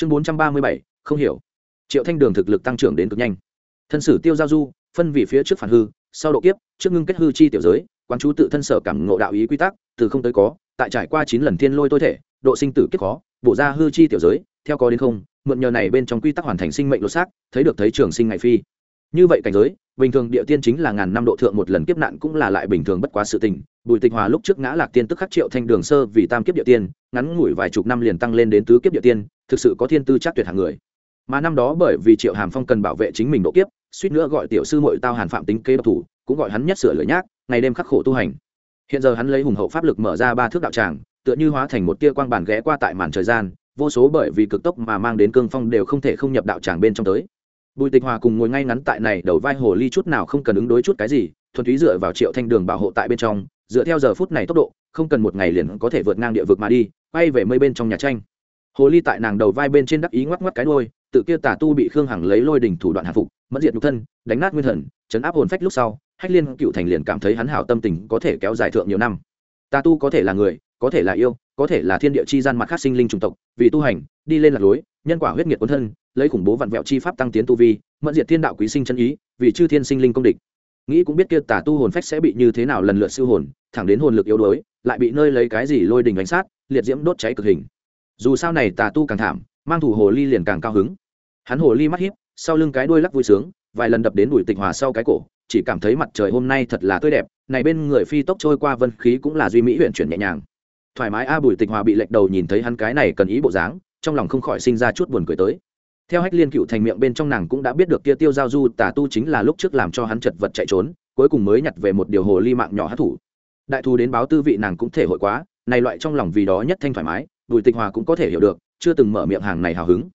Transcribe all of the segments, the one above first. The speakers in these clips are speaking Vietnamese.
chương bốn trăm ba mươi bảy, không hiểu. Triệu thanh đường thực lực tăng trưởng đến cực nhanh. Thân sử tiêu giao du, phân vị phía trước phản hư, sau độ kiếp, trước ngưng kết hư chi tiểu giới, quán chú tự thân sở cảm ngộ đạo ý quy tắc, từ không tới có, tại trải qua chín lần thiên lôi tôi thể, độ sinh tử kiếp khó, bổ ra hư chi tiểu giới, theo có đến không, mượn nhờ này bên trong quy tắc hoàn thành sinh mệnh lột xác, thấy được thấy trường sinh ngày phi. Như vậy cảnh giới, bình thường địa tiên chính là ngàn năm độ thượng một lần kiếp nạn cũng là lại bình thường bất quá sự tình. Bùi tịch hòa lúc trước ngã lạc tiên tức khắc triệu thanh đường sơ vì tam kiếp địa tiên, ngắn ngủi vài chục năm liền tăng lên đến tứ kiếp địa tiên thực sự có thiên tư chắc tuyệt hạng người. Mà năm đó bởi vì triệu hàm phong cần bảo vệ chính mình độ kiếp, suýt nữa gọi tiểu sư mội tao hàn phạm tính kế độc thủ, cũng gọi hắn nhất sửa lưỡi nhác, ngày đêm khắc khổ tu hành. Hiện giờ hắn lấy hùng hậu pháp lực mở ra ba thước đạo tràng, tựa như hóa thành một tia quang bản ghé qua tại màn thời gian, vô số bởi vì cực tốc mà mang đến cương phong đều không thể không nhập đạo tràng bên trong tới. Bùi tịch hòa cùng ngồi ngay ngắn tại này, đầu vai hồ ly chút nào không cần ứng đối chút cái gì, thuần túy dựa vào triệu thanh đường bảo hộ tại bên trong, dựa theo giờ phút này tốc độ, không cần một ngày liền có thể vượt ngang địa vực mà đi, quay về mây bên trong nhà tranh hồ ly tại nàng đầu vai bên trên đắc ý ngoắc ngoắc cái đôi tự kia tà tu bị khương hằng lấy lôi đỉnh thủ đoạn hạ phục mất diệt nhục thân, đánh nát nguyên thần, chấn áp hồn phách lúc sau, hách liên cựu thành liền cảm thấy hắn hảo tâm tình có thể kéo dài thượng nhiều năm. Tà tu có thể là người, có thể là yêu, có thể là thiên địa chi gian mặt khác sinh linh chủng tộc, vì tu hành, đi lên lạc lối, nhân quả huyết nghiệt quân thân, lấy khủng bố vặn vẹo chi pháp tăng tiến tu vi, mẫn diệt thiên đạo quý sinh chân ý, vì chư thiên sinh linh công địch. Nghĩ cũng biết kia tà tu hồn phách sẽ bị như thế nào lần lượt siêu hồn, thẳng đến hồn lực yếu đuối, lại bị nơi lấy cái gì lôi đình đánh sát, liệt diễm đốt cháy cực hình dù sao này tà tu càng thảm, mang thủ hồ ly liền càng cao hứng. Hắn hồ ly mắt hiếp sau lưng cái đuôi lắc vui sướng, vài lần đập đến đùi tịch hòa sau cái cổ, chỉ cảm thấy mặt trời hôm nay thật là tươi đẹp, này bên người phi tốc trôi qua vân khí cũng là duy mỹ huyện chuyển nhẹ nhàng. Thoải mái a à, bùi tịch hòa bị lệch đầu nhìn thấy hắn cái này cần ý bộ dáng, trong lòng không khỏi sinh ra chút buồn cười tới. Theo hách liên cựu thành miệng bên trong nàng cũng đã biết được kia tiêu giao du tà tu chính là lúc trước làm cho hắn chật vật chạy trốn, cuối cùng mới nhặt về một điều hồ ly mạng nhỏ hát thủ đại thù đến báo tư vị nàng cũng thể hội quá, này loại trong lòng vì đó nhất thanh thoải mái bùi tịch hòa cũng có thể hiểu được, chưa từng mở miệng hàng này hào hứng.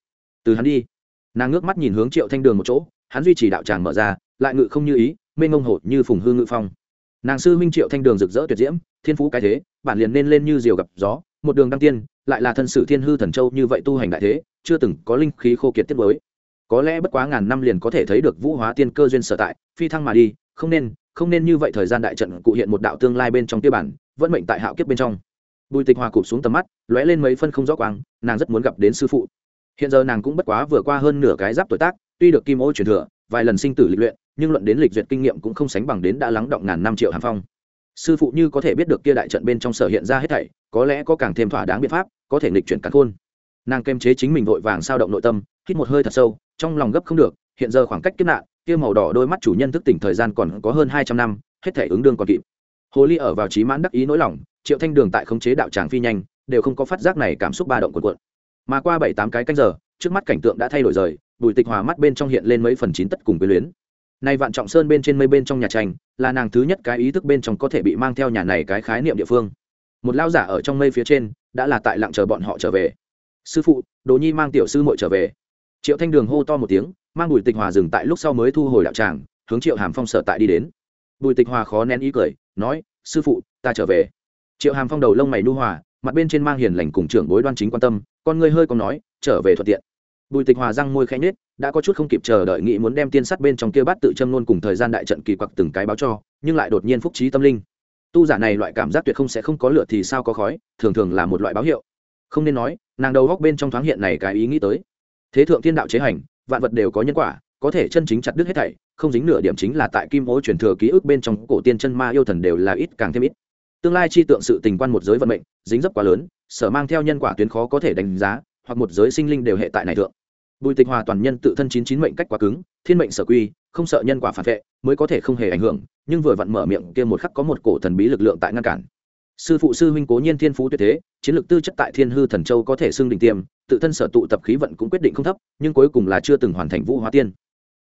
Từ hắn đi. Nàng ngước mắt nhìn hướng triệu thanh đường một chỗ, hắn duy trì đạo tràng mở ra, lại ngự không như ý mê ngông hột như phùng hư ngự phong. Nàng sư minh triệu thanh đường rực rỡ tuyệt diễm, thiên phú cái thế, bản liền nên lên như diều gặp gió, một đường đăng tiên, lại là thân sử thiên hư thần châu như vậy tu hành đại thế, chưa từng có linh khí khô kiệt tiết mới. Có lẽ bất quá ngàn năm liền có thể thấy được vũ hóa tiên cơ duyên sở tại, phi thăng mà đi, không nên không nên như vậy thời gian đại trận cụ hiện một đạo tương lai bên trong tiêu bản, vẫn mệnh tại hạo kiếp bên trong bùi tịch hòa cụp xuống tầm mắt, lóe lên mấy phân không rõ quang, nàng rất muốn gặp đến sư phụ. Hiện giờ nàng cũng bất quá vừa qua hơn nửa cái giáp tuổi tác, tuy được kim ô truyền thừa, vài lần sinh tử lịch luyện, nhưng luận đến lịch duyệt kinh nghiệm cũng không sánh bằng đến đã lắng động ngàn năm triệu hàn phong. Sư phụ như có thể biết được kia đại trận bên trong sở hiện ra hết thảy, có lẽ có càng thêm thỏa đáng biện pháp, có thể nghịch chuyển cắn khôn. Nàng kiềm chế chính mình vội vàng sao động nội tâm, hít một hơi thật sâu, trong lòng gấp không được, hiện giờ khoảng cách kiếp nạn, kia màu đỏ đôi mắt chủ nhân thức tỉnh thời gian còn có hơn hai trăm năm, hết thể ứng đương còn kịp. Hồ ly ở vào trí mãn đắc ý nỗi lòng triệu thanh đường tại khống chế đạo tràng phi nhanh, đều không có phát giác này cảm xúc ba động cuộn cuộn. Mà qua bảy tám cái canh giờ, trước mắt cảnh tượng đã thay đổi rời, bùi tịch hòa mắt bên trong hiện lên mấy phần chín tất cùng quyến luyến. Nay vạn trọng sơn bên trên mây bên trong nhà tranh, là nàng thứ nhất cái ý thức bên trong có thể bị mang theo nhà này cái khái niệm địa phương. Một lao giả ở trong mây phía trên, đã là tại lặng chờ bọn họ trở về. Sư phụ đồ nhi mang tiểu sư muội trở về. Triệu thanh đường hô to một tiếng, mang bùi tịch hòa dừng tại lúc sau mới thu hồi đạo tràng, hướng triệu hàm phong sở tại đi đến. Bùi tịch hòa khó nén ý cười, nói, sư phụ, ta trở về triệu hàm phong đầu lông mày nu hòa, mặt bên trên mang hiền lành cùng trưởng bối đoan chính quan tâm, con ngươi hơi còn nói, trở về thuận tiện. Bùi tịch hòa răng môi khẽ nhết đã có chút không kịp chờ đợi nghĩ muốn đem tiên sắt bên trong kia bát tự châm luôn cùng thời gian đại trận kỳ quặc từng cái báo cho, nhưng lại đột nhiên phúc trí tâm linh. Tu giả này loại cảm giác tuyệt không sẽ không có lửa thì sao có khói, thường thường là một loại báo hiệu. Không nên nói, nàng đầu góc bên trong thoáng hiện này cái ý nghĩ tới. Thế thượng thiên đạo chế hành, vạn vật đều có nhân quả, có thể chân chính chặt đứt hết thảy, không dính nửa điểm chính là tại kim ố truyền thừa ký ức bên trong cổ tiên chân ma yêu thần đều là ít càng thêm ít tương lai chi tượng sự tình quan một giới vận mệnh, dính dấp quá lớn, sở mang theo nhân quả tuyến khó có thể đánh giá, hoặc một giới sinh linh đều hệ tại này thượng. Bùi tịch hòa toàn nhân tự thân chín chín mệnh cách quá cứng, thiên mệnh sở quy, không sợ nhân quả phản vệ, mới có thể không hề ảnh hưởng, nhưng vừa vặn mở miệng kia một khắc có một cổ thần bí lực lượng tại ngăn cản. Sư phụ sư huynh cố nhiên thiên phú tuyệt thế, chiến lược tư chất tại thiên hư thần châu có thể xưng đỉnh tiêm, tự thân sở tụ tập khí vận cũng quyết định không thấp, nhưng cuối cùng là chưa từng hoàn thành vũ hóa tiên.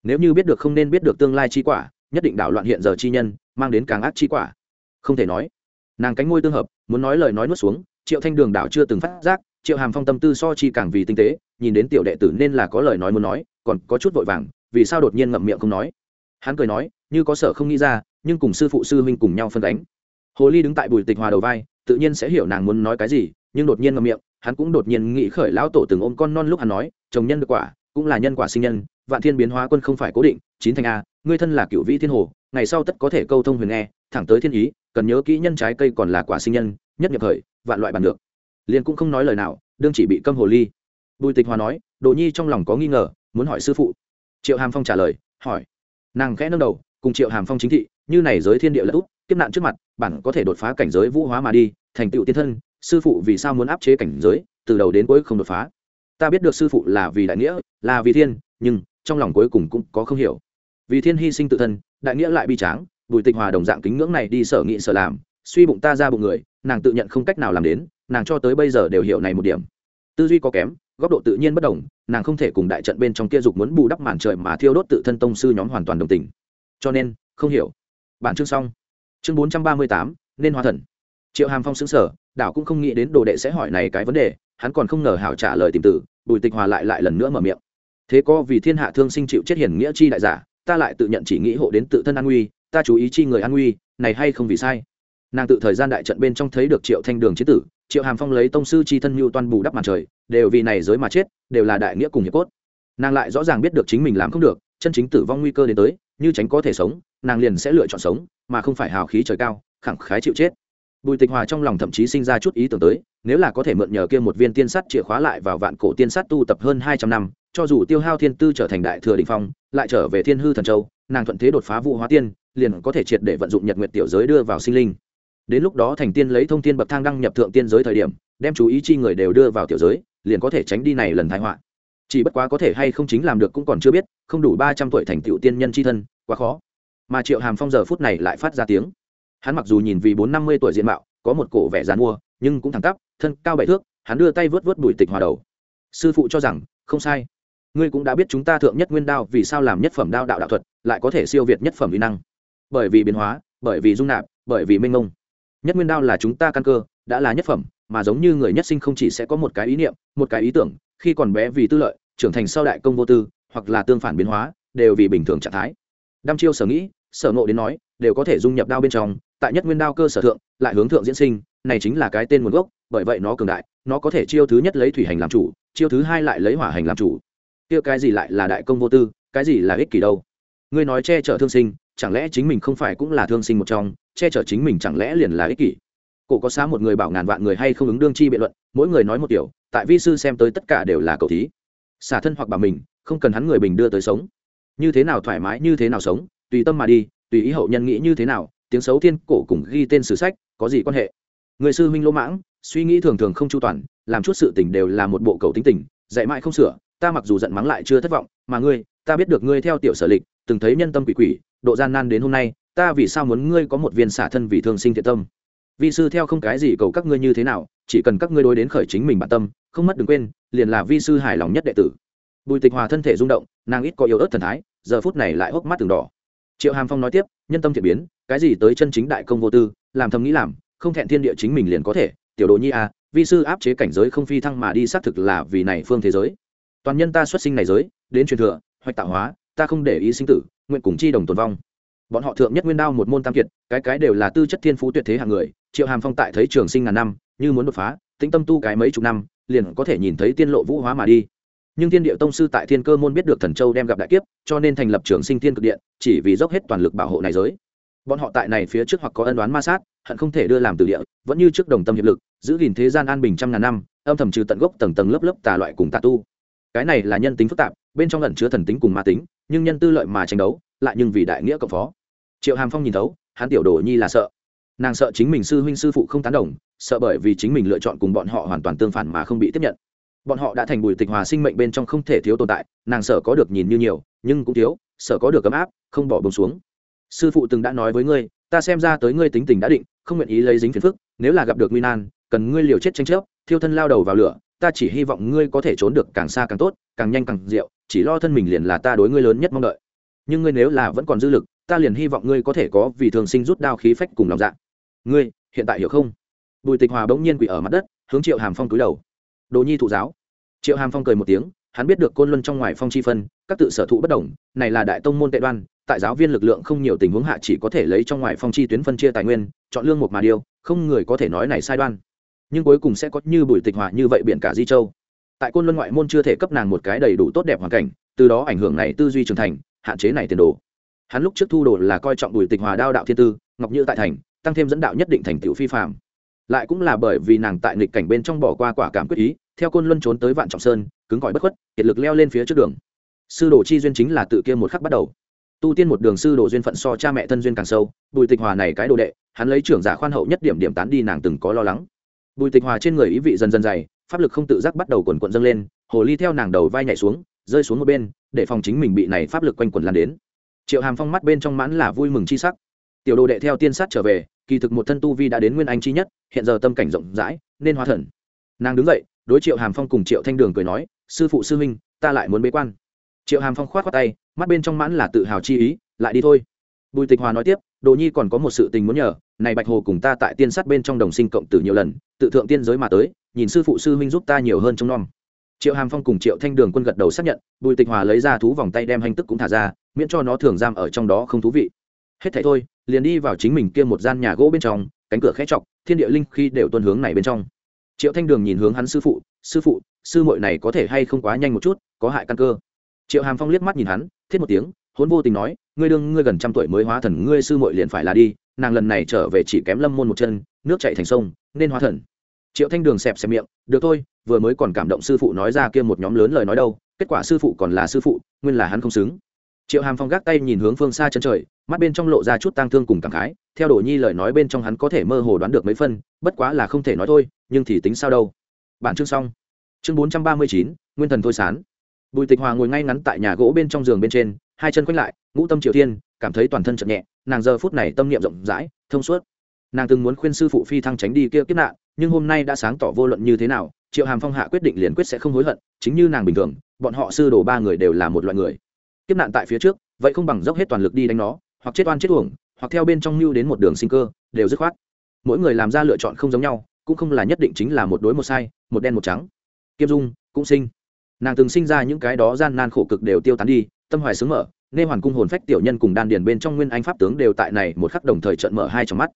Nếu như biết được không nên biết được tương lai chi quả, nhất định đảo loạn hiện giờ chi nhân, mang đến càng ác chi quả. Không thể nói nàng cánh ngôi tương hợp, muốn nói lời nói nuốt xuống, triệu thanh đường đảo chưa từng phát giác, triệu hàm phong tâm tư so chi càng vì tinh tế, nhìn đến tiểu đệ tử nên là có lời nói muốn nói, còn có chút vội vàng, vì sao đột nhiên ngậm miệng không nói. Hắn cười nói, như có sở không nghĩ ra, nhưng cùng sư phụ sư huynh cùng nhau phân đánh. Hồ ly đứng tại bùi tịch hòa đầu vai, tự nhiên sẽ hiểu nàng muốn nói cái gì, nhưng đột nhiên ngậm miệng, hắn cũng đột nhiên nghĩ khởi lão tổ từng ôm con non lúc hắn nói, chồng nhân được quả, cũng là nhân quả sinh nhân, vạn thiên biến hóa quân không phải cố định, chín thành a, ngươi thân là cựu vĩ thiên hồ, ngày sau tất có thể câu thông huyền nghe thẳng tới thiên ý, cần nhớ kỹ nhân trái cây còn là quả sinh nhân, nhất nhập thời vạn loại bàn được. Liền cũng không nói lời nào, đương chỉ bị câm hồ ly. Bùi tịch hòa nói, đồ nhi trong lòng có nghi ngờ, muốn hỏi sư phụ. Triệu hàm phong trả lời, hỏi. Nàng khẽ nâng đầu, cùng triệu hàm phong chính thị, như này giới thiên địa lẫn út, kiếp nạn trước mặt, bản có thể đột phá cảnh giới vũ hóa mà đi, thành tựu tiên thân, sư phụ vì sao muốn áp chế cảnh giới, từ đầu đến cuối không đột phá. Ta biết được sư phụ là vì đại nghĩa, là vì thiên, nhưng trong lòng cuối cùng cũng có không hiểu. Vì thiên hy sinh tự thân, đại nghĩa lại bi tráng bùi tịch hòa đồng dạng kính ngưỡng này đi sở nghị sở làm, suy bụng ta ra bụng người, nàng tự nhận không cách nào làm đến, nàng cho tới bây giờ đều hiểu này một điểm. Tư duy có kém, góc độ tự nhiên bất đồng, nàng không thể cùng đại trận bên trong kia dục muốn bù đắp màn trời mà thiêu đốt tự thân tông sư nhóm hoàn toàn đồng tình. Cho nên, không hiểu. Bản chương xong. Chương bốn trăm ba mươi tám, nên hóa thần. Triệu hàm phong xứng sở đảo cũng không nghĩ đến đồ đệ sẽ hỏi này cái vấn đề, hắn còn không ngờ hảo trả lời tìm tử, bùi tịch hòa lại lại lần nữa mở miệng. Thế có vì thiên hạ thương sinh chịu chết hiển nghĩa chi đại giả, ta lại tự nhận chỉ nghĩ hộ đến tự thân an nguy ta chú ý chi người an nguy, này hay không vì sai. Nàng tự thời gian đại trận bên trong thấy được triệu thanh đường chế tử, triệu hàm phong lấy tông sư chi thân mưu toàn bù đắp mặt trời, đều vì này giới mà chết, đều là đại nghĩa cùng hiệp cốt. Nàng lại rõ ràng biết được chính mình làm không được, chân chính tử vong nguy cơ đến tới, như tránh có thể sống, nàng liền sẽ lựa chọn sống, mà không phải hào khí trời cao, khẳng khái chịu chết. Bùi tịch hòa trong lòng thậm chí sinh ra chút ý tưởng tới, nếu là có thể mượn nhờ kia một viên tiên sắt chìa khóa lại vào vạn cổ tiên sắt tu tập hơn hai trăm năm, cho dù tiêu hao thiên tư trở thành đại thừa đình phong, lại trở về thiên hư thần châu, nàng thuận thế đột phá vụ hóa tiên liền có thể triệt để vận dụng nhật nguyệt tiểu giới đưa vào sinh linh. Đến lúc đó thành tiên lấy thông tiên bậc thang đăng nhập thượng tiên giới thời điểm, đem chú ý chi người đều đưa vào tiểu giới, liền có thể tránh đi này lần thái họa. Chỉ bất quá có thể hay không chính làm được cũng còn chưa biết, không đủ ba trăm tuổi thành tiểu tiên nhân c h i thân, quá khó. Mà triệu hàm phong giờ phút này lại phát ra tiếng. Hắn mặc dù nhìn vì bốn năm mươi tuổi diện mạo, có một cổ vẻ dàn mua nhưng cũng thẳng tắp, thân cao bảy thước, hắn đưa tay vớt vớt bùi tịch hòa đầu. Sư phụ cho rằng, không sai. Ngươi cũng đã biết chúng ta thượng nhất nguyên đao vì sao làm nhất phẩm đao đạo đạo thuật, lại có thể siêu việt nhất phẩm uy năng bởi vì biến hóa, bởi vì dung nạp, bởi vì minh mông. Nhất nguyên đao là chúng ta căn cơ, đã là nhất phẩm, mà giống như người nhất sinh không chỉ sẽ có một cái ý niệm, một cái ý tưởng, khi còn bé vì tư lợi, trưởng thành sau đại công vô tư, hoặc là tương phản biến hóa, đều vì bình thường trạng thái. Đăm chiêu sở nghĩ, sở ngộ đến nói, đều có thể dung nhập đao bên trong, tại nhất nguyên đao cơ sở thượng, lại hướng thượng diễn sinh, này chính là cái tên nguồn gốc, bởi vậy nó cường đại, nó có thể chiêu thứ nhất lấy thủy hành làm chủ, chiêu thứ hai lại lấy hỏa hành làm chủ. Kia cái gì lại là đại công vô tư, cái gì là ích kỷ đâu? Ngươi nói che chở thương sinh chẳng lẽ chính mình không phải cũng là thương sinh một trong, che chở chính mình chẳng lẽ liền là ích kỷ? Cổ có xá một người bảo ngàn vạn người hay không ứng đương chi biện luận, mỗi người nói một kiểu tại vi sư xem tới tất cả đều là cầu thí. Xả thân hoặc bà mình, không cần hắn người bình đưa tới sống. Như thế nào thoải mái, như thế nào sống, tùy tâm mà đi, tùy ý hậu nhân nghĩ như thế nào, tiếng xấu thiên cổ cùng ghi tên sử sách, có gì quan hệ? Người sư huynh lỗ mãng, suy nghĩ thường thường không chu toàn, làm chút sự tình đều là một bộ cầu tính tình, dạy mãi không sửa, ta mặc dù giận mắng lại chưa thất vọng, mà ngươi, ta biết được ngươi theo tiểu sở lịch, từng thấy nhân tâm quỷ quỷ độ gian nan đến hôm nay, ta vì sao muốn ngươi có một viên xả thân vì thương sinh thiện tâm? Vi sư theo không cái gì cầu các ngươi như thế nào, chỉ cần các ngươi đối đến khởi chính mình bản tâm, không mất đừng quên, liền là vi sư hài lòng nhất đệ tử. Bùi tịch hòa thân thể rung động, nàng ít có yếu ớt thần thái, giờ phút này lại hốc mắt từng đỏ. Triệu hàm phong nói tiếp, nhân tâm thiện biến, cái gì tới chân chính đại công vô tư, làm thầm nghĩ làm, không thẹn thiên địa chính mình liền có thể. Tiểu đồ nhi à vi sư áp chế cảnh giới không phi thăng mà đi xác thực là vì này phương thế giới. Toàn nhân ta xuất sinh này giới, đến truyền thừa, hoạch tạo hóa ta không để ý sinh tử, nguyện cùng chi đồng tồn vong. Bọn họ thượng nhất nguyên đao một môn tam kiệt, cái cái đều là tư chất thiên phú tuyệt thế hạng người, triệu hàm phong tại thấy trường sinh ngàn năm, như muốn đột phá, tĩnh tâm tu cái mấy chục năm, liền có thể nhìn thấy tiên lộ vũ hóa mà đi. Nhưng thiên địa tông sư tại thiên cơ môn biết được thần châu đem gặp đại kiếp, cho nên thành lập trường sinh thiên cực điện, chỉ vì dốc hết toàn lực bảo hộ này giới. Bọn họ tại này phía trước hoặc có ân đoán ma sát, hận không thể đưa làm từ địa, vẫn như trước đồng tâm hiệp lực, giữ gìn thế gian an bình trăm ngàn năm, âm thầm trừ tận gốc tầng tầng lớp lớp tà loại cùng tà tu cái này là nhân tính phức tạp, bên trong lẩn chứa thần tính cùng ma tính, nhưng nhân tư lợi mà tranh đấu, lại nhưng vì đại nghĩa cộng phó. Triệu hàm phong nhìn thấu, hắn tiểu đồ nhi là sợ. Nàng sợ chính mình sư huynh sư phụ không tán đồng, sợ bởi vì chính mình lựa chọn cùng bọn họ hoàn toàn tương phản mà không bị tiếp nhận. Bọn họ đã thành bùi tịch hòa sinh mệnh bên trong không thể thiếu tồn tại, nàng sợ có được nhìn như nhiều, nhưng cũng thiếu, sợ có được ấm áp, không bỏ bông xuống. Sư phụ từng đã nói với ngươi, ta xem ra tới ngươi tính tình đã định, không nguyện ý lấy dính phiền phức, nếu là gặp được nguy nan, cần ngươi liều chết tranh chấp, thiêu thân lao đầu vào lửa ta chỉ hy vọng ngươi có thể trốn được càng xa càng tốt, càng nhanh càng diệu, chỉ lo thân mình liền là ta đối ngươi lớn nhất mong đợi. Nhưng ngươi nếu là vẫn còn dư lực, ta liền hy vọng ngươi có thể có vì thường sinh rút đao khí phách cùng lòng dạ. Ngươi, hiện tại hiểu không? Bùi tịch hòa bỗng nhiên quỷ ở mặt đất, hướng triệu hàm phong túi đầu. Đồ nhi thụ giáo. Triệu hàm phong cười một tiếng, hắn biết được côn luân trong ngoài phong chi phân, các tự sở thụ bất đồng, này là đại tông môn tệ đoan, tại giáo viên lực lượng không nhiều tình huống hạ chỉ có thể lấy trong ngoài phong chi tuyến phân chia tài nguyên, chọn lương một mà điều, không người có thể nói này sai đoan nhưng cuối cùng sẽ có như bùi tịch hòa như vậy biển cả di châu. Tại côn luân ngoại môn chưa thể cấp nàng một cái đầy đủ tốt đẹp hoàn cảnh, từ đó ảnh hưởng này tư duy trưởng thành, hạn chế này tiền đồ. Hắn lúc trước thu đồ là coi trọng bùi tịch hòa đao đạo thiên tư, ngọc như tại thành, tăng thêm dẫn đạo nhất định thành tựu phi phạm lại cũng là bởi vì nàng tại nghịch cảnh bên trong bỏ qua quả cảm quyết ý, theo côn luân trốn tới vạn trọng sơn, cứng cỏi bất khuất, kiệt lực leo lên phía trước đường. Sư đồ chi duyên chính là tự kia một khắc bắt đầu. Tu tiên một đường sư đồ duyên phận so cha mẹ thân duyên càng sâu bùi tịch hòa này cái đồ đệ, hắn lấy trưởng giả khoan hậu nhất điểm điểm tán đi nàng từng có lo lắng bùi tịch hòa trên người ý vị dần dần dày, pháp lực không tự giác bắt đầu quần quận dâng lên, hồ ly theo nàng đầu vai nhảy xuống, rơi xuống một bên, để phòng chính mình bị này pháp lực quanh quần lan đến. Triệu hàm phong mắt bên trong mãn là vui mừng chi sắc. Tiểu đồ đệ theo tiên sát trở về, kỳ thực một thân tu vi đã đến nguyên anh chi nhất, hiện giờ tâm cảnh rộng rãi, nên hóa thần. Nàng đứng dậy, đối triệu hàm phong cùng triệu thanh đường cười nói, sư phụ, sư huynh, ta lại muốn bế quan. Triệu hàm phong khoát khoát tay, mắt bên trong mãn là tự hào chi ý, lại đi thôi. Bùi tịch hòa nói tiếp, đồ nhi còn có một sự tình muốn nhờ này bạch hồ cùng ta tại tiên sát bên trong đồng sinh cộng tử nhiều lần, tự thượng tiên giới mà tới, nhìn sư phụ sư huynh giúp ta nhiều hơn trong non triệu hàm phong cùng triệu thanh đường quân gật đầu xác nhận, bùi tịch hòa lấy ra thú vòng tay đem hành tức cũng thả ra, miễn cho nó thường giam ở trong đó không thú vị. Hết thảy thôi, liền đi vào chính mình kia một gian nhà gỗ bên trong, cánh cửa khẽ chọc, thiên địa linh khi đều tuân hướng này bên trong. Triệu thanh đường nhìn hướng hắn sư phụ sư phụ, sư muội này có thể hay không quá nhanh một chút, có hại căn cơ. Triệu hàm phong liếc mắt nhìn hắn, thiết một tiếng hôn vô tình nói, ngươi đương ngươi gần trăm tuổi mới hóa thần, ngươi sư muội liền phải là đi nàng lần này trở về chỉ kém lâm môn một chân, nước chạy thành sông, nên hóa thần. Triệu thanh đường xẹp xẹp miệng, được thôi, vừa mới còn cảm động sư phụ nói ra kia một nhóm lớn lời nói đâu, kết quả sư phụ còn là sư phụ, nguyên là hắn không xứng. Triệu hàm phong gác tay nhìn hướng phương xa chân trời, mắt bên trong lộ ra chút tang thương cùng cảm khái, theo đồ nhi lời nói bên trong hắn có thể mơ hồ đoán được mấy phân, bất quá là không thể nói thôi, nhưng thì tính sao đâu. Bản chương xong. Chương bốn trăm ba mươi chín, nguyên thần thôi sán. Bùi tịch hòa ngồi ngay ngắn tại nhà gỗ bên trong giường bên trên hai chân quanh lại, ngũ tâm triều thiên, cảm thấy toàn thân chậm nhẹ, nàng giờ phút này tâm niệm rộng rãi, thông suốt. Nàng từng muốn khuyên sư phụ phi thăng tránh đi kia kiếp nạn, nhưng hôm nay đã sáng tỏ vô luận như thế nào, triệu hàm phong hạ quyết định liền quyết sẽ không hối hận, chính như nàng bình thường, bọn họ sư đồ ba người đều là một loại người. Kiếp nạn tại phía trước, vậy không bằng dốc hết toàn lực đi đánh nó, hoặc chết oan chết uổng, hoặc theo bên trong mưu đến một đường sinh cơ, đều dứt khoát. Mỗi người làm ra lựa chọn không giống nhau, cũng không là nhất định chính là một đối một sai, một đen một trắng. Kiếp dung cũng sinh. Nàng từng sinh ra những cái đó gian nan khổ cực đều tiêu tán đi tâm hoài sướng mở nên hoàn cung hồn phách tiểu nhân cùng đan điền bên trong nguyên anh pháp tướng đều tại này một khắc đồng thời trận mở hai trong mắt.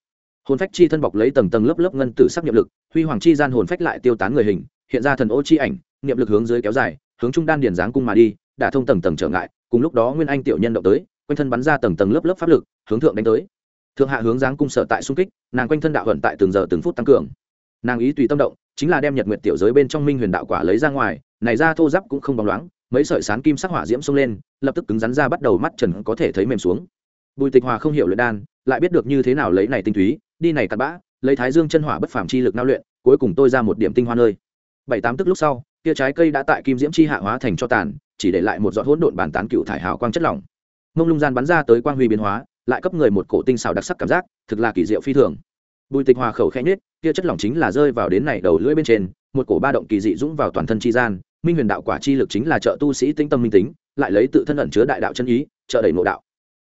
Hồn phách chi thân bọc lấy tầng tầng lớp lớp ngân tử sắc nhiệm lực, huy hoàng chi gian hồn phách lại tiêu tán người hình, hiện ra thần ô chi ảnh, niệm lực hướng dưới kéo dài, hướng trung đan điền giáng cung mà đi, đả thông tầng tầng trở ngại, cùng lúc đó nguyên anh tiểu nhân động tới, quanh thân bắn ra tầng tầng lớp lớp pháp lực, hướng thượng đánh tới. Thượng hạ hướng giáng cung sở tại xung kích, nàng quanh thân đạo vận tại từng giờ từng phút tăng cường. Nàng ý tùy tâm động, chính là đem nhật nguyệt tiểu giới bên trong minh huyền đạo quả lấy ra ngoài, này ra thô giáp cũng không bóng loáng mấy sợi sán kim sắc hỏa diễm xông lên, lập tức cứng rắn ra bắt đầu mắt trần có thể thấy mềm xuống. Bùi tịch hòa không hiểu luyện đan, lại biết được như thế nào lấy này tinh túy, đi này cặn bã, lấy thái dương chân hỏa bất phàm chi lực nao luyện, cuối cùng tôi ra một điểm tinh hoa nơi. Bảy tám tức lúc sau, kia trái cây đã tại kim diễm chi hạ hóa thành cho tàn, chỉ để lại một giọt hỗn độn bản tán cựu thải hào quang chất lỏng. Mông lung gian bắn ra tới quang huy biến hóa, lại cấp người một cổ tinh xảo đặc sắc cảm giác, thực là kỳ diệu phi thường. Bùi tịch hòa khẩu khẽ nhết kia chất lỏng chính là rơi vào đến này đầu lưỡi bên trên, một cổ ba động kỳ dị dũng vào toàn thân chi gian minh huyền đạo quả chi lực chính là trợ tu sĩ tinh tâm minh tính, lại lấy tự thân ẩn chứa đại đạo chân ý, trợ đẩy nội đạo.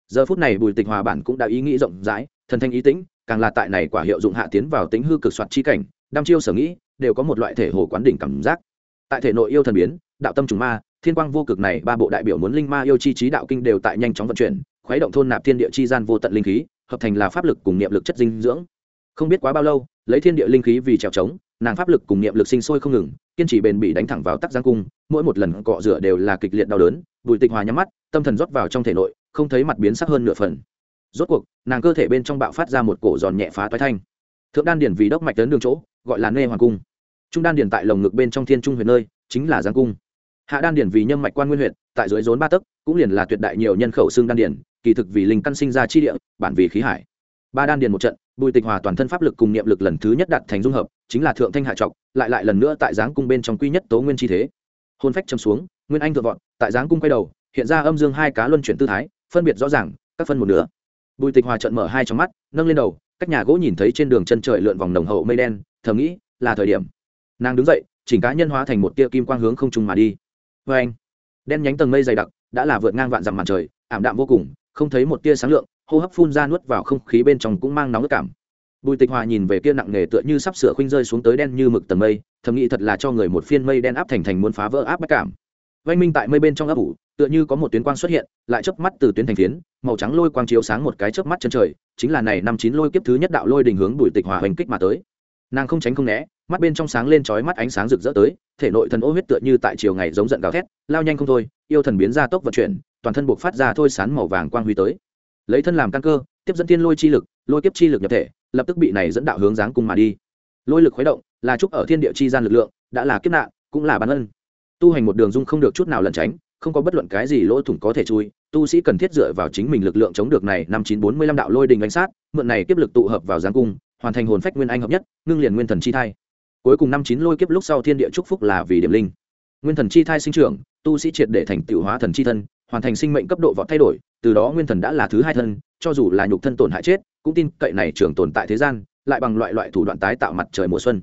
Giờ phút này bùi tịch hòa bản cũng đã ý nghĩ rộng rãi, thần thanh ý tĩnh, càng là tại này quả hiệu dụng hạ tiến vào tính hư cực soạt chi cảnh đam chiêu sở nghĩ, đều có một loại thể hồ quán đỉnh cảm giác. Tại thể nội yêu thần biến, đạo tâm trùng ma, thiên quang vô cực này ba bộ đại biểu muốn linh ma yêu chi trí đạo kinh đều tại nhanh chóng vận chuyển, khuấy động thôn nạp thiên địa chi gian vô tận linh khí, hợp thành là pháp lực cùng niệm lực chất dinh dưỡng. Không biết quá bao lâu, lấy thiên địa linh khí vì trèo trống, nàng pháp lực cùng niệm lực sinh sôi không ngừng kiên trì bền bỉ đánh thẳng vào tắc giang cung, mỗi một lần cọ rửa đều là kịch liệt đau đớn, bùi tịch hòa nhắm mắt, tâm thần rót vào trong thể nội, không thấy mặt biến sắc hơn nửa phần. Rốt cuộc, nàng cơ thể bên trong bạo phát ra một cổ giòn nhẹ phá toái thanh. Thượng đan điển vì đốc mạch tấn đường chỗ, gọi là nê hoàng cung. Trung đan điển tại lồng ngực bên trong thiên trung huyện nơi, chính là giang cung. Hạ đan điển vì nhâm mạch quan nguyên huyện, tại dưới rốn ba tấc, cũng liền là tuyệt đại nhiều nhân khẩu xương đan điển, kỳ thực vì linh căn sinh ra chi địa, bản vì khí hải ba đan điền một trận, bùi tịch hòa toàn thân pháp lực cùng niệm lực lần thứ nhất đạt thành dung hợp, chính là thượng thanh hạ trọc, lại lại lần nữa tại giáng cung bên trong quy nhất tố nguyên chi thế. Hôn phách châm xuống, nguyên anh thượng vọt, tại giáng cung quay đầu, hiện ra âm dương hai cá luân chuyển tư thái, phân biệt rõ ràng, các phân một nửa. Bùi tịch hòa trận mở hai trong mắt, nâng lên đầu, cách nhà gỗ nhìn thấy trên đường chân trời lượn vòng nồng hậu mây đen, thầm nghĩ, là thời điểm. Nàng đứng dậy, chỉnh cá nhân hóa thành một tia kim quang hướng không trung mà đi. Vê anh đen nhánh tầng mây dày đặc, đã là vượt ngang vạn dặm màn trời, ảm đạm vô cùng, không thấy một tia sáng lượng hô hấp phun ra nuốt vào không khí bên trong cũng mang nóng ức cảm. Bùi tịch hòa nhìn về kia nặng nề tựa như sắp sửa khuynh rơi xuống tới đen như mực tầng mây, thầm nghĩ thật là cho người một phiên mây đen áp thành thành muốn phá vỡ áp bách cảm. Vanh minh tại mây bên trong ấp ủ, tựa như có một tuyến quang xuất hiện, lại chớp mắt từ tuyến thành phiến, màu trắng lôi quang chiếu sáng một cái chớp mắt chân trời, chính là này năm chín lôi kiếp thứ nhất đạo lôi đình hướng bùi tịch hòa hành kích mà tới. Nàng không tránh không né, mắt bên trong sáng lên chói mắt ánh sáng rực rỡ tới, thể nội thần ô huyết tựa như tại chiều ngày giống giận gào thét, lao nhanh không thôi, yêu thần biến ra tốc vận chuyển, toàn thân buộc phát ra thôi sán màu vàng quang huy tới lấy thân làm căn cơ, tiếp dẫn thiên lôi chi lực, lôi kiếp chi lực nhập thể, lập tức bị này dẫn đạo hướng dáng cung mà đi. Lôi lực khuấy động, là chúc ở thiên địa chi gian lực lượng, đã là kiếp nạn, cũng là bán ân. Tu hành một đường dung không được chút nào lẩn tránh, không có bất luận cái gì lỗ thủng có thể chui, tu sĩ cần thiết dựa vào chính mình lực lượng chống được này năm chín bốn mươi lăm đạo lôi đình đánh sát, mượn này kiếp lực tụ hợp vào giáng cung, hoàn thành hồn phách nguyên anh hợp nhất, ngưng liền nguyên thần chi thai. Cuối cùng năm chín lôi kiếp lúc sau thiên địa chúc phúc là vì điểm linh. Nguyên thần chi thai sinh trưởng, tu sĩ triệt để thành tựu hóa thần chi thân, hoàn thành sinh mệnh cấp độ vọt thay đổi từ đó nguyên thần đã là thứ hai thân, cho dù là nhục thân tổn hại chết, cũng tin cậy này trường tồn tại thế gian, lại bằng loại loại thủ đoạn tái tạo mặt trời mùa xuân.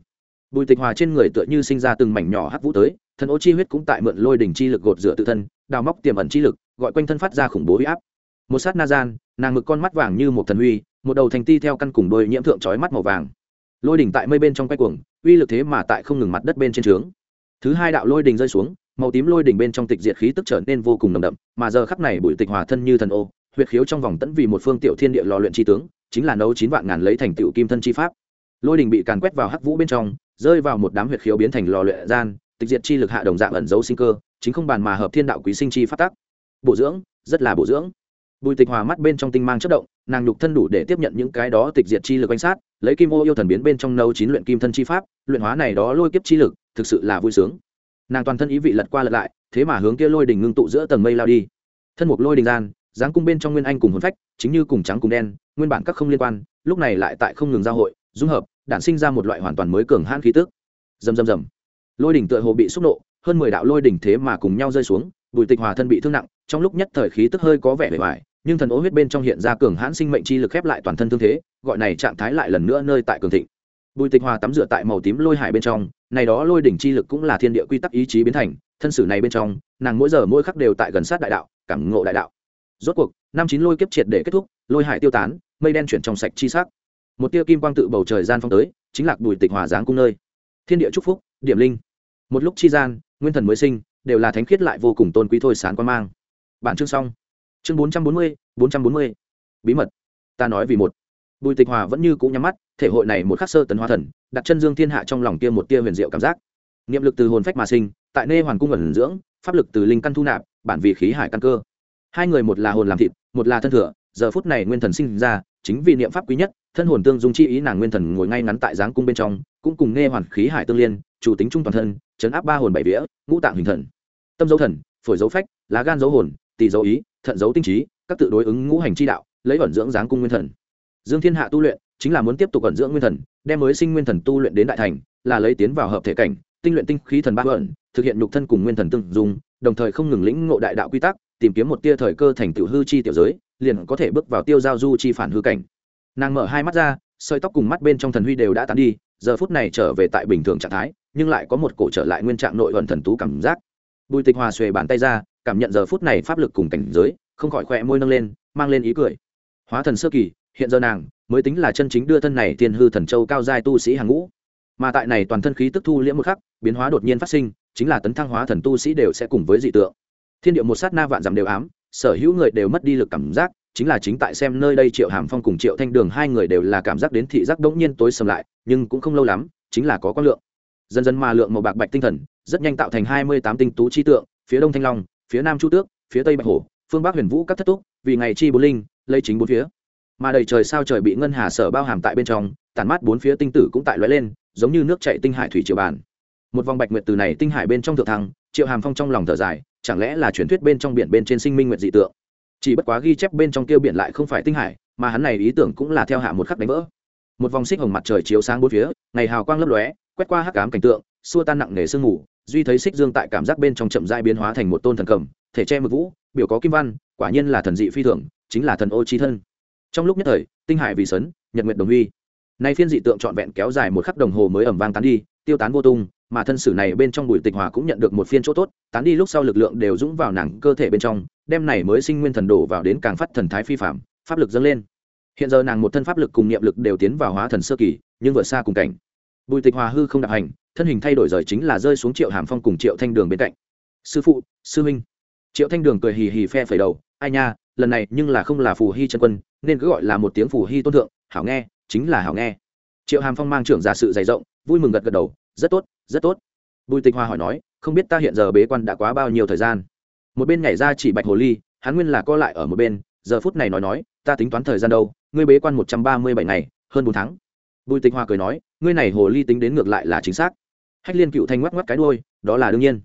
Bùi tịch hòa trên người tựa như sinh ra từng mảnh nhỏ hắc vũ tới, thần ô chi huyết cũng tại mượn lôi đỉnh chi lực gột rửa tự thân, đào móc tiềm ẩn chi lực, gọi quanh thân phát ra khủng bố huy áp. Một sát na gian, nàng ngực con mắt vàng như một thần huy, một đầu thành ti theo căn cùng đôi nhiễm thượng trói mắt màu vàng. Lôi đỉnh tại mây bên trong quay cuồng, uy lực thế mà tại không ngừng mặt đất bên trên trướng. Thứ hai đạo lôi đỉnh rơi xuống màu tím lôi đỉnh bên trong tịch diệt khí tức trở nên vô cùng nồng đậm, mà giờ khắc này bùi tịch hòa thân như thần ô, huyệt khiếu trong vòng tẫn vì một phương tiểu thiên địa lò luyện chi tướng, chính là nấu chín vạn ngàn lấy thành tựu kim thân chi pháp. Lôi đỉnh bị càn quét vào hắc vũ bên trong, rơi vào một đám huyệt khiếu biến thành lò luyện gian, tịch diệt chi lực hạ đồng dạng ẩn dấu sinh cơ, chính không bàn mà hợp thiên đạo quý sinh chi phát tác bổ dưỡng, rất là bổ dưỡng. Bùi tịch hòa mắt bên trong tinh mang chất động, nàng nhục thân đủ để tiếp nhận những cái đó tịch diệt chi lực quanh sát, lấy kim ô yêu thần biến bên trong nấu chín luyện kim thân chi pháp, luyện hóa này đó lôi kiếp chi lực, thực sự là vui sướng nàng toàn thân ý vị lật qua lật lại, thế mà hướng kia lôi đỉnh ngưng tụ giữa tầng mây lao đi. Thân mục lôi đình gian, dáng cung bên trong nguyên anh cùng hồn phách, chính như cùng trắng cùng đen, nguyên bản các không liên quan, lúc này lại tại không ngừng giao hội, dung hợp, đản sinh ra một loại hoàn toàn mới cường hãn khí tức. Rầm rầm rầm. Lôi đỉnh tựa hồ bị xúc nộ, hơn mười đạo lôi đỉnh thế mà cùng nhau rơi xuống, bùi tịch hòa thân bị thương nặng, trong lúc nhất thời khí tức hơi có vẻ bề ngoài, nhưng thần ố huyết bên trong hiện ra cường hãn sinh mệnh chi lực khép lại toàn thân thương thế, gọi này trạng thái lại lần nữa nơi tại cường thịnh bùi tịch hòa tắm rửa tại màu tím lôi hải bên trong, này đó lôi đỉnh chi lực cũng là thiên địa quy tắc ý chí biến thành, thân sử này bên trong, nàng mỗi giờ mỗi khắc đều tại gần sát đại đạo, cảm ngộ đại đạo. Rốt cuộc, năm chín lôi kiếp triệt để kết thúc, lôi hải tiêu tán, mây đen chuyển trong sạch chi sắc. Một tia kim quang tự bầu trời gian phong tới, chính là bùi tịch hòa giáng cung nơi. Thiên địa chúc phúc, điểm linh. Một lúc chi gian, nguyên thần mới sinh, đều là thánh khiết lại vô cùng tôn quý thôi sán quan mang. Bản chương xong. Chương bốn trăm bốn mươi, bốn trăm bốn mươi. Bí mật. Ta nói vì một. Bùi tịch hòa vẫn như cũ nhắm mắt thể hội này một khắc sơ tấn hóa thần, đặt chân dương thiên hạ trong lòng kia một tia huyền diệu cảm giác. Niệm lực từ hồn phách mà sinh, tại nê hoàn cung ẩn dưỡng, pháp lực từ linh căn thu nạp, bản vị khí hải căn cơ. Hai người một là hồn làm thịt, một là thân thừa, giờ phút này nguyên thần sinh ra, chính vì niệm pháp quý nhất, thân hồn tương dung chi ý nàng nguyên thần ngồi ngay ngắn tại giáng cung bên trong, cũng cùng nghe hoàn khí hải tương liên, chủ tính trung toàn thân, chấn áp ba hồn bảy vía, ngũ tạng hình thần. Tâm dấu thần, phổi dấu phách, lá gan dấu hồn, tỳ dấu ý, thận dấu tinh trí, các tự đối ứng ngũ hành chi đạo, lấy ẩn dưỡng giáng cung nguyên thần. Dương thiên hạ tu luyện chính là muốn tiếp tục ẩn dưỡng nguyên thần, đem mới sinh nguyên thần tu luyện đến đại thành, là lấy tiến vào hợp thể cảnh, tinh luyện tinh khí thần ba ẩn, thực hiện nhục thân cùng nguyên thần tương dung, đồng thời không ngừng lĩnh ngộ đại đạo quy tắc, tìm kiếm một tia thời cơ thành tiểu hư chi tiểu giới, liền có thể bước vào tiêu giao du chi phản hư cảnh. Nàng mở hai mắt ra, sợi tóc cùng mắt bên trong thần huy đều đã tán đi, giờ phút này trở về tại bình thường trạng thái, nhưng lại có một cổ trở lại nguyên trạng nội ẩn thần tú cảm giác. Bùi tịch hòa xuề bàn tay ra, cảm nhận giờ phút này pháp lực cùng cảnh giới, không khỏi khỏe môi nâng lên, mang lên ý cười. Hóa thần sơ kỳ, hiện giờ nàng mới tính là chân chính đưa thân này thiên hư thần châu cao giai tu sĩ hàng ngũ. Mà tại này toàn thân khí tức thu liễm một khắc, biến hóa đột nhiên phát sinh, chính là tấn thăng hóa thần tu sĩ đều sẽ cùng với dị tượng. Thiên địa một sát na vạn dặm đều ám, sở hữu người đều mất đi lực cảm giác, chính là chính tại xem nơi đây triệu hàm phong cùng triệu thanh đường hai người đều là cảm giác đến thị giác đống nhiên tối sầm lại, nhưng cũng không lâu lắm, chính là có quang lượng. Dần dần mà lượng màu bạc bạch tinh thần, rất nhanh tạo thành hai mươi tám tinh tú chi tượng, phía đông thanh long, phía nam chu tước, phía tây bạch hổ, phương bắc huyền vũ các thất túc, vì ngày chi bốn linh, lấy chính bốn phía mà đầy trời sao trời bị ngân hà sở bao hàm tại bên trong, tản mát bốn phía tinh tử cũng tại lóe lên, giống như nước chảy tinh hải thủy triều bàn. Một vòng bạch nguyệt từ này tinh hải bên trong thượng thăng, triệu hàm phong trong lòng thở dài, chẳng lẽ là truyền thuyết bên trong biển bên trên sinh minh nguyệt dị tượng? Chỉ bất quá ghi chép bên trong tiêu biển lại không phải tinh hải, mà hắn này ý tưởng cũng là theo hạ một khắc đánh vỡ. Một vòng xích hồng mặt trời chiếu sáng bốn phía, ngày hào quang lấp lóe, quét qua hắc ám cảnh tượng, xua tan nặng nề sương mù, duy thấy xích dương tại cảm giác bên trong chậm dai biến hóa thành một tôn thần cầm, thể che mực vũ, biểu có kim văn, quả nhiên là thần dị phi thường, chính là thần ô chi thân trong lúc nhất thời tinh hải vì sấn nhật nguyện đồng huy. Nay phiên dị tượng trọn vẹn kéo dài một khắc đồng hồ mới ẩm vang tán đi tiêu tán vô tung mà thân sử này bên trong bùi tịch hòa cũng nhận được một phiên chỗ tốt tán đi lúc sau lực lượng đều dũng vào nàng cơ thể bên trong đem này mới sinh nguyên thần đổ vào đến càng phát thần thái phi phạm pháp lực dâng lên. Hiện giờ nàng một thân pháp lực cùng niệm lực đều tiến vào hóa thần sơ kỳ nhưng vượt xa cùng cảnh. Bùi tịch hòa hư không đạp hành thân hình thay đổi rời chính là rơi xuống triệu hàm phong cùng triệu thanh đường bên cạnh. Sư phụ sư huynh, triệu thanh đường cười hì hì phe phẩy đầu ai nha lần này nhưng là không là phù hy chân quân nên cứ gọi là một tiếng phù hy tôn thượng, hảo nghe, chính là hảo nghe. Triệu hàm phong mang trưởng giả sự dày rộng, vui mừng gật gật đầu, rất tốt rất tốt. Bùi tịch hoa hỏi nói, không biết ta hiện giờ bế quan đã quá bao nhiêu thời gian? Một bên nhảy ra chỉ bạch hồ ly, hắn nguyên là co lại ở một bên, giờ phút này nói nói, ta tính toán thời gian đâu, ngươi bế quan một trăm ba mươi bảy ngày, hơn bốn tháng. Bùi tịch hoa cười nói, ngươi này hồ ly tính đến ngược lại là chính xác. Hách liên cựu thanh ngoắc ngoắc cái đôi đó là đương nhiên.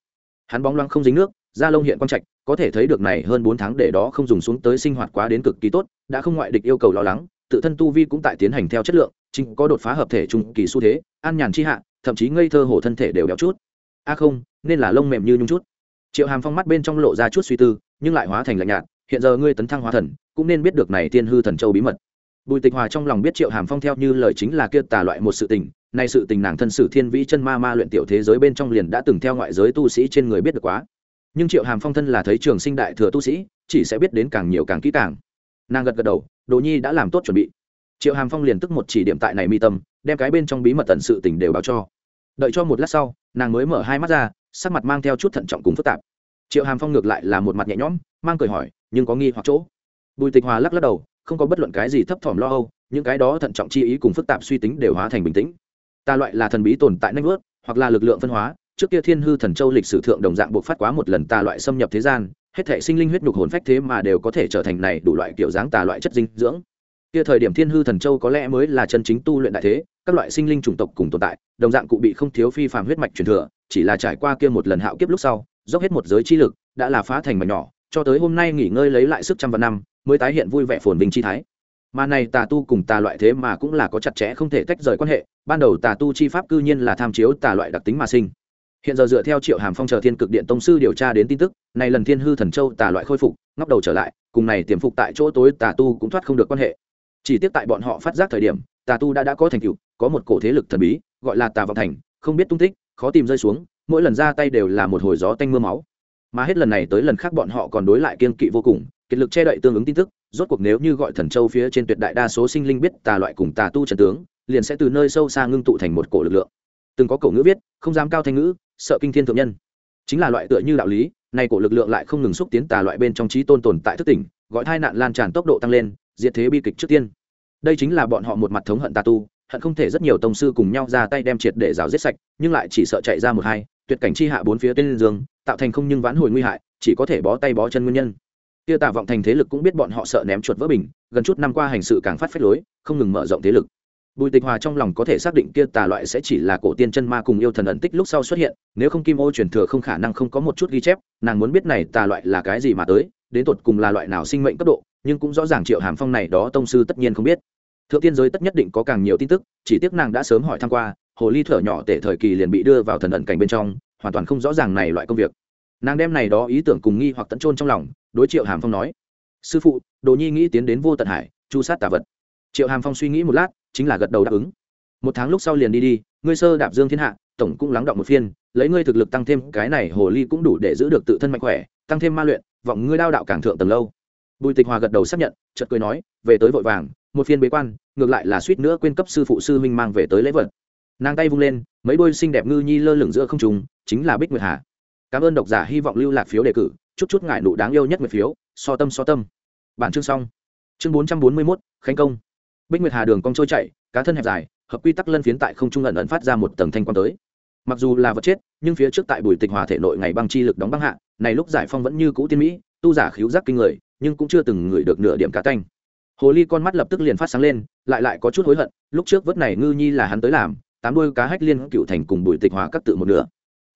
Hắn bóng loang không dính nước, da lông hiện quang trạch, có thể thấy được này hơn bốn tháng để đó không dùng xuống tới sinh hoạt quá đến cực kỳ tốt đã không ngoại địch yêu cầu lo lắng, tự thân tu vi cũng tại tiến hành theo chất lượng, chính có đột phá hợp thể trung kỳ xu thế, an nhàn chi hạ, thậm chí ngây thơ hổ thân thể đều béo chút. A à không, nên là lông mềm như nhung chút. Triệu hàm phong mắt bên trong lộ ra chút suy tư, nhưng lại hóa thành lạnh nhạt, hiện giờ ngươi tấn thăng hóa thần, cũng nên biết được này tiên hư thần châu bí mật. Bùi tịch hòa trong lòng biết triệu hàm phong theo như lời chính là kia tà loại một sự tình, nay sự tình nàng thân sử thiên vĩ chân ma ma luyện tiểu thế giới bên trong liền đã từng theo ngoại giới tu sĩ trên người biết được quá. Nhưng triệu hàm phong thân là thấy trường sinh đại thừa tu sĩ, chỉ sẽ biết đến càng nhiều càng kỹ càng nàng gật gật đầu đồ nhi đã làm tốt chuẩn bị. Triệu hàm phong liền tức một chỉ điểm tại này mi tâm, đem cái bên trong bí mật tận sự tình đều báo cho. Đợi cho một lát sau, nàng mới mở hai mắt ra, sắc mặt mang theo chút thận trọng cùng phức tạp. Triệu hàm phong ngược lại là một mặt nhẹ nhõm, mang cười hỏi, nhưng có nghi hoặc chỗ? Bùi tịch hòa lắc lắc đầu, không có bất luận cái gì thấp thỏm lo âu, những cái đó thận trọng chi ý cùng phức tạp suy tính đều hóa thành bình tĩnh. Ta loại là thần bí tồn tại nanh vớt hoặc là lực lượng phân hóa, trước kia thiên hư thần châu lịch sử thượng đồng dạng buộc phát quá một lần ta loại xâm nhập thế gian hết thể sinh linh huyết nhục hồn phách thế mà đều có thể trở thành này đủ loại kiểu dáng tà loại chất dinh dưỡng. Kia thời điểm thiên hư thần châu có lẽ mới là chân chính tu luyện đại thế, các loại sinh linh chủng tộc cùng tồn tại, đồng dạng cụ bị không thiếu phi phàm huyết mạch truyền thừa, chỉ là trải qua kia một lần hạo kiếp lúc sau, dốc hết một giới chi lực, đã là phá thành mà nhỏ, cho tới hôm nay nghỉ ngơi lấy lại sức trăm vạn năm, mới tái hiện vui vẻ phồn vinh chi thái. Mà này tà tu cùng tà loại thế mà cũng là có chặt chẽ không thể tách rời quan hệ, ban đầu tà tu chi pháp cư nhiên là tham chiếu tà loại đặc tính mà sinh hiện giờ dựa theo triệu hàm phong chờ thiên cực điện tông sư điều tra đến tin tức này lần thiên hư thần châu tà loại khôi phục, ngóc đầu trở lại, cùng này tiềm phục tại chỗ tối tà tu cũng thoát không được quan hệ. Chỉ tiếc tại bọn họ phát giác thời điểm, tà tu đã đã có thành tựu, có một cổ thế lực thần bí, gọi là tà vọng thành, không biết tung tích, khó tìm rơi xuống, mỗi lần ra tay đều là một hồi gió tanh mưa máu. Mà hết lần này tới lần khác bọn họ còn đối lại kiên kỵ vô cùng, kiệt lực che đậy tương ứng tin tức, rốt cuộc nếu như gọi thần châu phía trên tuyệt đại đa số sinh linh biết tà loại cùng tà tu trần tướng, liền sẽ từ nơi sâu xa ngưng tụ thành một cổ lực lượng. Từng có cổ ngữ viết, không dám cao thanh ngữ sợ kinh thiên thượng nhân. Chính là loại tựa như đạo lý, nay cổ lực lượng lại không ngừng xúc tiến tà loại bên trong trí tôn tồn tại thức tỉnh, gọi tai nạn lan tràn tốc độ tăng lên, diệt thế bi kịch trước tiên. Đây chính là bọn họ một mặt thống hận tà tu, hận không thể rất nhiều tông sư cùng nhau ra tay đem triệt để rào giết sạch, nhưng lại chỉ sợ chạy ra một hai, tuyệt cảnh chi hạ bốn phía tên dương, tạo thành không nhưng vãn hồi nguy hại, chỉ có thể bó tay bó chân nguyên nhân. Kia Tả vọng thành thế lực cũng biết bọn họ sợ ném chuột vỡ bình, gần chút năm qua hành sự càng phát phách lối, không ngừng mở rộng thế lực bùi tịch hòa trong lòng có thể xác định kia tà loại sẽ chỉ là cổ tiên chân ma cùng yêu thần ẩn tích lúc sau xuất hiện, nếu không kim ô truyền thừa không khả năng không có một chút ghi chép, nàng muốn biết này tà loại là cái gì mà tới, đến tột cùng là loại nào sinh mệnh cấp độ, nhưng cũng rõ ràng triệu hàm phong này đó tông sư tất nhiên không biết. Thượng tiên giới tất nhất định có càng nhiều tin tức, chỉ tiếc nàng đã sớm hỏi tham q u a hồ ly thở nhỏ tể thời kỳ liền bị đưa vào thần ẩn cảnh bên trong, hoàn toàn không rõ ràng này loại công việc. Nàng đem này đó ý tưởng cùng nghi hoặc tận trôn trong lòng, đối triệu hàm phong nói, sư phụ, đồ nhi nghĩ tiến đến vô tận hải, chu sát tà vật. Triệu hàm phong suy nghĩ một lát chính là gật đầu đáp ứng. Một tháng lúc sau liền đi đi, ngươi sơ đạp dương thiên hạ, tổng cũng lắng động một phiên, lấy ngươi thực lực tăng thêm cái này hồ ly cũng đủ để giữ được tự thân mạnh khỏe, tăng thêm ma luyện, vọng ngươi đao đạo càng thượng tầng lâu. Bùi tịch hòa gật đầu xác nhận, chợt cười nói, về tới vội vàng, một phiên bế quan, ngược lại là suýt nữa quên cấp sư phụ sư huynh mang về tới lễ vật. Nàng tay vung lên, mấy đôi xinh đẹp ngư nhi lơ lửng giữa không trùng chính là bích nguyệt hà. Cảm ơn độc giả hy vọng lưu lạc phiếu đề cử, chút chút ngại nụ đáng yêu nhất nguyệt phiếu, so tâm so tâm. Bản chương xong. Chương bốn trăm bốn mươi mốt, khánh công bích nguyệt hà đường cong trôi chạy cá thân hẹp dài, hợp quy tắc lân phiến tại không trung ẩn ẩn phát ra một tầng thanh quan tới. Mặc dù là vật chết, nhưng phía trước tại bùi tịch hòa thể nội ngày băng chi lực đóng băng hạ, này lúc giải phong vẫn như cũ tiên mỹ, tu giả khiếu giác kinh người, nhưng cũng chưa từng ngửi được nửa điểm cá tanh. Hồ ly con mắt lập tức liền phát sáng lên, lại lại có chút hối hận, lúc trước vớt này ngư nhi là hắn tới làm, tám đuôi cá hách liên cựu thành cùng bùi tịch hòa cắt tự một nửa.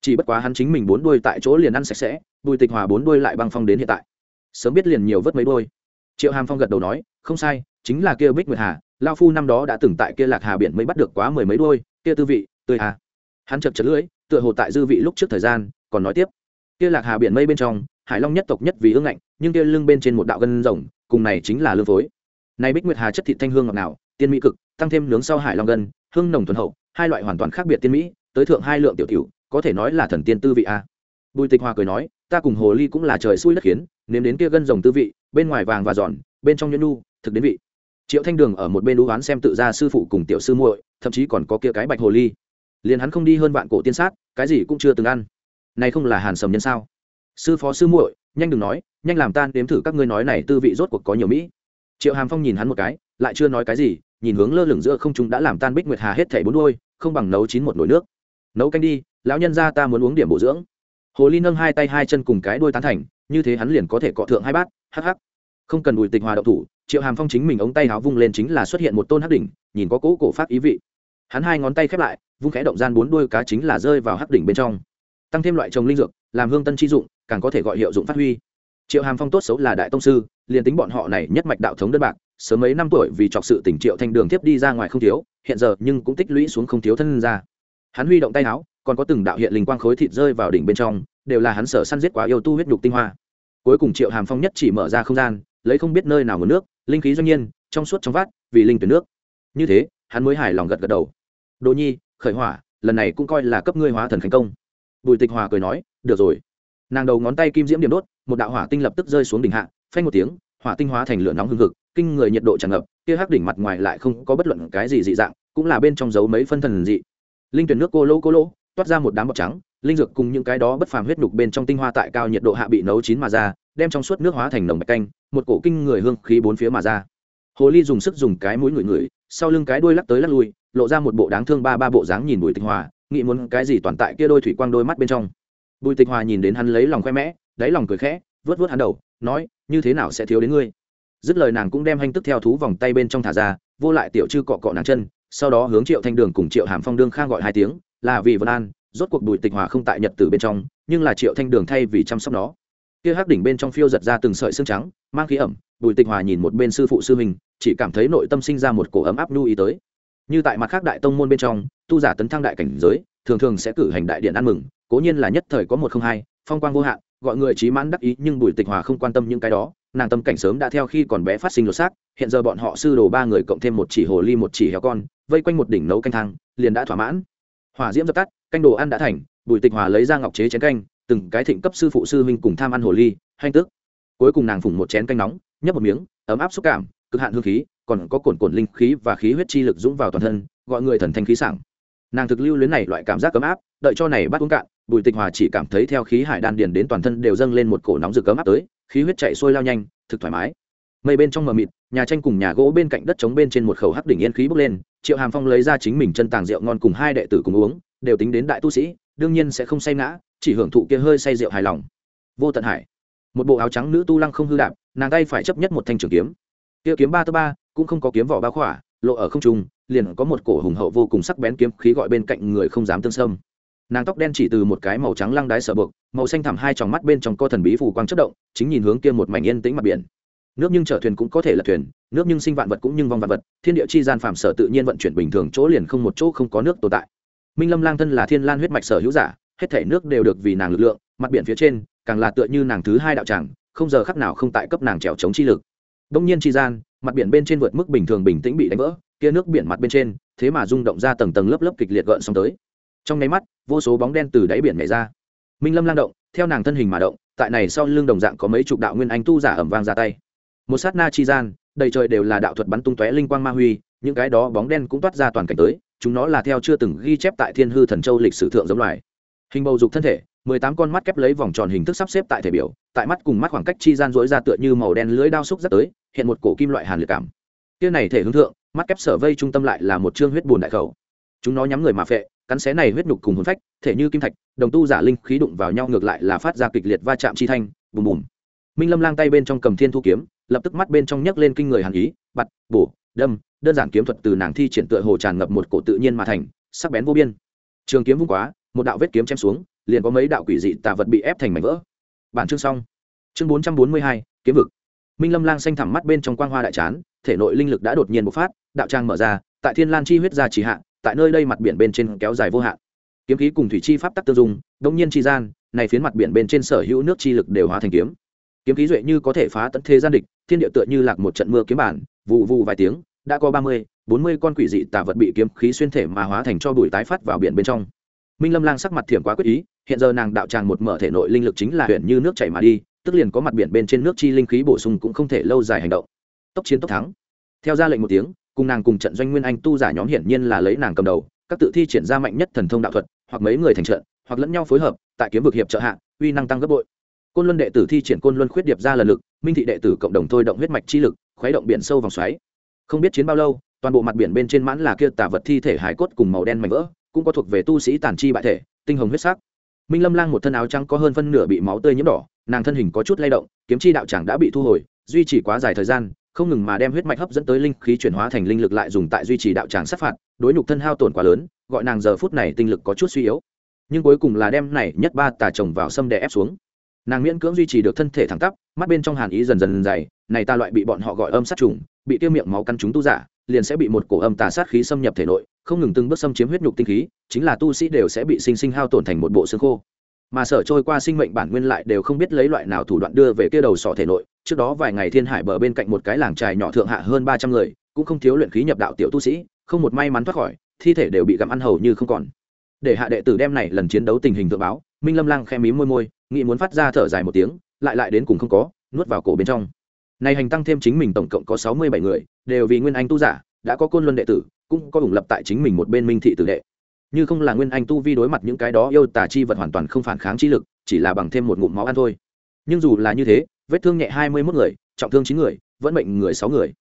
Chỉ bất quá hắn chính mình bốn đuôi tại chỗ liền ăn sạch sẽ, bùi tịch hòa bốn đuôi lại băng phong đến hiện tại. Sớm biết liền nhiều vớt mấy đuôi. Triệu hàm phong gật đầu nói, không sai chính là kia bích nguyệt hà, lao phu năm đó đã từng tại kia lạc hà biển mới bắt được quá mười mấy đuôi kia tư vị, tươi hà hắn chật chật lưỡi, tựa hồ tại dư vị lúc trước thời gian, còn nói tiếp. Kia lạc hà biển mây bên trong, hải long nhất tộc nhất vì ương ngạnh, nhưng kia lưng bên trên một đạo gân rồng, cùng này chính là lương phối. Này bích nguyệt hà chất thị thanh hương ngọt nào tiên mỹ cực, tăng thêm nướng sau hải long gân, hương nồng thuần hậu, hai loại hoàn toàn khác biệt tiên mỹ, tới thượng hai lượng tiểu tiểu, có thể nói là thần tiên tư vị a bùi tịch hòa cười nói, ta cùng hồ ly cũng là trời xui đất khiến, nếm đến kia gân rồng tư vị, bên ngoài vàng và giòn, bên trong nhuyễn nu, thực đến vị triệu thanh đường ở một bên đũ oán xem tự ra sư phụ cùng tiểu sư muội, thậm chí còn có kia cái bạch hồ ly. Liền hắn không đi hơn vạn cổ tiên sát, cái gì cũng chưa từng ăn. Này không là hàn sầm nhân sao? Sư phó sư muội, nhanh đừng nói, nhanh làm tan đếm thử các ngươi nói này tư vị rốt cuộc có nhiều mỹ. Triệu hàm phong nhìn hắn một cái, lại chưa nói cái gì, nhìn hướng lơ lửng giữa không chúng đã làm tan bích nguyệt hà hết thảy bốn đôi không bằng nấu chín một nồi nước. Nấu canh đi, lão nhân ra ta muốn uống điểm bổ dưỡng. Hồ ly nâng hai tay hai chân cùng cái đôi tán thành, như thế hắn liền có thể cọ thượng hai bát, hắc hắc không cần bùi tịch hòa đậu thủ, triệu hàm phong chính mình ống tay háo vung lên chính là xuất hiện một tôn hắc đỉnh, nhìn có cỗ cổ pháp ý vị. Hắn hai ngón tay khép lại, vung khẽ động gian bốn đuôi cá chính là rơi vào hắc đỉnh bên trong. Tăng thêm loại trồng linh dược, làm hương tân chi dụng, càng có thể gọi hiệu dụng phát huy. Triệu hàm phong tốt xấu là đại tông sư, liền tính bọn họ này nhất mạch đạo thống đơn bạc, sớm mấy năm tuổi vì trọc sự tỉnh triệu thanh đường tiếp đi ra ngoài không thiếu, hiện giờ nhưng cũng tích lũy xuống không thiếu thân ra hắn huy động tay áo, còn có từng đạo hiện linh quang khối thịt rơi vào đỉnh bên trong, đều là hắn sở săn giết quá yêu tu huyết nhục tinh hoa. Cuối cùng triệu hàm phong nhất chỉ mở ra không gian lấy không biết nơi nào nguồn nước, linh khí doanh nhiên, trong suốt trong vát vì linh tuyển nước. Như thế, hắn mới hài lòng gật gật đầu. Đồ nhi, khởi hỏa, lần này cũng coi là cấp ngươi hóa thần thành công. Bùi tịch hòa cười nói, được rồi. Nàng đầu ngón tay kim diễm điểm đốt, một đạo hỏa tinh lập tức rơi xuống đỉnh hạ, phanh một tiếng, hỏa tinh hóa thành lửa nóng hương hực, kinh người nhiệt độ tràn ngập, kia hắc đỉnh mặt ngoài lại không có bất luận cái gì dị dạng, cũng là bên trong dấu mấy phân thần dị. Linh tuyển nước cô lô cô lô toát ra một đám bọt trắng, linh dược cùng những cái đó bất phàm huyết nhục bên trong tinh hoa tại cao nhiệt độ hạ bị nấu chín mà ra đem trong suốt nước hóa thành nồng bạch canh, một cổ kinh người hương khí bốn phía mà ra. Hồ ly dùng sức dùng cái mũi ngửi ngửi, sau lưng cái đuôi lắc tới lắc lui, lộ ra một bộ đáng thương ba ba bộ dáng nhìn bùi tịch hòa, nghĩ muốn cái gì toàn tại kia đôi thủy quang đôi mắt bên trong. Bùi tịch hòa nhìn đến hắn lấy lòng khoe mẽ, đáy lòng cười khẽ, vớt vớt hắn đầu, nói, như thế nào sẽ thiếu đến ngươi? Dứt lời nàng cũng đem hành tức theo thú vòng tay bên trong thả ra, vô lại tiểu chư cọ cọ nàng chân, sau đó hướng triệu thanh đường cùng triệu hàm phong đương khang gọi hai tiếng, là vì vân an, rốt cuộc bùi tịch hòa không tại nhật tử bên trong, nhưng là triệu thanh đường thay vì chăm sóc nó kia hắc đỉnh bên trong phiêu giật ra từng sợi xương trắng, mang khí ẩm, bùi tịch hòa nhìn một bên sư phụ sư mình chỉ cảm thấy nội tâm sinh ra một cổ ấm áp lưu ý tới. Như tại mặt khác đại tông môn bên trong, tu giả tấn thăng đại cảnh giới, thường thường sẽ cử hành đại điện ăn mừng, cố nhiên là nhất thời có một không hai, phong quang vô hạn, gọi người trí mãn đắc ý, nhưng bùi tịch hòa không quan tâm những cái đó, nàng tâm cảnh sớm đã theo khi còn bé phát sinh lột xác, hiện giờ bọn họ sư đồ ba người cộng thêm một chỉ hồ ly, một chỉ heo con, vây quanh một đỉnh nấu canh thang, liền đã thỏa mãn. Hỏa diễm dập tắt, canh đồ ăn đã thành, bùi tịch hòa lấy ra ngọc chế chén canh từng cái thịnh cấp sư phụ sư huynh cùng tham ăn hồ ly hanh tức cuối cùng nàng phủng một chén canh nóng, nhấp một miếng, ấm áp xúc cảm, cực hạn hương khí, còn có cồn cồn linh khí và khí huyết chi lực dũng vào toàn thân, gọi người thần thanh khí sảng. Nàng thực lưu luyến này loại cảm giác ấm áp, đợi cho này bắt uống cạn, bùi tịch hòa chỉ cảm thấy theo khí hải đan điền đến toàn thân đều dâng lên một cổ nóng rực ấm áp tới, khí huyết chạy sôi lao nhanh, thực thoải mái. Mây bên trong mờ mịt, nhà tranh cùng nhà gỗ bên cạnh đất trống bên trên một khẩu hắc đỉnh yên khí bốc lên, triệu hàm phong lấy ra chính mình chân tàng rượu ngon cùng hai đệ tử cùng uống, đều tính đến đại tu sĩ, đương nhiên sẽ không say ngã chỉ hưởng thụ kia hơi say rượu hài lòng. Vô tận hải. Một bộ áo trắng nữ tu lăng không hư đạp, nàng tay phải chấp nhất một thanh trường kiếm. Kia kiếm ba tơ ba, cũng không có kiếm vỏ ba khỏa, lộ ở không trung, liền có một cổ hùng hậu vô cùng sắc bén kiếm khí gọi bên cạnh người không dám tương sâm nàng tóc đen chỉ từ một cái màu trắng lăng đái sở buộc, màu xanh thẳm hai tròng mắt bên trong co thần bí phù quang chất động, chính nhìn hướng kia một mảnh yên tĩnh mặt biển. Nước nhưng chở thuyền cũng có thể là thuyền, nước nhưng sinh vạn vật cũng nhưng vong vạn vật, thiên địa chi gian phạm sở tự nhiên vận chuyển bình thường chỗ liền không một chỗ không có nước tồn tại. Minh lâm lang thân là thiên lan huyết mạch sở hữu giả hết thể nước đều được vì nàng lực lượng, mặt biển phía trên, càng là tựa như nàng thứ hai đạo tràng, không giờ khắc nào không tại cấp nàng trèo chống chi lực. Đông nhiên chi gian, mặt biển bên trên vượt mức bình thường bình tĩnh bị đánh vỡ, kia nước biển mặt bên trên, thế mà rung động ra tầng tầng lớp lớp kịch liệt gợn sóng tới. Trong nháy mắt, vô số bóng đen từ đáy biển nhảy ra. Minh lâm lang động, theo nàng thân hình mà động, tại này sau lưng đồng dạng có mấy chục đạo nguyên anh tu giả ẩm vang ra tay. Một sát na chi gian, đầy trời đều là đạo thuật bắn tung tóe linh quang ma huy, những cái đó bóng đen cũng toát ra toàn cảnh tới, chúng nó là theo chưa từng ghi chép tại thiên hư thần châu lịch sử thượng giống loài hình bầu dục thân thể, mười tám con mắt kép lấy vòng tròn hình thức sắp xếp tại thể biểu, tại mắt cùng mắt khoảng cách chi gian dối ra tựa như màu đen lưới đao xúc rất tới, hiện một cổ kim loại hàn liệt cảm. Kia này thể hướng thượng, mắt kép sở vây trung tâm lại là một chương huyết bùn đại khẩu. Chúng nó nhắm người mà phệ, cắn xé này huyết nhục cùng hồn phách, thể như kim thạch, đồng tu giả linh khí đụng vào nhau ngược lại là phát ra kịch liệt va chạm chi thanh, bùm bùm. Minh lâm lang tay bên trong cầm thiên thu kiếm, lập tức mắt bên trong nhấc lên kinh người hàn ý, bặt, bổ, đâm, đơn giản kiếm thuật từ nàng thi triển tựa hồ tràn ngập một cổ tự nhiên mà thành, sắc bén vô biên. Trường kiếm vung quá một đạo vết kiếm chém xuống, liền có mấy đạo quỷ dị tà vật bị ép thành mảnh vỡ. Bản chương xong. Chương bốn trăm bốn mươi hai, kiếm vực. Minh lâm lang xanh thẳm mắt bên trong quang hoa đại chán, thể nội linh lực đã đột nhiên bộc phát, đạo trang mở ra, tại thiên lan chi huyết ra chỉ hạn tại nơi đây mặt biển bên trên kéo dài vô hạn. Kiếm khí cùng thủy chi pháp tắc tương dung đông nhiên chi gian, này phiến mặt biển bên trên sở hữu nước chi lực đều hóa thành kiếm. Kiếm khí duệ như có thể phá tận thế gian địch, thiên địa tựa như lạc một trận mưa kiếm bản vụ vụ vài tiếng, đã có ba mươi, bốn mươi con quỷ dị tà vật bị kiếm khí xuyên thể mà hóa thành cho bụi tái phát vào biển bên trong minh lâm lang sắc mặt thiểm quá quyết ý, hiện giờ nàng đạo tràng một mở thể nội linh lực chính là huyện như nước chảy mà đi, tức liền có mặt biển bên trên nước chi linh khí bổ sung cũng không thể lâu dài hành động. Tốc chiến tốc thắng. Theo ra lệnh một tiếng, cùng nàng cùng trận doanh nguyên anh tu giả nhóm hiển nhiên là lấy nàng cầm đầu, các tự thi triển ra mạnh nhất thần thông đạo thuật, hoặc mấy người thành trận, hoặc lẫn nhau phối hợp, tại kiếm vực hiệp trợ hạ, uy năng tăng gấp bội. Côn luân đệ tử thi triển côn luân khuyết điệp ra lần lực, minh thị đệ tử cộng đồng thôi động huyết mạch chi lực, khuấy động biển sâu vòng xoáy. Không biết chiến bao lâu, toàn bộ mặt biển bên trên mãn là kia tả vật thi thể hải cốt cùng màu đen mảnh vỡ cũng có thuộc về tu sĩ tàn chi bại thể, tinh hồng huyết sắc. Minh lâm lang một thân áo trắng có hơn phân nửa bị máu tươi nhiễm đỏ, nàng thân hình có chút lay động, kiếm chi đạo tràng đã bị thu hồi, duy trì quá dài thời gian, không ngừng mà đem huyết mạch hấp dẫn tới linh khí chuyển hóa thành linh lực lại dùng tại duy trì đạo tràng sát phạt, đối nhục thân hao tổn quá lớn, gọi nàng giờ phút này tinh lực có chút suy yếu. Nhưng cuối cùng là đem này nhất ba tà chồng vào xâm đè ép xuống. Nàng miễn cưỡng duy trì được thân thể thẳng tắp, mắt bên trong hàn ý dần dần dày, này ta loại bị bọn họ gọi âm sát trùng, bị tiêu miệng máu căn chúng tu giả, liền sẽ bị một cổ âm tà sát khí xâm nhập thể nội không ngừng từng bước xâm chiếm huyết nhục tinh khí, chính là tu sĩ đều sẽ bị sinh sinh hao tổn thành một bộ xương khô. Mà sở trôi qua sinh mệnh bản nguyên lại đều không biết lấy loại nào thủ đoạn đưa về kia đầu sọ thể nội, trước đó vài ngày thiên hải bờ bên cạnh một cái làng trài nhỏ thượng hạ hơn ba trăm người, cũng không thiếu luyện khí nhập đạo tiểu tu sĩ, không một may mắn thoát khỏi, thi thể đều bị gặm ăn hầu như không còn. Để hạ đệ tử đem này lần chiến đấu tình hình thượng báo, minh lâm lang khe mí môi môi, nghĩ muốn phát ra thở dài một tiếng, lại lại đến cùng không có, nuốt vào cổ bên trong. Này hành tăng thêm chính mình tổng cộng có sáu mươi bảy người, đều vì nguyên anh tu giả, đã có côn luân đệ tử cũng có ủng lập tại chính mình một bên minh thị tử đệ. Như không là nguyên anh tu vi đối mặt những cái đó yêu tà chi vật hoàn toàn không phản kháng chi lực, chỉ là bằng thêm một ngụm máu ăn thôi. Nhưng dù là như thế, vết thương nhẹ hai mươi mốt người, trọng thương chín người, vẫn mệnh người sáu người.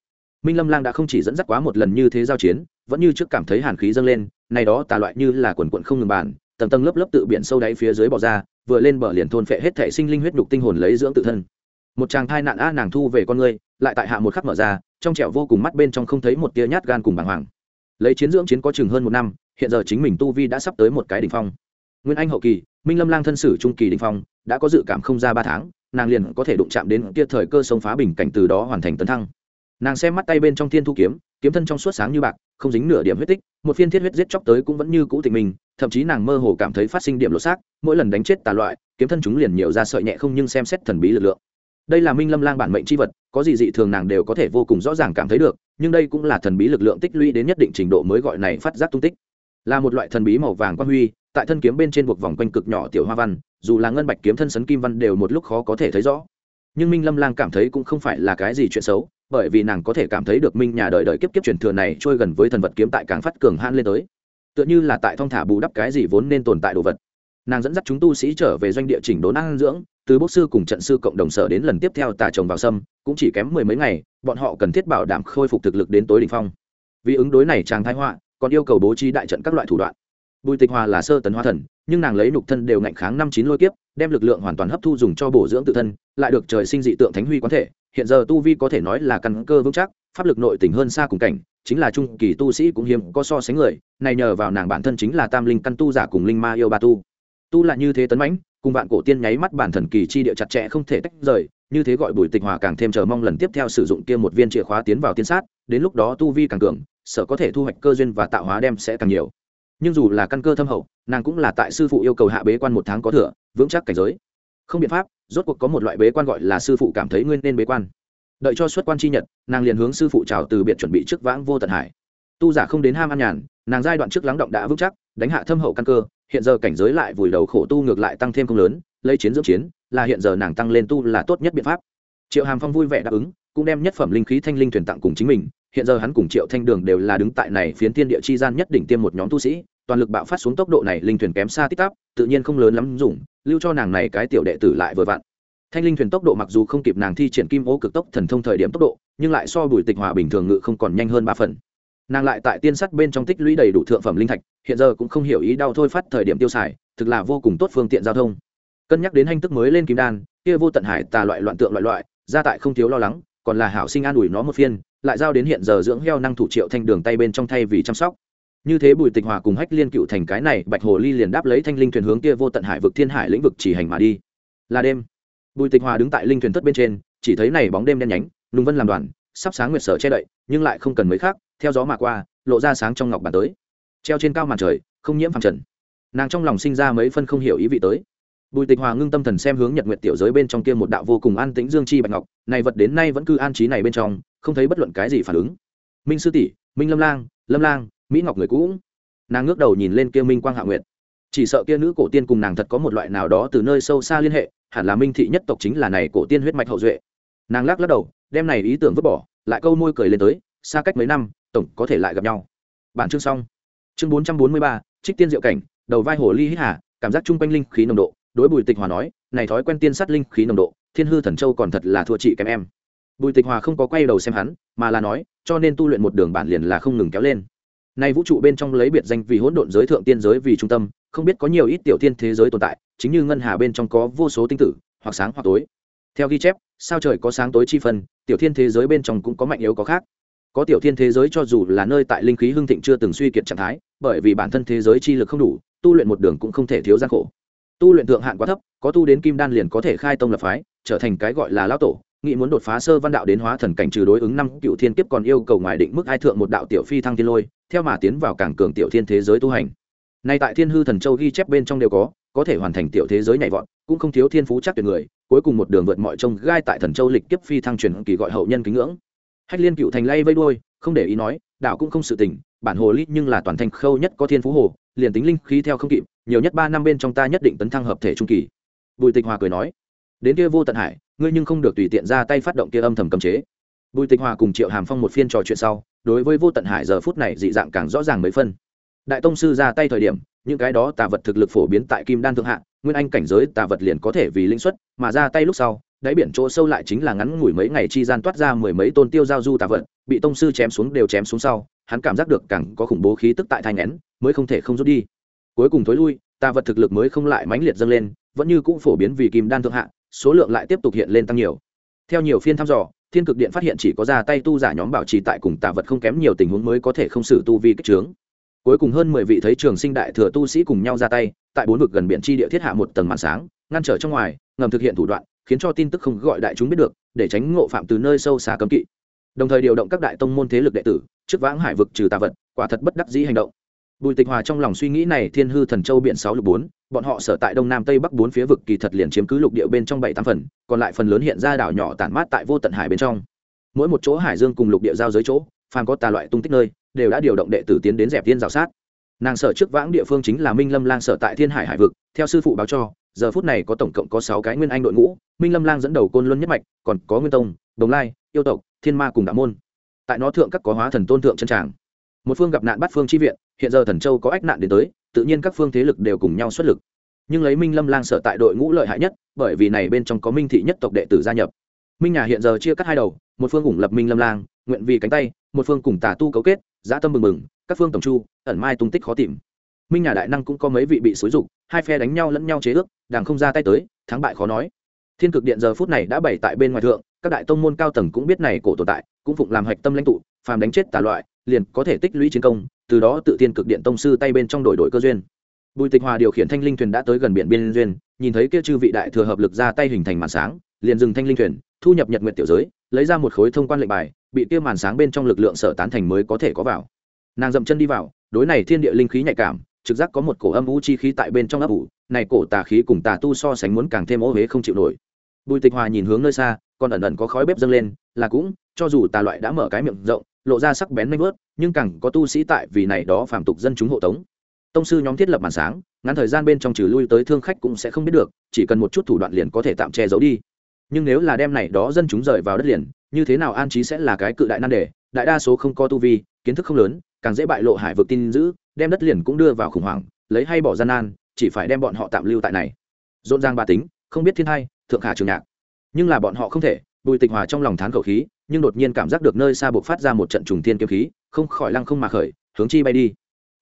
Minh lâm lang đã không chỉ dẫn dắt quá một lần như thế giao chiến, vẫn như trước cảm thấy hàn khí dâng lên, này đó tà loại như là quần quận không ngừng bàn, tầng tầng lớp lớp tự biển sâu đáy phía dưới bỏ ra, vừa lên bờ liền thôn phệ hết thể sinh linh huyết đục tinh hồn lấy dưỡng tự thân. Một chàng thai nạn a nàng thu về con người, lại tại hạ một khắc mở ra, trong trẻo vô cùng mắt bên trong không thấy một tia nhát gan cùng bàng hoàng lấy chiến dưỡng chiến có chừng hơn một năm, hiện giờ chính mình tu vi đã sắp tới một cái đỉnh phong. Nguyên anh hậu kỳ, minh lâm lang thân sử trung kỳ đỉnh phong, đã có dự cảm không ra ba tháng, nàng liền có thể đụng chạm đến kia thời cơ sông phá bình cảnh từ đó hoàn thành tấn thăng. Nàng xem mắt tay bên trong thiên thu kiếm kiếm thân trong suốt sáng như bạc, không dính nửa điểm huyết tích, một phiên thiết huyết giết chóc tới cũng vẫn như cũ tình mình, thậm chí nàng mơ hồ cảm thấy phát sinh điểm lột xác, mỗi lần đánh chết tà loại, kiếm thân chúng liền nhiều ra sợi nhẹ không nhưng xem xét thần bí lực lượng. Đây là minh lâm lang bản mệnh c h i vật có gì dị thường nàng đều có thể vô cùng rõ ràng cảm thấy được, nhưng đây cũng là thần bí lực lượng tích lũy đến nhất định trình độ mới gọi này phát giác tung tích. Là một loại thần bí màu vàng quan huy, tại thân kiếm bên trên buộc vòng quanh cực nhỏ tiểu hoa văn, dù là ngân bạch kiếm thân sấn kim văn đều một lúc khó có thể thấy rõ. Nhưng minh lâm lang cảm thấy cũng không phải là cái gì chuyện xấu, bởi vì nàng có thể cảm thấy được minh nhà đời đời kiếp kiếp truyền thừa này trôi gần với thần vật kiếm tại càng phát cường han lên tới. Tựa như là tại thong thả bù đắp cái gì vốn nên tồn tại đồ vật. Nàng dẫn dắt chúng tu sĩ trở về doanh địa chỉnh đốn ăn dưỡng từ bốc sư cùng trận sư cộng đồng sở đến lần tiếp theo tà trồng vào sâm, cũng chỉ kém mười mấy ngày, bọn họ cần thiết bảo đảm khôi phục thực lực đến tối đ ỉ n h phong. Vì ứng đối này chàng thái họa, còn yêu cầu bố trí đại trận các loại thủ đoạn. Bùi tịch hòa là sơ tấn hoa thần, nhưng nàng lấy nục thân đều ngạnh kháng năm chín lôi kiếp, đem lực lượng hoàn toàn hấp thu dùng cho bổ dưỡng tự thân, lại được trời sinh dị tượng thánh huy quán thể. Hiện giờ tu vi có thể nói là căn cơ vững chắc, pháp lực nội tỉnh hơn xa cùng cảnh, chính là trung kỳ tu sĩ cũng hiếm có so sánh người, này nhờ vào nàng bản thân chính là tam linh căn tu giả cùng linh ma yêu ba tu. Tu là như thế tấn mãnh cùng vạn cổ tiên nháy mắt bản thần kỳ chi địa chặt chẽ không thể tách rời, như thế gọi bùi tịch hòa càng thêm chờ mong lần tiếp theo sử dụng kia một viên chìa khóa tiến vào tiên sát, đến lúc đó tu vi càng cường, sợ có thể thu hoạch cơ duyên và tạo hóa đem sẽ càng nhiều. Nhưng dù là căn cơ thâm hậu, nàng cũng là tại sư phụ yêu cầu hạ bế quan một tháng có thừa, vững chắc cảnh giới. Không biện pháp, rốt cuộc có một loại bế quan gọi là sư phụ cảm thấy nguyên nên bế quan. Đợi cho xuất quan chi nhật, nàng liền hướng sư phụ chào từ biệt chuẩn bị trước vãng vô tận hải. Tu giả không đến ham ăn nhàn, nàng giai đoạn trước lắng động đã vững chắc đánh hạ thâm hậu căn cơ, hiện giờ cảnh giới lại vùi đầu khổ tu ngược lại tăng thêm công lớn, lấy chiến dưỡng chiến, là hiện giờ nàng tăng lên tu là tốt nhất biện pháp. Triệu hàm phong vui vẻ đáp ứng, cũng đem nhất phẩm linh khí thanh linh thuyền tặng cùng chính mình, hiện giờ hắn cùng triệu thanh đường đều là đứng tại này phiến tiên địa chi gian nhất định tiêm một nhóm tu sĩ, toàn lực bạo phát xuống tốc độ này linh thuyền kém xa tích tắp, tự nhiên không lớn lắm dùng, lưu cho nàng này cái tiểu đệ tử lại vừa vặn. Thanh linh thuyền tốc độ mặc dù không kịp nàng thi triển kim ô cực tốc thần thông thời điểm tốc độ, nhưng lại so bùi tịch hòa bình thường ngự không còn nhanh hơn ba phần nàng lại tại tiên sắt bên trong tích lũy đầy đủ thượng phẩm linh thạch, hiện giờ cũng không hiểu ý đau thôi phát thời điểm tiêu xài, thực là vô cùng tốt phương tiện giao thông. Cân nhắc đến hành tức mới lên kim đan, kia vô tận hải tà loại loạn tượng loại loại gia tại không thiếu lo lắng, còn là hảo sinh an ủi nó một phiên, lại giao đến hiện giờ dưỡng heo năng thủ triệu thanh đường tay bên trong thay vì chăm sóc. Như thế bùi tịch hòa cùng hách liên cựu thành cái này bạch hồ ly liền đáp lấy thanh linh thuyền hướng kia vô tận hải vực thiên hải lĩnh vực chỉ hành mà đi. Là đêm, bùi tịch hòa đứng tại linh thuyền thất bên trên, chỉ thấy này bóng đêm đen nhánh, nùng vân làm đoàn sắp sáng nguyệt sở che đậy, nhưng lại không cần mấy khác, theo gió mà qua, lộ ra sáng trong ngọc bàn tới. Treo trên cao màn trời, không nhiễm phẳng trần. Nàng trong lòng sinh ra mấy phân không hiểu ý vị tới. Bùi tịch hòa ngưng tâm thần xem hướng nhật nguyệt tiểu giới bên trong kia một đạo vô cùng an tĩnh dương chi bạch ngọc, này vật đến nay vẫn cứ an trí này bên trong, không thấy bất luận cái gì phản ứng. Minh sư tỷ, minh lâm lang lâm lang, mỹ ngọc người cũ nàng ngước đầu nhìn lên kia minh quang hạ nguyệt. Chỉ sợ kia nữ cổ tiên cùng nàng thật có một loại nào đó từ nơi sâu xa liên hệ, hẳn là minh thị nhất tộc chính là này cổ tiên huyết mạch hậu duệ nàng lắc lắc đầu, đem này ý tưởng vứt bỏ, lại câu môi cười lên tới, xa cách mấy năm, tổng có thể lại gặp nhau. Bản chương xong. Chương bốn trăm bốn mươi ba, trích tiên diệu cảnh, đầu vai hồ ly hít hà, cảm giác chung quanh linh khí nồng độ, đối bùi tịch hòa nói, này thói quen tiên sát linh khí nồng độ, thiên hư thần châu còn thật là thua chị kém em. Bùi tịch hòa không có quay đầu xem hắn, mà là nói, cho nên tu luyện một đường bản liền là không ngừng kéo lên. Nay vũ trụ bên trong lấy biệt danh vì hỗn độn giới thượng tiên giới vì trung tâm, không biết có nhiều ít tiểu tiên thế giới tồn tại, chính như ngân hà bên trong có vô số tinh tử, hoặc sáng hoặc tối. Theo ghi chép sao trời có sáng tối chi phân, tiểu thiên thế giới bên trong cũng có mạnh yếu có khác. Có tiểu thiên thế giới cho dù là nơi tại linh khí hưng thịnh chưa từng suy kiệt trạng thái, bởi vì bản thân thế giới chi lực không đủ, tu luyện một đường cũng không thể thiếu gian khổ. Tu luyện thượng hạn quá thấp, có tu đến kim đan liền có thể khai tông lập phái, trở thành cái gọi là lão tổ, nghĩ muốn đột phá sơ văn đạo đến hóa thần cảnh trừ đối ứng năm cựu thiên kiếp còn yêu cầu ngoài định mức ai thượng một đạo tiểu phi thăng thiên lôi, theo mà tiến vào cảng cường tiểu thiên thế giới tu hành. Nay tại thiên hư thần châu ghi chép bên trong đều có có thể hoàn thành tiểu thế giới nhảy vọt, cũng không thiếu thiên phú chắc tuyệt người cuối cùng một đường vượt mọi trông gai tại thần châu lịch kiếp phi thăng truyền kỳ gọi hậu nhân kính ngưỡng. Hách liên cựu thành lay vây đuôi, không để ý nói đạo cũng không sự tình, bản hồ lít nhưng là toàn thành khâu nhất có thiên phú hồ, liền tính linh khí theo không kịp, nhiều nhất ba năm bên trong ta nhất định tấn thăng hợp thể trung kỳ. Bùi tịch hòa cười nói, đến kia vô tận hải, ngươi nhưng không được tùy tiện ra tay phát động kia âm thầm cấm chế. Bùi tịch hòa cùng triệu hàm phong một phiên trò chuyện sau, đối với vô tận hải giờ phút này dị dạng càng rõ ràng mấy phân. Đại tông sư ra tay thời điểm, những cái đó tà vật thực lực phổ biến tại kim đan thượng hạ, nguyên anh cảnh giới tà vật liền có thể vì linh xuất mà ra tay lúc sau, đáy biển chỗ sâu lại chính là ngắn ngủi mấy ngày chi gian toát ra mười mấy tôn tiêu giao du tà vật, bị tông sư chém xuống đều chém xuống sau, hắn cảm giác được càng có khủng bố khí tức tại thai nén mới không thể không rút đi. Cuối cùng thối lui, tà vật thực lực mới không lại mãnh liệt dâng lên, vẫn như cũ phổ biến vì kim đan thượng hạ, số lượng lại tiếp tục hiện lên tăng nhiều. Theo nhiều phiên thăm dò, thiên cực điện phát hiện chỉ có ra tay tu giả nhóm bảo trì tại cùng tà vật không kém nhiều tình huống mới có thể không xử tu vi kích trướng. Cuối cùng hơn mười vị thấy trường sinh đại thừa tu sĩ cùng nhau ra tay, tại bốn vực gần biển tri địa thiết hạ một tầng màn sáng ngăn trở trong ngoài, ngầm thực hiện thủ đoạn, khiến cho tin tức không gọi đại chúng biết được, để tránh ngộ phạm từ nơi sâu xa cấm kỵ. Đồng thời điều động các đại tông môn thế lực đệ tử, trước vãng hải vực trừ tà vật, quả thật bất đắc dĩ hành động. Bùi tịch hòa trong lòng suy nghĩ này, thiên hư thần châu biển sáu lục bốn, bọn họ sở tại đông nam tây bắc bốn phía vực kỳ thật liền chiếm cứ lục địa bên trong bảy tám phần, còn lại phần lớn hiện ra đảo nhỏ tản mát tại vô tận hải bên trong. Mỗi một chỗ hải dương cùng lục địa giao giới chỗ, phàm có tà loại tung tích nơi, đều đã điều động đệ tử tiến đến dẹp tiên rào sát. Nàng sở trước vãng địa phương chính là minh lâm lang sở tại thiên hải hải vực, theo sư phụ báo cho giờ phút này có tổng cộng có sáu cái nguyên anh đội ngũ, minh lâm lang dẫn đầu côn luân nhất mạch, còn có nguyên tông, đồng lai, yêu tộc, thiên ma cùng đạo môn. Tại nó thượng các có hóa thần tôn thượng chân tràng. Một phương gặp nạn bắt phương chi viện, hiện giờ thần châu có ách nạn đến tới, tự nhiên các phương thế lực đều cùng nhau xuất lực. Nhưng lấy minh lâm lang sở tại đội ngũ lợi hại nhất, bởi vì này bên trong có minh thị nhất tộc đệ tử gia nhập. Minh nhà hiện giờ chia cắt hai đầu, một phương ủng lập minh lâm lang, nguyện vì cánh tay, một phương cùng tà tu cấu kết giã tâm mừng mừng các phương tổng chu, ẩn mai tung tích khó tìm. Minh nhà đại năng cũng có mấy vị bị xúi dục hai phe đánh nhau lẫn nhau chế ước đàng không ra tay tới, thắng bại khó nói. Thiên cực điện giờ phút này đã bày tại bên ngoài thượng, các đại tông môn cao tầng cũng biết này cổ tồn tại, cũng phụng làm hạch tâm lãnh tụ, phàm đánh chết tà loại, liền có thể tích lũy chiến công, từ đó tự thiên cực điện tông sư tay bên trong đổi đổi cơ duyên. Bùi tịch hòa điều khiển thanh linh thuyền đã tới gần biển biên duyên, nhìn thấy kia chư vị đại thừa hợp lực ra tay hình thành màn sáng, liền dừng thanh linh thuyền, thu nhập nhật nguyện tiểu giới, lấy ra một khối thông quan lệnh bài, bị kia màn sáng bên trong lực lượng sở tán thành mới có thể có vào. Nàng dậm chân đi vào, đối này thiên địa linh khí nhạy cảm trực giác có một cổ âm u chi khí tại bên trong ấp ủ, này cổ tà khí cùng tà tu so sánh muốn càng thêm ô huế không chịu nổi. Bùi tịch hòa nhìn hướng nơi xa, còn ẩn ẩn có khói bếp dâng lên, là cũng, cho dù tà loại đã mở cái miệng rộng, lộ ra sắc bén nanh vớt nhưng càng có tu sĩ tại vì này đó phàm tục dân chúng hộ tống. Tông sư nhóm thiết lập màn sáng, ngắn thời gian bên trong trừ lui tới thương khách cũng sẽ không biết được, chỉ cần một chút thủ đoạn liền có thể tạm che giấu đi. Nhưng nếu là đem này đó dân chúng rời vào đất liền, như thế nào an trí sẽ là cái cự đại nan đề, đại đa số không có tu vi, kiến thức không lớn, càng dễ bại lộ hải vực tin giữ đem đất liền cũng đưa vào khủng hoảng, lấy hay bỏ gian nan, chỉ phải đem bọn họ tạm lưu tại này. Rộn ràng ba tính, không biết thiên hai thượng khả trường nhạc. Nhưng là bọn họ không thể, bùi tịch hòa trong lòng thán khẩu khí, nhưng đột nhiên cảm giác được nơi xa buộc phát ra một trận trùng thiên kiếm khí, không khỏi lăng không mà khởi, hướng chi bay đi.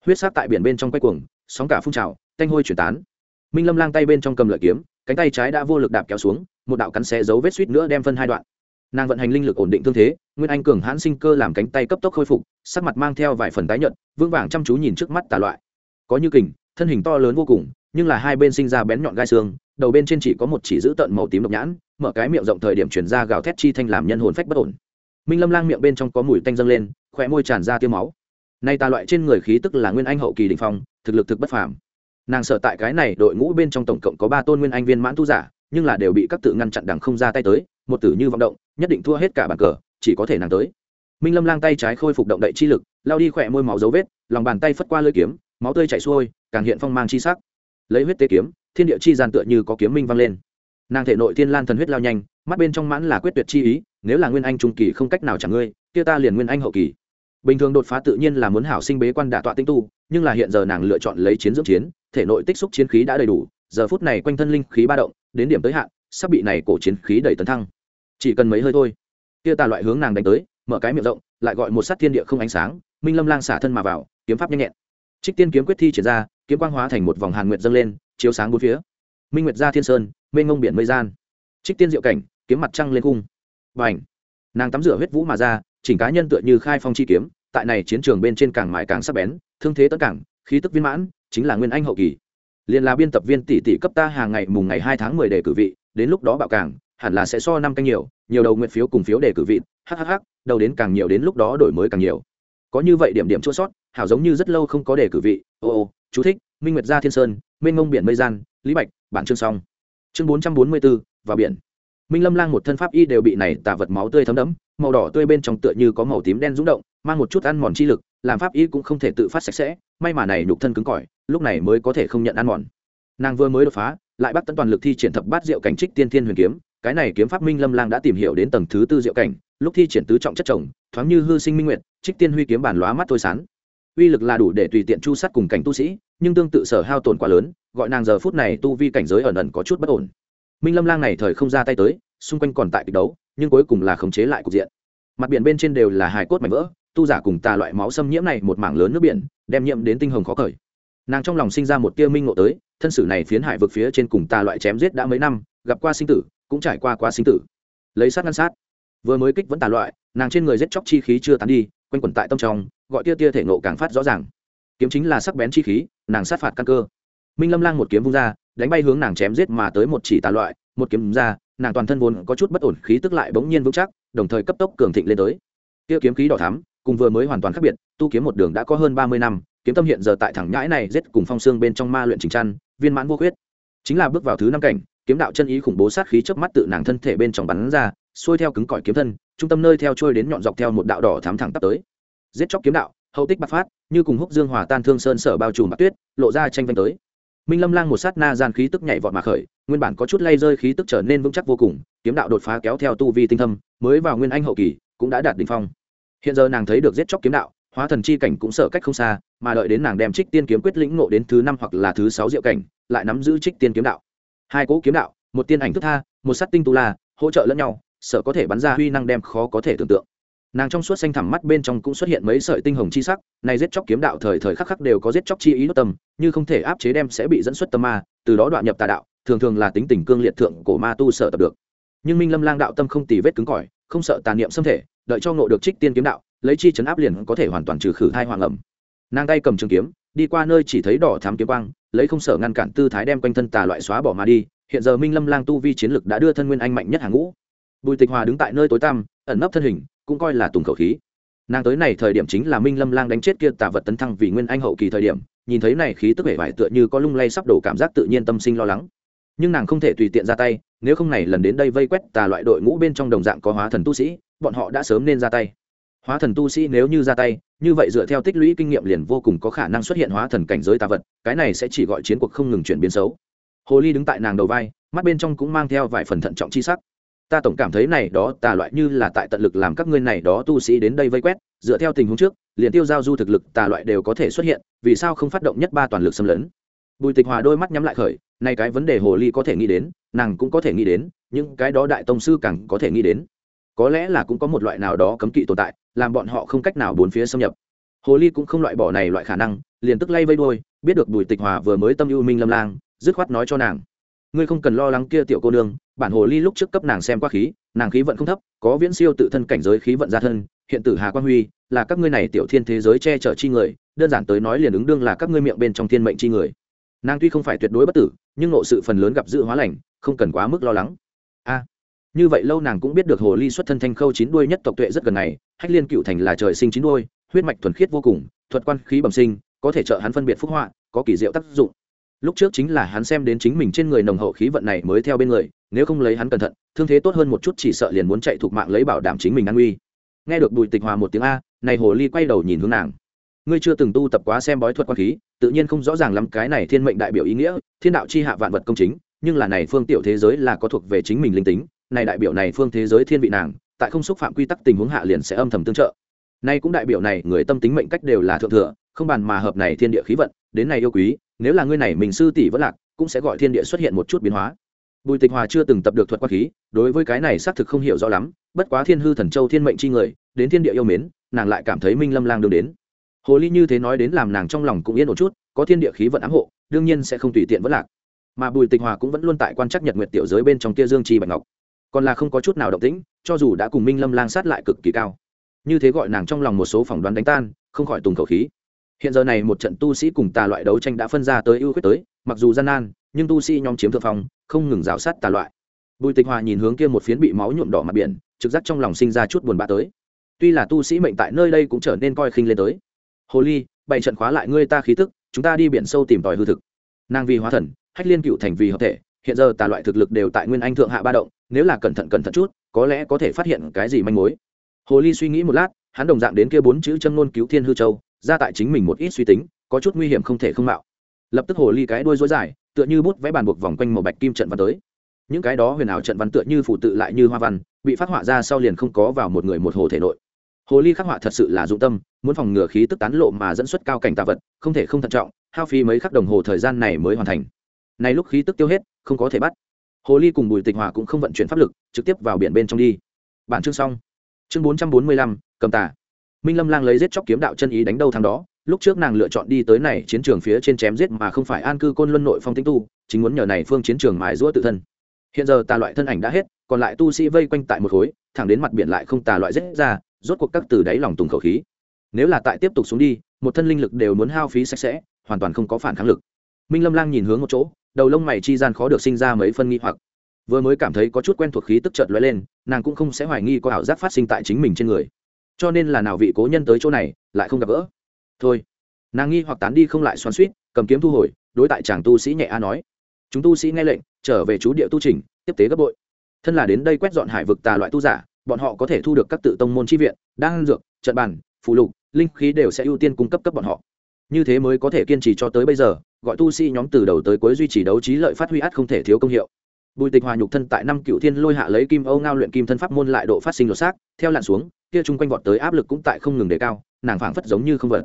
Huyết sát tại biển bên trong quay cuồng, sóng cả phun trào, tanh hôi chuyển tán. Minh lâm lang tay bên trong cầm lợi kiếm, cánh tay trái đã vô lực đạp kéo xuống, một đạo cắn xé dấu vết suýt nữa đem phân hai đoạn nàng vận hành linh lực ổn định thương thế, nguyên anh cường hãn sinh cơ làm cánh tay cấp tốc khôi phục, sắc mặt mang theo vài phần tái nhợt, vững vàng chăm chú nhìn trước mắt tà loại. Có như kình, thân hình to lớn vô cùng, nhưng là hai bên sinh ra bén nhọn gai xương, đầu bên trên chỉ có một chỉ giữ tận màu tím độc nhãn, mở cái miệng rộng thời điểm chuyển ra gào thét chi thanh làm nhân hồn phách bất ổn. Minh lâm lang miệng bên trong có mùi tanh dâng lên khỏe môi tràn ra tiêu máu. Nay tà loại trên người khí tức là nguyên anh hậu kỳ đình phong, thực lực thực bất phàm. Nàng sợ tại cái này đội ngũ bên trong tổng cộng có ba tôn nguyên anh viên mãn tu giả, nhưng là đều bị các tự ngăn chặn đằng không ra tay tới, một tử như vọng động nhất định thua hết cả bàn cờ, chỉ có thể nàng tới. Minh lâm lang tay trái khôi phục động đậy chi lực, lao đi khỏe môi máu dấu vết, lòng bàn tay phất qua lưỡi kiếm, máu tươi chảy xuôi, càng hiện phong mang chi sắc. Lấy huyết tế kiếm, thiên địa chi gian tựa như có kiếm minh vang lên. Nàng thể nội thiên lan thần huyết lao nhanh, mắt bên trong mãn là quyết tuyệt chi ý, nếu là nguyên anh trung kỳ không cách nào chẳng ngươi, kia ta liền nguyên anh hậu kỳ. Bình thường đột phá tự nhiên là muốn hảo sinh bế quan đả tọa tinh tu, nhưng là hiện giờ nàng lựa chọn lấy chiến dưỡng chiến, thể nội tích xúc chiến khí đã đầy đủ, giờ phút này quanh thân linh khí ba động, đến điểm tới hạn, sắp bị này cổ chiến khí đẩy tấn thăng chỉ cần mấy hơi thôi. Kia tà loại hướng nàng đánh tới, mở cái miệng rộng, lại gọi một sát thiên địa không ánh sáng, minh lâm lang xả thân mà vào, kiếm pháp nhanh nhẹn. Trích tiên kiếm quyết thi triển ra, kiếm quang hóa thành một vòng hàn nguyệt dâng lên, chiếu sáng bốn phía. Minh nguyệt ra thiên sơn, mênh ngông biển mây gian. Trích tiên diệu cảnh, kiếm mặt trăng lên cung. Và ảnh nàng tắm rửa huyết vũ mà ra, chỉnh cá nhân tựa như khai phong chi kiếm, tại này chiến trường bên trên càng mãi càng sắc bén, thương thế tất cảng, khí tức viên mãn, chính là nguyên anh hậu kỳ. Liền là biên tập viên tỷ tỷ cấp ta hàng ngày mùng ngày hai tháng mười để cử vị, đến lúc đó bạo cảng hẳn là sẽ so năm canh nhiều nhiều đầu nguyện phiếu cùng phiếu để cử vị hhh đầu đến càng nhiều đến lúc đó đổi mới càng nhiều. Có như vậy điểm điểm chua sót, hảo giống như rất lâu không có để cử vị, ô ô, chú thích, minh nguyệt gia thiên sơn, Minh ngông biển mây gian, lý bạch, bản chương xong. Chương bốn trăm bốn mươi bốn vào biển. Minh lâm lang một thân pháp y đều bị này tả vật máu tươi thấm đẫm, màu đỏ tươi bên trong tựa như có màu tím đen rúng động, mang một chút ăn mòn chi lực, làm pháp y cũng không thể tự phát sạch sẽ, may mà này nhục thân cứng cỏi, lúc này mới có thể không nhận ăn mòn. Nàng vừa mới đột phá, lại bắt tấn toàn lực thi triển thập bát diệu cảnh trích tiên thiên huyền kiếm cái này kiếm pháp minh lâm lang đã tìm hiểu đến tầng thứ tư diệu cảnh, lúc thi triển tứ trọng chất chồng, thoáng như hư sinh minh nguyệt, trích tiên huy kiếm bản lóa mắt thôi sán. Uy lực là đủ để tùy tiện chu sát cùng cảnh tu sĩ, nhưng tương tự sở hao tổn quá lớn, gọi nàng giờ phút này tu vi cảnh giới ẩn ẩn có chút bất ổn. Minh lâm lang này thời không ra tay tới, xung quanh còn tại kịch đấu, nhưng cuối cùng là khống chế lại cục diện. Mặt biển bên trên đều là hài cốt mảnh vỡ, tu giả cùng tà loại máu xâm nhiễm này một mảng lớn nước biển, đem nhiễm đến tinh hồng khó khởi nàng trong lòng sinh ra một tia minh ngộ tới, thân sử này phiến hải vực phía trên cùng tà loại chém giết đã mấy năm, gặp qua sinh tử cũng trải qua quá sinh tử. Lấy sát ngăn sát. Vừa mới kích vẫn tà loại, nàng trên người giết chóc chi khí chưa tán đi, quanh quẩn tại tâm trong, gọi tia tia thể nộ càng phát rõ ràng. Kiếm chính là sắc bén chi khí, nàng sát phạt căn cơ. Minh lâm lang một kiếm vung ra, đánh bay hướng nàng chém giết mà tới một chỉ tà loại, một kiếm ra, nàng toàn thân vốn có chút bất ổn, khí tức lại bỗng nhiên vững chắc, đồng thời cấp tốc cường thịnh lên tới. Tia kiếm khí đỏ thắm, cùng vừa mới hoàn toàn khác biệt, tu kiếm một đường đã có hơn ba mươi năm, kiếm tâm hiện giờ tại thẳng nhãi này giết cùng phong xương bên trong ma luyện trình trăn viên mãn vô khuyết. Chính là bước vào thứ năm cảnh kiếm đạo chân ý khủng bố sát khí chớp mắt tự nàng thân thể bên trong bắn ra, xuôi theo cứng cỏi kiếm thân, trung tâm nơi theo trôi đến nhọn dọc theo một đạo đỏ thám thẳng tắp tới. Giết chóc kiếm đạo, hậu tích bạc phát, như cùng húc dương hòa tan thương sơn sở bao trùm bạc tuyết, lộ ra tranh vanh tới. Minh lâm lang một sát na gian khí tức nhảy vọt mà khởi, nguyên bản có chút lay rơi khí tức trở nên vững chắc vô cùng, kiếm đạo đột phá kéo theo tu vi tinh thâm, mới vào nguyên anh hậu kỳ, cũng đã đạt đỉnh phong. Hiện giờ nàng thấy được giết chóc kiếm đạo, hóa thần chi cảnh cũng sợ cách không xa, mà đợi đến nàng đem trích tiên kiếm quyết lĩnh ngộ đến thứ năm hoặc là thứ sáu diệu cảnh, lại nắm giữ trích tiên kiếm đạo hai cỗ kiếm đạo, một tiên ảnh thức tha, một sắt tinh tu la, hỗ trợ lẫn nhau, sợ có thể bắn ra huy năng đem khó có thể tưởng tượng. Nàng trong suốt xanh thẳm mắt bên trong cũng xuất hiện mấy sợi tinh hồng chi sắc, này giết chóc kiếm đạo thời thời khắc khắc đều có giết chóc chi ý nốt tâm như không thể áp chế đem sẽ bị dẫn xuất tâm ma, từ đó đoạn nhập tà đạo, thường thường là tính tình cương liệt thượng của ma tu sợ tập được. Nhưng minh lâm lang đạo tâm không tì vết cứng cỏi, không sợ tà niệm xâm thể, đợi cho ngộ được trích tiên kiếm đạo, lấy chi chấn áp liền có thể hoàn toàn trừ khử thai hoàng ẩm. Nàng tay cầm trường kiếm đi qua nơi chỉ thấy đỏ thám kiếm quang, lấy không sợ ngăn cản tư thái đem quanh thân tà loại xóa bỏ mà đi, hiện giờ minh lâm lang tu vi chiến lực đã đưa thân nguyên anh mạnh nhất hàng ngũ. Bùi tịch hòa đứng tại nơi tối tăm, ẩn nấp thân hình, cũng coi là tùng khẩu khí. Nàng tới này thời điểm chính là minh lâm lang đánh chết kia tà vật tấn thăng vì nguyên anh hậu kỳ thời điểm, nhìn thấy này khí tức vẻ vải tựa như có lung lay sắp đổ cảm giác tự nhiên tâm sinh lo lắng. Nhưng nàng không thể tùy tiện ra tay, nếu không này lần đến đây vây quét tà loại đội ngũ bên trong đồng dạng có hóa thần tu sĩ, bọn họ đã sớm nên ra tay. Hóa thần tu sĩ nếu như ra tay như vậy dựa theo tích lũy kinh nghiệm liền vô cùng có khả năng xuất hiện hóa thần cảnh giới tà vật, cái này sẽ chỉ gọi chiến cuộc không ngừng chuyển biến xấu. Hồ ly đứng tại nàng đầu vai, mắt bên trong cũng mang theo vài phần thận trọng chi sắc. Ta tổng cảm thấy này đó tà loại như là tại tận lực làm các ngươi này đó tu sĩ đến đây vây quét, dựa theo tình huống trước, liền tiêu giao du thực lực tà loại đều có thể xuất hiện, vì sao không phát động nhất ba toàn lực xâm lấn? Bùi tịch hòa đôi mắt nhắm lại khởi, nay cái vấn đề hồ ly có thể nghĩ đến, nàng cũng có thể nghĩ đến nhưng cái đó đại tông sư càng có thể nghĩ đến. Có lẽ là cũng có một loại nào đó cấm kỵ tồn tại làm bọn họ không cách nào bốn phía xâm nhập. Hồ ly cũng không loại bỏ này loại khả năng, liền tức lay vây đôi biết được bùi tịch hòa vừa mới tâm ưu minh lâm lang, dứt khoát nói cho nàng, ngươi không cần lo lắng kia tiểu cô nương, bản hồ ly lúc trước cấp nàng xem qua khí, nàng khí vận không thấp, có viễn siêu tự thân cảnh giới khí vận gia thân, hiện tử hà quan huy, là các ngươi này tiểu thiên thế giới che chở chi người, đơn giản tới nói liền ứng đương là các ngươi miệng bên trong thiên mệnh chi người. Nàng tuy không phải tuyệt đối bất tử, nhưng nộ sự phần lớn gặp dự hóa lành, không cần quá mức lo lắng. A như vậy lâu nàng cũng biết được hồ ly xuất thân thanh khâu chín đuôi nhất tộc tuệ rất gần này, hách liên cựu thành là trời sinh chín đuôi, huyết mạch thuần khiết vô cùng, thuật quan khí bẩm sinh, có thể trợ hắn phân biệt phúc họa, có kỳ diệu tác dụng. Lúc trước chính là hắn xem đến chính mình trên người nồng hậu khí vận này mới theo bên người, nếu không lấy hắn cẩn thận, thương thế tốt hơn một chút chỉ sợ liền muốn chạy thuộc mạng lấy bảo đảm chính mình an nguy nghe được bùi tịch hòa một tiếng a, này hồ ly quay đầu nhìn hướng nàng. Ngươi chưa từng tu tập quá xem bói thuật quan khí, tự nhiên không rõ ràng lắm cái này thiên mệnh đại biểu ý nghĩa, thiên đạo chi hạ vạn vật công chính, nhưng là này phương tiểu thế giới là có thuộc về chính mình linh tính này đại biểu này phương thế giới thiên vị nàng, tại không xúc phạm quy tắc tình huống hạ liền sẽ âm thầm tương trợ. Nay cũng đại biểu này, người tâm tính mệnh cách đều là thượng thừa, không bàn mà hợp này thiên địa khí vận, đến này yêu quý, nếu là ngươi này mình sư tỷ vẫn lạc, cũng sẽ gọi thiên địa xuất hiện một chút biến hóa. Bùi tịch hòa chưa từng tập được thuật quan khí, đối với cái này xác thực không hiểu rõ lắm, bất quá thiên hư thần châu thiên mệnh chi người, đến thiên địa yêu mến, nàng lại cảm thấy minh lâm lang đường đến. Hồ ly như thế nói đến làm nàng trong lòng cũng yên một chút, có thiên địa khí vận ám hộ, đương nhiên sẽ không tùy tiện vẫn lạc. Mà bùi tịch hòa cũng vẫn luôn tại quan trắc nhật nguyệt tiểu giới bên trong kia dương chi bạch ngọc còn là không có chút nào động tĩnh, cho dù đã cùng minh lâm lang sát lại cực kỳ cao. Như thế gọi nàng trong lòng một số phỏng đoán đánh tan, không khỏi tùng khẩu khí. Hiện giờ này một trận tu sĩ cùng tà loại đấu tranh đã phân ra tới ưu khuyết tới, mặc dù gian nan, nhưng tu sĩ nhóm chiếm thượng phong, không ngừng rào sát tà loại. Bùi tịch hòa nhìn hướng kia một phiến bị máu nhuộm đỏ mặt biển, trực giác trong lòng sinh ra chút buồn bã tới. Tuy là tu sĩ mệnh tại nơi đây cũng trở nên coi khinh lên tới. Hồ ly bảy trận khóa lại ngươi ta khí tức, chúng ta đi biển sâu tìm tòi hư thực. Nàng vì hóa thần, hách liên cựu thành vì hợp thể, hiện giờ tà loại thực lực đều tại nguyên anh thượng hạ ba động nếu là cẩn thận cẩn thận chút, có lẽ có thể phát hiện cái gì manh mối. Hồ ly suy nghĩ một lát, hắn đồng dạng đến kia bốn chữ châm ngôn cứu thiên hư châu, ra tại chính mình một ít suy tính, có chút nguy hiểm không thể không mạo. Lập tức hồ ly cái đuôi dối dài, tựa như bút vẽ bàn buộc vòng quanh màu bạch kim trận văn tới. Những cái đó huyền ảo trận văn tựa như phụ tự lại như hoa văn, bị phát họa ra sau liền không có vào một người một hồ thể nội. Hồ ly khắc họa thật sự là dụng tâm, muốn phòng ngừa khí tức tán lộ mà dẫn xuất cao cảnh tạ vật, không thể không thận trọng, hao phí mấy khắc đồng hồ thời gian này mới hoàn thành. Này lúc khí tức tiêu hết, không có thể bắt hồ ly cùng bùi tịch hòa cũng không vận chuyển pháp lực, trực tiếp vào biển bên trong đi. Bản chương xong. Chương bốn trăm bốn mươi lăm, cầm tà. Minh lâm lang lấy giết chóc kiếm đạo chân ý đánh đâu thằng đó, lúc trước nàng lựa chọn đi tới này chiến trường phía trên chém giết mà không phải an cư côn luân nội phong tinh tu, chính muốn nhờ này phương chiến trường mài giũa tự thân. Hiện giờ tà loại thân ảnh đã hết, còn lại tu sĩ vây quanh tại một khối, thẳng đến mặt biển lại không tà loại giết ra, rốt cuộc các từ đáy lòng tùng khẩu khí. Nếu là tại tiếp tục xuống đi, một thân linh lực đều muốn hao phí sạch sẽ, hoàn toàn không có phản kháng lực minh lâm lang nhìn hướng một chỗ, đầu lông mày chi gian khó được sinh ra mấy phân nghi hoặc. Vừa mới cảm thấy có chút quen thuộc khí tức chợt lóe lên, nàng cũng không sẽ hoài nghi có ảo giác phát sinh tại chính mình trên người. Cho nên là nào vị cố nhân tới chỗ này, lại không gặp gỡ. Thôi. Nàng nghi hoặc tán đi không lại xoắn suýt cầm kiếm thu hồi, đối tại chàng tu sĩ nhẹ a nói. Chúng tu sĩ nghe lệnh, trở về chú địa tu trình, tiếp tế gấp bội. Thân là đến đây quét dọn hải vực tà loại tu giả, bọn họ có thể thu được các tự tông môn chi viện, đan dược, trận bàn phụ lục, linh khí đều sẽ ưu tiên cung cấp cấp bọn họ như thế mới có thể kiên trì cho tới bây giờ, gọi tu sĩ nhóm từ đầu tới cuối duy trì đấu trí lợi phát huy át không thể thiếu công hiệu. Bùi tịch hòa nhục thân tại năm cựu thiên lôi hạ lấy kim âu ngao luyện kim thân pháp môn lại độ phát sinh lột xác, theo lặn xuống, kia chung quanh vọt tới áp lực cũng tại không ngừng đề cao, nàng phảng phất giống như không vật.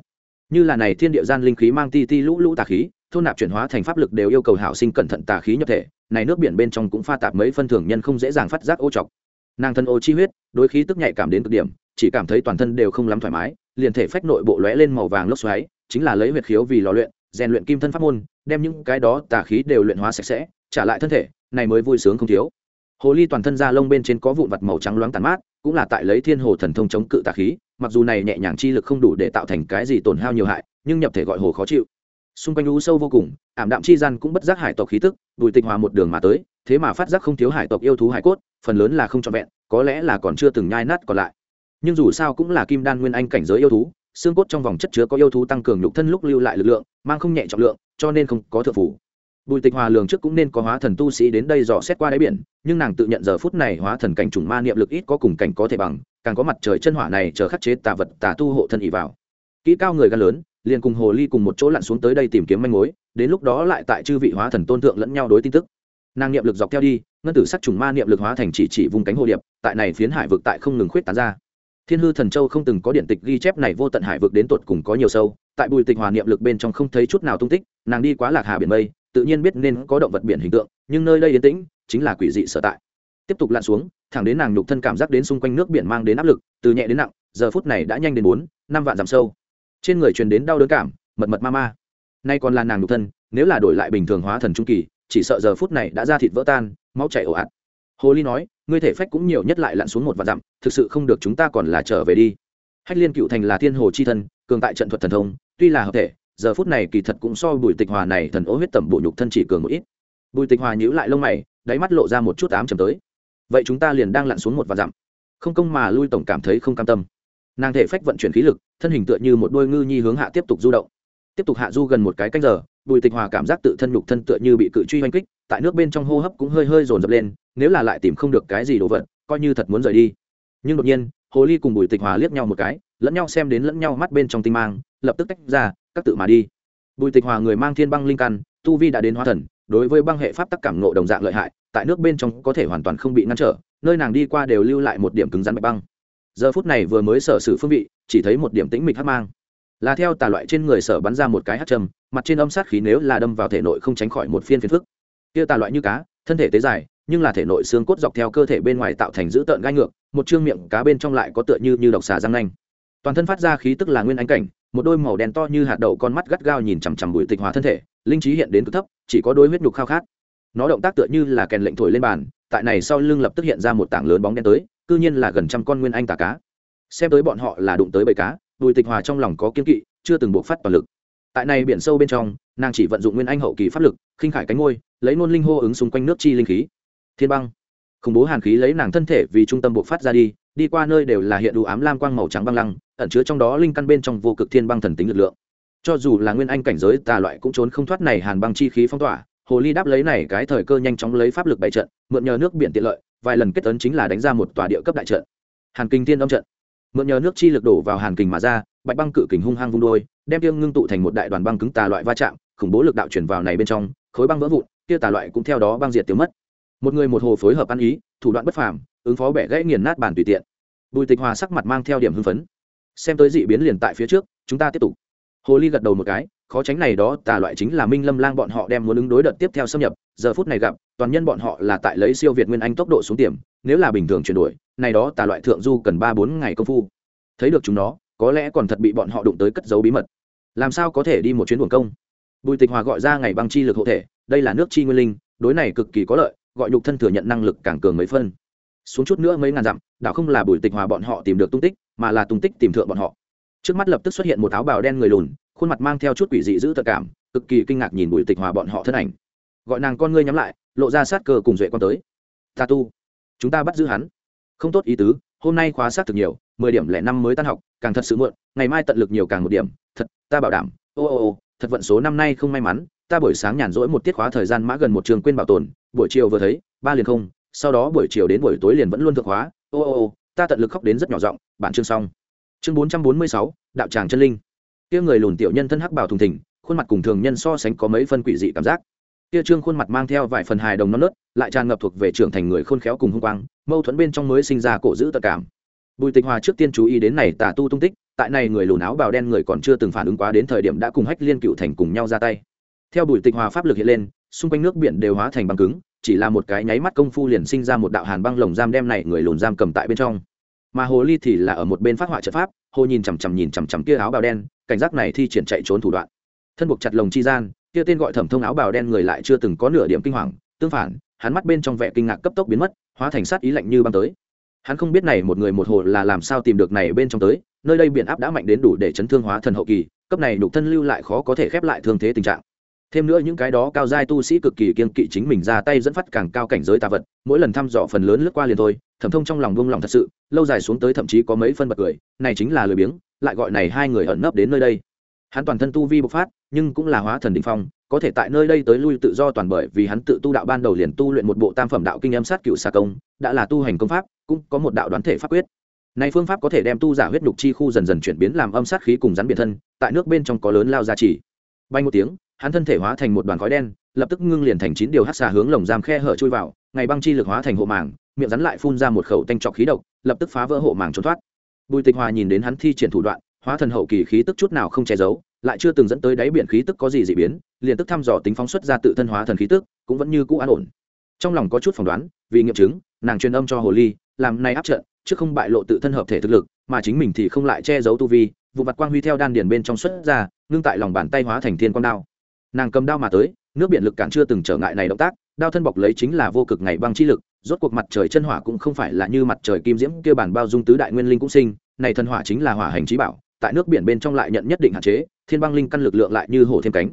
Như là này thiên địa gian linh khí mang ti ti lũ lũ tà khí, thôn nạp chuyển hóa thành pháp lực đều yêu cầu hảo sinh cẩn thận tà khí nhập thể, này nước biển bên trong cũng pha tạp mấy phân thường nhân không dễ dàng phát giác ô chọc nàng thân ô chi huyết, đối khí tức nhạy cảm đến cực điểm, chỉ cảm thấy toàn thân đều không lắm thoải mái, liền thể phách nội bộ lóe lên màu vàng lốc xoáy chính là lấy huyệt khiếu vì lò luyện, rèn luyện kim thân pháp môn, đem những cái đó tà khí đều luyện hóa sạch sẽ, trả lại thân thể, này mới vui sướng không thiếu. Hồ ly toàn thân da lông bên trên có vụn vặt màu trắng loáng tàn mát, cũng là tại lấy thiên hồ thần thông chống cự tà khí, mặc dù này nhẹ nhàng chi lực không đủ để tạo thành cái gì tổn hao nhiều hại, nhưng nhập thể gọi hồ khó chịu. Xung quanh lũ sâu vô cùng, ảm đạm chi gian cũng bất giác hải tộc khí tức, bùi tịch hòa một đường mà tới, thế mà phát giác không thiếu hải tộc yêu thú hải cốt, phần lớn là không trọn vẹn, có lẽ là còn chưa từng nhai nát còn lại. Nhưng dù sao cũng là kim đan nguyên anh cảnh giới yêu thú xương cốt trong vòng chất chứa có yêu thú tăng cường nhục thân lúc lưu lại lực lượng, mang không nhẹ trọng lượng, cho nên không có thượng phủ. Bùi tịch hòa lường trước cũng nên có hóa thần tu sĩ đến đây dò xét qua đáy biển, nhưng nàng tự nhận giờ phút này hóa thần cảnh trùng ma niệm lực ít có cùng cảnh có thể bằng, càng có mặt trời chân hỏa này chờ khắc chế tà vật tà tu hộ thân ỉ vào. Kỹ cao người gan lớn, liền cùng hồ ly cùng một chỗ lặn xuống tới đây tìm kiếm manh mối, đến lúc đó lại tại chư vị hóa thần tôn thượng lẫn nhau đối tin tức. Nàng niệm lực dọc theo đi, ngân tử sắc trùng ma niệm lực hóa thành chỉ chỉ vùng cánh hồ điệp, tại này phiến hải vực tại không ngừng khuyết tán ra thiên hư thần châu không từng có điện tịch ghi chép này vô tận hải vực đến tột cùng có nhiều sâu, tại bùi tịch hòa niệm lực bên trong không thấy chút nào tung tích, nàng đi quá lạc hà biển mây, tự nhiên biết nên có động vật biển hình tượng, nhưng nơi đây yên tĩnh, chính là quỷ dị sở tại. Tiếp tục lặn xuống, thẳng đến nàng nhục thân cảm giác đến xung quanh nước biển mang đến áp lực, từ nhẹ đến nặng, giờ phút này đã nhanh đến bốn, năm vạn dặm sâu. Trên người truyền đến đau đớn cảm, mật mật ma ma. Nay còn là nàng nhục thân, nếu là đổi lại bình thường hóa thần trung kỳ, chỉ sợ giờ phút này đã ra thịt vỡ tan, máu chảy ồ ạt hồ ly nói, ngươi thể phách cũng nhiều nhất lại lặn xuống một vạn dặm, thực sự không được chúng ta còn là trở về đi. Hách liên cựu thành là thiên hồ chi thân, cường tại trận thuật thần thông, tuy là hợp thể, giờ phút này kỳ thật cũng so bùi tịch hòa này thần ố huyết tẩm bộ nhục thân chỉ cường một ít. Bùi tịch hòa nhíu lại lông mày, đáy mắt lộ ra một chút ám trầm tới. Vậy chúng ta liền đang lặn xuống một vạn dặm. Không công mà lui tổng cảm thấy không cam tâm. Nàng thể phách vận chuyển khí lực, thân hình tựa như một đôi ngư nhi hướng hạ tiếp tục du động. Tiếp tục hạ du gần một cái canh giờ, bùi tịch hòa cảm giác tự thân nhục thân tựa như bị cự truy oanh kích, tại nước bên trong hô hấp cũng hơi hơi dồn dập lên nếu là lại tìm không được cái gì đồ vật, coi như thật muốn rời đi. Nhưng đột nhiên, hồ ly cùng bùi tịch hòa liếc nhau một cái, lẫn nhau xem đến lẫn nhau mắt bên trong tinh mang, lập tức tách ra, các tự mà đi. Bùi tịch hòa người mang thiên băng linh căn, tu vi đã đến hóa thần, đối với băng hệ pháp tắc cảm nộ đồng dạng lợi hại, tại nước bên trong có thể hoàn toàn không bị ngăn trở, nơi nàng đi qua đều lưu lại một điểm cứng rắn bạch băng. Giờ phút này vừa mới sở sử phương vị, chỉ thấy một điểm tĩnh mịch hát mang. Là theo tà loại trên người sở bắn ra một cái hát trầm mặt trên âm sát khí nếu là đâm vào thể nội không tránh khỏi một phiên phiền phức. Kia tà loại như cá, thân thể tế dài nhưng là thể nội xương cốt dọc theo cơ thể bên ngoài tạo thành dữ tợn gai ngược, một chương miệng cá bên trong lại có tựa như như độc xà răng nanh. Toàn thân phát ra khí tức là nguyên ánh cảnh, một đôi màu đen to như hạt đậu con mắt gắt gao nhìn chằm chằm bụi tịch hòa thân thể, linh trí hiện đến cực thấp, chỉ có đôi huyết nhục khao khát. Nó động tác tựa như là kèn lệnh thổi lên bàn, tại này sau lưng lập tức hiện ra một tảng lớn bóng đen tới, cư nhiên là gần trăm con nguyên anh tà cá. Xem tới bọn họ là đụng tới bầy cá bùi tịch hòa trong lòng có kiên kỵ, chưa từng buộc phát toàn lực. Tại này biển sâu bên trong, nàng chỉ vận dụng nguyên anh hậu kỳ pháp lực, khinh khải cánh ngôi lấy nôn linh hô ứng xung quanh nước chi linh khí thiên băng. Khủng bố hàn khí lấy nàng thân thể vì trung tâm bộ phát ra đi đi qua nơi đều là hiện đủ ám lam quang màu trắng băng lăng, ẩn chứa trong đó linh căn bên trong vô cực thiên băng thần tính lực lượng. Cho dù là nguyên anh cảnh giới, tà loại cũng trốn không thoát này hàn băng chi khí phong tỏa. Hồ ly đáp lấy này cái thời cơ nhanh chóng lấy pháp lực bày trận, mượn nhờ nước biển tiện lợi, vài lần kết ấn chính là đánh ra một tòa địa cấp đại trận. Hàn kinh tiên đông trận. Mượn nhờ nước chi lực đổ vào hàn kình mà ra, bạch băng cự kình hung hăng vung đôi, đem tiêng ngưng tụ thành một đại đoàn băng cứng tà loại va chạm, khủng bố lực đạo chuyển vào này bên trong, khối băng vỡ vụn, kia tà loại cũng theo đó băng diệt tiêu mất một người một hồ phối hợp ăn ý, thủ đoạn bất phàm, ứng phó bẻ gãy nghiền nát bàn tùy tiện. Bùi tịch hòa sắc mặt mang theo điểm hưng phấn. Xem tới dị biến liền tại phía trước, chúng ta tiếp tục. Hồ ly gật đầu một cái, khó tránh này đó, tà loại chính là minh lâm lang bọn họ đem muốn ứng đối đợt tiếp theo xâm nhập, giờ phút này gặp, toàn nhân bọn họ là tại lấy siêu việt nguyên anh tốc độ xuống tiềm nếu là bình thường chuyển đổi, này đó tà loại thượng du cần ba bốn ngày công phu. Thấy được chúng nó, có lẽ còn thật bị bọn họ đụng tới cất giấu bí mật. Làm sao có thể đi một chuyến buồng công? Bùi tịch hòa gọi ra ngày băng chi lực hộ thể, đây là nước chi nguyên linh, đối này cực kỳ có lợi gọi nhục thân thừa nhận năng lực càng cường mấy phân. Xuống chút nữa mấy ngàn dặm, đảo không là bùi tịch hòa bọn họ tìm được tung tích, mà là tung tích tìm thượng bọn họ. Trước mắt lập tức xuất hiện một áo bào đen người lùn, khuôn mặt mang theo chút quỷ dị giữ tật cảm, cực kỳ kinh ngạc nhìn bùi tịch hòa bọn họ thân ảnh. Gọi nàng con ngươi nhắm lại, lộ ra sát cơ cùng duệ con tới. Ta tu, chúng ta bắt giữ hắn. Không tốt ý tứ, hôm nay khóa sát thực nhiều, mười điểm lẻ năm mới tan học, càng thật sự muộn, ngày mai tận lực nhiều càng một điểm, thật, ta bảo đảm, ô ô ô, thật vận số năm nay không may mắn, ta buổi sáng nhàn rỗi một tiết khóa thời gian mã gần một trường quên bảo tồn buổi chiều vừa thấy, ba liền không, sau đó buổi chiều đến buổi tối liền vẫn luôn thượng hóa. ô ô ô, ta tận lực khóc đến rất nhỏ giọng bản chương xong. Chương bốn trăm bốn mươi sáu, đạo tràng chân linh. Kia người lùn tiểu nhân thân hắc bảo thùng thỉnh khuôn mặt cùng thường nhân so sánh có mấy phân quỷ dị cảm giác. Kia trương khuôn mặt mang theo vài phần hài đồng non nớt, lại tràn ngập thuộc về trưởng thành người khôn khéo cùng hung quang, mâu thuẫn bên trong mới sinh ra cổ giữ tật cảm. Bùi tịch hòa trước tiên chú ý đến này tà tu tung tích, tại này người lùn áo bào đen người còn chưa từng phản ứng quá đến thời điểm đã cùng hách liên cựu thành cùng nhau ra tay. Theo bùi tịch hòa pháp lực hiện lên xung quanh nước biển đều hóa thành băng cứng, chỉ là một cái nháy mắt công phu liền sinh ra một đạo hàn băng lồng giam đem này người lùn giam cầm tại bên trong. Mà hồ ly thì là ở một bên phát họa trận pháp, hồ nhìn chằm chằm nhìn chằm chằm kia áo bào đen, cảnh giác này thi triển chạy trốn thủ đoạn. Thân buộc chặt lồng chi gian, kia tên gọi thẩm thông áo bào đen người lại chưa từng có nửa điểm kinh hoàng, tương phản, hắn mắt bên trong vẻ kinh ngạc cấp tốc biến mất, hóa thành sát ý lạnh như băng tới. Hắn không biết này một người một hồ là làm sao tìm được này bên trong tới, nơi đây biển áp đã mạnh đến đủ để chấn thương hóa thần hậu kỳ, cấp này đục thân lưu lại khó có thể khép lại thương thế tình trạng thêm nữa những cái đó cao giai tu sĩ cực kỳ kiên kỵ chính mình ra tay dẫn phát càng cao cảnh giới tà vật, mỗi lần thăm dò phần lớn lướt qua liền thôi, thẩm thông trong lòng buông lòng thật sự, lâu dài xuống tới thậm chí có mấy phân bật cười, này chính là lười biếng, lại gọi này hai người ẩn nấp đến nơi đây. Hắn toàn thân tu vi bộc phát, nhưng cũng là hóa thần đình phong, có thể tại nơi đây tới lui tự do toàn bởi vì hắn tự tu đạo ban đầu liền tu luyện một bộ tam phẩm đạo kinh âm sát cựu xà công, đã là tu hành công pháp, cũng có một đạo đoán thể pháp quyết. Này phương pháp có thể đem tu giả huyết đục chi khu dần dần chuyển biến làm âm sát khí cùng rắn biệt thân, tại nước bên trong có lớn lao gia trì. Bay một tiếng hắn thân thể hóa thành một đoàn khói đen, lập tức ngưng liền thành chín điều hát xà hướng lồng giam khe hở chui vào, ngày băng chi lực hóa thành hộ màng, miệng rắn lại phun ra một khẩu tanh trọc khí độc, lập tức phá vỡ hộ màng trốn thoát. Bùi tịch hòa nhìn đến hắn thi triển thủ đoạn, hóa thần hậu kỳ khí tức chút nào không che giấu, lại chưa từng dẫn tới đáy biển khí tức có gì dị biến, liền tức thăm dò tính phóng xuất ra tự thân hóa thần khí tức, cũng vẫn như cũ an ổn. Trong lòng có chút phỏng đoán, vì nghiệm chứng, nàng truyền âm cho hồ ly, làm nay áp trận, chứ không bại lộ tự thân hợp thể thực lực, mà chính mình thì không lại che giấu tu vi, vụ mặt quang huy theo đan điền bên trong xuất ra, ngưng tại lòng bàn tay hóa thành thiên quang đao nàng cầm đao mà tới, nước biển lực cản chưa từng trở ngại này động tác, đao thân bọc lấy chính là vô cực ngày băng chi lực, rốt cuộc mặt trời chân hỏa cũng không phải là như mặt trời kim diễm kia bản bao dung tứ đại nguyên linh cũng sinh, này thần hỏa chính là hỏa hành trí bảo, tại nước biển bên trong lại nhận nhất định hạn chế, thiên băng linh căn lực lượng lại như hổ thêm cánh.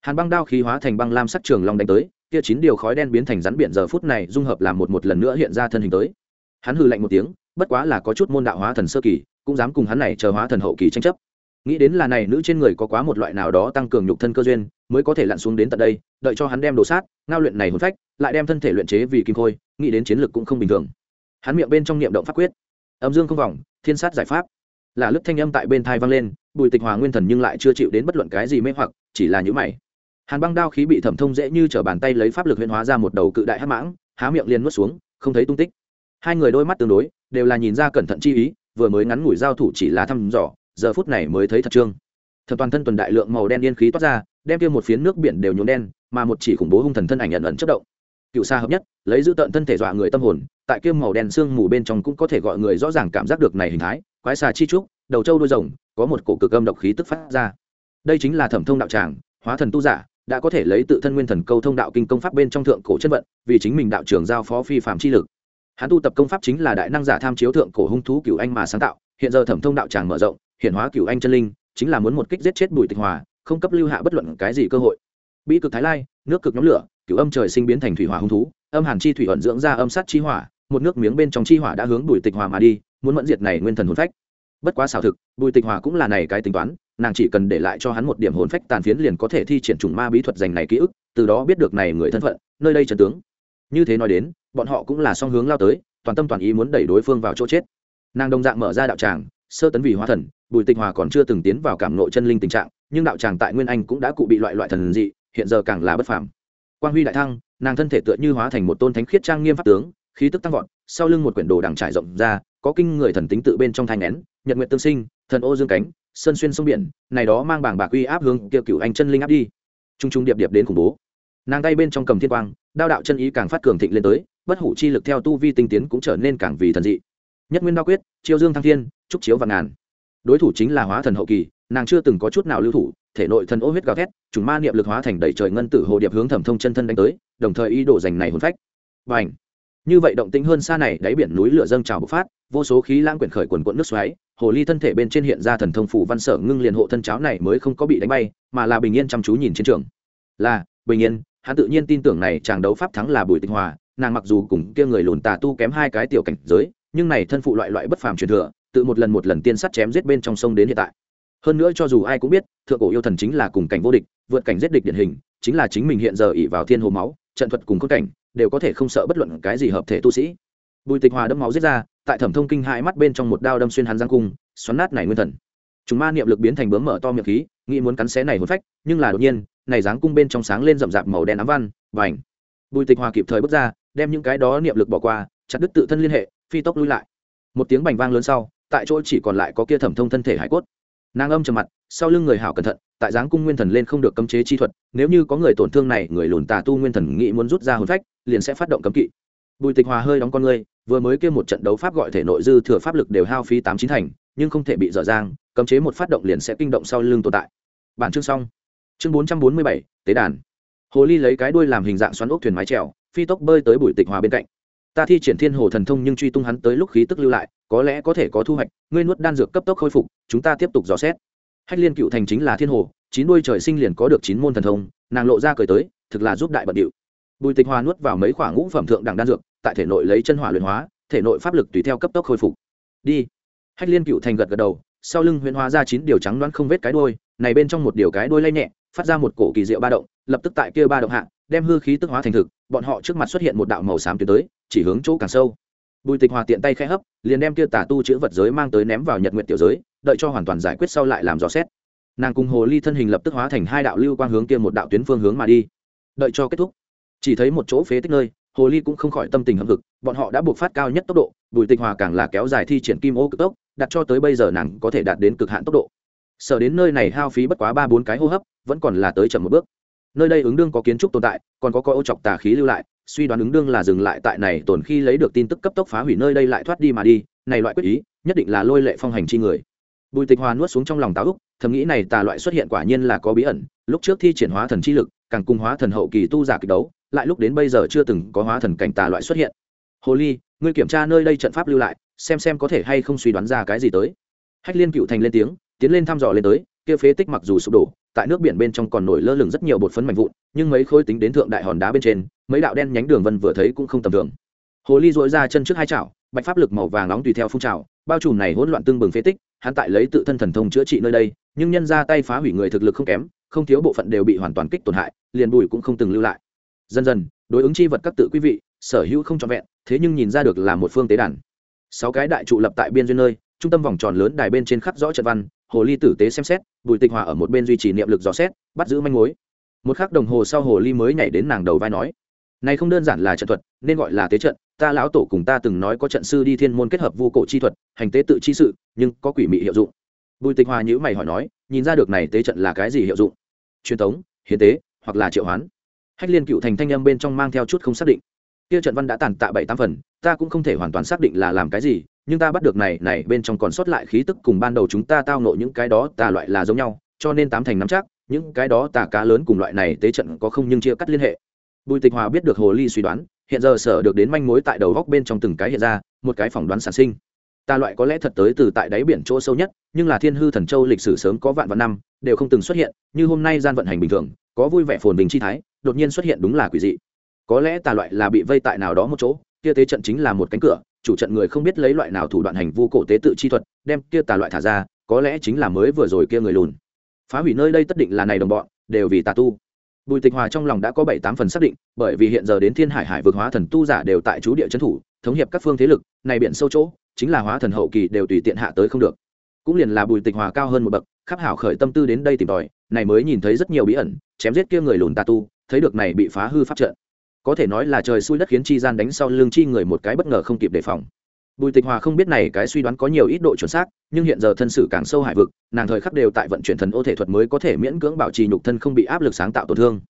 Hàn băng đao khí hóa thành băng lam sắc trường long đánh tới, kia chín điều khói đen biến thành rắn biển giờ phút này dung hợp làm một một lần nữa hiện ra thân hình tới. Hắn hừ lạnh một tiếng, bất quá là có chút môn đạo hóa thần sơ kỳ, cũng dám cùng hắn này chờ hóa thần hậu kỳ tranh chấp nghĩ đến là này nữ trên người có quá một loại nào đó tăng cường nhục thân cơ duyên, mới có thể lặn xuống đến tận đây, đợi cho hắn đem đồ sát, ngao luyện này hồn phách, lại đem thân thể luyện chế vì kim khôi, nghĩ đến chiến lược cũng không bình thường. Hắn miệng bên trong niệm động pháp quyết. Âm dương không vòng, thiên sát giải pháp. Là lướt thanh âm tại bên thai vang lên, bùi tịch hòa nguyên thần nhưng lại chưa chịu đến bất luận cái gì mê hoặc, chỉ là nhữ mày. Hàn băng đao khí bị thẩm thông dễ như t bàn tay lấy pháp lực huyễn hóa ra một đầu cự đại hắc mãng, há miệng liền nuốt xuống, không thấy tung tích. Hai người đôi mắt tương đối, đều là nhìn ra cẩn thận chi ý, vừa mới ngắn ngủi giao thủ chỉ là thăm dò giờ phút này mới thấy thật trương. Thật toàn thân tuần đại lượng màu đen yên khí toát ra, đem kia một phiến nước biển đều nhuốm đen, mà một chỉ khủng bố hung thần thân ảnh ẩn ẩn chất động. Cựu xa hợp nhất, lấy giữ tận thân thể dọa người tâm hồn, tại kia màu đen sương mù bên trong cũng có thể gọi người rõ ràng cảm giác được này hình thái, quái xà chi trúc, đầu trâu đuôi rồng, có một cổ cực âm độc khí tức phát ra. Đây chính là thẩm thông đạo tràng, hóa thần tu giả, đã có thể lấy tự thân nguyên thần câu thông đạo kinh công pháp bên trong thượng cổ chân vận, vì chính mình đạo trưởng giao phó phi phạm chi lực. Hắn tu tập công pháp chính là đại năng giả tham chiếu thượng cổ hung thú cửu anh mà sáng tạo, hiện giờ thẩm thông đạo tràng mở rộng hiện hóa cửu anh chân linh, chính là muốn một kích giết chết bùi tịch hòa, không cấp lưu hạ bất luận cái gì cơ hội. Bị cực thái lai, nước cực nhóm lửa, cửu âm trời sinh biến thành thủy hỏa hung thú, âm hàn chi thủy ẩn dưỡng ra âm sát chi hỏa, một nước miếng bên trong chi hỏa đã hướng bùi tịch hòa mà đi, muốn mẫn diệt này nguyên thần hồn phách. Bất quá xảo thực, bùi tịch hòa cũng là này cái tính toán, nàng chỉ cần để lại cho hắn một điểm hồn phách tàn phiến liền có thể thi triển trùng ma bí thuật dành này ký ức, từ đó biết được này người thân phận, nơi đây trần tướng. Như thế nói đến, bọn họ cũng là song hướng lao tới, toàn tâm toàn ý muốn đẩy đối phương vào chỗ chết. Nàng đồng dạng mở ra đạo tràng, sơ tấn vì hóa thần bùi tịch hòa còn chưa từng tiến vào cảm nội chân linh tình trạng, nhưng đạo tràng tại nguyên anh cũng đã cụ bị loại loại thần dị, hiện giờ càng là bất phàm. Quang huy đại thăng, nàng thân thể tựa như hóa thành một tôn thánh khiết trang nghiêm pháp tướng, khí tức tăng vọt, sau lưng một quyển đồ đằng trải rộng ra, có kinh người thần tính tự bên trong thai nén, nhật nguyện tương sinh, thần ô dương cánh, sơn xuyên sông biển, này đó mang bảng bạc uy áp hướng kia cựu anh chân linh áp đi. Trung trung điệp điệp đến khủng bố. Nàng tay bên trong cầm thiên quang, đao đạo chân ý càng phát cường thịnh lên tới, bất hủ chi lực theo tu vi tinh tiến cũng trở nên càng vì thần dị. Nhất nguyên đao quyết, chiêu dương thăng thiên trúc chiếu và ngàn đối thủ chính là hóa thần hậu kỳ, nàng chưa từng có chút nào lưu thủ, thể nội thần ô huyết gào thét chúng ma niệm lực hóa thành đầy trời ngân tử hồ điệp hướng thẩm thông chân thân đánh tới, đồng thời ý đồ giành này hồn phách. Và ảnh như vậy động tĩnh hơn xa này, đáy biển núi lửa dâng trào bộc phát, vô số khí lãng quyển khởi quần quận nước xoáy, hồ ly thân thể bên trên hiện ra thần thông phủ văn sở ngưng liền hộ thân cháo này mới không có bị đánh bay, mà là bình yên chăm chú nhìn chiến trường. Là, bình yên, hắn tự nhiên tin tưởng này chàng đấu pháp thắng là bùi tinh hòa, nàng mặc dù cùng kia người lùn tà tu kém hai cái tiểu cảnh giới, nhưng này thân phụ loại loại bất phàm truyền thừa tự một lần một lần tiên sắt chém giết bên trong sông đến hiện tại. Hơn nữa cho dù ai cũng biết, thượng cổ yêu thần chính là cùng cảnh vô địch, vượt cảnh giết địch điển hình, chính là chính mình hiện giờ ỉ vào thiên hồ máu, trận thuật cùng cốt cảnh, đều có thể không sợ bất luận cái gì hợp thể tu sĩ. Bùi tịch hòa đâm máu giết ra, tại thẩm thông kinh hai mắt bên trong một đao đâm xuyên hắn giang cung, xoắn nát này nguyên thần. Chúng ma niệm lực biến thành bướm mở to miệng khí, nghĩ muốn cắn xé này hồn phách, nhưng là đột nhiên, này dáng cung bên trong sáng lên rậm rạp màu đen ám văn và ảnh bùi tịch hòa kịp thời bước ra, đem những cái đó niệm lực bỏ qua, chặt đứt tự thân liên hệ, phi tốc lui lại. Một tiếng bành vang lớn sau tại chỗ chỉ còn lại có kia thẩm thông thân thể hải cốt. Nàng âm trầm mặt, sau lưng người hảo cẩn thận, tại dáng cung nguyên thần lên không được cấm chế chi thuật, nếu như có người tổn thương này, người lùn tà tu nguyên thần nghĩ muốn rút ra hồn phách, liền sẽ phát động cấm kỵ. Bùi tịch hòa hơi đóng con ngươi, vừa mới kêu một trận đấu pháp gọi thể nội dư thừa pháp lực đều hao phí tám chín thành, nhưng không thể bị dở dang, cấm chế một phát động liền sẽ kinh động sau lưng tồn tại. Bản chương xong. Chương bốn trăm bốn mươi bảy, tế đàn. Hồ ly lấy cái đuôi làm hình dạng xoắn ốc thuyền mái trèo phi tốc bơi tới bùi tịch hòa bên cạnh ta thi triển thiên hồ thần thông nhưng truy tung hắn tới lúc khí tức lưu lại, có lẽ có thể có thu hoạch, ngươi nuốt đan dược cấp tốc khôi phục, chúng ta tiếp tục dò xét. Hách liên cựu thành chính là thiên hồ, chín đuôi trời sinh liền có được chín môn thần thông, nàng lộ ra cười tới, thực là giúp đại bận điệu. Bùi tịch hòa nuốt vào mấy khoảng ngũ phẩm thượng đẳng đan dược, tại thể nội lấy chân hỏa luyện hóa, thể nội pháp lực tùy theo cấp tốc khôi phục. Đi. Hách liên cựu thành gật gật đầu, sau lưng Huyền hóa ra chín điều trắng đoán không vết cái đôi này bên trong một điều cái đôi lay nhẹ, phát ra một cổ kỳ diệu ba động, lập tức tại kia ba động hạ, đem hư khí tức hóa thành thực, bọn họ trước mặt xuất hiện một đạo màu xám tiến tới chỉ hướng chỗ càng sâu. Bùi tịch hòa tiện tay khẽ hấp, liền đem kia tả tu chữ vật giới mang tới ném vào nhật nguyện tiểu giới, đợi cho hoàn toàn giải quyết sau lại làm dò xét. Nàng cùng hồ ly thân hình lập tức hóa thành hai đạo lưu quang hướng kia một đạo tuyến phương hướng mà đi. Đợi cho kết thúc, chỉ thấy một chỗ phế tích nơi, hồ ly cũng không khỏi tâm tình hâm hực, bọn họ đã buộc phát cao nhất tốc độ, bùi tịch hòa càng là kéo dài thi triển kim ô cực tốc đặt cho tới bây giờ nàng có thể đạt đến cực hạn tốc độ. Sở đến nơi này hao phí bất quá ba bốn cái hô hấp, vẫn còn là tới chậm một bước. Nơi đây ứng đương có kiến trúc tồn tại, còn có coi ô chọc tà khí lưu lại suy đoán ứng đương là dừng lại tại này tổn khi lấy được tin tức cấp tốc phá hủy nơi đây lại thoát đi mà đi, này loại quyết ý, nhất định là lôi lệ phong hành chi người. Bùi tịch hòa nuốt xuống trong lòng táo úc thầm nghĩ này tà loại xuất hiện quả nhiên là có bí ẩn, lúc trước thi triển hóa thần chi lực, càng cùng hóa thần hậu kỳ tu giả kịch đấu, lại lúc đến bây giờ chưa từng có hóa thần cảnh tà loại xuất hiện. Hồ ly, ngươi kiểm tra nơi đây trận pháp lưu lại, xem xem có thể hay không suy đoán ra cái gì tới. Hách liên cựu thành lên tiếng, tiến lên thăm dò lên tới, kia phế tích mặc dù sụp đổ tại nước biển bên trong còn nổi lơ lửng rất nhiều bột phấn mạnh vụn, nhưng mấy khối tính đến thượng đại hòn đá bên trên, mấy đạo đen nhánh đường vân vừa thấy cũng không tầm thường. Hồ ly dội ra chân trước hai chảo, bạch pháp lực màu vàng nóng tùy theo phun trào, bao trùm này hỗn loạn tương bừng phế tích, hắn tại lấy tự thân thần thông chữa trị nơi đây, nhưng nhân ra tay phá hủy người thực lực không kém, không thiếu bộ phận đều bị hoàn toàn kích tổn hại, liền bùi cũng không từng lưu lại. Dần dần, đối ứng chi vật các tự quý vị, sở hữu không trọn vẹn, thế nhưng nhìn ra được là một phương tế đàn. Sáu cái đại trụ lập tại biên duyên nơi trung tâm vòng tròn lớn đài bên trên khắc rõ trận văn, hồ ly tử tế xem xét, bùi tịch hòa ở một bên duy trì niệm lực dò xét, bắt giữ manh mối. Một khắc đồng hồ sau hồ ly mới nhảy đến nàng đầu vai nói, này không đơn giản là trận thuật, nên gọi là tế trận, ta lão tổ cùng ta từng nói có trận sư đi thiên môn kết hợp vu cổ chi thuật, hành tế tự chi sự, nhưng có quỷ mị hiệu dụng. Bùi tịch hòa nhữ mày hỏi nói, nhìn ra được này tế trận là cái gì hiệu dụng? Truyền thống, hiến tế, hoặc là triệu hoán? Hách liên cựu thành thanh âm bên trong mang theo chút không xác định kia trận văn đã tàn tạ bảy tám phần, ta cũng không thể hoàn toàn xác định là làm cái gì, nhưng ta bắt được này này bên trong còn sót lại khí tức cùng ban đầu chúng ta tao nộ những cái đó tà loại là giống nhau, cho nên tám thành nắm chắc, những cái đó tà cá lớn cùng loại này tế trận có không nhưng chia cắt liên hệ. Bùi tịch hòa biết được hồ ly suy đoán, hiện giờ sở được đến manh mối tại đầu góc bên trong từng cái hiện ra, một cái phỏng đoán sản sinh. Tà loại có lẽ thật tới từ tại đáy biển chỗ sâu nhất, nhưng là thiên hư thần châu lịch sử sớm có vạn vạn năm, đều không từng xuất hiện, như hôm nay gian vận hành bình thường, có vui vẻ phồn bình chi thái, đột nhiên xuất hiện đúng là quỷ dị có lẽ tà loại là bị vây tại nào đó một chỗ, kia tế trận chính là một cánh cửa, chủ trận người không biết lấy loại nào thủ đoạn hành vu cổ tế tự chi thuật, đem kia tà loại thả ra, có lẽ chính là mới vừa rồi kia người lùn. Phá hủy nơi đây tất định là này đồng bọn, đều vì tà tu. Bùi tịch hòa trong lòng đã có bảy tám phần xác định, bởi vì hiện giờ đến thiên hải hải vực hóa thần tu giả đều tại chú địa trấn thủ, thống hiệp các phương thế lực, này biển sâu chỗ, chính là hóa thần hậu kỳ đều tùy tiện hạ tới không được. Cũng liền là bùi tịch hòa cao hơn một bậc, khắp hảo khởi tâm tư đến đây tìm tòi, này mới nhìn thấy rất nhiều bí ẩn, chém giết kia người lùn tà tu, thấy được này bị phá hư pháp trận có thể nói là trời xui đất khiến chi gian đánh sau lưng chi người một cái bất ngờ không kịp đề phòng. Bùi tịch hòa không biết này cái suy đoán có nhiều ít độ chuẩn xác, nhưng hiện giờ thân sự càng sâu hải vực, nàng thời khắc đều tại vận chuyển thần ô thể thuật mới có thể miễn cưỡng bảo trì nhục thân không bị áp lực sáng tạo tổn thương.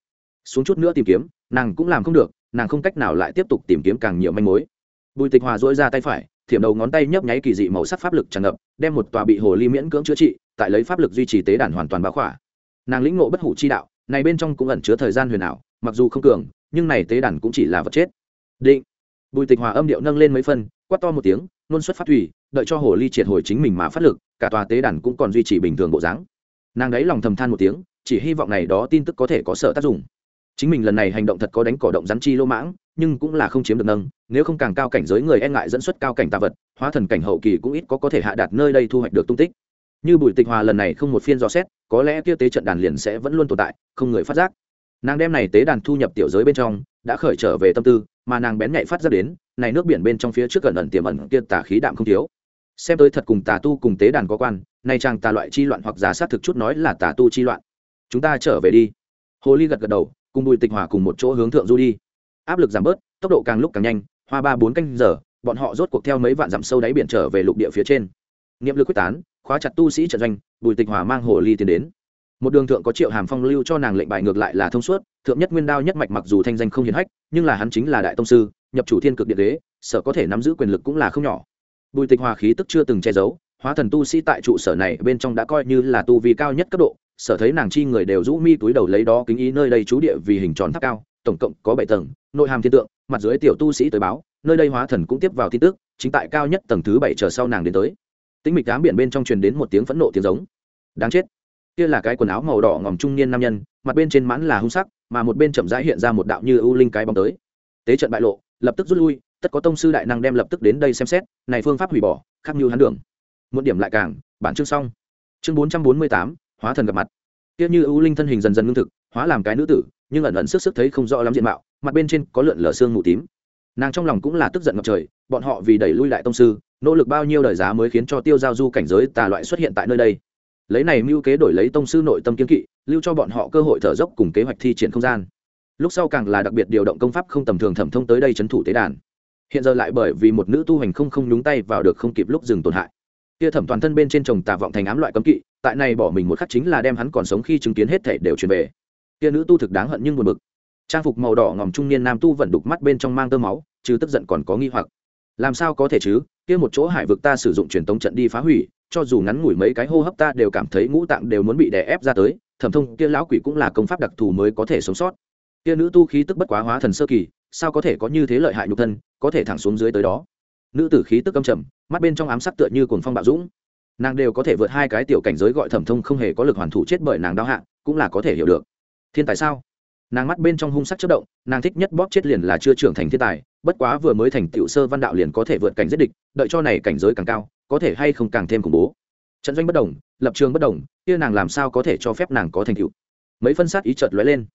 Xuống chút nữa tìm kiếm, nàng cũng làm không được, nàng không cách nào lại tiếp tục tìm kiếm càng nhiều manh mối. Bùi tịch hòa dỗi ra tay phải, thiểm đầu ngón tay nhấp nháy kỳ dị màu sắc pháp lực tràn ngập, đem một tòa bị hồ ly miễn cưỡng chữa trị, tại lấy pháp lực duy trì tế đàn hoàn toàn báo khỏa. Nàng lĩnh ngộ bất hủ chi đạo, này bên trong cũng ẩn chứa thời gian huyền ảo, mặc dù không cường nhưng này tế đàn cũng chỉ là vật chết. Định. Bùi tịch hòa âm điệu nâng lên mấy phân, quát to một tiếng, nôn xuất phát thủy, đợi cho hồ ly triệt hồi chính mình mà phát lực, cả tòa tế đàn cũng còn duy trì bình thường bộ dáng. Nàng đấy lòng thầm than một tiếng, chỉ hy vọng này đó tin tức có thể có sợ tác dụng. Chính mình lần này hành động thật có đánh cỏ động rắn chi lô mãng, nhưng cũng là không chiếm được nâng, nếu không càng cao cảnh giới người e ngại dẫn xuất cao cảnh tạ vật, hóa thần cảnh hậu kỳ cũng ít có có thể hạ đạt nơi đây thu hoạch được tung tích. Như bùi tịch hòa lần này không một phiên dò xét, có lẽ kia tế trận đàn liền sẽ vẫn luôn tồn tại, không người phát giác nàng đem này tế đàn thu nhập tiểu giới bên trong, đã khởi trở về tâm tư, mà nàng bén nhạy phát ra đến, này nước biển bên trong phía trước gần ẩn tiềm ẩn kia tà khí đạm không thiếu. Xem tới thật cùng tà tu cùng tế đàn có quan nay chàng tà loại chi loạn hoặc giả sát thực chút nói là tà tu chi loạn. Chúng ta trở về đi. Hồ ly gật gật đầu, cùng bùi tịch hòa cùng một chỗ hướng thượng du đi. Áp lực giảm bớt, tốc độ càng lúc càng nhanh, hoa ba bốn canh giờ, bọn họ rốt cuộc theo mấy vạn dặm sâu đáy biển trở về lục địa phía trên. Niệm lực quyết tán, khóa chặt tu sĩ trận doanh, bùi tịch hòa mang hồ ly tiến đến một đường thượng có triệu hàm phong lưu cho nàng lệnh bài ngược lại là thông suốt, thượng nhất nguyên đao nhất mạch mặc dù thanh danh không hiển hách, nhưng là hắn chính là đại tông sư, nhập chủ thiên cực điện đế, sở có thể nắm giữ quyền lực cũng là không nhỏ. Bùi tịch hòa khí tức chưa từng che giấu, hóa thần tu sĩ tại trụ sở này bên trong đã coi như là tu vi cao nhất cấp độ, sở thấy nàng chi người đều rũ mi túi đầu lấy đó kính ý nơi đây trú địa vì hình tròn tháp cao, tổng cộng có bảy tầng, nội hàm thiên tượng, mặt dưới tiểu tu sĩ tới báo, nơi đây hóa thần cũng tiếp vào tin tức, chính tại cao nhất tầng thứ bảy chờ sau nàng đến tới. Tĩnh mịch đám biển bên trong truyền đến một tiếng phẫn nộ tiếng giống. Đáng chết kia là cái quần áo màu đỏ ngòm trung niên nam nhân, mặt bên trên mãn là hung sắc, mà một bên chậm rãi hiện ra một đạo như ưu linh cái bóng tới. Tế trận bại lộ, lập tức rút lui, tất có tông sư đại năng đem lập tức đến đây xem xét, này phương pháp hủy bỏ, khác như hắn đường. Một điểm lại càng, bản chương xong. Chương bốn trăm bốn mươi tám, hóa thần gặp mặt. Kia như ưu linh thân hình dần dần ngưng thực, hóa làm cái nữ tử, nhưng ẩn ẩn sức sức thấy không rõ lắm diện mạo, mặt bên trên có lượn lờ xương mù tím. Nàng trong lòng cũng là tức giận ngập trời, bọn họ vì đẩy lui lại tông sư, nỗ lực bao nhiêu đời giá mới khiến cho tiêu giao du cảnh giới tà loại xuất hiện tại nơi đây lấy này mưu kế đổi lấy tông sư nội tâm kiến kỵ, lưu cho bọn họ cơ hội thở dốc cùng kế hoạch thi triển không gian. Lúc sau càng là đặc biệt điều động công pháp không tầm thường thẩm thông tới đây c thủ tế đàn. Hiện giờ lại bởi vì một nữ tu hành không không nhúng tay vào được không kịp lúc dừng tổn hại. Kia thẩm toàn thân bên trên chồng tà vọng thành ám loại cấm kỵ, tại này bỏ mình một khắc chính là đem hắn còn sống khi chứng kiến hết thể đều truyền về. Kia nữ tu thực đáng hận nhưng buồn bực. Trang phục màu đỏ ngòm trung niên nam tu vẫn đục mắt bên trong mang tơ máu chứ tức giận còn có nghi hoặc. Làm sao có thể chứ? Kia một chỗ hải vực ta sử dụng truyền tống trận đi phá hủy cho dù ngắn ngủi mấy cái hô hấp ta đều cảm thấy ngũ tạng đều muốn bị đè ép ra tới, thẩm thông kia lão quỷ cũng là công pháp đặc thù mới có thể sống sót. Kia nữ tu khí tức bất quá hóa thần sơ kỳ, sao có thể có như thế lợi hại nhục thân, có thể thẳng xuống dưới tới đó. Nữ tử khí tức âm trầm, mắt bên trong ám sắc tựa như cuồng phong bạo dũng. Nàng đều có thể vượt hai cái tiểu cảnh giới gọi thẩm thông không hề có lực hoàn thủ chết bởi nàng đau hạ, cũng là có thể hiểu được. Thiên tài sao? Nàng mắt bên trong hung sắc chất động, nàng thích nhất bóp chết liền là chưa trưởng thành thiên tài, bất quá vừa mới thành tiểu sơ văn đạo liền có thể vượt cảnh giết địch, đợi cho này cảnh giới càng cao có thể hay không càng thêm khủng bố. Trận doanh bất đồng, lập trường bất đồng, kia nàng làm sao có thể cho phép nàng có thành tựu? Mấy phân sát ý chợt lóe lên.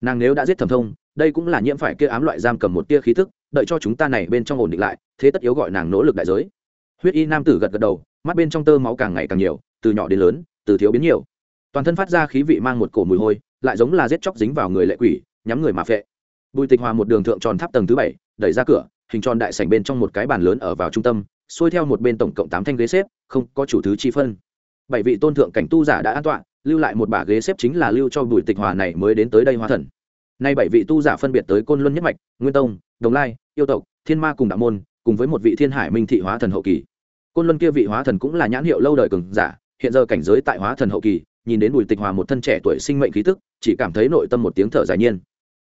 Nàng nếu đã giết thẩm thông, đây cũng là nhiễm phải kia ám loại giam cầm một tia khí thức đợi cho chúng ta này bên trong ổn định lại, thế tất yếu gọi nàng nỗ lực đại giới. Huyết y nam tử gật gật đầu, mắt bên trong tơ máu càng ngày càng nhiều, từ nhỏ đến lớn, từ thiếu biến nhiều. Toàn thân phát ra khí vị mang một cổ mùi hôi, lại giống là giết chóc dính vào người lệ quỷ, nhắm người mà phệ. Bùi tịch hòa một đường thượng tròn tháp tầng thứ bảy, đẩy ra cửa hình tròn đại sảnh bên trong một cái bàn lớn ở vào trung tâm xuôi theo một bên tổng cộng tám thanh ghế xếp không có chủ thứ chi phân. Bảy vị tôn thượng cảnh tu giả đã an toàn, lưu lại một bả ghế xếp chính là lưu cho bùi tịch hòa này mới đến tới đây hóa thần. Nay bảy vị tu giả phân biệt tới côn luân nhất mạch nguyên tông đồng lai yêu tộc thiên ma cùng đạo môn cùng với một vị thiên hải minh thị hóa thần hậu kỳ. Côn luân kia vị hóa thần cũng là nhãn hiệu lâu đời cường giả hiện giờ cảnh giới tại hóa thần hậu kỳ nhìn đến bùi tịch hòa một thân trẻ tuổi sinh mệnh khí tức chỉ cảm thấy nội tâm một tiếng thở dài nhiên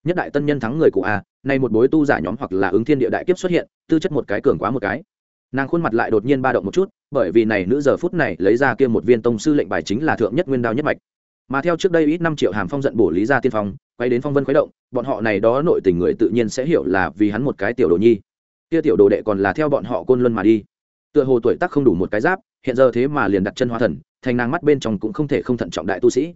nhất đại tân nhân thắng người cụ a, nay một bối tu giả nhóm hoặc là ứng thiên địa đại kiếp xuất hiện, tư chất một cái cường quá một cái. Nàng khuôn mặt lại đột nhiên ba động một chút, bởi vì này nữ giờ phút này lấy ra kia một viên tông sư lệnh bài chính là thượng nhất nguyên đao nhất mạch. Mà theo trước đây ít năm triệu hàm phong giận bổ lý ra tiên phong, quay đến phong vân khuấy động, bọn họ này đó nội tình người tự nhiên sẽ hiểu là vì hắn một cái tiểu đồ nhi. Kia tiểu đồ đệ còn là theo bọn họ côn luân mà đi. Tựa hồ tuổi tác không đủ một cái giáp, hiện giờ thế mà liền đặt chân hóa thần, thành nàng mắt bên trong cũng không thể không thận trọng đại tu sĩ.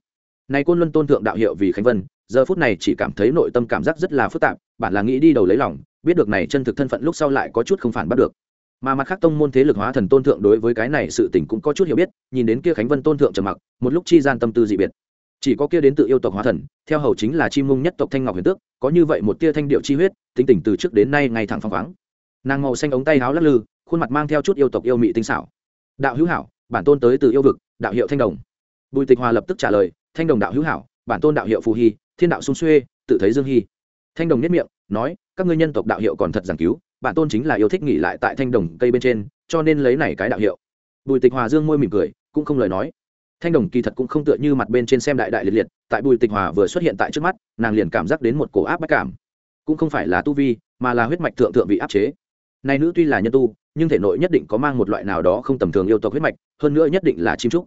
Này côn luân tôn thượng đạo hiệu vì khánh vân giờ phút này chỉ cảm thấy nội tâm cảm giác rất là phức tạp, bản là nghĩ đi đầu lấy lòng, biết được này chân thực thân phận lúc sau lại có chút không phản bắt được. Mà mặt khác tông môn thế lực hóa thần tôn thượng đối với cái này sự tình cũng có chút hiểu biết, nhìn đến kia khánh vân tôn thượng trầm mặc, một lúc chi gian tâm tư dị biệt. Chỉ có kia đến tự yêu tộc hóa thần, theo hầu chính là chim mông nhất tộc thanh ngọc huyền tước, có như vậy một tia thanh điệu chi huyết, tính tình từ trước đến nay ngày thẳng phăng khoáng. Nàng màu xanh ống tay áo lắc lư, khuôn mặt mang theo chút yêu tộc yêu mị tinh xảo. Đạo hữu hảo, bản tôn tới từ yêu vực, đạo hiệu thanh đồng. Bùi tịch hòa lập tức trả lời, thanh đồng đạo hữu hảo bản tôn đạo hiệu phù hy, thiên đạo sung xuê, tự thấy dương hy. Thanh đồng nhất miệng, nói, các ngươi nhân tộc đạo hiệu còn thật giảng cứu, bản tôn chính là yêu thích nghỉ lại tại thanh đồng cây bên trên, cho nên lấy này cái đạo hiệu. Bùi tịch hòa dương môi mỉm cười, cũng không lời nói. Thanh đồng kỳ thật cũng không tựa như mặt bên trên xem đại đại liệt liệt, tại bùi tịch hòa vừa xuất hiện tại trước mắt, nàng liền cảm giác đến một cổ áp bách cảm. Cũng không phải là tu vi, mà là huyết mạch thượng thượng vị áp chế. Này nữ tuy là nhân tu, nhưng thể nội nhất định có mang một loại nào đó không tầm thường yêu tộc huyết mạch, hơn nữa nhất định là chim trúc.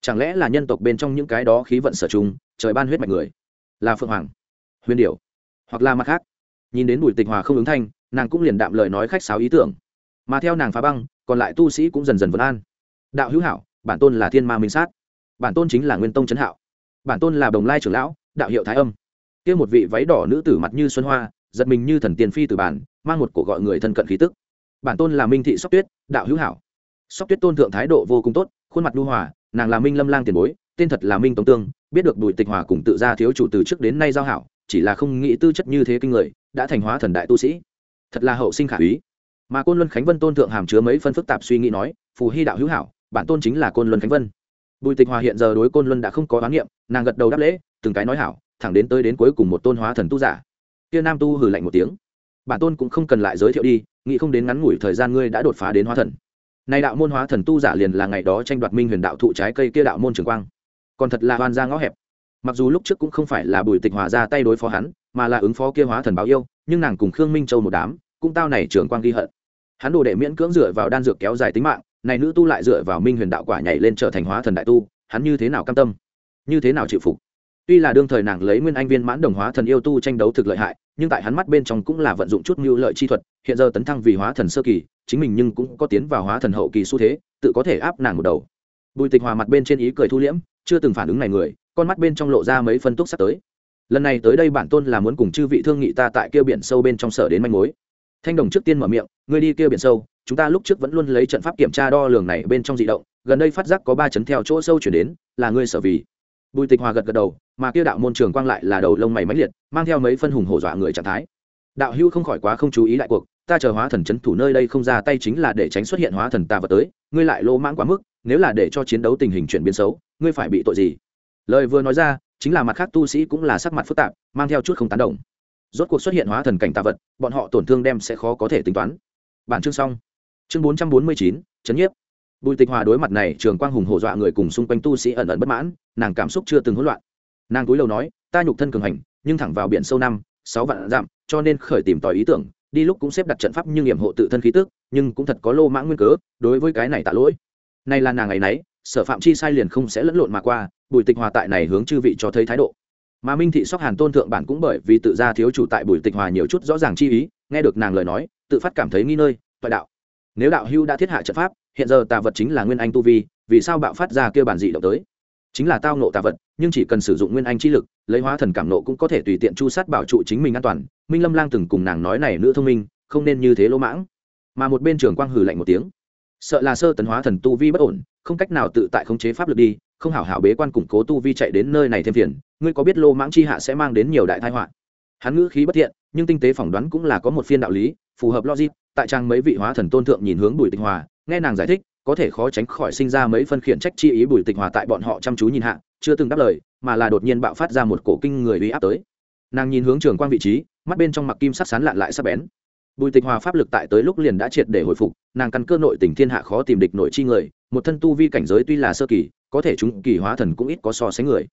Chẳng lẽ là nhân tộc bên trong những cái đó khí vận sở chung trời ban huyết mạch người, là phượng hoàng, huyền điểu, hoặc là mặt khác. Nhìn đến bùi tịch hòa không ứng thanh, nàng cũng liền đạm lời nói khách sáo ý tưởng. Mà theo nàng phá băng, còn lại tu sĩ cũng dần dần vấn an. Đạo hữu hảo, bản tôn là thiên ma minh sát. Bản tôn chính là nguyên tông trấn hạo. Bản tôn là đồng lai trưởng lão, đạo hiệu thái âm. Kia một vị váy đỏ nữ tử mặt như xuân hoa, giật mình như thần tiền phi từ bản, mang một cổ gọi người thân cận khí tức. Bản tôn là minh thị sóc tuyết, đạo hữu hảo. Sóc tuyết tôn thượng thái độ vô cùng tốt, khuôn mặt lưu hòa nàng là minh lâm lang tiền bối tên thật là minh tống tương biết được bùi tịch hòa cùng tự gia thiếu chủ từ trước đến nay giao hảo chỉ là không nghĩ tư chất như thế kinh người đã thành hóa thần đại tu sĩ thật là hậu sinh khả úy mà côn luân khánh vân tôn thượng hàm chứa mấy phân phức tạp suy nghĩ nói phù hy đạo hữu hảo bản tôn chính là côn luân khánh vân bùi tịch hòa hiện giờ đối côn luân đã không có oán niệm nàng gật đầu đáp lễ từng cái nói hảo thẳng đến tới đến cuối cùng một tôn hóa thần tu giả kia nam tu hừ lạnh một tiếng bản tôn cũng không cần lại giới thiệu đi nghĩ không đến ngắn ngủi thời gian ngươi đã đột phá đến hóa thần này đạo môn hóa thần tu giả liền là ngày đó tranh đoạt minh huyền đạo thụ trái cây kia đạo môn trường quang. Còn thật là hoàn ra ngõ hẹp. Mặc dù lúc trước cũng không phải là bùi tịch hòa ra tay đối phó hắn, mà là ứng phó kia hóa thần báo yêu, nhưng nàng cùng khương minh châu một đám, cũng tao này trường quang ghi hận. Hắn đồ đệ miễn cưỡng dựa vào đan dược kéo dài tính mạng, này nữ tu lại dựa vào minh huyền đạo quả nhảy lên trở thành hóa thần đại tu, hắn như thế nào cam tâm? Như thế nào chịu phục? Tuy là đương thời nàng lấy nguyên anh viên mãn đồng hóa thần yêu tu tranh đấu thực lợi hại nhưng tại hắn mắt bên trong cũng là vận dụng chút mưu lợi chi thuật, hiện giờ tấn thăng vì hóa thần sơ kỳ, chính mình nhưng cũng có tiến vào hóa thần hậu kỳ xu thế, tự có thể áp nàng một đầu. Bùi tịch hòa mặt bên trên ý cười thu liễm, chưa từng phản ứng này người, con mắt bên trong lộ ra mấy phân túc sắp tới. Lần này tới đây bản tôn là muốn cùng chư vị thương nghị ta tại kêu biển sâu bên trong sở đến manh mối. Thanh đồng trước tiên mở miệng, ngươi đi kêu biển sâu, chúng ta lúc trước vẫn luôn lấy trận pháp kiểm tra đo lường này bên trong dị động, gần đây phát giác có ba chấn theo chỗ sâu chuyển đến, là ngươi sở vì bùi tịch hòa gật gật đầu, mà kia đạo môn trường quang lại là đầu lông mày máy liệt, mang theo mấy phân hùng hổ dọa người trạng thái. Đạo hưu không khỏi quá không chú ý đại cuộc, ta chờ hóa thần c h ấ n thủ nơi đây không ra tay chính là để tránh xuất hiện hóa thần tà vật tới, ngươi lại lỗ mãng quá mức, nếu là để cho chiến đấu tình hình chuyển biến xấu, ngươi phải bị tội gì? Lời vừa nói ra, chính là mặt khác tu sĩ cũng là sắc mặt phức tạp, mang theo chút không tán đồng. Rốt cuộc xuất hiện hóa thần cảnh tà vật, bọn họ tổn thương đem sẽ khó có thể tính toán. Bản chương xong. Chương bốn trăm bốn mươi chín, chấn nhiếp bùi tịch hòa đối mặt này, trường quang hùng hổ dọa người cùng xung quanh tu sĩ ẩn ẩn bất mãn, nàng cảm xúc chưa từng hỗn loạn. Nàng cúi đầu nói, ta nhục thân cường hành, nhưng thẳng vào biển sâu năm, sáu vạn dặm, cho nên khởi tìm tòi ý tưởng, đi lúc cũng xếp đặt trận pháp nhưng nghiệm hộ tự thân khí tức, nhưng cũng thật có lô mãng nguyên cớ, đối với cái này tạ lỗi. Này là nàng ngày nấy, sở phạm chi sai liền không sẽ lẫn lộn mà qua, bùi tịch hòa tại này hướng chư vị cho thấy thái độ. Mà minh thị sóc hàn tôn thượng bản cũng bởi vì tự ra thiếu chủ tại bùi tịch hòa nhiều chút rõ ràng chi ý, nghe được nàng lời nói, tự phát cảm thấy nghi nơi, toại đạo nếu đạo hưu đã thiết hạ trận pháp, hiện giờ tà vật chính là nguyên anh tu vi, vì sao bạo phát ra kêu bản dị động tới? Chính là tao nộ tà vật, nhưng chỉ cần sử dụng nguyên anh chi lực, lấy hóa thần cảm nộ cũng có thể tùy tiện chu sát bảo trụ chính mình an toàn. Minh lâm lang từng cùng nàng nói này nữ thông minh, không nên như thế lỗ mãng. Mà một bên trường quang hử lạnh một tiếng. Sợ là sơ tấn hóa thần tu vi bất ổn, không cách nào tự tại khống chế pháp lực đi, không hảo hảo bế quan củng cố tu vi chạy đến nơi này thêm phiền. Ngươi có biết lô mãng chi hạ sẽ mang đến nhiều đại tai họa? Hắn ngữ khí bất thiện, nhưng tinh tế phỏng đoán cũng là có một phiên đạo lý, phù hợp logic tại trang mấy vị hóa thần tôn thượng nhìn hướng bùi tịch hòa, nghe nàng giải thích, có thể khó tránh khỏi sinh ra mấy phân khiển trách chi ý bùi tịch hòa tại bọn họ chăm chú nhìn hạ, chưa từng đáp lời, mà là đột nhiên bạo phát ra một cổ kinh người uy áp tới. Nàng nhìn hướng trường quang vị trí, mắt bên trong mặc kim sắc sán lạn lại sắc bén. Bùi tịch hòa pháp lực tại tới lúc liền đã triệt để hồi phục, nàng căn cơ nội tình thiên hạ khó tìm địch nội chi người, một thân tu vi cảnh giới tuy là sơ kỳ, có thể chúng kỳ hóa thần cũng ít có so sánh người.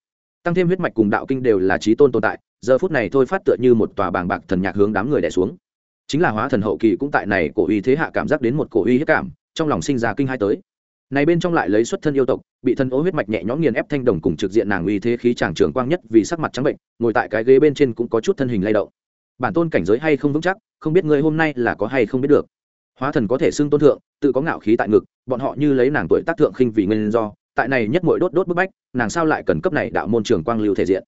Tăng thêm huyết mạch cùng đạo kinh đều là trí tôn tồn tại, giờ phút này thôi phát tựa như một tòa bàng bạc thần nhạc hướng đám người đẻ xuống chính là hóa thần hậu kỳ cũng tại này cổ uy thế hạ cảm giác đến một cổ uy hiếp cảm, trong lòng sinh ra kinh hai tới. Này bên trong lại lấy xuất thân yêu tộc, bị thân ố huyết mạch nhẹ nhõm nghiền ép thanh đồng cùng trực diện nàng uy thế khí chàng trường quang nhất vì sắc mặt trắng bệnh, ngồi tại cái ghế bên trên cũng có chút thân hình lay động. Bản tôn cảnh giới hay không vững chắc, không biết ngươi hôm nay là có hay không biết được. Hóa thần có thể xưng tôn thượng, tự có ngạo khí tại ngực, bọn họ như lấy nàng tuổi tác thượng khinh vì nguyên do, tại này nhất mỗi đốt đốt bức bách, nàng sao lại cần cấp này đạo môn trường quang lưu thể diện?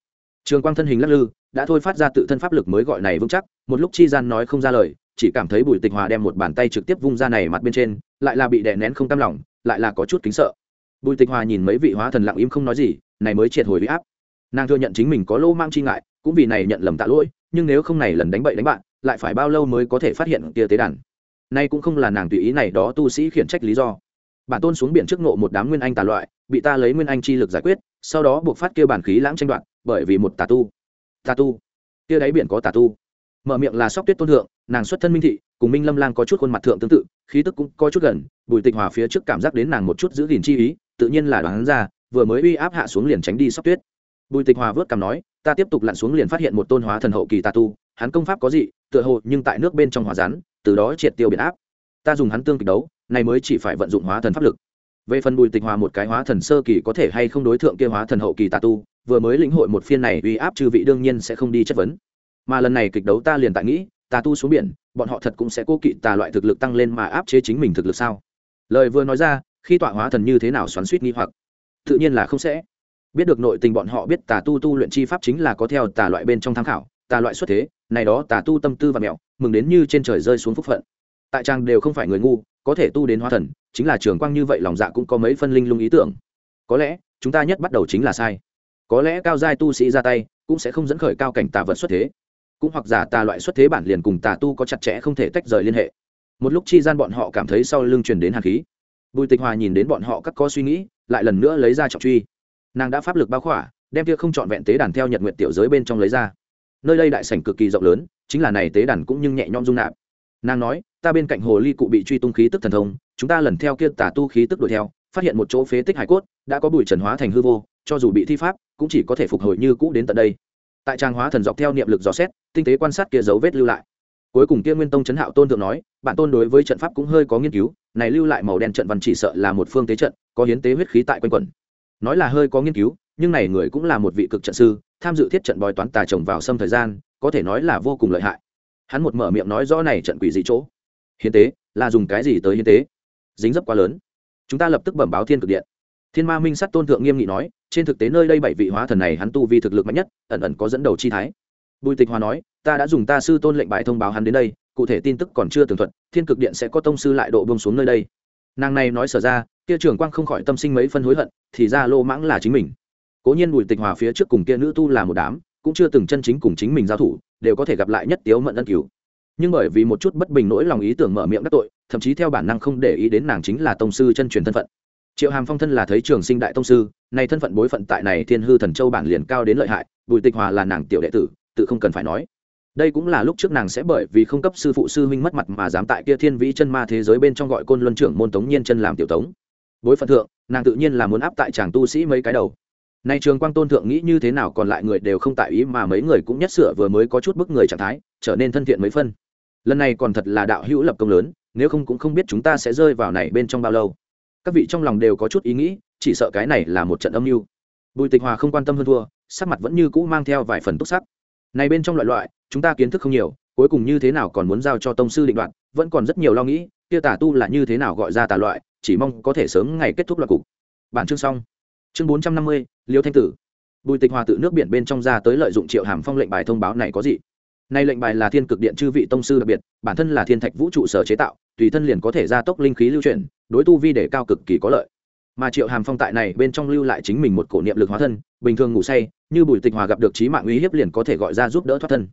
Trường quang thân hình lắc lư, đã thôi phát ra tự thân pháp lực mới gọi này vững chắc, một lúc chi gian nói không ra lời, chỉ cảm thấy bùi tịch hòa đem một bàn tay trực tiếp vung ra này mặt bên trên, lại là bị đè nén không tam lòng, lại là có chút kính sợ. Bùi tịch hòa nhìn mấy vị hóa thần lặng im không nói gì, này mới triệt hồi huy áp. Nàng thừa nhận chính mình có lô mang chi ngại, cũng vì này nhận lầm tạ lỗi, nhưng nếu không này lần đánh bậy đánh bạn, lại phải bao lâu mới có thể phát hiện kia tế đàn? Nay cũng không là nàng tùy ý này đó tu sĩ khiển trách lý do. Bản tôn xuống biển trước ngộ một đám nguyên anh tà loại, bị ta lấy nguyên anh chi lực giải quyết, sau đó buộc phát kia bản khí lãng tranh đoạn bởi vì một tà tu. Tà tu? Kia đáy biển có tà tu. Mở miệng là sóc tuyết tôn thượng, nàng xuất thân minh thị, cùng minh lâm lang có chút khuôn mặt thượng tương tự, khí tức cũng có chút gần, bùi tịch hòa phía trước cảm giác đến nàng một chút giữ gìn chi ý, tự nhiên là đoán ra, vừa mới uy áp hạ xuống liền tránh đi sóc tuyết. Bùi tịch hòa vớt cảm nói, ta tiếp tục lặn xuống liền phát hiện một tôn hóa thần hậu kỳ tà tu, hắn công pháp có gì tựa hồ nhưng tại nước bên trong hỏa rắn, từ đó triệt tiêu biển áp. Ta dùng hắn tương kịch đấu này mới chỉ phải vận dụng hóa thần pháp lực. Về phần bùi tịch hòa một cái hóa thần sơ kỳ có thể hay không đối tượng kia hóa thần hậu kỳ tà tu vừa mới lĩnh hội một phiên này uy áp trừ vị đương nhiên sẽ không đi chất vấn. Mà lần này kịch đấu ta liền tại nghĩ, ta tu xuống biển, bọn họ thật cũng sẽ cố kỵ tà loại thực lực tăng lên mà áp chế chính mình thực lực sao? Lời vừa nói ra, khi tọa hóa thần như thế nào xoắn suýt nghi hoặc. Tự nhiên là không sẽ. Biết được nội tình bọn họ biết tà tu tu luyện chi pháp chính là có theo tà loại bên trong tham khảo, tà loại xuất thế, này đó tà tu tâm tư và mẹo, mừng đến như trên trời rơi xuống phúc phận. Tại trang đều không phải người ngu, có thể tu đến hóa thần, chính là trường quang như vậy lòng dạ cũng có mấy phân linh lung ý tưởng. Có lẽ, chúng ta nhất bắt đầu chính là sai có lẽ cao giai tu sĩ ra tay, cũng sẽ không dẫn khởi cao cảnh tà vật xuất thế. Cũng hoặc giả tà loại xuất thế bản liền cùng tà tu có chặt chẽ không thể tách rời liên hệ. Một lúc chi gian bọn họ cảm thấy sau lưng truyền đến hàn khí. Bùi tịch hòa nhìn đến bọn họ các có suy nghĩ, lại lần nữa lấy ra trọng truy. Nàng đã pháp lực bao khỏa, đem kia không trọn vẹn tế đàn theo nhật nguyện tiểu giới bên trong lấy ra. Nơi đây đại sảnh cực kỳ rộng lớn, chính là này tế đàn cũng nhưng nhẹ nhõm dung nạp. Nàng nói, ta bên cạnh hồ ly cụ bị truy tung khí tức thần thông, chúng ta lần theo kia tà tu khí tức đuổi theo phát hiện một chỗ phế tích hải cốt, đã có bụi trần hóa thành hư vô, cho dù bị thi pháp, cũng chỉ có thể phục hồi như cũ đến tận đây. Tại trang hóa thần dọc theo niệm lực dò xét, tinh tế quan sát kia dấu vết lưu lại. Cuối cùng kia nguyên tông chấn hạo tôn thượng nói bản tôn đối với trận pháp cũng hơi có nghiên cứu, này lưu lại màu đen trận văn chỉ sợ là một phương tế trận, có hiến tế huyết khí tại quanh quẩn. Nói là hơi có nghiên cứu, nhưng này người cũng là một vị cực trận sư, tham dự thiết trận bói toán tà trồng vào xâm thời gian, có thể nói là vô cùng lợi hại. Hắn một mở miệng nói rõ này trận quỷ gì chỗ. Hiến tế, là dùng cái gì tới hiến tế? Dính dấp quá lớn chúng ta lập tức bẩm báo thiên cực điện. Thiên ma minh sắt tôn thượng nghiêm nghị nói, trên thực tế nơi đây bảy vị hóa thần này hắn tu vi thực lực mạnh nhất, ẩn ẩn có dẫn đầu chi thái. Bùi tịch hòa nói, ta đã dùng ta sư tôn lệnh bài thông báo hắn đến đây, cụ thể tin tức còn chưa tường thuật, thiên cực điện sẽ có tông sư lại độ bông xuống nơi đây. Nàng này nói sở ra, kia trưởng quang không khỏi tâm sinh mấy phân hối hận, thì ra lô mãng là chính mình. Cố nhiên bùi tịch hòa phía trước cùng kia nữ tu là một đám, cũng chưa từng chân chính cùng chính mình giao thủ, đều có thể gặp lại nhất tiếu mận ân cứu. Nhưng bởi vì một chút bất bình nỗi lòng ý tưởng mở miệng đắc tội thậm chí theo bản năng không để ý đến nàng chính là tông sư chân truyền thân phận. Triệu hàm phong thân là thấy trường sinh đại tông sư, nay thân phận bối phận tại này thiên hư thần châu bản liền cao đến lợi hại, bùi tịch hòa là nàng tiểu đệ tử, tự không cần phải nói. Đây cũng là lúc trước nàng sẽ bởi vì không cấp sư phụ sư huynh mất mặt mà dám tại kia thiên vĩ chân ma thế giới bên trong gọi côn luân trưởng môn tống nhiên chân làm tiểu tống. Bối phận thượng, nàng tự nhiên là muốn áp tại chàng tu sĩ mấy cái đầu. Nay trường quang tôn thượng nghĩ như thế nào còn lại người đều không tại ý mà mấy người cũng nhất sửa vừa mới có chút bức người trạng thái, trở nên thân thiện mấy phân. Lần này còn thật là đạo hữu lập công lớn nếu không cũng không biết chúng ta sẽ rơi vào này bên trong bao lâu. Các vị trong lòng đều có chút ý nghĩ, chỉ sợ cái này là một trận âm mưu. Bùi tịch hòa không quan tâm hơn thua, sắc mặt vẫn như cũ mang theo vài phần túc sắc. Này bên trong loại loại, chúng ta kiến thức không nhiều, cuối cùng như thế nào còn muốn giao cho tông sư định đoạn vẫn còn rất nhiều lo nghĩ, kia tà tu là như thế nào gọi ra tà loại, chỉ mong có thể sớm ngày kết thúc loạt cục. Bản chương xong. Chương bốn trăm năm mươi, liêu thanh tử. Bùi tịch hòa tự nước biển bên trong ra tới lợi dụng triệu hàm phong lệnh bài thông báo này có gì? Nay lệnh bài là thiên cực điện chư vị tông sư đặc biệt, bản thân là thiên thạch vũ trụ sở chế tạo tùy thân liền có thể gia tốc linh khí lưu chuyển, đối tu vi để cao cực kỳ có lợi. Mà triệu hàm phong tại này bên trong lưu lại chính mình một cổ niệm lực hóa thân, bình thường ngủ say, như bùi tịch hòa gặp được trí mạng uy hiếp liền có thể gọi ra giúp đỡ thoát thân.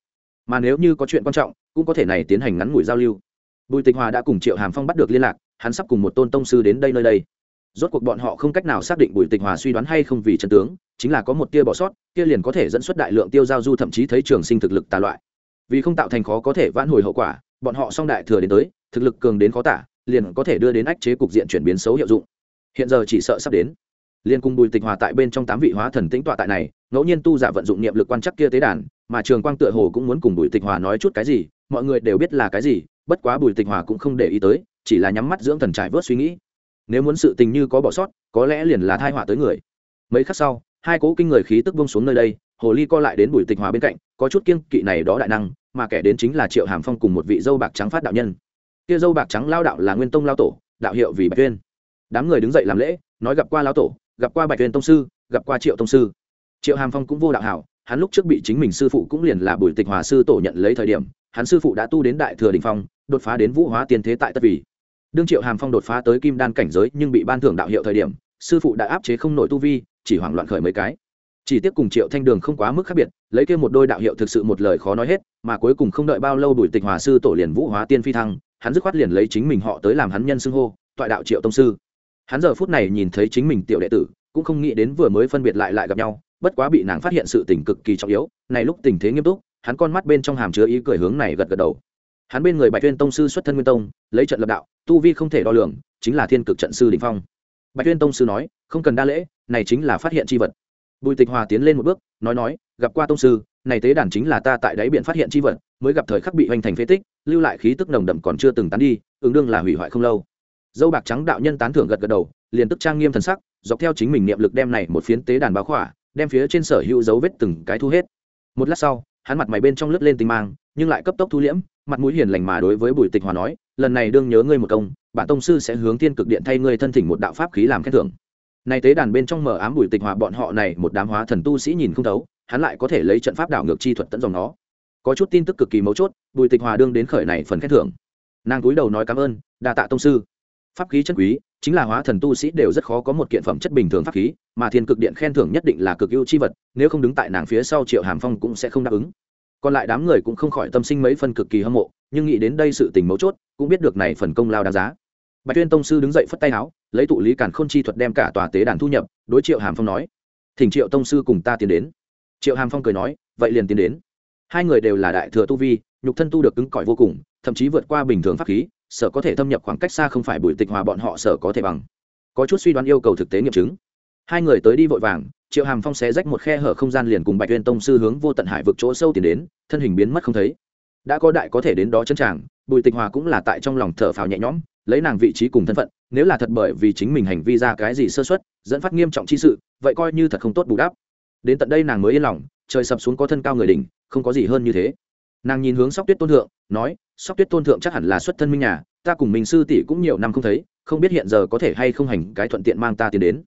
Mà nếu như có chuyện quan trọng, cũng có thể này tiến hành ngắn ngủi giao lưu. Bùi tịch hòa đã cùng triệu hàm phong bắt được liên lạc, hắn sắp cùng một tôn tông sư đến đây nơi đây. Rốt cuộc bọn họ không cách nào xác định bùi tịch hòa suy đoán hay không vì chân tướng, chính là có một tia bỏ sót tia liền có thể dẫn xuất đại lượng tiêu giao du thậm chí thấy trường sinh thực lực tà loại. Vì không tạo thành khó có thể vãn hồi hậu quả, bọn họ song đại thừa đến tới thực lực cường đến khó tả, liền có thể đưa đến ách chế cục diện chuyển biến xấu hiệu dụng. Hiện giờ chỉ sợ sắp đến. Liên cùng bùi tịch hòa tại bên trong tám vị hóa thần tĩnh tọa tại này, ngẫu nhiên tu giả vận dụng niệm lực quan chắc kia tế đàn, mà trường quang tựa hồ cũng muốn cùng bùi tịch hòa nói chút cái gì, mọi người đều biết là cái gì, bất quá bùi tịch hòa cũng không để ý tới, chỉ là nhắm mắt dưỡng thần trải vớt suy nghĩ. Nếu muốn sự tình như có bỏ sót, có lẽ liền là thai họa tới người. Mấy khắc sau, hai cố kinh người khí tức bông xuống nơi đây, hồ ly co lại đến bùi tịch hòa bên cạnh, có chút kiên kỵ này đó đại năng, mà kẻ đến chính là triệu hàm phong cùng một vị dâu bạc trắng phát đạo nhân kia dâu bạc trắng lao đạo là nguyên tông lao tổ, đạo hiệu vì bạch tuyên. Đám người đứng dậy làm lễ, nói gặp qua lao tổ, gặp qua bạch tuyên tông sư, gặp qua triệu tông sư. Triệu hàm phong cũng vô đạo hảo, hắn lúc trước bị chính mình sư phụ cũng liền là bùi tịch hòa sư tổ nhận lấy thời điểm, hắn sư phụ đã tu đến đại thừa đình phong, đột phá đến vũ hóa tiên thế tại tất vì. Đương triệu hàm phong đột phá tới kim đan cảnh giới nhưng bị ban thưởng đạo hiệu thời điểm, sư phụ đã áp chế không nổi tu vi, chỉ hoảng loạn khởi mấy cái. Chỉ tiếc cùng triệu thanh đường không quá mức khác biệt, lấy kia một đôi đạo hiệu thực sự một lời khó nói hết, mà cuối cùng không đợi bao lâu bùi tịch hòa sư tổ liền vũ hóa tiên phi thăng hắn dứt khoát liền lấy chính mình họ tới làm hắn nhân xưng hô, toại đạo triệu tông sư. Hắn giờ phút này nhìn thấy chính mình tiểu đệ tử, cũng không nghĩ đến vừa mới phân biệt lại lại gặp nhau, bất quá bị nàng phát hiện sự tình cực kỳ trọng yếu, này lúc tình thế nghiêm túc, hắn con mắt bên trong hàm chứa ý cười hướng này gật gật đầu. Hắn bên người bạch tuyên tông sư xuất thân nguyên tông, lấy trận lập đạo, tu vi không thể đo lường, chính là thiên cực trận sư đình phong. Bạch tuyên tông sư nói, không cần đa lễ, này chính là phát hiện c h i vật. Bùi tịch hòa tiến lên một bước, nói nói, gặp qua tông sư, này tế đàn chính là ta tại đáy biển phát hiện c h i vật, mới gặp thời khắc bị hoành thành phế tích lưu lại khí tức nồng đậm còn chưa từng tán đi, ứng đương là hủy hoại không lâu. Dâu bạc trắng đạo nhân tán thưởng gật gật đầu, liền tức trang nghiêm thần sắc, dọc theo chính mình niệm lực đem này một phiến tế đàn báo khỏa, đem phía trên sở hữu dấu vết từng cái thu hết. Một lát sau, hắn mặt mày bên trong lướt lên tinh mang, nhưng lại cấp tốc thu liễm, mặt mũi hiền lành mà đối với bùi tịch hòa nói, lần này đương nhớ ngươi một công, bản tông sư sẽ hướng thiên cực điện thay ngươi thân thỉnh một đạo pháp khí làm khen thưởng. Này tế đàn bên trong mở ám bùi tịch hòa bọn họ này một đám hóa thần tu sĩ nhìn không thấu, hắn lại có thể lấy trận pháp đảo ngược chi thuật tận dòng nó có chút tin tức cực kỳ mấu chốt, bùi tịch hòa đương đến khởi này phần khen thưởng. Nàng cúi đầu nói cảm ơn, đa tạ tông sư. Pháp khí chân quý, chính là hóa thần tu sĩ đều rất khó có một kiện phẩm chất bình thường pháp khí, mà thiên cực điện khen thưởng nhất định là cực ưu chi vật, nếu không đứng tại nàng phía sau triệu hàm phong cũng sẽ không đáp ứng. Còn lại đám người cũng không khỏi tâm sinh mấy phần cực kỳ hâm mộ, nhưng nghĩ đến đây sự tình mấu chốt, cũng biết được này phần công lao đáng giá. Bạch tuyên tông sư đứng dậy phất tay áo, lấy tụ lý cản khôn chi thuật đem cả tòa tế đàn thu nhập, đối triệu hàm phong nói, thỉnh triệu tông sư cùng ta tiến đến. Triệu hàm phong cười nói, vậy liền tiến đến hai người đều là đại thừa tu vi, nhục thân tu được cứng cỏi vô cùng, thậm chí vượt qua bình thường pháp khí, sở có thể thâm nhập khoảng cách xa không phải bùi tịch hòa bọn họ sở có thể bằng. Có chút suy đoán yêu cầu thực tế nghiệm chứng. Hai người tới đi vội vàng, triệu hàm phong xé rách một khe hở không gian liền cùng bạch tuyên tông sư hướng vô tận hải vực chỗ sâu tiến đến, thân hình biến mất không thấy. Đã có đại có thể đến đó chân tràng, bùi tịch hòa cũng là tại trong lòng thở phào nhẹ nhõm, lấy nàng vị trí cùng thân phận, nếu là thật bởi vì chính mình hành vi ra cái gì sơ xuất dẫn phát nghiêm trọng chi sự, vậy coi như thật không tốt bù đắp đến tận đây nàng mới yên lòng, trời sập xuống có thân cao người đỉnh, không có gì hơn như thế. Nàng nhìn hướng sóc tuyết tôn thượng, nói, sóc tuyết tôn thượng chắc hẳn là xuất thân minh nhà, ta cùng mình sư tỷ cũng nhiều năm không thấy, không biết hiện giờ có thể hay không hành cái thuận tiện mang ta tiến đến.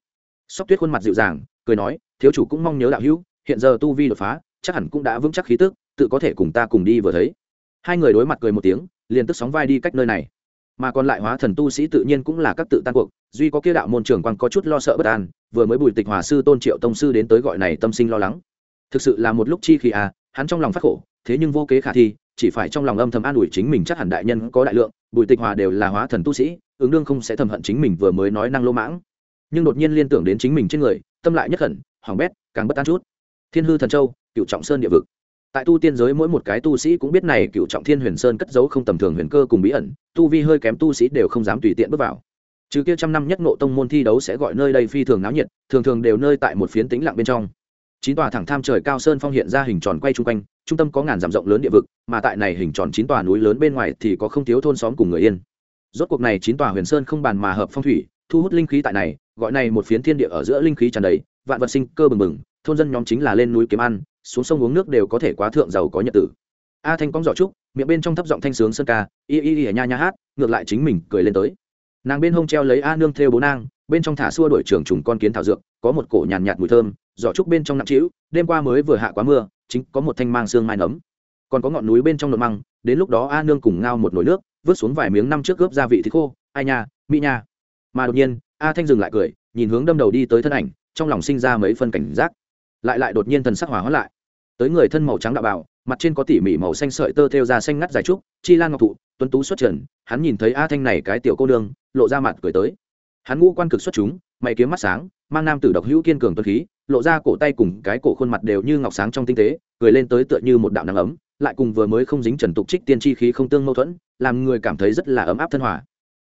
Sóc tuyết khuôn mặt dịu dàng, cười nói, thiếu chủ cũng mong nhớ đạo hữu, hiện giờ tu vi đột phá, chắc hẳn cũng đã vững chắc khí tức, tự có thể cùng ta cùng đi vừa thấy. Hai người đối mặt cười một tiếng, liền tức sóng vai đi cách nơi này mà còn lại hóa thần tu sĩ tự nhiên cũng là các tự tan cuộc, duy có kia đạo môn trưởng quan có chút lo sợ bất an, vừa mới bùi tịch hòa sư tôn triệu tông sư đến tới gọi này tâm sinh lo lắng. Thực sự là một lúc chi khi à hắn trong lòng phát khổ, thế nhưng vô kế khả thi, chỉ phải trong lòng âm thầm an ủi chính mình chắc hẳn đại nhân có đại lượng, bùi tịch hòa đều là hóa thần tu sĩ, ứng đương không sẽ thầm hận chính mình vừa mới nói năng lô mãng. Nhưng đột nhiên liên tưởng đến chính mình trên người, tâm lại nhất khẩn hoàng bét, càng bất an chút. Thiên hư thần châu cựu trọng sơn địa vực tại tu tiên giới mỗi một cái tu sĩ cũng biết này cựu trọng thiên huyền sơn cất giấu không tầm thường huyền cơ cùng bí ẩn, tu vi hơi kém tu sĩ đều không dám tùy tiện bước vào. Trừ kia trăm năm nhất nộ tông môn thi đấu sẽ gọi nơi đây phi thường náo nhiệt, thường thường đều nơi tại một phiến tĩnh lặng bên trong. Chín tòa thẳng tham trời cao sơn phong hiện ra hình tròn quay chung quanh, trung tâm có ngàn dặm rộng lớn địa vực, mà tại này hình tròn chín tòa núi lớn bên ngoài thì có không thiếu thôn xóm cùng người yên. Rốt cuộc này chín tòa huyền sơn không bàn mà hợp phong thủy, thu hút linh khí tại này, gọi này một phiến thiên địa ở giữa linh khí tràn đầy, vạn vật sinh cơ bừng bừng, thôn dân nhóm chính là lên núi kiếm ăn xuống sông uống nước đều có thể quá thượng giàu có nhật tử. A thanh cóng giỏ trúc miệng bên trong thấp giọng thanh sướng sơn ca y y y nha nha hát ngược lại chính mình cười lên tới. Nàng bên hông treo lấy a nương theo bố nang bên trong thả xua đổi trường trùng con kiến thảo dược có một cổ nhàn nhạt, mùi thơm giỏ trúc bên trong nặng trĩu đêm qua mới vừa hạ quá mưa chính có một thanh mang xương mai nấm. Còn có ngọn núi bên trong nội măng đến lúc đó a nương cùng ngao một nồi nước vớt xuống vài miếng năm trước gớp gia vị thịt khô ai nha mỹ nha. Mà đột nhiên a thanh dừng lại cười nhìn hướng đâm đầu đi tới thân ảnh trong lòng sinh ra mấy phân cảnh giác. Lại lại đột nhiên thần sắc hỏa hóa lại tới người thân màu trắng đạo bảo mặt trên có tỉ mỉ màu xanh sợi tơ thêu ra xanh ngắt dài trúc, chi lan ngọc thụ, tuấn tú xuất trần, hắn nhìn thấy a thanh này cái tiểu cô nương, lộ ra mặt cười tới. Hắn ngũ quan cực xuất chúng, mày kiếm mắt sáng, mang nam tử độc hữu kiên cường tuấn khí, lộ ra cổ tay cùng cái cổ khuôn mặt đều như ngọc sáng trong tinh tế, cười lên tới tựa như một đạo nắng ấm, lại cùng vừa mới không dính trần tục trích tiên chi khí không tương mâu thuẫn, làm người cảm thấy rất là ấm áp thân hòa.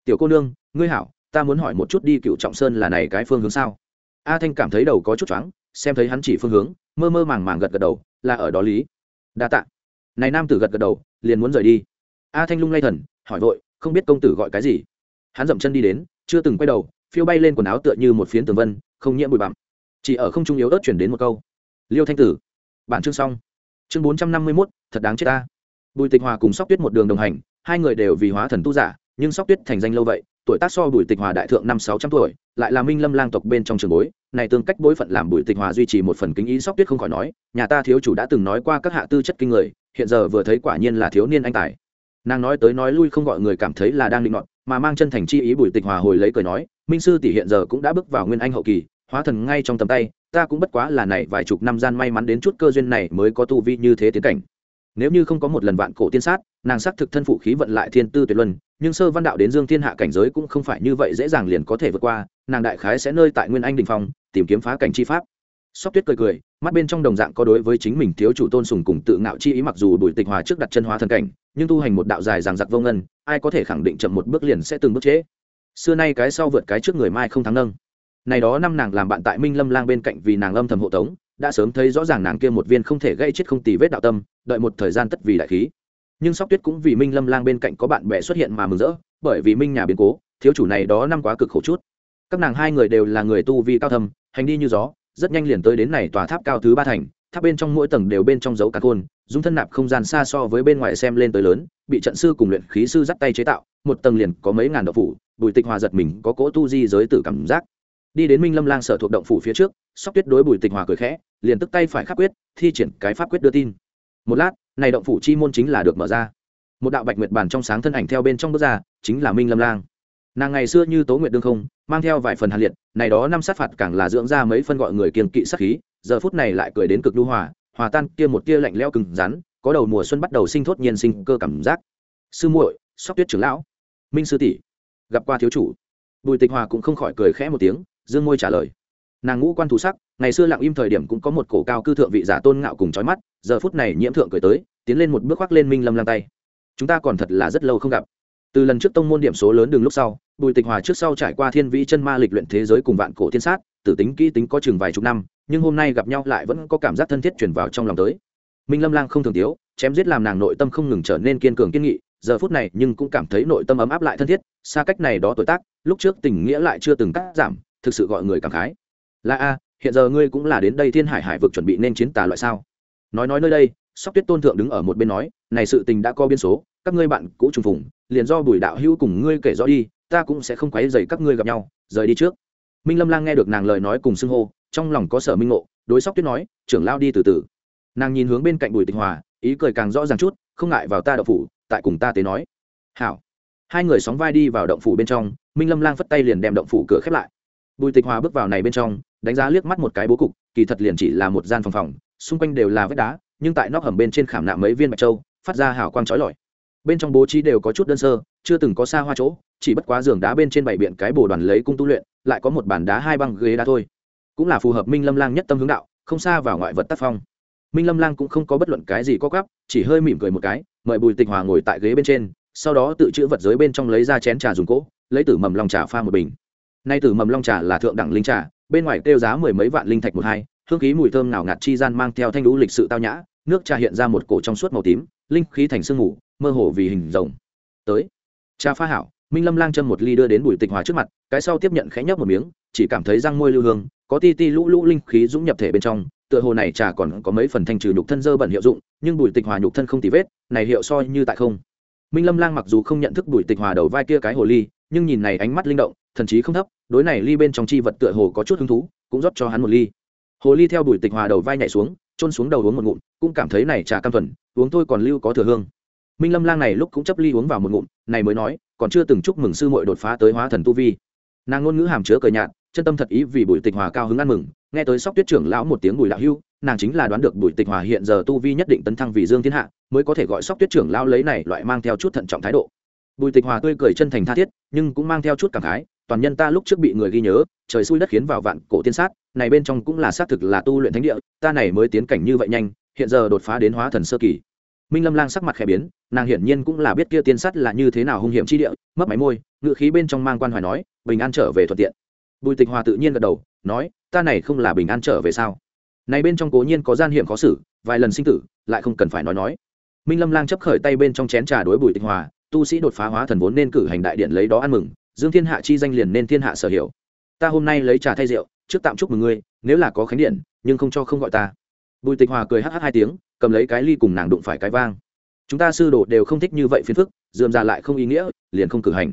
Tiểu cô nương, ngươi hảo, ta muốn hỏi một chút đi cựu trọng sơn là này cái phương hướng sao? A thanh cảm thấy đầu có chút choáng, xem thấy hắn chỉ phương hướng, mơ mơ màng màng gật gật đầu là ở đó lý. Đa tạ. Này nam tử gật gật đầu, liền muốn rời đi. A thanh lung lay thần, hỏi vội, không biết công tử gọi cái gì. Hắn dậm chân đi đến, chưa từng quay đầu, phiêu bay lên quần áo tựa như một phiến tường vân, không nhiễm bụi bặm. Chỉ ở không trung yếu ớt chuyển đến một câu. Liêu thanh tử, bản chương xong. Chương bốn trăm năm mươi mốt, thật đáng chết ta. Bùi tịch hòa cùng sóc tuyết một đường đồng hành, hai người đều vì hóa thần tu giả, nhưng sóc tuyết thành danh lâu vậy tuổi tác so bùi tịch hòa đại thượng năm sáu trăm tuổi, lại là minh lâm lang tộc bên trong trường bối, này tương cách bối phận làm bùi tịch hòa duy trì một phần kính ý sóc tuyết không khỏi nói, nhà ta thiếu chủ đã từng nói qua các hạ tư chất kinh người, hiện giờ vừa thấy quả nhiên là thiếu niên anh tài. Nàng nói tới nói lui không gọi người cảm thấy là đang định nọt, mà mang chân thành chi ý bùi tịch hòa hồi lấy cười nói, minh sư tỷ hiện giờ cũng đã bước vào nguyên anh hậu kỳ, hóa thần ngay trong tầm tay, ta cũng bất quá là này vài chục năm gian may mắn đến chút cơ duyên này mới có tu vi như thế tiến cảnh nếu như không có một lần vạn cổ tiên sát, nàng xác thực thân phụ khí vận lại thiên tư tuyệt luân, nhưng sơ văn đạo đến dương thiên hạ cảnh giới cũng không phải như vậy dễ dàng liền có thể vượt qua, nàng đại khái sẽ nơi tại nguyên anh đình phong, tìm kiếm phá cảnh chi pháp sóc tuyết cười cười, mắt bên trong đồng dạng có đối với chính mình thiếu chủ tôn sùng cùng tự ngạo chi ý mặc dù bùi tịch hòa trước đặt chân hóa thần cảnh, nhưng tu hành một đạo dài ràng giặc vô ngân, ai có thể khẳng định chậm một bước liền sẽ từng bước chế. xưa nay cái sau vượt cái trước người mai không thắng nâng này đó năm nàng làm bạn tại minh lâm lang bên cạnh vì nàng âm thầm hộ tống, đã sớm thấy rõ ràng nàng kia một viên không thể gây chết không tì vết đạo tâm đợi một thời gian tất vì đại khí. Nhưng sóc tuyết cũng vì minh lâm lang bên cạnh có bạn bè xuất hiện mà mừng rỡ, bởi vì minh nhà biến cố, thiếu chủ này đó năm quá cực khổ chút. Các nàng hai người đều là người tu vi cao thâm, hành đi như gió, rất nhanh liền tới đến này tòa tháp cao thứ ba thành, tháp bên trong mỗi tầng đều bên trong dấu cả côn dùng thân nạp không gian xa so với bên ngoài xem lên tới lớn, bị trận sư cùng luyện khí sư dắt tay chế tạo, một tầng liền có mấy ngàn đậu phủ, bùi tịch hòa giật mình có cỗ tu di giới tử cảm giác. Đi đến minh lâm lang sở thuộc động phủ phía trước, sóc tuyết đối bùi tịch hòa cười khẽ, liền tức tay phải khắc quyết, thi triển cái pháp quyết đưa tin một lát, này động phủ chi môn chính là được mở ra. Một đạo bạch nguyệt bàn trong sáng thân ảnh theo bên trong bước ra, chính là minh lâm lang. Nàng ngày xưa như tố nguyệt đương không, mang theo vài phần hàn liệt, này đó năm sát phạt càng là dưỡng ra mấy phân gọi người kiên kỵ sát khí, giờ phút này lại cười đến cực lưu hòa hòa tan kia một tia lạnh leo cứng rắn, có đầu mùa xuân bắt đầu sinh thốt nhiên sinh cơ cảm giác. Sư muội, sóc tuyết trưởng lão. Minh sư tỷ, gặp qua thiếu chủ. Bùi tịch hòa cũng không khỏi cười khẽ một tiếng, dương môi trả lời nàng ngũ quan thủ sắc, ngày xưa lặng im thời điểm cũng có một cổ cao cư thượng vị giả tôn ngạo cùng trói mắt, giờ phút này nhiễm thượng cười tới, tiến lên một bước khoác lên minh lâm lang tay. Chúng ta còn thật là rất lâu không gặp. Từ lần trước tông môn điểm số lớn đường lúc sau, bùi tịch hòa trước sau trải qua thiên vĩ chân ma lịch luyện thế giới cùng vạn cổ thiên sát, tử tính kỹ tính có chừng vài chục năm, nhưng hôm nay gặp nhau lại vẫn có cảm giác thân thiết chuyển vào trong lòng tới. Minh lâm lang không thường tiếu chém giết làm nàng nội tâm không ngừng trở nên kiên cường kiên nghị, giờ phút này nhưng cũng cảm thấy nội tâm ấm áp lại thân thiết, xa cách này đó tuổi tác, lúc trước tình nghĩa lại chưa từng cắt giảm, thực sự gọi người cảm khái là a, hiện giờ ngươi cũng là đến đây thiên hải hải vực chuẩn bị nên chiến tà loại sao? Nói nói nơi đây, sóc tuyết tôn thượng đứng ở một bên nói, này sự tình đã có biên số, các ngươi bạn cũ trùng phùng, liền do bùi đạo hữu cùng ngươi kể rõ đi, ta cũng sẽ không quấy dày các ngươi gặp nhau, rời đi trước. Minh lâm lang nghe được nàng lời nói cùng xưng hô, trong lòng có sở minh ngộ, đối sóc tuyết nói, trưởng lao đi từ từ. Nàng nhìn hướng bên cạnh bùi tịch hòa, ý cười càng rõ ràng chút, không ngại vào ta đậu phủ, tại cùng ta tế nói. Hảo. Hai người sóng vai đi vào động phủ bên trong, minh lâm lang phất tay liền đem động phủ cửa khép lại bùi tịch hòa bước vào này bên trong, đánh giá liếc mắt một cái bố cục, kỳ thật liền chỉ là một gian phòng phòng, xung quanh đều là vách đá, nhưng tại nóc hầm bên trên khảm nạm mấy viên bạch châu, phát ra hào quang trói lọi. Bên trong bố trí đều có chút đơn sơ, chưa từng có xa hoa chỗ, chỉ bất quá giường đá bên trên bảy biện cái bồ đoàn lấy cung tu luyện, lại có một bàn đá hai băng ghế đá thôi. Cũng là phù hợp minh lâm lang nhất tâm hướng đạo, không xa vào ngoại vật tác phong. Minh lâm lang cũng không có bất luận cái gì có gắp chỉ hơi mỉm cười một cái, mời bùi tịch hòa ngồi tại ghế bên trên, sau đó tự chữ vật giới bên trong lấy ra chén trà dùng cỗ, lấy tử mầm lòng trà pha một bình nay tử mầm long trà là thượng đẳng linh trà, bên ngoài kêu giá mười mấy vạn linh thạch một hai, hương khí mùi thơm nào ngạt chi gian mang theo thanh lũ lịch sự tao nhã, nước trà hiện ra một cổ trong suốt màu tím, linh khí thành sương mù, mơ hồ vì hình rồng. Tới, trà pha hảo, minh lâm lang châm một ly đưa đến bùi tịch hòa trước mặt, cái sau tiếp nhận khẽ nhấp một miếng, chỉ cảm thấy răng môi lưu hương, có ti ti lũ lũ linh khí dũng nhập thể bên trong, tựa hồ này trà còn có mấy phần thanh trừ nhục thân dơ bẩn hiệu dụng, nhưng bùi tịch hòa nhục thân không tì vết, này hiệu so như tại không. Minh lâm lang mặc dù không nhận thức bùi tịch hòa đầu vai kia cái hồ ly, nhưng nhìn này ánh mắt linh động thần trí không thấp, đối này ly bên trong chi vật tựa hồ có chút hứng thú, cũng rót cho hắn một ly. Hồ ly theo bùi tịch hòa đầu vai nhảy xuống trôn xuống đầu uống một ngụm, cũng cảm thấy này trà cam thuần, uống thôi còn lưu có thừa hương. Minh lâm lang này lúc cũng chấp ly uống vào một ngụm, này mới nói, còn chưa từng chúc mừng sư muội đột phá tới hóa thần tu vi. Nàng ngôn ngữ hàm chứa cờ nhạt, chân tâm thật ý vì bùi tịch hòa cao hứng ăn mừng, nghe tới sóc tuyết trưởng lão một tiếng bùi lão hưu, nàng chính là đoán được bùi tịch hòa hiện giờ tu vi nhất định tấn thăng vì dương thiên hạ, mới có thể gọi sóc tuyết trưởng lão lấy này loại mang theo chút thận trọng thái độ. Bùi tịch hòa tươi cười chân thành tha thiết, nhưng cũng mang theo chút cảm khái toàn nhân ta lúc trước bị người ghi nhớ, trời xui đất khiến vào vạn cổ tiên sát, này bên trong cũng là xác thực là tu luyện thánh địa, ta này mới tiến cảnh như vậy nhanh, hiện giờ đột phá đến hóa thần sơ kỳ. Minh lâm lang sắc mặt khẽ biến, nàng hiển nhiên cũng là biết kia tiên sát là như thế nào hung hiểm chi địa mất máy môi ngự khí bên trong mang quan hoài nói, bình an trở về thuận tiện. Bùi tịch hòa tự nhiên gật đầu, nói, ta này không là bình an trở về sao? Này bên trong cố nhiên có gian hiểm khó xử, vài lần sinh tử, lại không cần phải nói nói. Minh lâm lang chấp khởi tay bên trong chén trà đối bùi tịch hòa, tu sĩ đột phá hóa thần vốn nên cử hành đại điện lấy đó ăn mừng dương thiên hạ chi danh liền nên thiên hạ sở hiểu. Ta hôm nay lấy trà thay rượu, trước tạm chúc mừng ngươi, nếu là có khánh điện, nhưng không cho không gọi ta. Bùi tịch hòa cười hh hai tiếng, cầm lấy cái ly cùng nàng đụng phải cái vang. Chúng ta sư đồ đều không thích như vậy phiền phức, dườm ra lại không ý nghĩa, liền không cử hành.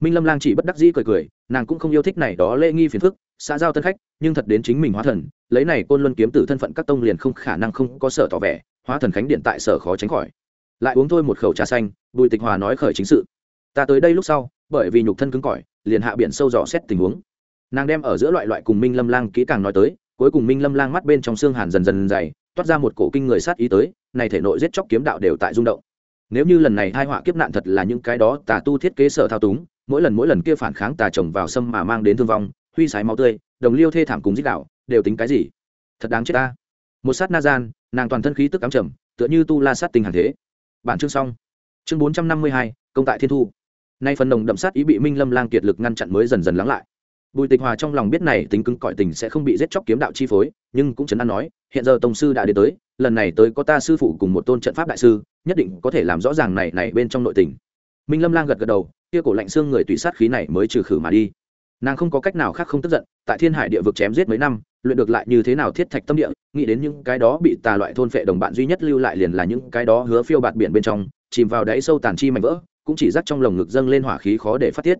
Minh lâm lang chỉ bất đắc dĩ cười cười, nàng cũng không yêu thích này đó lễ nghi phiền phức, xã giao tân khách, nhưng thật đến chính mình hóa thần, lấy này côn luân kiếm tử thân phận các tông liền không khả năng không có sở tỏ vẻ, hóa thần khánh điện tại sở khó tránh khỏi. Lại uống thôi một khẩu trà xanh, bùi tịch hòa nói khởi chính sự. Ta tới đây lúc sau bởi vì nhục thân cứng cỏi, liền hạ biển sâu dò xét tình huống. Nàng đem ở giữa loại loại cùng minh lâm lang kỹ càng nói tới, cuối cùng minh lâm lang mắt bên trong xương hàn dần dần dày, toát ra một cổ kinh người sát ý tới, này thể nội giết chóc kiếm đạo đều tại rung động. Nếu như lần này hai họa kiếp nạn thật là những cái đó tà tu thiết kế sở thao túng, mỗi lần mỗi lần kia phản kháng tà chồng vào sâm mà mang đến thương vong, huy sái máu tươi, đồng liêu thê thảm cùng dích đạo, đều tính cái gì? Thật đáng chết ta. Một sát na gian, nàng toàn thân khí tức cắm trầm, tựa như tu la sát tình hàng thế. Bản chương xong. Chương bốn trăm năm mươi hai, công tại thiên thu nay phần nồng đậm sát ý bị minh lâm lang kiệt lực ngăn chặn mới dần dần lắng lại. Bùi tịch hòa trong lòng biết này tính cứng cõi tình sẽ không bị giết chóc kiếm đạo chi phối, nhưng cũng chấn an nói, hiện giờ tổng sư đã đến tới, lần này tới có ta sư phụ cùng một tôn trận pháp đại sư, nhất định có thể làm rõ ràng này này bên trong nội tình. Minh lâm lang gật gật đầu, kia cổ lạnh xương người tùy sát khí này mới trừ khử mà đi. Nàng không có cách nào khác không tức giận, tại thiên hải địa vực chém giết mấy năm, luyện được lại như thế nào thiết thạch tâm địa, nghĩ đến những cái đó bị tà loại thôn phệ đồng bạn duy nhất lưu lại liền là những cái đó hứa phiêu bạt biển bên trong, chìm vào đáy sâu tàn chi mảnh vỡ cũng chỉ dắt trong lồng ngực dâng lên hỏa khí khó để phát tiết.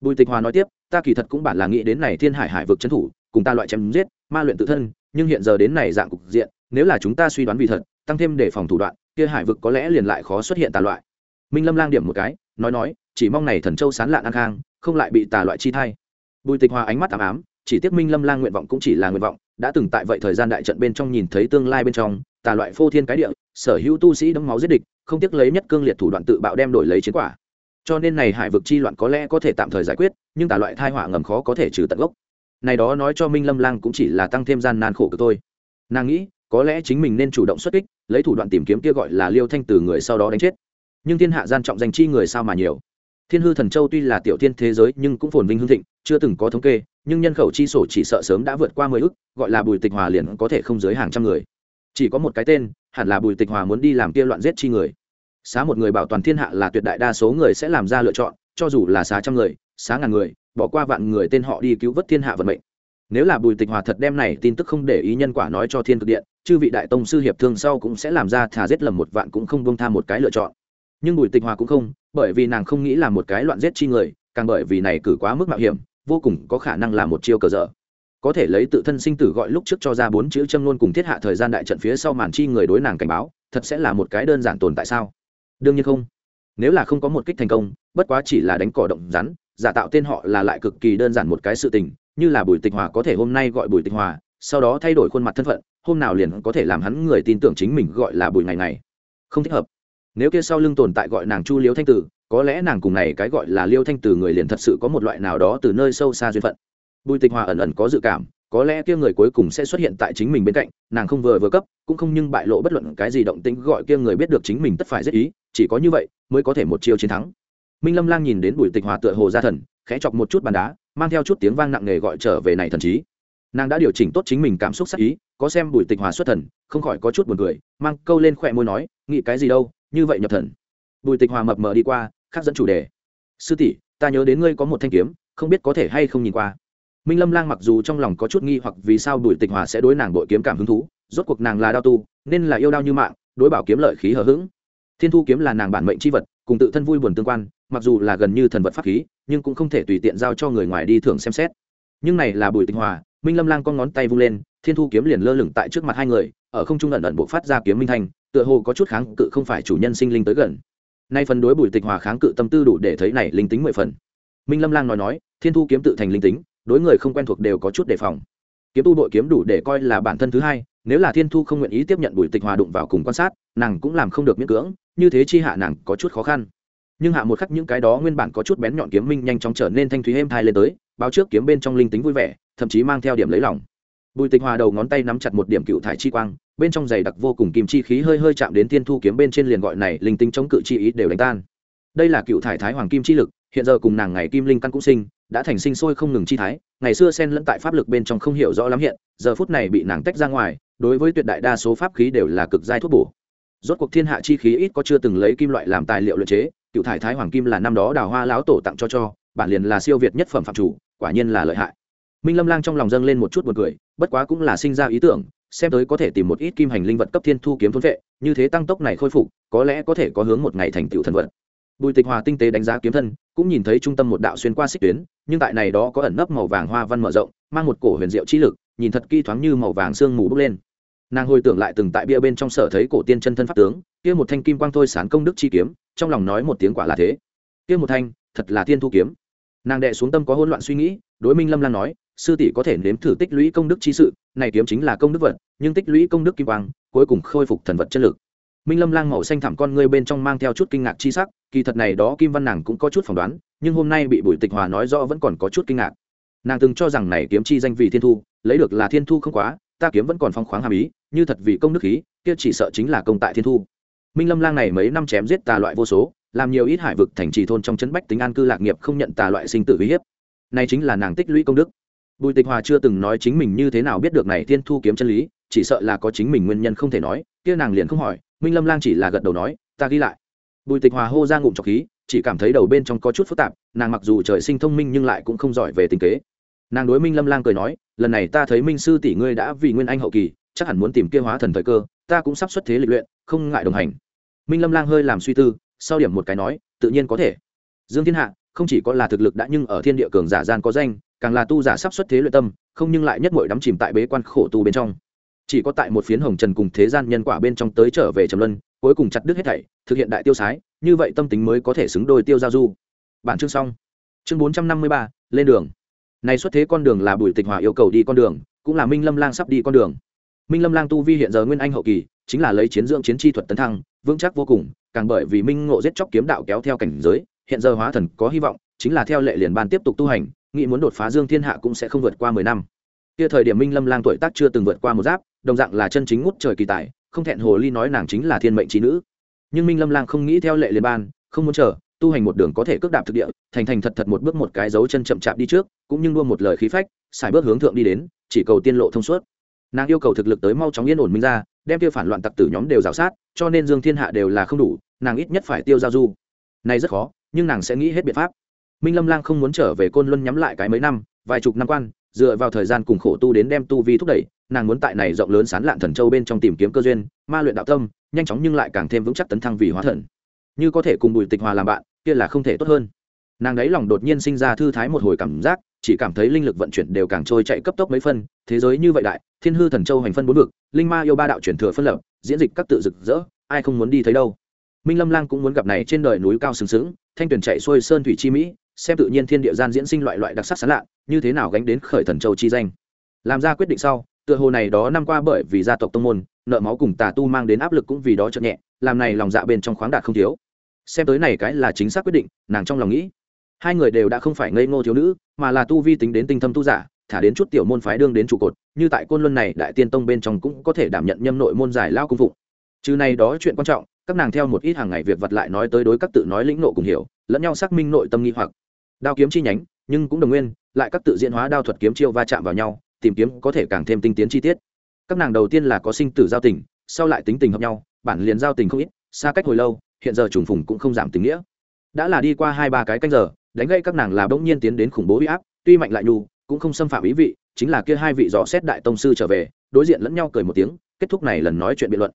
Bùi tịch hòa nói tiếp, ta kỳ thật cũng bản là nghĩ đến này thiên hải hải vực trấn thủ, cùng ta loại chém giết, ma luyện tự thân, nhưng hiện giờ đến này dạng cục diện, nếu là chúng ta suy đoán vì thật, tăng thêm để phòng thủ đoạn, kia hải vực có lẽ liền lại khó xuất hiện tà loại. Minh lâm lang điểm một cái, nói nói, chỉ mong này thần châu sán lạn an khang, không lại bị tà loại chi thay bùi tịch hòa ánh mắt ám ám, chỉ tiếc minh lâm lang nguyện vọng cũng chỉ là nguyện vọng, đã từng tại vậy thời gian đại trận bên trong nhìn thấy tương lai bên trong tà loại phô thiên cái địa, sở hữu tu sĩ đấm máu giết địch, không tiếc lấy nhất cương liệt thủ đoạn tự bạo đem đổi lấy chiến quả. Cho nên này hải vực chi loạn có lẽ có thể tạm thời giải quyết, nhưng tà loại thai họa ngầm khó có thể trừ tận gốc. Này đó nói cho minh lâm lang cũng chỉ là tăng thêm gian nan khổ của tôi nàng nghĩ, có lẽ chính mình nên chủ động xuất kích, lấy thủ đoạn tìm kiếm kia gọi là liêu thanh từ người sau đó đánh chết. Nhưng thiên hạ gian trọng danh chi người sao mà nhiều? Thiên hư thần châu tuy là tiểu thiên thế giới nhưng cũng phồn vinh hương thịnh, chưa từng có thống kê, nhưng nhân khẩu chi sổ chỉ sợ sớm đã vượt qua mười ước gọi là bùi tịch hòa liền có thể không dưới hàng trăm người chỉ có một cái tên, hẳn là bùi tịch hòa muốn đi làm kia loạn giết chi người. Xá một người bảo toàn thiên hạ là tuyệt đại đa số người sẽ làm ra lựa chọn, cho dù là xá trăm người, xá ngàn người, bỏ qua vạn người tên họ đi cứu vớt thiên hạ vận mệnh. Nếu là bùi tịch hòa thật đem này tin tức không để ý nhân quả nói cho thiên cực điện, chư vị đại tông sư hiệp thương sau cũng sẽ làm ra thả giết lầm một vạn cũng không bông tha một cái lựa chọn. Nhưng bùi tịch hòa cũng không, bởi vì nàng không nghĩ là một cái loạn giết chi người, càng bởi vì này cử quá mức mạo hiểm, vô cùng có khả năng là một chiêu cờ dở có thể lấy tự thân sinh tử gọi lúc trước cho ra bốn chữ châm luôn cùng thiết hạ thời gian đại trận phía sau màn chi người đối nàng cảnh báo, thật sẽ là một cái đơn giản tồn tại sao? Đương nhiên không. Nếu là không có một kích thành công, bất quá chỉ là đánh cỏ động rắn, giả tạo tên họ là lại cực kỳ đơn giản một cái sự tình, như là bùi tịch hòa có thể hôm nay gọi bùi tịch hòa, sau đó thay đổi khuôn mặt thân phận, hôm nào liền có thể làm hắn người tin tưởng chính mình gọi là bùi ngày này không thích hợp. Nếu kia sau lưng tồn tại gọi nàng chu liêu thanh tử, có lẽ nàng cùng này cái gọi là liêu thanh tử người liền thật sự có một loại nào đó từ nơi sâu xa duyên phận bùi tịch hòa ẩn ẩn có dự cảm, có lẽ kia người cuối cùng sẽ xuất hiện tại chính mình bên cạnh, nàng không vừa vừa cấp, cũng không nhưng bại lộ bất luận cái gì động tĩnh gọi kia người biết được chính mình tất phải rất ý, chỉ có như vậy mới có thể một chiêu chiến thắng. Minh lâm lang nhìn đến bùi tịch hòa tựa hồ ra thần, khẽ chọc một chút bàn đá, mang theo chút tiếng vang nặng nề gọi trở về này thần trí nàng đã điều chỉnh tốt chính mình cảm xúc sắc ý, có xem bùi tịch hòa xuất thần, không khỏi có chút buồn cười, mang câu lên khỏe môi nói, nghĩ cái gì đâu, như vậy nhập thần. Bùi tịch hòa mập mờ đi qua, khác dẫn chủ đề. Sư tỷ, ta nhớ đến ngươi có một thanh kiếm, không biết có thể hay không nhìn qua minh lâm lang mặc dù trong lòng có chút nghi hoặc vì sao bùi tịch hòa sẽ đối nàng bội kiếm cảm hứng thú, rốt cuộc nàng là đao tu, nên là yêu đao như mạng, đối bảo kiếm lợi khí hờ hững. Thiên thu kiếm là nàng bản mệnh c h i vật, cùng tự thân vui buồn tương quan, mặc dù là gần như thần vật pháp khí, nhưng cũng không thể tùy tiện giao cho người ngoài đi thường xem xét. Nhưng này là bùi tịch hòa, minh lâm lang con ngón tay vung lên, thiên thu kiếm liền lơ lửng tại trước mặt hai người, ở không trung ẩn ẩn buộc phát ra kiếm minh thanh, tựa hồ có chút kháng cự không phải chủ nhân sinh linh tới gần. Nay phần đối bùi tịch hòa kháng cự tâm tư đủ để thấy này linh tính mười phần. Minh lâm lang nói nói, thiên thu kiếm tự thành linh tính đối người không quen thuộc đều có chút đề phòng. Kiếm tu đội kiếm đủ để coi là bản thân thứ hai, nếu là thiên thu không nguyện ý tiếp nhận bùi tịch hòa đụng vào cùng quan sát, nàng cũng làm không được miễn cưỡng, như thế chi hạ nàng có chút khó khăn. Nhưng hạ một khắc những cái đó nguyên bản có chút bén nhọn kiếm minh nhanh chóng trở nên thanh thúy êm thai lên tới, báo trước kiếm bên trong linh tính vui vẻ, thậm chí mang theo điểm lấy lòng. Bùi tịch hòa đầu ngón tay nắm chặt một điểm cựu thải chi quang, bên trong giày đặc vô cùng kim chi khí hơi hơi chạm đến thiên thu kiếm bên trên liền gọi này linh tính chống cự chi ý đều đánh tan. Đây là cựu thải thái hoàng kim chi lực, hiện giờ cùng nàng ngày kim linh căn cũng sinh đã thành sinh sôi không ngừng chi thái, ngày xưa sen lẫn tại pháp lực bên trong không hiểu rõ lắm hiện, giờ phút này bị nàng tách ra ngoài, đối với tuyệt đại đa số pháp khí đều là cực giai thuốc bổ. Rốt cuộc thiên hạ chi khí ít có chưa từng lấy kim loại làm tài liệu luyện chế, cựu thải thái hoàng kim là năm đó đào hoa lão tổ tặng cho cho, bản liền là siêu việt nhất phẩm phạm chủ, quả nhiên là lợi hại. Minh lâm lang trong lòng dâng lên một chút b u ồ n cười, bất quá cũng là sinh ra ý tưởng, xem tới có thể tìm một ít kim hành linh vật cấp thiên thu kiếm thôn vệ, như thế tăng tốc này khôi phục, có lẽ có thể có hướng một ngày thành tựu thần vật bùi tịch hòa tinh tế đánh giá kiếm thân, cũng nhìn thấy trung tâm một đạo xuyên qua xích tuyến, nhưng tại này đó có ẩn nấp màu vàng hoa văn mở rộng, mang một cổ huyền diệu chi lực, nhìn thật kỹ thoáng như màu vàng sương mù bốc lên. Nàng hồi tưởng lại từng tại bia bên trong sở thấy cổ tiên chân thân pháp tướng, kia một thanh kim quang thôi sán công đức chi kiếm, trong lòng nói một tiếng quả là thế. Kia một thanh, thật là tiên thu kiếm. Nàng đệ xuống tâm có hỗn loạn suy nghĩ, đối minh lâm lan nói, sư tỷ có thể nếm thử tích lũy công đức chi sự, này kiếm chính là công đức vật, nhưng tích lũy công đức kim quang, cuối cùng khôi phục thần vật chất lực minh lâm lang màu xanh thẳm con ngươi bên trong mang theo chút kinh ngạc chi sắc, kỳ thật này đó kim văn nàng cũng có chút phỏng đoán, nhưng hôm nay bị bùi tịch hòa nói rõ vẫn còn có chút kinh ngạc. Nàng từng cho rằng này kiếm chi danh vị thiên thu, lấy được là thiên thu không quá, ta kiếm vẫn còn phong khoáng hàm ý, như thật vì công đức khí, kia chỉ sợ chính là công tại thiên thu. Minh lâm lang này mấy năm chém giết tà loại vô số, làm nhiều ít hải vực thành trì thôn trong chấn bách tính an cư lạc nghiệp không nhận tà loại sinh tử uy hiếp. Này chính là nàng tích lũy công đức. Bùi tịch hòa chưa từng nói chính mình như thế nào biết được này thiên thu kiếm chân lý, chỉ sợ là có chính mình nguyên nhân không thể nói, kia nàng liền không hỏi minh lâm lang chỉ là gật đầu nói, ta ghi lại. Bùi tịch hòa hô ra ngụm trọc khí, chỉ cảm thấy đầu bên trong có chút phức tạp, nàng mặc dù trời sinh thông minh nhưng lại cũng không giỏi về tình kế. Nàng đối minh lâm lang cười nói, lần này ta thấy minh sư tỷ ngươi đã vì nguyên anh hậu kỳ, chắc hẳn muốn tìm kia hóa thần thời cơ, ta cũng sắp xuất thế lịch luyện, không ngại đồng hành. Minh lâm lang hơi làm suy tư, sau điểm một cái nói, tự nhiên có thể. Dương thiên hạ, không chỉ có là thực lực đã nhưng ở thiên địa cường giả gian có danh, càng là tu giả sắp xuất thế luyện tâm, không nhưng lại nhất mội đắm chìm tại bế quan khổ tu bên trong chỉ có tại một phiến hồng trần cùng thế gian nhân quả bên trong tới trở về trầm luân, cuối cùng chặt đứt hết thảy, thực hiện đại tiêu sái, như vậy tâm tính mới có thể xứng đôi tiêu giao du. Bản chương xong. Chương bốn trăm năm mươi ba, lên đường. Này xuất thế con đường là bùi tịch hòa yêu cầu đi con đường, cũng là minh lâm lang sắp đi con đường. Minh lâm lang tu vi hiện giờ nguyên anh hậu kỳ, chính là lấy chiến dưỡng chiến chi thuật tấn thăng, vững chắc vô cùng, càng bởi vì minh ngộ giết chóc kiếm đạo kéo theo cảnh giới, hiện giờ hóa thần có hy vọng, chính là theo lệ liền ban tiếp tục tu hành, nghĩ muốn đột phá dương thiên hạ cũng sẽ không vượt qua mười năm. Kia thời điểm minh lâm lang tuổi tác chưa từng vượt qua một giáp đồng dạng là chân chính ngút trời kỳ tài, không thẹn hồ ly nói nàng chính là thiên mệnh trí nữ. Nhưng minh lâm lang không nghĩ theo lệ liên ban, không muốn chờ, tu hành một đường có thể cước đạp thực địa, thành thành thật thật một bước một cái dấu chân chậm chạp đi trước, cũng như đua một lời khí phách, xài bước hướng thượng đi đến, chỉ cầu tiên lộ thông suốt. Nàng yêu cầu thực lực tới mau chóng yên ổn minh ra, đem tiêu phản loạn tặc tử nhóm đều rào sát, cho nên dương thiên hạ đều là không đủ, nàng ít nhất phải tiêu giao du. Này rất khó, nhưng nàng sẽ nghĩ hết biện pháp. Minh lâm lang không muốn trở về côn luân nhắm lại cái mấy năm, vài chục năm quan, dựa vào thời gian cùng khổ tu đến đem tu vi thúc đẩy nàng muốn tại này rộng lớn sán lạn thần châu bên trong tìm kiếm cơ duyên, ma luyện đạo tâm, nhanh chóng nhưng lại càng thêm vững chắc tấn thăng vì hóa thần. Như có thể cùng bùi tịch hòa làm bạn, kia là không thể tốt hơn. Nàng ấy lòng đột nhiên sinh ra thư thái một hồi cảm giác, chỉ cảm thấy linh lực vận chuyển đều càng trôi chạy cấp tốc mấy phân, thế giới như vậy đại, thiên hư thần châu hành phân bốn vực, linh ma yêu ba đạo chuyển thừa phân lập, diễn dịch các tự rực rỡ, ai không muốn đi thấy đâu. Minh lâm lang cũng muốn gặp này trên đời núi cao sừng sững, thanh tuyển chạy xuôi sơn thủy chi mỹ, xem tự nhiên thiên địa gian diễn sinh loại loại đặc sắc sán lạ như thế nào gánh đến khởi thần châu chi danh. Làm ra quyết định sau tựa hồ này đó năm qua bởi vì gia tộc tông môn, nợ máu cùng tà tu mang đến áp lực cũng vì đó chậm nhẹ, làm này lòng dạ bên trong khoáng đạt không thiếu. Xem tới này cái là chính xác quyết định, nàng trong lòng nghĩ. Hai người đều đã không phải ngây ngô thiếu nữ, mà là tu vi tính đến tinh thâm tu giả, thả đến chút tiểu môn phái đương đến trụ cột, như tại côn luân này, đại tiên tông bên trong cũng có thể đảm nhận nhâm nội môn giải lao công vụ. Chứ này đó chuyện quan trọng, các nàng theo một ít hàng ngày việc vật lại nói tới đối các tự nói lĩnh nộ cùng hiểu, lẫn nhau xác minh nội tâm nghi hoặc. Đao kiếm chi nhánh, nhưng cũng đồng nguyên, lại các tự diễn hóa đao thuật kiếm chiêu va chạm vào nhau tìm kiếm có thể càng thêm tinh tiến chi tiết. Các nàng đầu tiên là có sinh tử giao tình, sau lại tính tình hợp nhau, bản liền giao tình không ít, xa cách hồi lâu, hiện giờ trùng phùng cũng không giảm tình nghĩa. Đã là đi qua hai ba cái canh giờ, đánh gây các nàng là bỗng nhiên tiến đến khủng bố huy áp, tuy mạnh lại nhu, cũng không xâm phạm ý vị, chính là kia hai vị dò xét đại tông sư trở về, đối diện lẫn nhau cười một tiếng, kết thúc này lần nói chuyện biện luận.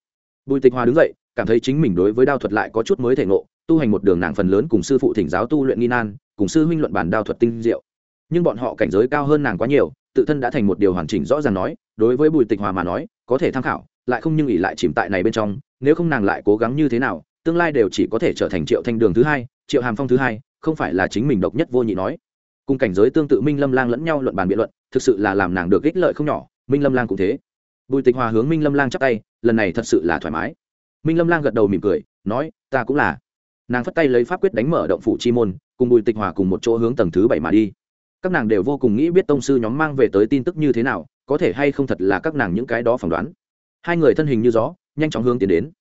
Bùi tịch hòa đứng dậy, cảm thấy chính mình đối với đao thuật lại có chút mới thể ngộ, tu hành một đường nàng phần lớn cùng sư phụ thỉnh giáo tu luyện nghi nan, cùng sư huynh luận bản đao thuật tinh diệu. Nhưng bọn họ cảnh giới cao hơn nàng quá nhiều tự thân đã thành một điều hoàn chỉnh rõ ràng nói, đối với bùi tịch hòa mà nói, có thể tham khảo, lại không nhưng ỉ lại chìm tại này bên trong, nếu không nàng lại cố gắng như thế nào, tương lai đều chỉ có thể trở thành triệu thanh đường thứ hai, triệu hàm phong thứ hai, không phải là chính mình độc nhất vô nhị nói. Cùng cảnh giới tương tự minh lâm lang lẫn nhau luận bàn biện luận, thực sự là làm nàng được ích lợi không nhỏ, minh lâm lang cũng thế. Bùi tịch hòa hướng minh lâm lang chắp tay, lần này thật sự là thoải mái. Minh lâm lang gật đầu mỉm cười, nói, ta cũng là. Nàng phất tay lấy pháp quyết đánh mở động phủ chi môn, cùng bùi tịch hòa cùng một chỗ hướng tầng thứ bảy mà đi các nàng đều vô cùng nghĩ biết tông sư nhóm mang về tới tin tức như thế nào có thể hay không thật là các nàng những cái đó phỏng đoán hai người thân hình như gió nhanh chóng hướng tiến đến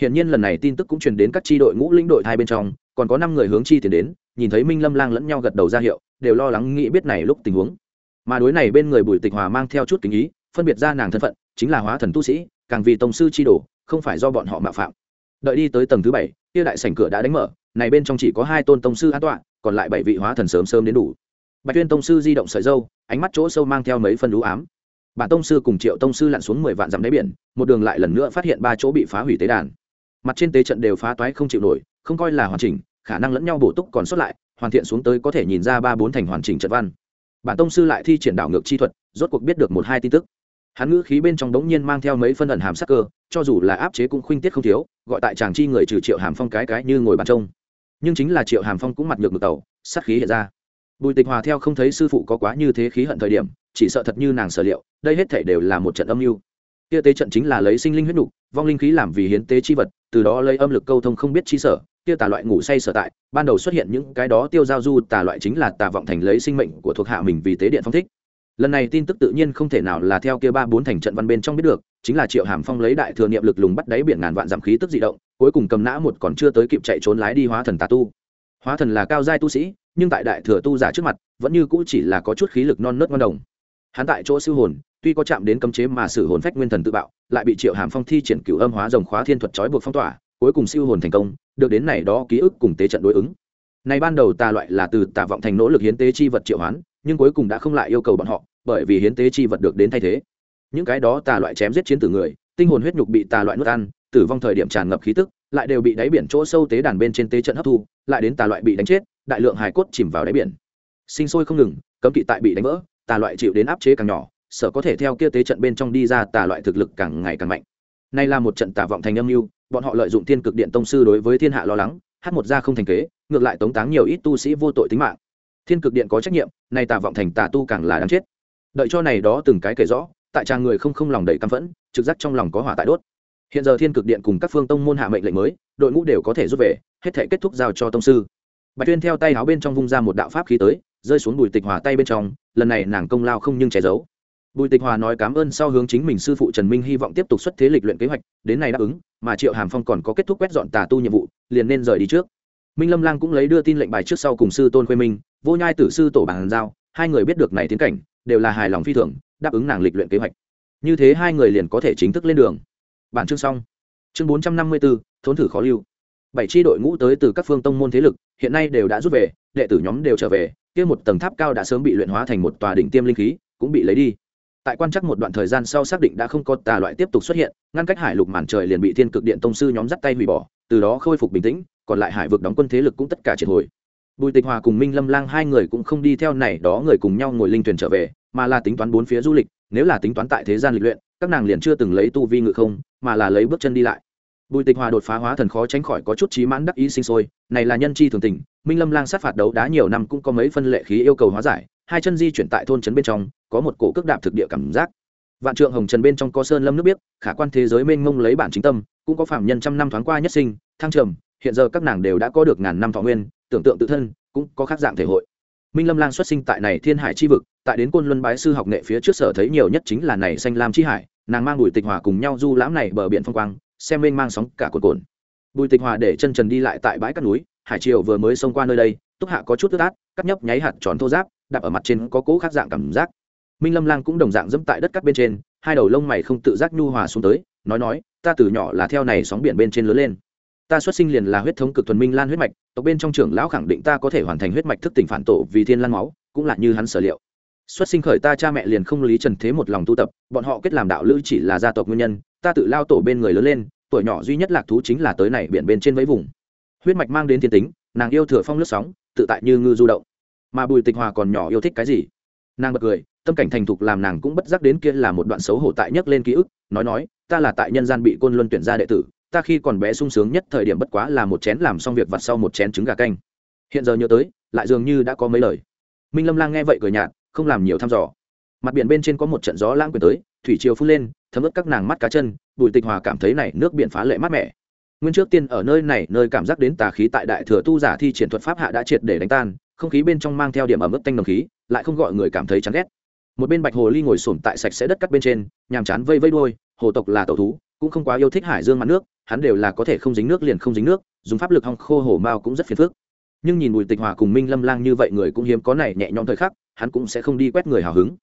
Hiển nhiên lần này tin tức cũng truyền đến các tri đội ngũ lĩnh đội hai bên trong, còn có năm người hướng chi tiến đến, nhìn thấy Minh Lâm Lang lẫn nhau gật đầu ra hiệu, đều lo lắng nghĩ biết này lúc tình huống. Mà đối này bên người Bùi Tịch Hòa mang theo chút kính ý, phân biệt ra nàng thân phận, chính là hóa thần tu sĩ, càng vì tông sư chi đổ, không phải do bọn họ mạo phạm. Đợi đi tới tầng thứ bảy, kia đại sảnh cửa đã đánh mở này bên trong chỉ có hai tôn tông sư an tọa còn lại bảy vị hóa thần sớm sớm đến đủ bạch tuyên tông sư di động sợi dâu, ánh mắt chỗ sâu mang theo mấy phân lũ ám. Bản tông sư cùng triệu tông sư lặn xuống mười vạn dặm đáy biển, một đường lại lần nữa phát hiện ba chỗ bị phá hủy tế đàn. Mặt trên tế trận đều phá toái không chịu nổi, không coi là hoàn chỉnh, khả năng lẫn nhau bổ túc còn sót lại, hoàn thiện xuống tới có thể nhìn ra ba bốn thành hoàn chỉnh trận văn. Bản tông sư lại thi triển đảo ngược chi thuật, rốt cuộc biết được một hai tin tức. Hắn ngữ khí bên trong đống nhiên mang theo mấy phân ẩn hàm sắc cơ, cho dù là áp chế cũng khuynh tiết không thiếu, gọi tại chàng chi người trừ triệu hàm phong cái cái như ngồi bàn trông. Nhưng chính là triệu hàm phong cũng mặt ngược ngược tàu sát khí hiện ra bùi tịch hòa theo không thấy sư phụ có quá như thế khí hận thời điểm, chỉ sợ thật như nàng sở liệu, đây hết thể đều là một trận âm mưu. Kia tế trận chính là lấy sinh linh huyết nục, vong linh khí làm vì hiến tế chi vật, từ đó lấy âm lực câu thông không biết chi sở, kia tà loại ngủ say sở tại, ban đầu xuất hiện những cái đó tiêu giao du tà loại chính là tà vọng thành lấy sinh mệnh của thuộc hạ mình vì tế điện phong thích. Lần này tin tức tự nhiên không thể nào là theo kia ba bốn thành trận văn bên trong biết được, chính là triệu hàm phong lấy đại thừa niệm lực lùng bắt đáy biển ngàn vạn giảm khí tức dị động, cuối cùng cầm nã một còn chưa tới kịp chạy trốn lái đi hóa thần tà tu hóa thần là cao giai tu sĩ, nhưng tại đại thừa tu giả trước mặt, vẫn như cũ chỉ là có chút khí lực non nớt ngon đồng. Hắn tại chỗ siêu hồn, tuy có chạm đến cấm chế mà sử hồn phách nguyên thần tự bạo, lại bị triệu hàm phong thi triển cửu âm hóa rồng khóa thiên thuật trói buộc phong tỏa, cuối cùng siêu hồn thành công, được đến này đó ký ức cùng tế trận đối ứng. Này ban đầu tà loại là từ tà vọng thành nỗ lực hiến tế chi vật triệu hoán, nhưng cuối cùng đã không lại yêu cầu bọn họ, bởi vì hiến tế chi vật được đến thay thế. Những cái đó tà loại chém giết chiến tử người, tinh hồn huyết nhục bị tà loại nuốt ăn, tử vong thời điểm tràn ngập khí tức lại đều bị đáy biển chỗ sâu tế đàn bên trên tế trận hấp thu, lại đến tà loại bị đánh chết, đại lượng hải cốt chìm vào đáy biển. Sinh sôi không ngừng, cấm kỵ tại bị đánh vỡ, tà loại chịu đến áp chế càng nhỏ sở có thể theo kia tế trận bên trong đi ra tà loại thực lực càng ngày càng mạnh. Nay là một trận tà vọng thành âm mưu, bọn họ lợi dụng thiên cực điện tông sư đối với thiên hạ lo lắng, hát một ra không thành kế, ngược lại tống táng nhiều ít tu sĩ vô tội tính mạng. Thiên cực điện có trách nhiệm, nay tà vọng thành tà tu càng là đáng chết. Đợi cho này đó từng cái kể rõ, tại trang người không không lòng đầy căm phẫn, trực giác trong lòng có hỏa tại đốt hiện giờ thiên cực điện cùng các phương tông môn hạ mệnh lệnh mới, đội ngũ đều có thể rút về, hết thể kết thúc giao cho tông sư. Bạch tuyên theo tay áo bên trong vung ra một đạo pháp khí tới, rơi xuống bùi tịch hòa tay bên trong, lần này nàng công lao không nhưng che giấu. Bùi tịch hòa nói cảm ơn sau hướng chính mình sư phụ trần minh hy vọng tiếp tục xuất thế lịch luyện kế hoạch, đến nay đáp ứng, mà triệu hàm phong còn có kết thúc quét dọn tà tu nhiệm vụ, liền nên rời đi trước. Minh lâm lang cũng lấy đưa tin lệnh bài trước sau cùng sư tôn khuê minh, vô nhai tử sư tổ bàn giao, hai người biết được này tiến cảnh, đều là hài lòng phi thường, đáp ứng nàng lịch luyện kế hoạch. Như thế hai người liền có thể chính thức lên đường bản chương xong. Chương bốn trăm năm mươi bốn thốn thử khó lưu. Bảy tri đội ngũ tới từ các phương tông môn thế lực, hiện nay đều đã rút về, đệ tử nhóm đều trở về, kia một tầng tháp cao đã sớm bị luyện hóa thành một tòa đỉnh tiêm linh khí, cũng bị lấy đi. Tại quan chắc một đoạn thời gian sau xác định đã không có tà loại tiếp tục xuất hiện, ngăn cách hải lục màn trời liền bị thiên cực điện tông sư nhóm dắt tay hủy bỏ, từ đó khôi phục bình tĩnh, còn lại hải vực đóng quân thế lực cũng tất cả triệt hồi. Bùi tịch hòa cùng minh lâm lang hai người cũng không đi theo này đó người cùng nhau ngồi linh thuyền trở về, mà là tính toán bốn phía du lịch, nếu là tính toán tại thế gian lịch luyện, các nàng liền chưa từng lấy tu vi ngự không mà là lấy bước chân đi lại. Bùi tịch hòa đột phá hóa thần khó tránh khỏi có chút trí mãn đắc ý sinh sôi, này là nhân chi thường tình, minh lâm lang sát phạt đấu đá nhiều năm cũng có mấy phân lệ khí yêu cầu hóa giải, hai chân di chuyển tại thôn trấn bên trong, có một cổ cước đạp thực địa cảm giác. Vạn trượng hồng trần bên trong có sơn lâm nước biếc, khả quan thế giới mênh mông lấy bản chính tâm, cũng có phạm nhân trăm năm thoáng qua nhất sinh, thăng trầm, hiện giờ các nàng đều đã có được ngàn năm thọ nguyên, tưởng tượng tự thân, cũng có khác dạng thể hội. Minh lâm lang xuất sinh tại này thiên hải chi vực, tại đến côn luân bái sư học nghệ phía trước sở thấy nhiều nhất chính là này xanh lam chi hải nàng mang bùi tịch hòa cùng nhau du lãm này bờ biển phong quang, xem mênh mang sóng cả cồn cồn bùi tịch hòa để chân trần đi lại tại bãi cát núi, hải triều vừa mới xông qua nơi đây, túc hạ có chút tức át cắt nhấp nháy hạt tròn thô giáp đạp ở mặt trên có cố khác dạng cảm giác. Minh lâm lang cũng đồng dạng dẫm tại đất cắt bên trên, hai đầu lông mày không tự giác nhu hòa xuống tới, nói nói, ta từ nhỏ là theo này sóng biển bên trên lớn lên. Ta xuất sinh liền là huyết thống cực thuần minh lan huyết mạch, tộc bên trong trưởng lão khẳng định ta có thể hoàn thành huyết mạch thức tỉnh phản tổ vì thiên lan máu, cũng là như hắn sở liệu xuất sinh khởi ta cha mẹ liền không lý trần thế một lòng tu tập, bọn họ kết làm đạo lữ chỉ là gia tộc nguyên nhân, ta tự lao tổ bên người lớn lên, tuổi nhỏ duy nhất lạc thú chính là tới này biển bên trên vẫy vùng. Huyết mạch mang đến thiên tính, nàng yêu thừa phong lướt sóng, tự tại như ngư du động. Mà bùi tịch hòa còn nhỏ yêu thích cái gì? Nàng bật cười, tâm cảnh thành thục làm nàng cũng bất giác đến kia là một đoạn xấu hổ tại nhất lên ký ức, nói nói, ta là tại nhân gian bị côn luân tuyển ra đệ tử, ta khi còn bé sung sướng nhất thời điểm bất quá là một chén làm xong việc vặt sau một chén trứng gà canh. Hiện giờ nhớ tới, lại dường như đã có mấy lời. Minh lâm lang nghe vậy cười nhạt không làm nhiều thăm dò. Mặt biển bên trên có một trận gió lãng quyền tới, thủy chiều phun lên, thấm ướt các nàng mắt cá chân, bùi tịch hòa cảm thấy này nước biển phá lệ mát mẻ. Nguyên trước tiên ở nơi này, nơi cảm giác đến tà khí tại đại thừa tu giả thi triển thuật pháp hạ đã triệt để đánh tan, không khí bên trong mang theo điểm ẩm ướt tanh đồng khí, lại không gọi người cảm thấy chán ghét. Một bên bạch hồ ly ngồi sổm tại sạch sẽ đất cắt bên trên, nhàm chán vây vây đuôi, hồ tộc là tẩu thú, cũng không quá yêu thích hải dương mặt nước, hắn đều là có thể không dính nước liền không dính nước, dùng pháp lực hong khô hổ mao cũng rất phiền phức. Nhưng nhìn bùi tịch hòa cùng minh lâm lang như vậy người cũng hiếm có này nhẹ nhõm thời khắc hắn cũng sẽ không đi quét người hào hứng.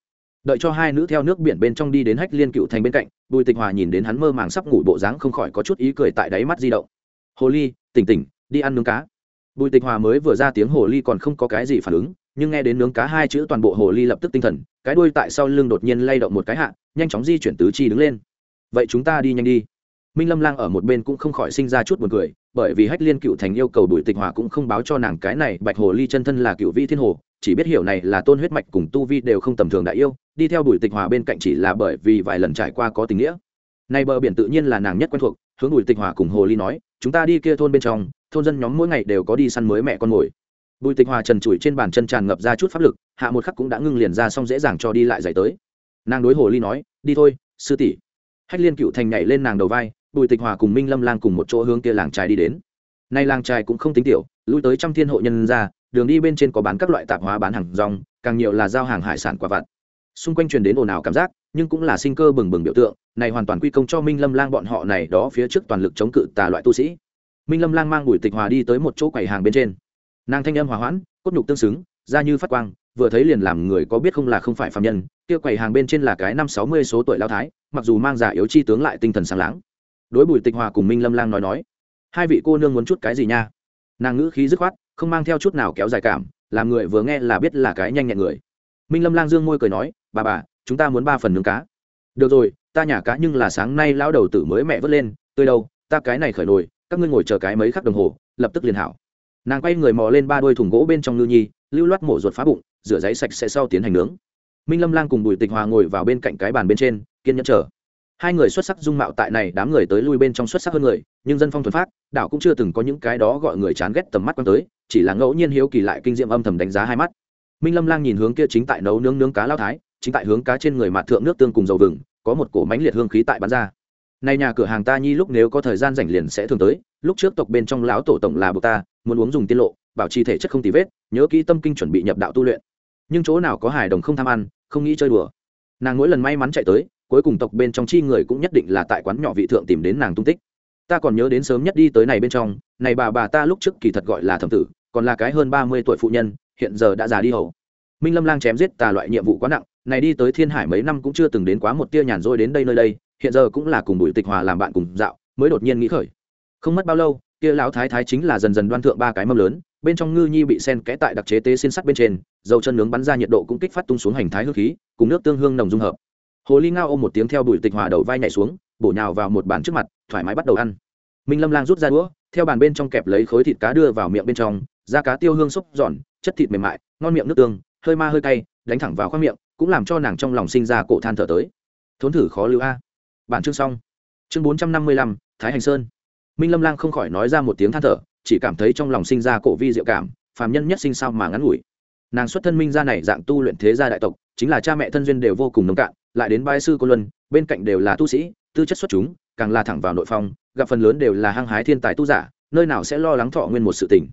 Đợi cho hai nữ theo nước biển bên trong đi đến hách liên cựu thành bên cạnh, bùi tịch hòa nhìn đến hắn mơ màng sắp ngủ bộ dáng không khỏi có chút ý cười tại đáy mắt di động. Hồ ly, tỉnh tỉnh, đi ăn nướng cá. Bùi tịch hòa mới vừa ra tiếng hồ ly còn không có cái gì phản ứng, nhưng nghe đến nướng cá hai chữ toàn bộ hồ ly lập tức tinh thần, cái đuôi tại sau lưng đột nhiên lay động một cái hạ, nhanh chóng di chuyển tứ chi đứng lên. Vậy chúng ta đi nhanh đi. Minh lâm lang ở một bên cũng không khỏi sinh ra chút buồn cười, bởi vì hách liên cựu thành yêu cầu bùi tịch hòa cũng không báo cho nàng cái này, bạch hồ ly chân thân là cựu vi thiên hồ chỉ biết hiểu này là tôn huyết mạch cùng tu vi đều không tầm thường đại yêu, đi theo bùi tịch hòa bên cạnh chỉ là bởi vì vài lần trải qua có tình nghĩa. Nay bờ biển tự nhiên là nàng nhất quen thuộc, hướng bùi tịch hòa cùng hồ ly nói, chúng ta đi kia thôn bên trong, thôn dân nhóm mỗi ngày đều có đi săn mới mẹ con mồi bùi tịch hòa trần trụi trên bàn chân tràn ngập ra chút pháp lực, hạ một khắc cũng đã ngưng liền ra xong dễ dàng cho đi lại giải tới. Nàng đối hồ ly nói, đi thôi, sư tỷ. Hách liên cựu thành nhảy lên nàng đầu vai bùi tịch hòa cùng minh lâm lang cùng một chỗ hướng kia làng trài đi đến. Nay làng trài cũng không tính tiểu, lui tới trăm thiên hộ nhân ra đường đi bên trên có bán các loại tạp hóa bán hàng rong, càng nhiều là giao hàng hải sản quả vặt. Xung quanh truyền đến ồn ào cảm giác, nhưng cũng là sinh cơ bừng bừng biểu tượng, này hoàn toàn quy công cho minh lâm lang bọn họ này đó phía trước toàn lực chống cự tà loại tu sĩ. Minh lâm lang mang bùi tịch hòa đi tới một chỗ quầy hàng bên trên. Nàng thanh âm hòa hoãn, cốt nhục tương xứng, da như phát quang, vừa thấy liền làm người có biết không là không phải phạm nhân, kia quầy hàng bên trên là cái năm sáu mươi số tuổi lao thái, mặc dù mang giả yếu chi tướng lại tinh thần sáng láng. Đối bùi tịch hòa cùng minh lâm lang nói nói, hai vị cô nương muốn chút cái gì nha? Nàng ngữ khí dứt khoát không mang theo chút nào kéo dài cảm, làm người vừa nghe là biết là cái nhanh nhẹn người. Minh lâm lang dương môi cười nói, bà bà, chúng ta muốn ba phần nướng cá. Được rồi, ta nhả cá nhưng là sáng nay lão đầu tử mới mẹ vớt lên tôi đâu, ta cái này khởi nồi, các ngươi ngồi chờ cái mấy khắc đồng hồ, lập tức liền hảo. Nàng quay người mò lên ba đôi thùng gỗ bên trong ngư nhi, lưu loát mổ ruột phá bụng, rửa giấy sạch sẽ sau tiến hành nướng. Minh lâm lang cùng bùi tịch hòa ngồi vào bên cạnh cái bàn bên trên, kiên nhẫn chờ hai người xuất sắc dung mạo tại này đám người tới lui bên trong xuất sắc hơn người, nhưng dân phong thuần phát đảo cũng chưa từng có những cái đó gọi người chán ghét tầm mắt quan tới, chỉ là ngẫu nhiên hiếu kỳ lại kinh diệm âm thầm đánh giá hai mắt. Minh lâm lang nhìn hướng kia chính tại nấu nướng nướng cá lao thái, chính tại hướng cá trên người mặt thượng nước tương cùng dầu vừng, có một cổ mánh liệt hương khí tại bán ra. Này nhà cửa hàng ta nhi lúc nếu có thời gian rảnh liền sẽ thường tới, lúc trước tộc bên trong lão tổ tổng là buộc ta, muốn uống dùng tiên lộ, bảo trì thể chất không tì vết, nhớ kỹ tâm kinh chuẩn bị nhập đạo tu luyện. Nhưng chỗ nào có hài đồng không tham ăn, không nghĩ chơi đùa. Nàng mỗi lần may mắn chạy tới cuối cùng tộc bên trong chi người cũng nhất định là tại quán nhỏ vị thượng tìm đến nàng tung tích. Ta còn nhớ đến sớm nhất đi tới này bên trong, này bà bà ta lúc trước kỳ thật gọi là thẩm tử, còn là cái hơn ba mươi tuổi phụ nhân, hiện giờ đã già đi hầu. Minh lâm lang chém giết tà loại nhiệm vụ quá nặng, này đi tới thiên hải mấy năm cũng chưa từng đến quá một tia nhàn rỗi đến đây nơi đây, hiện giờ cũng là cùng bùi tịch hòa làm bạn cùng dạo, mới đột nhiên nghĩ khởi. Không mất bao lâu, kia lão thái thái chính là dần dần đoan thượng ba cái mâm lớn, bên trong ngư nhi bị sen kẽ tại đặc chế tế xin sắt bên trên, dầu chân nướng bắn ra nhiệt độ cũng kích phát tung xuống hành thái hương khí, cùng nước tương hương nồng dung hợp hồ ly ngao ôm một tiếng theo bùi tịch hòa đầu vai nhảy xuống, bổ nhào vào một bàn trước mặt, thoải mái bắt đầu ăn. Minh lâm lang rút ra đũa, theo bàn bên trong kẹp lấy khối thịt cá đưa vào miệng bên trong, da cá tiêu hương xúc giòn, chất thịt mềm mại, ngon miệng nước tương, hơi ma hơi cay, đánh thẳng vào khoang miệng, cũng làm cho nàng trong lòng sinh ra cổ than thở tới. Thốn thử khó lưu a. Bản chương xong. Chương bốn trăm năm mươi lăm, thái hành sơn. Minh lâm lang không khỏi nói ra một tiếng than thở, chỉ cảm thấy trong lòng sinh ra cổ vi diệu cảm, phàm nhân nhất sinh sao mà ngắn ngủi nàng xuất thân minh gia này dạng tu luyện thế gia đại tộc, chính là cha mẹ thân duyên đều vô cùng nông cạn, lại đến bai sư cô luân, bên cạnh đều là tu sĩ, tư chất xuất chúng, càng là thẳng vào nội phong, gặp phần lớn đều là hăng hái thiên tài tu giả, nơi nào sẽ lo lắng thọ nguyên một sự tình.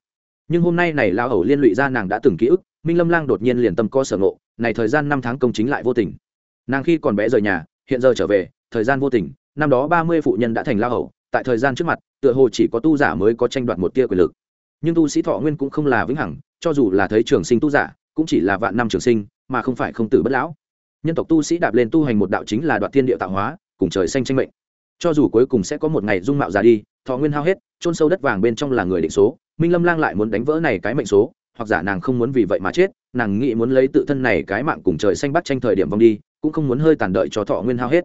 Nhưng hôm nay này lao hầu liên lụy ra nàng đã từng ký ức, minh lâm lang đột nhiên liền tâm co sở ngộ, này thời gian năm tháng công chính lại vô tình. Nàng khi còn bé rời nhà, hiện giờ trở về, thời gian vô tình, năm đó ba mươi phụ nhân đã thành lao hầu, tại thời gian trước mặt, tựa hồ chỉ có tu giả mới có tranh đoạt một tia quyền lực nhưng tu sĩ thọ nguyên cũng không là vĩnh hằng, cho dù là thấy trường sinh tu giả, cũng chỉ là vạn năm trường sinh, mà không phải không tử bất lão. Nhân tộc tu sĩ đạp lên tu hành một đạo chính là đoạt thiên địa tạo hóa, cùng trời xanh tranh mệnh. Cho dù cuối cùng sẽ có một ngày dung mạo già đi, thọ nguyên hao hết trôn sâu đất vàng bên trong là người định số, minh lâm lang lại muốn đánh vỡ này cái mệnh số, hoặc giả nàng không muốn vì vậy mà chết, nàng nghĩ muốn lấy tự thân này cái mạng cùng trời xanh bắt tranh thời điểm vong đi, cũng không muốn hơi tàn đợi cho thọ nguyên hao hết.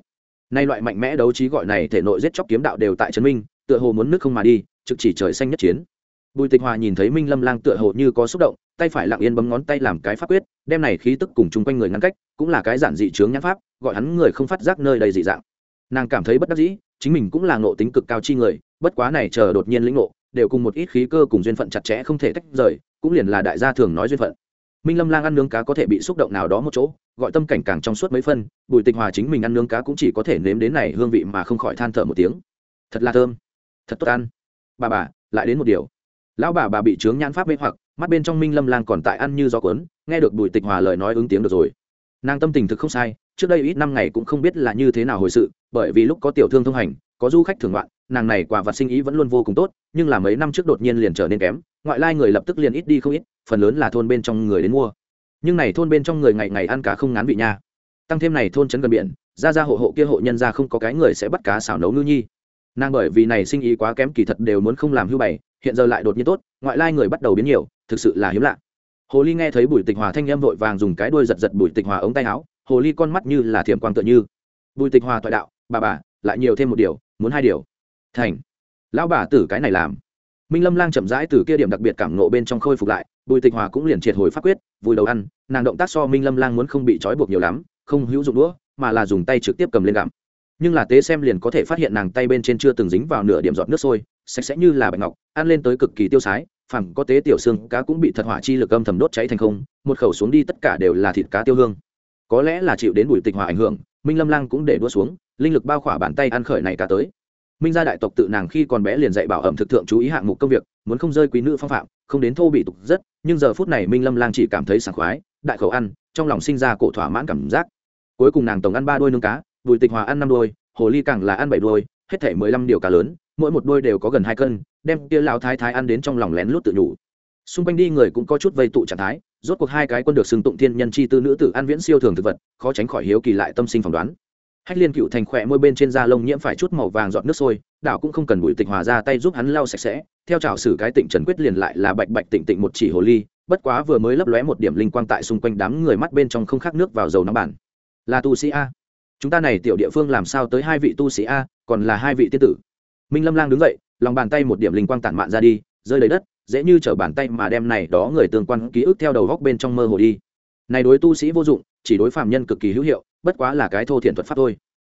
Nay loại mạnh mẽ đấu trí gọi này thể nội giết chóc kiếm đạo đều tại trấn minh, tựa hồ muốn nước không mà đi, trực chỉ trời xanh nhất chiến bùi tịch hòa nhìn thấy minh lâm lang tựa hồ như có xúc động, tay phải lặng yên bấm ngón tay làm cái pháp quyết, đem này khí tức cùng chung quanh người ngăn cách, cũng là cái giản dị chướng nhãn pháp, gọi hắn người không phát giác nơi đầy dị dạng. Nàng cảm thấy bất đắc dĩ, chính mình cũng là ngộ tính cực cao chi người, bất quá này chờ đột nhiên lĩnh ngộ, đều cùng một ít khí cơ cùng duyên phận chặt chẽ không thể tách rời, cũng liền là đại gia thường nói duyên phận. Minh lâm lang ăn nướng cá có thể bị xúc động nào đó một chỗ, gọi tâm cảnh càng trong suốt mấy phân bùi tịch hòa chính mình ăn nướng cá cũng chỉ có thể nếm đến này hương vị mà không khỏi than thở một tiếng. Thật là thơm. Thật tốt ăn. Bà bà, lại đến một điều lão bà bà bị trướng nhãn pháp mê hoặc, mắt bên trong minh lâm lang còn tại ăn như gió cuốn, nghe được bùi tịch hòa lời nói ứng tiếng được rồi. Nàng tâm tình thực không sai, trước đây ít năm ngày cũng không biết là như thế nào hồi sự, bởi vì lúc có tiểu thương thông hành, có du khách thường loạn nàng này quả vật sinh ý vẫn luôn vô cùng tốt, nhưng là mấy năm trước đột nhiên liền trở nên kém, ngoại lai người lập tức liền ít đi không ít, phần lớn là thôn bên trong người đến mua. Nhưng này thôn bên trong người ngày ngày ăn cá không ngán vị nha. Tăng thêm này thôn trấn gần biển ra ra hộ hộ kia hộ nhân ra không có cái người sẽ bắt cá xào nấu ngư nhi. Nàng bởi vì này sinh ý quá kém kỳ thật đều muốn không làm hưu bày hiện giờ lại đột nhiên tốt, ngoại lai người bắt đầu biến nhiều, thực sự là hiếm lạ. Hồ ly nghe thấy bùi tịch hòa thanh em vội vàng dùng cái đuôi giật giật bùi tịch hòa ống tay áo, hồ ly con mắt như là thiểm quang tựa như. Bùi tịch hòa thoại đạo, bà bà, lại nhiều thêm một điều, muốn hai điều. Thành. Lão bà tử cái này làm. Minh lâm lang chậm rãi từ kia điểm đặc biệt cảm nộ bên trong khôi phục lại, bùi tịch hòa cũng liền triệt hồi pháp quyết vùi đầu ăn, nàng động tác so minh lâm lang muốn không bị trói buộc nhiều lắm, không hữu dụng đũa, mà là dùng tay trực tiếp cầm lên gặm nhưng là tế xem liền có thể phát hiện nàng tay bên trên chưa từng dính vào nửa điểm giọt nước sôi, sạch sẽ như là bạch ngọc, ăn lên tới cực kỳ tiêu sái, phẳng có tế tiểu xương cá cũng bị thật hỏa chi lực âm thầm đốt cháy thành không, một khẩu xuống đi tất cả đều là thịt cá tiêu hương. Có lẽ là chịu đến bụi tịch hòa ảnh hưởng, minh lâm lang cũng để đua xuống, linh lực bao khỏa bàn tay ăn khởi này cá tới. Minh gia đại tộc tự nàng khi còn bé liền dạy bảo ẩm thực thượng chú ý hạng mục công việc, muốn không rơi quý nữ phong phạm, không đến thô bị tục rất, nhưng giờ phút này minh lâm lang chỉ cảm thấy sảng khoái, đại khẩu ăn, trong lòng sinh ra cổ thỏa mãn cảm giác. Cuối cùng nàng tổng ăn ba đôi nương cá bùi tịch hòa ăn năm đôi, hồ ly càng là ăn bảy đôi, hết thể mười lăm điều cá lớn, mỗi một đôi đều có gần hai cân, đem kia lão thái thái ăn đến trong lòng lén lút tự nhủ. Xung quanh đi người cũng có chút vây tụ trạng thái, rốt cuộc hai cái quân được xưng tụng thiên nhân chi tư nữ tử ăn viễn siêu thường thực vật, khó tránh khỏi hiếu kỳ lại tâm sinh phỏng đoán. Hách liên cựu thành khỏe môi bên trên da lông nhiễm phải chút màu vàng giọt nước sôi, đảo cũng không cần bụi tịch hòa ra tay giúp hắn lau sạch sẽ, theo trào sử cái tịnh trần quyết liền lại là bạch bạch tịnh tịnh một chỉ hồ ly, bất quá vừa mới lấp lóe một điểm linh quang tại xung quanh đám người mắt bên trong không khác nước vào dầu nóng bản. Là tu sĩ a chúng ta này tiểu địa phương làm sao tới hai vị tu sĩ a, còn là hai vị tiên tử? Minh lâm lang đứng dậy, lòng bàn tay một điểm linh quang tản mạn ra đi, rơi lấy đất, dễ như chở bàn tay mà đem này đó người tương quan ký ức theo đầu góc bên trong mơ hồ đi. Này đối tu sĩ vô dụng, chỉ đối phạm nhân cực kỳ hữu hiệu, bất quá là cái thô thiện thuật pháp thôi.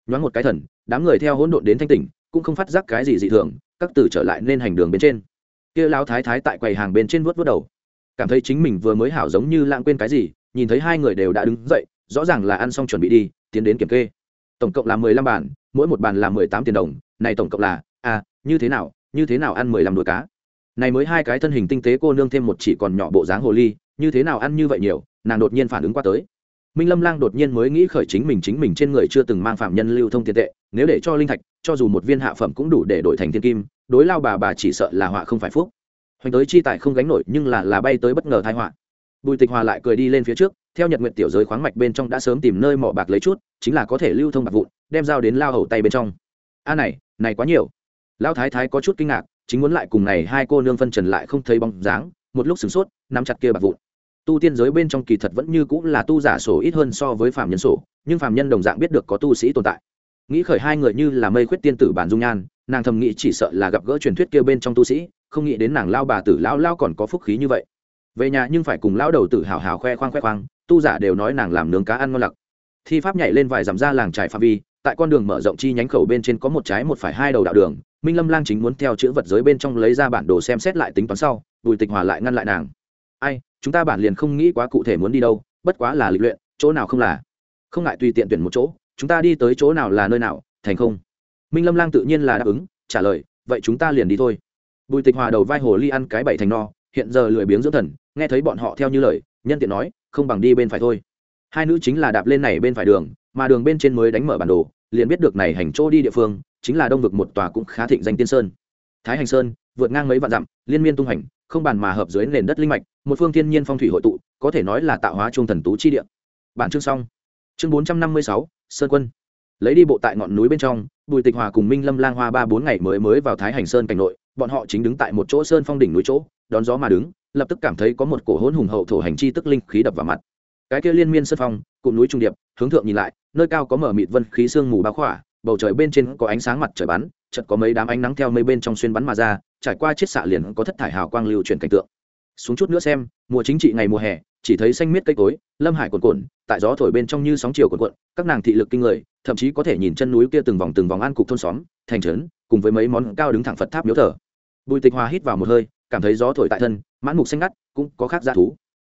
Nhoáng một cái thần, đám người theo hỗn độn đến thanh tỉnh, cũng không phát giác cái gì dị thường, các tử trở lại nên hành đường bên trên. Kia lão thái thái tại quầy hàng bên trên vuốt vuốt đầu. Cảm thấy chính mình vừa mới hảo giống như lãng quên cái gì, nhìn thấy hai người đều đã đứng dậy, rõ ràng là ăn xong chuẩn bị đi tiến đến kiểm kê. Tổng cộng là mười lăm bàn, mỗi một bàn là mười tám tiền đồng. Này tổng cộng là à như thế nào, như thế nào ăn mười lăm đùi cá? Này mới hai cái thân hình tinh tế cô nương thêm một chỉ còn nhỏ bộ dáng hồ ly, như thế nào ăn như vậy nhiều, nàng đột nhiên phản ứng qua tới. Minh lâm lang đột nhiên mới nghĩ khởi chính mình chính mình trên người chưa từng mang phạm nhân lưu thông tiền tệ, nếu để cho linh thạch, cho dù một viên hạ phẩm cũng đủ để đổi thành thiên kim, đối lao bà bà chỉ sợ là họa không phải phúc. Hoành tới chi tài không gánh nổi nhưng là là bay tới bất ngờ thai họa. Bùi tịch hòa lại cười đi lên phía trước theo nhật nguyện tiểu giới khoáng mạch bên trong đã sớm tìm nơi mỏ bạc lấy chút, chính là có thể lưu thông bạc vụn, đem dao đến lao hầu tay bên trong. A này này quá nhiều. Lao thái thái có chút kinh ngạc, chính muốn lại cùng này hai cô nương phân trần lại không thấy bóng dáng, một lúc sửng sốt, nắm chặt kia bạc vụn. Tu tiên giới bên trong kỳ thật vẫn như cũng là tu giả sổ ít hơn so với phạm nhân sổ, nhưng phạm nhân đồng dạng biết được có tu sĩ tồn tại. Nghĩ khởi hai người như là mây khuyết tiên tử bản dung nhan, nàng thầm nghĩ chỉ sợ là gặp gỡ truyền thuyết kia bên trong tu sĩ, không nghĩ đến nàng lao bà tử lao lao còn có phúc khí như vậy về nhà nhưng phải cùng lão đầu tử hào hào khoe khoang khoe khoang, tu giả đều nói nàng làm nướng cá ăn ngon lặc. Thi pháp nhảy lên vài dặm ra làng trải phạm vi, tại con đường mở rộng chi nhánh khẩu bên trên có một trái một phải hai đầu đạo đường, minh lâm lang chính muốn theo chữ vật giới bên trong lấy ra bản đồ xem xét lại tính toán sau, bùi tịch hòa lại ngăn lại nàng. Ai, chúng ta bản liền không nghĩ quá cụ thể muốn đi đâu, bất quá là lịch luyện, chỗ nào không là. Không ngại tùy tiện tuyển một chỗ, chúng ta đi tới chỗ nào là nơi nào, thành không? Minh lâm lang tự nhiên là đáp ứng, trả lời, vậy chúng ta liền đi thôi. Bùi tịch hòa đầu vai hồ ly ăn cái bảy thành no, hiện giờ lười biếng dưỡng thần nghe thấy bọn họ theo như lời, nhân tiện nói, không bằng đi bên phải thôi. Hai nữ chính là đạp lên này bên phải đường, mà đường bên trên mới đánh mở bản đồ, liền biết được này hành chỗ đi địa phương, chính là đông vực một tòa cũng khá thịnh danh tiên sơn. Thái hành sơn, vượt ngang mấy vạn dặm, liên miên tung hành, không bàn mà hợp dưới nền đất linh mạch, một phương thiên nhiên phong thủy hội tụ, có thể nói là tạo hóa trung thần tú chi địa. Bản chương xong. Chương bốn trăm năm mươi sáu, sơn quân. Lấy đi bộ tại ngọn núi bên trong, bùi tịch hòa cùng minh lâm lang hoa ba bốn ngày mới mới vào thái hành sơn cảnh nội, bọn họ chính đứng tại một chỗ sơn phong đỉnh núi chỗ, đón gió mà đứng lập tức cảm thấy có một cổ hỗn hùng hậu thổ hành chi tức linh khí đập vào mặt. Cái kia liên miên sơn phong, cụm núi trung điệp, hướng thượng nhìn lại, nơi cao có mở mịt vân khí sương mù bao khỏa, bầu trời bên trên có ánh sáng mặt trời bắn, chợt có mấy đám ánh nắng theo mây bên trong xuyên bắn mà ra, trải qua chiết xạ liền có thất thải hào quang lưu chuyển cảnh tượng. Xuống chút nữa xem, mùa chính trị ngày mùa hè, chỉ thấy xanh miết cây cối, lâm hải cuồn cuộn, tại gió thổi bên trong như sóng chiều cuồn cuộn, các nàng thị lực kinh người, thậm chí có thể nhìn chân núi kia từng vòng từng vòng an cục thôn xóm, thành trấn, cùng với mấy món cao đứng thẳng phật tháp miếu thờ. Bùi tịch hòa hít vào một hơi cảm thấy gió thổi tại thân, mãn mục xanh ngắt, cũng có khác giá thú.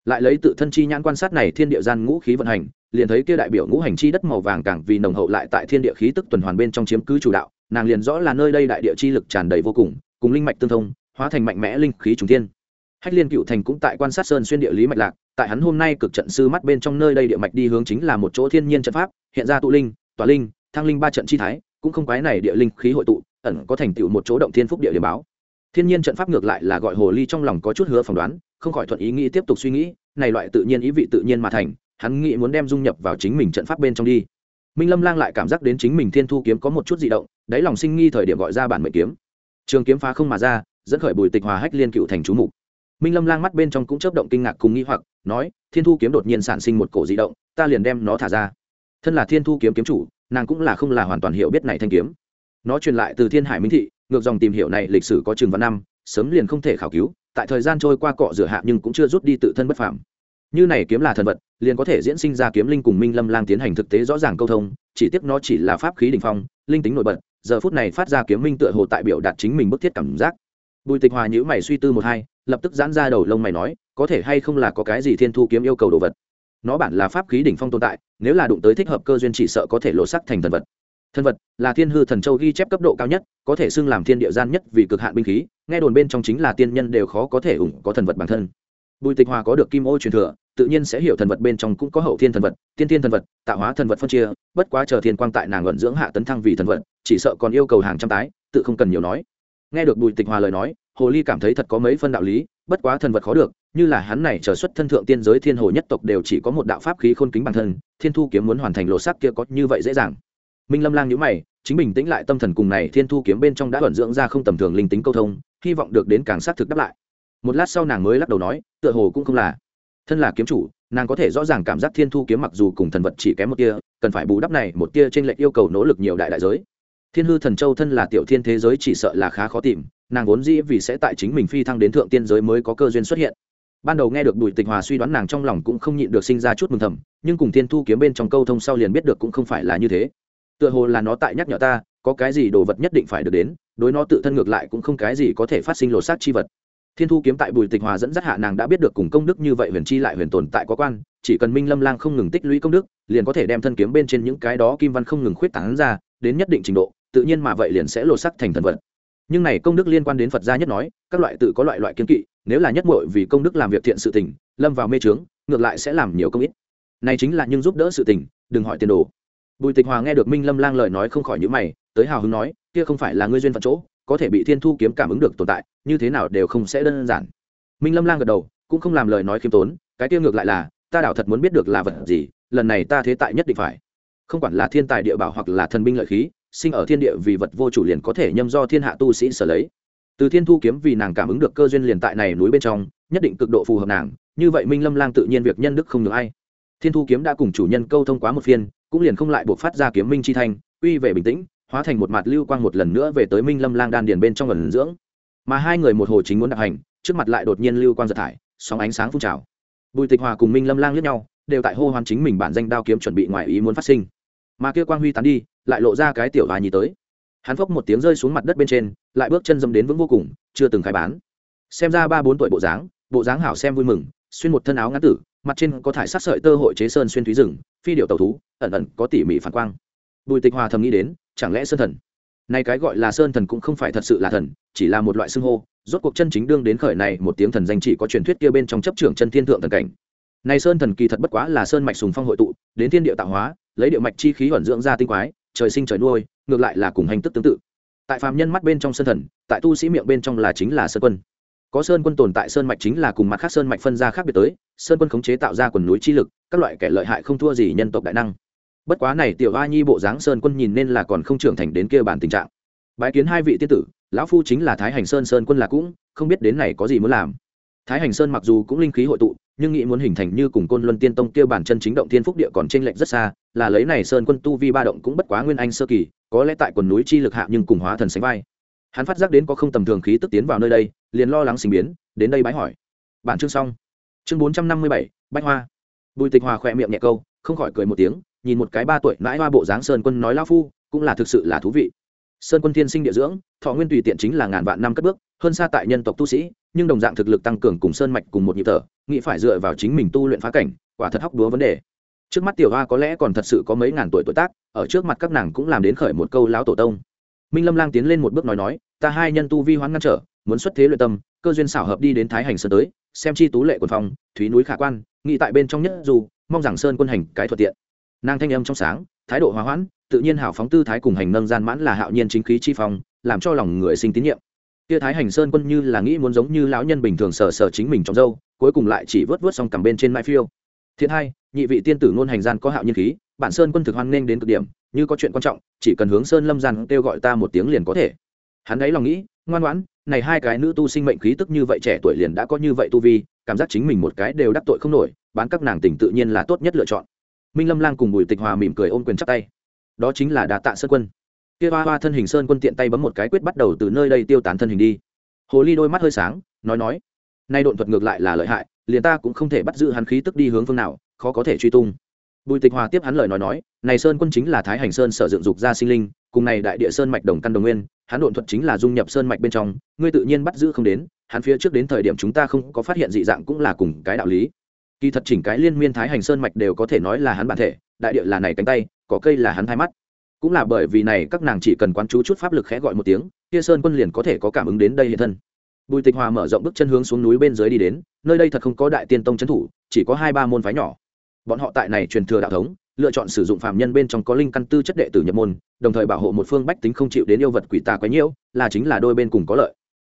Lại lấy tự thân chi nhãn quan sát này thiên địa gian ngũ khí vận hành, liền thấy kia đại biểu ngũ hành chi đất màu vàng càng vì nồng hậu lại tại thiên địa khí tức tuần hoàn bên trong chiếm cứ chủ đạo, nàng liền rõ là nơi đây đại địa chi lực tràn đầy vô cùng cùng linh mạch tương thông, hóa thành mạnh mẽ linh khí trùng thiên. Hách liên cựu thành cũng tại quan sát sơn xuyên địa lý mạch lạc, tại hắn hôm nay cực trận sư mắt bên trong nơi đây địa mạch đi hướng chính là một chỗ thiên nhiên trận pháp, hiện ra tụ linh tòa linh, thăng linh ba trận chi thái, cũng không quái này địa linh khí hội tụ, ẩn có thành tựu một chỗ động thiên phúc địa điểm báo thiên nhiên trận pháp ngược lại là gọi hồ ly trong lòng có chút hứa phỏng đoán, không khỏi thuận ý nghĩ tiếp tục suy nghĩ, này loại tự nhiên ý vị tự nhiên mà thành, hắn nghĩ muốn đem dung nhập vào chính mình trận pháp bên trong đi. Minh lâm lang lại cảm giác đến chính mình thiên thu kiếm có một chút di động, đáy lòng sinh nghi thời điểm gọi ra bản mệnh kiếm. Trường kiếm phá không mà ra, dẫn khởi bùi tịch hòa hách liên cựu thành chú mục. Minh lâm lang mắt bên trong cũng chớp động kinh ngạc cùng nghi hoặc, nói, thiên thu kiếm đột nhiên sản sinh một cổ di động, ta liền đem nó thả ra. Thân là thiên thu kiếm kiếm chủ, nàng cũng là không là hoàn toàn hiểu biết này thanh kiếm. Nó truyền lại từ thiên hải minh thị ngược dòng tìm hiểu này lịch sử có chừng vạn năm, sớm liền không thể khảo cứu, tại thời gian trôi qua cọ rửa hạ nhưng cũng chưa rút đi tự thân bất phạm như này kiếm là thần vật, liền có thể diễn sinh ra kiếm linh cùng minh lâm lang tiến hành thực tế rõ ràng câu thông, chỉ tiếc nó chỉ là pháp khí đình phong, linh tính nổi bật, giờ phút này phát ra kiếm minh tựa hồ tại biểu đạt chính mình bức thiết cảm giác. Bùi tịch hòa nhữ mày suy tư một hai, lập tức giãn ra đầu lông mày nói, có thể hay không là có cái gì thiên thu kiếm yêu cầu đồ vật? Nó bản là pháp khí đỉnh phong tồn tại, nếu là đụng tới thích hợp cơ duyên chỉ sợ có thể lộ sắc thành thần vật thần vật là thiên hư thần châu ghi chép cấp độ cao nhất, có thể xưng làm thiên địa gian nhất vì cực hạn binh khí, nghe đồn bên trong chính là tiên nhân đều khó có thể ủng có thần vật bản thân. Bùi tịch hòa có được kim ô truyền thừa, tự nhiên sẽ hiểu thần vật bên trong cũng có hậu thiên thần vật, tiên thiên thần vật, tạo hóa thần vật phân chia, bất quá chờ thiên quang tại nàng luận dưỡng hạ tấn thăng vì thần vật, chỉ sợ còn yêu cầu hàng trăm tái, tự không cần nhiều nói. Nghe được bùi tịch hòa lời nói, hồ ly cảm thấy thật có mấy phân đạo lý, bất quá thần vật khó được, như là hắn này trở xuất thân thượng tiên giới thiên hồ nhất tộc đều chỉ có một đạo pháp khí khôn kính bản thân, thiên thu kiếm muốn hoàn thành lộ sắc kia có như vậy dễ dàng minh lâm lang nhữ mày, chính bình tĩnh lại tâm thần cùng này thiên thu kiếm bên trong đã thuận dưỡng ra không tầm thường linh tính câu thông, hy vọng được đến càng xác thực đáp lại. Một lát sau nàng mới lắc đầu nói, tựa hồ cũng không là. Thân là kiếm chủ, nàng có thể rõ ràng cảm giác thiên thu kiếm mặc dù cùng thần vật chỉ kém một tia, cần phải bù đắp này một tia trên lệnh yêu cầu nỗ lực nhiều đại đại giới. Thiên hư thần châu thân là tiểu thiên thế giới chỉ sợ là khá khó tìm, nàng vốn dĩ vì sẽ tại chính mình phi thăng đến thượng tiên giới mới có cơ duyên xuất hiện. Ban đầu nghe được bùi tịch hòa suy đoán nàng trong lòng cũng không nhịn được sinh ra chút mừng thầm, nhưng cùng thiên thu kiếm bên trong câu thông sau liền biết được cũng không phải là như thế tựa hồ là nó tại nhắc nhở ta, có cái gì đồ vật nhất định phải được đến, đối nó tự thân ngược lại cũng không cái gì có thể phát sinh lột xác chi vật. Thiên thu kiếm tại bùi tịch hòa dẫn dắt hạ nàng đã biết được cùng công đức như vậy huyền chi lại huyền tồn tại có quan, chỉ cần minh lâm lang không ngừng tích lũy công đức, liền có thể đem thân kiếm bên trên những cái đó kim văn không ngừng khuyết tảng ra, đến nhất định trình độ, tự nhiên mà vậy liền sẽ lột sắc thành thần vật. Nhưng này công đức liên quan đến phật gia nhất nói, các loại tự có loại loại kiến kỵ, nếu là nhất muội vì công đức làm việc thiện sự tình, lâm vào mê trướng ngược lại sẽ làm nhiều công ít. Này chính là nhưng giúp đỡ sự tình, đừng hỏi tiền đồ bùi tịch hòa nghe được minh lâm lang lời nói không khỏi nhữ mày, tới hào hứng nói, kia không phải là ngươi duyên phận chỗ, có thể bị thiên thu kiếm cảm ứng được tồn tại, như thế nào đều không sẽ đơn giản. Minh lâm lang gật đầu, cũng không làm lời nói khiêm tốn, cái kia ngược lại là, ta đảo thật muốn biết được là vật gì, lần này ta thế tại nhất định phải. Không quản là thiên tài địa bảo hoặc là thần binh lợi khí, sinh ở thiên địa vì vật vô chủ liền có thể nhâm do thiên hạ tu sĩ sở lấy. Từ thiên thu kiếm vì nàng cảm ứng được cơ duyên liền tại này núi bên trong, nhất định cực độ phù hợp nàng, như vậy minh lâm lang tự nhiên việc nhân đức không được ai. Thiên thu kiếm đã cùng chủ nhân câu thông quá một phiên cũng liền không lại buộc phát ra kiếm minh chi thanh, uy về bình tĩnh, hóa thành một mặt lưu quang một lần nữa về tới minh lâm lang đan điền bên trong ẩn dưỡng. Mà hai người một hồ chính muốn đặc hành, trước mặt lại đột nhiên lưu quang giật thải, sóng ánh sáng phun trào. Bùi tịch hòa cùng minh lâm lang lướt nhau, đều tại hô hoán chính mình bản danh đao kiếm chuẩn bị ngoài ý muốn phát sinh. Mà kia quang huy tán đi, lại lộ ra cái tiểu hòa nhì tới. Hắn phốc một tiếng rơi xuống mặt đất bên trên, lại bước chân dâm đến vững vô cùng, chưa từng khai bán. Xem ra ba bốn tuổi bộ dáng bộ dáng hảo xem vui mừng, xuyên một thân áo ngắn tử mặt trên có thải sát sợi tơ hội chế sơn xuyên thúy rừng, phi điệu tàu thú, ẩn ẩn có tỉ mỉ phản quang. Bùi tịch hòa thầm nghĩ đến, chẳng lẽ sơn thần? Nay cái gọi là sơn thần cũng không phải thật sự là thần, chỉ là một loại xưng hô, rốt cuộc chân chính đương đến khởi này một tiếng thần danh chỉ có truyền thuyết kia bên trong chấp trưởng chân thiên thượng thần cảnh. Này sơn thần kỳ thật bất quá là sơn mạch sùng phong hội tụ, đến thiên địa tạo hóa, lấy địa mạch chi khí ẩn dưỡng ra tinh quái, trời sinh trời nuôi, ngược lại là cùng hành tức tương tự. Tại phàm nhân mắt bên trong sơn thần, tại tu sĩ miệng bên trong là chính là sơn quân có sơn quân tồn tại sơn mạch chính là cùng mặt khác sơn mạch phân ra khác biệt tới, sơn quân khống chế tạo ra quần núi chi lực, các loại kẻ lợi hại không thua gì nhân tộc đại năng. Bất quá này tiểu a nhi bộ dáng sơn quân nhìn nên là còn không trưởng thành đến kia bản tình trạng. Bái kiến hai vị tiên tử, lão phu chính là thái hành sơn sơn quân là cũng, không biết đến này có gì muốn làm. Thái hành sơn mặc dù cũng linh khí hội tụ, nhưng nghĩ muốn hình thành như cùng côn luân tiên tông kia bản chân chính động thiên phúc địa còn trên lệnh rất xa, là lấy này sơn quân tu vi ba động cũng bất quá nguyên anh sơ kỳ, có lẽ tại quần núi chi lực hạ nhưng cùng hóa thần sánh vai hắn phát giác đến có không tầm thường khí tức tiến vào nơi đây, liền lo lắng sinh biến, đến đây bái hỏi. Bản chương xong. Chương bốn trăm năm mươi bảy, bách hoa. Bùi tịch hòa khỏe miệng nhẹ câu, không khỏi cười một tiếng, nhìn một cái ba tuổi mãi hoa bộ dáng sơn quân nói lao phu, cũng là thực sự là thú vị. Sơn quân thiên sinh địa dưỡng, thọ nguyên tùy tiện chính là ngàn vạn năm cất bước, hơn xa tại nhân tộc tu sĩ, nhưng đồng dạng thực lực tăng cường cùng sơn mạch cùng một nhịp thở, nghĩ phải dựa vào chính mình tu luyện phá cảnh, quả thật hóc đúa vấn đề. Trước mắt tiểu hoa có lẽ còn thật sự có mấy ngàn tuổi tuổi tác, ở trước mặt các nàng cũng làm đến khởi một câu lão tổ tông minh lâm lang tiến lên một bước nói nói, ta hai nhân tu vi hoán ngăn trở, muốn xuất thế luyện tâm, cơ duyên xảo hợp đi đến thái hành sơn tới, xem chi tú lệ quần phong, thúy núi khả quan, nghĩ tại bên trong nhất dù, mong rằng sơn quân hành cái thuận tiện. Nàng thanh âm trong sáng, thái độ hòa hoãn, tự nhiên hảo phóng tư thái cùng hành nâng gian mãn là hạo nhiên chính khí chi phong, làm cho lòng người sinh tín nhiệm. Kia thái hành sơn quân như là nghĩ muốn giống như lão nhân bình thường sờ sờ chính mình trong dâu cuối cùng lại chỉ vớt vớt xong cằm bên trên mai phiêu. Thiện hai, nhị vị tiên tử ngôn hành gian có hạo nhiên khí, bản sơn quân thực hoan nghênh đến cực điểm như có chuyện quan trọng, chỉ cần hướng sơn lâm gian kêu gọi ta một tiếng liền có thể. Hắn ấy lòng nghĩ, ngoan ngoãn, này hai cái nữ tu sinh mệnh khí tức như vậy trẻ tuổi liền đã có như vậy tu vi, cảm giác chính mình một cái đều đắc tội không nổi, bán các nàng tình tự nhiên là tốt nhất lựa chọn. Minh lâm lang cùng bùi tịch hòa mỉm cười ôm quyền chắp tay. Đó chính là đà tạ sơn quân. Kia hoa hoa thân hình sơn quân tiện tay bấm một cái quyết bắt đầu từ nơi đây tiêu tán thân hình đi. Hồ ly đôi mắt hơi sáng, nói nói, nay độn thuật ngược lại là lợi hại, liền ta cũng không thể bắt giữ hắn khí tức đi hướng phương nào, khó có thể truy tung bùi tịch hòa tiếp hắn lời nói nói, này sơn quân chính là thái hành sơn sở dựng dục ra sinh linh, cùng này đại địa sơn mạch đồng căn đồng nguyên, hắn độn thuật chính là dung nhập sơn mạch bên trong, ngươi tự nhiên bắt giữ không đến, hắn phía trước đến thời điểm chúng ta không có phát hiện dị dạng cũng là cùng cái đạo lý. Kỳ thật chỉnh cái liên miên thái hành sơn mạch đều có thể nói là hắn bản thể, đại địa là này cánh tay, có cây là hắn hai mắt. Cũng là bởi vì này các nàng chỉ cần quán chú chút pháp lực khẽ gọi một tiếng, kia sơn quân liền có thể có cảm ứng đến đây hiện thân. Bùi tịch hòa mở rộng bước chân hướng xuống núi bên dưới đi đến, nơi đây thật không có đại tiên tông trấn thủ, chỉ có hai ba môn phái nhỏ bọn họ tại này truyền thừa đạo thống, lựa chọn sử dụng phạm nhân bên trong có linh căn tư chất đệ tử nhập môn, đồng thời bảo hộ một phương bách tính không chịu đến yêu vật quỷ tà quấy nhiễu, là chính là đôi bên cùng có lợi.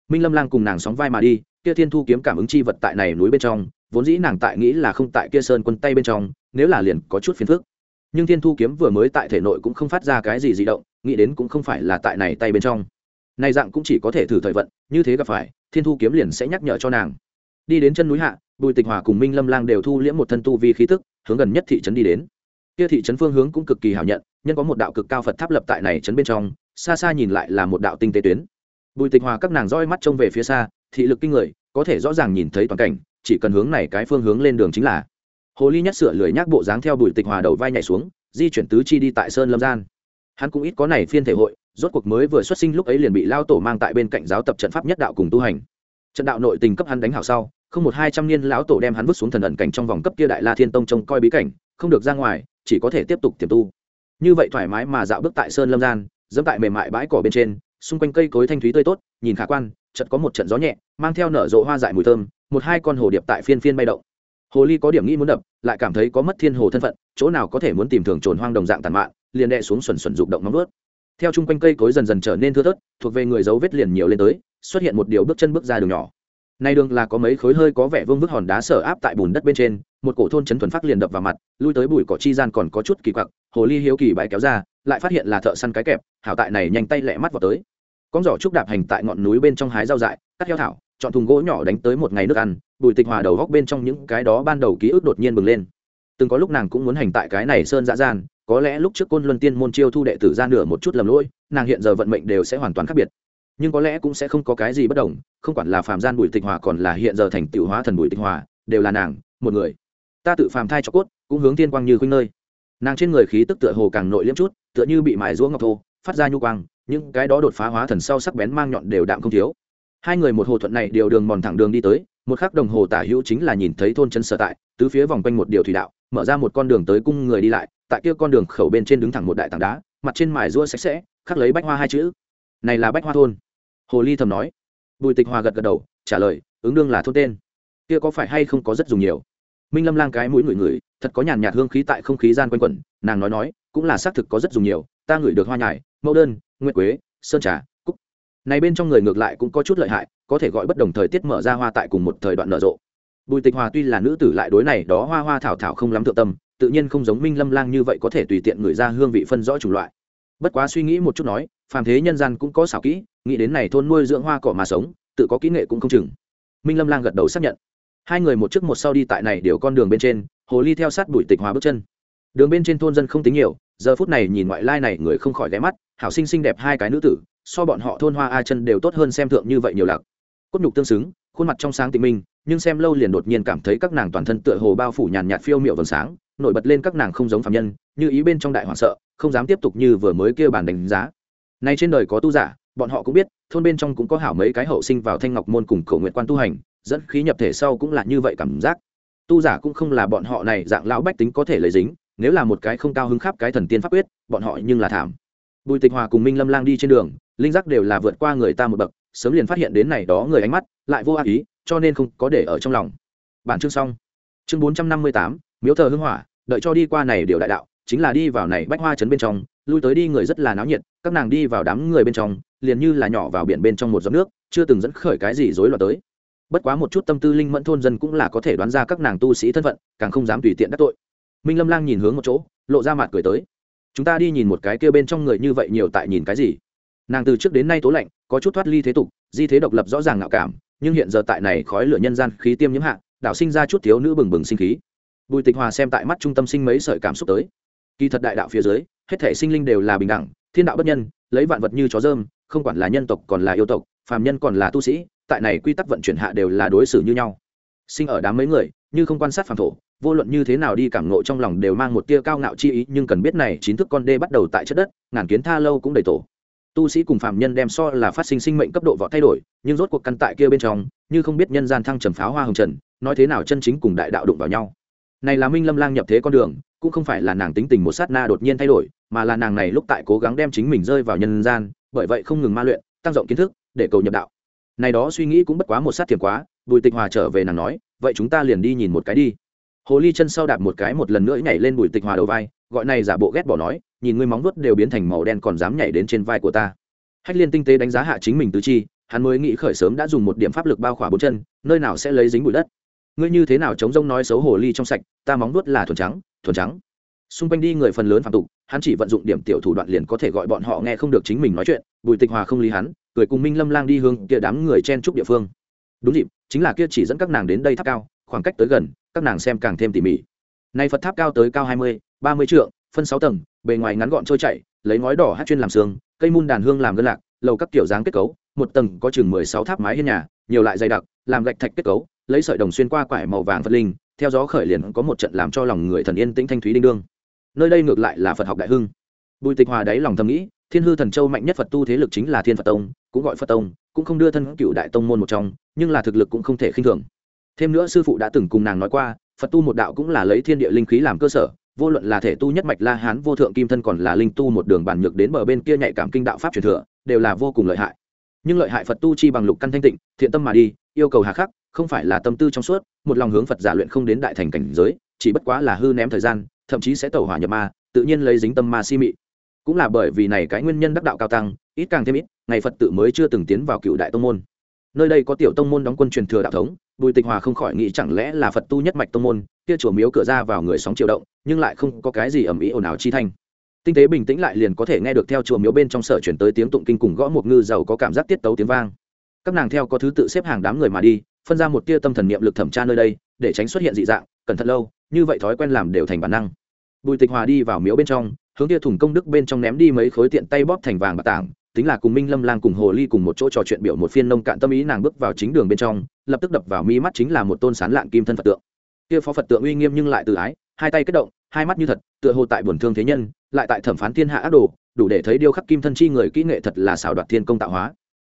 Minh lâm lang cùng nàng sóng vai mà đi, kia thiên thu kiếm cảm ứng chi vật tại này núi bên trong, vốn dĩ nàng tại nghĩ là không tại kia sơn quân tay bên trong, nếu là liền có chút phiền phức. Nhưng thiên thu kiếm vừa mới tại thể nội cũng không phát ra cái gì di động, nghĩ đến cũng không phải là tại này tay bên trong. Này dạng cũng chỉ có thể thử thời vận, như thế gặp phải, thiên thu kiếm liền sẽ nhắc nhở cho nàng. Đi đến chân núi hạ, bùi tịch hòa cùng minh lâm lang đều thu liễm một thân tu vi khí tức hướng gần nhất thị trấn đi đến. Kia thị trấn phương hướng cũng cực kỳ hảo nhận, nhân có một đạo cực cao phật tháp lập tại này trấn bên trong, xa xa nhìn lại là một đạo tinh tế tuyến. Bùi tịch hòa các nàng roi mắt trông về phía xa, thị lực kinh người, có thể rõ ràng nhìn thấy toàn cảnh, chỉ cần hướng này cái phương hướng lên đường chính là. Hồ ly nhắc sửa lười nhác bộ dáng theo bùi tịch hòa đầu vai nhảy xuống, di chuyển tứ chi đi tại sơn lâm gian. Hắn cũng ít có này phiên thể hội, rốt cuộc mới vừa xuất sinh lúc ấy liền bị lao tổ mang tại bên cạnh giáo tập trận pháp nhất đạo cùng tu hành. Trận đạo nội tình cấp hắn đánh hảo sau không một hai trăm niên lão tổ đem hắn vứt xuống thần ẩn cảnh trong vòng cấp kia đại la thiên tông trông coi bí cảnh, không được ra ngoài, chỉ có thể tiếp tục tiềm tu. Như vậy thoải mái mà dạo bước tại sơn lâm gian, dẫm tại mềm mại bãi cỏ bên trên, xung quanh cây cối thanh thúy tươi tốt, nhìn khả quan, chợt có một trận gió nhẹ, mang theo nở rộ hoa dại mùi thơm, một hai con hồ điệp tại phiên phiên bay động. Hồ ly có điểm nghĩ muốn đập, lại cảm thấy có mất thiên hồ thân phận, chỗ nào có thể muốn tìm thường trồn hoang đồng dạng tàn mạn, liền đệ xuống xuẩn xuẩn rụng động nóng vớt theo chung quanh cây cối dần dần trở nên thưa thớt, thuộc về người dấu vết liền nhiều lên tới, xuất hiện một điều bước chân bước ra đường nhỏ nay đường là có mấy khối hơi có vẻ vương vức hòn đá sở áp tại bùn đất bên trên, một cổ thôn chấn thuần phát liền đập vào mặt, lui tới bụi cỏ chi gian còn có chút kỳ quặc, hồ ly hiếu kỳ bãi kéo ra, lại phát hiện là thợ săn cái kẹp, hảo tại này nhanh tay lẹ mắt vào tới. Con giỏ trúc đạp hành tại ngọn núi bên trong hái rau dại, cắt heo thảo, chọn thùng gỗ nhỏ đánh tới một ngày nước ăn, bùi tịch hòa đầu góc bên trong những cái đó ban đầu ký ức đột nhiên bừng lên. Từng có lúc nàng cũng muốn hành tại cái này sơn dã gian, có lẽ lúc trước côn luân tiên môn chiêu thu đệ tử ra nửa một chút lầm lỗi, nàng hiện giờ vận mệnh đều sẽ hoàn toàn khác biệt nhưng có lẽ cũng sẽ không có cái gì bất đồng, không quản là phàm gian bùi tịch hòa còn là hiện giờ thành tựu hóa thần bùi tịch hòa, đều là nàng, một người. Ta tự phàm thai cho cốt, cũng hướng thiên quang như khuynh nơi. Nàng trên người khí tức tựa hồ càng nội liếm chút, tựa như bị mài rũa ngọc thô, phát ra nhu quang, những cái đó đột phá hóa thần sau sắc bén mang nhọn đều đạm không thiếu. Hai người một hồ thuận này đều đường mòn thẳng đường đi tới, một khắc đồng hồ tả hữu chính là nhìn thấy thôn chân sở tại, tứ phía vòng quanh một điều thủy đạo, mở ra một con đường tới cung người đi lại, tại kia con đường khẩu bên trên đứng thẳng một đại tảng đá, mặt trên mài rua sạch sẽ, khắc lấy bách hoa hai chữ. Này là bách hoa thôn hồ ly thầm nói. Bùi tịch hòa gật gật đầu, trả lời, ứng đương là thôn tên. Kia có phải hay không có rất dùng nhiều? Minh lâm lang cái mũi ngửi ngửi, thật có nhàn nhạt hương khí tại không khí gian quanh quẩn, nàng nói nói, cũng là xác thực có rất dùng nhiều, ta ngửi được hoa nhài, mẫu đơn, nguyệt quế, sơn trà, cúc. Này bên trong người ngược lại cũng có chút lợi hại, có thể gọi bất đồng thời tiết mở ra hoa tại cùng một thời đoạn nở rộ. Bùi tịch hòa tuy là nữ tử lại đối này đó hoa hoa thảo thảo không lắm thượng tâm, tự nhiên không giống minh lâm lang như vậy có thể tùy tiện người ra hương vị phân rõ chủng loại. Bất quá suy nghĩ một chút nói phàm thế nhân gian cũng có xảo kỹ, nghĩ đến này thôn nuôi dưỡng hoa cỏ mà sống, tự có kỹ nghệ cũng không chừng. Minh lâm lang gật đầu xác nhận. Hai người một trước một sau đi tại này điều con đường bên trên, hồ ly theo sát đuổi tịch hòa bước chân. Đường bên trên thôn dân không tính nhiều, giờ phút này nhìn ngoại lai này người không khỏi ghé mắt, hảo sinh xinh đẹp hai cái nữ tử, so bọn họ thôn hoa a chân đều tốt hơn xem thượng như vậy nhiều lạc cốt nhục tương xứng, khuôn mặt trong sáng tịnh minh, nhưng xem lâu liền đột nhiên cảm thấy các nàng toàn thân tựa hồ bao phủ nhàn nhạt phiêu miệu vầng sáng, nổi bật lên các nàng không giống phạm nhân, như ý bên trong đại hoảng sợ, không dám tiếp tục như vừa mới kêu bàn đánh giá nay trên đời có tu giả, bọn họ cũng biết, thôn bên trong cũng có hảo mấy cái hậu sinh vào thanh ngọc môn cùng cầu nguyện quan tu hành, dẫn khí nhập thể sau cũng là như vậy cảm giác. Tu giả cũng không là bọn họ này dạng lão bách tính có thể lấy dính, nếu là một cái không cao hứng khắp cái thần tiên pháp quyết, bọn họ nhưng là thảm. Bùi tịch hòa cùng minh lâm lang đi trên đường, linh giác đều là vượt qua người ta một bậc, sớm liền phát hiện đến này đó người ánh mắt, lại vô ác ý, cho nên không có để ở trong lòng. Bản chương xong. Chương bốn trăm năm mươi tám, miếu thờ hưng hỏa, đợi cho đi qua này điều đại đạo, chính là đi vào này bách hoa trấn bên trong lui tới đi người rất là náo nhiệt, các nàng đi vào đám người bên trong, liền như là nhỏ vào biển bên trong một giọt nước, chưa từng dẫn khởi cái gì rối loạn tới. Bất quá một chút tâm tư linh mẫn thôn dân cũng là có thể đoán ra các nàng tu sĩ thân phận, càng không dám tùy tiện đắc tội. Minh lâm lang nhìn hướng một chỗ, lộ ra mặt cười tới. Chúng ta đi nhìn một cái kia bên trong người như vậy nhiều tại nhìn cái gì? Nàng từ trước đến nay tố lạnh, có chút thoát ly thế tục, di thế độc lập rõ ràng ngạo cảm, nhưng hiện giờ tại này khói lửa nhân gian khí tiêm nhiễm hạ, đảo sinh ra chút thiếu nữ bừng bừng sinh khí. Bùi tịch hòa xem tại mắt trung tâm sinh mấy sợi cảm xúc tới. Kỳ thật đại đạo phía dưới hết thể sinh linh đều là bình đẳng, thiên đạo bất nhân, lấy vạn vật như chó dơm, không quản là nhân tộc còn là yêu tộc, phàm nhân còn là tu sĩ, tại này quy tắc vận chuyển hạ đều là đối xử như nhau. Sinh ở đám mấy người, như không quan sát phàm thổ, vô luận như thế nào đi cảm ngộ trong lòng đều mang một tia cao ngạo chi ý, nhưng cần biết này chín thức con đê bắt đầu tại chất đất, ngàn kiến tha lâu cũng đầy tổ. Tu sĩ cùng phàm nhân đem so là phát sinh sinh mệnh cấp độ võ thay đổi, nhưng rốt cuộc căn tại kia bên trong, như không biết nhân gian thăng trầm pháo hoa hồng trần, nói thế nào chân chính cùng đại đạo đụng vào nhau. Này là minh lâm lang nhập thế con đường, cũng không phải là nàng tính tình một sát na đột nhiên thay đổi mà là nàng này lúc tại cố gắng đem chính mình rơi vào nhân gian, bởi vậy không ngừng ma luyện, tăng rộng kiến thức, để cầu nhập đạo. Này đó suy nghĩ cũng bất quá một sát thiểm quá, bùi tịch hòa trở về nàng nói, vậy chúng ta liền đi nhìn một cái đi. Hồ ly chân sau đạp một cái một lần nữa nhảy lên bùi tịch hòa đầu vai, gọi này giả bộ ghét bỏ nói, nhìn ngươi móng vuốt đều biến thành màu đen còn dám nhảy đến trên vai của ta. Hách liên tinh tế đánh giá hạ chính mình tứ chi, hắn mới nghĩ khởi sớm đã dùng một điểm pháp lực bao khỏa bốn chân, nơi nào sẽ lấy dính bụi đất. Ngươi như thế nào chống rông nói xấu hồ ly trong sạch, ta móng vuốt là thuần trắng thuần trắng xung quanh đi người phần lớn phạm tục, hắn chỉ vận dụng điểm tiểu thủ đoạn liền có thể gọi bọn họ nghe không được chính mình nói chuyện, bùi tịch hòa không lý hắn, cười cùng minh lâm lang đi hướng kia đám người chen trúc địa phương. Đúng dịp, chính là kia chỉ dẫn các nàng đến đây tháp cao, khoảng cách tới gần, các nàng xem càng thêm tỉ mỉ. Nay phật tháp cao tới cao hai mươi, ba mươi trượng, phân sáu tầng, bề ngoài ngắn gọn trôi chảy, lấy ngói đỏ hát chuyên làm xương, cây mun đàn hương làm gân lạc, lầu các kiểu dáng kết cấu, một tầng có chừng mười sáu tháp mái hiên nhà, nhiều lại dày đặc, làm gạch thạch kết cấu, lấy sợi đồng xuyên qua quải màu vàng phật linh, theo gió khởi liền có một trận làm cho lòng người thần yên tĩnh thanh thúy đinh đương nơi đây ngược lại là phật học đại hưng. Bùi tịch hòa đáy lòng thầm nghĩ, thiên hư thần châu mạnh nhất phật tu thế lực chính là thiên phật tông, cũng gọi phật tông, cũng không đưa thân cựu đại tông môn một trong, nhưng là thực lực cũng không thể khinh thường. Thêm nữa sư phụ đã từng cùng nàng nói qua, phật tu một đạo cũng là lấy thiên địa linh khí làm cơ sở, vô luận là thể tu nhất mạch la hán, vô thượng kim thân còn là linh tu một đường bản nhược đến bờ bên kia nhạy cảm kinh đạo pháp truyền thừa, đều là vô cùng lợi hại. Nhưng lợi hại phật tu chi bằng lục căn thanh tịnh, thiện tâm mà đi, yêu cầu hà khắc, không phải là tâm tư trong suốt, một lòng hướng phật giả luyện không đến đại thành cảnh giới, chỉ bất quá là hư ném thời gian thậm chí sẽ tẩu hỏa nhập ma, tự nhiên lấy dính tâm ma si mị. Cũng là bởi vì này cái nguyên nhân đắc đạo cao tăng, ít càng thêm ít, ngày phật tự mới chưa từng tiến vào cựu đại tông môn. Nơi đây có tiểu tông môn đóng quân truyền thừa đạo thống, bùi tịch hòa không khỏi nghĩ chẳng lẽ là phật tu nhất mạch tông môn, kia chùa miếu cửa ra vào người sóng triều động, nhưng lại không có cái gì ầm ĩ ồn ào chi thanh. Tinh tế bình tĩnh lại liền có thể nghe được theo chùa miếu bên trong sở chuyển tới tiếng tụng kinh cùng gõ một ngư giàu có cảm giác tiết tấu tiếng vang. Các nàng theo có thứ tự xếp hàng đám người mà đi, phân ra một tia tâm thần niệm lực thẩm tra nơi đây, để tránh xuất hiện dị dạng, cẩn thận lâu như vậy thói quen làm đều thành bản năng. Bùi tịch hòa đi vào miếu bên trong, hướng kia thùng công đức bên trong ném đi mấy khối tiện tay bóp thành vàng bạc tảng, tính là cùng minh lâm lang cùng hồ ly cùng một chỗ trò chuyện biểu một phiên nông cạn tâm ý nàng bước vào chính đường bên trong, lập tức đập vào mi mắt chính là một tôn sán lạng kim thân phật tượng. Kia phó phật tượng uy nghiêm nhưng lại từ ái, hai tay kết động, hai mắt như thật, tựa hồ tại buồn thương thế nhân, lại tại thẩm phán thiên hạ ác đồ, đủ để thấy điêu khắc kim thân chi người kỹ nghệ thật là xảo đoạt thiên công tạo hóa.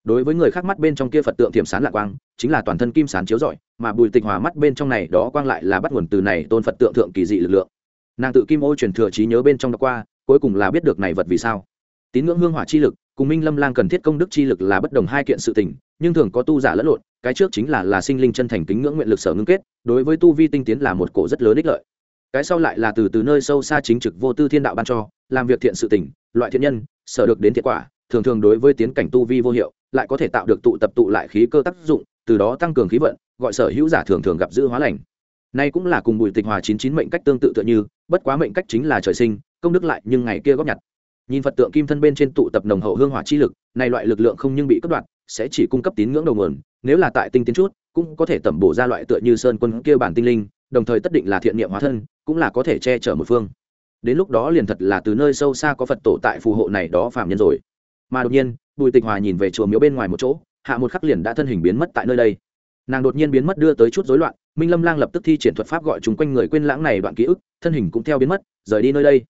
Đối với người khác mắt bên trong kia phật tượng thiểm sán lạc quang, chính là toàn thân kim sán chiếu rọi mà bùi tịch hòa mắt bên trong này đó quang lại là bắt nguồn từ này tôn phật tượng thượng kỳ dị lực lượng. Nàng tự kim ô truyền thừa trí nhớ bên trong đó qua, cuối cùng là biết được này vật vì sao. Tín ngưỡng hương hỏa chi lực, cùng minh lâm lang cần thiết công đức chi lực là bất đồng hai kiện sự tình, nhưng thường có tu giả lẫn lộn, cái trước chính là là sinh linh chân thành kính ngưỡng nguyện lực sở ngưng kết, đối với tu vi tinh tiến là một cổ rất lớn ích lợi. Cái sau lại là từ từ nơi sâu xa chính trực vô tư thiên đạo ban cho, làm việc thiện sự tình, loại thiện nhân, sở được đến thiệt quả, thường thường đối với tiến cảnh tu vi vô hiệu, lại có thể tạo được tụ tập tụ lại khí cơ tác dụng, từ đó tăng cường khí vận gọi sở hữu giả thường thường gặp dữ hóa lành. Nay cũng là cùng bùi tịch hòa chín chín mệnh cách tương tự tựa như, bất quá mệnh cách chính là trời sinh, công đức lại nhưng ngày kia góp nhặt. Nhìn phật tượng kim thân bên trên tụ tập nồng hậu hương hỏa chi lực, này loại lực lượng không nhưng bị cắt đoạn, sẽ chỉ cung cấp tín ngưỡng đầu nguồn, nếu là tại tinh tiến chút, cũng có thể tẩm bổ ra loại tựa như sơn quân kia bản tinh linh, đồng thời tất định là thiện niệm hóa thân, cũng là có thể che chở một phương. Đến lúc đó liền thật là từ nơi sâu xa có phật tổ tại phù hộ này đó phạm nhân rồi. Mà đột nhiên, bùi tịch hòa nhìn về chùa miếu bên ngoài một chỗ, hạ một khắc liền đã thân hình biến mất tại nơi đây nàng đột nhiên biến mất đưa tới chút rối loạn, minh lâm lang lập tức thi triển thuật pháp gọi chúng quanh người quên lãng này đoạn ký ức, thân hình cũng theo biến mất, rời đi nơi đây.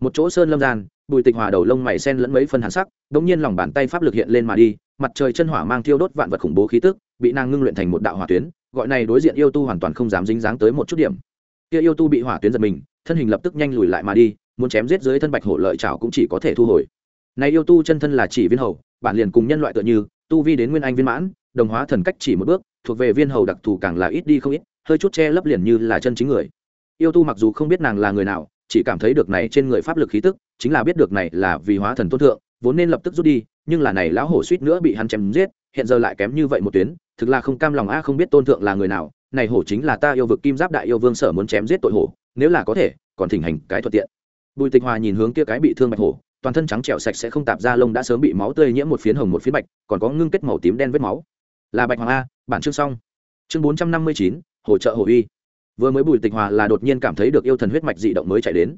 Một chỗ sơn lâm gian, bùi tịch hòa đầu lông mày sen lẫn mấy phân hàn sắc đ ỗ n g nhiên lòng bàn tay pháp lực hiện lên mà đi, mặt trời chân hỏa mang thiêu đốt vạn vật khủng bố khí tức, bị nàng ngưng luyện thành một đạo hỏa tuyến, gọi này đối diện yêu tu hoàn toàn không dám dính dáng tới một chút điểm. Kia yêu tu bị hỏa tuyến giật mình, thân hình lập tức nhanh lùi lại mà đi, muốn chém giết dưới thân bạch hổ lợi chảo cũng chỉ có thể thu hồi. Này yêu tu chân thân là chỉ viên hầu, bản liền cùng nhân loại tựa như, tu vi đến nguyên anh viên mãn, đồng hóa thần cách chỉ một bước thuộc về viên hầu đặc thù càng là ít đi không ít, hơi chút che lấp liền như là chân chính người. Yêu tu mặc dù không biết nàng là người nào, chỉ cảm thấy được này trên người pháp lực khí tức, chính là biết được này là vì hóa thần tôn thượng, vốn nên lập tức rút đi, nhưng là này lão hổ suýt nữa bị hắn chém giết, hiện giờ lại kém như vậy một tuyến, thực là không cam lòng a không biết tôn thượng là người nào, này hổ chính là ta yêu vực kim giáp đại yêu vương sở muốn chém giết tội hổ, nếu là có thể, còn thỉnh hành cái thuận tiện. Bùi tịch hòa nhìn hướng kia cái bị thương bạch hổ, toàn thân trắng trẻo sạch sẽ không tạp ra lông đã sớm bị máu tươi nhiễm một phiến hồng một phiến bạch, còn có ngưng kết màu tím đen vết máu là bạch hoàng a, bản chương xong. Chương bốn trăm năm mươi chín hỗ trợ hồ uy vừa mới bùi tịch hòa là đột nhiên cảm thấy được yêu thần huyết mạch dị động mới chạy đến.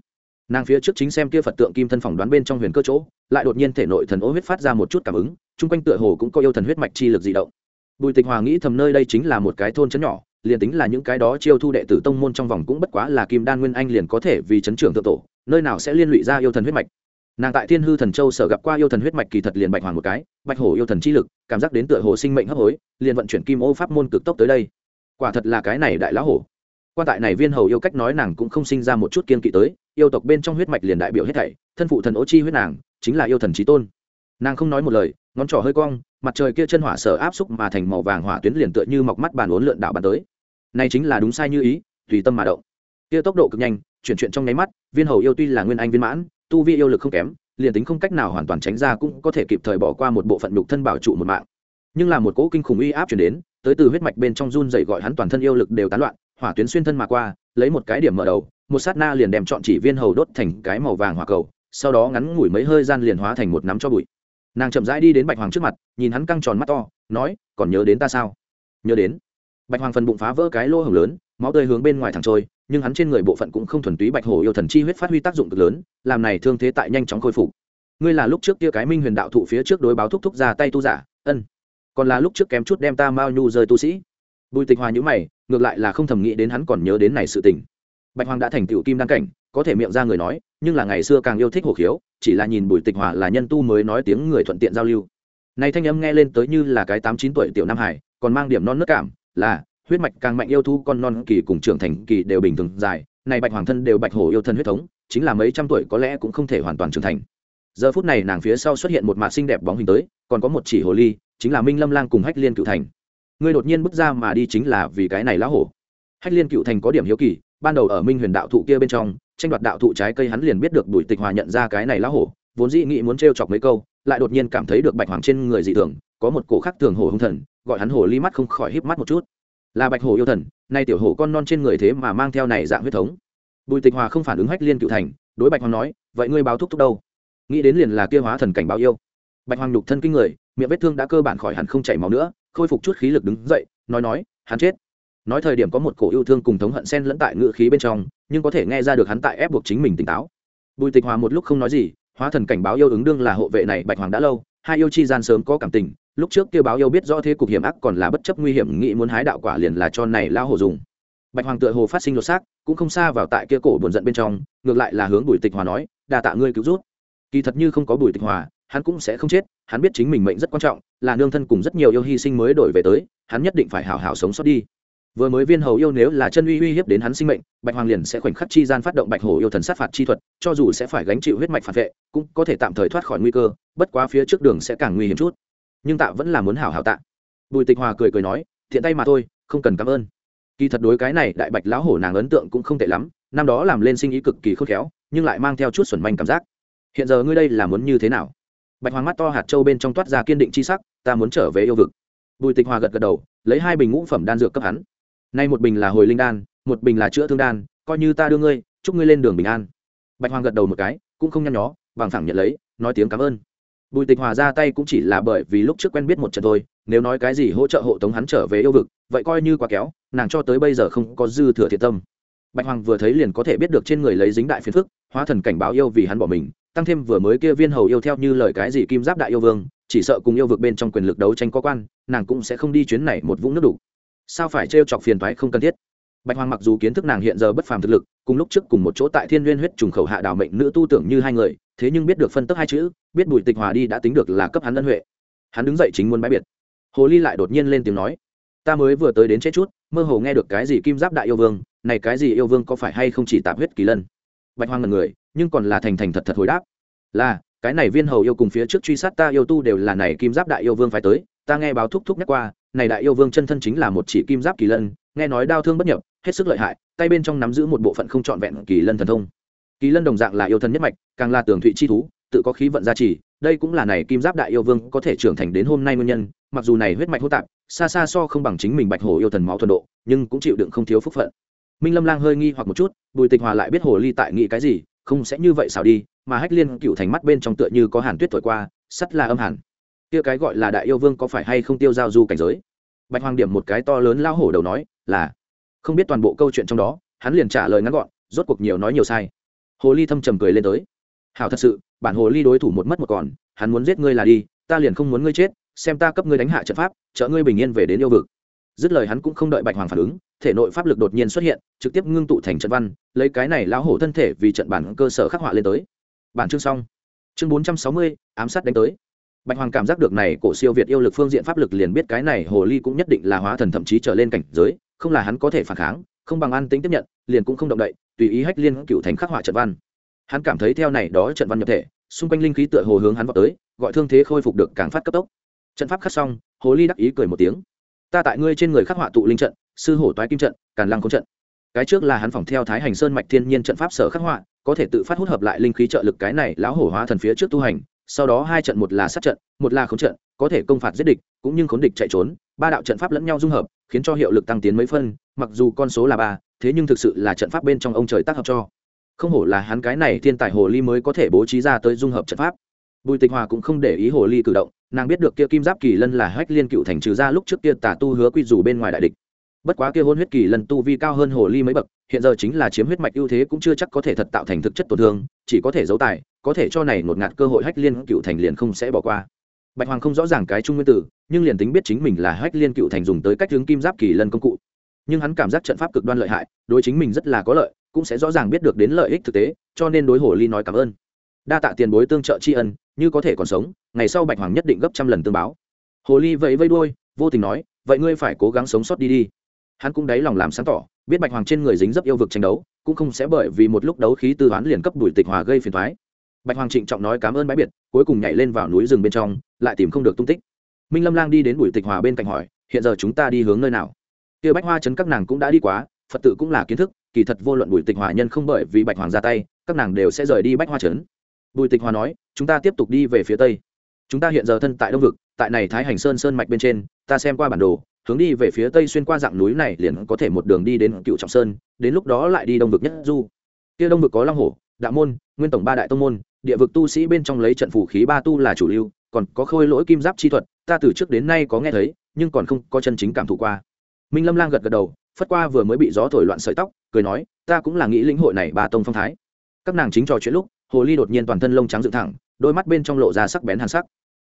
Nàng phía trước chính xem kia phật tượng kim thân phỏng đoán bên trong huyền cơ chỗ, lại đột nhiên thể nội thần ô huyết phát ra một chút cảm ứng, chung quanh tựa hồ cũng có yêu thần huyết mạch chi lực dị động. Bùi tịch hòa nghĩ thầm nơi đây chính là một cái thôn chấn nhỏ, liền tính là những cái đó chiêu thu đệ tử tông môn trong vòng cũng bất quá là kim đan nguyên anh liền có thể vì chấn trưởng thượng tổ, nơi nào sẽ liên lụy ra yêu thần huyết mạch nàng tại thiên hư thần châu sở gặp qua yêu thần huyết mạch kỳ thật liền bạch hoàng một cái, bạch hổ yêu thần chi lực, cảm giác đến tựa hồ sinh mệnh hấp hối, liền vận chuyển kim ô pháp môn cực tốc tới đây. Quả thật là cái này đại lão hổ. Quan tại này viên hầu yêu cách nói nàng cũng không sinh ra một chút kiên kỵ tới, yêu tộc bên trong huyết mạch liền đại biểu hết thảy, thân phụ thần ô chi huyết nàng, chính là yêu thần trí tôn. Nàng không nói một lời, ngón trỏ hơi cong, mặt trời kia chân hỏa sở áp xúc mà thành màu vàng hỏa tuyến liền tựa như mọc mắt bàn uốn lượn đảo bàn tới. Này chính là đúng sai như ý, tùy tâm mà động. Kia tốc độ cực nhanh, chuyển chuyện trong nháy mắt, viên hầu yêu tuy là nguyên anh viên mãn tu vi yêu lực không kém, liền tính không cách nào hoàn toàn tránh ra cũng có thể kịp thời bỏ qua một bộ phận nhục thân bảo trụ một mạng. Nhưng là một cỗ kinh khủng uy áp chuyển đến, tới từ huyết mạch bên trong run dậy gọi hắn toàn thân yêu lực đều tán loạn, hỏa tuyến xuyên thân mà qua, lấy một cái điểm mở đầu, một sát na liền đem chọn chỉ viên hầu đốt thành cái màu vàng hỏa cầu, sau đó ngắn ngủi mấy hơi gian liền hóa thành một nắm cho bụi. Nàng chậm rãi đi đến bạch hoàng trước mặt, nhìn hắn căng tròn mắt to, nói, còn nhớ đến ta sao? Nhớ đến. Bạch hoàng phần bụng phá vỡ cái lỗ hồng lớn, máu tươi hướng bên ngoài thẳng trôi nhưng hắn trên người bộ phận cũng không thuần túy bạch hổ yêu thần chi huyết phát huy tác dụng cực lớn, làm này thương thế tại nhanh chóng khôi phục. Ngươi là lúc trước kia cái minh huyền đạo thụ phía trước đối báo thúc thúc ra tay tu giả, ân. Còn là lúc trước kém chút đem ta mao nhu rơi tu sĩ. Bùi tịch hòa nhữ mày, ngược lại là không thầm nghĩ đến hắn còn nhớ đến này sự tình. Bạch hoàng đã thành tựu kim đăng cảnh, có thể miệng ra người nói, nhưng là ngày xưa càng yêu thích hổ khiếu, chỉ là nhìn bùi tịch hòa là nhân tu mới nói tiếng người thuận tiện giao lưu. Này thanh âm nghe lên tới như là cái tám chín tuổi tiểu nam hải, còn mang điểm non nước cảm, là huyết mạch càng mạnh yêu thu con non kỳ cùng trưởng thành kỳ đều bình thường dài. Này bạch hoàng thân đều bạch hổ yêu thân huyết thống, chính là mấy trăm tuổi có lẽ cũng không thể hoàn toàn trưởng thành. Giờ phút này nàng phía sau xuất hiện một mạt xinh đẹp bóng hình tới, còn có một chỉ hồ ly, chính là minh lâm lang cùng hách liên cựu thành. Ngươi đột nhiên bước ra mà đi chính là vì cái này lão hổ. Hách liên cựu thành có điểm hiếu kỳ, ban đầu ở minh huyền đạo thụ kia bên trong, tranh đoạt đạo thụ trái cây hắn liền biết được đuổi tịch hòa nhận ra cái này lão hổ, vốn dĩ nghĩ muốn t chọc mấy câu, lại đột nhiên cảm thấy được bạch hoàng trên người dị thường, có một cổ khắc thường hổ hung thần, gọi hắn hổ ly mắt không khỏi híp mắt một chút là bạch hổ yêu thần, nay tiểu hổ con non trên người thế mà mang theo này dạng huyết thống. Bùi tịch hòa không phản ứng hách liên cựu thành, đối bạch hoàng nói, vậy ngươi báo thúc thúc đâu? Nghĩ đến liền là kia hóa thần cảnh báo yêu. Bạch hoàng nhục thân kinh người, miệng vết thương đã cơ bản khỏi hẳn không chảy máu nữa, khôi phục chút khí lực đứng dậy, nói nói, hắn chết. Nói thời điểm có một cổ yêu thương cùng thống hận sen lẫn tại ngựa khí bên trong, nhưng có thể nghe ra được hắn tại ép buộc chính mình tỉnh táo. Bùi tịch hòa một lúc không nói gì, hóa thần cảnh báo yêu ứng đương là hộ vệ này bạch hoàng đã lâu, hai yêu chi gian sớm có cảm tình lúc trước kêu báo yêu biết rõ thế cục hiểm ác còn là bất chấp nguy hiểm, nghĩ muốn hái đạo quả liền là cho này lao hồ dùng. Bạch hoàng tựa hồ phát sinh lột xác, cũng không xa vào tại kia cổ buồn giận bên trong, ngược lại là hướng bùi tịch hòa nói đà tạ ngươi cứu rút kỳ thật như không có bùi tịch hòa, hắn cũng sẽ không chết, hắn biết chính mình mệnh rất quan trọng, là nương thân cùng rất nhiều yêu hy sinh mới đổi về tới, hắn nhất định phải hảo hảo sống sót đi. Vừa mới viên hầu yêu nếu là chân uy uy hiếp đến hắn sinh mệnh, bạch hoàng liền sẽ khoảnh khắc chi gian phát động bạch hổ yêu thần sát phạt chi thuật, cho dù sẽ phải gánh chịu huyết mạch phản vệ, cũng có thể tạm thời thoát khỏi nguy cơ, bất quá phía trước đường sẽ càng nguy hiểm chút nhưng tạ vẫn là muốn hảo hảo tạ. Bùi tịch hòa cười cười nói, thiện tay mà thôi, không cần cảm ơn. Kỳ thật đối cái này đại bạch lão hổ nàng ấn tượng cũng không tệ lắm, năm đó làm lên sinh ý cực kỳ khôn khéo, nhưng lại mang theo chút xuẩn manh cảm giác. Hiện giờ ngươi đây là muốn như thế nào? Bạch hoàng mắt to hạt châu bên trong toát ra kiên định c h i sắc, ta muốn trở về yêu vực. Bùi tịch hòa gật gật đầu, lấy hai bình ngũ phẩm đan dược cấp hắn. Nay một bình là hồi linh đan, một bình là chữa thương đan, coi như ta đưa ngươi, chúc ngươi lên đường bình an. Bạch hoàng gật đầu một cái, cũng không nhăn nhó, bằng thẳng nhận lấy, nói tiếng cảm ơn bùi tịch hòa ra tay cũng chỉ là bởi vì lúc trước quen biết một trận thôi, nếu nói cái gì hỗ trợ hộ tống hắn trở về yêu vực, vậy coi như quá kéo, nàng cho tới bây giờ không có dư thừa thiệt tâm. Bạch hoàng vừa thấy liền có thể biết được trên người lấy dính đại phiền phức, hóa thần cảnh báo yêu vì hắn bỏ mình, tăng thêm vừa mới kia viên hầu yêu theo như lời cái gì kim giáp đại yêu vương, chỉ sợ cùng yêu vực bên trong quyền lực đấu tranh có quan, nàng cũng sẽ không đi chuyến này một vũng nước đủ. Sao phải trêu chọc phiền toái không cần thiết? Bạch hoàng mặc dù kiến thức nàng hiện giờ bất phàm thực lực, cùng lúc trước cùng một chỗ tại thiên nguyên huyết trùng khẩu hạ đảo mệnh nữ tu tưởng như hai người, thế nhưng biết được phân tức hai chữ, biết bùi tịch hòa đi đã tính được là cấp hắn ân huệ. Hắn đứng dậy chính muốn bãi biệt. Hồ ly lại đột nhiên lên tiếng nói, ta mới vừa tới đến chết chút, mơ hồ nghe được cái gì kim giáp đại yêu vương, này cái gì yêu vương có phải hay không chỉ tạp huyết kỳ lân? Bạch hoàng ngẩn người, nhưng còn là thành thành thật thật hồi đáp, là, cái này viên hầu yêu cùng phía trước truy sát ta yêu tu đều là này kim giáp đại yêu vương phải tới, ta nghe báo thúc thúc nhắc qua, này đại yêu vương chân thân chính là một chỉ kim giáp kỳ lân nghe nói đao thương bất nhập, hết sức lợi hại, tay bên trong nắm giữ một bộ phận không trọn vẹn kỳ lân thần thông. Kỳ lân đồng dạng là yêu thần nhất mạch, càng là tường thụy chi thú, tự có khí vận gia trì, đây cũng là này kim giáp đại yêu vương có thể trưởng thành đến hôm nay nguyên nhân, mặc dù này huyết mạch hô tạp, xa xa so không bằng chính mình bạch hổ yêu thần máu thuần độ, nhưng cũng chịu đựng không thiếu phúc phận. Minh lâm lang hơi nghi hoặc một chút, bùi tịch hòa lại biết hồ ly tại nghĩ cái gì, không sẽ như vậy xảo đi, mà hách liên cựu thành mắt bên trong tựa như có hàn tuyết thổi qua, sắt là âm hẳn kia cái gọi là đại yêu vương có phải hay không tiêu giao du cảnh giới? Bạch hoàng điểm một cái to lớn lao hổ đầu nói, là. Không biết toàn bộ câu chuyện trong đó, hắn liền trả lời ngắn gọn, rốt cuộc nhiều nói nhiều sai. Hồ ly thâm trầm cười lên tới. Hảo thật sự, bản hồ ly đối thủ một mất một còn, hắn muốn giết ngươi là đi, ta liền không muốn ngươi chết, xem ta cấp ngươi đánh hạ trận pháp trợ ngươi bình yên về đến yêu vực. Dứt lời hắn cũng không đợi bạch hoàng phản ứng, thể nội pháp lực đột nhiên xuất hiện, trực tiếp ngưng tụ thành trận văn, lấy cái này lão hổ thân thể vì trận bản cơ sở khắc họa lên tới. Bản chương xong. Chương bốn trăm sáu mươi, ám sát đánh tới bạch hoàng cảm giác được này cổ siêu việt yêu lực phương diện pháp lực liền biết cái này hồ ly cũng nhất định là hóa thần thậm chí trở lên cảnh giới, không là hắn có thể phản kháng, không bằng an tính tiếp nhận, liền cũng không động đậy, tùy ý hách liên cựu thành khắc họa trận văn. Hắn cảm thấy theo này đó trận văn nhập thể, xung quanh linh khí tựa hồ hướng hắn vào tới, gọi thương thế khôi phục được càng phát cấp tốc. Trận pháp khắc xong, hồ ly đắc ý cười một tiếng. Ta tại ngươi trên người khắc họa tụ linh trận, sư hổ toái kim trận, càn lăng khống trận. Cái trước là hắn phòng theo thái hành sơn mạch thiên nhiên trận pháp sở khắc họa, có thể tự phát hút hợp lại linh khí trợ lực cái này lão hổ hóa thần phía trước tu hành sau đó hai trận một là sát trận, một là khống trận, có thể công phạt giết địch, cũng như khốn địch chạy trốn, ba đạo trận pháp lẫn nhau dung hợp, khiến cho hiệu lực tăng tiến mấy phân, mặc dù con số là ba, thế nhưng thực sự là trận pháp bên trong ông trời tác hợp cho. Không hổ là hắn cái này thiên tài hồ ly mới có thể bố trí ra tới dung hợp trận pháp. Bùi tịch hòa cũng không để ý hồ ly cử động, nàng biết được kia kim giáp kỳ lân là hách liên cựu thành trừ ra lúc trước kia tà tu hứa quy dù bên ngoài đại địch bất quá kia hôn huyết kỳ lần tu vi cao hơn hồ ly mấy bậc, hiện giờ chính là chiếm huyết mạch ưu thế cũng chưa chắc có thể thật tạo thành thực chất tổn thương, chỉ có thể giấu tài, có thể cho này ngột ngạt cơ hội hách liên cựu thành liền không sẽ bỏ qua. Bạch hoàng không rõ ràng cái trung nguyên tử, nhưng liền tính biết chính mình là hách liên cựu thành dùng tới cách hướng kim giáp kỳ lân công cụ. Nhưng hắn cảm giác trận pháp cực đoan lợi hại, đối chính mình rất là có lợi, cũng sẽ rõ ràng biết được đến lợi ích thực tế, cho nên đối hồ ly nói cảm ơn. Đa tạ tiền bối tương trợ tri ân, như có thể còn sống, ngày sau bạch hoàng nhất định gấp trăm lần tương báo. Hồ ly vẫy vây đuôi, vô tình nói, vậy ngươi phải cố gắng sống sót đi đi hắn cũng đáy lòng làm sáng tỏ, biết bạch hoàng trên người dính dấp yêu vực tranh đấu, cũng không sẽ bởi vì một lúc đấu khí tư hoán liền cấp đuổi tịch hòa gây phiền thoái bạch hoàng trịnh trọng nói cảm ơn bãi biệt, cuối cùng nhảy lên vào núi rừng bên trong, lại tìm không được tung tích. Minh lâm lang đi đến bùi tịch hòa bên cạnh hỏi, hiện giờ chúng ta đi hướng nơi nào? Kia bách hoa chấn các nàng cũng đã đi quá, phật tử cũng là kiến thức, kỳ thật vô luận bùi tịch hòa nhân không bởi vì bạch hoàng ra tay, các nàng đều sẽ rời đi bách hoa chấn. bùi tịch hòa nói, chúng ta tiếp tục đi về phía tây. Chúng ta hiện giờ thân tại đông vực, tại này thái hành sơn sơn mạch bên trên, ta xem qua bản đồ hướng đi về phía tây xuyên qua dạng núi này liền có thể một đường đi đến cựu trọng sơn, đến lúc đó lại đi đông vực nhất du. Kia đông vực có long hổ, đạo môn, nguyên tổng ba đại tông môn, địa vực tu sĩ bên trong lấy trận phủ khí ba tu là chủ lưu, còn có khôi lỗi kim giáp chi thuật, ta từ trước đến nay có nghe thấy, nhưng còn không có chân chính cảm thụ qua. Minh lâm lang gật gật đầu, phất qua vừa mới bị gió thổi loạn sợi tóc, cười nói, ta cũng là nghĩ lĩnh hội này ba tông phong thái. Các nàng chính trò chuyện lúc, hồ ly đột nhiên toàn thân lông trắng dựng thẳng, đôi mắt bên trong lộ ra sắc bén hàn sắc.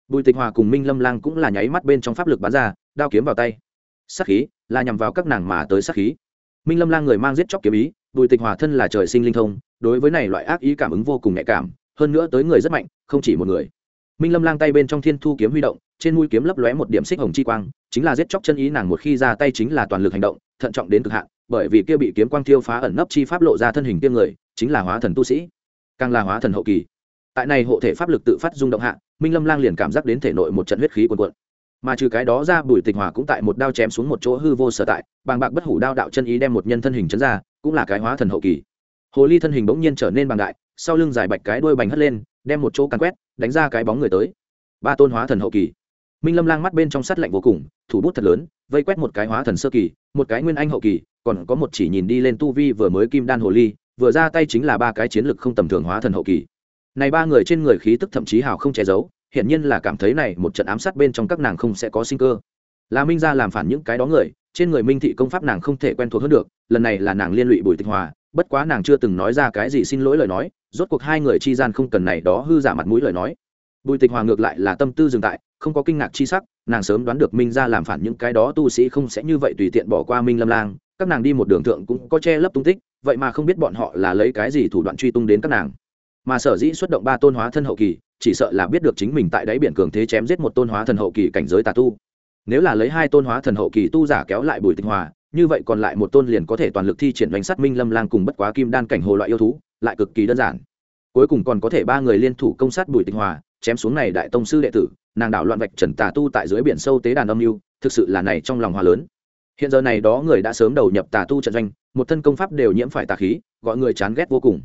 Bùi tịch hòa cùng minh lâm lang cũng là nháy mắt bên trong pháp lực bắn ra, đao kiếm vào tay sát khí, là nhằm vào các nàng mà tới sát khí. Minh lâm lang người mang giết chóc kiếm ý, bùi tịch hòa thân là trời sinh linh thông, đối với này loại ác ý cảm ứng vô cùng nhạy cảm, hơn nữa tới người rất mạnh, không chỉ một người. Minh lâm lang tay bên trong thiên thu kiếm huy động, trên mũi kiếm lấp lóe một điểm xích hồng chi quang, chính là giết chóc chân ý nàng một khi ra tay chính là toàn lực hành động, thận trọng đến cực hạn, bởi vì kia bị kiếm quang thiêu phá ẩn nấp chi pháp lộ ra thân hình tiêm người, chính là hóa thần tu sĩ, càng là hóa thần hậu kỳ. Tại này hộ thể pháp lực tự phát rung động hạ, minh lâm lang liền cảm giác đến thể nội một trận huyết khí cuồn cuộn mà trừ cái đó ra bùi tịch hòa cũng tại một đao chém xuống một chỗ hư vô sở tại, bàng bạc bất hủ đao đạo chân ý đem một nhân thân hình chấn ra, cũng là cái hóa thần hậu kỳ. Hồ ly thân hình bỗng nhiên trở nên bằng đại, sau lưng dài bạch cái đuôi bành hất lên, đem một chỗ càn quét, đánh ra cái bóng người tới. Ba tôn hóa thần hậu kỳ. Minh lâm lang mắt bên trong sắt lạnh vô cùng, thủ bút thật lớn, vây quét một cái hóa thần sơ kỳ, một cái nguyên anh hậu kỳ, còn có một chỉ nhìn đi lên tu vi vừa mới kim đan hồ ly, vừa ra tay chính là ba cái chiến lực không tầm thường hóa thần hậu kỳ. Này ba người trên người khí tức thậm chí hào không che giấu hiển nhiên là cảm thấy này một trận ám sát bên trong các nàng không sẽ có sinh cơ. Là minh ra làm phản những cái đó người, trên người minh thị công pháp nàng không thể quen thuộc hơn được, lần này là nàng liên lụy bùi tịch hòa, bất quá nàng chưa từng nói ra cái gì xin lỗi lời nói, rốt cuộc hai người chi gian không cần này đó hư giả mặt mũi lời nói. Bùi tịch hòa ngược lại là tâm tư dừng tại không có kinh ngạc chi sắc, nàng sớm đoán được minh ra làm phản những cái đó tu sĩ không sẽ như vậy tùy tiện bỏ qua minh lâm lang, các nàng đi một đường thượng cũng có che lấp tung tích, vậy mà không biết bọn họ là lấy cái gì thủ đoạn truy tung đến các nàng. Mà sở dĩ xuất động ba tôn hóa thân hậu kỳ chỉ sợ là biết được chính mình tại đáy biển cường thế chém giết một tôn hóa thần hậu kỳ cảnh giới tà tu. Nếu là lấy hai tôn hóa thần hậu kỳ tu giả kéo lại bùi tinh hòa, như vậy còn lại một tôn liền có thể toàn lực thi triển đánh sát minh lâm lang cùng bất quá kim đan cảnh hồ loại yêu thú, lại cực kỳ đơn giản. Cuối cùng còn có thể ba người liên thủ công sát bùi tinh hòa, chém xuống này đại tông sư đệ tử, nàng đảo loạn vạch trần tà tu tại dưới biển sâu tế đàn âm mưu, thực sự là này trong lòng hòa lớn. Hiện giờ này đó người đã sớm đầu nhập tà tu trận doanh, một thân công pháp đều nhiễm phải tà khí, gọi người chán ghét vô cùng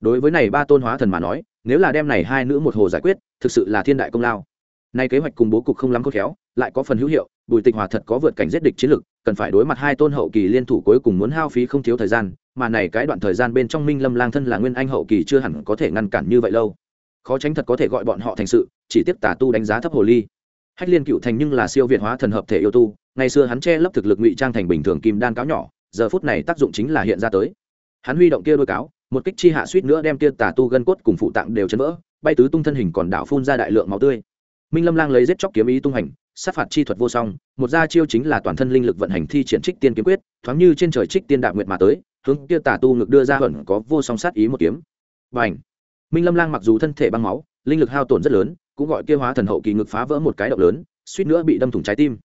đối với này ba tôn hóa thần mà nói, nếu là đem này hai nữ một hồ giải quyết, thực sự là thiên đại công lao. Nay kế hoạch cùng bố cục không lắm khôn khéo, lại có phần hữu hiệu, bùi tịch hòa thật có vượt cảnh giết địch chiến lực, cần phải đối mặt hai tôn hậu kỳ liên thủ cuối cùng muốn hao phí không thiếu thời gian, mà này cái đoạn thời gian bên trong minh lâm lang thân là nguyên anh hậu kỳ chưa hẳn có thể ngăn cản như vậy lâu. Khó tránh thật có thể gọi bọn họ thành sự, chỉ tiếp tà tu đánh giá thấp hồ ly. Hách liên cựu thành nhưng là siêu việt hóa thần hợp thể yêu tu, ngày xưa hắn che lấp thực lực ngụy trang thành bình thường kim đan cáo nhỏ, giờ phút này tác dụng chính là hiện ra tới hắn huy động kia đôi cáo, một kích chi hạ suýt nữa đem kia tà tu gân cốt cùng phụ tạng đều chấn vỡ, bay tứ tung thân hình còn đảo phun ra đại lượng máu tươi. Minh lâm lang lấy giết chóc kiếm ý tung hành, sát phạt chi thuật vô song, một gia chiêu chính là toàn thân linh lực vận hành thi triển trích tiên kiếm quyết, thoáng như trên trời trích tiên đạp nguyệt mà tới, hướng kia tà tu ngực đưa ra hận có vô song sát ý một kiếm. Và ảnh minh lâm lang mặc dù thân thể băng máu, linh lực hao tổn rất lớn, cũng gọi kia hóa thần hậu kỳ ngực phá vỡ một cái động lớn, suýt nữa bị đâm thủng trái tim.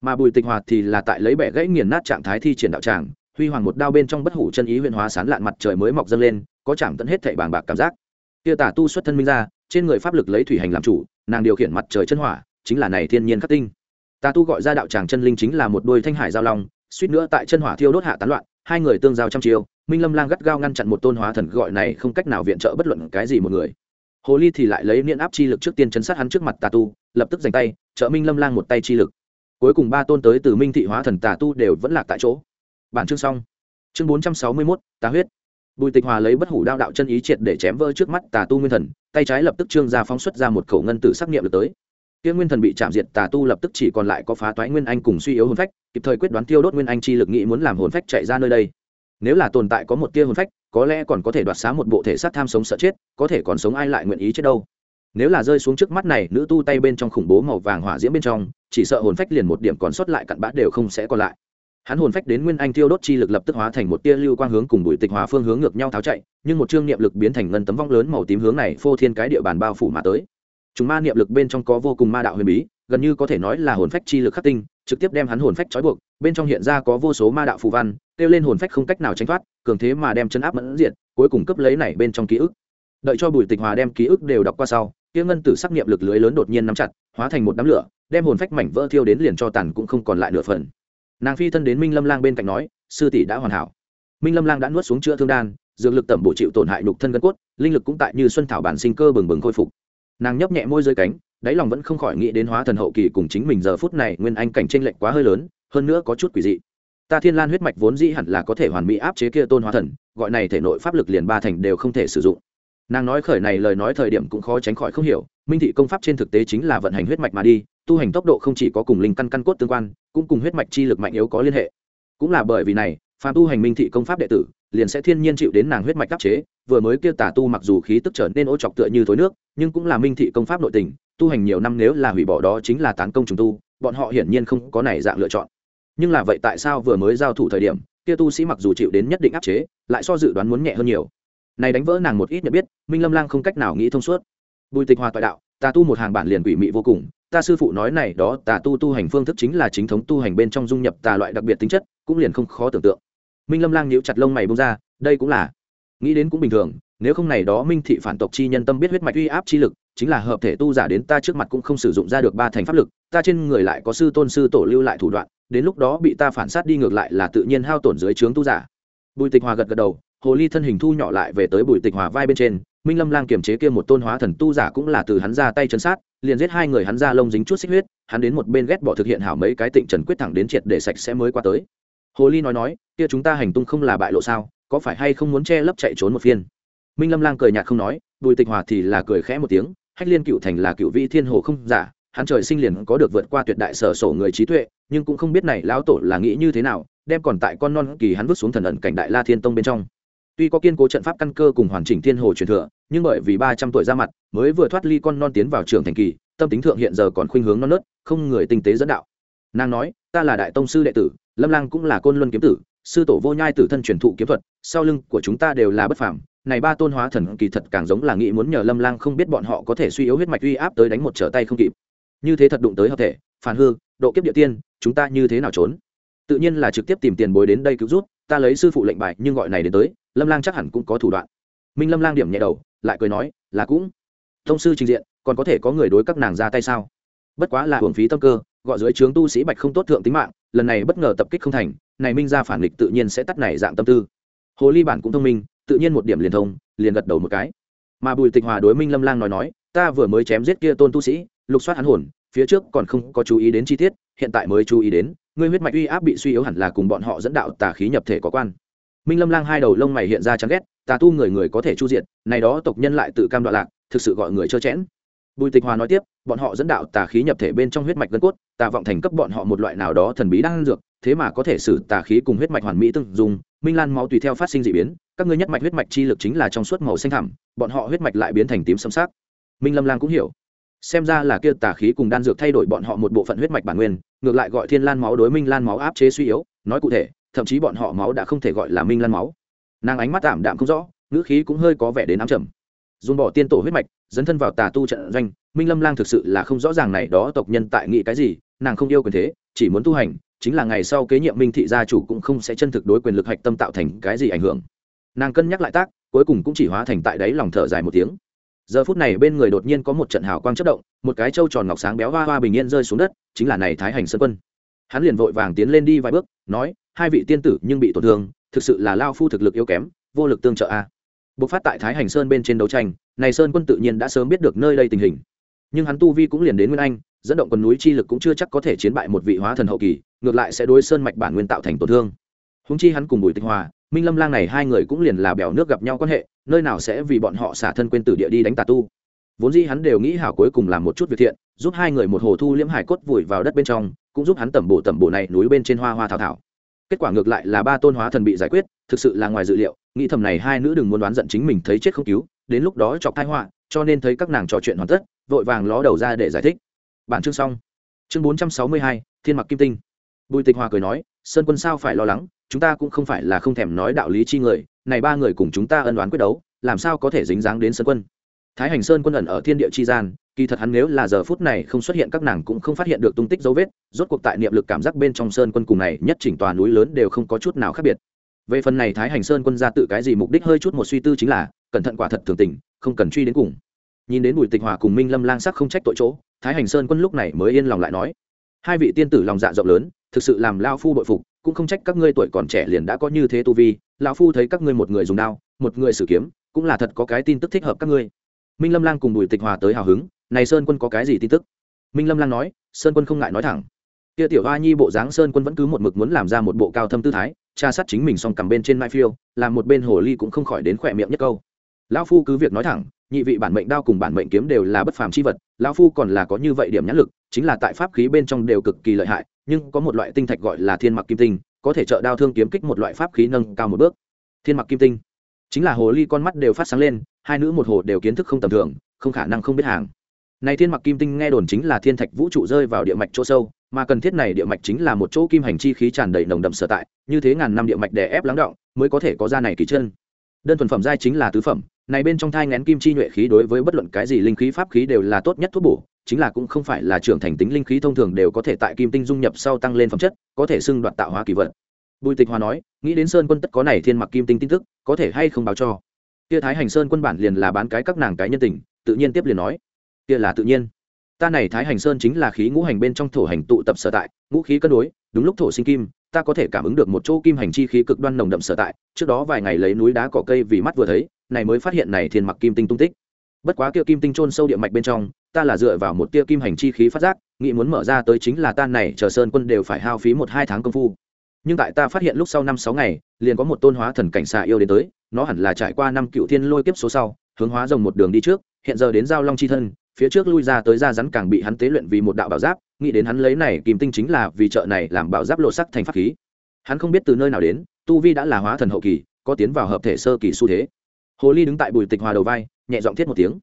Mà bùi tịch hòa thì là tại lấy bẻ gãy nghiền nát trạng thái thi triển đạo tràng huy hoàng một đao bên trong bất hủ chân ý huyền hóa sán lạn mặt trời mới mọc dâng lên, có chạm tận hết thảy bàng bạc cảm giác. Kia tả tu xuất thân minh ra trên người pháp lực lấy thủy hành làm chủ, nàng điều khiển mặt trời chân hỏa, chính là này thiên nhiên khắc tinh. Tà tu gọi ra đạo tràng chân linh chính là một đôi thanh hải giao long, suýt nữa tại chân hỏa thiêu đốt hạ tán loạn, hai người tương giao trăm chiều minh lâm lang gắt gao ngăn chặn một tôn hóa thần gọi này không cách nào viện trợ bất luận cái gì một người. Hồ ly thì lại lấy niên áp chi lực trước tiên chấn sát hắn trước mặt tà tu, lập tức giành tay, trợ minh lâm lang một tay chi lực. Cuối cùng ba tôn tới từ minh thị hóa thần tà tu đều vẫn lạc tại chỗ bản chương xong. Chương bốn trăm sáu mươi mốt tá huyết. Bùi tịch hòa lấy bất hủ đao đạo chân ý triệt để chém vỡ trước mắt tà tu nguyên thần, tay trái lập tức trương ra phóng xuất ra một khẩu ngân tử xác nghiệm được tới. Kia nguyên thần bị chạm diệt, tà tu lập tức chỉ còn lại có phá toái nguyên anh cùng suy yếu hồn phách, kịp thời quyết đoán tiêu đốt nguyên anh chi lực nghĩ muốn làm hồn phách chạy ra nơi đây. Nếu là tồn tại có một tia hồn phách, có lẽ còn có thể đoạt xá một bộ thể sát tham sống sợ chết, có thể còn sống ai lại nguyện ý chết đâu? Nếu là rơi xuống trước mắt này, nữ tu tay bên trong khủng bố màu vàng hỏa diễm bên trong, chỉ sợ hồn phách liền một điểm còn sót lại cặn bã đều không sẽ còn lại hắn hồn phách đến nguyên anh tiêu đốt chi lực lập tức hóa thành một tia lưu quang hướng cùng bụi tịch hòa phương hướng ngược nhau tháo chạy, nhưng một chương niệm lực biến thành ngân tấm vong lớn màu tím hướng này phô thiên cái địa bàn bao phủ mà tới. Chúng ma niệm lực bên trong có vô cùng ma đạo huyền bí, gần như có thể nói là hồn phách chi lực khắc tinh, trực tiếp đem hắn hồn phách trói buộc, bên trong hiện ra có vô số ma đạo phù văn, kêu lên hồn phách không cách nào tránh thoát, cường thế mà đem chân áp mẫn diện cuối cùng cấp lấy này bên trong ký ức. Đợi cho bùi tịch hòa đem ký ức đều đọc qua sau, kia ngân tử sắc niệm lực lưới lớn đột nhiên nắm chặt, hóa thành một đám lửa, đem hồn phách mảnh vỡ thiêu đến liền cho tàn cũng không còn lại nửa phần nàng phi thân đến minh lâm lang bên cạnh nói, sư tỷ đã hoàn hảo. Minh lâm lang đã nuốt xuống chữa thương đan, dược lực tẩm bổ chịu tổn hại nhục thân gân cốt, linh lực cũng tại như xuân thảo bản sinh cơ bừng bừng khôi phục. Nàng nhấp nhẹ môi dưới cánh, đáy lòng vẫn không khỏi nghĩ đến hóa thần hậu kỳ cùng chính mình giờ phút này nguyên anh cảnh tranh lệch quá hơi lớn, hơn nữa có chút quỷ dị. Ta thiên lan huyết mạch vốn dĩ hẳn là có thể hoàn mỹ áp chế kia tôn hóa thần, gọi này thể nội pháp lực liền ba thành đều không thể sử dụng. Nàng nói khởi này lời nói thời điểm cũng khó tránh khỏi không hiểu minh thị công pháp trên thực tế chính là vận hành huyết mạch mà đi, tu hành tốc độ không chỉ có cùng linh căn căn cốt tương quan, cũng cùng huyết mạch chi lực mạnh yếu có liên hệ. Cũng là bởi vì này, phàm tu hành minh thị công pháp đệ tử, liền sẽ thiên nhiên chịu đến nàng huyết mạch đắc chế, vừa mới kia tà tu mặc dù khí tức trở nên ô chọc tựa như thối nước, nhưng cũng là minh thị công pháp nội tình, tu hành nhiều năm nếu là hủy bỏ đó chính là tán công trùng tu, bọn họ hiển nhiên không có này dạng lựa chọn. Nhưng là vậy tại sao vừa mới giao thủ thời điểm, kia tu sĩ mặc dù chịu đến nhất định áp chế, lại so dự đoán muốn nhẹ hơn nhiều. Này đánh vỡ nàng một ít nhận biết, minh lâm lang không cách nào nghĩ thông suốt bùi tịch hòa toại đạo tà tu một hàng bản liền quỷ mị vô cùng, ta sư phụ nói này đó tà tu tu hành phương thức chính là chính thống tu hành bên trong dung nhập tà loại đặc biệt tính chất, cũng liền không khó tưởng tượng. Minh lâm lang nhíu chặt lông mày bông ra, đây cũng là, nghĩ đến cũng bình thường, nếu không này đó minh thị phản tộc chi nhân tâm biết huyết mạch uy áp chi lực, chính là hợp thể tu giả đến ta trước mặt cũng không sử dụng ra được ba thành pháp lực, ta trên người lại có sư tôn sư tổ lưu lại thủ đoạn, đến lúc đó bị ta phản sát đi ngược lại là tự nhiên hao tổn dưới trướng tu giả. Bùi tịch hòa gật gật đầu hồ ly thân hình thu nhỏ lại về tới bùi tịch hòa vai bên trên, minh lâm lang kiềm chế kia một tôn hóa thần tu giả cũng là từ hắn ra tay chân sát, liền giết hai người hắn ra lông dính chút xích huyết, hắn đến một bên ghét bỏ thực hiện hảo mấy cái tịnh trần quyết thẳng đến triệt để sạch sẽ mới qua tới. Hồ ly nói nói, kia chúng ta hành tung không là bại lộ sao, có phải hay không muốn che lấp chạy trốn một phiên? Minh lâm lang cười nhạt không nói, bùi tịch hòa thì là cười khẽ một tiếng, hách liên cựu thành là cựu vị thiên hồ không giả, hắn trời sinh liền có được vượt qua tuyệt đại sở sổ người trí tuệ, nhưng cũng không biết này lão tổ là nghĩ như thế nào, đem còn tại con non kỳ hắn vứt xuống thần ẩn cảnh đại la thiên tông bên trong tuy có kiên cố trận pháp căn cơ cùng hoàn chỉnh thiên hồ truyền thừa, nhưng bởi vì ba trăm tuổi ra mặt, mới vừa thoát ly con non tiến vào trường thành kỳ, tâm tính thượng hiện giờ còn khuynh hướng non nớt, không người tinh tế dẫn đạo. Nàng nói, ta là đại tông sư đệ tử, lâm lang cũng là côn luân kiếm tử, sư tổ vô nhai tử thân truyền thụ kiếm thuật, sau lưng của chúng ta đều là bất phàm. Này ba tôn hóa thần kỳ thật càng giống là nghĩ muốn nhờ lâm lang không biết bọn họ có thể suy yếu huyết mạch uy áp tới đánh một trở tay không kịp. Như thế thật đụng tới hợp thể, phản hư, độ kiếp địa tiên, chúng ta như thế nào trốn? Tự nhiên là trực tiếp tìm tiền bối đến đây cứu rút ta lấy sư phụ lệnh bài nhưng gọi này đến tới, lâm lang chắc hẳn cũng có thủ đoạn. Minh lâm lang điểm nhẹ đầu, lại cười nói, là cũng. Thông sư trình diện, còn có thể có người đối các nàng ra tay sao? Bất quá là hưởng phí tâm cơ, gọi dưới trướng tu sĩ bạch không tốt thượng tính mạng, lần này bất ngờ tập kích không thành, này minh ra phản nghịch tự nhiên sẽ tắt này dạng tâm tư. Hồ ly bản cũng thông minh, tự nhiên một điểm liền thông, liền gật đầu một cái. Mà bùi tịch hòa đối minh lâm lang nói nói, ta vừa mới chém giết kia tôn tu sĩ, lục soát hắn hồn, phía trước còn không có chú ý đến chi tiết, hiện tại mới chú ý đến ngươi huyết mạch uy áp bị suy yếu hẳn là cùng bọn họ dẫn đạo tà khí nhập thể có quan. Minh lâm lang hai đầu lông mày hiện ra chán ghét, tà tu người người có thể chu diện này đó tộc nhân lại tự cam đoạn lạc, thực sự gọi người trơ chẽn. Bùi tịch hòa nói tiếp, bọn họ dẫn đạo tà khí nhập thể bên trong huyết mạch gân cốt, tà vọng thành cấp bọn họ một loại nào đó thần bí đang dược, thế mà có thể xử tà khí cùng huyết mạch hoàn mỹ tương dùng minh lan máu tùy theo phát sinh d ị biến, các ngươi nhất mạch huyết mạch chi lực chính là trong suốt màu xanh thẳm, bọn họ huyết mạch lại biến thành tím sâm sắc. Minh lâm lang cũng hiểu xem ra là kia tà khí cùng đan dược thay đổi bọn họ một bộ phận huyết mạch bản nguyên, ngược lại gọi thiên lan máu đối minh lan máu áp chế suy yếu, nói cụ thể, thậm chí bọn họ máu đã không thể gọi là minh lan máu. Nàng ánh mắt tạm đạm không rõ, ngữ khí cũng hơi có vẻ đến ám trầm. Dùng bỏ tiên tổ huyết mạch, dấn thân vào tà tu trận doanh, minh lâm lang thực sự là không rõ ràng này đó tộc nhân tại nghị cái gì, nàng không yêu quyền thế, chỉ muốn tu hành, chính là ngày sau kế nhiệm minh thị gia chủ cũng không sẽ chân thực đối quyền lực hạch tâm tạo thành cái gì ảnh hưởng. Nàng cân nhắc lại tác, cuối cùng cũng chỉ hóa thành tại đáy lòng thở dài một tiếng giờ phút này bên người đột nhiên có một trận hào quang chất động, một cái trâu tròn ngọc sáng béo hoa hoa bình yên rơi xuống đất, chính là này thái hành sơn quân. Hắn liền vội vàng tiến lên đi vài bước, nói, hai vị tiên tử nhưng bị tổn thương, thực sự là lao phu thực lực yếu kém, vô lực tương trợ a. Bộc phát tại thái hành sơn bên trên đấu tranh, này sơn quân tự nhiên đã sớm biết được nơi đây tình hình. Nhưng hắn tu vi cũng liền đến nguyên anh, dẫn động quần núi chi lực cũng chưa chắc có thể chiến bại một vị hóa thần hậu kỳ, ngược lại sẽ đối sơn mạch bản nguyên tạo thành tổn thương. Húng chi hắn cùng bùi tịch hòa minh lâm lang này hai người cũng liền là bèo nước gặp nhau quan hệ, nơi nào sẽ vì bọn họ xả thân quên tử địa đi đánh tà tu. Vốn dĩ hắn đều nghĩ hảo cuối cùng làm một chút việc thiện, giúp hai người một hồ thu liễm hải cốt vùi vào đất bên trong, cũng giúp hắn tẩm bổ tẩm bổ này núi bên trên hoa hoa thảo thảo. Kết quả ngược lại là ba tôn hóa thần bị giải quyết, thực sự là ngoài dự liệu, nghĩ thầm này hai nữ đừng muốn đoán giận chính mình thấy chết không cứu, đến lúc đó chọc thai họa, cho nên thấy các nàng trò chuyện hoàn tất, vội vàng ló đầu ra để giải thích. Bản chương xong. Chương bốn trăm sáu mươi hai, thiên mặc kim tinh. Bùi tịch hòa cười nói, sơn quân sao phải lo lắng chúng ta cũng không phải là không thèm nói đạo lý chi người, này ba người cùng chúng ta ân đoán quyết đấu, làm sao có thể dính dáng đến sơn quân? Thái hành sơn quân ẩn ở thiên địa chi gian, kỳ thật hắn nếu là giờ phút này không xuất hiện các nàng cũng không phát hiện được tung tích dấu vết, rốt cuộc tại niệm lực cảm giác bên trong sơn quân cùng này nhất chỉnh tòa núi lớn đều không có chút nào khác biệt. Về phần này thái hành sơn quân ra tự cái gì mục đích hơi chút một suy tư chính là, cẩn thận quả thật thường tình, không cần truy đến cùng. Nhìn đến bùi tịch hòa cùng minh lâm lang sắc không trách tội chỗ, thái hành sơn quân lúc này mới yên lòng lại nói, hai vị tiên tử lòng dạ rộng lớn, thực sự làm lao phu bội phục cũng không trách các ngươi tuổi còn trẻ liền đã có như thế tu vi, lão phu thấy các ngươi một người dùng đao, một người sử kiếm, cũng là thật có cái tin tức thích hợp các ngươi. Minh lâm lang cùng bùi tịch hòa tới hào hứng, này sơn quân có cái gì tin tức? Minh lâm lang nói, sơn quân không ngại nói thẳng. Kia tiểu hoa nhi bộ dáng sơn quân vẫn cứ một mực muốn làm ra một bộ cao thâm tư thái, tra sát chính mình xong cầm bên trên mai phiêu, làm một bên hồ ly cũng không khỏi đến khỏe miệng nhất câu. Lão phu cứ việc nói thẳng, nhị vị bản mệnh đao cùng bản mệnh kiếm đều là bất phàm chi vật, lão phu còn là có như vậy điểm nhãn lực, chính là tại pháp khí bên trong đều cực kỳ lợi hại nhưng có một loại tinh thạch gọi là thiên mặc kim tinh, có thể trợ đao thương kiếm kích một loại pháp khí nâng cao một bước. Thiên mặc kim tinh. Chính là hồ ly con mắt đều phát sáng lên, hai nữ một hồ đều kiến thức không tầm thường, không khả năng không biết hàng. Này thiên mặc kim tinh nghe đồn chính là thiên thạch vũ trụ rơi vào địa mạch chỗ sâu, mà cần thiết này địa mạch chính là một chỗ kim hành chi khí tràn đầy nồng đậm sở tại, như thế ngàn năm địa mạch đè ép lắng động, mới có thể có ra này kỳ chân. Đơn thuần phẩm giai chính là tứ phẩm này bên trong thai ngén kim chi nhuệ khí đối với bất luận cái gì linh khí pháp khí đều là tốt nhất thuốc bổ, chính là cũng không phải là trưởng thành tính linh khí thông thường đều có thể tại kim tinh dung nhập sau tăng lên phẩm chất, có thể xưng đoạt tạo hóa kỳ vật. Bùi tịch hòa nói, nghĩ đến sơn quân tất có này thiên mặc kim tinh tin tức, có thể hay không báo cho? Kia thái hành sơn quân bản liền là bán cái các nàng cái nhân tình, tự nhiên tiếp liền nói. Kia là tự nhiên. Ta này thái hành sơn chính là khí ngũ hành bên trong thổ hành tụ tập sở tại, ngũ khí cân đối, đúng lúc thổ sinh kim, ta có thể cảm ứng được một chỗ kim hành chi khí cực đoan nồng đậm sở tại, trước đó vài ngày lấy núi đá cỏ cây vì mắt vừa thấy này mới phát hiện này thiên mặc kim tinh tung tích. Bất quá kia kim tinh trôn sâu địa mạch bên trong, ta là dựa vào một tia kim hành chi khí phát giác, nghĩ muốn mở ra tới chính là tan này, chờ sơn quân đều phải hao phí một hai tháng công phu. Nhưng tại ta phát hiện lúc sau năm sáu ngày, liền có một tôn hóa thần cảnh xạ yêu đến tới, nó hẳn là trải qua năm cựu thiên lôi kiếp số sau, hướng hóa rồng một đường đi trước, hiện giờ đến giao long chi thân, phía trước lui ra tới ra rắn càng bị hắn tế luyện vì một đạo bảo giáp, nghĩ đến hắn lấy này kim tinh chính là vì chợ này làm bảo giáp lộ sắc thành pháp khí. Hắn không biết từ nơi nào đến, tu vi đã là hóa thần hậu kỳ, có tiến vào hợp thể sơ kỳ xu thế hồ ly đứng tại bùi tịch hòa đầu vai, nhẹ giọng thiết một tiếng.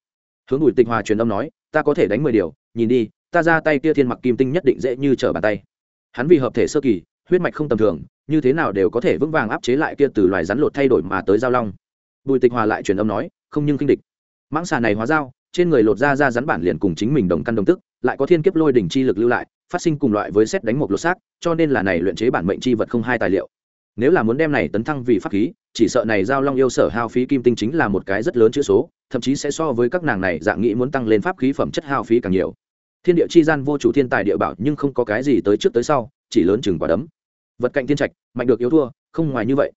Hướng bùi tịch hòa truyền âm nói, ta có thể đánh mười điều, nhìn đi, ta ra tay kia thiên mặc kim tinh nhất định dễ như trở bàn tay. Hắn vì hợp thể sơ kỳ, huyết mạch không tầm thường, như thế nào đều có thể vững vàng áp chế lại kia từ loài rắn lột thay đổi mà tới giao long. Bùi tịch hòa lại truyền âm nói, không nhưng kinh địch. Mãng xà này hóa dao, trên người lột ra ra rắn bản liền cùng chính mình đồng căn đồng tức, lại có thiên kiếp lôi đỉnh chi lực lưu lại, phát sinh cùng loại với xét đánh một lột xác, cho nên là này luyện chế bản mệnh chi vật không hai tài liệu. Nếu là muốn đem này tấn thăng vì pháp khí chỉ sợ này giao long yêu sở hao phí kim tinh chính là một cái rất lớn chữ số, thậm chí sẽ so với các nàng này dạng nghĩ muốn tăng lên pháp khí phẩm chất hao phí càng nhiều. Thiên địa chi gian vô chủ thiên tài địa bảo nhưng không có cái gì tới trước tới sau, chỉ lớn chừng quả đấm. Vật cạnh thiên trạch, mạnh được yếu thua, không ngoài như vậy.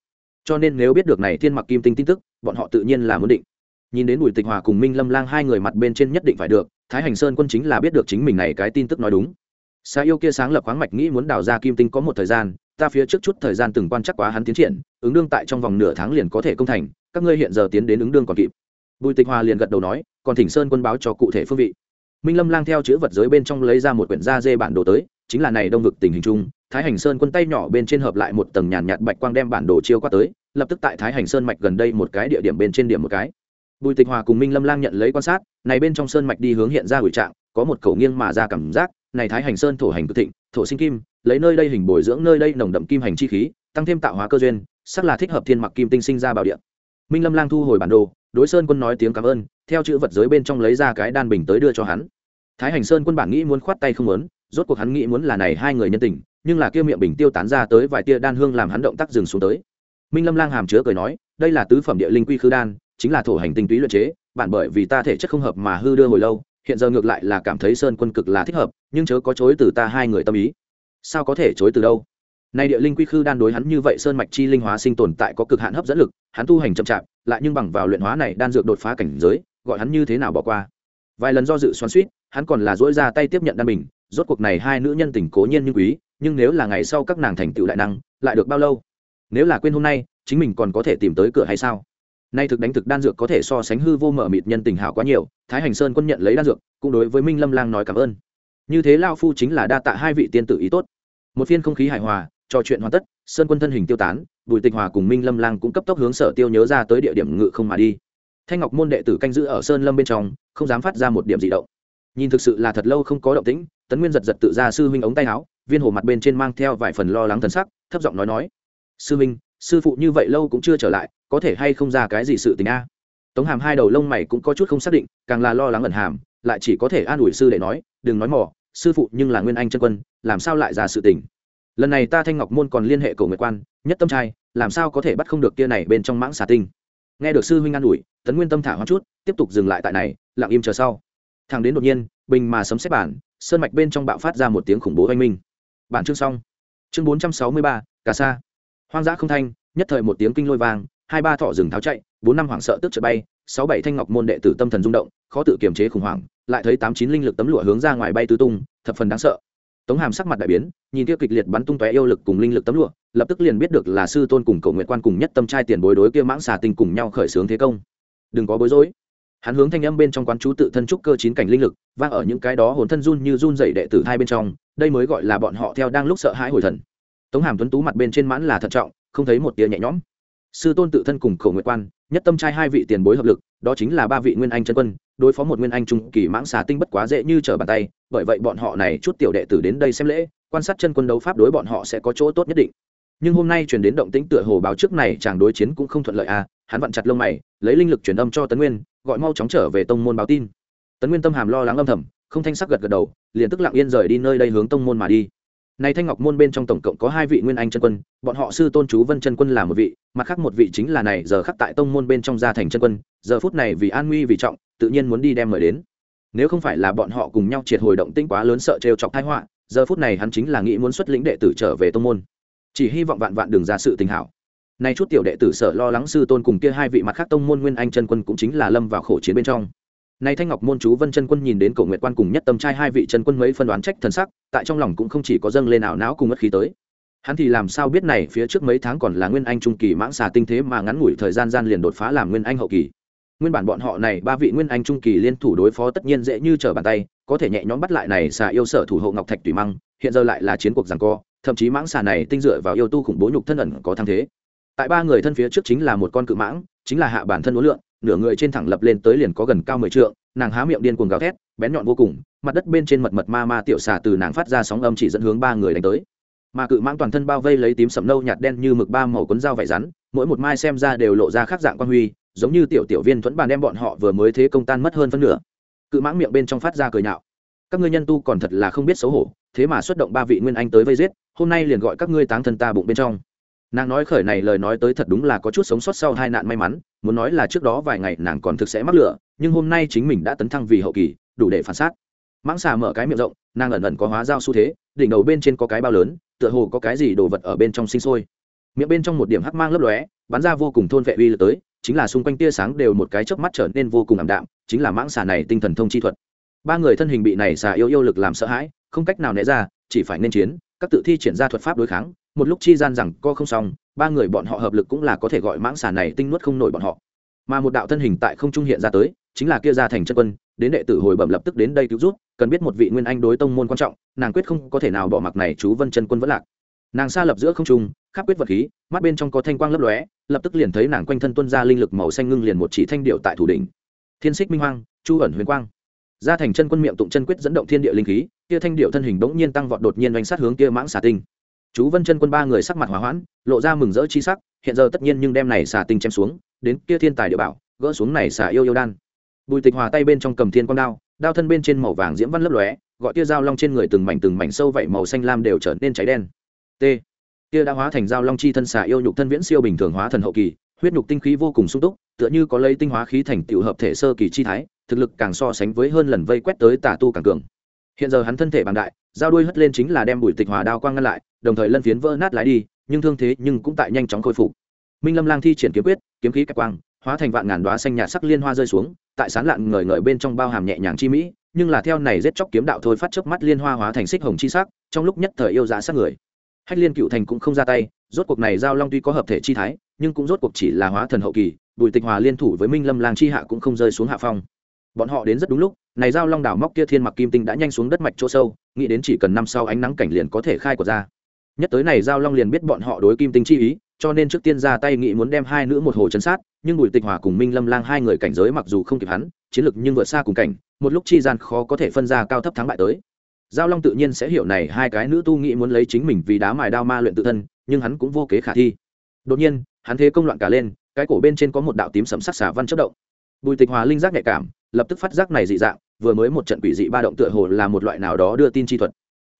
Cho nên nếu biết được này thiên mặc kim tinh tin tức, bọn họ tự nhiên là muốn định. Nhìn đến bùi tịch hòa cùng minh lâm lang hai người mặt bên trên nhất định phải được, thái hành sơn quân chính là biết được chính mình này cái tin tức nói đúng xa yêu kia sáng lập khoáng mạch nghĩ muốn đào ra kim tinh có một thời gian, ta phía trước chút thời gian từng quan chắc quá hắn tiến triển, ứng đương tại trong vòng nửa tháng liền có thể công thành, các ngươi hiện giờ tiến đến ứng đương còn kịp. Bùi tịch hòa liền gật đầu nói, còn thỉnh sơn quân báo cho cụ thể phương vị. Minh lâm lang theo chữ vật giới bên trong lấy ra một quyển da dê bản đồ tới, chính là này đông vực tình hình chung, thái hành sơn quân tay nhỏ bên trên hợp lại một tầng nhàn nhạt bạch quang đem bản đồ chiêu qua tới, lập tức tại thái hành sơn mạch gần đây một cái địa điểm bên trên điểm một cái. Bùi tịch hòa cùng minh lâm lang nhận lấy quan sát, này bên trong sơn mạch đi hướng hiện ra hủy trạng, có một cầu nghiêng mà ra cảm giác này thái hành sơn thổ hành cực thịnh, thổ sinh kim, lấy nơi đây hình bồi dưỡng nơi đây nồng đậm kim hành chi khí, tăng thêm tạo hóa cơ duyên sắc là thích hợp thiên mặc kim tinh sinh ra bảo địa. Minh lâm lang thu hồi bản đồ, đối sơn quân nói tiếng cảm ơn, theo chữ vật giới bên trong lấy ra cái đan bình tới đưa cho hắn. Thái hành sơn quân bản nghĩ muốn khoát tay không muốn, rốt cuộc hắn nghĩ muốn là này hai người nhân tình, nhưng là kia miệng bình tiêu tán ra tới vài tia đan hương làm hắn động tác dừng xuống tới. Minh lâm lang hàm chứa cười nói, đây là tứ phẩm địa linh quy khư đan, chính là thổ hành tinh túy luyện chế, bản bởi vì ta thể chất không hợp mà hư đưa hồi lâu hiện giờ ngược lại là cảm thấy sơn quân cực là thích hợp, nhưng chớ có chối từ ta hai người tâm ý. Sao có thể chối từ đâu? Nay địa linh quy khư đan đối hắn như vậy sơn mạch chi linh hóa sinh tồn tại có cực hạn hấp dẫn lực, hắn tu hành chậm chạp, lại nhưng bằng vào luyện hóa này đan dược đột phá cảnh giới, gọi hắn như thế nào bỏ qua? Vài lần do dự xoắn suýt hắn còn là dỗi ra tay tiếp nhận đan bình, rốt cuộc này hai nữ nhân tình cố nhiên như quý, nhưng nếu là ngày sau các nàng thành tựu đại năng, lại được bao lâu? Nếu là quên hôm nay, chính mình còn có thể tìm tới cửa hay sao? Nay thực đánh thực đan dược có thể so sánh hư vô mở mịt nhân tình hảo quá nhiều, thái hành sơn quân nhận lấy đan dược, cũng đối với minh lâm lang nói cảm ơn. Như thế lao phu chính là đa tạ hai vị tiên tử ý tốt. Một phiên không khí hài hòa, trò chuyện hoàn tất, sơn quân thân hình tiêu tán, bùi tịch hòa cùng minh lâm lang cũng cấp tốc hướng sở tiêu nhớ ra tới địa điểm ngự không mà đi. Thanh ngọc môn đệ tử canh giữ ở sơn lâm bên trong, không dám phát ra một điểm dị động. Nhìn thực sự là thật lâu không có động tĩnh, tấn nguyên giật giật tự ra sư huynh ống tay áo, viên hồ mặt bên trên mang theo vài phần lo lắng thần sắc, thấp giọng nói nói, sư huynh sư phụ như vậy lâu cũng chưa trở lại, có thể hay không ra cái gì sự tình a? Tống hàm hai đầu lông mày cũng có chút không xác định, càng là lo lắng ẩn hàm, lại chỉ có thể an ủi sư để nói, đừng nói mỏ sư phụ nhưng là nguyên anh chân quân, làm sao lại ra sự tình? Lần này ta thanh ngọc môn còn liên hệ cầu nguyệt quan, nhất tâm trai, làm sao có thể bắt không được kia này bên trong mãng xà tinh? Nghe được sư huynh an ủi, tấn nguyên tâm thả hoa chút, tiếp tục dừng lại tại này, lặng im chờ sau. Thằng đến đột nhiên, bình mà sấm xét bản, sơn mạch bên trong bạo phát ra một tiếng khủng bố oanh minh. Bản chương xong. Chương bốn trăm sáu mươi ba, cà sa hoang dã không thanh, nhất thời một tiếng kinh lôi vang, hai ba thọ rừng tháo chạy, bốn năm hoảng sợ tức trợ bay, sáu bảy thanh ngọc môn đệ tử tâm thần rung động, khó tự kiềm chế khủng hoảng, lại thấy tám chín linh lực tấm lụa hướng ra ngoài bay tứ tung, thập phần đáng sợ. Tống hàm sắc mặt đại biến, nhìn kia kịch liệt bắn tung tóe yêu lực cùng linh lực tấm lụa, lập tức liền biết được là sư tôn cùng cầu nguyện quan cùng nhất tâm trai tiền bối đối kia mãng xà tinh cùng nhau khởi xướng thế công. Đừng có bối rối. Hắn hướng thanh âm bên trong quán chú tự thân trúc cơ chín cảnh linh lực, vang ở những cái đó hồn thân run như run dậy đệ tử hai bên trong, đây mới gọi là bọn họ theo đang lúc sợ hãi hồi thần tống hàm tuấn tú mặt bên trên mãn là thận trọng, không thấy một tia nhẹ nhõm. Sư tôn tự thân cùng cầu nguyện quan, nhất tâm trai hai vị tiền bối hợp lực, đó chính là ba vị nguyên anh chân quân, đối phó một nguyên anh trung kỳ mãng xà tinh bất quá dễ như trở bàn tay, bởi vậy bọn họ này chút tiểu đệ tử đến đây xem lễ, quan sát chân quân đấu pháp đối bọn họ sẽ có chỗ tốt nhất định. Nhưng hôm nay chuyển đến động tĩnh tựa hồ báo trước này chàng đối chiến cũng không thuận lợi à hắn vặn chặt lông mày, lấy linh lực truyền âm cho tấn nguyên, gọi mau chóng trở về tông môn báo tin. Tấn nguyên tâm hàm lo lắng âm thầm, không thanh sắc gật gật đầu, liền tức lặng yên rời đi nơi đây hướng tông môn mà đi này thanh ngọc môn bên trong tổng cộng có hai vị nguyên anh chân quân, bọn họ sư tôn chú vân chân quân là một vị, mặt khác một vị chính là này giờ khắc tại tông môn bên trong gia thành chân quân, giờ phút này vì an nguy vì trọng, tự nhiên muốn đi đem mời đến. Nếu không phải là bọn họ cùng nhau triệt hồi động tĩnh quá lớn sợ trêu chọc tai họa, giờ phút này hắn chính là nghĩ muốn xuất lĩnh đệ tử trở về tông môn. Chỉ hy vọng vạn vạn đừng ra sự tình hảo. Nay chút tiểu đệ tử sợ lo lắng sư tôn cùng kia hai vị mặt khác tông môn nguyên anh chân quân cũng chính là lâm vào khổ chiến bên trong nay thanh ngọc môn chú vân chân quân nhìn đến cổ nguyệt quan cùng nhất tâm trai hai vị chân quân mấy phân đoán trách thần sắc, tại trong lòng cũng không chỉ có dâng lên ảo não cùng mất khí tới. Hắn thì làm sao biết này phía trước mấy tháng còn là nguyên anh trung kỳ mãng xà tinh thế mà ngắn ngủi thời gian gian liền đột phá làm nguyên anh hậu kỳ. Nguyên bản bọn họ này ba vị nguyên anh trung kỳ liên thủ đối phó tất nhiên dễ như trở bàn tay, có thể nhẹ nhõm bắt lại này xà yêu sở thủ hộ ngọc thạch tùy măng, hiện giờ lại là chiến cuộc giằng co, thậm chí mãng xà này tinh dựa vào yêu tu khủng bố nhục thân ẩn có thăng thế. Tại ba người thân phía trước chính là một con cự mãng, chính là hạ bản thân uốn lượn nửa người trên thẳng lập lên tới liền có gần cao mười trượng, nàng há miệng điên cuồng gào thét, bén nhọn vô cùng, mặt đất bên trên mật mật ma ma tiểu xà từ nàng phát ra sóng âm chỉ dẫn hướng ba người đánh tới. Mà cự mãng toàn thân bao vây lấy tím sẫm nâu nhạt đen như mực ba màu cuốn dao vải rắn, mỗi một mai xem ra đều lộ ra khác dạng quan huy, giống như tiểu tiểu viên thuẫn bàn đem bọn họ vừa mới thế công tan mất hơn phân nửa. Cự mãng miệng bên trong phát ra cười nhạo. Các ngươi nhân tu còn thật là không biết xấu hổ, thế mà xuất động ba vị nguyên anh tới vây giết, hôm nay liền gọi các ngươi táng thân ta bụng bên trong. Nàng nói khởi này lời nói tới thật đúng là có chút sống sót sau hai nạn may mắn muốn nói là trước đó vài ngày nàng còn thực sẽ mắc lửa, nhưng hôm nay chính mình đã tấn thăng vì hậu kỳ, đủ để phản xác. Mãng xà mở cái miệng rộng, nàng ẩn ẩn có hóa dao xu thế, đỉnh đầu bên trên có cái bao lớn, tựa hồ có cái gì đồ vật ở bên trong sinh sôi. Miệng bên trong một điểm hắc mang lấp lóe, bắn ra vô cùng thôn vệ uy lực tới, chính là xung quanh tia sáng đều một cái chớp mắt trở nên vô cùng ảm đạm, chính là mãng xà này tinh thần thông chi thuật. Ba người thân hình bị này xà yêu yêu lực làm sợ hãi, không cách nào né ra, chỉ phải nên chiến, các tự thi triển ra thuật pháp đối kháng, một lúc chi gian rằng co không xong ba người bọn họ hợp lực cũng là có thể gọi mãng xà này tinh nuốt không nổi bọn họ. Mà một đạo thân hình tại không trung hiện ra tới, chính là kia ra thành chân quân, đến đệ tử hồi bẩm lập tức đến đây cứu rút cần biết một vị nguyên anh đối tông môn quan trọng, nàng quyết không có thể nào bỏ mặc này chú vân chân quân vẫn lạc. Nàng xa lập giữa không trung, khắp quyết vật khí, mắt bên trong có thanh quang lấp lóe, lập tức liền thấy nàng quanh thân tuân ra linh lực màu xanh ngưng liền một chỉ thanh điệu tại thủ đỉnh. Thiên xích minh hoang, chu ẩn huyền quang. Ra thành chân quân miệng tụng chân quyết dẫn động thiên địa linh khí, kia thanh điệu thân hình bỗng nhiên tăng vọt đột nhiên đánh sát hướng kia mãng xà tinh chú vân chân quân ba người sắc mặt hòa hoãn, lộ ra mừng rỡ chi sắc, hiện giờ tất nhiên nhưng đem này xà tinh chém xuống, đến kia thiên tài địa bảo, gỡ xuống này xà yêu yêu đan. Bùi tịch hòa tay bên trong cầm thiên quang đao đao thân bên trên màu vàng diễm văn lấp lóe, gọi tia dao long trên người từng mảnh từng mảnh sâu vậy màu xanh lam đều trở nên cháy đen. T. Tia đã hóa thành dao long chi thân xà yêu nhục thân viễn siêu bình thường hóa thần hậu kỳ, huyết nhục tinh khí vô cùng sung túc, tựa như có lấy tinh hóa khí thành tiểu hợp thể sơ kỳ chi thái, thực lực càng so sánh với hơn lần vây quét tới tà tu càng cường hiện giờ hắn thân thể bằng đại, dao đuôi hất lên chính là đem bùi tịch hòa đao quang ngăn lại, đồng thời lân phiến vỡ nát lái đi, nhưng thương thế nhưng cũng tại nhanh chóng khôi phục. Minh lâm lang thi triển kiếm quyết, kiếm khí cách quang, hóa thành vạn ngàn đoá xanh nhạt sắc liên hoa rơi xuống, tại sán lạn ngời ngời bên trong bao hàm nhẹ nhàng chi mỹ, nhưng là theo này giết chóc kiếm đạo thôi phát chớp mắt liên hoa hóa thành xích hồng chi sắc, trong lúc nhất thời yêu giá sát người. Hách liên cựu thành cũng không ra tay, rốt cuộc này giao long tuy có hợp thể chi thái, nhưng cũng rốt cuộc chỉ là hóa thần hậu kỳ, bùi tịch hòa liên thủ với minh lâm lang chi hạ cũng không rơi xuống hạ phong. Bọn họ đến rất đúng lúc này giao long đảo móc kia thiên mặc kim tinh đã nhanh xuống đất mạch chỗ sâu, nghĩ đến chỉ cần năm sau ánh nắng cảnh liền có thể khai của ra. Nhất tới này giao long liền biết bọn họ đối kim tinh chi ý, cho nên trước tiên ra tay nghĩ muốn đem hai nữ một hồ chấn sát, nhưng bùi tịch hòa cùng minh lâm lang hai người cảnh giới mặc dù không kịp hắn, chiến lực nhưng vượt xa cùng cảnh, một lúc chi gian khó có thể phân ra cao thấp thắng bại tới. Giao long tự nhiên sẽ hiểu này hai cái nữ tu nghĩ muốn lấy chính mình vì đá mài đao ma luyện tự thân, nhưng hắn cũng vô kế khả thi. Đột nhiên, hắn thế công loạn cả lên, cái cổ bên trên có một đạo tím sấm sắc xả văn chất động. Bùi tịch hòa linh giác nhạy cảm, lập tức phát giác này dị dạng vừa mới một trận quỷ dị ba động tựa hồ là một loại nào đó đưa tin chi thuật.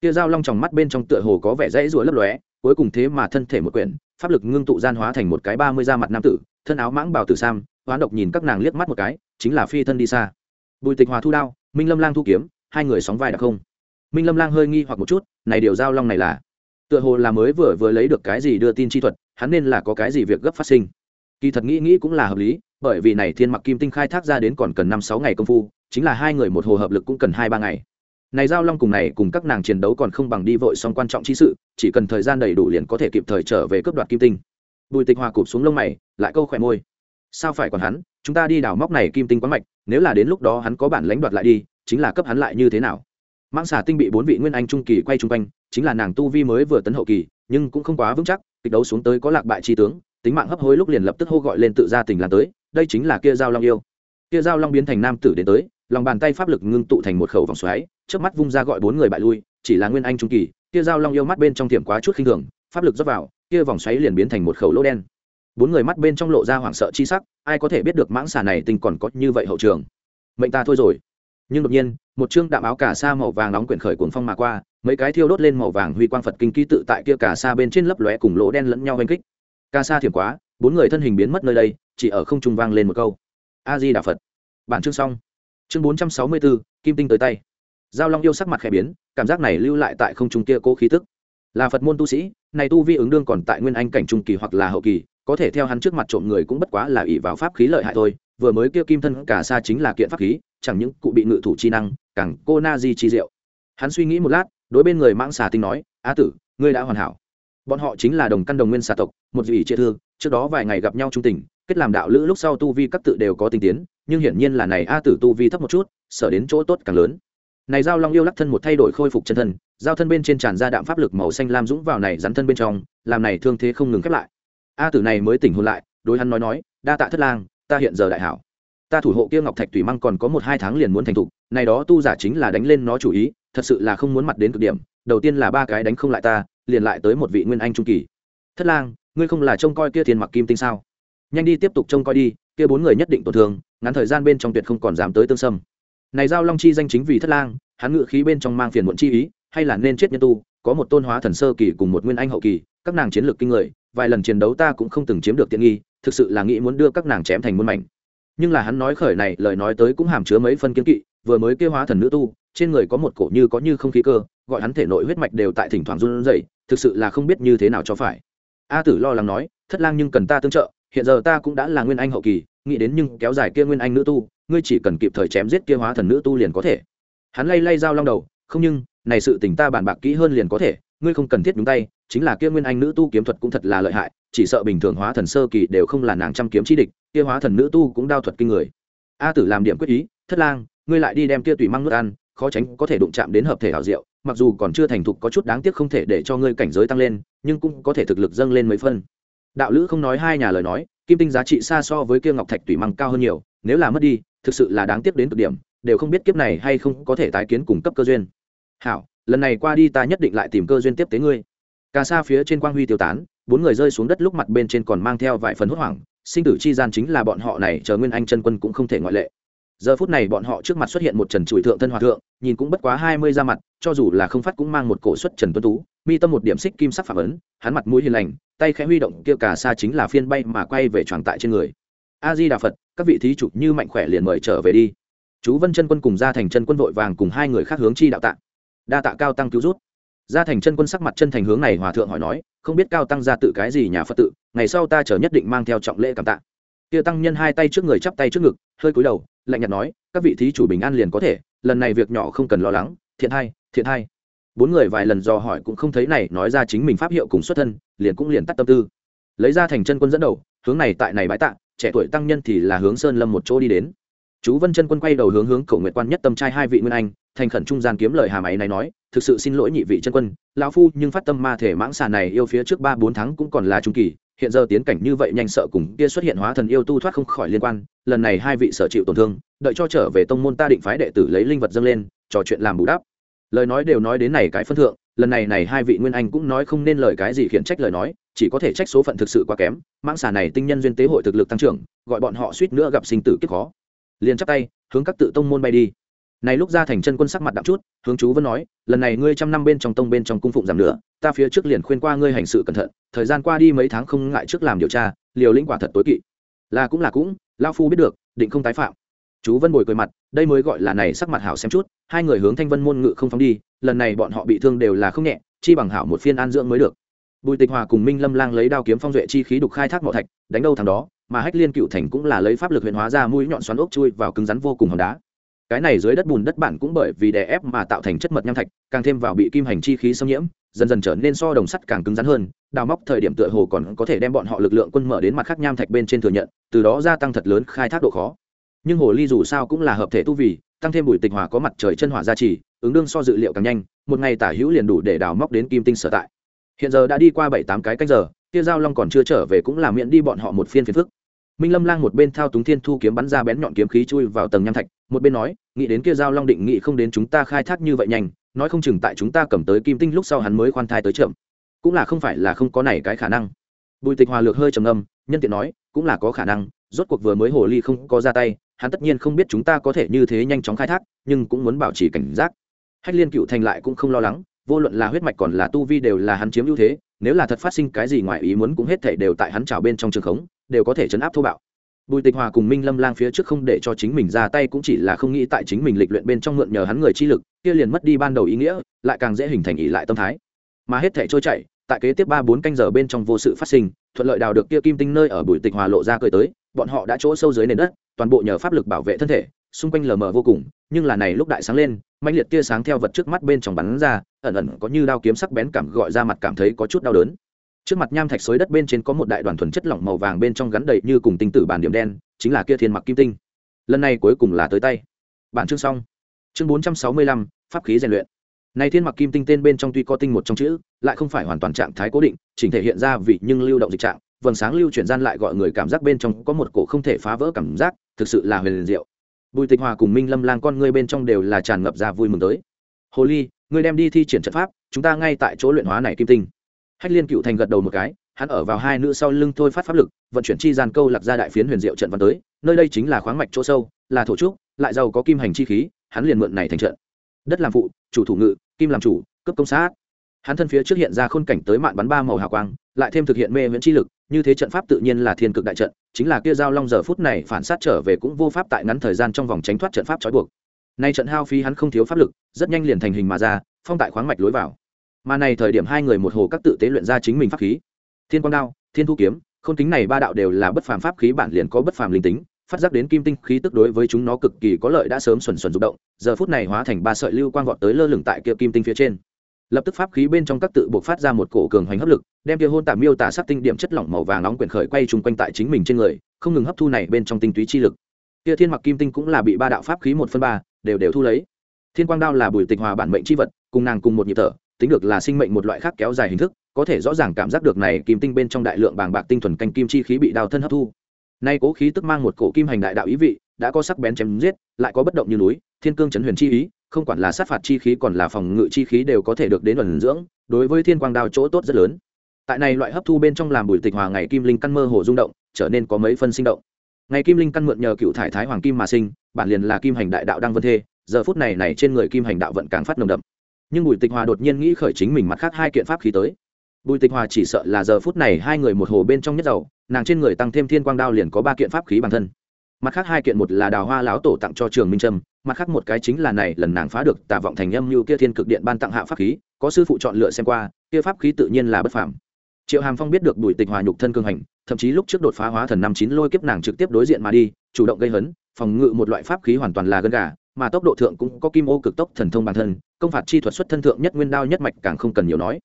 Kia giao long trong mắt bên trong tựa hồ có vẻ dãy rủa lấp lóe, cuối cùng thế mà thân thể một quyển, pháp lực ngưng tụ gian hóa thành một cái ba mươi da mặt nam tử, thân áo mãng bào tử sam, hoán độc nhìn các nàng liếc mắt một cái, chính là phi thân đi xa. Bùi tịch hòa thu đao, minh lâm lang thu kiếm, hai người sóng vai đặc không. Minh lâm lang hơi nghi hoặc một chút, này điều giao long này là? Tựa hồ là mới vừa vừa lấy được cái gì đưa tin chi thuật, hắn nên là có cái gì việc gấp phát sinh? Kỳ thật nghĩ nghĩ cũng là hợp lý bởi vì này thiên mặc kim tinh khai thác ra đến còn cần năm sáu ngày công phu, chính là hai người một hồ hợp lực cũng cần hai ba ngày. Này giao long cùng này cùng các nàng chiến đấu còn không bằng đi vội xong quan trọng chi sự, chỉ cần thời gian đầy đủ liền có thể kịp thời trở về cướp đoạt kim tinh. Bùi tịch hòa cụp xuống lông mày, lại câu khỏe môi. Sao phải còn hắn? Chúng ta đi đào móc này kim tinh quá mạch, nếu là đến lúc đó hắn có bản lãnh đoạt lại đi, chính là cấp hắn lại như thế nào? Mãng xà tinh bị bốn vị nguyên anh trung kỳ quay chung quanh, chính là nàng tu vi mới vừa tấn hậu kỳ, nhưng cũng không quá vững chắc, kịch đấu xuống tới có lạc bại chi tướng, tính mạng hấp hối lúc liền lập tức hô gọi lên tự ra tình lan tới đây chính là kia giao long yêu. Kia giao long biến thành nam tử đến tới, lòng bàn tay pháp lực ngưng tụ thành một khẩu vòng xoáy trước mắt vung ra gọi bốn người bại lui, chỉ là nguyên anh trung kỳ, kia giao long yêu mắt bên trong tiệm quá chút khinh thường, pháp lực dốc vào, kia vòng xoáy liền biến thành một khẩu lỗ đen. Bốn người mắt bên trong lộ ra hoảng sợ chi sắc, ai có thể biết được mãng xà này tình còn có như vậy hậu trường. Mệnh ta thôi rồi. Nhưng đột nhiên, một chương đạm áo cả sa màu vàng nóng quyển khởi cuồng phong mà qua, mấy cái thiêu đốt lên màu vàng huy quang phật kinh ký tự tại kia cả sa bên trên lấp lóe cùng lỗ đen lẫn nhau hành kích. Ca sa thiểm quá bốn người thân hình biến mất nơi đây, chỉ ở không trung vang lên một câu. A di đà phật bản chương xong. Chương bốn trăm sáu mươi bốn kim tinh tới tay. Giao long yêu sắc mặt khẽ biến, cảm giác này lưu lại tại không trung kia cố khí tức. Là phật môn tu sĩ, này tu vi ứng đương còn tại nguyên anh cảnh trung kỳ hoặc là hậu kỳ, có thể theo hắn trước mặt trộm người cũng bất quá là ỷ vào pháp khí lợi hại thôi. Vừa mới kia kim thân cả xa chính là kiện pháp khí, chẳng những cụ bị ngự thủ chi năng, càng cô na di chi diệu. Hắn suy nghĩ một lát, đối bên người mãng xà tinh nói, á tử, ngươi đã hoàn hảo. Bọn họ chính là đồng căn đồng nguyên xà tộc, một vị triệt thương trước đó vài ngày gặp nhau trung tình, kết làm đạo lữ lúc sau tu vi các tự đều có tinh tiến, nhưng hiển nhiên là này a tử tu vi thấp một chút, sở đến chỗ tốt càng lớn. Này giao long yêu lắc thân một thay đổi khôi phục chân thân, giao thân bên trên tràn ra đạm pháp lực màu xanh lam dũng vào này rắn thân bên trong, làm này thương thế không ngừng khép lại. A tử này mới tỉnh hôn lại, đối hắn nói nói, đa tạ thất lang, ta hiện giờ đại hảo. Ta thủ hộ kia ngọc thạch tùy măng còn có một hai tháng liền muốn thành thục, này đó tu giả chính là đánh lên nó chủ ý, thật sự là không muốn mặt đến cực điểm, đầu tiên là ba cái đánh không lại ta, liền lại tới một vị nguyên anh trung kỳ. Thất lang ngươi không là trông coi kia thiên mặc kim tinh sao? Nhanh đi tiếp tục trông coi đi, kia bốn người nhất định tổn thương, ngắn thời gian bên trong tuyệt không còn dám tới tương sâm này giao long chi danh chính vì thất lang, hắn ngự khí bên trong mang phiền muộn chi ý, hay là nên chết nhân tu, có một tôn hóa thần sơ kỳ cùng một nguyên anh hậu kỳ, các nàng chiến lược kinh người, vài lần chiến đấu ta cũng không từng chiếm được tiện nghi, thực sự là nghĩ muốn đưa các nàng chém thành muôn mảnh. Nhưng là hắn nói khởi này, lời nói tới cũng hàm chứa mấy phân kiến kỵ, vừa mới kêu hóa thần nữ tu, trên người có một cổ như có như không khí cơ, gọi hắn thể nội huyết mạch đều tại thỉnh thoảng run rẩy, thực sự là không biết như thế nào cho phải a tử lo lắng nói, thất lang nhưng cần ta tương trợ, hiện giờ ta cũng đã là nguyên anh hậu kỳ, nghĩ đến nhưng kéo dài kia nguyên anh nữ tu, ngươi chỉ cần kịp thời chém giết kia hóa thần nữ tu liền có thể. Hắn lay lay dao long đầu, không nhưng, này sự tình ta bàn bạc kỹ hơn liền có thể, ngươi không cần thiết nhúng tay, chính là kia nguyên anh nữ tu kiếm thuật cũng thật là lợi hại, chỉ sợ bình thường hóa thần sơ kỳ đều không là nàng trăm kiếm chi địch, kia hóa thần nữ tu cũng đao thuật kinh người. A tử làm điểm quyết ý, thất lang, ngươi lại đi đem kia tùy măng nước ăn, khó tránh có thể đụng chạm đến hợp thể hảo diệu, mặc dù còn chưa thành thục có chút đáng tiếc không thể để cho ngươi cảnh giới tăng lên nhưng cũng có thể thực lực dâng lên mấy phân. Đạo lữ không nói hai nhà lời nói, kim tinh giá trị xa so với kia ngọc thạch tùy măng cao hơn nhiều, nếu là mất đi, thực sự là đáng tiếc đến cực điểm, đều không biết kiếp này hay không có thể tái kiến cùng cấp cơ duyên. Hảo, lần này qua đi ta nhất định lại tìm cơ duyên tiếp tế ngươi. Cà xa phía trên quang huy tiêu tán, bốn người rơi xuống đất lúc mặt bên trên còn mang theo vài phần hốt hoảng, sinh tử chi gian chính là bọn họ này, chờ nguyên anh chân quân cũng không thể ngoại lệ giờ phút này bọn họ trước mặt xuất hiện một trần trụi thượng thân hòa thượng, nhìn cũng bất quá hai mươi ra mặt, cho dù là không phát cũng mang một cổ xuất trần tuân tú, mi tâm một điểm xích kim sắc phạm ấn, hắn mặt mũi hiền lành, tay khẽ huy động kia cả xa chính là phiên bay mà quay về tròn tại trên người. A di đà phật, các vị thí chủ như mạnh khỏe liền mời trở về đi. Chú vân chân quân cùng gia thành chân quân vội vàng cùng hai người khác hướng chi đạo tạ. Đa tạ cao tăng cứu rút gia thành chân quân sắc mặt chân thành hướng này hòa thượng hỏi nói, không biết cao tăng ra tự cái gì nhà phật tự, ngày sau ta chờ nhất định mang theo trọng lễ cảm tạ kia tăng nhân hai tay trước người chắp tay trước ngực, hơi cúi đầu, lạnh nhạt nói, các vị thí chủ bình an liền có thể, lần này việc nhỏ không cần lo lắng, thiện hai thiện hai. Bốn người vài lần dò hỏi cũng không thấy này, nói ra chính mình pháp hiệu cùng xuất thân, liền cũng liền tắt tâm tư. Lấy ra thành chân quân dẫn đầu, hướng này tại này bãi tạ, trẻ tuổi tăng nhân thì là hướng sơn lâm một chỗ đi đến. Chú vân chân quân quay đầu hướng hướng cổ nguyệt quan nhất tâm trai hai vị nguyên anh, thành khẩn trung gian kiếm lời hàm ấy này nói, thực sự xin lỗi nhị vị chân quân, lão phu nhưng phát tâm ma thể mãng xà này yêu phía trước ba bốn tháng cũng còn là trung kỳ hiện giờ tiến cảnh như vậy nhanh sợ cùng kia xuất hiện hóa thần yêu tu thoát không khỏi liên quan, lần này hai vị sở chịu tổn thương, đợi cho trở về tông môn ta định phái đệ tử lấy linh vật dâng lên, trò chuyện làm bù đắp. Lời nói đều nói đến này cái phân thượng, lần này này hai vị nguyên anh cũng nói không nên lời cái gì khiển trách lời nói, chỉ có thể trách số phận thực sự quá kém, mãng xà này tinh nhân duyên tế hội thực lực tăng trưởng, gọi bọn họ suýt nữa gặp sinh tử kiếp khó. Liền chắp tay, hướng các tự tông môn bay đi này lúc ra thành chân quân sắc mặt đạm chút, hướng chú vẫn nói, lần này ngươi trăm năm bên trong tông bên trong cung phụng giảm nữa ta phía trước liền khuyên qua ngươi hành sự cẩn thận, thời gian qua đi mấy tháng không ngại trước làm điều tra, liều lĩnh quả thật tối kỵ. Là cũng là cũng lao phu biết được, định không tái phạm. Chú vân bồi cười mặt, đây mới gọi là này sắc mặt hảo xem chút, hai người hướng thanh vân môn ngự không phóng đi, lần này bọn họ bị thương đều là không nhẹ, chi bằng hảo một phiên an dưỡng mới được. Bùi tịch hòa cùng minh lâm lang lấy đao kiếm phong duệ chi khí đục khai thác mỏ thạch, đánh đâu thằng đó, mà hách liên cựu thành cũng là lấy pháp lực huyền hóa ra mũi nhọn xoắn ốc chui vào cứng rắn vô cùng hòn đá cái này dưới đất bùn đất bản cũng bởi vì đè ép mà tạo thành chất mật nham thạch, càng thêm vào bị kim hành chi khí xâm nhiễm, dần dần trở nên so đồng sắt càng cứng rắn hơn, đào móc thời điểm tựa hồ còn có thể đem bọn họ lực lượng quân mở đến mặt khác nham thạch bên trên thừa nhận, từ đó gia tăng thật lớn khai thác độ khó. Nhưng hồ ly dù sao cũng là hợp thể tu vì, tăng thêm bùi tịch hỏa có mặt trời chân hỏa gia trì, ứng đương so dự liệu càng nhanh, một ngày tả hữu liền đủ để đào móc đến kim tinh sở tại. Hiện giờ đã đi qua bảy tám cái cách giờ kia giao long còn chưa trở về cũng là miễn đi bọn họ một phiên phiền phức. Minh lâm lang một bên thao túng thiên thu kiếm bắn ra bén nhọn kiếm khí chui vào tầng nham thạch một bên nói, nghĩ đến kia giao long định nghị không đến chúng ta khai thác như vậy nhanh, nói không chừng tại chúng ta cầm tới kim tinh lúc sau hắn mới khoan thai tới chậm. Cũng là không phải là không có này cái khả năng. Bùi tịch hòa lược hơi trầm ngâm, nhân tiện nói, cũng là có khả năng, rốt cuộc vừa mới hồ ly không có ra tay, hắn tất nhiên không biết chúng ta có thể như thế nhanh chóng khai thác, nhưng cũng muốn bảo trì cảnh giác. Hách liên cựu thành lại cũng không lo lắng, vô luận là huyết mạch còn là tu vi đều là hắn chiếm ưu thế, nếu là thật phát sinh cái gì ngoài ý muốn cũng hết thể đều tại hắn trào bên trong trường khống, đều có thể chấn áp thô bạo bùi tịch hòa cùng minh lâm lang phía trước không để cho chính mình ra tay cũng chỉ là không nghĩ tại chính mình lịch luyện bên trong mượn nhờ hắn người chi lực, kia liền mất đi ban đầu ý nghĩa, lại càng dễ hình thành ỉ lại tâm thái. Mà hết thể trôi chảy, tại kế tiếp ba bốn canh giờ bên trong vô sự phát sinh, thuận lợi đào được kia kim tinh nơi ở bùi tịch hòa lộ ra cười tới, bọn họ đã chỗ sâu dưới nền đất, toàn bộ nhờ pháp lực bảo vệ thân thể, xung quanh lờ mờ vô cùng, nhưng là này lúc đại sáng lên mạnh liệt tia sáng theo vật trước mắt bên trong bắn ra, ẩn ẩn có như đao kiếm sắc bén cảm gọi ra mặt cảm thấy có chút đau đớn trước mặt nham thạch xối đất bên trên có một đại đoàn thuần chất lỏng màu vàng bên trong gắn đầy như cùng tinh tử bản điểm đen, chính là kia thiên mặc kim tinh. Lần này cuối cùng là tới tay. Bản chương xong. Chương bốn trăm sáu mươi lăm, pháp khí rèn luyện. Này thiên mặc kim tinh tên bên trong tuy có tinh một trong chữ, lại không phải hoàn toàn trạng thái cố định, chỉnh thể hiện ra vị nhưng lưu động dịch trạng, vầng sáng lưu chuyển gian lại gọi người cảm giác bên trong có một cổ không thể phá vỡ cảm giác, thực sự là huyền liền diệu. Bùi tịch hòa cùng minh lâm lang con ngươi bên trong đều là tràn ngập ra vui mừng tới. Hồ ly, ngươi đem đi thi triển trận pháp, chúng ta ngay tại chỗ luyện hóa này kim tinh hách liên cựu thành gật đầu một cái, hắn ở vào hai nữ sau lưng thôi phát pháp lực, vận chuyển chi gian câu lạc ra đại phiến huyền diệu trận văn tới, nơi đây chính là khoáng mạch chỗ sâu, là thổ trúc, lại giàu có kim hành chi khí, hắn liền mượn này thành trận. Đất làm phụ, chủ thủ ngự, kim làm chủ, cấp công sát. Hắn thân phía trước hiện ra khôn cảnh tới mạn bắn ba màu hào quang, lại thêm thực hiện mê miễn chi lực, như thế trận pháp tự nhiên là thiên cực đại trận, chính là kia giao long giờ phút này phản sát trở về cũng vô pháp tại ngắn thời gian trong vòng tránh thoát trận pháp trói buộc. Nay trận hao phí hắn không thiếu pháp lực, rất nhanh liền thành hình mà ra, phong tại khoáng mạch lối vào mà này thời điểm hai người một hồ các tự tế luyện ra chính mình pháp khí. Thiên quang đao, thiên thu kiếm, khôn kính này ba đạo đều là bất phàm pháp khí bản liền có bất phàm linh tính, phát giác đến kim tinh khí tức đối với chúng nó cực kỳ có lợi đã sớm xuẩn xuẩn rụng động, giờ phút này hóa thành ba sợi lưu quang vọt tới lơ lửng tại kia kim tinh phía trên. Lập tức pháp khí bên trong các tự buộc phát ra một cổ cường hoành hấp lực, đem kia hôn tạm miêu tả sắc tinh điểm chất lỏng màu vàng nóng quyển khởi quay chung quanh tại chính mình trên người, không ngừng hấp thu này bên trong tinh túy chi lực. Kia thiên mặc kim tinh cũng là bị ba đạo pháp khí một phân ba, đều đều thu lấy. Thiên quang đao là bùi tịch hòa bản mệnh chi vật, cùng nàng cùng một nhịp thở tính được là sinh mệnh một loại khác kéo dài hình thức, có thể rõ ràng cảm giác được này kim tinh bên trong đại lượng bàng bạc tinh thuần canh kim chi khí bị đào thân hấp thu. Nay cố khí tức mang một cổ kim hành đại đạo ý vị, đã có sắc bén chém giết, lại có bất động như núi, thiên cương chấn huyền chi ý, không quản là sát phạt chi khí còn là phòng ngự chi khí đều có thể được đến ẩn dưỡng, đối với thiên quang đao chỗ tốt rất lớn. Tại này loại hấp thu bên trong làm bùi tịch hòa ngày kim linh căn mơ hồ rung động, trở nên có mấy phân sinh động. Ngày kim linh căn mượn nhờ cựu thải thái hoàng kim mà sinh, bản liền là kim hành đại đạo đang vân thê, giờ phút này này trên người kim hành đạo vận càng phát nồng đậm nhưng bùi tịch hòa đột nhiên nghĩ khởi chính mình mặt khác hai kiện pháp khí tới. Bùi tịch hòa chỉ sợ là giờ phút này hai người một hồ bên trong nhất giàu, nàng trên người tăng thêm thiên quang đao liền có ba kiện pháp khí bản thân. Mặt khác hai kiện, một là đào hoa láo tổ tặng cho trường minh trâm, mặt khác một cái chính là này, lần nàng phá được tà vọng thành âm như kia thiên cực điện ban tặng hạ pháp khí, có sư phụ chọn lựa xem qua, kia pháp khí tự nhiên là bất phàm. Triệu hàm phong biết được bùi tịch hòa nhục thân cương hành, thậm chí lúc trước đột phá hóa thần năm chín lôi kiếp nàng trực tiếp đối diện mà đi, chủ động gây hấn, phòng ngự một loại pháp khí hoàn toàn là gân gà mà tốc độ thượng cũng có kim ô cực tốc thần thông bản thân, công phạt chi thuật xuất thân thượng nhất nguyên đao nhất mạch càng không cần nhiều nói.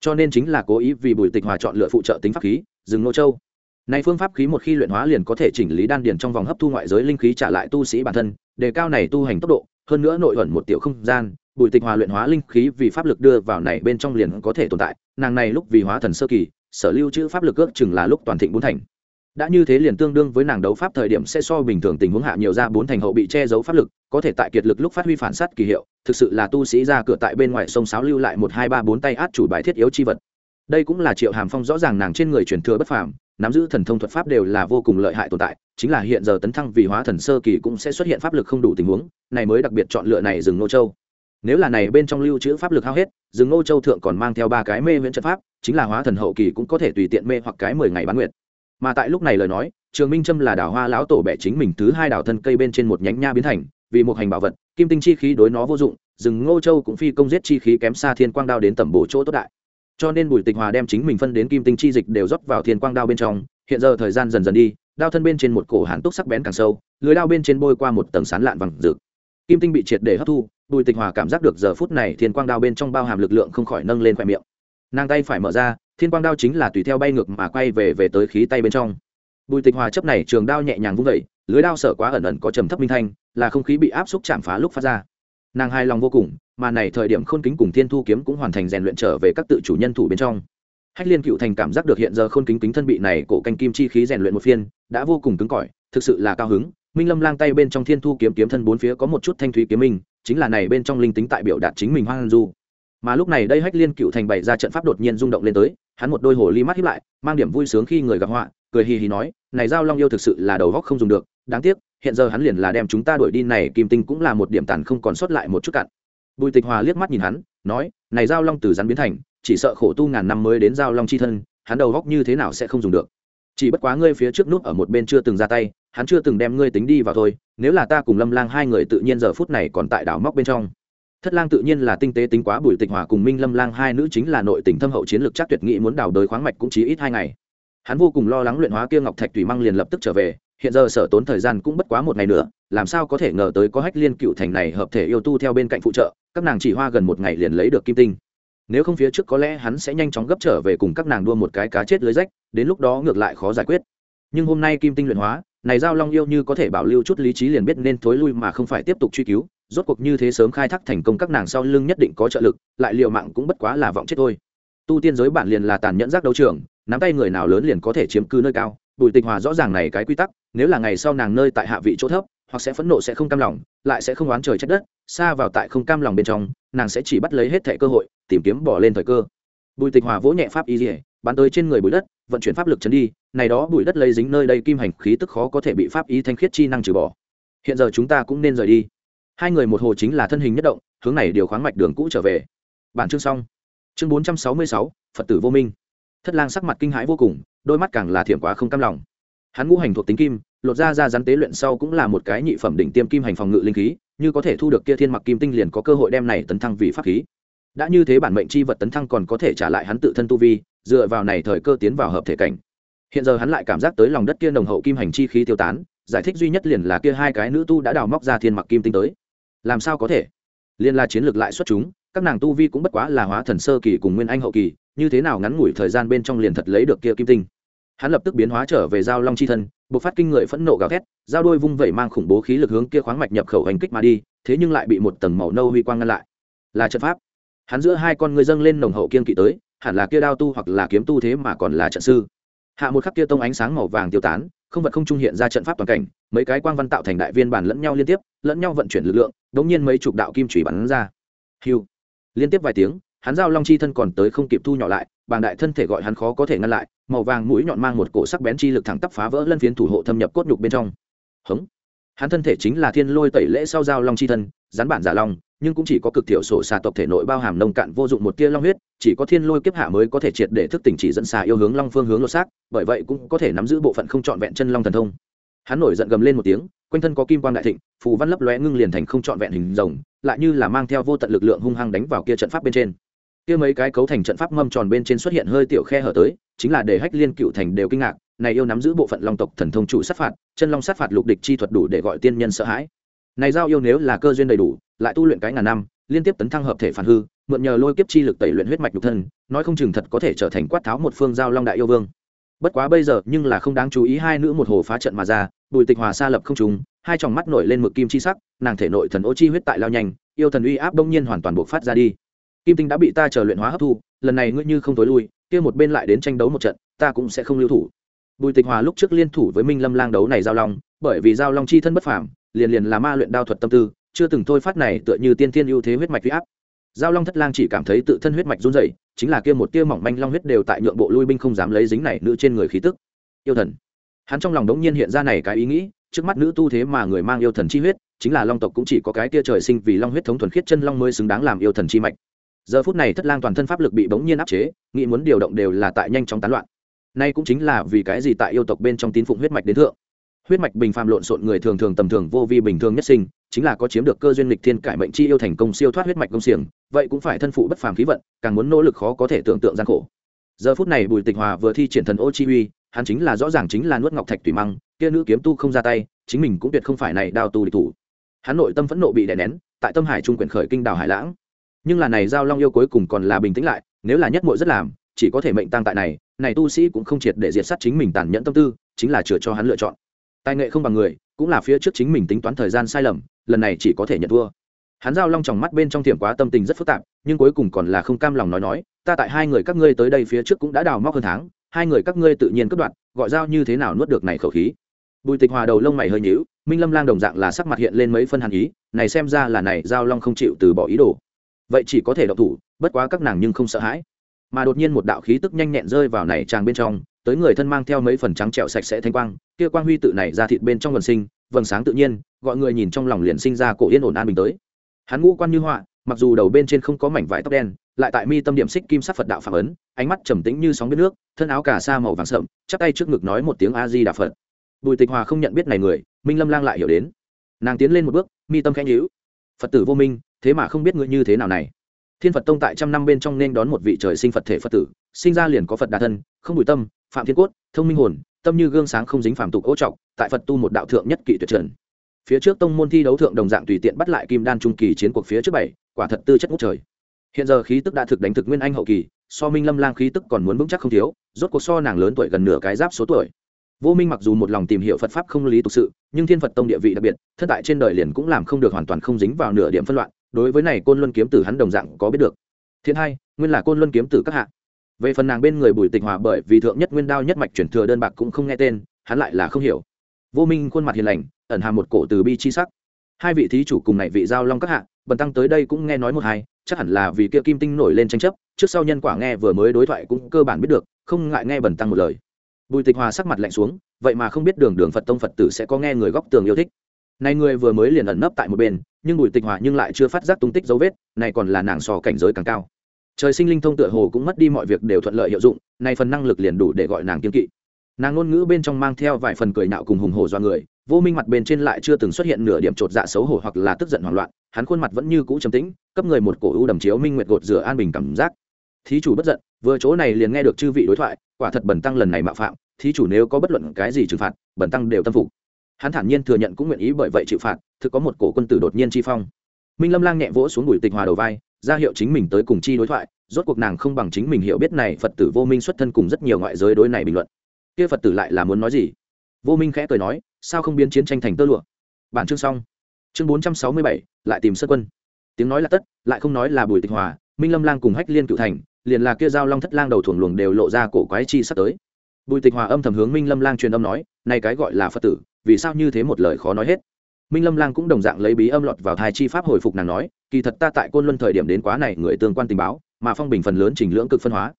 Cho nên chính là cố ý vì bùi tịch hòa chọn lựa phụ trợ tính pháp khí, rừng nô châu. Này phương pháp khí một khi luyện hóa liền có thể chỉnh lý đan điền trong vòng hấp thu ngoại giới linh khí trả lại tu sĩ bản thân, đề cao này tu hành tốc độ, hơn nữa nội ẩn một tiểu không gian, bùi tịch hòa luyện hóa linh khí vì pháp lực đưa vào này bên trong liền có thể tồn tại, nàng này lúc vì hóa thần sơ kỳ, sở lưu trữ pháp lực ước chừng là lúc toàn thịnh bốn thành đã như thế liền tương đương với nàng đấu pháp thời điểm sẽ so bình thường tình huống hạ nhiều ra bốn thành hậu bị che giấu pháp lực, có thể tại kiệt lực lúc phát huy phản sát kỳ hiệu, thực sự là tu sĩ ra cửa tại bên ngoài sông sáo lưu lại một, hai, ba, bốn tay át chủ bài thiết yếu chi vật. Đây cũng là triệu hàm phong rõ ràng nàng trên người truyền thừa bất phàm, nắm giữ thần thông thuật pháp đều là vô cùng lợi hại tồn tại, chính là hiện giờ tấn thăng vì hóa thần sơ kỳ cũng sẽ xuất hiện pháp lực không đủ tình huống, này mới đặc biệt chọn lựa này rừng nô châu. Nếu là này bên trong lưu trữ pháp lực hao hết, rừng nô châu thượng còn mang theo ba cái mê viễn trận pháp, chính là hóa thần hậu kỳ cũng có thể tùy tiện mê hoặc cái mười ngày bán nguyệt mà tại lúc này lời nói, trường minh trâm là đào hoa lão tổ bẻ chính mình thứ hai đào thân cây bên trên một nhánh nha biến thành, vì một hành bảo vật, kim tinh chi khí đối nó vô dụng, rừng ngô châu cũng phi công giết chi khí kém xa thiên quang đao đến tầm bổ chỗ tốt đại. Cho nên bùi tịch hòa đem chính mình phân đến kim tinh chi dịch đều rót vào thiên quang đao bên trong, hiện giờ thời gian dần dần đi, đao thân bên trên một cổ hàn túc sắc bén càng sâu, lưới đao bên trên bôi qua một tầng sán lạn vàng rực. Kim tinh bị triệt để hấp thu, bùi tịch hòa cảm giác được giờ phút này thiên quang đao bên trong bao hàm lực lượng không khỏi nâng lên khoe miệng. Nàng tay phải mở ra thiên quang đao chính là tùy theo bay ngược mà quay về về tới khí tay bên trong. Bùi tịch hòa chấp này trường đao nhẹ nhàng vung vẩy lưới đao sở quá ẩn ẩn có trầm thấp minh thanh, là không khí bị áp xúc chạm phá lúc phát ra. Nàng hài lòng vô cùng, mà này thời điểm khôn kính cùng thiên thu kiếm cũng hoàn thành rèn luyện trở về các tự chủ nhân thủ bên trong. Hách liên cựu thành cảm giác được hiện giờ khôn kính kính thân bị này cổ canh kim chi khí rèn luyện một phiên, đã vô cùng cứng cỏi, thực sự là cao hứng. Minh lâm lang tay bên trong thiên thu kiếm kiếm thân bốn phía có một chút thanh thúy kiếm minh, chính là này bên trong linh tính tại biểu đạt chính mình hoang du. Mà lúc này đây hách liên cựu thành bày ra trận pháp đột nhiên rung động lên tới hắn một đôi hồ ly mắt hiếp lại, mang điểm vui sướng khi người gặp họa, cười hì hì nói, này giao long yêu thực sự là đầu góc không dùng được, đáng tiếc, hiện giờ hắn liền là đem chúng ta đuổi đi, này kim tinh cũng là một điểm tàn không còn sót lại một chút cặn. Bùi tịch hòa liếc mắt nhìn hắn, nói, này giao long từ rắn biến thành, chỉ sợ khổ tu ngàn năm mới đến giao long chi thân, hắn đầu góc như thế nào sẽ không dùng được? Chỉ bất quá ngươi phía trước nút ở một bên chưa từng ra tay, hắn chưa từng đem ngươi tính đi vào thôi, nếu là ta cùng lâm lang hai người tự nhiên giờ phút này còn tại đảo móc bên trong thất lang tự nhiên là tinh tế tính quá bùi tịch hòa cùng minh lâm lang, hai nữ chính là nội tình thâm hậu chiến lược chắc tuyệt nghị muốn đào đới khoáng mạch cũng chỉ ít hai ngày. Hắn vô cùng lo lắng luyện hóa kia ngọc thạch thủy măng liền lập tức trở về, hiện giờ sở tốn thời gian cũng bất quá một ngày nữa, làm sao có thể ngờ tới có hách liên cựu thành này hợp thể yêu tu theo bên cạnh phụ trợ, các nàng chỉ hoa gần một ngày liền lấy được kim tinh. Nếu không phía trước có lẽ hắn sẽ nhanh chóng gấp trở về cùng các nàng đua một cái cá chết lưới rách, đến lúc đó ngược lại khó giải quyết. Nhưng hôm nay kim tinh luyện hóa này giao long yêu như có thể bảo lưu chút lý trí liền biết nên thối lui mà không phải tiếp tục truy cứu, rốt cuộc như thế sớm khai thác thành công các nàng sau lưng nhất định có trợ lực, lại liệu mạng cũng bất quá là vọng chết thôi. Tu tiên giới bản liền là tàn nhẫn giác đấu trường, nắm tay người nào lớn liền có thể chiếm cứ nơi cao. Bùi tịch hòa rõ ràng này cái quy tắc, nếu là ngày sau nàng nơi tại hạ vị chỗ thấp, hoặc sẽ phẫn nộ sẽ không cam lòng, lại sẽ không oán trời trách đất, xa vào tại không cam lòng bên trong, nàng sẽ chỉ bắt lấy hết thẻ cơ hội, tìm kiếm bỏ lên thời cơ. Bùi tịch hòa vỗ nhẹ pháp y dỉa bắn tới trên người bụi đất, vận chuyển pháp lực chấn đi, này đó bụi đất lây dính nơi đây kim hành khí tức khó có thể bị pháp ý thanh khiết chi năng trừ bỏ. Hiện giờ chúng ta cũng nên rời đi. Hai người một hồ chính là thân hình nhất động, hướng này điều khoáng mạch đường cũ trở về. Bản chương xong. Chương bốn trăm sáu mươi sáu, phật tử vô minh. Thất lang sắc mặt kinh hãi vô cùng, đôi mắt càng là thiểm quá không cam lòng. Hắn ngũ hành thuộc tính kim, lột ra ra rắn tế luyện sau cũng là một cái nhị phẩm đỉnh tiêm kim hành phòng ngự linh khí, như có thể thu được kia thiên mặc kim tinh liền có cơ hội đem này tấn thăng vì pháp khí. Đã như thế bản mệnh chi vật tấn thăng còn có thể trả lại hắn tự thân tu vi dựa vào này thời cơ tiến vào hợp thể cảnh. Hiện giờ hắn lại cảm giác tới lòng đất kia nồng hậu kim hành chi khí tiêu tán, giải thích duy nhất liền là kia hai cái nữ tu đã đào móc ra thiên mặc kim tinh tới. Làm sao có thể? Liên la chiến lược lại xuất chúng, các nàng tu vi cũng bất quá là hóa thần sơ kỳ cùng nguyên anh hậu kỳ, như thế nào ngắn ngủi thời gian bên trong liền thật lấy được kia kim tinh? Hắn lập tức biến hóa trở về giao long chi thân buộc phát kinh người phẫn nộ gào thét, giao đôi vung vẩy mang khủng bố khí lực hướng kia khoáng mạch nhập khẩu hành kích mà đi, thế nhưng lại bị một tầng màu nâu huy quang ngăn lại. Là trận pháp. Hắn giữa hai con ngươi dâng lên nồng hậu kiên kỵ tới hẳn là kia đao tu hoặc là kiếm tu thế mà còn là trận sư. Hạ một khắc kia tông ánh sáng màu vàng tiêu tán, không vật không trung hiện ra trận pháp toàn cảnh, mấy cái quang văn tạo thành đại viên bản lẫn nhau liên tiếp, lẫn nhau vận chuyển lực lượng, đống nhiên mấy chục đạo kim chủy bắn ra. Hiu. Liên tiếp vài tiếng, hắn giao long chi thân còn tới không kịp thu nhỏ lại, bàng đại thân thể gọi hắn khó có thể ngăn lại, màu vàng mũi nhọn mang một cổ sắc bén chi lực thẳng tắp phá vỡ lân phiến thủ hộ thâm nhập cốt nhục bên trong. Hống. Hắn thân thể chính là thiên lôi tẩy lễ sau giao long chi thân, rắn bản giả long nhưng cũng chỉ có cực thiểu sổ xà tộc thể nội bao hàm nông cạn vô dụng một tia long huyết, chỉ có thiên lôi kiếp hạ mới có thể triệt để thức tỉnh chỉ dẫn xà yêu hướng long phương hướng lột xác, bởi vậy cũng có thể nắm giữ bộ phận không trọn vẹn chân long thần thông. Hắn nổi giận gầm lên một tiếng, quanh thân có kim quang đại thịnh, phù văn lấp lóe ngưng liền thành không trọn vẹn hình rồng, lại như là mang theo vô tận lực lượng hung hăng đánh vào kia trận pháp bên trên. Kia mấy cái cấu thành trận pháp mâm tròn bên trên xuất hiện hơi tiểu khe hở tới, chính là để hách liên cựu thành đều kinh ngạc, này yêu nắm giữ bộ phận long tộc thần thông chủ sát phạt, chân long sát phạt lục địch chi thuật đủ để gọi tiên nhân sợ hãi. Này giao yêu nếu là cơ duyên đầy đủ lại tu luyện cái ngàn năm, liên tiếp tấn thăng hợp thể phản hư, mượn nhờ lôi kiếp chi lực tẩy luyện huyết mạch nhục thân, nói không chừng thật có thể trở thành quát tháo một phương giao long đại yêu vương. Bất quá bây giờ, nhưng là không đáng chú ý hai nữ một hồ phá trận mà ra, bùi tịch hòa xa lập không trùng hai tròng mắt nổi lên mực kim chi sắc, nàng thể nội thần ô chi huyết tại lao nhanh, yêu thần uy áp đông nhiên hoàn toàn buộc phát ra đi. Kim tinh đã bị ta chờ luyện hóa hấp thu, lần này ngươi như không tối lui, kia một bên lại đến tranh đấu một trận, ta cũng sẽ không lưu thủ. Bùi tịch hòa lúc trước liên thủ với minh lâm lang đấu này giao long, bởi vì giao long chi thân bất phàm, liền liền là ma luyện đao thuật tâm tư chưa từng thôi phát này tựa như tiên tiên ưu thế huyết mạch huy áp. Giao long thất lang chỉ cảm thấy tự thân huyết mạch run dày chính là kia một tia mỏng manh long huyết đều tại nhượng bộ lui binh không dám lấy dính này nữ trên người khí tức. Yêu thần. Hắn trong lòng đống nhiên hiện ra này cái ý nghĩ, trước mắt nữ tu thế mà người mang yêu thần chi huyết, chính là long tộc cũng chỉ có cái tia trời sinh vì long huyết thống thuần khiết chân long mới xứng đáng làm yêu thần chi mạch. Giờ phút này thất lang toàn thân pháp lực bị bỗng nhiên áp chế, nghĩ muốn điều động đều là tại nhanh chóng tán loạn. Nay cũng chính là vì cái gì tại yêu tộc bên trong tín phụng huyết mạch đến thượng. Huyết mạch bình phàm lộn xộn người thường thường tầm thường vô vi bình thường nhất sinh chính là có chiếm được cơ duyên lịch thiên cải mệnh chi yêu thành công siêu thoát huyết mạch công xiềng, vậy cũng phải thân phụ bất phàm khí vận, càng muốn nỗ lực khó có thể tưởng tượng gian khổ. Giờ phút này bùi tịch hòa vừa thi triển thần ô chi uy, hắn chính là rõ ràng chính là nuốt ngọc thạch tùy măng, kia nữ kiếm tu không ra tay, chính mình cũng tuyệt không phải này đao tu địch thủ. Hắn nội tâm phẫn nộ bị đè nén, tại tâm hải trung quyển khởi kinh đào hải lãng. Nhưng là này giao long yêu cuối cùng còn là bình tĩnh lại, nếu là nhất muội rất làm, chỉ có thể mệnh tăng tại này này tu sĩ cũng không triệt để diệt sát chính mình tàn nhẫn tâm tư, chính là chừa cho hắn lựa chọn. Tài nghệ không bằng người, cũng là phía trước chính mình tính toán thời gian sai lầm lần này chỉ có thể nhận thua. Hắn giao long tròng mắt bên trong tiệm quá tâm tình rất phức tạp, nhưng cuối cùng còn là không cam lòng nói nói, ta tại hai người các ngươi tới đây phía trước cũng đã đào móc hơn tháng, hai người các ngươi tự nhiên cất đoạn gọi giao như thế nào nuốt được này khẩu khí. Bùi tịch hòa đầu lông mày hơi nhíu, minh lâm lang đồng dạng là sắc mặt hiện lên mấy phân hàn ý, này xem ra là này giao long không chịu từ bỏ ý đồ. Vậy chỉ có thể độc thủ, bất quá các nàng nhưng không sợ hãi. Mà đột nhiên một đạo khí tức nhanh nhẹn rơi vào này tràng bên trong, tới người thân mang theo mấy phần trắng trẹo sạch sẽ thanh quang, kia quang huy tự này ra thịt bên trong vần sinh vầng sáng tự nhiên, gọi người nhìn trong lòng liền sinh ra cổ yên ổn an bình tới. Hắn ngũ quan như họa, mặc dù đầu bên trên không có mảnh vải tóc đen, lại tại mi tâm điểm xích kim sắc phật đạo phạm ấn, ánh mắt trầm tĩnh như sóng biết nước, thân áo cà sa màu vàng sậm, chắp tay trước ngực nói một tiếng a di đà phật. Bùi tịch hòa không nhận biết này người, minh lâm lang lại hiểu đến. Nàng tiến lên một bước, mi tâm khẽ nhíu. Phật tử vô minh, thế mà không biết ngươi như thế nào này. Thiên phật tông tại trăm năm bên trong nên đón một vị trời sinh phật thể phật tử, sinh ra liền có phật đà thân, không bùi tâm, phạm thiên cốt, thông minh hồn, tâm như gương sáng không dính phạm tục ô trọc tại phật tu một đạo thượng nhất kỷ tuyệt trần. Phía trước tông môn thi đấu thượng đồng dạng tùy tiện bắt lại kim đan trung kỳ chiến cuộc phía trước bảy, quả thật tư chất ngút trời. Hiện giờ khí tức đã thực đánh thực nguyên anh hậu kỳ, so minh lâm lang khí tức còn muốn vững chắc không thiếu, rốt cuộc so nàng lớn tuổi gần nửa cái giáp số tuổi. Vô minh mặc dù một lòng tìm hiểu phật pháp không lý tục sự, nhưng thiên phật tông địa vị đặc biệt, thất tại trên đời liền cũng làm không được hoàn toàn không dính vào nửa điểm phân loạn, đối với này côn luân kiếm tử hắn đồng dạng có biết được. Thiên hai, nguyên là côn luân kiếm tử các hạ. Về phần nàng bên người bùi tịch hòa bởi vì thượng nhất nguyên đao nhất mạch chuyển thừa đơn bạc cũng không nghe tên, hắn lại là không hiểu vô minh khuôn mặt hiền lành, ẩn hàm một cổ từ bi chi sắc. Hai vị thí chủ cùng này vị giao long các hạ, bần tăng tới đây cũng nghe nói một hai, chắc hẳn là vì kia kim tinh nổi lên tranh chấp, trước sau nhân quả nghe vừa mới đối thoại cũng cơ bản biết được, không ngại nghe bần tăng một lời. Bùi tịch hòa sắc mặt lạnh xuống, vậy mà không biết đường đường phật tông phật tử sẽ có nghe người góc tường yêu thích. Này người vừa mới liền ẩn nấp tại một bên, nhưng bùi tịch hòa nhưng lại chưa phát giác tung tích dấu vết, này còn là nàng sò cảnh giới càng cao. Trời sinh linh thông tựa hồ cũng mất đi mọi việc đều thuận lợi hiệu dụng, này phần năng lực liền đủ để gọi nàng kiên kỵ nàng ngôn ngữ bên trong mang theo vài phần cười nạo cùng hùng hổ do người, vô minh mặt bên trên lại chưa từng xuất hiện nửa điểm chột dạ xấu hổ hoặc là tức giận hoảng loạn, hắn khuôn mặt vẫn như cũ trầm tĩnh, cấp người một cổ ưu đầm chiếu minh nguyệt gột rửa an bình cảm giác. Thí chủ bất giận, vừa chỗ này liền nghe được chư vị đối thoại, quả thật bẩn tăng lần này mạo phạm, thí chủ nếu có bất luận cái gì trừng phạt bẩn tăng đều tâm phục. Hắn thản nhiên thừa nhận cũng nguyện ý bởi vậy chịu phạt, thực có một cổ quân tử đột nhiên chi phong. Minh lâm lang nhẹ vỗ xuống bùi tịch hòa đầu vai, ra hiệu chính mình tới cùng chi đối thoại, rốt cuộc nàng không bằng chính mình hiểu biết này phật tử vô minh xuất thân cùng rất nhiều ngoại giới đối này bình luận kia phật tử lại là muốn nói gì? Vô minh khẽ cười nói, sao không biến chiến tranh thành tơ lụa? Bản chương xong. Chương bốn trăm sáu mươi bảy, lại tìm sân quân. Tiếng nói là tất, lại không nói là bùi tịch hòa, minh lâm lang cùng hách liên cựu thành, liền là kia giao long thất lang đầu thuồng luồng đều lộ ra cổ quái chi sắp tới. Bùi tịch hòa âm thầm hướng minh lâm lang truyền âm nói, này cái gọi là phật tử, vì sao như thế một lời khó nói hết? Minh lâm lang cũng đồng dạng lấy bí âm lọt vào thai chi pháp hồi phục nàng nói, kỳ thật ta tại côn luân thời điểm đến quá này người tương quan tình báo, mà phong bình phần lớn trình lưỡng cực phân hóa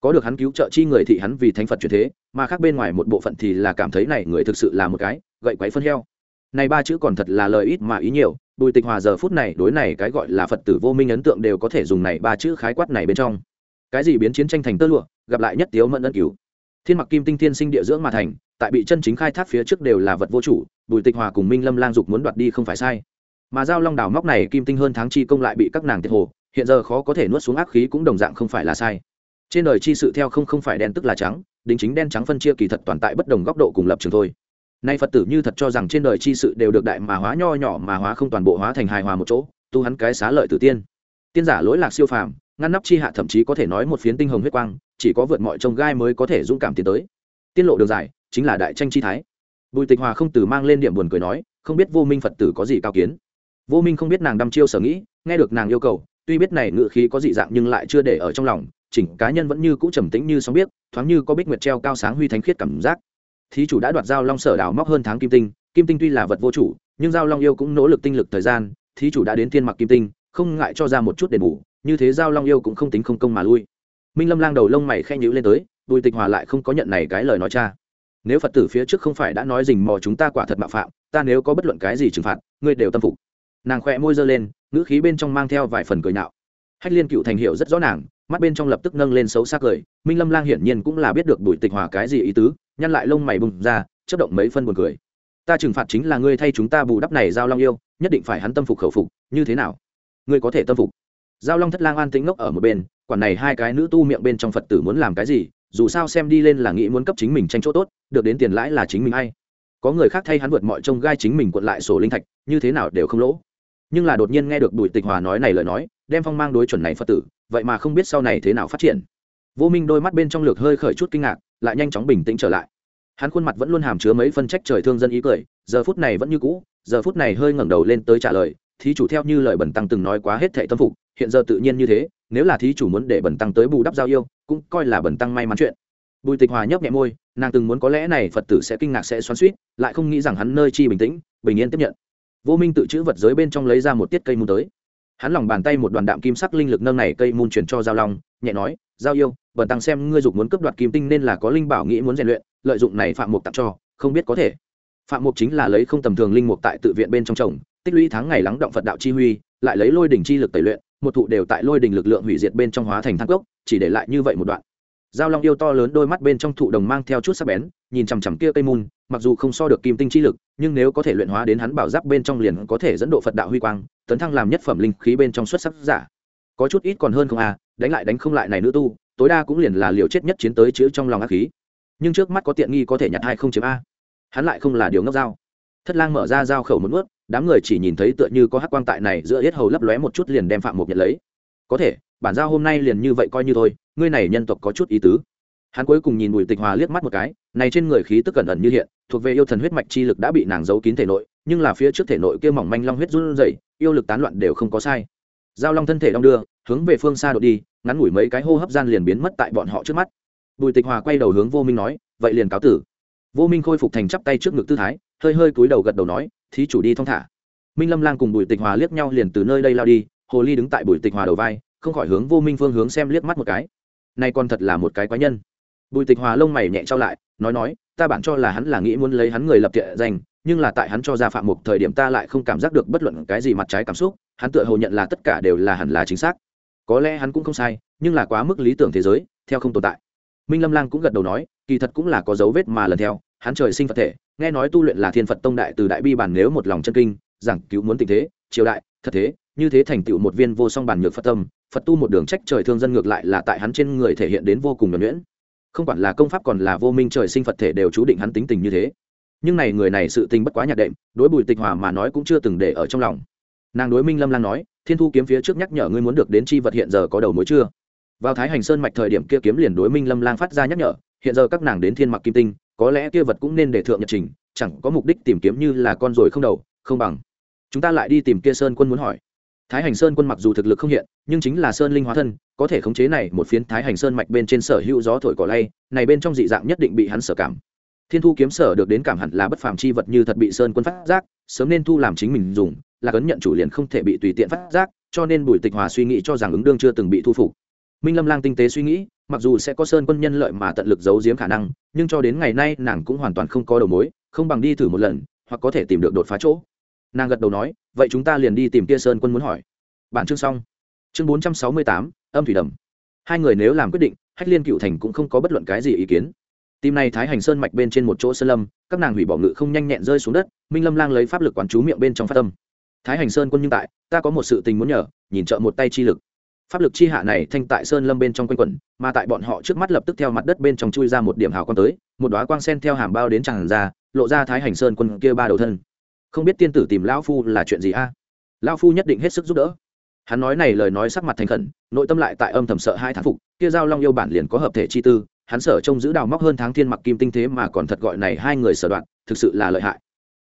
có được hắn cứu trợ chi người thị hắn vì thánh phật truyền thế, mà khác bên ngoài một bộ phận thì là cảm thấy này người thực sự là một cái, gậy quấy phân heo. Này ba chữ còn thật là lời ít mà ý nhiều, bùi tịch hòa giờ phút này đối này cái gọi là phật tử vô minh ấn tượng đều có thể dùng này ba chữ khái quát này bên trong. Cái gì biến chiến tranh thành tơ lụa, gặp lại nhất tiếu mẫn ân cứu. Thiên mặc kim tinh thiên sinh địa dưỡng mà thành, tại bị chân chính khai thác phía trước đều là vật vô chủ, bùi tịch hòa cùng minh lâm lang dục muốn đoạt đi không phải sai. Mà giao long đào móc này kim tinh hơn tháng chi công lại bị các nàng tiệt hồ, hiện giờ khó có thể nuốt xuống ác khí cũng đồng dạng không phải là sai trên đời chi sự theo không không phải đen tức là trắng, đính chính đen trắng phân chia kỳ thật toàn tại bất đồng góc độ cùng lập trường thôi. Nay phật tử như thật cho rằng trên đời chi sự đều được đại mà hóa nho nhỏ mà hóa không toàn bộ hóa thành hài hòa một chỗ, tu hắn cái xá lợi tử tiên. Tiên giả lỗi lạc siêu phàm, ngăn nắp chi hạ thậm chí có thể nói một phiến tinh hồng huyết quang, chỉ có vượt mọi trông gai mới có thể dũng cảm tiến tới. Tiên lộ đường dài, chính là đại tranh chi thái. Bùi tịch hòa không từ mang lên điểm buồn cười nói, không biết vô minh phật tử có gì cao kiến. Vô minh không biết nàng đăm chiêu sở nghĩ, nghe được nàng yêu cầu, tuy biết này ngự khí có dị dạng nhưng lại chưa để ở trong lòng chỉnh cá nhân vẫn như cũ trầm tĩnh như sóng biết thoáng như có bích nguyệt treo cao sáng huy thánh khiết cảm giác. Thí chủ đã đoạt giao long sở đào móc hơn tháng kim tinh kim tinh tuy là vật vô chủ, nhưng giao long yêu cũng nỗ lực tinh lực thời gian, thí chủ đã đến thiên mặc kim tinh, không ngại cho ra một chút đền bù, như thế giao long yêu cũng không tính không công mà lui. Minh lâm lang đầu lông mày khen nhữ lên tới, bùi tịch hòa lại không có nhận này cái lời nói cha. Nếu phật tử phía trước không phải đã nói dình mò chúng ta quả thật mạo phạm, ta nếu có bất luận cái gì trừng phạt, ngươi đều tâm phục. Nàng khỏe môi giơ lên, ngữ khí bên trong mang theo vài phần cười nhạo. Hách liên cựu thành hiệu rất rõ nàng mắt bên trong lập tức nâng lên xấu xác cười, minh lâm lang hiển nhiên cũng là biết được bùi tịch hòa cái gì ý tứ, nhăn lại lông mày bùng ra chất động mấy phân buồn cười. Ta trừng phạt chính là ngươi thay chúng ta bù đắp này giao long yêu, nhất định phải hắn tâm phục khẩu phục, như thế nào? Ngươi có thể tâm phục. Giao long thất lang an tĩnh ngốc ở một bên, quản này hai cái nữ tu miệng bên trong phật tử muốn làm cái gì, dù sao xem đi lên là nghĩ muốn cấp chính mình tranh chỗ tốt, được đến tiền lãi là chính mình hay có người khác thay hắn vượt mọi trông gai chính mình quật lại sổ linh thạch, như thế nào đều không lỗ. Nhưng là đột nhiên nghe được bùi tịch hòa nói này lời nói, đem phong mang đối chuẩn này phật tử vậy mà không biết sau này thế nào phát triển. Vô minh đôi mắt bên trong lược hơi khởi chút kinh ngạc, lại nhanh chóng bình tĩnh trở lại. Hắn khuôn mặt vẫn luôn hàm chứa mấy phân trách trời thương dân ý cười, giờ phút này vẫn như cũ, giờ phút này hơi ngẩng đầu lên tới trả lời, thí chủ theo như lời bẩn tăng từng nói quá hết thệ tâm phục, hiện giờ tự nhiên như thế, nếu là thí chủ muốn để bẩn tăng tới bù đắp giao yêu, cũng coi là bẩn tăng may mắn chuyện. Bùi tịch hòa nhấp nhẹ môi, nàng từng muốn có lẽ này phật tử sẽ kinh ngạc sẽ xoắn suýt lại không nghĩ rằng hắn nơi chi bình tĩnh, bình yên tiếp nhận. Vô minh tự chữ vật giới bên trong lấy ra một tiết cây mù tới hắn lòng bàn tay một đoàn đạm kim sắc linh lực nâng này cây môn chuyển cho giao long, nhẹ nói, giao yêu, bần tăng xem ngươi dục muốn cướp đoạt kim tinh nên là có linh bảo nghĩ muốn rèn luyện, lợi dụng này phạm mục tặng cho, không biết có thể. Phạm mục chính là lấy không tầm thường linh mục tại tự viện bên trong chồng, tích lũy tháng ngày lắng động phật đạo chi huy, lại lấy lôi đỉnh chi lực tẩy luyện, một thụ đều tại lôi đỉnh lực lượng hủy diệt bên trong hóa thành thác gốc chỉ để lại như vậy một đoạn. Giao long yêu to lớn đôi mắt bên trong thụ đồng mang theo chút sắc bén, nhìn chằm chằm kia cây môn mặc dù không so được kim tinh chi lực, nhưng nếu có thể luyện hóa đến hắn bảo giáp bên trong liền có thể dẫn độ phật đạo huy quang, tấn thăng làm nhất phẩm linh khí bên trong xuất sắc giả. Có chút ít còn hơn không à đánh lại đánh không lại này nữ tu, tối đa cũng liền là liều chết nhất chiến tới chữ trong lòng ác khí. Nhưng trước mắt có tiện nghi có thể nhặt hai không chiếm a. Hắn lại không là điều ngốc dao. Thất lang mở ra dao khẩu một nuốt, đám người chỉ nhìn thấy tựa như có hắc quang tại này giữa hết hầu lấp lóe một chút liền đem phạm mục nhận lấy. Có thể, bản giao hôm nay liền như vậy coi như thôi, ngươi này nhân tộc có chút ý tứ hắn cuối cùng nhìn bùi tịch hòa liếc mắt một cái, này trên người khí tức cẩn ẩn như hiện, thuộc về yêu thần huyết mạch chi lực đã bị nàng giấu kín thể nội, nhưng là phía trước thể nội kia mỏng manh long huyết run rẩy, yêu lực tán loạn đều không có sai. Giao long thân thể đong đưa, hướng về phương xa đột đi, ngắn ngủi mấy cái hô hấp gian liền biến mất tại bọn họ trước mắt. Bùi tịch hòa quay đầu hướng vô minh nói, vậy liền cáo tử. Vô minh khôi phục thành chắp tay trước ngực tư thái, hơi hơi cúi đầu gật đầu nói, thí chủ đi thong thả. Minh lâm lang cùng bùi tịch hòa liếc nhau liền từ nơi đây lao đi, hồ ly đứng tại bùi tịch hòa đầu vai, không khỏi hướng vô minh phương hướng xem liếc mắt một cái. Nay còn thật là một cái quái nhân bùi tịch hòa lông mày nhẹ trao lại, nói nói, ta bản cho là hắn là nghĩ muốn lấy hắn người lập thiện danh, nhưng là tại hắn cho ra phạm mục thời điểm ta lại không cảm giác được bất luận cái gì mặt trái cảm xúc, hắn tựa hồ nhận là tất cả đều là hẳn là chính xác. Có lẽ hắn cũng không sai, nhưng là quá mức lý tưởng thế giới, theo không tồn tại. Minh lâm lang cũng gật đầu nói, kỳ thật cũng là có dấu vết mà lần theo, hắn trời sinh phật thể, nghe nói tu luyện là thiên phật tông đại từ đại bi bản nếu một lòng chân kinh, giảng cứu muốn tình thế, triều đại, thật thế, như thế thành tựu một viên vô song bản nhược phật tâm, phật tu một đường trách trời thương dân ngược lại là tại hắn trên người thể hiện đến vô cùng nhuẩn nhuyễn không quản là công pháp còn là vô minh trời sinh phật thể đều chú định hắn tính tình như thế. Nhưng này người này sự tình bất quá nhạt đệm, đối bùi tịch hòa mà nói cũng chưa từng để ở trong lòng. Nàng đối minh lâm lang nói, thiên thu kiếm phía trước nhắc nhở ngươi muốn được đến chi vật hiện giờ có đầu mối chưa? Vào thái hành sơn mạch thời điểm kia kiếm liền đối minh lâm lang phát ra nhắc nhở, hiện giờ các nàng đến thiên mặc kim tinh, có lẽ kia vật cũng nên để thượng nhật trình, chẳng có mục đích tìm kiếm như là con ruồi không đầu, không bằng. Chúng ta lại đi tìm kia sơn quân muốn hỏi thái hành sơn quân mặc dù thực lực không hiện, nhưng chính là sơn linh hóa thân, có thể khống chế này một phiến thái hành sơn mạch bên trên sở hữu gió thổi cỏ lay, này bên trong dị dạng nhất định bị hắn sở cảm. Thiên thu kiếm sở được đến cảm hẳn là bất phàm chi vật như thật bị sơn quân phát giác, sớm nên thu làm chính mình dùng, là cấn nhận chủ liền không thể bị tùy tiện phát giác, cho nên bùi tịch hòa suy nghĩ cho rằng ứng đương chưa từng bị thu phục. Minh lâm lang tinh tế suy nghĩ, mặc dù sẽ có sơn quân nhân lợi mà tận lực giấu giếm khả năng, nhưng cho đến ngày nay nàng cũng hoàn toàn không có đầu mối, không bằng đi thử một lần, hoặc có thể tìm được đột phá chỗ nàng gật đầu nói, vậy chúng ta liền đi tìm kia sơn quân muốn hỏi. Bản chương xong. Chương bốn trăm sáu mươi tám, âm thủy đầm. Hai người nếu làm quyết định, hách liên cựu thành cũng không có bất luận cái gì ý kiến. Tìm này thái hành sơn mạch bên trên một chỗ sơn lâm, các nàng hủy bỏ ngự không nhanh nhẹn rơi xuống đất, minh lâm lang lấy pháp lực quán chú miệng bên trong phát tâm thái hành sơn quân nhưng tại, ta có một sự tình muốn nhờ, nhìn trợ một tay chi lực. Pháp lực chi hạ này thanh tại sơn lâm bên trong quanh quẩn, mà tại bọn họ trước mắt lập tức theo mặt đất bên trong chui ra một điểm hào quang tới, một đoá quang sen theo hàm bao đến tràn ra, lộ ra thái hành sơn quân kia ba đầu thân không biết tiên tử tìm lão phu là chuyện gì a? À? lão phu nhất định hết sức giúp đỡ. Hắn nói này lời nói sắc mặt thành khẩn, nội tâm lại tại âm thầm sợ hai thán phục, kia giao long yêu bản liền có hợp thể chi tư, hắn sở trông giữ đào móc hơn tháng thiên mặc kim tinh thế mà còn thật gọi này hai người sở đoạn, thực sự là lợi hại.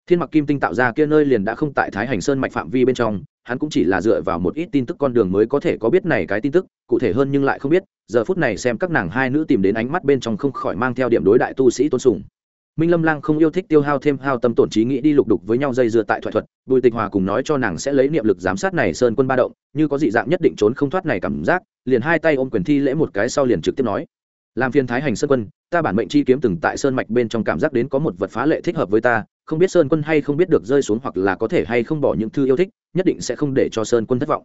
Thiên mặc kim tinh tạo ra kia nơi liền đã không tại thái hành sơn mạch phạm vi bên trong, hắn cũng chỉ là dựa vào một ít tin tức con đường mới có thể có biết này cái tin tức, cụ thể hơn nhưng lại không biết, giờ phút này xem các nàng hai nữ tìm đến ánh mắt bên trong không khỏi mang theo điểm đối đại tu sĩ tôn sùng minh lâm lang không yêu thích tiêu hao thêm hao tâm tổn trí nghĩ đi lục đục với nhau dây dưa tại thoại thuật, bùi tịch hòa cùng nói cho nàng sẽ lấy niệm lực giám sát này sơn quân ba động, như có dị dạng nhất định trốn không thoát này cảm giác, liền hai tay ôm quyền thi lễ một cái sau liền trực tiếp nói. Làm phiên thái hành sơn quân, ta bản mệnh chi kiếm từng tại sơn mạch bên trong cảm giác đến có một vật phá lệ thích hợp với ta, không biết sơn quân hay không biết được rơi xuống hoặc là có thể hay không bỏ những thư yêu thích, nhất định sẽ không để cho sơn quân thất vọng.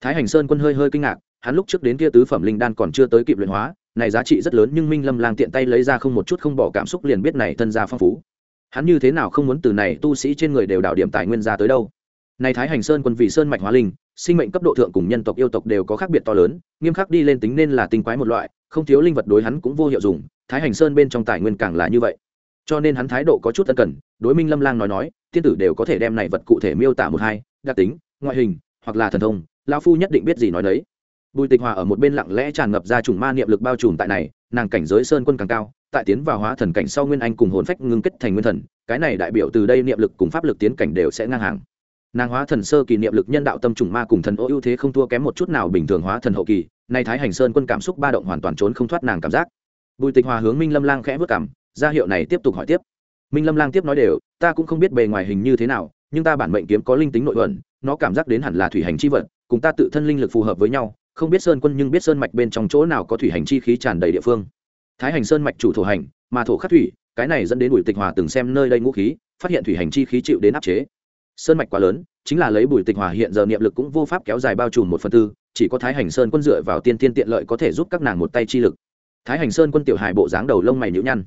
Thái hành sơn quân hơi hơi kinh ngạc, hắn lúc trước đến kia tứ phẩm linh đan còn chưa tới kịp luyện hóa này giá trị rất lớn nhưng minh lâm lang tiện tay lấy ra không một chút không bỏ cảm xúc liền biết này thân gia phong phú. Hắn như thế nào không muốn từ này tu sĩ trên người đều đảo điểm tài nguyên ra tới đâu. Này thái hành sơn quân vị sơn mạch hóa linh, sinh mệnh cấp độ thượng cùng nhân tộc yêu tộc đều có khác biệt to lớn, nghiêm khắc đi lên tính nên là tinh quái một loại, không thiếu linh vật đối hắn cũng vô hiệu dùng thái hành sơn bên trong tài nguyên càng là như vậy. Cho nên hắn thái độ có chút tân cần, đối minh lâm lang nói nói, tiên tử đều có thể đem này vật cụ thể miêu tả một hai, đặc tính, ngoại hình, hoặc là thần thông, lão phu nhất định biết gì nói đấy bùi tịch hòa ở một bên lặng lẽ tràn ngập ra chủng ma niệm lực bao trùm tại này, nàng cảnh giới sơn quân càng cao, tại tiến vào hóa thần cảnh sau nguyên anh cùng hồn phách ngưng kết thành nguyên thần, cái này đại biểu từ đây niệm lực cùng pháp lực tiến cảnh đều sẽ ngang hàng. Nàng hóa thần sơ kỳ niệm lực nhân đạo tâm trùng ma cùng thần ô ưu thế không thua kém một chút nào bình thường hóa thần hậu kỳ, nay thái hành sơn quân cảm xúc ba động hoàn toàn trốn không thoát nàng cảm giác. Bùi tịch hòa hướng minh lâm lang khẽ vất cảm, ra hiệu này tiếp tục hỏi tiếp. Minh lâm lang tiếp nói đều, ta cũng không biết bề ngoài hình như thế nào, nhưng ta bản mệnh kiếm có linh tính nội ẩn nó cảm giác đến hẳn là thủy hành chi vật, cùng ta tự thân linh lực phù hợp với nhau không biết sơn quân nhưng biết sơn mạch bên trong chỗ nào có thủy hành chi khí tràn đầy địa phương. Thái hành sơn mạch chủ thổ hành, mà thổ khắc thủy, cái này dẫn đến bùi tịch hòa từng xem nơi đây ngũ khí, phát hiện thủy hành chi khí chịu đến áp chế. Sơn mạch quá lớn, chính là lấy bùi tịch hòa hiện giờ niệm lực cũng vô pháp kéo dài bao trùm một phần tư, chỉ có thái hành sơn quân dựa vào tiên tiên tiện lợi có thể giúp các nàng một tay chi lực. Thái hành sơn quân tiểu hài bộ dáng đầu lông mày nhũ nhăn.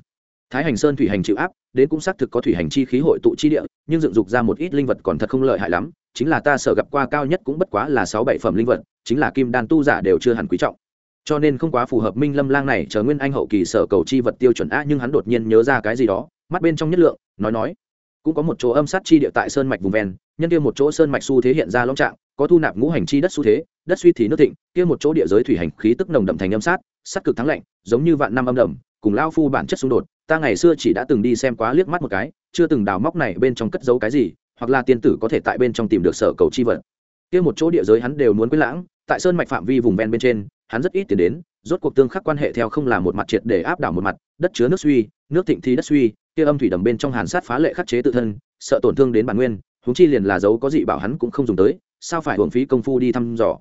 Thái hành sơn thủy hành chịu áp, đến cũng xác thực có thủy hành chi khí hội tụ chi địa, nhưng dựng dục ra một ít linh vật còn thật không lợi hại lắm chính là ta sợ gặp qua cao nhất cũng bất quá là sáu bảy phẩm linh vật, chính là kim đan tu giả đều chưa hẳn quý trọng. Cho nên không quá phù hợp minh lâm lang này chờ nguyên anh hậu kỳ sở cầu chi vật tiêu chuẩn a nhưng hắn đột nhiên nhớ ra cái gì đó, mắt bên trong nhất lượng, nói nói. Cũng có một chỗ âm sát chi địa tại sơn mạch vùng ven, nhân kia một chỗ sơn mạch xu thế hiện ra long trạng, có thu nạp ngũ hành chi đất xu thế, đất suy thì nước thịnh, kia một chỗ địa giới thủy hành khí tức nồng đậm thành âm sát sát cực thắng lạnh, giống như vạn năm âm đầm, cùng lao phu bản chất xung đột, ta ngày xưa chỉ đã từng đi xem quá liếc mắt một cái, chưa từng đào móc này bên trong cất giấu cái gì hoặc là tiên tử có thể tại bên trong tìm được sở cầu chi vật. Kia một chỗ địa giới hắn đều muốn quên lãng, tại sơn mạch phạm vi vùng ven bên trên, hắn rất ít tiền đến, rốt cuộc tương khắc quan hệ theo không là một mặt triệt để áp đảo một mặt, đất chứa nước suy, nước thịnh thì đất suy, kia âm thủy đầm bên trong hàn sát phá lệ khắc chế tự thân, sợ tổn thương đến bản nguyên, huống chi liền là dấu có dị bảo hắn cũng không dùng tới, sao phải hưởng phí công phu đi thăm dò.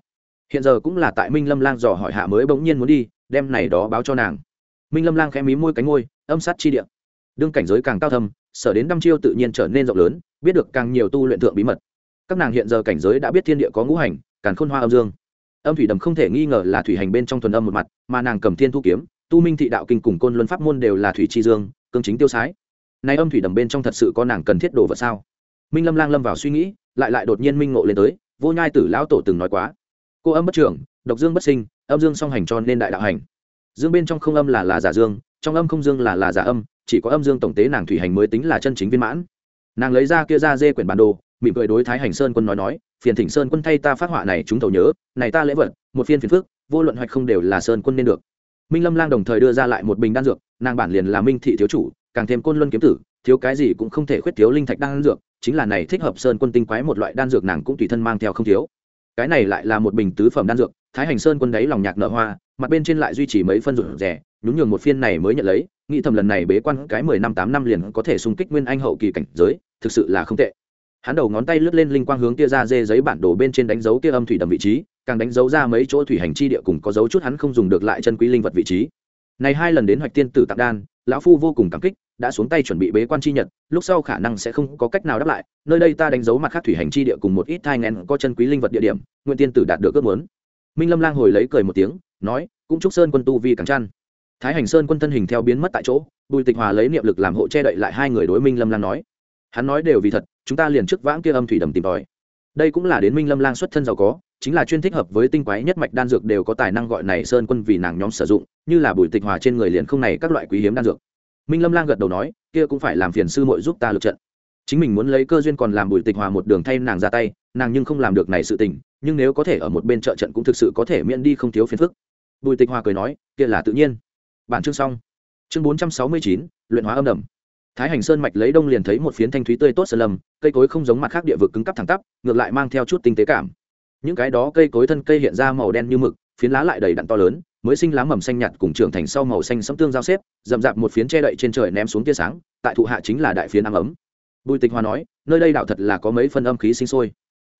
Hiện giờ cũng là tại minh lâm lang dò hỏi hạ mới bỗng nhiên muốn đi, đem này đó báo cho nàng. Minh lâm lang khẽ mí môi cánh ngôi âm sát chi địa. Đương cảnh giới càng cao thâm, sở đến năm chiêu tự nhiên trở nên rộng lớn biết được càng nhiều tu luyện thượng bí mật. Các nàng hiện giờ cảnh giới đã biết thiên địa có ngũ hành, càn khôn hoa âm dương. Âm thủy đầm không thể nghi ngờ là thủy hành bên trong thuần âm một mặt, mà nàng cầm thiên thu kiếm, tu minh thị đạo kinh cùng côn luân pháp môn đều là thủy chi dương, cương chính tiêu sái. Nay âm thủy đầm bên trong thật sự có nàng cần thiết đồ vật sao? Minh lâm lang lâm vào suy nghĩ, lại lại đột nhiên minh ngộ lên tới, vô nhai tử lão tổ từng nói quá. Cô âm bất trưởng, độc dương bất sinh, âm dương song hành cho nên đại đạo hành. Dương bên trong không âm là là giả dương, trong âm không dương là là giả âm, chỉ có âm dương tổng tế nàng thủy hành mới tính là chân chính viên mãn nàng lấy ra kia ra dê quyển bản đồ, mỉm cười đối thái hành sơn quân nói nói, phiền thỉnh sơn quân thay ta phát họa này chúng tàu nhớ, này ta lễ vật, một phiên phiền phước vô luận hoạch không đều là sơn quân nên được. Minh lâm lang đồng thời đưa ra lại một bình đan dược, nàng bản liền là minh thị thiếu chủ, càng thêm côn luân kiếm tử, thiếu cái gì cũng không thể khuyết thiếu linh thạch đan dược, chính là này thích hợp sơn quân tinh quái một loại đan dược nàng cũng tùy thân mang theo không thiếu. Cái này lại là một bình tứ phẩm đan dược, thái hành sơn quân đấy lòng nhạc nở hoa mặt bên trên lại duy trì mấy phân rụt rẻ nhún nhường một phiên này mới nhận lấy, nghĩ thầm lần này bế quan cái mười năm tám năm liền có thể xung kích nguyên anh hậu kỳ cảnh giới, thực sự là không tệ. Hắn đầu ngón tay lướt lên linh quang hướng kia ra dê giấy bản đồ bên trên đánh dấu kia âm thủy đầm vị trí, càng đánh dấu ra mấy chỗ thủy hành chi địa cùng có dấu chút hắn không dùng được lại chân quý linh vật vị trí. Này hai lần đến hoạch tiên tử tặng đan, lão phu vô cùng cảm kích, đã xuống tay chuẩn bị bế quan chi nhật, lúc sau khả năng sẽ không có cách nào đáp lại, nơi đây ta đánh dấu mặt khác thủy hành chi địa cùng một ít thai ngén có chân quý linh vật địa điểm, nguyện tiên tử đạt được ước muốn. Minh lâm lang hồi lấy cười một tiếng nói, cũng chúc sơn quân tu vi càng chăn thái hành sơn quân thân hình theo biến mất tại chỗ, bùi tịch hòa lấy niệm lực làm hộ che đậy lại hai người đối minh lâm lang nói. Hắn nói đều vì thật, chúng ta liền trước vãng kia âm thủy đầm tìm tòi. Đây cũng là đến minh lâm lang xuất thân giàu có, chính là chuyên thích hợp với tinh quái nhất mạch đan dược đều có tài năng gọi này sơn quân vì nàng nhóm sử dụng, như là bùi tịch hòa trên người liền không này các loại quý hiếm đan dược. Minh lâm lang gật đầu nói, kia cũng phải làm phiền sư muội giúp ta lực trận. Chính mình muốn lấy cơ duyên còn làm bùi tịch hòa một đường thay nàng ra tay, nàng nhưng không làm được này sự tình, nhưng nếu có thể ở một bên trợ trận cũng thực sự có thể miễn đi không thiếu phiền phức bùi tịch hòa cười nói, kia là tự nhiên. Bản chương xong. Chương bốn trăm sáu mươi chín, luyện hóa âm đầm. Thái hành sơn mạch lấy đông liền thấy một phiến thanh thúy tươi tốt sơn lâm, cây cối không giống mặt khác địa vực cứng cắp thẳng tắp, ngược lại mang theo chút tinh tế cảm. Những cái đó cây cối thân cây hiện ra màu đen như mực, phiến lá lại đầy đặn to lớn, mới sinh lá mầm xanh nhạt cùng trưởng thành sau màu xanh sẫm tương giao xếp, rậm rạp một phiến che đậy trên trời ném xuống tia sáng, tại thụ hạ chính là đại phiến ám ấm. Bùi tịch hoa nói, nơi đây đạo thật là có mấy phân âm khí sinh sôi.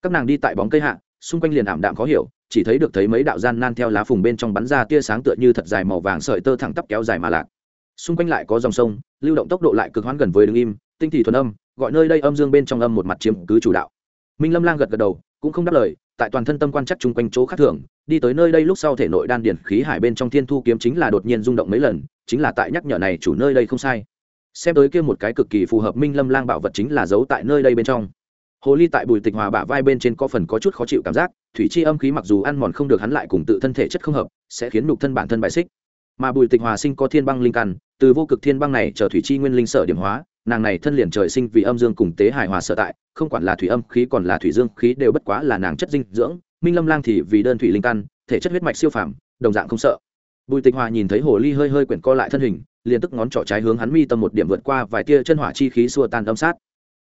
Các nàng đi tại bóng cây hạ, xung quanh liền ảm đạm khó hiểu chỉ thấy được thấy mấy đạo gian nan theo lá phùng bên trong bắn ra tia sáng tựa như thật dài màu vàng sợi tơ thẳng tắp kéo dài mà lạc. Xung quanh lại có dòng sông, lưu động tốc độ lại cực hoãn gần với đứng im, tinh thì thuần âm, gọi nơi đây âm dương bên trong âm một mặt chiếm cứ chủ đạo. Minh lâm lang gật gật đầu, cũng không đáp lời, tại toàn thân tâm quan chắc chung quanh chỗ khác thường, đi tới nơi đây lúc sau thể nội đan điển khí hải bên trong thiên thu kiếm chính là đột nhiên rung động mấy lần, chính là tại nhắc nhở này chủ nơi đây không sai. Xem tới kia một cái cực kỳ phù hợp minh lâm lang bảo vật chính là giấu tại nơi đây bên trong hồ ly tại bùi tịch hòa bả vai bên trên có phần có chút khó chịu cảm giác, thủy chi âm khí mặc dù ăn mòn không được hắn lại cùng tự thân thể chất không hợp, sẽ khiến nhục thân bản thân bại xích. Mà bùi tịch hòa sinh có thiên băng linh căn, từ vô cực thiên băng này chờ thủy chi nguyên linh sở điểm hóa, nàng này thân liền trời sinh vì âm dương cùng tế hài hòa sở tại, không quản là thủy âm khí còn là thủy dương khí đều bất quá là nàng chất dinh dưỡng, minh lâm lang thì vì đơn thủy linh căn, thể chất huyết mạch siêu phàm, đồng dạng không sợ. Bùi tịch hòa nhìn thấy hồ ly hơi hơi quyển co lại thân hình, liền tức ngón trỏ trái hướng hắn mi tâm một điểm vượt qua vài tia chân hỏa chi khí xua tan âm sát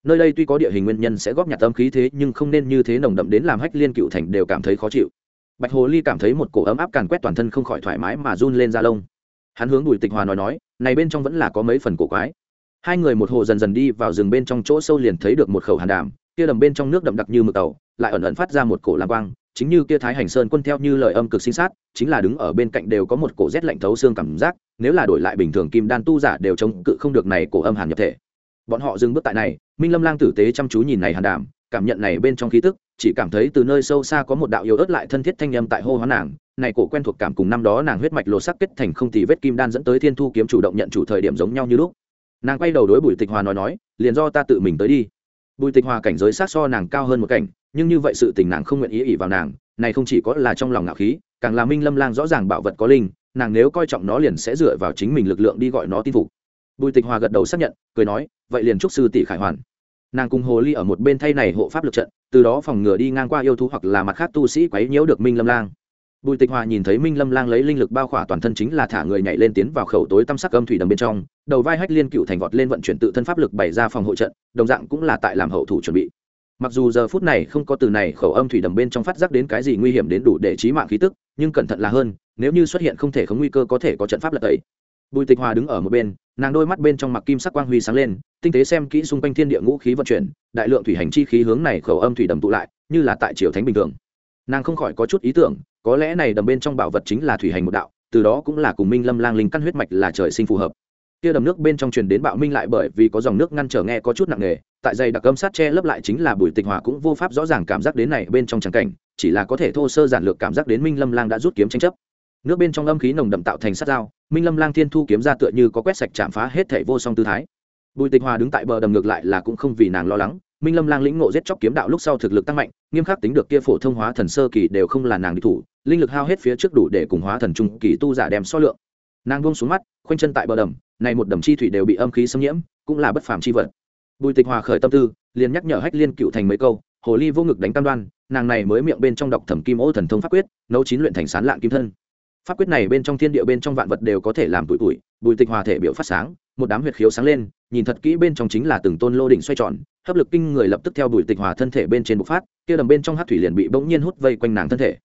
nơi đây tuy có địa hình nguyên nhân sẽ góp nhặt âm khí thế nhưng không nên như thế nồng đậm đến làm hách liên cựu thành đều cảm thấy khó chịu. Bạch hồ ly cảm thấy một cổ ấm áp càn quét toàn thân không khỏi thoải mái mà run lên da lông. Hắn hướng bùi tịch hòa nói nói, này bên trong vẫn là có mấy phần cổ quái. Hai người một hồ dần dần đi vào rừng bên trong chỗ sâu liền thấy được một khẩu hàn đàm, kia đầm bên trong nước đậm đặc như mực tàu, lại ẩn ẩn phát ra một cổ lam quang, chính như kia thái hành sơn quân theo như lời âm cực sinh sát, chính là đứng ở bên cạnh đều có một cổ rét lạnh thấu xương cảm giác, nếu là đổi lại bình thường kim đan tu giả đều chống cự không được này cổ âm hàn nhập thể. Bọn họ dừng bước tại này minh lâm lang tử tế chăm chú nhìn này hàn đảm, cảm nhận này bên trong khí tức, chỉ cảm thấy từ nơi sâu xa có một đạo yếu ớt lại thân thiết thanh âm tại hô hoán nàng. Này cổ quen thuộc cảm cùng năm đó nàng huyết mạch lột sắc kết thành không thì vết kim đan dẫn tới thiên thu kiếm chủ động nhận chủ thời điểm giống nhau như lúc. Nàng quay đầu đối bùi tịch hòa nói nói, liền do ta tự mình tới đi. Bùi tịch hòa cảnh giới sát so nàng cao hơn một cảnh, nhưng như vậy sự tình nàng không nguyện ý ỉ vào nàng, này không chỉ có là trong lòng ngạo khí, càng là minh lâm lang rõ ràng bảo vật có linh, nàng nếu coi trọng nó liền sẽ dựa vào chính mình lực lượng đi gọi nó tin phục. Bùi tịch hòa gật đầu xác nhận, cười nói, vậy liền chúc sư tỷ khải hoàn nàng cùng hồ ly ở một bên thay này hộ pháp lực trận, từ đó phòng ngừa đi ngang qua yêu thú hoặc là mặt khác tu sĩ quấy nhiễu được minh lâm lang. Bùi tịch hòa nhìn thấy minh lâm lang lấy linh lực bao khỏa toàn thân chính là thả người nhảy lên tiến vào khẩu tối tăm sắc âm thủy đầm bên trong, đầu vai hách liên cựu thành vọt lên vận chuyển tự thân pháp lực bày ra phòng hộ trận, đồng dạng cũng là tại làm hậu thủ chuẩn bị. Mặc dù giờ phút này không có từ này khẩu âm thủy đầm bên trong phát giác đến cái gì nguy hiểm đến đủ để trí mạng khí tức, nhưng cẩn thận là hơn, nếu như xuất hiện không thể có nguy cơ có thể có trận pháp lật ấy bùi tịch hòa đứng ở một bên nàng đôi mắt bên trong mặc kim sắc quang huy sáng lên, tinh tế xem kỹ xung quanh thiên địa ngũ khí vận chuyển, đại lượng thủy hành chi khí hướng này khẩu âm thủy đầm tụ lại, như là tại triều thánh bình thường. Nàng không khỏi có chút ý tưởng, có lẽ này đầm bên trong bảo vật chính là thủy hành một đạo, từ đó cũng là cùng minh lâm lang linh căn huyết mạch là trời sinh phù hợp. Kia đầm nước bên trong truyền đến bạo minh lại bởi vì có dòng nước ngăn trở nghe có chút nặng nề, tại dày đặc âm sát che lấp lại chính là bùi tịch hòa cũng vô pháp rõ ràng cảm giác đến này bên trong tràng cảnh, chỉ là có thể thô sơ giản lược cảm giác đến minh lâm lang đã rút kiếm tranh chấp. Nước bên trong âm khí nồng đậm tạo thành sát dao minh lâm lang thiên thu kiếm ra tựa như có quét sạch chạm phá hết thể vô song tư thái. Bùi tịch hòa đứng tại bờ đầm ngược lại là cũng không vì nàng lo lắng. Minh lâm lang lĩnh ngộ giết chóc kiếm đạo lúc sau thực lực tăng mạnh, nghiêm khắc tính được kia phổ thông hóa thần sơ kỳ đều không là nàng đi thủ, linh lực hao hết phía trước đủ để cùng hóa thần trung kỳ tu giả đem so lượng. Nàng buông xuống mắt, khoanh chân tại bờ đầm, này một đầm chi thủy đều bị âm khí xâm nhiễm, cũng là bất phàm chi vật. Bùi tịch hòa khởi tâm tư, liền nhắc nhở hách liên cựu thành mấy câu, hồ ly vô ngực đánh tam đoan, nàng này mới miệng bên trong đọc thẩm kim ô thần thông pháp quyết, nấu chín luyện thành sán lạng kim thân pháp quyết này bên trong thiên địa bên trong vạn vật đều có thể làm bụi bụi, bùi tịch hòa thể biểu phát sáng một đám huyệt khiếu sáng lên nhìn thật kỹ bên trong chính là từng tôn lô đỉnh xoay tròn hấp lực kinh người lập tức theo bùi tịch hòa thân thể bên trên bộc phát kia đầm bên trong hát thủy liền bị bỗng nhiên hút vây quanh nàng thân thể.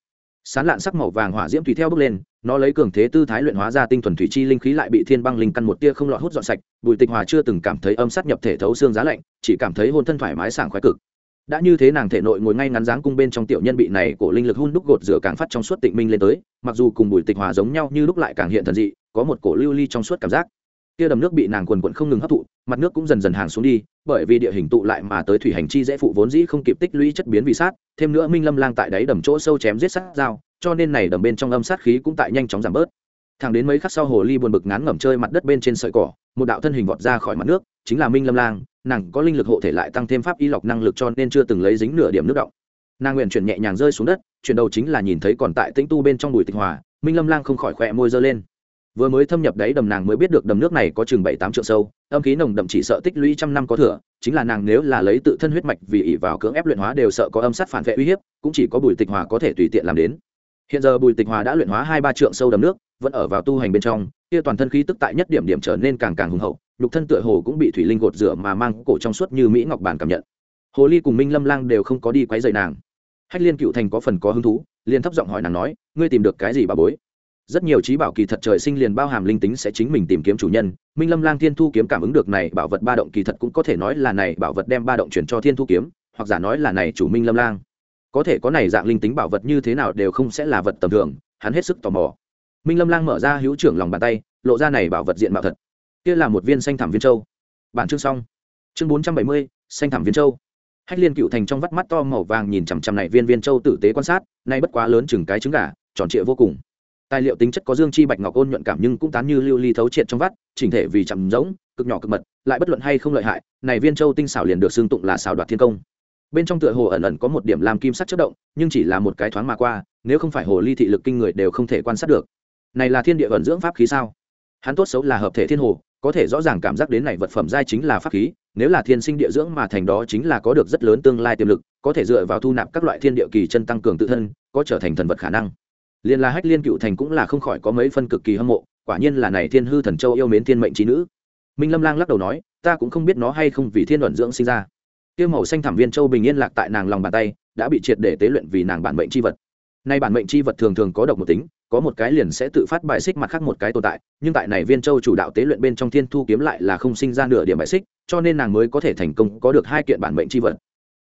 Sán lạn sắc màu vàng hỏa diễm tùy theo bước lên nó lấy cường thế tư thái luyện hóa ra tinh thuần thủy chi linh khí lại bị thiên băng linh căn một tia không lọt hút dọn sạch bùi tịch hòa chưa từng cảm thấy âm sát nhập thể thấu xương giá lạnh chỉ cảm thấy hôn thân thoải mái sảng khoái cực đã như thế nàng thể nội ngồi ngay ngắn dáng cung bên trong tiểu nhân bị này của linh lực hun đúc gột rửa càng phát trong suốt tịnh minh lên tới, mặc dù cùng bùi tịch hòa giống nhau như lúc lại càng hiện thần dị, có một cổ lưu ly trong suốt cảm giác. Kia đầm nước bị nàng quần quận không ngừng hấp thụ, mặt nước cũng dần dần hàng xuống đi, bởi vì địa hình tụ lại mà tới thủy hành chi dễ phụ vốn dĩ không kịp tích lũy chất biến vì sát, thêm nữa minh lâm lang tại đáy đầm chỗ sâu chém giết sát dao cho nên này đầm bên trong âm sát khí cũng tại nhanh chóng giảm bớt thẳng đến mấy khắc sau hồ ly buồn bực ngán ngẩm chơi mặt đất bên trên sợi cỏ, một đạo thân hình vọt ra khỏi mặt nước, chính là minh lâm lang, nàng có linh lực hộ thể lại tăng thêm pháp y lọc năng lực cho nên chưa từng lấy dính nửa điểm nước động. Nàng nguyện chuyển nhẹ nhàng rơi xuống đất, chuyển đầu chính là nhìn thấy còn tại tĩnh tu bên trong bùi tịch hòa, minh lâm lang không khỏi khỏe môi dơ lên. Vừa mới thâm nhập đáy đầm nàng mới biết được đầm nước này có chừng bảy tám triệu sâu, âm khí nồng đậm chỉ sợ tích lũy trăm năm có thừa, chính là nàng nếu là lấy tự thân huyết mạch vì ỉ vào cưỡng ép luyện hóa đều sợ có âm sát phản vệ uy hiếp, cũng chỉ có bùi tịch hòa có thể tùy tiện làm đến hiện giờ bùi tịch hòa đã luyện hóa hai ba trượng sâu đầm nước, vẫn ở vào tu hành bên trong, kia toàn thân khí tức tại nhất điểm điểm trở nên càng càng hùng hậu, nhục thân tựa hồ cũng bị thủy linh gột rửa mà mang cổ trong suốt như mỹ ngọc bản cảm nhận. Hồ ly cùng minh lâm lang đều không có đi quấy dày nàng. Hách liên cựu thành có phần có hứng thú, liền thấp giọng hỏi nàng nói, ngươi tìm được cái gì bà bối? Rất nhiều trí bảo kỳ thật trời sinh liền bao hàm linh tính sẽ chính mình tìm kiếm chủ nhân, minh lâm lang thiên thu kiếm cảm ứng được này bảo vật ba động kỳ thật cũng có thể nói là này bảo vật đem ba động chuyển cho thiên thu kiếm, hoặc giả nói là này chủ minh lâm lang có thể có này dạng linh tính bảo vật như thế nào đều không sẽ là vật tầm thường, hắn hết sức tò mò. Minh lâm lang mở ra hữu trưởng lòng bàn tay, lộ ra này bảo vật diện mạo thật. Kia là một viên xanh thảm viên châu. Bản chương xong. Chương bốn trăm bảy mươi, xanh thảm viên châu. Hách liên cựu thành trong vắt mắt to màu vàng nhìn chằm chằm này viên viên châu tử tế quan sát, nay bất quá lớn chừng cái trứng gà, tròn trịa vô cùng. Tài liệu tính chất có dương chi bạch ngọc ôn nhuận cảm nhưng cũng tán như lưu ly thấu triệt trong vắt, chỉnh thể vì chậm rỗng, cực nhỏ cực mật, lại bất luận hay không lợi hại, này viên châu tinh xảo liền được xương tụng là xảo đoạt thiên công bên trong tựa hồ ẩn ẩn có một điểm làm kim sắc chất động, nhưng chỉ là một cái thoáng mà qua, nếu không phải hồ ly thị lực kinh người đều không thể quan sát được. Này là thiên địa vận dưỡng pháp khí sao? Hắn tốt xấu là hợp thể thiên hồ, có thể rõ ràng cảm giác đến này vật phẩm giai chính là pháp khí, nếu là thiên sinh địa dưỡng mà thành đó chính là có được rất lớn tương lai tiềm lực, có thể dựa vào thu nạp các loại thiên địa kỳ chân tăng cường tự thân, có trở thành thần vật khả năng. Liên la hách liên cựu thành cũng là không khỏi có mấy phân cực kỳ hâm mộ, quả nhiên là này thiên hư thần châu yêu mến thiên mệnh trí nữ. Minh lâm lang lắc đầu nói, ta cũng không biết nó hay không vì thiên luận dưỡng sinh ra tiêu màu xanh thảm viên châu bình yên lạc tại nàng lòng bàn tay, đã bị triệt để tế luyện vì nàng bản mệnh c h i vật. Nay bản mệnh c h i vật thường thường có độc một tính, có một cái liền sẽ tự phát bài xích mặt khác một cái tồn tại, nhưng tại này viên châu chủ đạo tế luyện bên trong thiên thu kiếm lại là không sinh ra nửa điểm bài xích, cho nên nàng mới có thể thành công có được hai kiện bản mệnh c h i vật.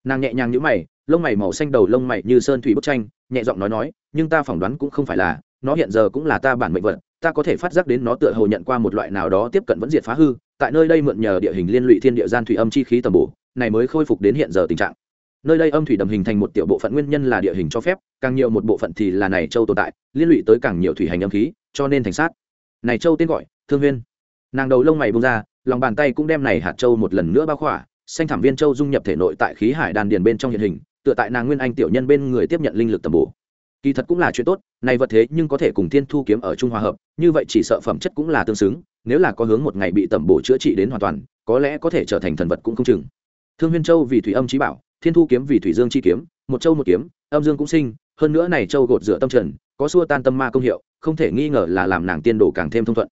Nàng nhẹ nhàng nhữ mày, lông mày màu xanh đầu lông mày như sơn thủy bức tranh, nhẹ giọng nói nói, nhưng ta phỏng đoán cũng không phải là, nó hiện giờ cũng là ta bản mệnh vật, ta có thể phát giác đến nó tựa hồ nhận qua một loại nào đó tiếp cận vẫn diệt phá hư, tại nơi đây mượn nhờ địa hình liên lụy thiên địa gian thủy âm chi khí tầm bổ này mới khôi phục đến hiện giờ tình trạng. Nơi đây âm thủy đầm hình thành một tiểu bộ phận nguyên nhân là địa hình cho phép, càng nhiều một bộ phận thì là này châu tồn tại, liên lụy tới càng nhiều thủy hành âm khí, cho nên thành sát. Này châu tên gọi, thương huyên nàng đầu lông mày bung ra, lòng bàn tay cũng đem này hạt châu một lần nữa bao khỏa, xanh thảm viên châu dung nhập thể nội tại khí hải đàn điền bên trong hiện hình, tựa tại nàng nguyên anh tiểu nhân bên người tiếp nhận linh lực tầm bổ. Kỳ thật cũng là chuyện tốt, này vật thế nhưng có thể cùng thiên thu kiếm ở trung hòa hợp, như vậy chỉ sợ phẩm chất cũng là tương xứng, nếu là có hướng một ngày bị tẩm bổ chữa trị đến hoàn toàn, có lẽ có thể trở thành thần vật cũng không chừng thương huyên châu vì thủy âm trí bảo, thiên thu kiếm vì thủy dương chi kiếm, một châu một kiếm, âm dương cũng sinh, hơn nữa này châu gột rửa tâm trần, có xua tan tâm ma công hiệu, không thể nghi ngờ là làm nàng tiên đồ càng thêm thông thuận.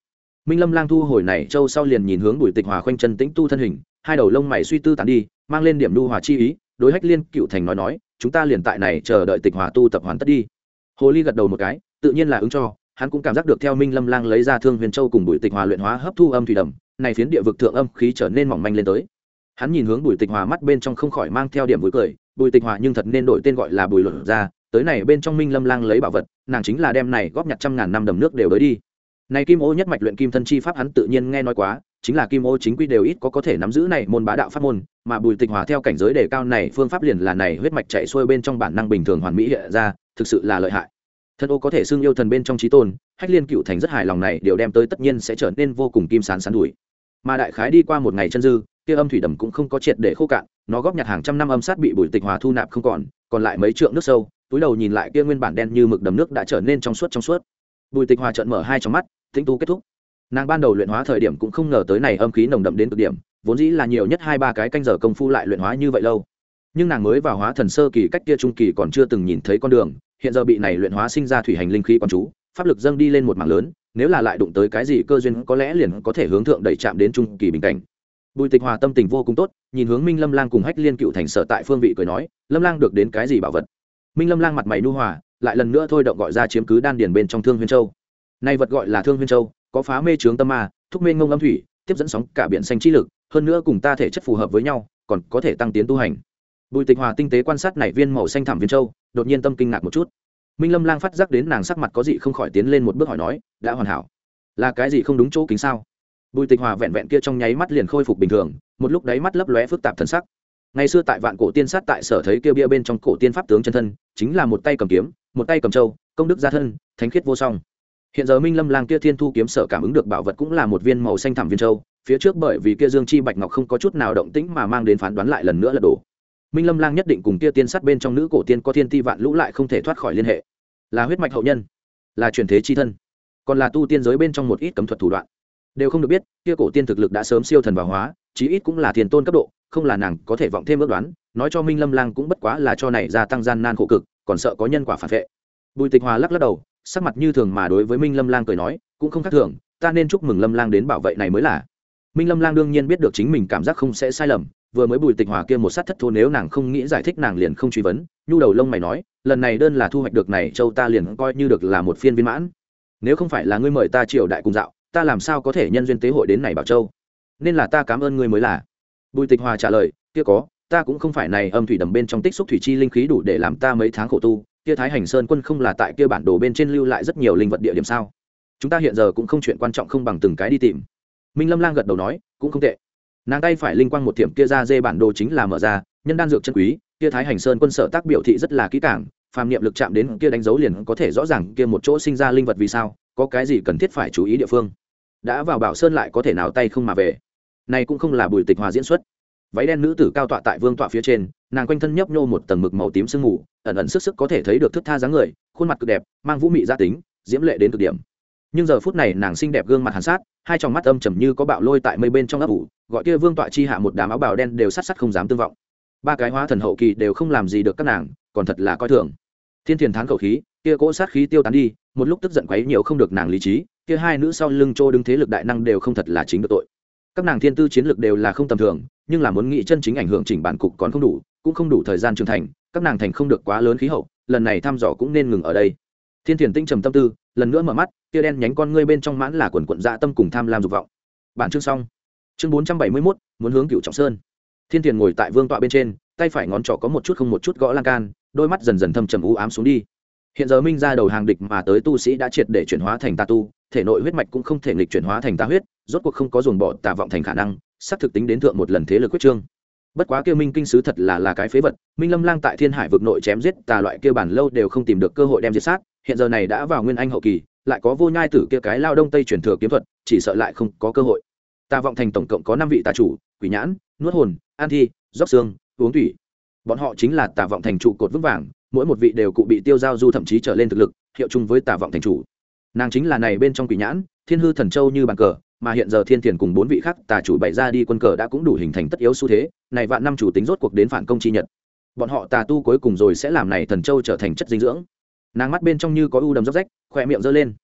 Minh lâm lang thu hồi này châu sau liền nhìn hướng bùi tịch hòa khoanh chân tĩnh tu thân hình, hai đầu lông mày suy tư tàn đi, mang lên điểm nu hòa chi ý, đối hách liên cựu thành nói nói, chúng ta liền tại này chờ đợi tịch hòa tu tập hoàn tất đi. Hồ ly gật đầu một cái, tự nhiên là ứng cho, hắn cũng cảm giác được theo minh lâm lang lấy ra thương huyền châu cùng bùi tịch hòa luyện hóa hấp thu âm thủy đầm, này phiến địa vực thượng âm khí trở nên mỏng manh lên tới hắn nhìn hướng bùi tịch hòa mắt bên trong không khỏi mang theo điểm vui cười, bùi tịch hòa nhưng thật nên đổi tên gọi là bùi luận ra tới này bên trong minh lâm lang lấy bảo vật, nàng chính là đem này góp nhặt trăm ngàn năm đầm nước đều đới đi. Này kim ô nhất mạch luyện kim thân chi pháp hắn tự nhiên nghe nói quá, chính là kim ô chính quy đều ít có có thể nắm giữ này môn bá đạo pháp môn, mà bùi tịch hòa theo cảnh giới đề cao này phương pháp liền là này huyết mạch chạy xuôi bên trong bản năng bình thường hoàn mỹ hiện ra, thực sự là lợi hại. Thân ô có thể xưng yêu thần bên trong trí tôn, hách liên cựu thành rất hài lòng này đều đem tới tất nhiên sẽ trở nên vô cùng kim sán sán đuổi mà đại khái đi qua một ngày chân dư kia âm thủy đầm cũng không có triệt để khô cạn, nó góp nhặt hàng trăm năm âm sát bị bùi tịch hòa thu nạp không còn còn lại mấy trượng nước sâu, túi đầu nhìn lại kia nguyên bản đen như mực đầm nước đã trở nên trong suốt trong suốt. Bùi tịch hòa trợn mở hai trong mắt, tĩnh tu kết thúc. Nàng ban đầu luyện hóa thời điểm cũng không ngờ tới này âm khí nồng đậm đến cực điểm, vốn dĩ là nhiều nhất hai ba cái canh giờ công phu lại luyện hóa như vậy lâu. Nhưng nàng mới vào hóa thần sơ kỳ cách kia trung kỳ còn chưa từng nhìn thấy con đường, hiện giờ bị này luyện hóa sinh ra thủy hành linh khí con chú, pháp lực dâng đi lên một mảng lớn, nếu là lại đụng tới cái gì cơ duyên có lẽ liền có thể hướng thượng đẩy chạm đến trung kỳ bình cảnh bùi tịch hòa tâm tình vô cùng tốt, nhìn hướng minh lâm lang cùng hách liên cựu thành sở tại phương vị cười nói, lâm lang được đến cái gì bảo vật? Minh lâm lang mặt mày nu hòa, lại lần nữa thôi động gọi ra chiếm cứ đan điền bên trong thương huyên châu. Nay vật gọi là thương huyên châu, có phá mê trướng tâm ma, thúc mê ngông âm thủy, tiếp dẫn sóng cả biển xanh chi lực, hơn nữa cùng ta thể chất phù hợp với nhau, còn có thể tăng tiến tu hành. Bùi tịch hòa tinh tế quan sát này viên màu xanh thảm viên châu, đột nhiên tâm kinh ngạc một chút. Minh lâm lang phát giác đến nàng sắc mặt có gì không khỏi tiến lên một bước hỏi nói, đã hoàn hảo. Là cái gì không đúng chỗ kính sao? Bùi tịch hòa vẹn vẹn kia trong nháy mắt liền khôi phục bình thường, một lúc đáy mắt lấp lóe phức tạp thần sắc. Ngày xưa tại vạn cổ tiên sát tại sở thấy kia bia bên trong cổ tiên pháp tướng chân thân, chính là một tay cầm kiếm, một tay cầm trâu công đức gia thân, thánh khiết vô song. Hiện giờ minh lâm lang kia thiên thu kiếm sở cảm ứng được bảo vật cũng là một viên màu xanh thẳm viên châu, phía trước bởi vì kia dương chi bạch ngọc không có chút nào động tĩnh mà mang đến phán đoán lại lần nữa là đổ. Minh lâm lang nhất định cùng kia tiên sát bên trong nữ cổ tiên có thiên ti vạn lũ lại không thể thoát khỏi liên hệ. Là huyết mạch hậu nhân, là truyền thế chi thân, còn là tu tiên giới bên trong một ít cấm thuật thủ đoạn đều không được biết, kia cổ tiên thực lực đã sớm siêu thần vào hóa, chí ít cũng là thiền tôn cấp độ, không là nàng có thể vọng thêm ước đoán. Nói cho minh lâm lang cũng bất quá là cho này gia tăng gian nan khổ cực, còn sợ có nhân quả phản vệ. Bùi tịch hòa lắc lắc đầu, sắc mặt như thường mà đối với minh lâm lang cười nói, cũng không khác thường, ta nên chúc mừng lâm lang đến bảo vệ này mới là. Minh lâm lang đương nhiên biết được chính mình cảm giác không sẽ sai lầm, vừa mới bùi tịch hòa kia một sát thất thua nếu nàng không nghĩ giải thích nàng liền không truy vấn, nhu đầu lông mày nói, lần này đơn là thu hoạch được này, châu ta liền coi như được là một phiên viên mãn. Nếu không phải là ngươi mời ta triều đại cùng dạo ta làm sao có thể nhân duyên tế hội đến này bảo châu? Nên là ta cảm ơn ngươi mới là. Bùi tịch hòa trả lời, kia có, ta cũng không phải này âm thủy đầm bên trong tích xúc thủy chi linh khí đủ để làm ta mấy tháng khổ tu, kia thái hành sơn quân không là tại kia bản đồ bên trên lưu lại rất nhiều linh vật địa điểm sao? Chúng ta hiện giờ cũng không chuyện quan trọng không bằng từng cái đi tìm. Minh lâm lang gật đầu nói, cũng không tệ. Nàng tay phải linh quang một thiểm kia ra dê bản đồ chính là mở ra, nhân đan dược chân quý, kia thái hành sơn quân sở tác biểu thị rất là kỹ càng, phàm niệm lực chạm đến kia đánh dấu liền có thể rõ ràng kia một chỗ sinh ra linh vật vì sao, có cái gì cần thiết phải chú ý địa phương đã vào bảo sơn lại có thể nào tay không mà về. Này cũng không là bùi tịch hòa diễn xuất. Váy đen nữ tử cao tọa tại vương tọa phía trên, nàng quanh thân nhấp nhô một tầng mực màu tím sương mù, ẩn ẩn sức sức có thể thấy được thức tha dáng người, khuôn mặt cực đẹp, mang vũ mị gia tính, diễm lệ đến cực điểm. Nhưng giờ phút này nàng xinh đẹp gương mặt hàn sát, hai tròng mắt âm trầm như có bạo lôi tại mây bên trong ấp ủ, gọi kia vương tọa chi hạ một đám áo bào đen đều sát sát không dám tương vọng. Ba cái hóa thần hậu kỳ đều không làm gì được các nàng, còn thật là coi thường thiên thiền thán khẩu khí, kia cỗ sát khí tiêu tán đi, một lúc tức giận quấy nhiều không được nàng lý trí, kia hai nữ sau lưng trô đứng thế lực đại năng đều không thật là chính được tội. Các nàng thiên tư chiến lược đều là không tầm thường, nhưng là muốn nghĩ chân chính ảnh hưởng chỉnh bản cục còn không đủ, cũng không đủ thời gian trưởng thành, các nàng thành không được quá lớn khí hậu, lần này thăm dò cũng nên ngừng ở đây. Thiên thiền tinh trầm tâm tư, lần nữa mở mắt, kia đen nhánh con ngươi bên trong mãn là quần quận dạ tâm cùng tham lam dục vọng. Bản chương xong. Chương bốn trăm bảy mươi mốt, muốn hướng cựu trọng sơn. Thiên thiền ngồi tại vương tọa bên trên, tay phải ngón trỏ có một chút không một chút gõ lan can đôi mắt dần dần thâm trầm u ám xuống đi. Hiện giờ minh ra đầu hàng địch mà tới tu sĩ đã triệt để chuyển hóa thành tà tu, thể nội huyết mạch cũng không thể nghịch chuyển hóa thành tà huyết, rốt cuộc không có dồn bỏ tà vọng thành khả năng sắp thực tính đến thượng một lần thế lực quyết trương. Bất quá kêu minh kinh sứ thật là là cái phế vật, minh lâm lang tại thiên hải vực nội chém giết tà loại kêu bản lâu đều không tìm được cơ hội đem giết sát, hiện giờ này đã vào nguyên anh hậu kỳ, lại có vô nhai tử kia cái lao đông tây truyền thừa kiếm thuật, chỉ sợ lại không có cơ hội. Tà vọng thành tổng cộng có năm vị tà chủ, quỷ nhãn, nuốt hồn, an thi, dốc xương, uống thủy bọn họ chính là tà vọng thành trụ cột vững vàng, mỗi một vị đều cụ bị tiêu giao du thậm chí trở lên thực lực, hiệu chung với tà vọng thành chủ. Nàng chính là này bên trong quỷ nhãn, thiên hư thần châu như bàn cờ, mà hiện giờ thiên thiền cùng bốn vị khác tà chủ bày ra đi quân cờ đã cũng đủ hình thành tất yếu xu thế, này vạn năm chủ tính rốt cuộc đến phản công chi nhật. Bọn họ tà tu cuối cùng rồi sẽ làm này thần châu trở thành chất dinh dưỡng. Nàng mắt bên trong như có u đầm dốc rách, khỏe miệng giơ lên.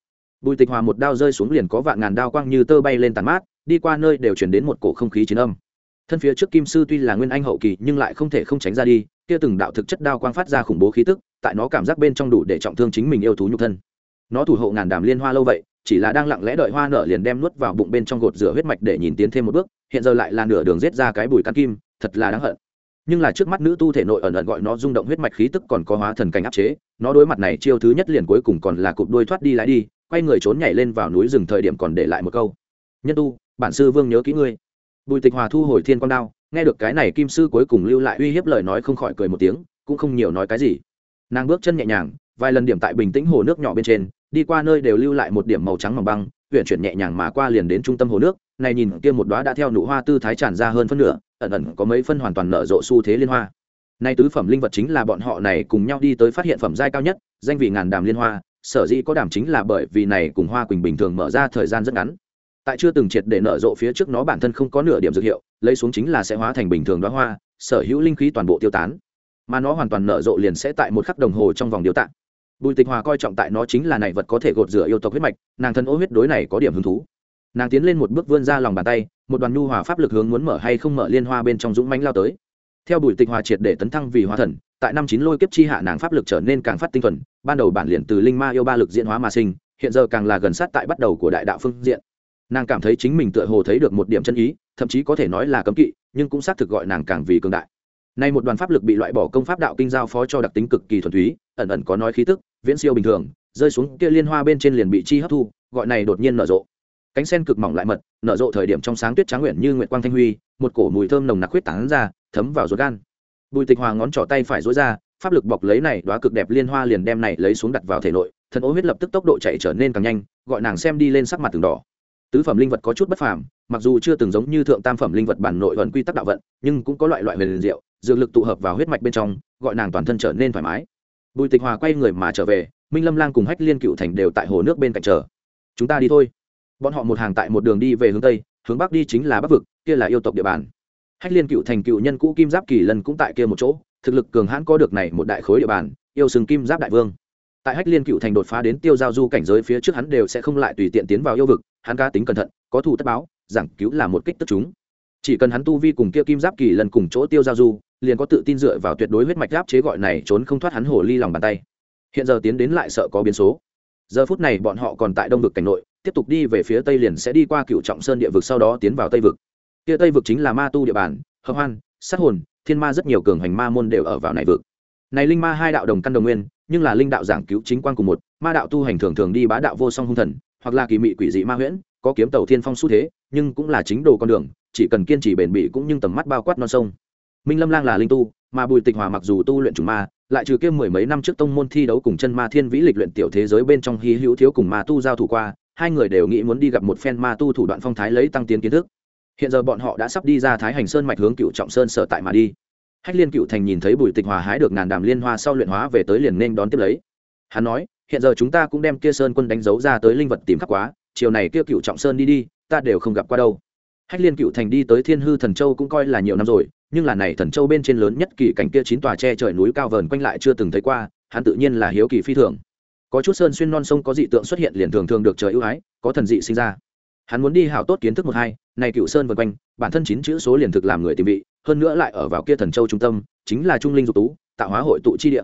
Bùi tịch hòa một đao rơi xuống liền có vạn ngàn đao quang như tơ bay lên tàn mát, đi qua nơi đều chuyển đến một cổ không khí chiến âm thân phía trước kim sư tuy là nguyên anh hậu kỳ nhưng lại không thể không tránh ra đi, kia từng đạo thực chất đao quang phát ra khủng bố khí tức, tại nó cảm giác bên trong đủ để trọng thương chính mình yêu thú nhục thân. Nó thủ hộ ngàn đàm liên hoa lâu vậy, chỉ là đang lặng lẽ đợi hoa nở liền đem nuốt vào bụng bên trong gột rửa huyết mạch để nhìn tiến thêm một bước, hiện giờ lại là nửa đường rết ra cái bùi căn kim, thật là đáng hận. Nhưng là trước mắt nữ tu thể nội ẩn ẩn gọi nó rung động huyết mạch khí tức còn có hóa thần cảnh áp chế, nó đối mặt này chiêu thứ nhất liền cuối cùng còn là cụp đuôi thoát đi lái đi, quay người trốn nhảy lên vào núi rừng thời điểm còn để lại một câu. Nhân tu, bản sư vương nhớ kỹ ngươi bùi tịch hòa thu hồi thiên quang đao, nghe được cái này kim sư cuối cùng lưu lại uy hiếp lời nói không khỏi cười một tiếng, cũng không nhiều nói cái gì. Nàng bước chân nhẹ nhàng, vài lần điểm tại bình tĩnh hồ nước nhỏ bên trên, đi qua nơi đều lưu lại một điểm màu trắng mỏng băng huyện chuyển nhẹ nhàng mà qua liền đến trung tâm hồ nước, này nhìn kia một đóa đã theo nụ hoa tư thái tràn ra hơn phân nửa, ẩn ẩn có mấy phân hoàn toàn nở rộ xu thế liên hoa. Nay tứ phẩm linh vật chính là bọn họ này cùng nhau đi tới phát hiện phẩm giai cao nhất, danh vị ngàn đàm liên hoa, sở dĩ có đảm chính là bởi vì này cùng hoa quỳnh bình thường mở ra thời gian rất ngắn tại chưa từng triệt để nở rộ phía trước nó bản thân không có nửa điểm dược hiệu, lấy xuống chính là sẽ hóa thành bình thường đoá hoa, sở hữu linh khí toàn bộ tiêu tán. Mà nó hoàn toàn nở rộ liền sẽ tại một khắc đồng hồ trong vòng điều tạng. Bùi tịch hòa coi trọng tại nó chính là này vật có thể gột rửa yêu tộc huyết mạch, nàng thân ô huyết đối này có điểm hứng thú. Nàng tiến lên một bước vươn ra lòng bàn tay, một đoàn nhu hòa pháp lực hướng muốn mở hay không mở liên hoa bên trong dũng mánh lao tới. Theo bùi tịch hòa triệt để tấn thăng vì hóa thần, tại năm chín lôi kiếp chi hạ nàng pháp lực trở nên càng phát tinh thuần, ban đầu bản liền từ linh ma yêu ba lực diễn hóa mà sinh, hiện giờ càng là gần sát tại bắt đầu của đại đạo phương diện nàng cảm thấy chính mình tựa hồ thấy được một điểm chân ý, thậm chí có thể nói là cấm kỵ, nhưng cũng xác thực gọi nàng càng vì cường đại. Nay một đoàn pháp lực bị loại bỏ công pháp đạo kinh giao phó cho đặc tính cực kỳ thuần túy, ẩn ẩn có nói khí tức, viễn siêu bình thường, rơi xuống kia liên hoa bên trên liền bị chi hấp thu, gọi này đột nhiên nở rộ. Cánh sen cực mỏng lại mật, nở rộ thời điểm trong sáng tuyết trắng nguyện như nguyệt quang thanh huy, một cổ mùi thơm nồng nặc huyết tán ra, thấm vào ruột gan. Bùi tịch hòa ngón trỏ tay phải rối ra, pháp lực bọc lấy này đoá cực đẹp liên hoa liền đem này lấy xuống đặt vào thể nội thần ô huyết lập tức tốc độ chạy trở nên càng nhanh, gọi nàng xem đi lên sắc mặt từng đỏ tứ phẩm linh vật có chút bất phàm, mặc dù chưa từng giống như thượng tam phẩm linh vật bản nội vận quy tắc đạo vận, nhưng cũng có loại loại huyền diệu, dược lực tụ hợp vào huyết mạch bên trong, gọi nàng toàn thân trở nên thoải mái. Bùi tịch hòa quay người mà trở về, minh lâm lang cùng hách liên cựu thành đều tại hồ nước bên cạnh chờ. Chúng ta đi thôi. Bọn họ một hàng tại một đường đi về hướng tây, hướng bắc đi chính là bắc vực, kia là yêu tộc địa bàn. Hách liên cựu thành cựu nhân cũ kim giáp kỳ lần cũng tại kia một chỗ, thực lực cường hãn có được này một đại khối địa bàn, yêu sừng kim giáp đại vương. Tại hách liên cựu thành đột phá đến tiêu giao du cảnh giới phía trước hắn đều sẽ không lại tùy tiện tiến vào yêu vực hắn cá tính cẩn thận, có thù tất báo, giảng cứu là một kích tức chúng. Chỉ cần hắn tu vi cùng kia kim giáp kỳ lần cùng chỗ tiêu giao du, liền có tự tin dựa vào tuyệt đối huyết mạch giáp chế gọi này trốn không thoát hắn hồ ly lòng bàn tay. Hiện giờ tiến đến lại sợ có biến số. Giờ phút này bọn họ còn tại đông vực cảnh nội, tiếp tục đi về phía tây liền sẽ đi qua cựu trọng sơn địa vực sau đó tiến vào tây vực. Kia tây vực chính là ma tu địa bàn, hợp hoan, sát hồn, thiên ma rất nhiều cường hành ma môn đều ở vào này vực. Này linh ma hai đạo đồng căn đồng nguyên, nhưng là linh đạo giảng cứu chính quan cùng một, ma đạo tu hành thường thường đi bá đạo vô song hung thần hoặc là kỳ mị quỷ dị ma huyễn, có kiếm tàu thiên phong xu thế, nhưng cũng là chính đồ con đường, chỉ cần kiên trì bền bỉ cũng như tầm mắt bao quát non sông. Minh lâm lang là linh tu, mà bùi tịch hòa mặc dù tu luyện chủng ma, lại trừ kia mười mấy năm trước tông môn thi đấu cùng chân ma thiên vĩ lịch luyện tiểu thế giới bên trong hy hữu thiếu cùng ma tu giao thủ qua, hai người đều nghĩ muốn đi gặp một phen ma tu thủ đoạn phong thái lấy tăng tiến kiến thức. Hiện giờ bọn họ đã sắp đi ra thái hành sơn mạch hướng cựu trọng sơn sở tại mà đi. Hách liên cựu thành nhìn thấy bùi tịch hòa hái được ngàn đàm liên hoa sau luyện hóa về tới liền nên đón tiếp lấy. Hắn nói hiện giờ chúng ta cũng đem kia sơn quân đánh dấu ra tới linh vật tìm khắp quá, chiều này kia cựu trọng sơn đi đi, ta đều không gặp qua đâu. Hách liên cựu thành đi tới thiên hư thần châu cũng coi là nhiều năm rồi, nhưng là này thần châu bên trên lớn nhất kỳ cảnh kia chín tòa tre trời núi cao vờn quanh lại chưa từng thấy qua, hắn tự nhiên là hiếu kỳ phi thường. Có chút sơn xuyên non sông có dị tượng xuất hiện liền thường thường được trời ưu ái, có thần dị sinh ra. Hắn muốn đi hào tốt kiến thức một hai, này cựu sơn vân quanh, bản thân chín chữ số liền thực làm người tìm vị, hơn nữa lại ở vào kia thần châu trung tâm, chính là trung linh dục tú, tạo hóa hội tụ chi địa.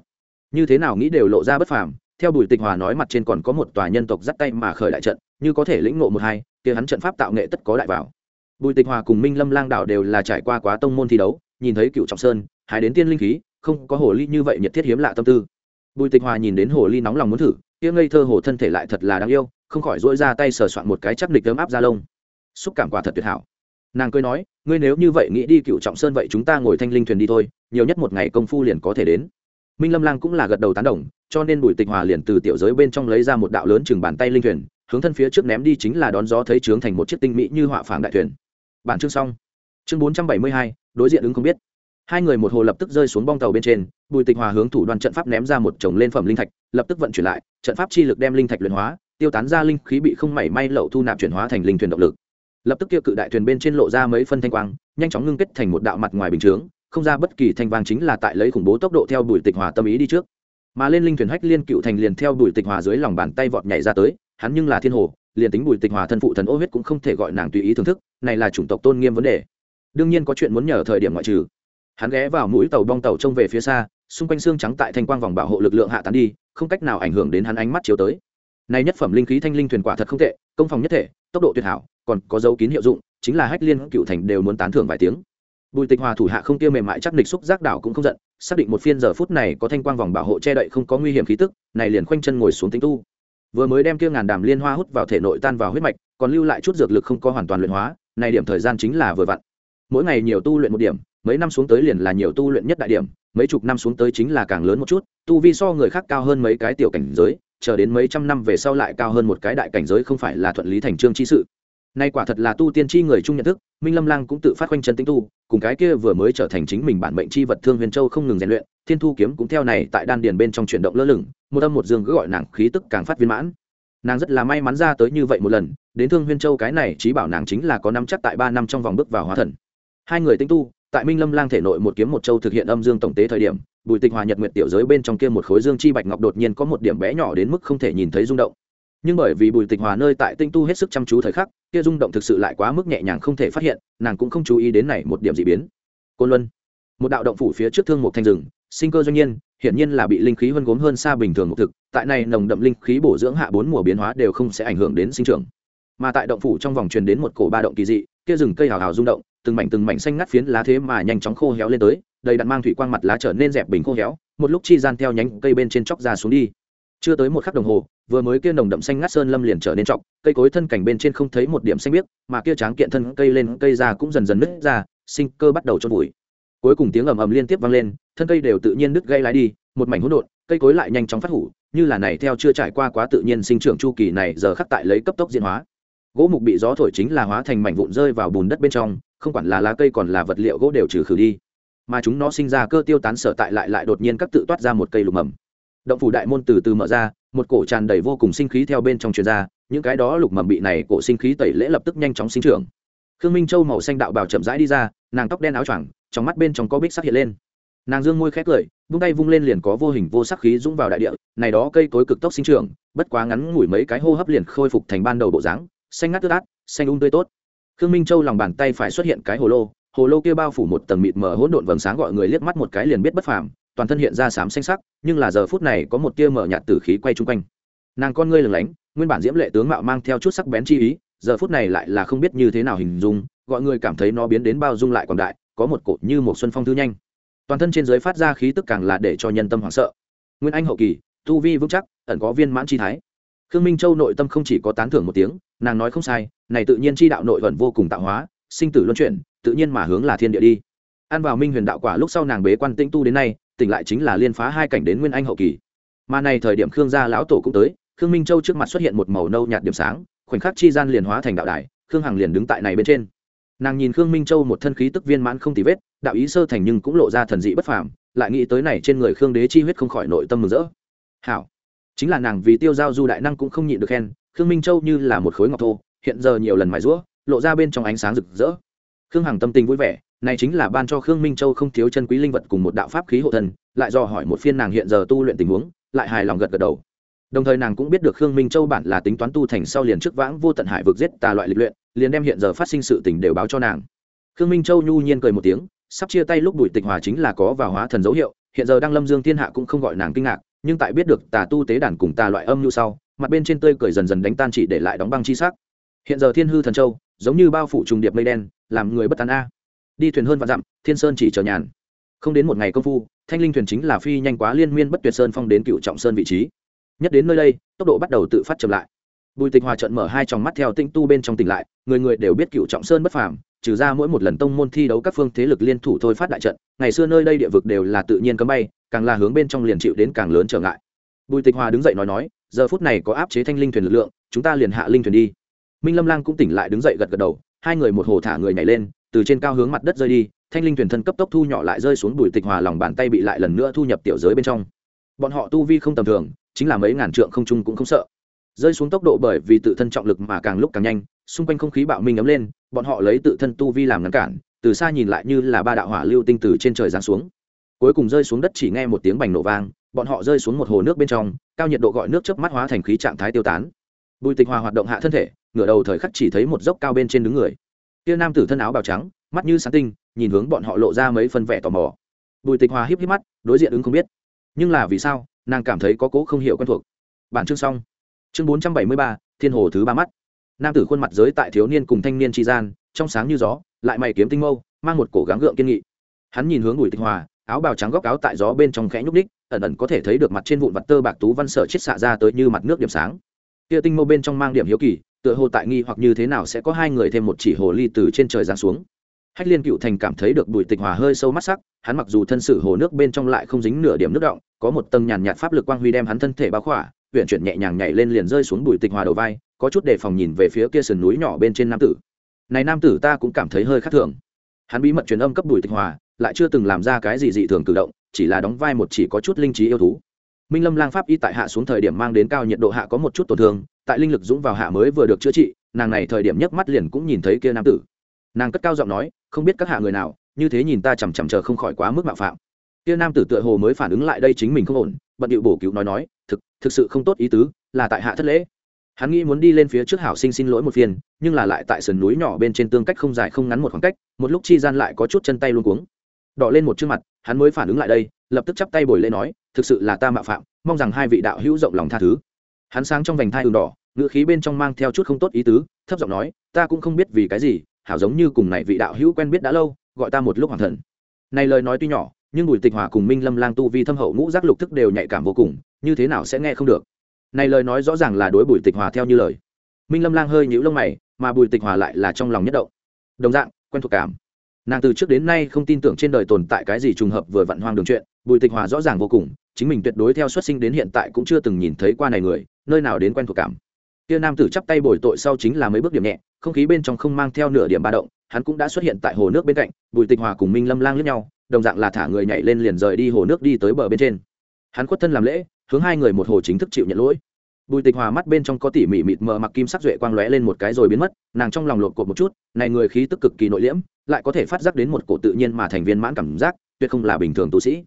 Như thế nào nghĩ đều lộ ra bất phàm theo bùi tịch hòa nói mặt trên còn có một tòa nhân tộc dắt tay mà khởi đại trận, như có thể lĩnh ngộ một hai, kia hắn trận pháp tạo nghệ tất có đại vào. Bùi tịch hòa cùng minh lâm lang đảo đều là trải qua quá tông môn thi đấu, nhìn thấy cựu trọng sơn, hái đến tiên linh khí, không có hồ ly như vậy nhiệt thiết hiếm lạ tâm tư. Bùi tịch hòa nhìn đến hồ ly nóng lòng muốn thử, kia ngây thơ hồ thân thể lại thật là đáng yêu, không khỏi dỗi ra tay sờ soạn một cái chắc nịch ấm áp ra lông. Xúc cảm quả thật tuyệt hảo. Nàng cười nói, ngươi nếu như vậy nghĩ đi cựu trọng sơn vậy chúng ta ngồi thanh linh thuyền đi thôi, nhiều nhất một ngày công phu liền có thể đến. Minh lâm lang cũng là gật đầu tán đồng cho nên bùi tịch hòa liền từ tiểu giới bên trong lấy ra một đạo lớn chừng bàn tay linh thuyền, hướng thân phía trước ném đi chính là đón gió thấy trướng thành một chiếc tinh mỹ như họa phảng đại thuyền. Bản chương xong. Chương bốn trăm bảy mươi hai, đối diện ứng không biết. Hai người một hồ lập tức rơi xuống bong tàu bên trên, bùi tịch hòa hướng thủ đoàn trận pháp ném ra một chồng lên phẩm linh thạch, lập tức vận chuyển lại, trận pháp chi lực đem linh thạch luyện hóa, tiêu tán ra linh khí bị không mảy may lậu thu nạp chuyển hóa thành linh thuyền động lực. Lập tức kia cự đại thuyền bên trên lộ ra mấy phân thanh quang, nhanh chóng ngưng kết thành một đạo mặt ngoài bình chướng, không ra bất kỳ thanh vang chính là tại lấy khủng bố tốc độ theo bùi tịch hòa tâm ý đi trước mà lên linh thuyền hách liên cựu thành liền theo bùi tịch hòa dưới lòng bàn tay vọt nhảy ra tới, hắn nhưng là thiên hồ, liền tính bùi tịch hòa thân phụ thần ô huyết cũng không thể gọi nàng tùy ý thưởng thức, này là chủng tộc tôn nghiêm vấn đề. đương nhiên có chuyện muốn nhờ thời điểm ngoại trừ. hắn ghé vào mũi tàu bong tàu trông về phía xa, xung quanh xương trắng tại thanh quang vòng bảo hộ lực lượng hạ tán đi, không cách nào ảnh hưởng đến hắn ánh mắt chiếu tới. này nhất phẩm linh khí thanh linh thuyền quả thật không tệ, công phòng nhất thể, tốc độ tuyệt hảo, còn có dấu kín hiệu dụng, chính là hách liên cựu thành đều muốn tán thưởng vài tiếng. bùi tịch hòa thủ hạ không kia mềm mại chắc địch xúc giác đảo cũng không giận xác định một phiên giờ phút này có thanh quang vòng bảo hộ che đậy không có nguy hiểm khí tức, này liền khoanh chân ngồi xuống tính tu. Vừa mới đem kia ngàn đàm liên hoa hút vào thể nội tan vào huyết mạch, còn lưu lại chút dược lực không có hoàn toàn luyện hóa, này điểm thời gian chính là vừa vặn. Mỗi ngày nhiều tu luyện một điểm, mấy năm xuống tới liền là nhiều tu luyện nhất đại điểm, mấy chục năm xuống tới chính là càng lớn một chút, tu vi so người khác cao hơn mấy cái tiểu cảnh giới, chờ đến mấy trăm năm về sau lại cao hơn một cái đại cảnh giới không phải là thuận lý thành trương chi sự nay quả thật là tu tiên chi người chung nhận thức, minh lâm lang cũng tự phát quanh chân tinh tu, cùng cái kia vừa mới trở thành chính mình bản mệnh chi vật thương huyền châu không ngừng rèn luyện, thiên thu kiếm cũng theo này tại đan điền bên trong chuyển động lơ lửng, một âm một dương cứ gọi nàng khí tức càng phát viên mãn. Nàng rất là may mắn ra tới như vậy một lần, đến thương huyên châu cái này trí bảo nàng chính là có năm chắc tại ba năm trong vòng bước vào hóa thần. Hai người tinh tu, tại minh lâm lang thể nội một kiếm một châu thực hiện âm dương tổng tế thời điểm, bùi tịch hòa nhật nguyệt tiểu giới bên trong kia một khối dương chi bạch ngọc đột nhiên có một điểm bé nhỏ đến mức không thể nhìn thấy rung động nhưng bởi vì bùi tịch hòa nơi tại tinh tu hết sức chăm chú thời khắc, kia rung động thực sự lại quá mức nhẹ nhàng không thể phát hiện, nàng cũng không chú ý đến này một điểm d ị biến. Côn luân, một đạo động phủ phía trước thương một thanh rừng, sinh cơ doanh nhiên, hiển nhiên là bị linh khí hơn gốm hơn xa bình thường một thực, tại này nồng đậm linh khí bổ dưỡng hạ bốn mùa biến hóa đều không sẽ ảnh hưởng đến sinh trưởng. Mà tại động phủ trong vòng truyền đến một cổ ba động kỳ dị, kia rừng cây hào hào rung động, từng mảnh từng mảnh xanh ngắt phiến lá thế mà nhanh chóng khô héo lên tới, đầy đặn mang thủy quang mặt lá trở nên dẹp bình khô héo, một lúc chi gian theo nhánh cây bên trên chóc ra xuống đi chưa tới một khắc đồng hồ, vừa mới kia nồng đậm xanh ngắt sơn lâm liền trở nên trọc cây cối thân cảnh bên trên không thấy một điểm xanh biếc, mà kia tráng kiện thân cây lên, cây ra cũng dần dần nứt ra, sinh cơ bắt đầu trôn vùi. Cuối cùng tiếng ầm ầm liên tiếp vang lên, thân cây đều tự nhiên nứt gây lái đi, một mảnh hỗn độn, cây cối lại nhanh chóng phát hủ, như là này theo chưa trải qua quá tự nhiên sinh trưởng chu kỳ này, giờ khắc tại lấy cấp tốc diễn hóa. Gỗ mục bị gió thổi chính là hóa thành mảnh vụn rơi vào bùn đất bên trong, không quản là lá cây còn là vật liệu gỗ đều trừ khử đi. Mà chúng nó sinh ra cơ tiêu tán sở tại lại lại đột nhiên các tự toát ra một cây lục mầm động phủ đại môn từ từ mở ra, một cổ tràn đầy vô cùng sinh khí theo bên trong truyền ra, những cái đó lục mầm bị này cổ sinh khí tẩy lễ lập tức nhanh chóng sinh trưởng. Khương minh châu màu xanh đạo bào chậm rãi đi ra, nàng tóc đen áo choàng, trong mắt bên trong có bích sắc hiện lên. Nàng dương môi khét cười, vung tay vung lên liền có vô hình vô sắc khí dũng vào đại địa, này đó cây cối cực tốc sinh trưởng, bất quá ngắn ngủi mấy cái hô hấp liền khôi phục thành ban đầu bộ dáng, xanh ngắt tươi át xanh ung tươi tốt. Khương minh châu lòng bàn tay phải xuất hiện cái hồ lô hồ lô kia bao phủ một tầng mịt mờ hỗn độn vầng sáng gọi người liếc mắt một cái liền biết bất phàm toàn thân hiện ra xám xanh sắc, nhưng là giờ phút này có một tia mở nhạt tử khí quay chung quanh. Nàng con ngươi lừng lánh, nguyên bản diễm lệ tướng mạo mang theo chút sắc bén chi ý, giờ phút này lại là không biết như thế nào hình dung, gọi người cảm thấy nó biến đến bao dung lại còn đại, có một cột như một xuân phong thư nhanh. Toàn thân trên giới phát ra khí tức càng là để cho nhân tâm hoảng sợ. Nguyên anh hậu kỳ, tu vi vững chắc, ẩn có viên mãn chi thái. Khương minh châu nội tâm không chỉ có tán thưởng một tiếng, nàng nói không sai, này tự nhiên chi đạo nội vận vô cùng tạo hóa, sinh tử luân chuyển, tự nhiên mà hướng là thiên địa đi. Ăn vào minh huyền đạo quả lúc sau nàng bế quan tĩnh tu đến nay tỉnh lại chính là liên phá hai cảnh đến nguyên anh hậu kỳ. Mà này thời điểm khương gia lão tổ cũng tới, khương minh châu trước mặt xuất hiện một màu nâu nhạt điểm sáng, khoảnh khắc chi gian liền hóa thành đạo đài, khương hằng liền đứng tại này bên trên. Nàng nhìn khương minh châu một thân khí tức viên mãn không tì vết, đạo ý sơ thành nhưng cũng lộ ra thần dị bất phàm, lại nghĩ tới này trên người khương đế chi huyết không khỏi nội tâm mừng rỡ. Hảo. Chính là nàng vì tiêu giao du đại năng cũng không nhịn được khen, khương minh châu như là một khối ngọc thô, hiện giờ nhiều lần mài rũa lộ ra bên trong ánh sáng rực rỡ. Khương hằng tâm tình vui vẻ này chính là ban cho khương minh châu không thiếu chân quý linh vật cùng một đạo pháp khí hộ thân, lại dò hỏi một phiên nàng hiện giờ tu luyện tình huống, lại hài lòng gật gật đầu. Đồng thời nàng cũng biết được khương minh châu bản là tính toán tu thành sau liền trước vãng vô tận hải vực giết tà loại lịch luyện, liền đem hiện giờ phát sinh sự tình đều báo cho nàng. Khương minh châu nhu nhiên cười một tiếng, sắp chia tay lúc đuổi tịch hòa chính là có vào hóa thần dấu hiệu, hiện giờ đang lâm dương thiên hạ cũng không gọi nàng kinh ngạc, nhưng tại biết được tà tu tế đàn cùng tà loại âm như sau, mặt bên trên tươi cười dần dần đánh tan chỉ để lại đóng băng chi sắc. Hiện giờ thiên hư thần châu, giống như bao phủ trùng điệp mây đen, làm người bất tán a đi thuyền hơn và dặm, thiên sơn chỉ chờ nhàn. Không đến một ngày công phu, thanh linh thuyền chính là phi nhanh quá liên miên bất tuyệt sơn phong đến cựu trọng sơn vị trí. Nhất đến nơi đây, tốc độ bắt đầu tự phát chậm lại. Bùi tịch hòa trận mở hai tròng mắt theo tinh tu bên trong tỉnh lại, người người đều biết cựu trọng sơn bất phàm, trừ ra mỗi một lần tông môn thi đấu các phương thế lực liên thủ thôi phát đại trận, ngày xưa nơi đây địa vực đều là tự nhiên cấm bay, càng là hướng bên trong liền chịu đến càng lớn trở ngại. Bùi tịch hòa đứng dậy nói nói, giờ phút này có áp chế thanh linh thuyền lực lượng, chúng ta liền hạ linh thuyền đi. Minh lâm lang cũng tỉnh lại đứng dậy gật gật đầu, hai người một hồ thả người nhảy lên từ trên cao hướng mặt đất rơi đi, thanh linh thuyền thân cấp tốc thu nhỏ lại rơi xuống bùi tịch hòa lòng bàn tay bị lại lần nữa thu nhập tiểu giới bên trong. Bọn họ tu vi không tầm thường, chính là mấy ngàn trượng không trung cũng không sợ. Rơi xuống tốc độ bởi vì tự thân trọng lực mà càng lúc càng nhanh, xung quanh không khí bạo minh ấm lên, bọn họ lấy tự thân tu vi làm ngăn cản, từ xa nhìn lại như là ba đạo hỏa lưu tinh từ trên trời giáng xuống. Cuối cùng rơi xuống đất chỉ nghe một tiếng bành nổ vang, bọn họ rơi xuống một hồ nước bên trong, cao nhiệt độ gọi nước chớp mắt hóa thành khí trạng thái tiêu tán. Bùi tịch hòa hoạt động hạ thân thể, ngửa đầu thời khắc chỉ thấy một dốc cao bên trên đứng người kia nam tử thân áo bào trắng, mắt như sáng tinh, nhìn hướng bọn họ lộ ra mấy phân vẻ tò mò. Bùi tịch hòa híp híp mắt, đối diện ứng không biết. Nhưng là vì sao, nàng cảm thấy có cố không hiểu quen thuộc. Bản chương xong. Chương bốn trăm bảy mươi ba, thiên hồ thứ ba mắt. Nam tử khuôn mặt giới tại thiếu niên cùng thanh niên tri gian, trong sáng như gió, lại mày kiếm tinh mâu, mang một cổ gắng gượng kiên nghị. Hắn nhìn hướng bùi tịch hòa, áo bào trắng góc áo tại gió bên trong khẽ nhúc ních ẩn ẩn có thể thấy được mặt trên vụn vặt tơ bạc tú văn sở chết xạ ra tới như mặt nước điểm sáng. Kia tinh mâu bên trong mang điểm hiếu kỳ tựa hồ tại nghi hoặc như thế nào sẽ có hai người thêm một chỉ hồ ly từ trên trời giáng xuống. Hách liên cựu thành cảm thấy được bùi tịch hòa hơi sâu mắt sắc, hắn mặc dù thân sự hồ nước bên trong lại không dính nửa điểm nước động, có một tầng nhàn nhạt pháp lực quang huy đem hắn thân thể bao khỏa huyện chuyển nhẹ nhàng nhảy lên liền rơi xuống bùi tịch hòa đầu vai, có chút đề phòng nhìn về phía kia sườn núi nhỏ bên trên nam tử. Này nam tử ta cũng cảm thấy hơi khác thường. Hắn bí mật truyền âm cấp bùi tịch hòa, lại chưa từng làm ra cái gì dị thường cử động, chỉ là đóng vai một chỉ có chút linh trí yêu thú minh lâm lang pháp y tại hạ xuống thời điểm mang đến cao nhiệt độ hạ có một chút tổn thương, tại linh lực dũng vào hạ mới vừa được chữa trị, nàng này thời điểm nhấc mắt liền cũng nhìn thấy kia nam tử. Nàng cất cao giọng nói, không biết các hạ người nào, như thế nhìn ta chằm chằm chờ không khỏi quá mức mạo phạm. Kia nam tử tựa hồ mới phản ứng lại đây chính mình không ổn, bận điệu bổ cứu nói nói, thực thực sự không tốt ý tứ, là tại hạ thất lễ. Hắn nghĩ muốn đi lên phía trước hảo sinh xin lỗi một phiên nhưng là lại tại sườn núi nhỏ bên trên tương cách không dài không ngắn một khoảng cách, một lúc chi gian lại có chút chân tay luôn cuống. Đỏ lên một chương mặt, hắn mới phản ứng lại đây lập tức chắp tay bồi lễ nói, thực sự là ta mạo phạm, mong rằng hai vị đạo hữu rộng lòng tha thứ. Hắn sáng trong vành thai đường đỏ ngựa khí bên trong mang theo chút không tốt ý tứ, thấp giọng nói, ta cũng không biết vì cái gì, hảo giống như cùng này vị đạo hữu quen biết đã lâu, gọi ta một lúc hoàng thần. Này lời nói tuy nhỏ, nhưng bùi tịch hòa cùng minh lâm lang tu vi thâm hậu ngũ giác lục thức đều nhạy cảm vô cùng, như thế nào sẽ nghe không được? Này lời nói rõ ràng là đối bùi tịch hòa theo như lời. Minh lâm lang hơi nhíu lông mày, mà bùi tịch hòa lại là trong lòng nhất động. Đồng dạng, quen thuộc cảm. Nàng từ trước đến nay không tin tưởng trên đời tồn tại cái gì trùng hợp vừa vặn hoang đường chuyện bùi tịch hòa rõ ràng vô cùng, chính mình tuyệt đối theo xuất sinh đến hiện tại cũng chưa từng nhìn thấy qua này người, nơi nào đến quen thuộc cảm. Kia nam tử chắp tay bồi tội sau chính là mấy bước điểm nhẹ, không khí bên trong không mang theo nửa điểm ba động, hắn cũng đã xuất hiện tại hồ nước bên cạnh, bùi tịch hòa cùng minh lâm lang lướt nhau, đồng dạng là thả người nhảy lên liền rời đi hồ nước đi tới bờ bên trên. Hắn khuất thân làm lễ, hướng hai người một hồ chính thức chịu nhận lỗi. Bùi tịch hòa mắt bên trong có tỉ mỉ mịt mờ mặc kim sắc duệ quang lóe lên một cái rồi biến mất, nàng trong lòng lột cột một chút, này người khí tức cực kỳ nội liễm, lại có thể phát giác đến một cổ tự nhiên mà thành viên mãn cảm giác, tuyệt không là bình thường tu sĩ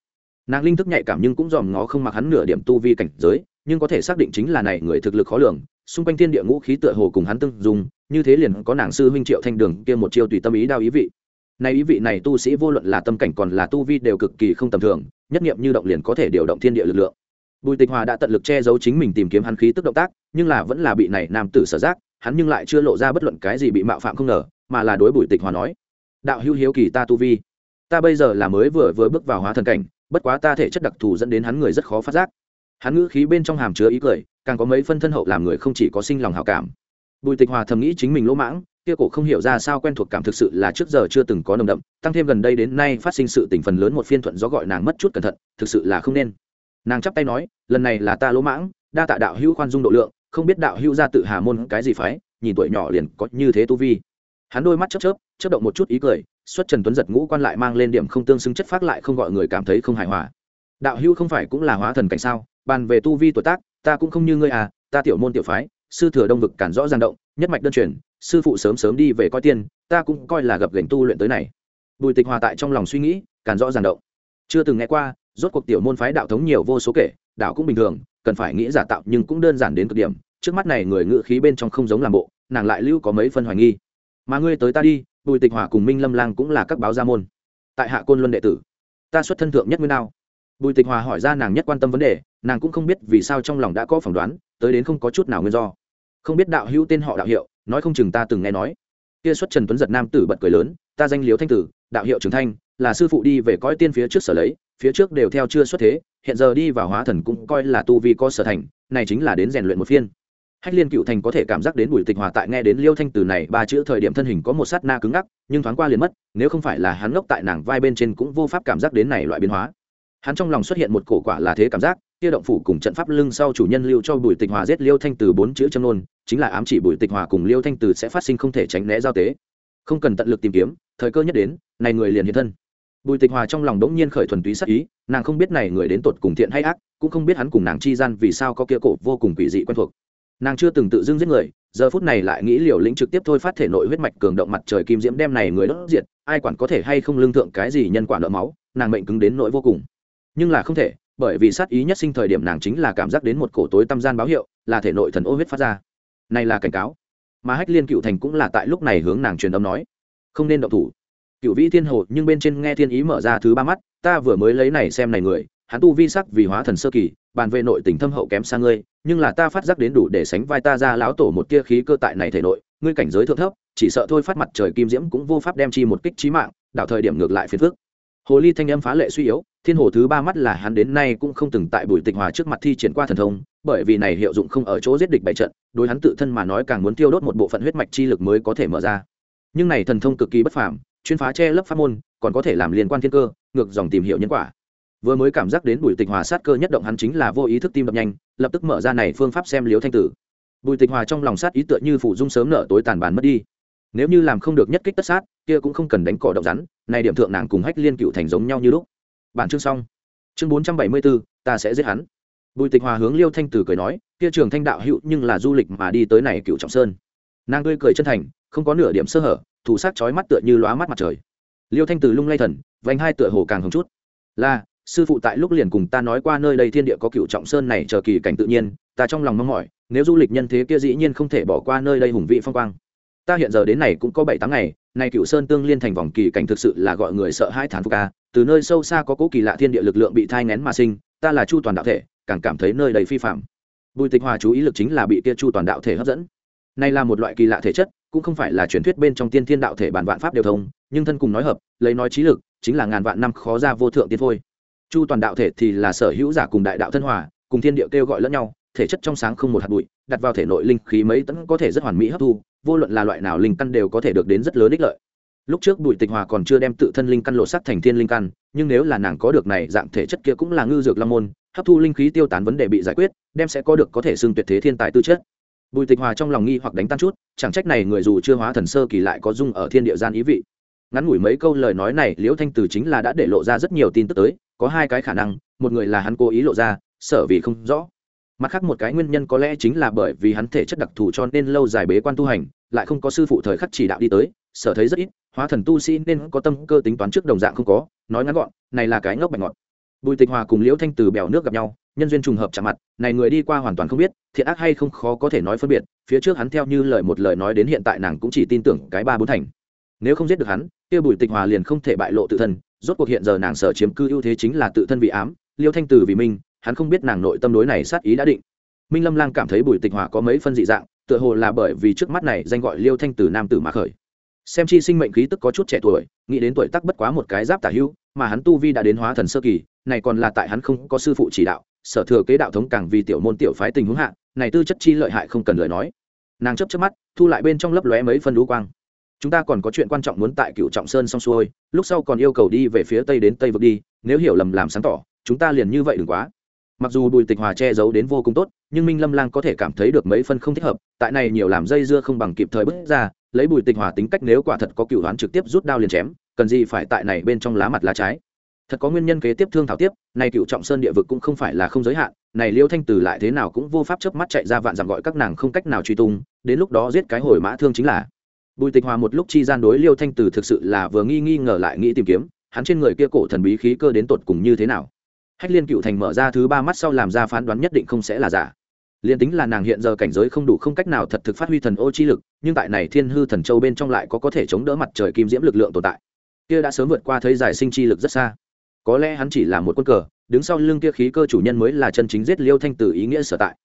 nàng linh thức nhạy cảm nhưng cũng dòm ngó không mặc hắn nửa điểm tu vi cảnh giới, nhưng có thể xác định chính là này người thực lực khó lường, xung quanh thiên địa ngũ khí tựa hồ cùng hắn tương dùng như thế liền có nàng sư huynh triệu thanh đường kia một chiêu tùy tâm ý đao ý vị. Nay ý vị này tu sĩ vô luận là tâm cảnh còn là tu vi đều cực kỳ không tầm thường, nhất nghiệm như động liền có thể điều động thiên địa lực lượng. Bùi tịch hòa đã tận lực che giấu chính mình tìm kiếm hắn khí tức động tác, nhưng là vẫn là bị này nam tử sở giác, hắn nhưng lại chưa lộ ra bất luận cái gì bị mạo phạm không ngờ, mà là đối bùi tịch hòa nói, đạo hữu hiếu kỳ ta tu vi. Ta bây giờ là mới vừa vừa bước vào hóa thần cảnh bất quá ta thể chất đặc thù dẫn đến hắn người rất khó phát giác. Hắn ngữ khí bên trong hàm chứa ý cười, càng có mấy phân thân hậu làm người không chỉ có sinh lòng hào cảm. Bùi tịch hòa thầm nghĩ chính mình lỗ mãng, kia cổ không hiểu ra sao quen thuộc cảm thực sự là trước giờ chưa từng có nồng đậm, tăng thêm gần đây đến nay phát sinh sự tình phần lớn một phiên thuận do gọi nàng mất chút cẩn thận, thực sự là không nên. Nàng chắp tay nói, lần này là ta lỗ mãng, đa tạ đạo hữu khoan dung độ lượng, không biết đạo hữu ra tự hà môn cái gì phái, nhìn tuổi nhỏ liền có như thế tu vi. Hắn đôi mắt chớp chớp chớp động một chút ý cười xuất trần tuấn giật ngũ quan lại mang lên điểm không tương xứng chất phác lại không gọi người cảm thấy không hài hòa. Đạo hữu không phải cũng là hóa thần cảnh sao? Bàn về tu vi tuổi tác, ta cũng không như ngươi à ta tiểu môn tiểu phái, sư thừa đông vực cản rõ giang động, nhất mạch đơn truyền, sư phụ sớm sớm đi về coi tiên, ta cũng coi là gặp gành tu luyện tới này. Bùi tịch hòa tại trong lòng suy nghĩ, cản rõ giang động. Chưa từng nghe qua, rốt cuộc tiểu môn phái đạo thống nhiều vô số kể, đạo cũng bình thường, cần phải nghĩ giả tạo nhưng cũng đơn giản đến cực điểm. Trước mắt này người ngự khí bên trong không giống làm bộ, nàng lại lưu có mấy phân hoài nghi. Mà ngươi tới ta đi bùi tịch hòa cùng minh lâm lang cũng là các báo gia môn. Tại hạ côn luân đệ tử, ta xuất thân thượng nhất nguyên nào bùi tịch hòa hỏi ra nàng nhất quan tâm vấn đề, nàng cũng không biết vì sao trong lòng đã có phỏng đoán, tới đến không có chút nào nguyên do. Không biết đạo hữu tên họ đạo hiệu, nói không chừng ta từng nghe nói. Kia xuất trần tuấn giật nam tử bật cười lớn, ta danh liếu thanh tử, đạo hiệu trường thanh, là sư phụ đi về coi tiên phía trước sở lấy, phía trước đều theo chưa xuất thế, hiện giờ đi vào hóa thần cũng coi là tu vi có sở thành, này chính là đến rèn luyện một phiên hách liên cựu thành có thể cảm giác đến bùi tịch hòa tại nghe đến liêu thanh từ này ba chữ thời điểm thân hình có một sát na cứng ngắc, nhưng thoáng qua liền mất, nếu không phải là hắn ngốc tại nàng vai bên trên cũng vô pháp cảm giác đến này loại biến hóa. Hắn trong lòng xuất hiện một cổ quả là thế cảm giác, kia động phủ cùng trận pháp lưng sau chủ nhân lưu cho bùi tịch hòa giết liêu thanh từ bốn chữ châm nôn chính là ám chỉ bùi tịch hòa cùng liêu thanh từ sẽ phát sinh không thể tránh né giao tế. Không cần tận lực tìm kiếm, thời cơ nhất đến, này người liền hiện thân. Bùi tịch hòa trong lòng đống nhiên khởi thuần túy sắc ý, nàng không biết này người đến tột cùng thiện hay ác, cũng không biết hắn cùng nàng chi gian vì sao có kia cổ vô cùng quỷ dị quen thuộc nàng chưa từng tự dưng giết người, giờ phút này lại nghĩ liều lĩnh trực tiếp thôi phát thể nội huyết mạch cường động mặt trời kim diễm đem này người đốt diệt, ai quản có thể hay không lương thượng cái gì nhân quả nợ máu, nàng mệnh cứng đến nỗi vô cùng. Nhưng là không thể, bởi vì sát ý nhất sinh thời điểm nàng chính là cảm giác đến một cổ tối tâm gian báo hiệu, là thể nội thần ô huyết phát ra. Này là cảnh cáo. Mà hách liên cựu thành cũng là tại lúc này hướng nàng truyền âm nói, không nên động thủ. Cựu vĩ thiên hồ nhưng bên trên nghe thiên ý mở ra thứ ba mắt, ta vừa mới lấy này xem này người, hắn tu vi sắc vì hóa thần sơ kỳ, bàn về nội tình thâm hậu kém xa ngươi nhưng là ta phát giác đến đủ để sánh vai ta ra lão tổ một tia khí cơ tại này thể nội, ngươi cảnh giới thượng thấp, chỉ sợ thôi phát mặt trời kim diễm cũng vô pháp đem chi một kích trí mạng, đảo thời điểm ngược lại phiền phức. Hồ ly thanh âm phá lệ suy yếu, thiên hồ thứ ba mắt là hắn đến nay cũng không từng tại bùi tịch hòa trước mặt thi triển qua thần thông, bởi vì này hiệu dụng không ở chỗ giết địch bại trận, đối hắn tự thân mà nói càng muốn tiêu đốt một bộ phận huyết mạch chi lực mới có thể mở ra. Nhưng này thần thông cực kỳ bất phàm, chuyên phá che lấp pháp môn, còn có thể làm liên quan thiên cơ, ngược dòng tìm hiểu nhân quả vừa mới cảm giác đến bùi tịch hòa sát cơ nhất động hắn chính là vô ý thức tim đập nhanh, lập tức mở ra này phương pháp xem liếu thanh tử. Bùi tịch hòa trong lòng sát ý tựa như phủ dung sớm nợ tối tàn bàn mất đi. Nếu như làm không được nhất kích tất sát, kia cũng không cần đánh cỏ động rắn, này điểm thượng nàng cùng hách liên cựu thành giống nhau như lúc. Bản chương xong. Chương bốn trăm bảy mươi bốn ta sẽ giết hắn. Bùi tịch hòa hướng liêu thanh tử cười nói, kia trường thanh đạo hữu nhưng là du lịch mà đi tới này cựu trọng sơn. Nàng tươi cười chân thành, không có nửa điểm sơ hở, thủ sắc chói mắt tựa như lóa mắt mặt trời. Liêu thanh tử lung lay thần, vành hai tựa hồ càng hồng chút. Là sư phụ tại lúc liền cùng ta nói qua nơi đây thiên địa có cựu trọng sơn này chờ kỳ cảnh tự nhiên, ta trong lòng mong mỏi, nếu du lịch nhân thế kia dĩ nhiên không thể bỏ qua nơi đây hùng vị phong quang. Ta hiện giờ đến này cũng có bảy tháng ngày, nay cựu sơn tương liên thành vòng kỳ cảnh thực sự là gọi người sợ hai thán phục ca từ nơi sâu xa có cố kỳ lạ thiên địa lực lượng bị thai ngén mà sinh, ta là chu toàn đạo thể, càng cảm thấy nơi đầy phi phạm. Bùi tịch hòa chú ý lực chính là bị kia chu toàn đạo thể hấp dẫn. Nay là một loại kỳ lạ thể chất, cũng không phải là truyền thuyết bên trong tiên thiên đạo thể bản vạn pháp đều thông, nhưng thân cùng nói hợp, lấy nói trí lực, chính là ngàn vạn năm khó ra vô thượng tiên phôi chu toàn đạo thể thì là sở hữu giả cùng đại đạo thân hòa, cùng thiên địa kêu gọi lẫn nhau, thể chất trong sáng không một hạt bụi, đặt vào thể nội linh khí mấy tấn có thể rất hoàn mỹ hấp thu, vô luận là loại nào linh căn đều có thể được đến rất lớn ích lợi. Lúc trước bùi tịch hòa còn chưa đem tự thân linh căn lộ sắt thành thiên linh căn, nhưng nếu là nàng có được này dạng thể chất kia cũng là ngư dược long môn, hấp thu linh khí tiêu tán vấn đề bị giải quyết, đem sẽ có được có thể xưng tuyệt thế thiên tài tư chất. Bùi tịch hòa trong lòng nghi hoặc đánh tan chút, chẳng trách này người dù chưa hóa thần sơ kỳ lại có dung ở thiên địa gian ý vị. Ngắn ngủi mấy câu lời nói này, liễu thanh từ chính là đã để lộ ra rất nhiều tin tức tới có hai cái khả năng, một người là hắn cố ý lộ ra sở vì không rõ. Mặt khác một cái nguyên nhân có lẽ chính là bởi vì hắn thể chất đặc thù cho nên lâu dài bế quan tu hành, lại không có sư phụ thời khắc chỉ đạo đi tới sở thấy rất ít, hóa thần tu sĩ nên có tâm cơ tính toán trước đồng dạng không có, nói ngắn gọn, này là cái ngốc bạch ngọt bùi tịch hòa cùng liễu thanh từ bèo nước gặp nhau, nhân duyên trùng hợp chạm mặt, này người đi qua hoàn toàn không biết, thiện ác hay không khó có thể nói phân biệt, phía trước hắn theo như lời một lời nói đến hiện tại nàng cũng chỉ tin tưởng cái ba bốn thành. Nếu không giết được hắn, kia bùi tịch hòa liền không thể bại lộ tự thân rốt cuộc hiện giờ nàng sở chiếm cư ưu thế chính là tự thân vị ám, liêu thanh tử vì minh hắn không biết nàng nội tâm đối này sát ý đã định. Minh lâm lang cảm thấy bùi tịch hòa có mấy phân dị dạng, tựa hồ là bởi vì trước mắt này danh gọi liêu thanh tử nam tử mà khởi. Xem chi sinh mệnh khí tức có chút trẻ tuổi, nghĩ đến tuổi tắc bất quá một cái giáp tả hưu, mà hắn tu vi đã đến hóa thần sơ kỳ, này còn là tại hắn không có sư phụ chỉ đạo, sở thừa kế đạo thống càng vì tiểu môn tiểu phái tình huống hạ, này tư chất chi lợi hại không cần lời nói. Nàng chấp chấp mắt, thu lại bên trong lấp lóe mấy phân đũ quang chúng ta còn có chuyện quan trọng muốn tại cựu trọng sơn xong xuôi, lúc sau còn yêu cầu đi về phía tây đến tây vực đi, nếu hiểu lầm làm sáng tỏ, chúng ta liền như vậy đừng quá. Mặc dù bùi tịch hòa che giấu đến vô cùng tốt, nhưng minh lâm lang có thể cảm thấy được mấy phân không thích hợp, tại này nhiều làm dây dưa không bằng kịp thời bước ra, lấy bùi tịch hòa tính cách nếu quả thật có cựu đoán trực tiếp rút đao liền chém, cần gì phải tại này bên trong lá mặt lá trái. Thật có nguyên nhân kế tiếp thương thảo tiếp, này cựu trọng sơn địa vực cũng không phải là không giới hạn, này liêu thanh từ lại thế nào cũng vô pháp chớp mắt chạy ra vạn dặm gọi các nàng không cách nào truy tung, đến lúc đó giết cái hồi mã thương chính là bùi tịch hòa một lúc chi gian đối liêu thanh từ thực sự là vừa nghi nghi ngờ lại nghĩ tìm kiếm, hắn trên người kia cổ thần bí khí cơ đến tột cùng như thế nào? Hách liên cựu thành mở ra thứ ba mắt sau làm ra phán đoán nhất định không sẽ là giả. Liên tính là nàng hiện giờ cảnh giới không đủ không cách nào thật thực phát huy thần ô chi lực, nhưng tại này thiên hư thần châu bên trong lại có có thể chống đỡ mặt trời kim diễm lực lượng tồn tại. Kia đã sớm vượt qua thấy giải sinh chi lực rất xa. Có lẽ hắn chỉ là một quân cờ, đứng sau lưng kia khí cơ chủ nhân mới là chân chính giết liêu thanh tử ý nghĩa sở tại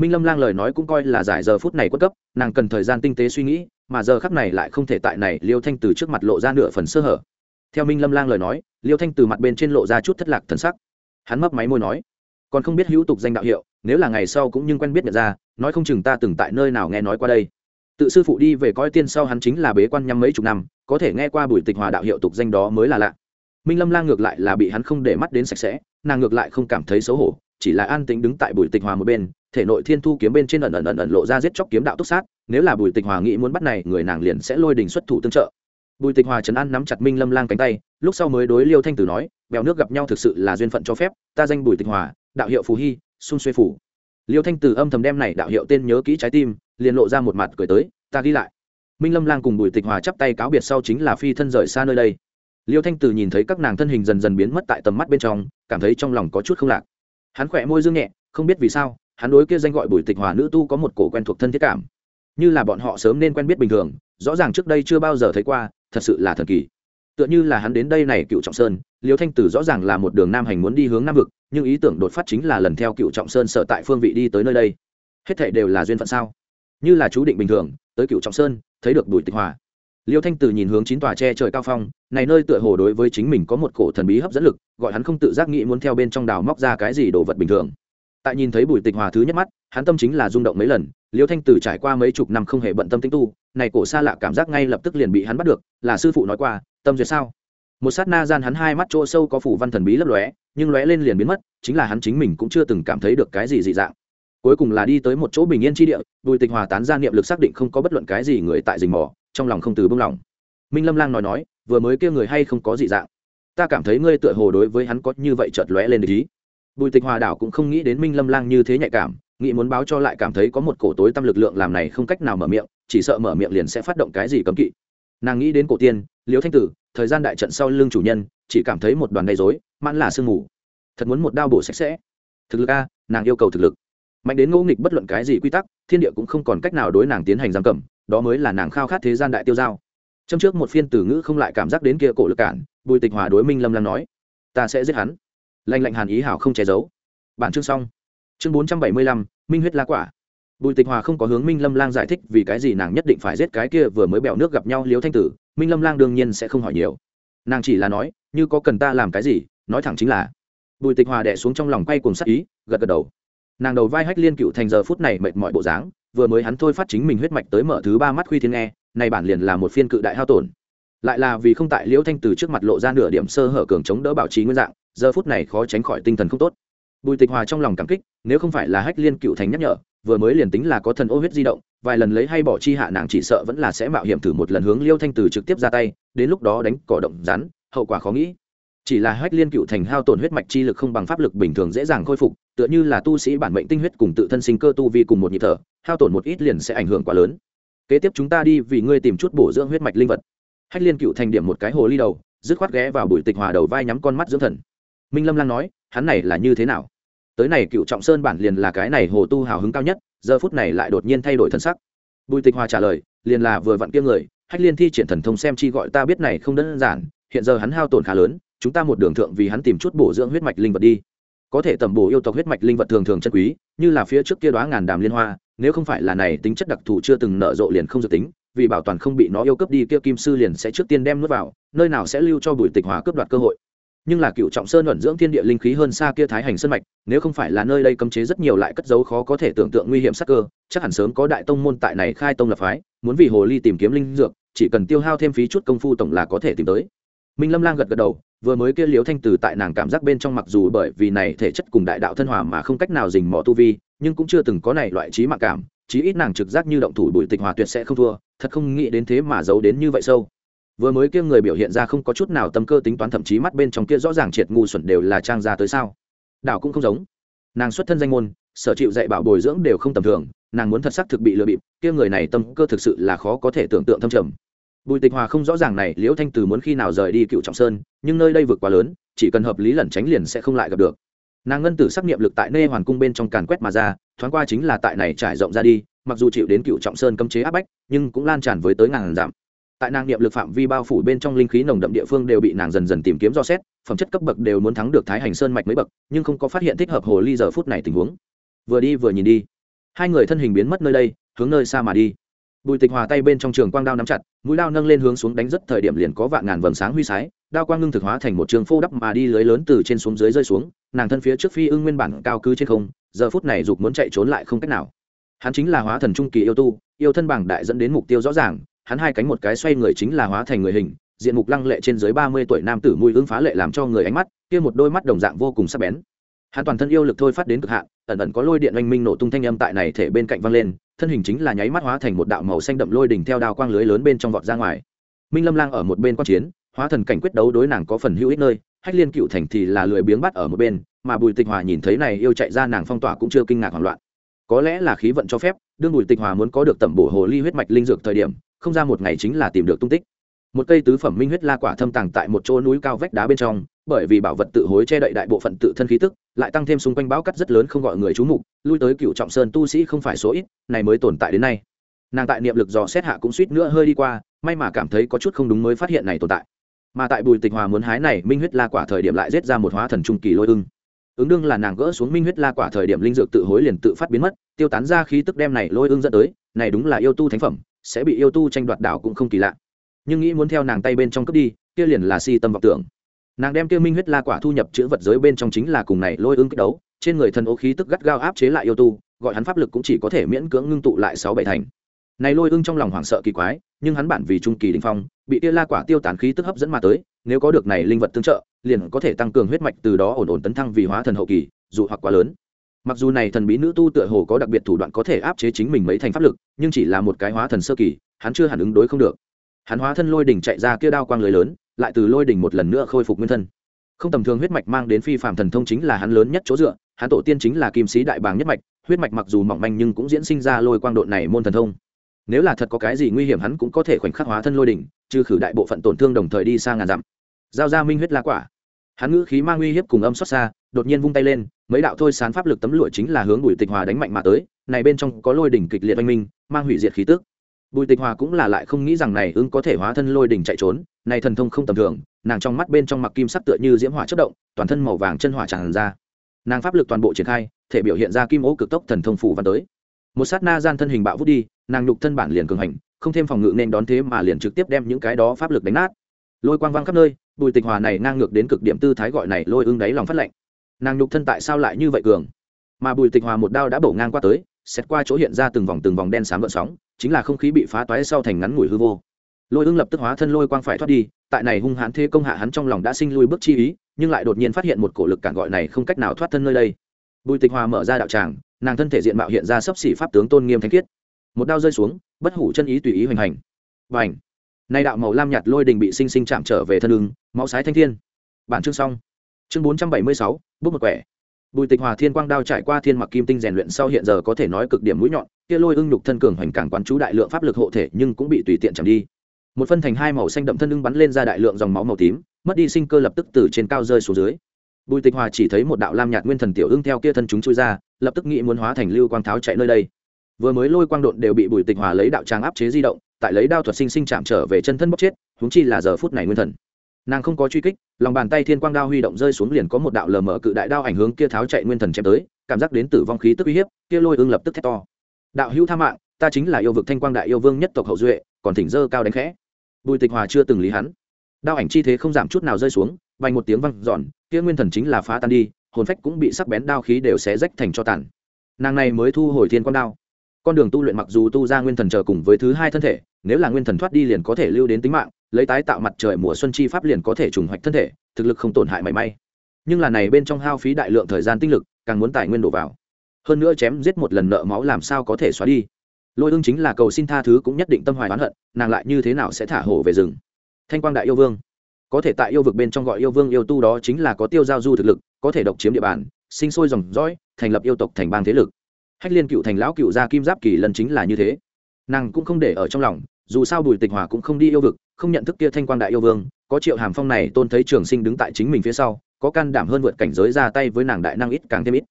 minh lâm lang lời nói cũng coi là giải giờ phút này quất cấp, nàng cần thời gian tinh tế suy nghĩ, mà giờ khắc này lại không thể tại này liêu thanh từ trước mặt lộ ra nửa phần sơ hở. Theo minh lâm lang lời nói, liêu thanh từ mặt bên trên lộ ra chút thất lạc thần sắc. Hắn mấp máy môi nói, còn không biết hữu tục danh đạo hiệu, nếu là ngày sau cũng nhưng quen biết nhận ra, nói không chừng ta từng tại nơi nào nghe nói qua đây. Tự sư phụ đi về coi tiên sau hắn chính là bế quan nhăm mấy chục năm, có thể nghe qua buổi tịch hòa đạo hiệu tục danh đó mới là lạ. Minh lâm lang ngược lại là bị hắn không để mắt đến sạch sẽ, nàng ngược lại không cảm thấy xấu hổ, chỉ là an tính đứng tại buổi tịch hòa một bên thể nội thiên thu kiếm bên trên ẩn ẩn ẩn ẩn lộ ra giết chóc kiếm đạo túc sát, nếu là bùi tịch hòa nghĩ muốn bắt này, người nàng liền sẽ lôi đình xuất thủ tương trợ. Bùi tịch hòa trấn an nắm chặt minh lâm lang cánh tay, lúc sau mới đối liêu thanh tử nói, bèo nước gặp nhau thực sự là duyên phận cho phép, ta danh bùi tịch hòa, đạo hiệu phù hy, xung xuê phủ. Liêu thanh tử âm thầm đem này đạo hiệu tên nhớ kỹ trái tim, liền lộ ra một mặt cười tới, ta ghi lại. Minh lâm lang cùng bùi tịch hòa chắp tay cáo biệt sau chính là phi thân rời xa nơi đây. Liêu thanh tử nhìn thấy các nàng thân hình dần dần biến mất tại tầm mắt bên trong, cảm thấy trong lòng có chút không lạc. Hắn khỏe môi dương nhẹ, không biết vì sao hắn đối kia danh gọi bùi tịch hòa nữ tu có một cổ quen thuộc thân thiết cảm. Như là bọn họ sớm nên quen biết bình thường, rõ ràng trước đây chưa bao giờ thấy qua, thật sự là thần kỳ. Tựa như là hắn đến đây này cựu trọng sơn, liêu thanh tử rõ ràng là một đường nam hành muốn đi hướng nam vực, nhưng ý tưởng đột phát chính là lần theo cựu trọng sơn sở tại phương vị đi tới nơi đây. Hết thệ đều là duyên phận sao? Như là chú định bình thường, tới cựu trọng sơn, thấy được bùi tịch hòa. Liêu thanh tử nhìn hướng chín tòa tre trời cao phong, này nơi tựa hồ đối với chính mình có một cổ thần bí hấp dẫn lực, gọi hắn không tự giác nghĩ muốn theo bên trong đào móc ra cái gì đồ vật bình thường tại nhìn thấy bùi tịch hòa thứ nhất mắt, hắn tâm chính là rung động mấy lần, liêu thanh tử trải qua mấy chục năm không hề bận tâm tinh tu, này cổ xa lạ cảm giác ngay lập tức liền bị hắn bắt được, là sư phụ nói qua, tâm duyệt sao? Một sát na gian hắn hai mắt chỗ sâu có phủ văn thần bí lấp lóe, nhưng lóe lên liền biến mất, chính là hắn chính mình cũng chưa từng cảm thấy được cái gì dị dạng. Cuối cùng là đi tới một chỗ bình yên tri địa, bùi tịch hòa tán ra niệm lực xác định không có bất luận cái gì người tại rình mò, trong lòng không từ bông lòng. Minh lâm lang nói nói, vừa mới kia người hay không có dị dạng? Ta cảm thấy ngươi tựa hồ đối với hắn có như vậy chợt lóe lên ý bùi tịch hòa đảo cũng không nghĩ đến minh lâm lang như thế nhạy cảm, nghĩ muốn báo cho lại cảm thấy có một cổ tối tâm lực lượng làm này không cách nào mở miệng, chỉ sợ mở miệng liền sẽ phát động cái gì cấm kỵ. Nàng nghĩ đến cổ tiên, liễu thanh tử, thời gian đại trận sau lưng chủ nhân, chỉ cảm thấy một đoàn gây dối mãn là sương mù. Thật muốn một đao bổ sạch sẽ. Thực lực a, nàng yêu cầu thực lực. Mạnh đến ngẫu nghịch bất luận cái gì quy tắc, thiên địa cũng không còn cách nào đối nàng tiến hành giam cầm, đó mới là nàng khao khát thế gian đại tiêu giao trong trước một phiên tử ngữ không lại cảm giác đến kia cổ lực cản, bùi tịch hòa đối minh lâm Lang nói, ta sẽ giết hắn lanh lạnh hàn ý hảo không che giấu. Bản chương xong. Chương bốn trăm bảy mươi lăm, minh huyết la quả. Bùi tịch hòa không có hướng minh lâm lang giải thích vì cái gì nàng nhất định phải giết cái kia vừa mới bẹo nước gặp nhau liếu thanh tử, minh lâm lang đương nhiên sẽ không hỏi nhiều. Nàng chỉ là nói, như có cần ta làm cái gì, nói thẳng chính là. Bùi tịch hòa đẻ xuống trong lòng quay cùng sắc ý, gật gật đầu. Nàng đầu vai hách liên cựu thành giờ phút này mệt mỏi bộ dáng, vừa mới hắn thôi phát chính mình huyết mạch tới mở thứ ba mắt khuy thiên nghe này bản liền là một phiên cự đại hao tổn lại là vì không tại liễu thanh từ trước mặt lộ ra nửa điểm sơ hở cường chống đỡ bảo trì nguyên dạng, giờ phút này khó tránh khỏi tinh thần không tốt. Bùi tịch hòa trong lòng cảm kích, nếu không phải là hách liên cựu thành nhắc nhở, vừa mới liền tính là có thần ô huyết di động, vài lần lấy hay bỏ chi hạ nàng chỉ sợ vẫn là sẽ mạo hiểm thử một lần hướng liêu thanh từ trực tiếp ra tay, đến lúc đó đánh cỏ động rắn, hậu quả khó nghĩ. Chỉ là hách liên cựu thành hao tổn huyết mạch chi lực không bằng pháp lực bình thường dễ dàng khôi phục, tựa như là tu sĩ bản mệnh tinh huyết cùng tự thân sinh cơ tu vi cùng một nhịp thở, hao tổn một ít liền sẽ ảnh hưởng quá lớn. Kế tiếp chúng ta đi vì ngươi tìm chút bổ dưỡng huyết mạch linh vật hách liên cựu thành điểm một cái hồ ly đầu, dứt khoát ghé vào bụi tịch hòa đầu vai nhắm con mắt dưỡng thần. Minh lâm lang nói, hắn này là như thế nào? Tới này cựu trọng sơn bản liền là cái này hồ tu hào hứng cao nhất, giờ phút này lại đột nhiên thay đổi thân sắc. Bùi tịch hòa trả lời, liền là vừa vặn kia người, hách liên thi triển thần thông xem chi gọi ta biết này không đơn giản, hiện giờ hắn hao tổn khá lớn, chúng ta một đường thượng vì hắn tìm chút bổ dưỡng huyết mạch linh vật đi. Có thể tầm bổ yêu tộc huyết mạch linh vật thường thường chân quý, như là phía trước kia đoá ngàn đàm liên hoa, nếu không phải là này tính chất đặc thù chưa từng nở rộ liền không dự tính vì bảo toàn không bị nó yêu cướp đi kia kim sư liền sẽ trước tiên đem nuốt vào, nơi nào sẽ lưu cho bùi tịch hòa cướp đoạt cơ hội. Nhưng là cựu trọng sơn ẩn dưỡng thiên địa linh khí hơn xa kia thái hành sơn mạch, nếu không phải là nơi đây cấm chế rất nhiều lại cất dấu khó có thể tưởng tượng nguy hiểm sắc cơ, chắc hẳn sớm có đại tông môn tại này khai tông lập phái, muốn vì hồ ly tìm kiếm linh dược, chỉ cần tiêu hao thêm phí chút công phu tổng là có thể tìm tới. Minh lâm lang gật gật đầu, vừa mới kia liếu thanh từ tại nàng cảm giác bên trong mặc dù bởi vì này thể chất cùng đại đạo thân hòa mà không cách nào dình mò tu vi, nhưng cũng chưa từng có này loại trí mạng cảm, chí ít nàng trực giác như động thủ bùi tịch hòa tuyệt sẽ không thua thật không nghĩ đến thế mà giấu đến như vậy sâu. Vừa mới kia người biểu hiện ra không có chút nào tâm cơ tính toán thậm chí mắt bên trong kia rõ ràng triệt ngu xuẩn đều là trang ra tới sao. Đảo cũng không giống. Nàng xuất thân danh môn, sở chịu dạy bảo bồi dưỡng đều không tầm thường, nàng muốn thật sắc thực bị lừa bịp, kia người này tâm cơ thực sự là khó có thể tưởng tượng thâm trầm. Bùi tịch hòa không rõ ràng này, liễu thanh từ muốn khi nào rời đi cựu trọng sơn, nhưng nơi đây vượt quá lớn, chỉ cần hợp lý lẩn tránh liền sẽ không lại gặp được. Nàng ngân tử sắc nghiệm lực tại nê hoàn cung bên trong càn quét mà ra, thoáng qua chính là tại này trải rộng ra đi mặc dù chịu đến cựu trọng sơn cấm chế áp bách, nhưng cũng lan tràn với tới ngàn giảm tại nàng niệm lực phạm vi bao phủ bên trong linh khí nồng đậm địa phương đều bị nàng dần dần tìm kiếm do xét, phẩm chất cấp bậc đều muốn thắng được thái hành sơn mạch mấy bậc, nhưng không có phát hiện thích hợp hồ ly giờ phút này tình huống. Vừa đi vừa nhìn đi. Hai người thân hình biến mất nơi đây, hướng nơi xa mà đi. Bùi tịch hòa tay bên trong trường quang đao nắm chặt, mũi đao nâng lên hướng xuống đánh rất thời điểm liền có vạn ngàn vầng sáng huy sái, đao quang ngưng thực hóa thành một trường phô đắp mà đi lưới lớn từ trên xuống dưới rơi xuống, nàng thân phía trước phi ưng nguyên bản cao cư trên không, giờ phút này dục muốn chạy trốn lại không cách nào hắn chính là hóa thần trung kỳ yêu tu, yêu thân bảng đại dẫn đến mục tiêu rõ ràng, hắn hai cánh một cái xoay người chính là hóa thành người hình, diện mục lăng lệ trên dưới ba mươi tuổi nam tử mùi ưng phá lệ làm cho người ánh mắt, kia một đôi mắt đồng dạng vô cùng sắc bén. Hắn toàn thân yêu lực thôi phát đến cực hạn, ẩn ẩn có lôi điện oanh minh nổ tung thanh âm tại này thể bên cạnh văng lên, thân hình chính là nháy mắt hóa thành một đạo màu xanh đậm lôi đỉnh theo đao quang lưới lớn bên trong vọt ra ngoài. Minh lâm lang ở một bên quan chiến, hóa thần cảnh quyết đấu đối nàng có phần hữu ích nơi, hách liên cựu thành thì là lười biếng bắt ở một bên, mà bùi tịch hòa nhìn thấy này yêu chạy ra nàng phong tỏa cũng chưa kinh ngạc hoảng loạn có lẽ là khí vận cho phép, đương bùi tịch hòa muốn có được tẩm bổ hồ ly huyết mạch linh dược thời điểm, không ra một ngày chính là tìm được tung tích. Một cây tứ phẩm minh huyết la quả thâm tàng tại một chỗ núi cao vách đá bên trong, bởi vì bảo vật tự hối che đậy đại bộ phận tự thân khí tức, lại tăng thêm xung quanh bão cắt rất lớn không gọi người chú mục, lui tới cựu trọng sơn tu sĩ không phải số ít, này mới tồn tại đến nay. Nàng tại niệm lực dò xét hạ cũng suýt nữa hơi đi qua, may mà cảm thấy có chút không đúng mới phát hiện này tồn tại. Mà tại bùi tịch hòa muốn hái này minh huyết la quả thời điểm lại giết ra một hóa thần trung kỳ lôi ưng ứng đương là nàng gỡ xuống minh huyết la quả thời điểm linh dược tự hối liền tự phát biến mất, tiêu tán ra khí tức đem này lôi ương dẫn tới, này đúng là yêu tu thánh phẩm, sẽ bị yêu tu tranh đoạt đảo cũng không kỳ lạ. Nhưng nghĩ muốn theo nàng tay bên trong cướp đi, kia liền là si tâm vọng tưởng. Nàng đem kia minh huyết la quả thu nhập chữ vật giới bên trong chính là cùng này lôi ương kích đấu, trên người thần ô khí tức gắt gao áp chế lại yêu tu, gọi hắn pháp lực cũng chỉ có thể miễn cưỡng ngưng tụ lại sáu bảy thành. Này lôi ương trong lòng hoảng sợ kỳ quái, nhưng hắn bản vì trung kỳ đình phong, bị kia la quả tiêu tán khí tức hấp dẫn mà tới nếu có được này linh vật tương trợ, liền có thể tăng cường huyết mạch từ đó ổn ổn tấn thăng vì hóa thần hậu kỳ, dù hoặc quá lớn. Mặc dù này thần bí nữ tu tựa hồ có đặc biệt thủ đoạn có thể áp chế chính mình mấy thành pháp lực, nhưng chỉ là một cái hóa thần sơ kỳ, hắn chưa hẳn ứng đối không được. Hắn hóa thân lôi đỉnh chạy ra kia đao quang lưới lớn, lại từ lôi đỉnh một lần nữa khôi phục nguyên thân. Không tầm thường huyết mạch mang đến phi phạm thần thông chính là hắn lớn nhất chỗ dựa, hắn tổ tiên chính là kim sĩ đại bàng nhất mạch, huyết mạch mặc dù mỏng manh nhưng cũng diễn sinh ra lôi quang độn này môn thần thông nếu là thật có cái gì nguy hiểm hắn cũng có thể khoảnh khắc hóa thân lôi đỉnh, trừ khử đại bộ phận tổn thương đồng thời đi sang ngàn dặm. Giao ra minh huyết la quả. Hắn ngữ khí mang uy hiếp cùng âm xót xa, đột nhiên vung tay lên, mấy đạo thôi sán pháp lực tấm lụa chính là hướng bùi tịch hòa đánh mạnh mà tới, này bên trong có lôi đỉnh kịch liệt oanh minh, mang hủy diệt khí tức. Bùi tịch hòa cũng là lại không nghĩ rằng này ứng có thể hóa thân lôi đỉnh chạy trốn, này thần thông không tầm thường, nàng trong mắt bên trong mặc kim sắc tựa như diễm hỏa chất động, toàn thân màu vàng chân hỏa tràn ra. Nàng pháp lực toàn bộ triển khai, thể biểu hiện ra kim ố cực tốc thần thông phủ văn tới. Một sát na gian thân hình bạo vút đi nàng nhục thân bản liền cường hành, không thêm phòng ngự nên đón thế mà liền trực tiếp đem những cái đó pháp lực đánh nát. Lôi quang văng khắp nơi, bùi tịch hòa này ngang ngược đến cực điểm tư thái gọi này lôi ưng đáy lòng phát lạnh nàng nhục thân tại sao lại như vậy cường? Mà bùi tịch hòa một đao đã bổ ngang qua tới xét qua chỗ hiện ra từng vòng từng vòng đen xám gợn sóng, chính là không khí bị phá toái sau thành ngắn ngủi hư vô. Lôi ưng lập tức hóa thân lôi quang phải thoát đi, tại này hung hãn thế công hạ hắn trong lòng đã sinh lui bước chi ý, nhưng lại đột nhiên phát hiện một cổ lực cản gọi này không cách nào thoát thân nơi đây. Bùi tịch hòa mở ra đạo tràng, nàng thân thể diện mạo hiện ra sấp xỉ pháp tướng tôn nghiêm thanh khiết một đao rơi xuống, bất hủ chân ý tùy ý hoành hành. Và ảnh nay đạo màu lam nhạt lôi đình bị sinh sinh chạm trở về thân ưng, máu sái thanh thiên. Bản chương xong. Chương bốn trăm bảy mươi sáu, bước một quẻ. Bùi tịch hòa thiên quang đao trải qua thiên mặc kim tinh rèn luyện sau hiện giờ có thể nói cực điểm mũi nhọn, kia lôi ưng nhục thân cường hoành cảng quán chú đại lượng pháp lực hộ thể nhưng cũng bị tùy tiện chạm đi. Một phân thành hai màu xanh đậm thân ưng bắn lên ra đại lượng dòng máu màu tím, mất đi sinh cơ lập tức từ trên cao rơi xuống dưới. Bùi tịch hòa chỉ thấy một đạo lam nhạt nguyên thần tiểu ưng theo kia thân chúng chui ra, lập tức nghĩ muốn hóa thành lưu quang tháo chạy nơi đây vừa mới lôi quang độn đều bị bùi tịch hòa lấy đạo trang áp chế di động, tại lấy đao thuật sinh sinh chạm trở về chân thân bốc chết húng chi là giờ phút này nguyên thần. Nàng không có truy kích, lòng bàn tay thiên quang đao huy động rơi xuống liền có một đạo lờ mở cự đại đao ảnh hướng kia tháo chạy nguyên thần chém tới, cảm giác đến tử vong khí tức uy hiếp, kia lôi ương lập tức thét to. Đạo hữu tha mạng, ta chính là yêu vực thanh quang đại yêu vương nhất tộc hậu duệ, còn thỉnh dơ cao đánh khẽ. Bùi tịch hòa chưa từng lý hắn. Đao ảnh chi thế không giảm chút nào rơi xuống vành một tiếng văng giòn kia nguyên thần chính là phá tan đi, hồn phách cũng bị sắc bén đao khí đều xé rách thành cho tàn. Nàng này mới thu hồi thiên quang đao con đường tu luyện mặc dù tu ra nguyên thần chờ cùng với thứ hai thân thể, nếu là nguyên thần thoát đi liền có thể lưu đến tính mạng, lấy tái tạo mặt trời mùa xuân chi pháp liền có thể trùng hoạch thân thể, thực lực không tổn hại mảy may. Nhưng là này bên trong hao phí đại lượng thời gian tinh lực, càng muốn tài nguyên đổ vào. Hơn nữa chém giết một lần nợ máu làm sao có thể xóa đi. Lôi ương chính là cầu xin tha thứ cũng nhất định tâm hoài oán hận, nàng lại như thế nào sẽ thả hổ về rừng? Thanh quang đại yêu vương. Có thể tại yêu vực bên trong gọi yêu vương yêu tu đó chính là có tiêu giao du thực lực, có thể độc chiếm địa bàn, sinh sôi dòng dõi, thành lập yêu tộc thành bang thế lực hách liên cựu thành lão cựu gia kim giáp kỳ lần chính là như thế. Nàng cũng không để ở trong lòng, dù sao bùi tịch hòa cũng không đi yêu vực, không nhận thức kia thanh quang đại yêu vương, có triệu hàm phong này tôn thấy trường sinh đứng tại chính mình phía sau, có can đảm hơn vượt cảnh giới ra tay với nàng đại năng ít càng thêm ít.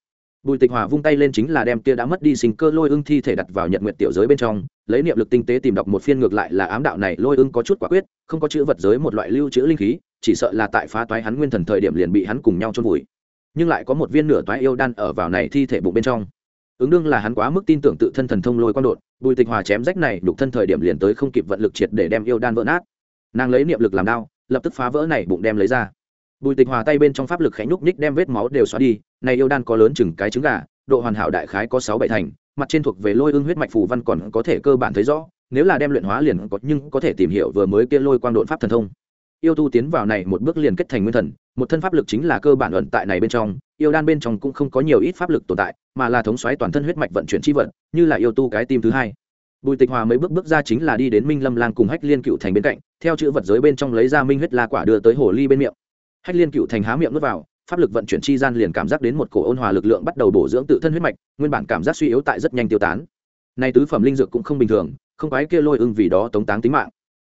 Bùi tịch hòa vung tay lên chính là đem kia đã mất đi sinh cơ lôi ưng thi thể đặt vào nhật nguyệt tiểu giới bên trong, lấy niệm lực tinh tế tìm đọc một phiên ngược lại là ám đạo này lôi ưng có chút quả quyết, không có chữ vật giới một loại lưu trữ linh khí, chỉ sợ là tại phá toái hắn nguyên thần thời điểm liền bị hắn cùng nhau trôn vùi. Nhưng lại có một viên nửa toái yêu đan ở vào này thi thể bụng bên trong ứng đương là hắn quá mức tin tưởng tự thân thần thông lôi quang đột, bùi tịch hòa chém rách này đục thân thời điểm liền tới không kịp vận lực triệt để đem yêu đan vỡ nát. Nàng lấy niệm lực làm đao, lập tức phá vỡ này bụng đem lấy ra. Bùi tịch hòa tay bên trong pháp lực khẽ nhúc nhích đem vết máu đều xóa đi, này yêu đan có lớn chừng cái trứng gà, độ hoàn hảo đại khái có sáu bảy thành, mặt trên thuộc về lôi ương huyết mạch phù văn còn có thể cơ bản thấy rõ, nếu là đem luyện hóa liền có, nhưng có thể tìm hiểu vừa mới kia lôi quang đột pháp thần thông yêu tu tiến vào này một bước liền kết thành nguyên thần, một thân pháp lực chính là cơ bản ẩn tại này bên trong, yêu đan bên trong cũng không có nhiều ít pháp lực tồn tại, mà là thống xoáy toàn thân huyết mạch vận chuyển chi vận, như là yêu tu cái tim thứ hai. Bùi tịch hòa mấy bước bước ra chính là đi đến minh lâm lang cùng hách liên cựu thành bên cạnh, theo chữ vật giới bên trong lấy ra minh huyết la quả đưa tới hồ ly bên miệng. Hách liên cựu thành há miệng nuốt vào, pháp lực vận chuyển chi gian liền cảm giác đến một cổ ôn hòa lực lượng bắt đầu bổ dưỡng tự thân huyết mạch, nguyên bản cảm giác suy yếu tại rất nhanh tiêu tán. Nay tứ phẩm linh dược cũng không bình thường, không quái kia lôi ưng vì đó tống táng tính mạng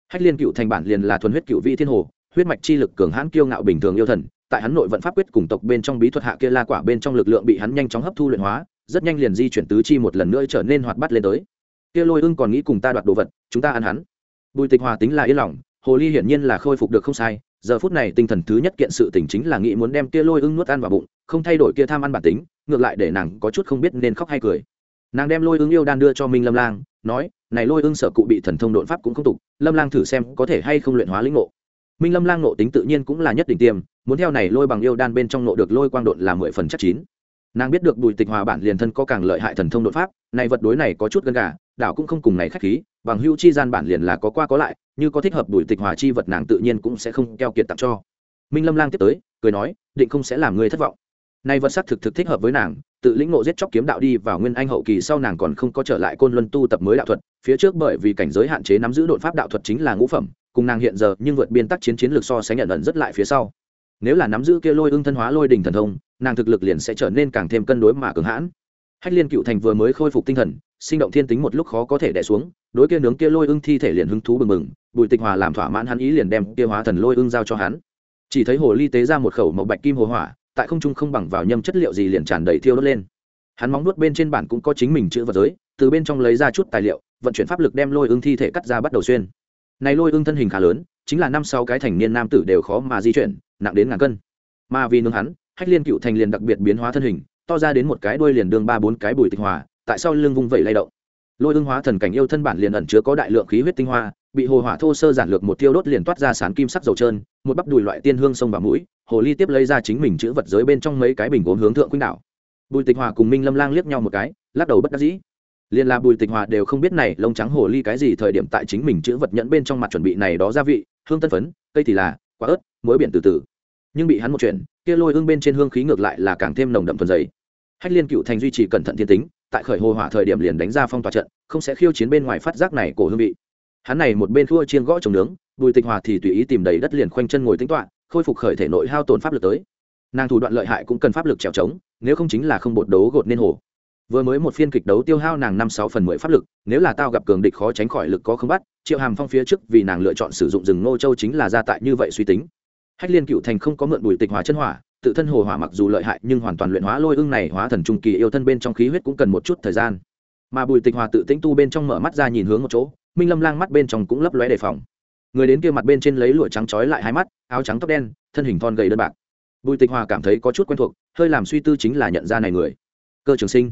hách liên cựu thành bản liền là thuần huyết cựu vị thiên hồ, huyết mạch chi lực cường hãn kiêu ngạo bình thường yêu thần, tại hắn nội vận pháp quyết cùng tộc bên trong bí thuật hạ kia la quả bên trong lực lượng bị hắn nhanh chóng hấp thu luyện hóa, rất nhanh liền di chuyển tứ chi một lần nữa trở nên hoạt bát lên tới. Kia lôi ưng còn nghĩ cùng ta đoạt đồ vật, chúng ta ăn hắn. Bùi tịch hòa tính là yên lòng, hồ ly hiển nhiên là khôi phục được không sai, giờ phút này tinh thần thứ nhất kiện sự tỉnh chính là nghĩ muốn đem kia lôi ưng nuốt ăn vào bụng, không thay đổi kia tham ăn bản tính, ngược lại để nàng có chút không biết nên khóc hay cười. Nàng đem lôi ưng yêu đan đưa cho minh lâm lang nói, này lôi ưng sở cụ bị thần thông đột pháp cũng không tục, lâm lang thử xem có thể hay không luyện hóa lĩnh ngộ. Minh lâm lang nộ tính tự nhiên cũng là nhất định tiêm, muốn theo này lôi bằng yêu đan bên trong nộ được lôi quang đột là mười phần chắc chín. Nàng biết được bùi tịch hòa bản liền thân có càng lợi hại thần thông đột pháp, này vật đối này có chút gần gà, đảo cũng không cùng này khách khí, bằng hưu chi gian bản liền là có qua có lại, như có thích hợp bùi tịch hòa chi vật nàng tự nhiên cũng sẽ không keo kiệt tặng cho. Minh lâm lang tiếp tới, cười nói, định không sẽ làm ngươi thất vọng. Nay vật sắc thực thực thích hợp với nàng tự lĩnh ngộ giết chóc kiếm đạo đi vào nguyên anh hậu kỳ sau nàng còn không có trở lại côn luân tu tập mới đạo thuật, phía trước bởi vì cảnh giới hạn chế nắm giữ đột pháp đạo thuật chính là ngũ phẩm, cùng nàng hiện giờ nhưng vượt biên tắc chiến chiến lược so sánh nhận ẩn rất lại phía sau. Nếu là nắm giữ kia lôi ưng thân hóa lôi đình thần thông, nàng thực lực liền sẽ trở nên càng thêm cân đối mà cường hãn. Hách liên cựu thành vừa mới khôi phục tinh thần, sinh động thiên tính một lúc khó có thể đẻ xuống, đối kia nướng kia lôi ưng thi thể liền hứng thú bừng bừng, bùi tịch hòa làm thỏa mãn hắn ý liền đem kia hóa thần lôi ưng giao cho hắn. Chỉ thấy hồ ly tế ra một khẩu màu bạch kim hồ hỏa tại không trung không bằng vào nhâm chất liệu gì liền tràn đầy thiêu đốt lên. Hắn móng nuốt bên trên bản cũng có chính mình chữ vật giới, từ bên trong lấy ra chút tài liệu, vận chuyển pháp lực đem lôi ưng thi thể cắt ra bắt đầu xuyên. Này lôi ưng thân hình khá lớn, chính là năm sáu cái thành niên nam tử đều khó mà di chuyển, nặng đến ngàn cân. Mà vì nương hắn, hách liên cựu thành liền đặc biệt biến hóa thân hình, to ra đến một cái đuôi liền đương ba bốn cái bùi tịch hòa, tại sao lưng vung vẩy lay động lôi ưng hóa thần cảnh yêu thân bản liền ẩn chứa có đại lượng khí huyết tinh hoa, bị hồ hỏa thô sơ giản lược một tiêu đốt liền toát ra sán kim sắc dầu trơn, một bắp đùi loại tiên hương sông và mũi, hồ ly tiếp lấy ra chính mình chữ vật giới bên trong mấy cái bình gốm hướng thượng quýnh đảo. Bùi tịch hòa cùng minh lâm lang liếc nhau một cái, lắc đầu bất đắc dĩ. Liền là bùi tịch hòa đều không biết này lông trắng hồ ly cái gì thời điểm tại chính mình chữ vật nhẫn bên trong mặt chuẩn bị này đó gia vị, hương tân phấn, cây thì là, quả ớt, muối biển từ từ. Nhưng bị hắn một chuyện, kia lôi ương bên trên hương khí ngược lại là càng thêm nồng đậm thuần giấy hách liên cựu thành duy trì cẩn thận thiên tính tại khởi hồ hỏa thời điểm liền đánh ra phong tỏa trận, không sẽ khiêu chiến bên ngoài phát giác này cổ hương vị. Hắn này một bên thua chiên gõ trồng nướng, bùi tịch hòa thì tùy ý tìm đầy đất liền khoanh chân ngồi tính toạ khôi phục khởi thể nội hao tổn pháp lực tới. Nàng thủ đoạn lợi hại cũng cần pháp lực trèo trống, nếu không chính là không bột đấu gột nên hồ. Vừa mới một phiên kịch đấu tiêu hao nàng năm sáu phần mười pháp lực, nếu là tao gặp cường địch khó tránh khỏi lực có không bắt, triệu hàm phong phía trước vì nàng lựa chọn sử dụng rừng ngô châu chính là ra tại như vậy suy tính. Hách liên cựu thành không có mượn bùi tịch hòa chân hỏa tự thân hồ hỏa mặc dù lợi hại nhưng hoàn toàn luyện hóa lôi ưng này hóa thần trung kỳ yêu thân bên trong khí huyết cũng cần một chút thời gian. Mà bùi tịch hòa tự tĩnh tu bên trong mở mắt ra nhìn hướng một chỗ, minh lâm lang mắt bên trong cũng lấp lóe đề phòng. Người đến kia mặt bên trên lấy lụa trắng trói lại hai mắt, áo trắng tóc đen, thân hình thon gầy đơn bạc. Bùi tịch hòa cảm thấy có chút quen thuộc, hơi làm suy tư chính là nhận ra này người. Cơ trường sinh.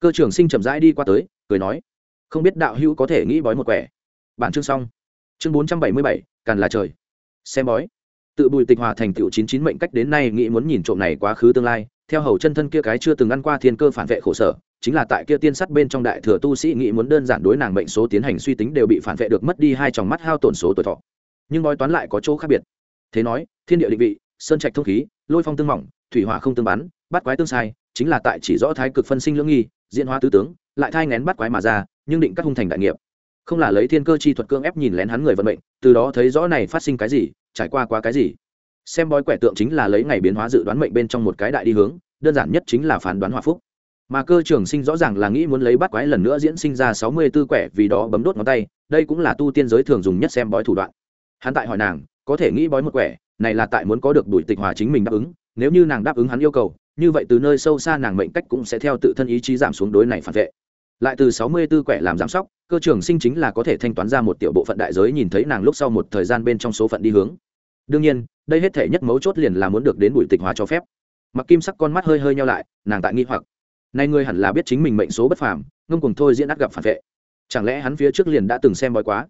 Cơ trường sinh chậm rãi đi qua tới, cười nói, không biết đạo hữu có thể nghĩ bói một quẻ. Bản chương xong. Chương bốn trăm bảy mươi bảy, càn là trời. Xem bói tự bùi tịch hòa thành tựu chín chín mệnh cách đến nay nghĩ muốn nhìn trộm này quá khứ tương lai, theo hầu chân thân kia cái chưa từng ăn qua thiên cơ phản vệ khổ sở, chính là tại kia tiên sắt bên trong đại thừa tu sĩ nghĩ muốn đơn giản đối nàng mệnh số tiến hành suy tính đều bị phản vệ được mất đi hai tròng mắt hao tổn số tuổi thọ. Nhưng bói toán lại có chỗ khác biệt. Thế nói, thiên địa định vị, sơn trạch thông khí, lôi phong tương mỏng, thủy hỏa không tương bắn bắt quái tương sai, chính là tại chỉ rõ thái cực phân sinh lưỡng nghi, diễn hóa tứ tướng, lại thai ngén bắt quái mà ra, nhưng định các hung thành đại nghiệp. Không là lấy thiên cơ chi thuật cương ép nhìn lén hắn người vận mệnh, từ đó thấy rõ này phát sinh cái gì trải qua quá cái gì. Xem bói quẻ tượng chính là lấy ngày biến hóa dự đoán mệnh bên trong một cái đại đi hướng, đơn giản nhất chính là phán đoán hòa phúc. Mà cơ trường sinh rõ ràng là nghĩ muốn lấy bắt quái lần nữa diễn sinh ra sáu mươi tư quẻ vì đó bấm đốt ngón tay, đây cũng là tu tiên giới thường dùng nhất xem bói thủ đoạn. Hắn tại hỏi nàng, có thể nghĩ bói một quẻ, này là tại muốn có được đuổi tịch hòa chính mình đáp ứng, nếu như nàng đáp ứng hắn yêu cầu, như vậy từ nơi sâu xa nàng mệnh cách cũng sẽ theo tự thân ý chí giảm xuống đối này phản vệ. Lại từ sáu mươi tư quẻ làm giám sóc, cơ trường sinh chính là có thể thanh toán ra một tiểu bộ phận đại giới nhìn thấy nàng lúc sau một thời gian bên trong số phận đi hướng đương nhiên, đây hết thể nhất mấu chốt liền là muốn được đến bùi tịch hòa cho phép. Mặc kim sắc con mắt hơi hơi nhau lại, nàng tại nghi hoặc. Nay ngươi hẳn là biết chính mình mệnh số bất phàm, ngông cùng thôi diễn ắt gặp phản vệ. Chẳng lẽ hắn phía trước liền đã từng xem bói quá?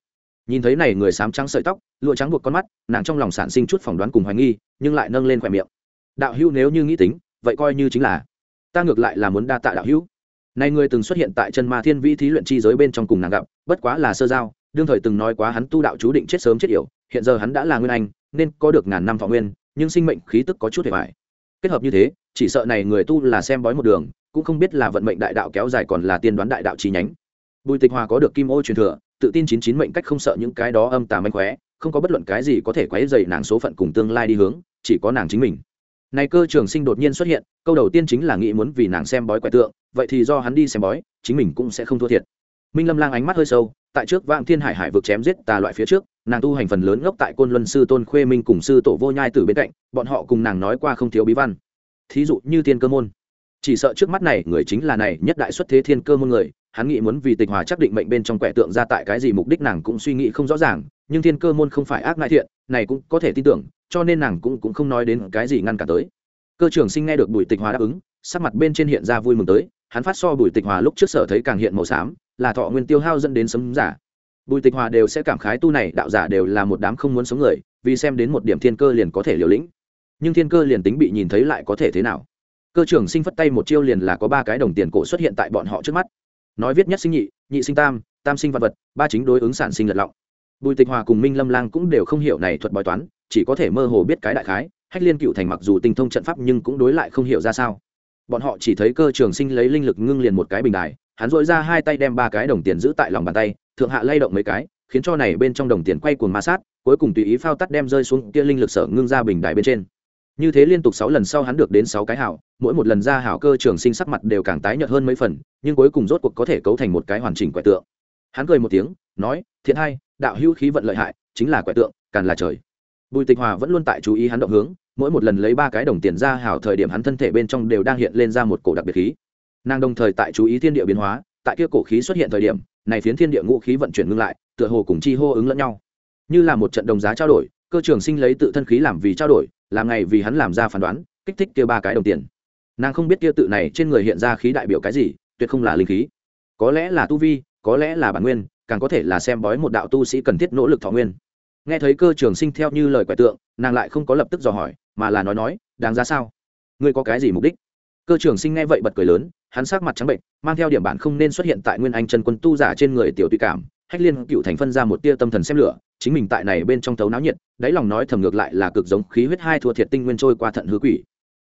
Nhìn thấy này người sám trắng sợi tóc, lụa trắng buộc con mắt, nàng trong lòng sản sinh chút phỏng đoán cùng hoài nghi, nhưng lại nâng lên khỏe miệng. Đạo hữu nếu như nghĩ tính, vậy coi như chính là. Ta ngược lại là muốn đa tạ đạo hữu. Nay người từng xuất hiện tại chân ma thiên vĩ thí luyện chi giới bên trong cùng nàng gặp, bất quá là sơ giao, đương thời từng nói quá hắn tu đạo chú định chết sớm chết yểu, hiện giờ hắn đã là nguyên anh nên có được ngàn năm thọ nguyên, nhưng sinh mệnh khí tức có chút hề vải kết hợp như thế, chỉ sợ này người tu là xem bói một đường, cũng không biết là vận mệnh đại đạo kéo dài còn là tiên đoán đại đạo chi nhánh. Bùi tịch hòa có được kim ô truyền thừa, tự tin chín chín mệnh cách không sợ những cái đó âm tà manh khóe, không có bất luận cái gì có thể quấy dày nàng số phận cùng tương lai đi hướng, chỉ có nàng chính mình. Này cơ trường sinh đột nhiên xuất hiện, câu đầu tiên chính là nghĩ muốn vì nàng xem bói quẻ tượng, vậy thì do hắn đi xem bói, chính mình cũng sẽ không thua thiệt. Minh lâm lang ánh mắt hơi sâu, tại trước vạn thiên hải hải vực chém giết tà loại phía trước nàng tu hành phần lớn ngốc tại côn luân sư tôn khuê minh cùng sư tổ vô nhai từ bên cạnh, bọn họ cùng nàng nói qua không thiếu bí văn. Thí dụ như thiên cơ môn. Chỉ sợ trước mắt này người chính là này nhất đại xuất thế thiên cơ môn người, hắn nghĩ muốn vì tịch hòa chắc định mệnh bên trong quẻ tượng ra tại cái gì mục đích nàng cũng suy nghĩ không rõ ràng, nhưng thiên cơ môn không phải ác ngại thiện, này cũng có thể tin tưởng, cho nên nàng cũng cũng không nói đến cái gì ngăn cả tới. Cơ trưởng sinh nghe được bùi tịch hòa đáp ứng, sắc mặt bên trên hiện ra vui mừng tới, hắn phát so bùi tịch hòa lúc trước sở thấy càng hiện màu xám, là thọ nguyên tiêu hao dẫn đến sấm giả bùi tịch hòa đều sẽ cảm khái tu này đạo giả đều là một đám không muốn sống người, vì xem đến một điểm thiên cơ liền có thể liều lĩnh. Nhưng thiên cơ liền tính bị nhìn thấy lại có thể thế nào? Cơ trưởng sinh phất tay một chiêu liền là có ba cái đồng tiền cổ xuất hiện tại bọn họ trước mắt. Nói viết nhất sinh nhị nhị sinh tam tam sinh vật vật, ba chính đối ứng sản sinh lật lọng. Bùi tịch hòa cùng minh lâm lang cũng đều không hiểu này thuật bói toán, chỉ có thể mơ hồ biết cái đại khái, hách liên cựu thành mặc dù tinh thông trận pháp nhưng cũng đối lại không hiểu ra sao bọn họ chỉ thấy cơ trường sinh lấy linh lực ngưng liền một cái bình đài, hắn dội ra hai tay đem ba cái đồng tiền giữ tại lòng bàn tay, thượng hạ lay động mấy cái, khiến cho này bên trong đồng tiền quay cuồng ma sát, cuối cùng tùy ý phao tắt đem rơi xuống kia linh lực sở ngưng ra bình đài bên trên. Như thế liên tục sáu lần sau hắn được đến sáu cái hảo, mỗi một lần ra hảo cơ trường sinh sắc mặt đều càng tái nhợt hơn mấy phần, nhưng cuối cùng rốt cuộc có thể cấu thành một cái hoàn chỉnh quẻ tượng. Hắn cười một tiếng, nói, thiện hai, đạo hữu khí vận lợi hại, chính là quẻ tượng, càn là trời. Bùi tịch hòa vẫn luôn tại chú ý hắn động hướng mỗi một lần lấy ba cái đồng tiền ra hảo thời điểm hắn thân thể bên trong đều đang hiện lên ra một cổ đặc biệt khí. Nàng đồng thời tại chú ý thiên địa biến hóa, tại kia cổ khí xuất hiện thời điểm, này phiến thiên địa ngũ khí vận chuyển ngưng lại, tựa hồ cùng chi hô ứng lẫn nhau. Như là một trận đồng giá trao đổi, cơ trường sinh lấy tự thân khí làm vì trao đổi làm ngày vì hắn làm ra phán đoán, kích thích kia ba cái đồng tiền. Nàng không biết kia tự này trên người hiện ra khí đại biểu cái gì, tuyệt không là linh khí. Có lẽ là tu vi, có lẽ là bản nguyên, càng có thể là xem bói một đạo tu sĩ cần thiết nỗ lực thọ nguyên. Nghe thấy cơ trường sinh theo như lời quẻ tượng, nàng lại không có lập tức dò hỏi mà là nói nói, đáng giá sao? Ngươi có cái gì mục đích? Cơ trường sinh nghe vậy bật cười lớn, hắn sắc mặt trắng bệnh, mang theo điểm bản không nên xuất hiện tại nguyên anh chân quân tu giả trên người tiểu tùy cảm, hách liên cựu thành phân ra một tia tâm thần xem lửa, chính mình tại này bên trong thấu náo nhiệt, đáy lòng nói thầm ngược lại là cực giống khí huyết hai thua thiệt tinh nguyên trôi qua thận hứa quỷ.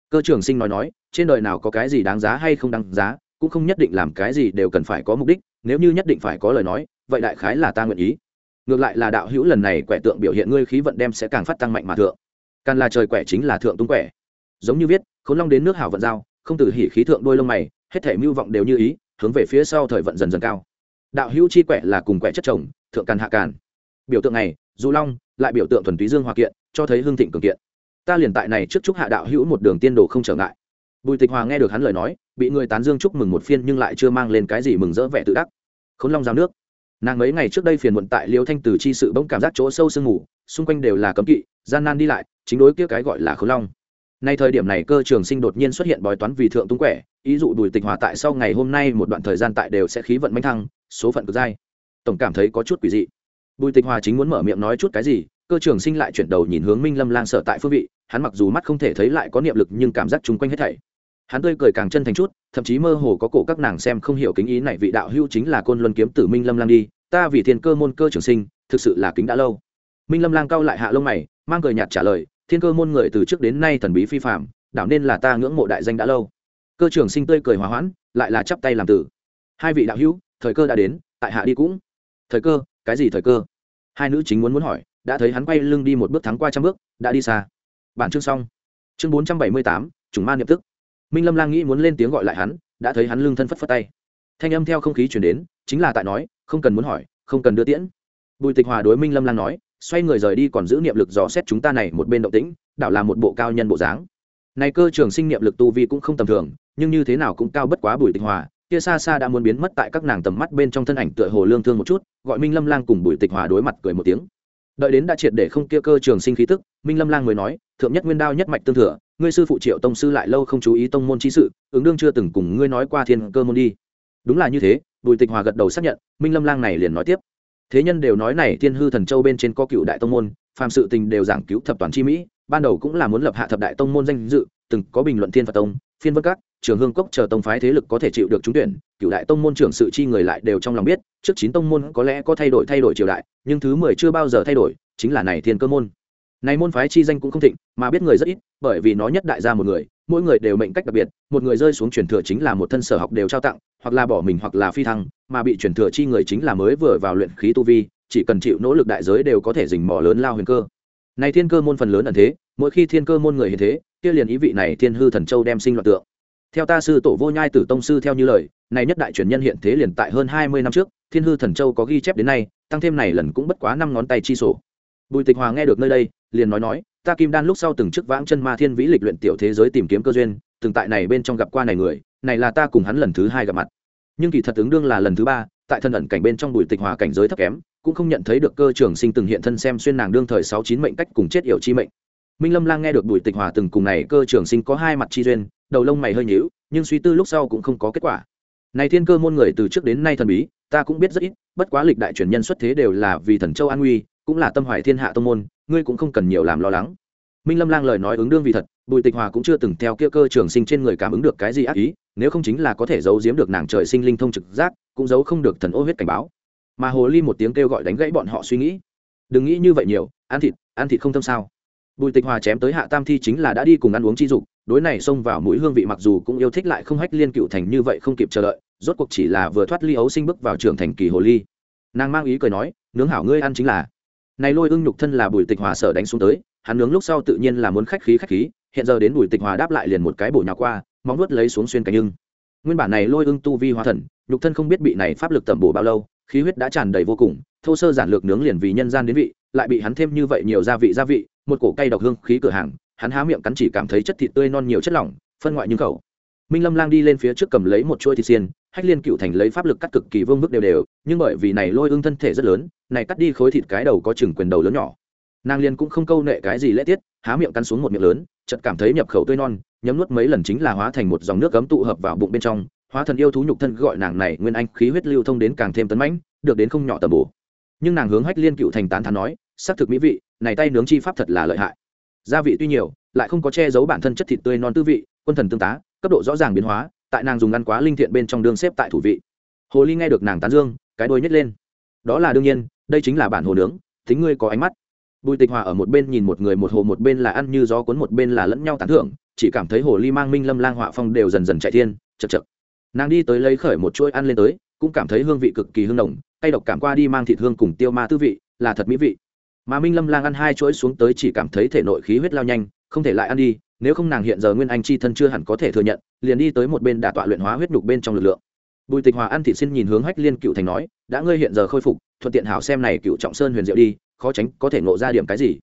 Cơ trường sinh nói nói, trên đời nào có cái gì đáng giá hay không đáng giá, cũng không nhất định làm cái gì đều cần phải có mục đích, nếu như nhất định phải có lời nói, vậy đại khái là ta nguyện ý. Ngược lại là đạo hữu lần này quẻ tượng biểu hiện ngươi khí vận đem sẽ càng phát tăng mạnh mà thượng càng là trời quẻ chính là thượng tung quẻ. Giống như viết, khốn long đến nước hảo vận giao, không từ hỉ khí thượng đôi lông mày, hết thể mưu vọng đều như ý, hướng về phía sau thời vận dần dần cao. Đạo hữu chi quẻ là cùng quẻ chất chồng, thượng càn hạ càn. Biểu tượng này du long, lại biểu tượng thuần túy dương hòa kiện, cho thấy hương thịnh cường kiện. Ta liền tại này trước chúc hạ đạo hữu một đường tiên đồ không trở ngại. Bùi tịch hòa nghe được hắn lời nói, bị người tán dương chúc mừng một phiên nhưng lại chưa mang lên cái gì mừng rỡ vẻ tự đắc. Khốn long giao nước. Nàng mấy ngày trước đây phiền muộn tại liêu thanh từ chi sự bỗng cảm giác chỗ sâu sương ngủ xung quanh đều là cấm kỵ, gian nan đi lại chính đối kia cái gọi là khấu long. Nay thời điểm này cơ trường sinh đột nhiên xuất hiện bói toán vì thượng tung quẻ, ý dụ bùi tịch hòa tại sau ngày hôm nay một đoạn thời gian tại đều sẽ khí vận manh thăng, số phận cực dai. Tổng cảm thấy có chút quỷ dị. Bùi tịch hòa chính muốn mở miệng nói chút cái gì, cơ trường sinh lại chuyển đầu nhìn hướng minh lâm lang sở tại phương vị, hắn mặc dù mắt không thể thấy lại có niệm lực nhưng cảm giác chung quanh hết thảy. Hắn tươi cười càng chân thành chút, thậm chí mơ hồ có cổ các nàng xem không hiểu kính ý này vị đạo hữu chính là côn luân kiếm tử minh lâm lang đi, ta vì thiên cơ môn cơ trường sinh, thực sự là kính đã lâu. Minh lâm lang cao lại hạ lông mày, mang cười nhạt trả lời thiên cơ môn người từ trước đến nay thần bí phi phạm, đảo nên là ta ngưỡng mộ đại danh đã lâu. Cơ trưởng sinh tươi cười hòa hoãn, lại là chắp tay làm tử. Hai vị đạo hữu, thời cơ đã đến, tại hạ đi cũng. Thời cơ? Cái gì thời cơ? Hai nữ chính muốn muốn hỏi, đã thấy hắn quay lưng đi một bước thắng qua trăm bước, đã đi xa. Bản chương xong. Chương bốn trăm bảy mươi tám, chủng ma niệm tức. Minh lâm lang nghĩ muốn lên tiếng gọi lại hắn, đã thấy hắn lưng thân phất phất tay. Thanh âm theo không khí chuyển đến, chính là tại nói, không cần muốn hỏi, không cần đưa tiễn. Bùi tịch hòa đối minh lâm lang nói xoay người rời đi còn giữ niệm lực dò xét chúng ta này một bên động tĩnh, đảo là một bộ cao nhân bộ dáng. Này cơ trường sinh niệm lực tu vi cũng không tầm thường, nhưng như thế nào cũng cao bất quá bùi tịch hòa, kia xa xa đã muốn biến mất tại các nàng tầm mắt bên trong thân ảnh tựa hồ lương thương một chút, gọi minh lâm lang cùng bùi tịch hòa đối mặt cười một tiếng. Đợi đến đã triệt để không kia cơ trường sinh khí tức, minh lâm lang mới nói, thượng nhất nguyên đao nhất mạch tương thừa, ngươi sư phụ triệu tông sư lại lâu không chú ý tông môn chi sự, ứng đương chưa từng cùng ngươi nói qua thiên cơ môn đi. Đúng là như thế, bùi tịch hòa gật đầu xác nhận, minh lâm lang này liền nói tiếp thế nhân đều nói này thiên hư thần châu bên trên có cựu đại tông môn, phàm sự tình đều giảng cứu thập toàn chi mỹ, ban đầu cũng là muốn lập hạ thập đại tông môn danh dự, từng có bình luận thiên phật tông, phiên vân các, trường hương cốc chờ tông phái thế lực có thể chịu được trúng tuyển, cựu đại tông môn trưởng sự chi người lại đều trong lòng biết, trước chín tông môn có lẽ có thay đổi thay đổi triều đại, nhưng thứ mười chưa bao giờ thay đổi, chính là này thiên cơ môn. Này môn phái chi danh cũng không thịnh, mà biết người rất ít, bởi vì nó nhất đại ra một người, mỗi người đều mệnh cách đặc biệt, một người rơi xuống truyền thừa chính là một thân sở học đều trao tặng hoặc là bỏ mình hoặc là phi thăng, mà bị chuyển thừa chi người chính là mới vừa vào luyện khí tu vi, chỉ cần chịu nỗ lực đại giới đều có thể dình mỏ lớn lao huyền cơ. Này thiên cơ môn phần lớn ẩn thế, mỗi khi thiên cơ môn người hiện thế, kia liền ý vị này thiên hư thần châu đem sinh loạn tượng. Theo ta sư tổ vô nhai tử tông sư theo như lời, này nhất đại truyền nhân hiện thế liền tại hơn hai mươi năm trước, thiên hư thần châu có ghi chép đến nay, tăng thêm này lần cũng bất quá năm ngón tay chi sổ. Bùi tịch hòa nghe được nơi đây, liền nói nói, ta kim đan lúc sau từng chức vãng chân ma thiên vĩ lịch luyện tiểu thế giới tìm kiếm cơ duyên, từng tại này bên trong gặp qua này người này là ta cùng hắn lần thứ hai gặp mặt. Nhưng kỳ thật ứng đương là lần thứ ba, tại thân ẩn cảnh bên trong bùi tịch hòa cảnh giới thấp kém, cũng không nhận thấy được cơ trường sinh từng hiện thân xem xuyên nàng đương thời sáu chín mệnh cách cùng chết yểu chi mệnh. Minh lâm lang nghe được bùi tịch hòa từng cùng này cơ trường sinh có hai mặt chi duyên, đầu lông mày hơi nhíu, nhưng suy tư lúc sau cũng không có kết quả. Này thiên cơ môn người từ trước đến nay thần bí, ta cũng biết rất ít, bất quá lịch đại truyền nhân xuất thế đều là vì thần châu an nguy, cũng là tâm hoài thiên hạ tông môn, ngươi cũng không cần nhiều làm lo lắng. Minh lâm lang lời nói ứng đương vì thật, bùi tịch hòa cũng chưa từng theo kia cơ trường sinh trên người cảm ứng được cái gì ác ý nếu không chính là có thể giấu giếm được nàng trời sinh linh thông trực giác, cũng giấu không được thần ô huyết cảnh báo. Mà hồ ly một tiếng kêu gọi đánh gãy bọn họ suy nghĩ. Đừng nghĩ như vậy nhiều, ăn thịt ăn thịt không thâm sao. Bùi tịch hòa chém tới hạ tam thi chính là đã đi cùng ăn uống chi dục, đối này xông vào mũi hương vị mặc dù cũng yêu thích lại không hách liên cựu thành như vậy không kịp chờ đợi, rốt cuộc chỉ là vừa thoát ly ấu sinh bước vào trường thành kỳ hồ ly. Nàng mang ý cười nói, nướng hảo ngươi ăn chính là. Này lôi ưng nhục thân là bùi tịch hòa sở đánh xuống tới, hắn nướng lúc sau tự nhiên là muốn khách khí khách khí, hiện giờ đến bùi tịch hòa đáp lại liền một cái bổ nhào qua móng nuốt lấy xuống xuyên cánh ưng. Nguyên bản này lôi ưng tu vi hóa thần, nhục thân không biết bị này pháp lực tẩm bổ bao lâu, khí huyết đã tràn đầy vô cùng, thô sơ giản lược nướng liền vì nhân gian đến vị, lại bị hắn thêm như vậy nhiều gia vị gia vị, một cổ cây độc hương khí cửa hàng, hắn há miệng cắn chỉ cảm thấy chất thịt tươi non nhiều chất lỏng, phân ngoại nhưng khẩu. Minh lâm lang đi lên phía trước cầm lấy một chuôi thịt xiên, hách liên cựu thành lấy pháp lực cắt cực kỳ vương mức đều đều, nhưng bởi vì này lôi ưng thân thể rất lớn, này cắt đi khối thịt cái đầu có chừng quyền đầu lớn nhỏ. Nàng liền cũng không câu nệ cái gì lễ tiết, há miệng cắn xuống một miệng lớn, chợt cảm thấy nhập khẩu tươi non nhấm nuốt mấy lần chính là hóa thành một dòng nước cấm tụ hợp vào bụng bên trong, hóa thần yêu thú nhục thân gọi nàng này nguyên anh khí huyết lưu thông đến càng thêm tấn mãnh, được đến không nhỏ tầm bổ. Nhưng nàng hướng hách liên cựu thành tán thán nói, xác thực mỹ vị, này tay nướng chi pháp thật là lợi hại. Gia vị tuy nhiều, lại không có che giấu bản thân chất thịt tươi non tư vị, quân thần tương tá, cấp độ rõ ràng biến hóa, tại nàng dùng ăn quá linh thiện bên trong đường xếp tại thủ vị. Hồ ly nghe được nàng tán dương, cái đôi nhét lên. Đó là đương nhiên, đây chính là bản hồ nướng tính ngươi có ánh mắt. Bùi tịch hòa ở một bên nhìn một người một hồ một bên là ăn như gió cuốn một bên là lẫn nhau tán thưởng chỉ cảm thấy hồ ly mang minh lâm lang họa phong đều dần dần chạy thiên, chật chật. Nàng đi tới lấy khởi một chuỗi ăn lên tới, cũng cảm thấy hương vị cực kỳ hương nồng tay độc cảm qua đi mang thịt hương cùng tiêu ma tư vị, là thật mỹ vị. Mà minh lâm lang ăn hai chuỗi xuống tới chỉ cảm thấy thể nội khí huyết lao nhanh, không thể lại ăn đi, nếu không nàng hiện giờ nguyên anh chi thân chưa hẳn có thể thừa nhận, liền đi tới một bên đả tọa luyện hóa huyết nhục bên trong lực lượng. Bùi tịch hòa ăn thị xin nhìn hướng hách liên cựu thành nói, đã ngươi hiện giờ khôi phục, thuận tiện hảo xem này cựu trọng sơn huyền diệu đi, khó tránh có thể ngộ ra điểm cái gì.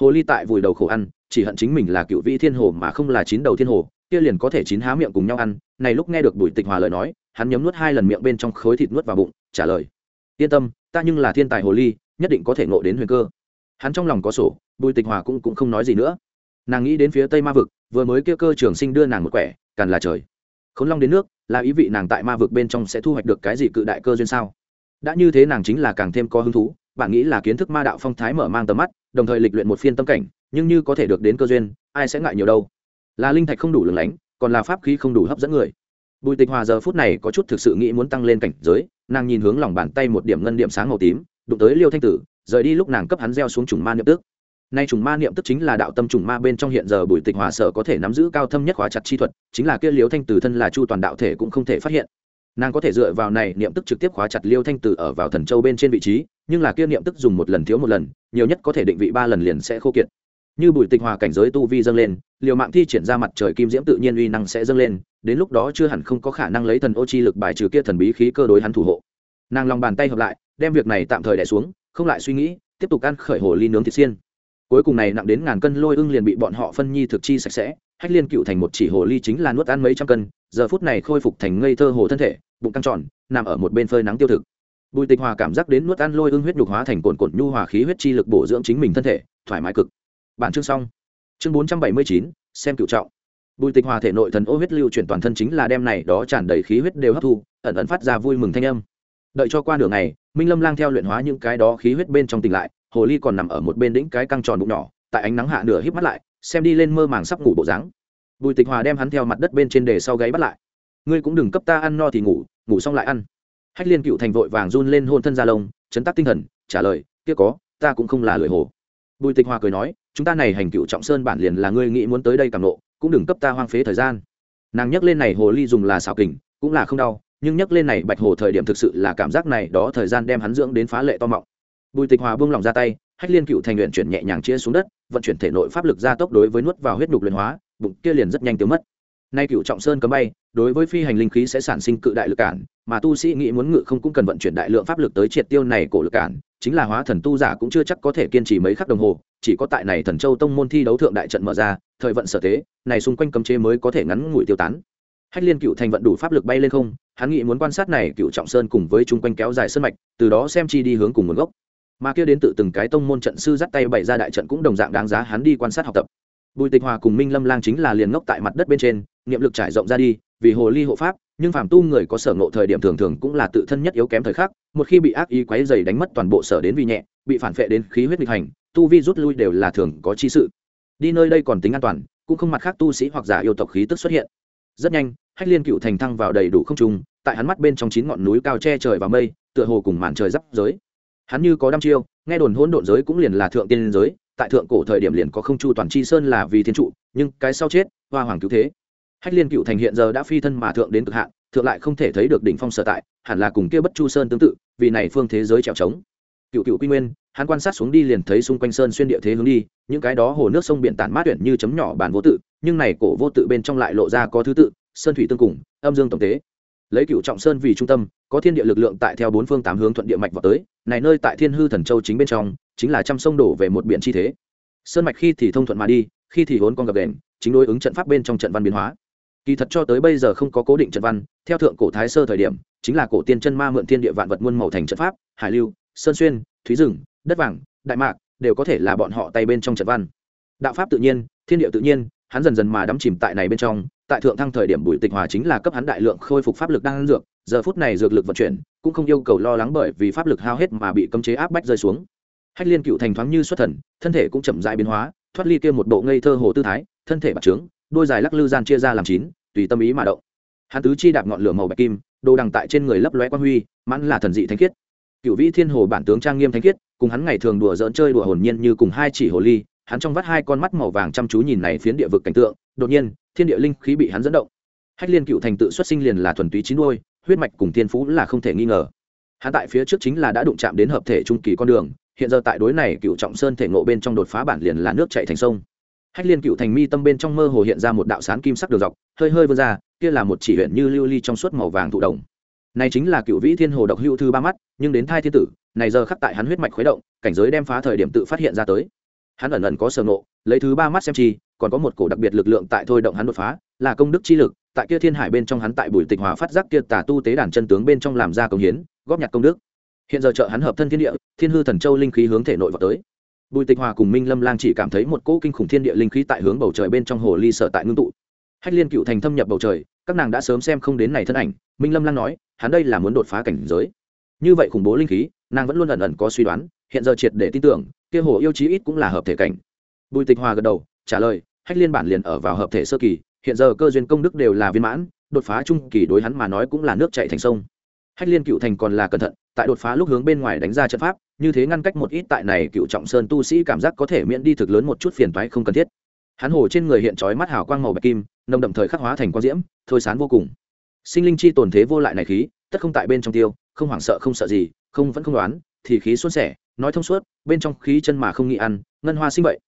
Hồ ly tại vùi đầu khổ ăn chỉ hận chính mình là cựu vị thiên hồ mà không là chín đầu thiên hồ, kia liền có thể chín há miệng cùng nhau ăn. Này lúc nghe được bùi tịch hòa lời nói, hắn nhấm nuốt hai lần miệng bên trong khối thịt nuốt vào bụng, trả lời, yên tâm, ta nhưng là thiên tài hồ ly, nhất định có thể ngộ đến huyền cơ. Hắn trong lòng có sổ, bùi tịch hòa cũng cũng không nói gì nữa. Nàng nghĩ đến phía tây ma vực, vừa mới kia cơ trường sinh đưa nàng một quẻ, càn là trời. Khốn long đến nước, là ý vị nàng tại ma vực bên trong sẽ thu hoạch được cái gì cự đại cơ duyên sao? Đã như thế nàng chính là càng thêm có hứng thú, bạn nghĩ là kiến thức ma đạo phong thái mở mang tầm mắt, đồng thời lịch luyện một phiên tâm cảnh nhưng như có thể được đến cơ duyên, ai sẽ ngại nhiều đâu. Là linh thạch không đủ lừng lánh, còn là pháp khí không đủ hấp dẫn người. Bùi tịch hòa giờ phút này có chút thực sự nghĩ muốn tăng lên cảnh giới, nàng nhìn hướng lòng bàn tay một điểm ngân điểm sáng màu tím, đụng tới liêu thanh tử, rời đi lúc nàng cấp hắn gieo xuống trùng ma niệm tức. Nay trùng ma niệm tức chính là đạo tâm trùng ma bên trong hiện giờ bùi tịch hòa sở có thể nắm giữ cao thâm nhất khóa chặt chi thuật, chính là kia liêu thanh tử thân là chu toàn đạo thể cũng không thể phát hiện. Nàng có thể dựa vào này niệm tức trực tiếp khóa chặt liêu thanh tử ở vào thần châu bên trên vị trí, nhưng là kia niệm tức dùng một lần thiếu một lần, nhiều nhất có thể định vị ba lần liền sẽ khô kiệt như bùi tịch hòa cảnh giới tu vi dâng lên, liều mạng thi triển ra mặt trời kim diễm tự nhiên uy năng sẽ dâng lên, đến lúc đó chưa hẳn không có khả năng lấy thần ô chi lực bài trừ kia thần bí khí cơ đối hắn thủ hộ. Nàng lòng bàn tay hợp lại, đem việc này tạm thời đẻ xuống, không lại suy nghĩ, tiếp tục ăn khởi hồ ly nướng thịt xiên. Cuối cùng này nặng đến ngàn cân lôi ưng liền bị bọn họ phân nhi thực chi sạch sẽ, hách liên cựu thành một chỉ hồ ly chính là nuốt ăn mấy trăm cân, giờ phút này khôi phục thành ngây thơ hồ thân thể, bụng căng tròn, nằm ở một bên phơi nắng tiêu thực. Bùi tịch hòa cảm giác đến nuốt ăn lôi ưng huyết nhục hóa thành cồn cồn nhu hòa khí huyết chi lực bổ dưỡng chính mình thân thể, thoải mái cực bản chương xong. Chương bốn trăm bảy mươi chín, xem cựu trọng. Bùi tịch hòa thể nội thần ô huyết lưu chuyển toàn thân chính là đem này đó tràn đầy khí huyết đều hấp thu, ẩn ẩn phát ra vui mừng thanh âm. Đợi cho qua nửa ngày, minh lâm lang theo luyện hóa những cái đó khí huyết bên trong tỉnh lại, hồ ly còn nằm ở một bên đĩnh cái căng tròn bụng nhỏ, tại ánh nắng hạ nửa híp mắt lại, xem đi lên mơ màng sắp ngủ bộ dáng. Bùi tịch hòa đem hắn theo mặt đất bên trên đề sau gáy bắt lại. Ngươi cũng đừng cấp ta ăn no thì ngủ ngủ xong lại ăn. Hách liên cựu thành vội vàng run lên hôn thân ra lông, chấn tác tinh thần, trả lời, kia có, ta cũng không là lười hồ. Bùi tịch hòa cười nói chúng ta này hành cựu trọng sơn bản liền là ngươi nghĩ muốn tới đây càng lộ cũng đừng cấp ta hoang phế thời gian. Nàng nhắc lên này hồ ly dùng là xào kình, cũng là không đau, nhưng nhắc lên này bạch hồ thời điểm thực sự là cảm giác này đó thời gian đem hắn dưỡng đến phá lệ to mọng. Bùi tịch hòa buông lòng ra tay, hách liên cựu thành luyện chuyển nhẹ nhàng chia xuống đất, vận chuyển thể nội pháp lực gia tốc đối với nuốt vào huyết nhục luyện hóa, bụng kia liền rất nhanh tiêu mất. Nay cựu trọng sơn cấm bay, đối với phi hành linh khí sẽ sản sinh cự đại lực cản mà tu sĩ nghĩ muốn ngự không cũng cần vận chuyển đại lượng pháp lực tới triệt tiêu này cổ lực cản, chính là hóa thần tu giả cũng chưa chắc có thể kiên trì mấy khắc đồng hồ, chỉ có tại này thần châu tông môn thi đấu thượng đại trận mở ra, thời vận sở thế, này xung quanh cấm chế mới có thể ngắn ngủi tiêu tán. Hách liên cựu thành vận đủ pháp lực bay lên không, hắn nghĩ muốn quan sát này cựu trọng sơn cùng với chung quanh kéo dài sơn mạch, từ đó xem chi đi hướng cùng nguồn gốc. Mà kia đến tự từng cái tông môn trận sư dắt tay bày ra đại trận cũng đồng dạng đáng giá hắn đi quan sát học tập bùi tịch hòa cùng minh lâm lang chính là liền ngốc tại mặt đất bên trên, niệm lực trải rộng ra đi, vì hồ ly hộ pháp, nhưng phàm tu người có sở ngộ thời điểm thường thường cũng là tự thân nhất yếu kém thời khắc, một khi bị ác ý quấy dày đánh mất toàn bộ sở đến vì nhẹ, bị phản phệ đến khí huyết nghịch hành, tu vi rút lui đều là thường có chi sự. Đi nơi đây còn tính an toàn, cũng không mặt khác tu sĩ hoặc giả yêu tộc khí tức xuất hiện. Rất nhanh, hách liên cựu thành thăng vào đầy đủ không trung, tại hắn mắt bên trong chín ngọn núi cao che trời và mây, tựa hồ cùng màn trời giáp giới hắn như có đăm chiêu, nghe đồn hỗn độn giới cũng liền là thượng tiên giới tại thượng cổ thời điểm liền có không chu toàn chi sơn là vì thiên trụ, nhưng cái sau chết, hoa hoàng cứu thế. Hách liên cựu thành hiện giờ đã phi thân mà thượng đến cực hạn, thượng lại không thể thấy được đỉnh phong sở tại, hẳn là cùng kia bất chu sơn tương tự, vì này phương thế giới trèo trống. Cựu cựu quy nguyên, hắn quan sát xuống đi liền thấy xung quanh sơn xuyên địa thế hướng đi, những cái đó hồ nước sông biển tản mát tuyển như chấm nhỏ bản vô tự, nhưng này cổ vô tự bên trong lại lộ ra có thứ tự, sơn thủy tương cùng, âm dương tổng tế. Lấy cựu trọng sơn vì trung tâm, có thiên địa lực lượng tại theo bốn phương tám hướng thuận địa mạch vào tới, này nơi tại thiên hư thần châu chính bên trong chính là trăm sông đổ về một biển chi thế. Sơn mạch khi thì thông thuận mà đi, khi thì hốn con gặp đèn chính đối ứng trận pháp bên trong trận văn biến hóa. Kỳ thật cho tới bây giờ không có cố định trận văn, theo thượng cổ thái sơ thời điểm, chính là cổ tiên chân ma mượn thiên địa vạn vật muôn màu thành trận pháp, hải lưu, sơn xuyên, thúy rừng, đất vàng, đại mạc, đều có thể là bọn họ tay bên trong trận văn. Đạo pháp tự nhiên, thiên địa tự nhiên, hắn dần dần mà đắm chìm tại này bên trong, tại thượng thăng thời điểm bùi tịch hòa chính là cấp hắn đại lượng khôi phục pháp lực đang dược, giờ phút này dược lực vận chuyển, cũng không yêu cầu lo lắng bởi vì pháp lực hao hết mà bị cấm chế áp bách rơi xuống hách liên cựu thành thoáng như xuất thần, thân thể cũng chậm dại biến hóa, thoát ly kia một bộ ngây thơ hồ tư thái, thân thể bạc trướng, đôi dài lắc lư gian chia ra làm chín, tùy tâm ý mà động. Hắn tứ chi đạp ngọn lửa màu bạch kim, đồ đằng tại trên người lấp lóe quan huy, mãn là thần dị thánh khiết. Cựu vĩ thiên hồ bản tướng trang nghiêm thánh khiết, cùng hắn ngày thường đùa dỡn chơi đùa hồn nhiên như cùng hai chỉ hồ ly, hắn trong vắt hai con mắt màu vàng chăm chú nhìn này phiến địa vực cảnh tượng, đột nhiên, thiên địa linh khí bị hắn dẫn động. Hách liên cựu thành tự xuất sinh liền là thuần túy chín đôi, huyết mạch cùng thiên phú là không thể nghi ngờ. Hắn tại phía trước chính là đã đụng chạm đến hợp thể trung kỳ con đường hiện giờ tại đối này cựu trọng sơn thể ngộ bên trong đột phá bản liền là nước chạy thành sông. Hách liên cựu thành mi tâm bên trong mơ hồ hiện ra một đạo sán kim sắc đường dọc, hơi hơi vươn ra, kia là một chỉ huyện như lưu ly trong suốt màu vàng thụ đồng này chính là cựu vĩ thiên hồ độc hữu thư ba mắt, nhưng đến thai thiên tử, này giờ khắc tại hắn huyết mạch khuấy động, cảnh giới đem phá thời điểm tự phát hiện ra tới. Hắn ẩn ẩn có sở nộ lấy thứ ba mắt xem chi, còn có một cổ đặc biệt lực lượng tại thôi động hắn đột phá, là công đức chi lực, tại kia thiên hải bên trong hắn tại bùi tịch hòa phát giác kia tà tu tế đàn chân tướng bên trong làm ra công hiến, góp nhặt công đức hiện giờ trợ hắn hợp thân thiên địa, thiên hư thần châu linh khí hướng thể nội vào tới. Bùi tịch hòa cùng minh lâm lang chỉ cảm thấy một cỗ kinh khủng thiên địa linh khí tại hướng bầu trời bên trong hồ ly sở tại ngưng tụ. Hách liên cựu thành thâm nhập bầu trời, các nàng đã sớm xem không đến này thân ảnh, minh lâm lang nói, hắn đây là muốn đột phá cảnh giới. Như vậy khủng bố linh khí, nàng vẫn luôn ẩn ẩn có suy đoán, hiện giờ triệt để tin tưởng, kia hồ yêu chí ít cũng là hợp thể cảnh. Bùi tịch hòa gật đầu, trả lời, hách liên bản liền ở vào hợp thể sơ kỳ, hiện giờ cơ duyên công đức đều là viên mãn, đột phá trung kỳ đối hắn mà nói cũng là nước chạy thành sông hách liên cựu thành còn là cẩn thận, tại đột phá lúc hướng bên ngoài đánh ra trận pháp, như thế ngăn cách một ít tại này cựu trọng sơn tu sĩ cảm giác có thể miễn đi thực lớn một chút phiền toái không cần thiết. Hắn hồ trên người hiện trói mắt hào quang màu bạch kim, nồng đậm thời khắc hóa thành quang diễm, thôi sán vô cùng. Sinh linh chi tồn thế vô lại này khí, tất không tại bên trong tiêu, không hoảng sợ, không sợ gì, không vẫn không đoán, thì khí xuân sẻ, nói thông suốt, bên trong khí chân mà không nghĩ ăn, ngân hoa sinh vậy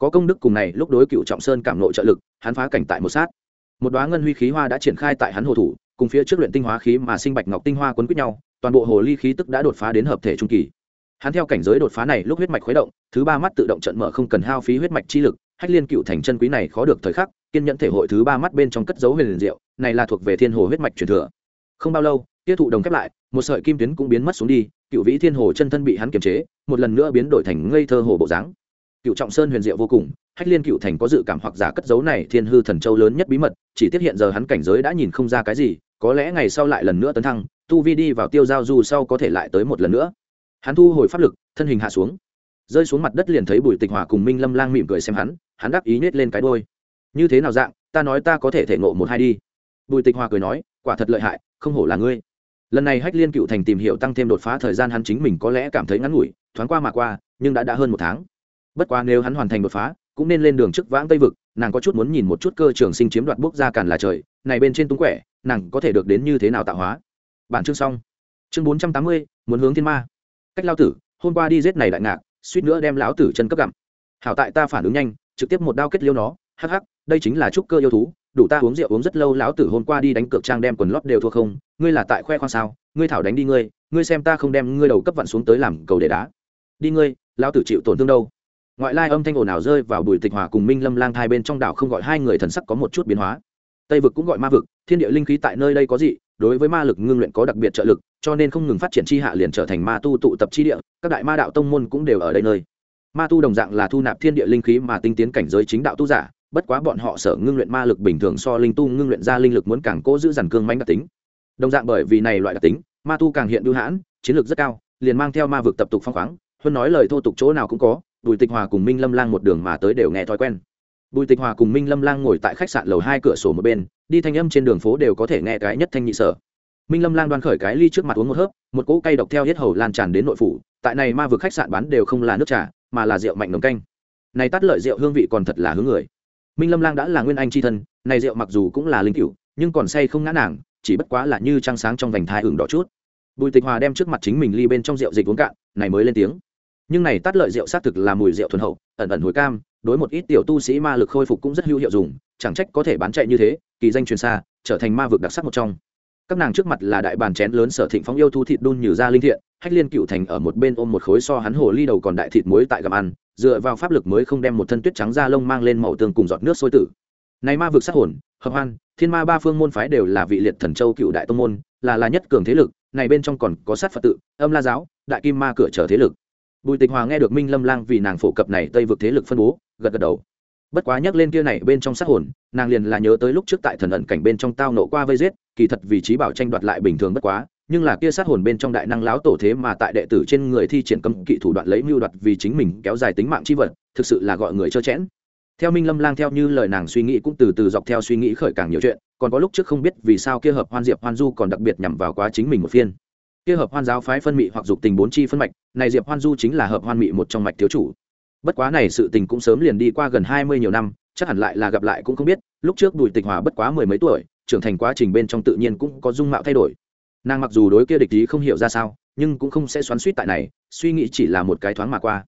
có công đức cùng này, lúc đối cựu trọng sơn cảm nội trợ lực, hắn phá cảnh tại một sát. Một đoá ngân huy khí hoa đã triển khai tại hắn hồ thủ cùng phía trước luyện tinh hóa khí mà sinh bạch ngọc tinh hoa quấn quýt nhau, toàn bộ hồ ly khí tức đã đột phá đến hợp thể trung kỳ. Hắn theo cảnh giới đột phá này lúc huyết mạch khuấy động, thứ ba mắt tự động trận mở không cần hao phí huyết mạch chi lực, hách liên cựu thành chân quý này khó được thời khắc, kiên nhẫn thể hội thứ ba mắt bên trong cất dấu huyền liền diệu, này là thuộc về thiên hồ huyết mạch truyền thừa. Không bao lâu tiêu thụ đồng khép lại, một sợi kim tuyến cũng biến mất xuống đi, cựu vĩ thiên hồ chân thân bị hắn kiềm chế, một lần nữa biến đổi thành ngây thơ hồ bộ dáng. Cựu trọng sơn huyền diệu vô cùng, hách liên cựu thành có dự cảm hoặc giả cất dấu này thiên hư thần châu lớn nhất bí mật, chỉ tiếp hiện giờ hắn cảnh giới đã nhìn không ra cái gì có lẽ ngày sau lại lần nữa tấn thăng, tu vi đi vào tiêu giao du sau có thể lại tới một lần nữa. Hắn thu hồi pháp lực, thân hình hạ xuống. Rơi xuống mặt đất liền thấy bùi tịch hòa cùng minh lâm lang mỉm cười xem hắn hắn đáp ý nhét lên cái đôi như thế nào dạng, ta nói ta có thể thể ngộ một hai đi. Bùi tịch hòa cười nói, quả thật lợi hại, không hổ là ngươi. Lần này hách liên cựu thành tìm hiểu tăng thêm đột phá thời gian hắn chính mình có lẽ cảm thấy ngắn ngủi, thoáng qua mà qua, nhưng đã đã hơn một tháng. Bất quá nếu hắn hoàn thành đột phá cũng nên lên đường trước vãng tây vực, nàng có chút muốn nhìn một chút cơ trường sinh chiếm đoạt bốc ra càn là trời, này bên trên tung quẻ, nàng có thể được đến như thế nào tạo hóa? Bản chương xong. Chương bốn trăm tám mươi, muốn hướng thiên ma. Cách lao tử, hôm qua đi giết này đại ngạc, suýt nữa đem lão tử chân cấp gặm. Hảo tại ta phản ứng nhanh, trực tiếp một đao kết liêu nó, hắc hắc, đây chính là trúc cơ yêu thú, đủ ta uống rượu uống rất lâu lão tử hôm qua đi đánh cược trang đem quần lót đều thua không, ngươi là tại khoe khoang sao, ngươi thảo đánh đi ngươi ngươi xem ta không đem ngươi đầu cấp vặn xuống tới làm cầu để đá. Đi ngươi, lão tử chịu tổn thương đâu? Ngoại lai âm thanh ồn ào rơi vào bùi tịch hòa cùng minh lâm lang thai bên trong đảo không gọi hai người thần sắc có một chút biến hóa. Tây vực cũng gọi ma vực, thiên địa linh khí tại nơi đây có gì đối với ma lực ngưng luyện có đặc biệt trợ lực, cho nên không ngừng phát triển chi hạ liền trở thành ma tu tụ tập chi địa, các đại ma đạo tông môn cũng đều ở đây nơi. Ma tu đồng dạng là thu nạp thiên địa linh khí mà tinh tiến cảnh giới chính đạo tu giả, bất quá bọn họ sở ngưng luyện ma lực bình thường so linh tu ngưng luyện ra linh lực muốn càng cố giữ dằn cương mánh đặc tính. Đồng dạng bởi vì này loại đặc tính, ma tu càng hiện ưu hãn, chiến lược rất cao, liền mang theo ma vực tập tục phong khoáng, hơn nói lời thô tục chỗ nào cũng có bùi tịch hòa cùng minh lâm lang một đường mà tới đều nghe thói quen. Bùi tịch hòa cùng minh lâm lang ngồi tại khách sạn lầu hai cửa sổ một bên, đi thanh âm trên đường phố đều có thể nghe cái nhất thanh nhị sở. Minh lâm lang đoan khởi cái ly trước mặt uống một hớp, một cỗ cay độc theo hết hầu lan tràn đến nội phủ, tại này ma vực khách sạn bán đều không là nước trà, mà là rượu mạnh nồng canh. Này tắt lợi rượu hương vị còn thật là hướng người. Minh lâm lang đã là nguyên anh c h i thân, này rượu mặc dù cũng là linh cựu nhưng còn say không ngã nàng, chỉ bất quá là như trăng sáng trong vành thai hưởng đỏ chút. Bùi tịch hòa đem trước mặt chính mình ly bên trong rượu dịch uống cạn, này mới lên tiếng nhưng này tắt lợi rượu xác thực là mùi rượu thuần hậu, ẩn ẩn hồi cam, đối một ít tiểu tu sĩ ma lực khôi phục cũng rất hữu hiệu dùng, chẳng trách có thể bán chạy như thế, kỳ danh truyền xa, trở thành ma vực đặc sắc một trong. Các nàng trước mặt là đại bàn chén lớn sở thịnh phóng yêu thú thịt đun như ra linh thiện, hách liên cựu thành ở một bên ôm một khối so hắn hồ ly đầu còn đại thịt muối tại gặm ăn, dựa vào pháp lực mới không đem một thân tuyết trắng da lông mang lên màu tương cùng giọt nước sôi tử. Này ma vực sát hồn, hợp hoan, thiên ma ba phương môn phái đều là vị liệt thần châu cựu đại tông môn, là là nhất cường thế lực, này bên trong còn có sát phật tự, âm la giáo, đại kim ma cửa trở thế lực bùi tịch hòa nghe được minh lâm lang vì nàng phổ cập này tây vực thế lực phân bố, gật gật đầu. Bất quá nhắc lên kia này bên trong sát hồn, nàng liền là nhớ tới lúc trước tại thần ẩn cảnh bên trong tao nộ qua vây giết, kỳ thật vị trí bảo tranh đoạt lại bình thường bất quá, nhưng là kia sát hồn bên trong đại năng láo tổ thế mà tại đệ tử trên người thi triển cấm kỵ thủ đoạn lấy mưu đoạt vì chính mình kéo dài tính mạng chi vật, thực sự là gọi người trơ chẽn theo minh lâm lang theo như lời nàng suy nghĩ cũng từ từ dọc theo suy nghĩ khởi càng nhiều chuyện, còn có lúc trước không biết vì sao kia hợp hoan diệp hoan du còn đặc biệt nhằm vào quá chính mình một phiên. Kia hợp hoan giáo phái phân mị hoặc dục tình bốn chi phân mạch này diệp hoan du chính là hợp hoan mị một trong mạch thiếu chủ. Bất quá này sự tình cũng sớm liền đi qua gần hai mươi nhiều năm, chắc hẳn lại là gặp lại cũng không biết, lúc trước bùi tịch hòa bất quá mười mấy tuổi, trưởng thành quá trình bên trong tự nhiên cũng có dung mạo thay đổi. Nàng mặc dù đối kia địch ý không hiểu ra sao, nhưng cũng không sẽ xoắn suýt tại này, suy nghĩ chỉ là một cái thoáng mà qua.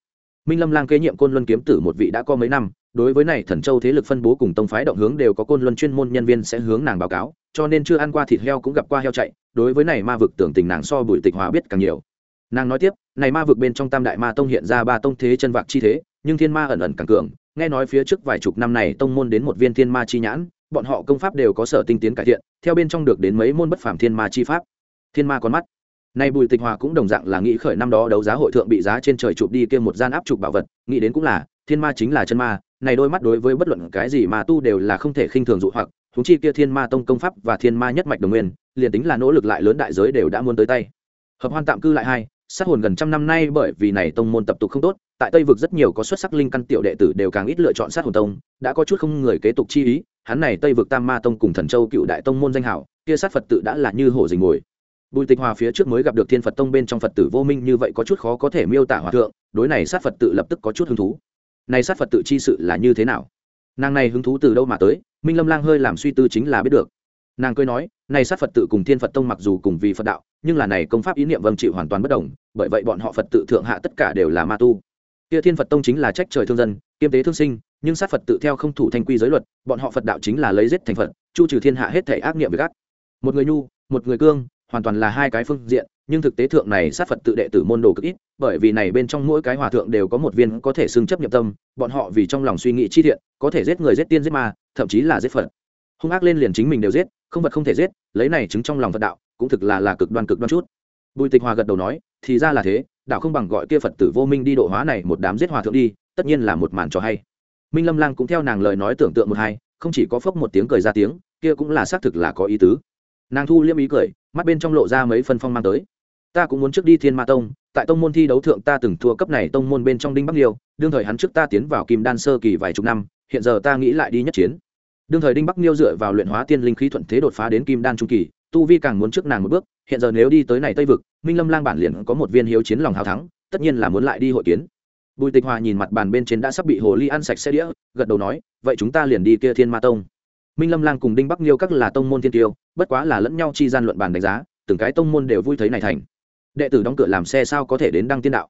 Minh lâm lang kế nhiệm côn luân kiếm tử một vị đã có mấy năm, đối với này thần châu thế lực phân bố cùng tông phái động hướng đều có côn luân chuyên môn nhân viên sẽ hướng nàng báo cáo, cho nên chưa ăn qua thịt heo cũng gặp qua heo chạy, đối với này ma vực tưởng tình nàng so bùi tịch hòa biết càng nhiều. Nàng nói tiếp này ma vực bên trong tam đại ma tông hiện ra ba tông thế chân vạc chi thế, nhưng thiên ma ẩn ẩn càng cường. Nghe nói phía trước vài chục năm này tông môn đến một viên thiên ma chi nhãn, bọn họ công pháp đều có sở tinh tiến cải thiện, theo bên trong được đến mấy môn bất phàm thiên ma chi pháp. Thiên ma con mắt. Nay bùi tịch hòa cũng đồng dạng là nghĩ khởi năm đó đấu giá hội thượng bị giá trên trời chụp đi kia một gian áp chụp bảo vật, nghĩ đến cũng là, thiên ma chính là chân ma, này đôi mắt đối với bất luận cái gì mà tu đều là không thể khinh thường dụ hoặc chúng chi kia thiên ma tông công pháp và thiên ma nhất mạch đồng nguyên, liền tính là nỗ lực lại lớn đại giới đều đã muốn tới tay. Hợp hoan tạm cư lại hai sát hồn gần trăm năm nay bởi vì này tông môn tập tục không tốt, tại tây vực rất nhiều có xuất sắc linh căn tiểu đệ tử đều càng ít lựa chọn sát hồn tông, đã có chút không người kế tục chi ý, hắn này tây vực tam ma tông cùng thần châu cựu đại tông môn danh hảo, kia sát phật tự đã là như hổ dình ngồi bùi tịch hòa phía trước mới gặp được thiên phật tông bên trong phật tử vô minh như vậy có chút khó có thể miêu tả hòa thượng, đối này sát phật tự lập tức có chút hứng thú. Này sát phật tự chi sự là như thế nào? Nàng này hứng thú từ đâu mà tới? Minh lâm lang hơi làm suy tư chính là biết được. Nàng cười nói, này sát phật tự cùng thiên phật tông mặc dù cùng vì phật đạo, nhưng là này công pháp ý niệm vâng chịu hoàn toàn bất đồng bởi vậy bọn họ phật tự thượng hạ tất cả đều là ma tu. Kia thiên phật tông chính là trách trời thương dân, kiêm tế thương sinh, nhưng sát phật tự theo không thủ thanh quy giới luật, bọn họ phật đạo chính là lấy giết thành phật, chu trừ thiên hạ hết thể ác niệm với gác một người nhu, một người cương, hoàn toàn là hai cái phương diện, nhưng thực tế thượng này sát phật tự đệ tử môn đồ cực ít, bởi vì này bên trong mỗi cái hòa thượng đều có một viên có thể xưng chấp nhập tâm, bọn họ vì trong lòng suy nghĩ chi thiện, có thể giết người giết tiên giết ma, thậm chí là giết phật. Hung ác lên liền chính mình đều giết, không vật không thể giết, lấy này chứng trong lòng phật đạo, cũng thực là là cực đoan cực đoan chút bùi tịch hòa gật đầu nói, thì ra là thế đạo không bằng gọi kia phật tử vô minh đi độ hóa này một đám giết hòa thượng đi, tất nhiên là một màn trò hay. Minh lâm lang cũng theo nàng lời nói tưởng tượng một hai, không chỉ có phốc một tiếng cười ra tiếng, kia cũng là xác thực là có ý tứ. Nàng thu liêm ý cười, mắt bên trong lộ ra mấy phân phong mang tới. Ta cũng muốn trước đi thiên ma tông, tại tông môn thi đấu thượng ta từng thua cấp này tông môn bên trong đinh bắc liêu, đương thời hắn trước ta tiến vào kim đan sơ kỳ vài chục năm, hiện giờ ta nghĩ lại đi nhất chiến. Đương thời đinh bắc liêu dựa vào luyện hóa tiên linh khí thuận thế đột phá đến kim đan trung kỳ tu vi càng muốn trước nàng một bước, hiện giờ nếu đi tới này tây vực, minh lâm lang bản liền có một viên hiếu chiến lòng hào thắng, tất nhiên là muốn lại đi hội kiến. Bùi tịch hòa nhìn mặt bàn bên trên đã sắp bị hồ ly ăn sạch xe đĩa, gật đầu nói, vậy chúng ta liền đi kia thiên ma tông. Minh lâm lang cùng đinh bắc liêu các là tông môn thiên tiêu, bất quá là lẫn nhau chi gian luận bàn đánh giá, từng cái tông môn đều vui thấy này thành. Đệ tử đóng cửa làm xe sao có thể đến đăng tiên đạo?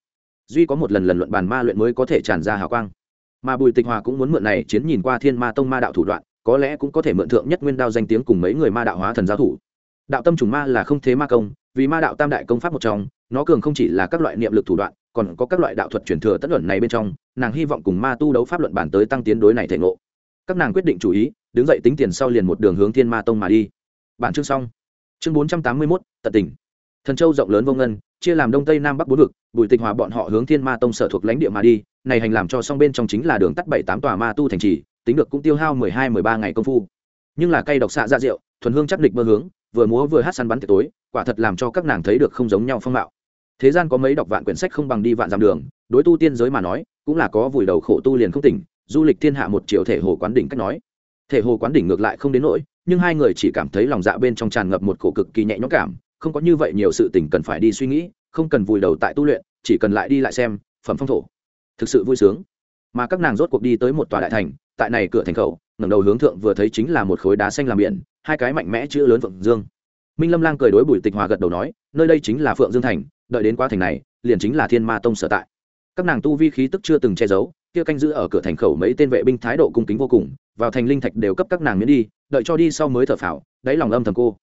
Duy có một lần lần luận bàn ma luyện mới có thể tràn ra hào quang. Mà bùi tịch hòa cũng muốn mượn này chiến nhìn qua thiên ma tông ma đạo thủ đoạn, có lẽ cũng có thể mượn thượng nhất nguyên đao danh tiếng cùng mấy người ma đạo hóa thần giao thủ đạo tâm trùng ma là không thế ma công, vì ma đạo tam đại công pháp một trong, nó cường không chỉ là các loại niệm lực thủ đoạn, còn có các loại đạo thuật truyền thừa tất luận này bên trong, nàng hy vọng cùng ma tu đấu pháp luận bản tới tăng tiến đối này thể ngộ. Các nàng quyết định chủ ý, đứng dậy tính tiền sau liền một đường hướng thiên ma tông mà đi. Bản chương xong. Chương bốn trăm tám mươi mốt, tận tỉnh thần châu rộng lớn vô ngân, chia làm đông tây nam bắc bốn vực, bùi tịch hòa bọn họ hướng thiên ma tông sở thuộc lãnh địa mà đi, này hành làm cho song bên trong chính là đường tắt bảy tám tòa ma tu thành trì, tính được cũng tiêu hao mười hai mười ba ngày công phu. Nhưng là cây độc xạ dạ ra rượu thuần hương chắc địch mơ hướng vừa múa vừa hát săn bắn tiệc tối, quả thật làm cho các nàng thấy được không giống nhau phong mạo. Thế gian có mấy đọc vạn quyển sách không bằng đi vạn dặm đường, đối tu tiên giới mà nói, cũng là có vùi đầu khổ tu liền không tỉnh, du lịch thiên hạ một triệu thể hồ quán đỉnh cách nói. Thể hồ quán đỉnh ngược lại không đến nỗi, nhưng hai người chỉ cảm thấy lòng dạ bên trong tràn ngập một cổ cực kỳ nhẹ nhõm cảm, không có như vậy nhiều sự tình cần phải đi suy nghĩ, không cần vùi đầu tại tu luyện, chỉ cần lại đi lại xem, phẩm phong thổ. Thực sự vui sướng. Mà các nàng rốt cuộc đi tới một tòa đại thành, tại này cửa thành khẩu ngẩng đầu hướng thượng vừa thấy chính là một khối đá xanh làm biển, hai cái mạnh mẽ chữ lớn phượng dương. Minh lâm lang cười đối bùi tịch hòa gật đầu nói, nơi đây chính là phượng dương thành, đợi đến quá thành này, liền chính là thiên ma tông sở tại. Các nàng tu vi khí tức chưa từng che giấu, kia canh giữ ở cửa thành khẩu mấy tên vệ binh thái độ cung kính vô cùng, vào thành linh thạch đều cấp các nàng miễn đi, đợi cho đi sau mới thở phào, đáy lòng âm thầm cô.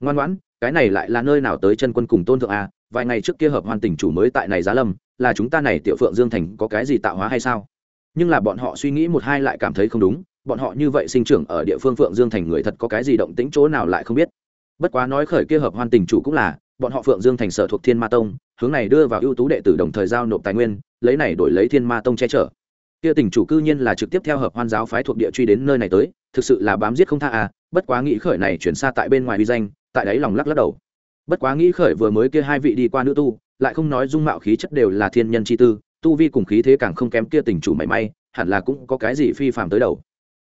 Ngoan ngoãn, cái này lại là nơi nào tới chân quân cùng tôn thượng a vài ngày trước kia hợp hoàn tỉnh chủ mới tại này giá lâm, là chúng ta này tiểu phượng dương thành có cái gì tạo hóa hay sao? Nhưng là bọn họ suy nghĩ một hai lại cảm thấy không đúng bọn họ như vậy sinh trưởng ở địa phương phượng dương thành người thật có cái gì động tĩnh chỗ nào lại không biết. Bất quá nói khởi kia hợp hoàn tình chủ cũng là, bọn họ phượng dương thành sở thuộc thiên ma tông, hướng này đưa vào ưu tú đệ tử đồng thời giao nộp tài nguyên, lấy này đổi lấy thiên ma tông che chở. Kia tỉnh chủ cư nhiên là trực tiếp theo hợp hoan giáo phái thuộc địa truy đến nơi này tới, thực sự là bám giết không tha à bất quá nghĩ khởi này chuyển xa tại bên ngoài uy danh, tại đấy lòng lắc lắc đầu. Bất quá nghĩ khởi vừa mới kia hai vị đi qua nữ tu, lại không nói dung mạo khí chất đều là thiên nhân chi tư, tu vi cùng khí thế càng không kém kia tỉnh chủ mảy may, hẳn là cũng có cái gì phi phàm tới đầu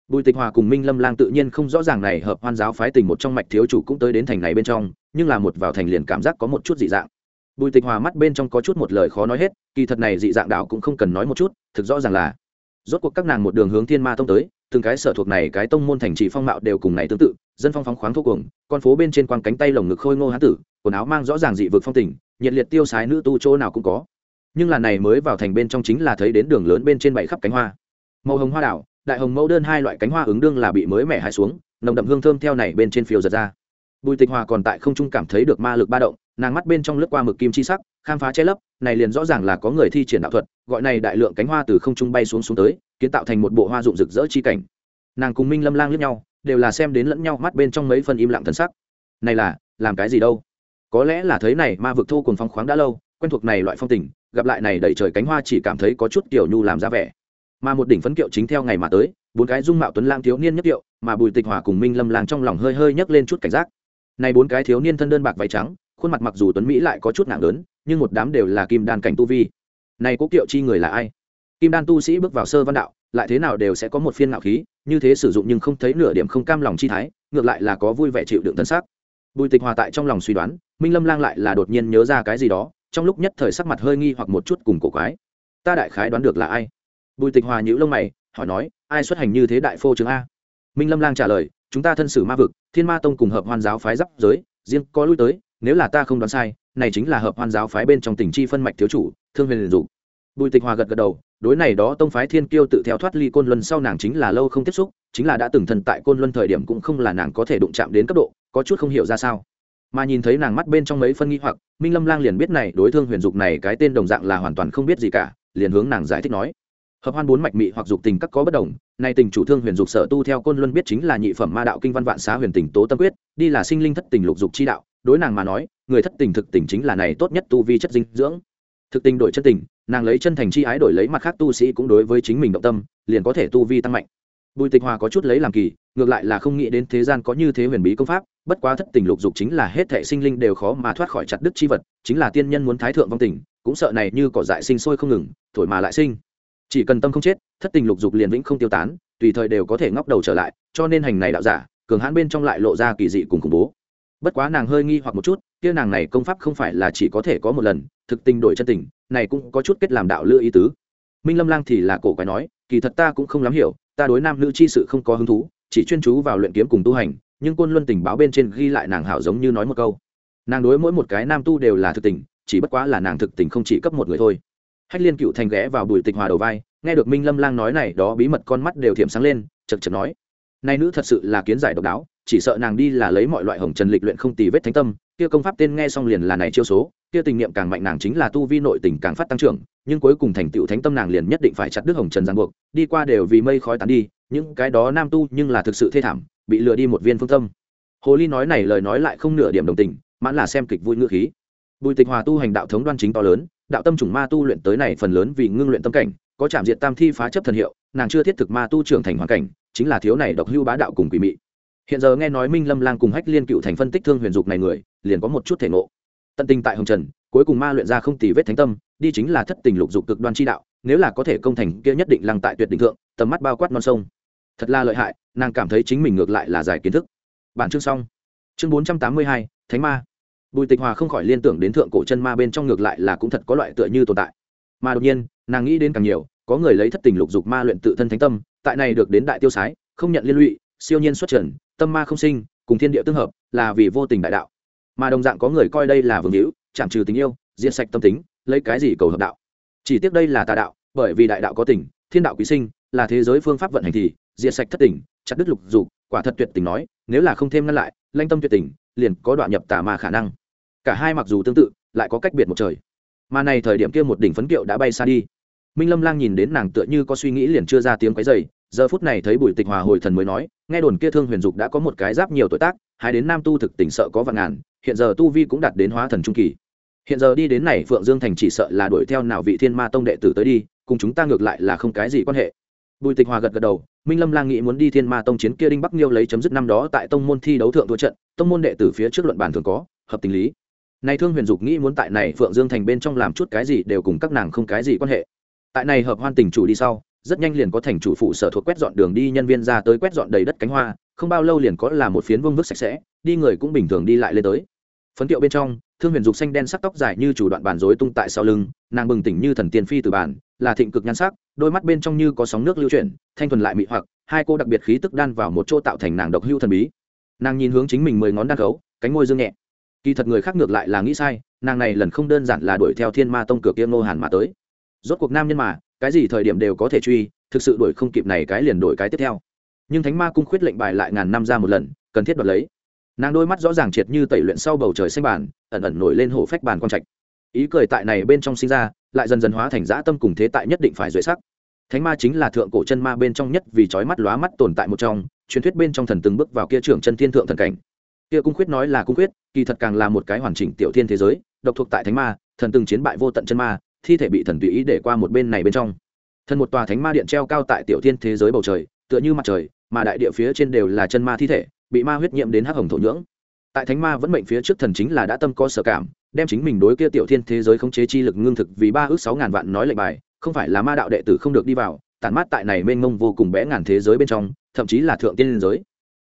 bùi tịch hòa cùng minh lâm lang tự nhiên không rõ ràng này hợp hoan giáo phái tình một trong mạch thiếu chủ cũng tới đến thành này bên trong, nhưng là một vào thành liền cảm giác có một chút dị dạng. Bùi tịch hòa mắt bên trong có chút một lời khó nói hết, kỳ thật này dị dạng đạo cũng không cần nói một chút, thực rõ ràng là, rốt cuộc các nàng một đường hướng thiên ma tông tới, từng cái sở thuộc này cái tông môn thành trì phong mạo đều cùng này tương tự, dân phong phóng khoáng thô cuồng, con phố bên trên quang cánh tay lồng ngực khôi ngô hán tử, quần áo mang rõ ràng dị vực phong tình, nhiệt liệt tiêu sái nữ tu chỗ nào cũng có. Nhưng là này mới vào thành bên trong chính là thấy đến đường lớn bên trên bảy khắp cánh hoa. Màu hồng hoa đảo đại hồng mẫu đơn hai loại cánh hoa ứng đương là bị mới mẻ hai xuống, nồng đậm hương thơm theo này bên trên phiêu giật ra. Bùi tịch hòa còn tại không trung cảm thấy được ma lực ba động, nàng mắt bên trong lướt qua mực kim chi sắc, khám phá che lấp, này liền rõ ràng là có người thi triển đạo thuật, gọi này đại lượng cánh hoa từ không trung bay xuống xuống tới, kiến tạo thành một bộ hoa rụng rực rỡ chi cảnh. Nàng cùng minh lâm lang lướt nhau, đều là xem đến lẫn nhau mắt bên trong mấy phần im lặng thân sắc. Này là, làm cái gì đâu? Có lẽ là thấy này ma vực thu cùng phong khoáng đã lâu, quen thuộc này loại phong tình, gặp lại này đẩy trời cánh hoa chỉ cảm thấy có chút tiểu nhu làm ra vẻ mà một đỉnh phấn kiệu chính theo ngày mà tới, bốn cái dung mạo tuấn lang thiếu niên nhất kiệu, mà bùi tịch hòa cùng minh lâm lang trong lòng hơi hơi nhấc lên chút cảnh giác. Này bốn cái thiếu niên thân đơn bạc váy trắng, khuôn mặt mặc dù tuấn mỹ lại có chút nặng lớn, nhưng một đám đều là kim đan cảnh tu vi. Này cố kiệu chi người là ai? Kim đan tu sĩ bước vào sơ văn đạo, lại thế nào đều sẽ có một phiên ngạo khí, như thế sử dụng nhưng không thấy nửa điểm không cam lòng chi thái, ngược lại là có vui vẻ chịu đựng thân xác. Bùi tịch hòa tại trong lòng suy đoán, minh lâm lang lại là đột nhiên nhớ ra cái gì đó, trong lúc nhất thời sắc mặt hơi nghi hoặc một chút cùng cổ quái. Ta đại khái đoán được là ai? Bùi tịch hòa nhữ lông mày, hỏi nói, ai xuất hành như thế đại phô trường a? Minh lâm lang trả lời, chúng ta thân sử ma vực, thiên ma tông cùng hợp hoan giáo phái giáp giới, riêng có lui tới, nếu là ta không đoán sai, này chính là hợp hoan giáo phái bên trong tỉnh chi phân mạch thiếu chủ, thương huyền dục. Bùi tịch hòa gật gật đầu, đối này đó tông phái thiên kiêu tự theo thoát ly côn luân sau nàng chính là lâu không tiếp xúc, chính là đã từng thần tại côn luân thời điểm cũng không là nàng có thể đụng chạm đến cấp độ, có chút không hiểu ra sao. Mà nhìn thấy nàng mắt bên trong mấy phân nghi hoặc, minh lâm lang liền biết này đối thương huyền dục này cái tên đồng dạng là hoàn toàn không biết gì cả, liền hướng nàng giải thích nói hợp hoan bốn mạch mị hoặc dục tình các có bất đồng, nay tình chủ thương huyền dục sở tu theo côn luân biết chính là nhị phẩm ma đạo kinh văn vạn xá huyền tình tố tâm quyết, đi là sinh linh thất tình lục dục chi đạo, đối nàng mà nói, người thất tình thực tình chính là này tốt nhất tu vi chất dinh dưỡng. Thực tình đổi chất tình, nàng lấy chân thành chi ái đổi lấy mặt khác tu sĩ cũng đối với chính mình động tâm, liền có thể tu vi tăng mạnh. Bùi tịch hòa có chút lấy làm kỳ, ngược lại là không nghĩ đến thế gian có như thế huyền bí công pháp, bất quá thất tình lục dục chính là hết thệ sinh linh đều khó mà thoát khỏi chặt đức chi vật, chính là tiên nhân muốn thái thượng vong tình, cũng sợ này như cỏ dại sinh sôi không ngừng, thổi mà lại sinh chỉ cần tâm không chết, thất tình lục dục liền vĩnh không tiêu tán, tùy thời đều có thể ngóc đầu trở lại, cho nên hành này đạo giả, cường hãn bên trong lại lộ ra kỳ dị cùng khủng bố. Bất quá nàng hơi nghi hoặc một chút, kia nàng này công pháp không phải là chỉ có thể có một lần, thực tình đổi chân tình, này cũng có chút kết làm đạo lựa ý tứ. Minh lâm lang thì là cổ quái nói, kỳ thật ta cũng không lắm hiểu, ta đối nam nữ chi sự không có hứng thú, chỉ chuyên chú vào luyện kiếm cùng tu hành, nhưng quân luân tình báo bên trên ghi lại nàng hảo giống như nói một câu. Nàng đối mỗi một cái nam tu đều là thực tình, chỉ bất quá là nàng thực tình không chỉ cấp một người thôi hách liên cựu thành ghé vào bùi tịch hòa đầu vai, nghe được minh lâm lang nói này đó bí mật con mắt đều thiểm sáng lên, chật chật nói. Nay nữ thật sự là kiến giải độc đáo, chỉ sợ nàng đi là lấy mọi loại hồng trần lịch luyện không tì vết thánh tâm, kia công pháp tên nghe xong liền là này chiêu số, kia tình niệm càng mạnh nàng chính là tu vi nội tình càng phát tăng trưởng, nhưng cuối cùng thành tựu thánh tâm nàng liền nhất định phải chặt đứt hồng trần giang buộc, đi qua đều vì mây khói tán đi, những cái đó nam tu nhưng là thực sự thê thảm, bị lừa đi một viên phương tâm. Hồ ly nói này lời nói lại không nửa điểm đồng tình, mãn là xem kịch vui ngữ khí. Bùi tịch hòa tu hành đạo thống đoan chính to lớn đạo tâm chủng ma tu luyện tới này phần lớn vì ngưng luyện tâm cảnh, có chạm diện tam thi phá chấp thần hiệu, nàng chưa thiết thực ma tu trưởng thành hoàn cảnh, chính là thiếu này độc hưu bá đạo cùng quỷ mị. Hiện giờ nghe nói minh lâm lang cùng hách liên cựu thành phân tích thương huyền dục này người, liền có một chút thể ngộ. Tận tình tại hồng trần, cuối cùng ma luyện ra không tỷ vết thánh tâm, đi chính là thất tình lục dục cực đoan chi đạo, nếu là có thể công thành kia nhất định lăng tại tuyệt đỉnh thượng, tầm mắt bao quát non sông. Thật là lợi hại, nàng cảm thấy chính mình ngược lại là giải kiến thức. Bản chương xong. Chương bốn trăm tám mươi hai, thánh ma bùi tịch hòa không khỏi liên tưởng đến thượng cổ chân ma bên trong ngược lại là cũng thật có loại tựa như tồn tại. Mà đột nhiên, nàng nghĩ đến càng nhiều, có người lấy thất tình lục dục ma luyện tự thân thánh tâm, tại này được đến đại tiêu sái, không nhận liên lụy, siêu nhiên xuất trần, tâm ma không sinh, cùng thiên địa tương hợp, là vì vô tình đại đạo. Mà đồng dạng có người coi đây là vương hữu, chạm trừ tình yêu, diệt sạch tâm tính, lấy cái gì cầu hợp đạo? Chỉ tiếc đây là tà đạo, bởi vì đại đạo có tình, thiên đạo quý sinh, là thế giới phương pháp vận hành thì, diệt sạch thất tình, chặt đứt lục dục, quả thật tuyệt tình nói, nếu là không thêm ngăn lại, lanh tâm tuyệt tình, liền có đoạn nhập tà mà khả năng cả hai mặc dù tương tự, lại có cách biệt một trời. Mà này thời điểm kia một đỉnh phấn kiệu đã bay xa đi. Minh lâm lang nhìn đến nàng tựa như có suy nghĩ liền chưa ra tiếng quấy dày giờ phút này thấy bùi tịch hòa hồi thần mới nói, nghe đồn kia thương huyền dục đã có một cái giáp nhiều tuổi tác, hai đến nam tu thực tỉnh sợ có vạn ngàn, hiện giờ tu vi cũng đạt đến hóa thần trung kỳ. Hiện giờ đi đến này phượng dương thành chỉ sợ là đuổi theo nào vị thiên ma tông đệ tử tới đi, cùng chúng ta ngược lại là không cái gì quan hệ. Bùi tịch hòa gật gật đầu, minh lâm lang nghĩ muốn đi thiên ma tông chiến kia đinh bắc nhiêu lấy chấm dứt năm đó tại tông môn thi đấu thượng thua trận, tông môn đệ tử phía trước luận bàn thường có, hợp tình lý này thương huyền dục nghĩ muốn tại này phượng dương thành bên trong làm chút cái gì đều cùng các nàng không cái gì quan hệ. Tại này hợp hoan tình chủ đi sau, rất nhanh liền có thành chủ phụ sở thuộc quét dọn đường đi nhân viên ra tới quét dọn đầy đất cánh hoa, không bao lâu liền có là một phiến vương vức sạch sẽ, đi người cũng bình thường đi lại lên tới. Phấn tiệu bên trong, thương huyền dục xanh đen sắc tóc dài như chủ đoạn bàn rối tung tại sau lưng, nàng bừng tỉnh như thần tiên phi từ bàn là thịnh cực nhan sắc, đôi mắt bên trong như có sóng nước lưu chuyển, thanh thuần lại mị hoặc, hai cô đặc biệt khí tức đan vào một chỗ tạo thành nàng độc hưu thần bí. Nàng nhìn hướng chính mình mười ngón đan khấu cánh môi dương nhẹ kỳ thật người khác ngược lại là nghĩ sai, nàng này lần không đơn giản là đuổi theo thiên ma tông cửa kia ngô hàn mà tới. Rốt cuộc nam nhân mà, cái gì thời điểm đều có thể truy, thực sự đuổi không kịp này cái liền đổi cái tiếp theo. Nhưng thánh ma cung khuyết lệnh bài lại ngàn năm ra một lần, cần thiết đoạt lấy. Nàng đôi mắt rõ ràng triệt như tẩy luyện sau bầu trời xanh bàn, ẩn ẩn nổi lên hổ phách bàn quang trạch. Ý cười tại này bên trong sinh ra, lại dần dần hóa thành dã tâm cùng thế tại nhất định phải duệ sắc. Thánh ma chính là thượng cổ chân ma bên trong nhất vì trói mắt lóa mắt tồn tại một trong, truyền thuyết bên trong thần từng bước vào kia trưởng chân thiên thượng thần cảnh kia cung khuyết nói là cung khuyết, kỳ thật càng là một cái hoàn chỉnh tiểu thiên thế giới, độc thuộc tại thánh ma, thần từng chiến bại vô tận chân ma, thi thể bị thần tùy ý để qua một bên này bên trong. Thần một tòa thánh ma điện treo cao tại tiểu thiên thế giới bầu trời, tựa như mặt trời, mà đại địa phía trên đều là chân ma thi thể, bị ma huyết nhiễm đến hắc hồng thổ nhưỡng. Tại thánh ma vẫn mệnh phía trước thần chính là đã tâm có sở cảm, đem chính mình đối kia tiểu thiên thế giới không chế chi lực ngưng thực vì ba ước sáu ngàn vạn nói lệnh bài, không phải là ma đạo đệ tử không được đi vào, tản mát tại này mênh mông vô cùng bé ngàn thế giới bên trong, thậm chí là thượng tiên liên giới.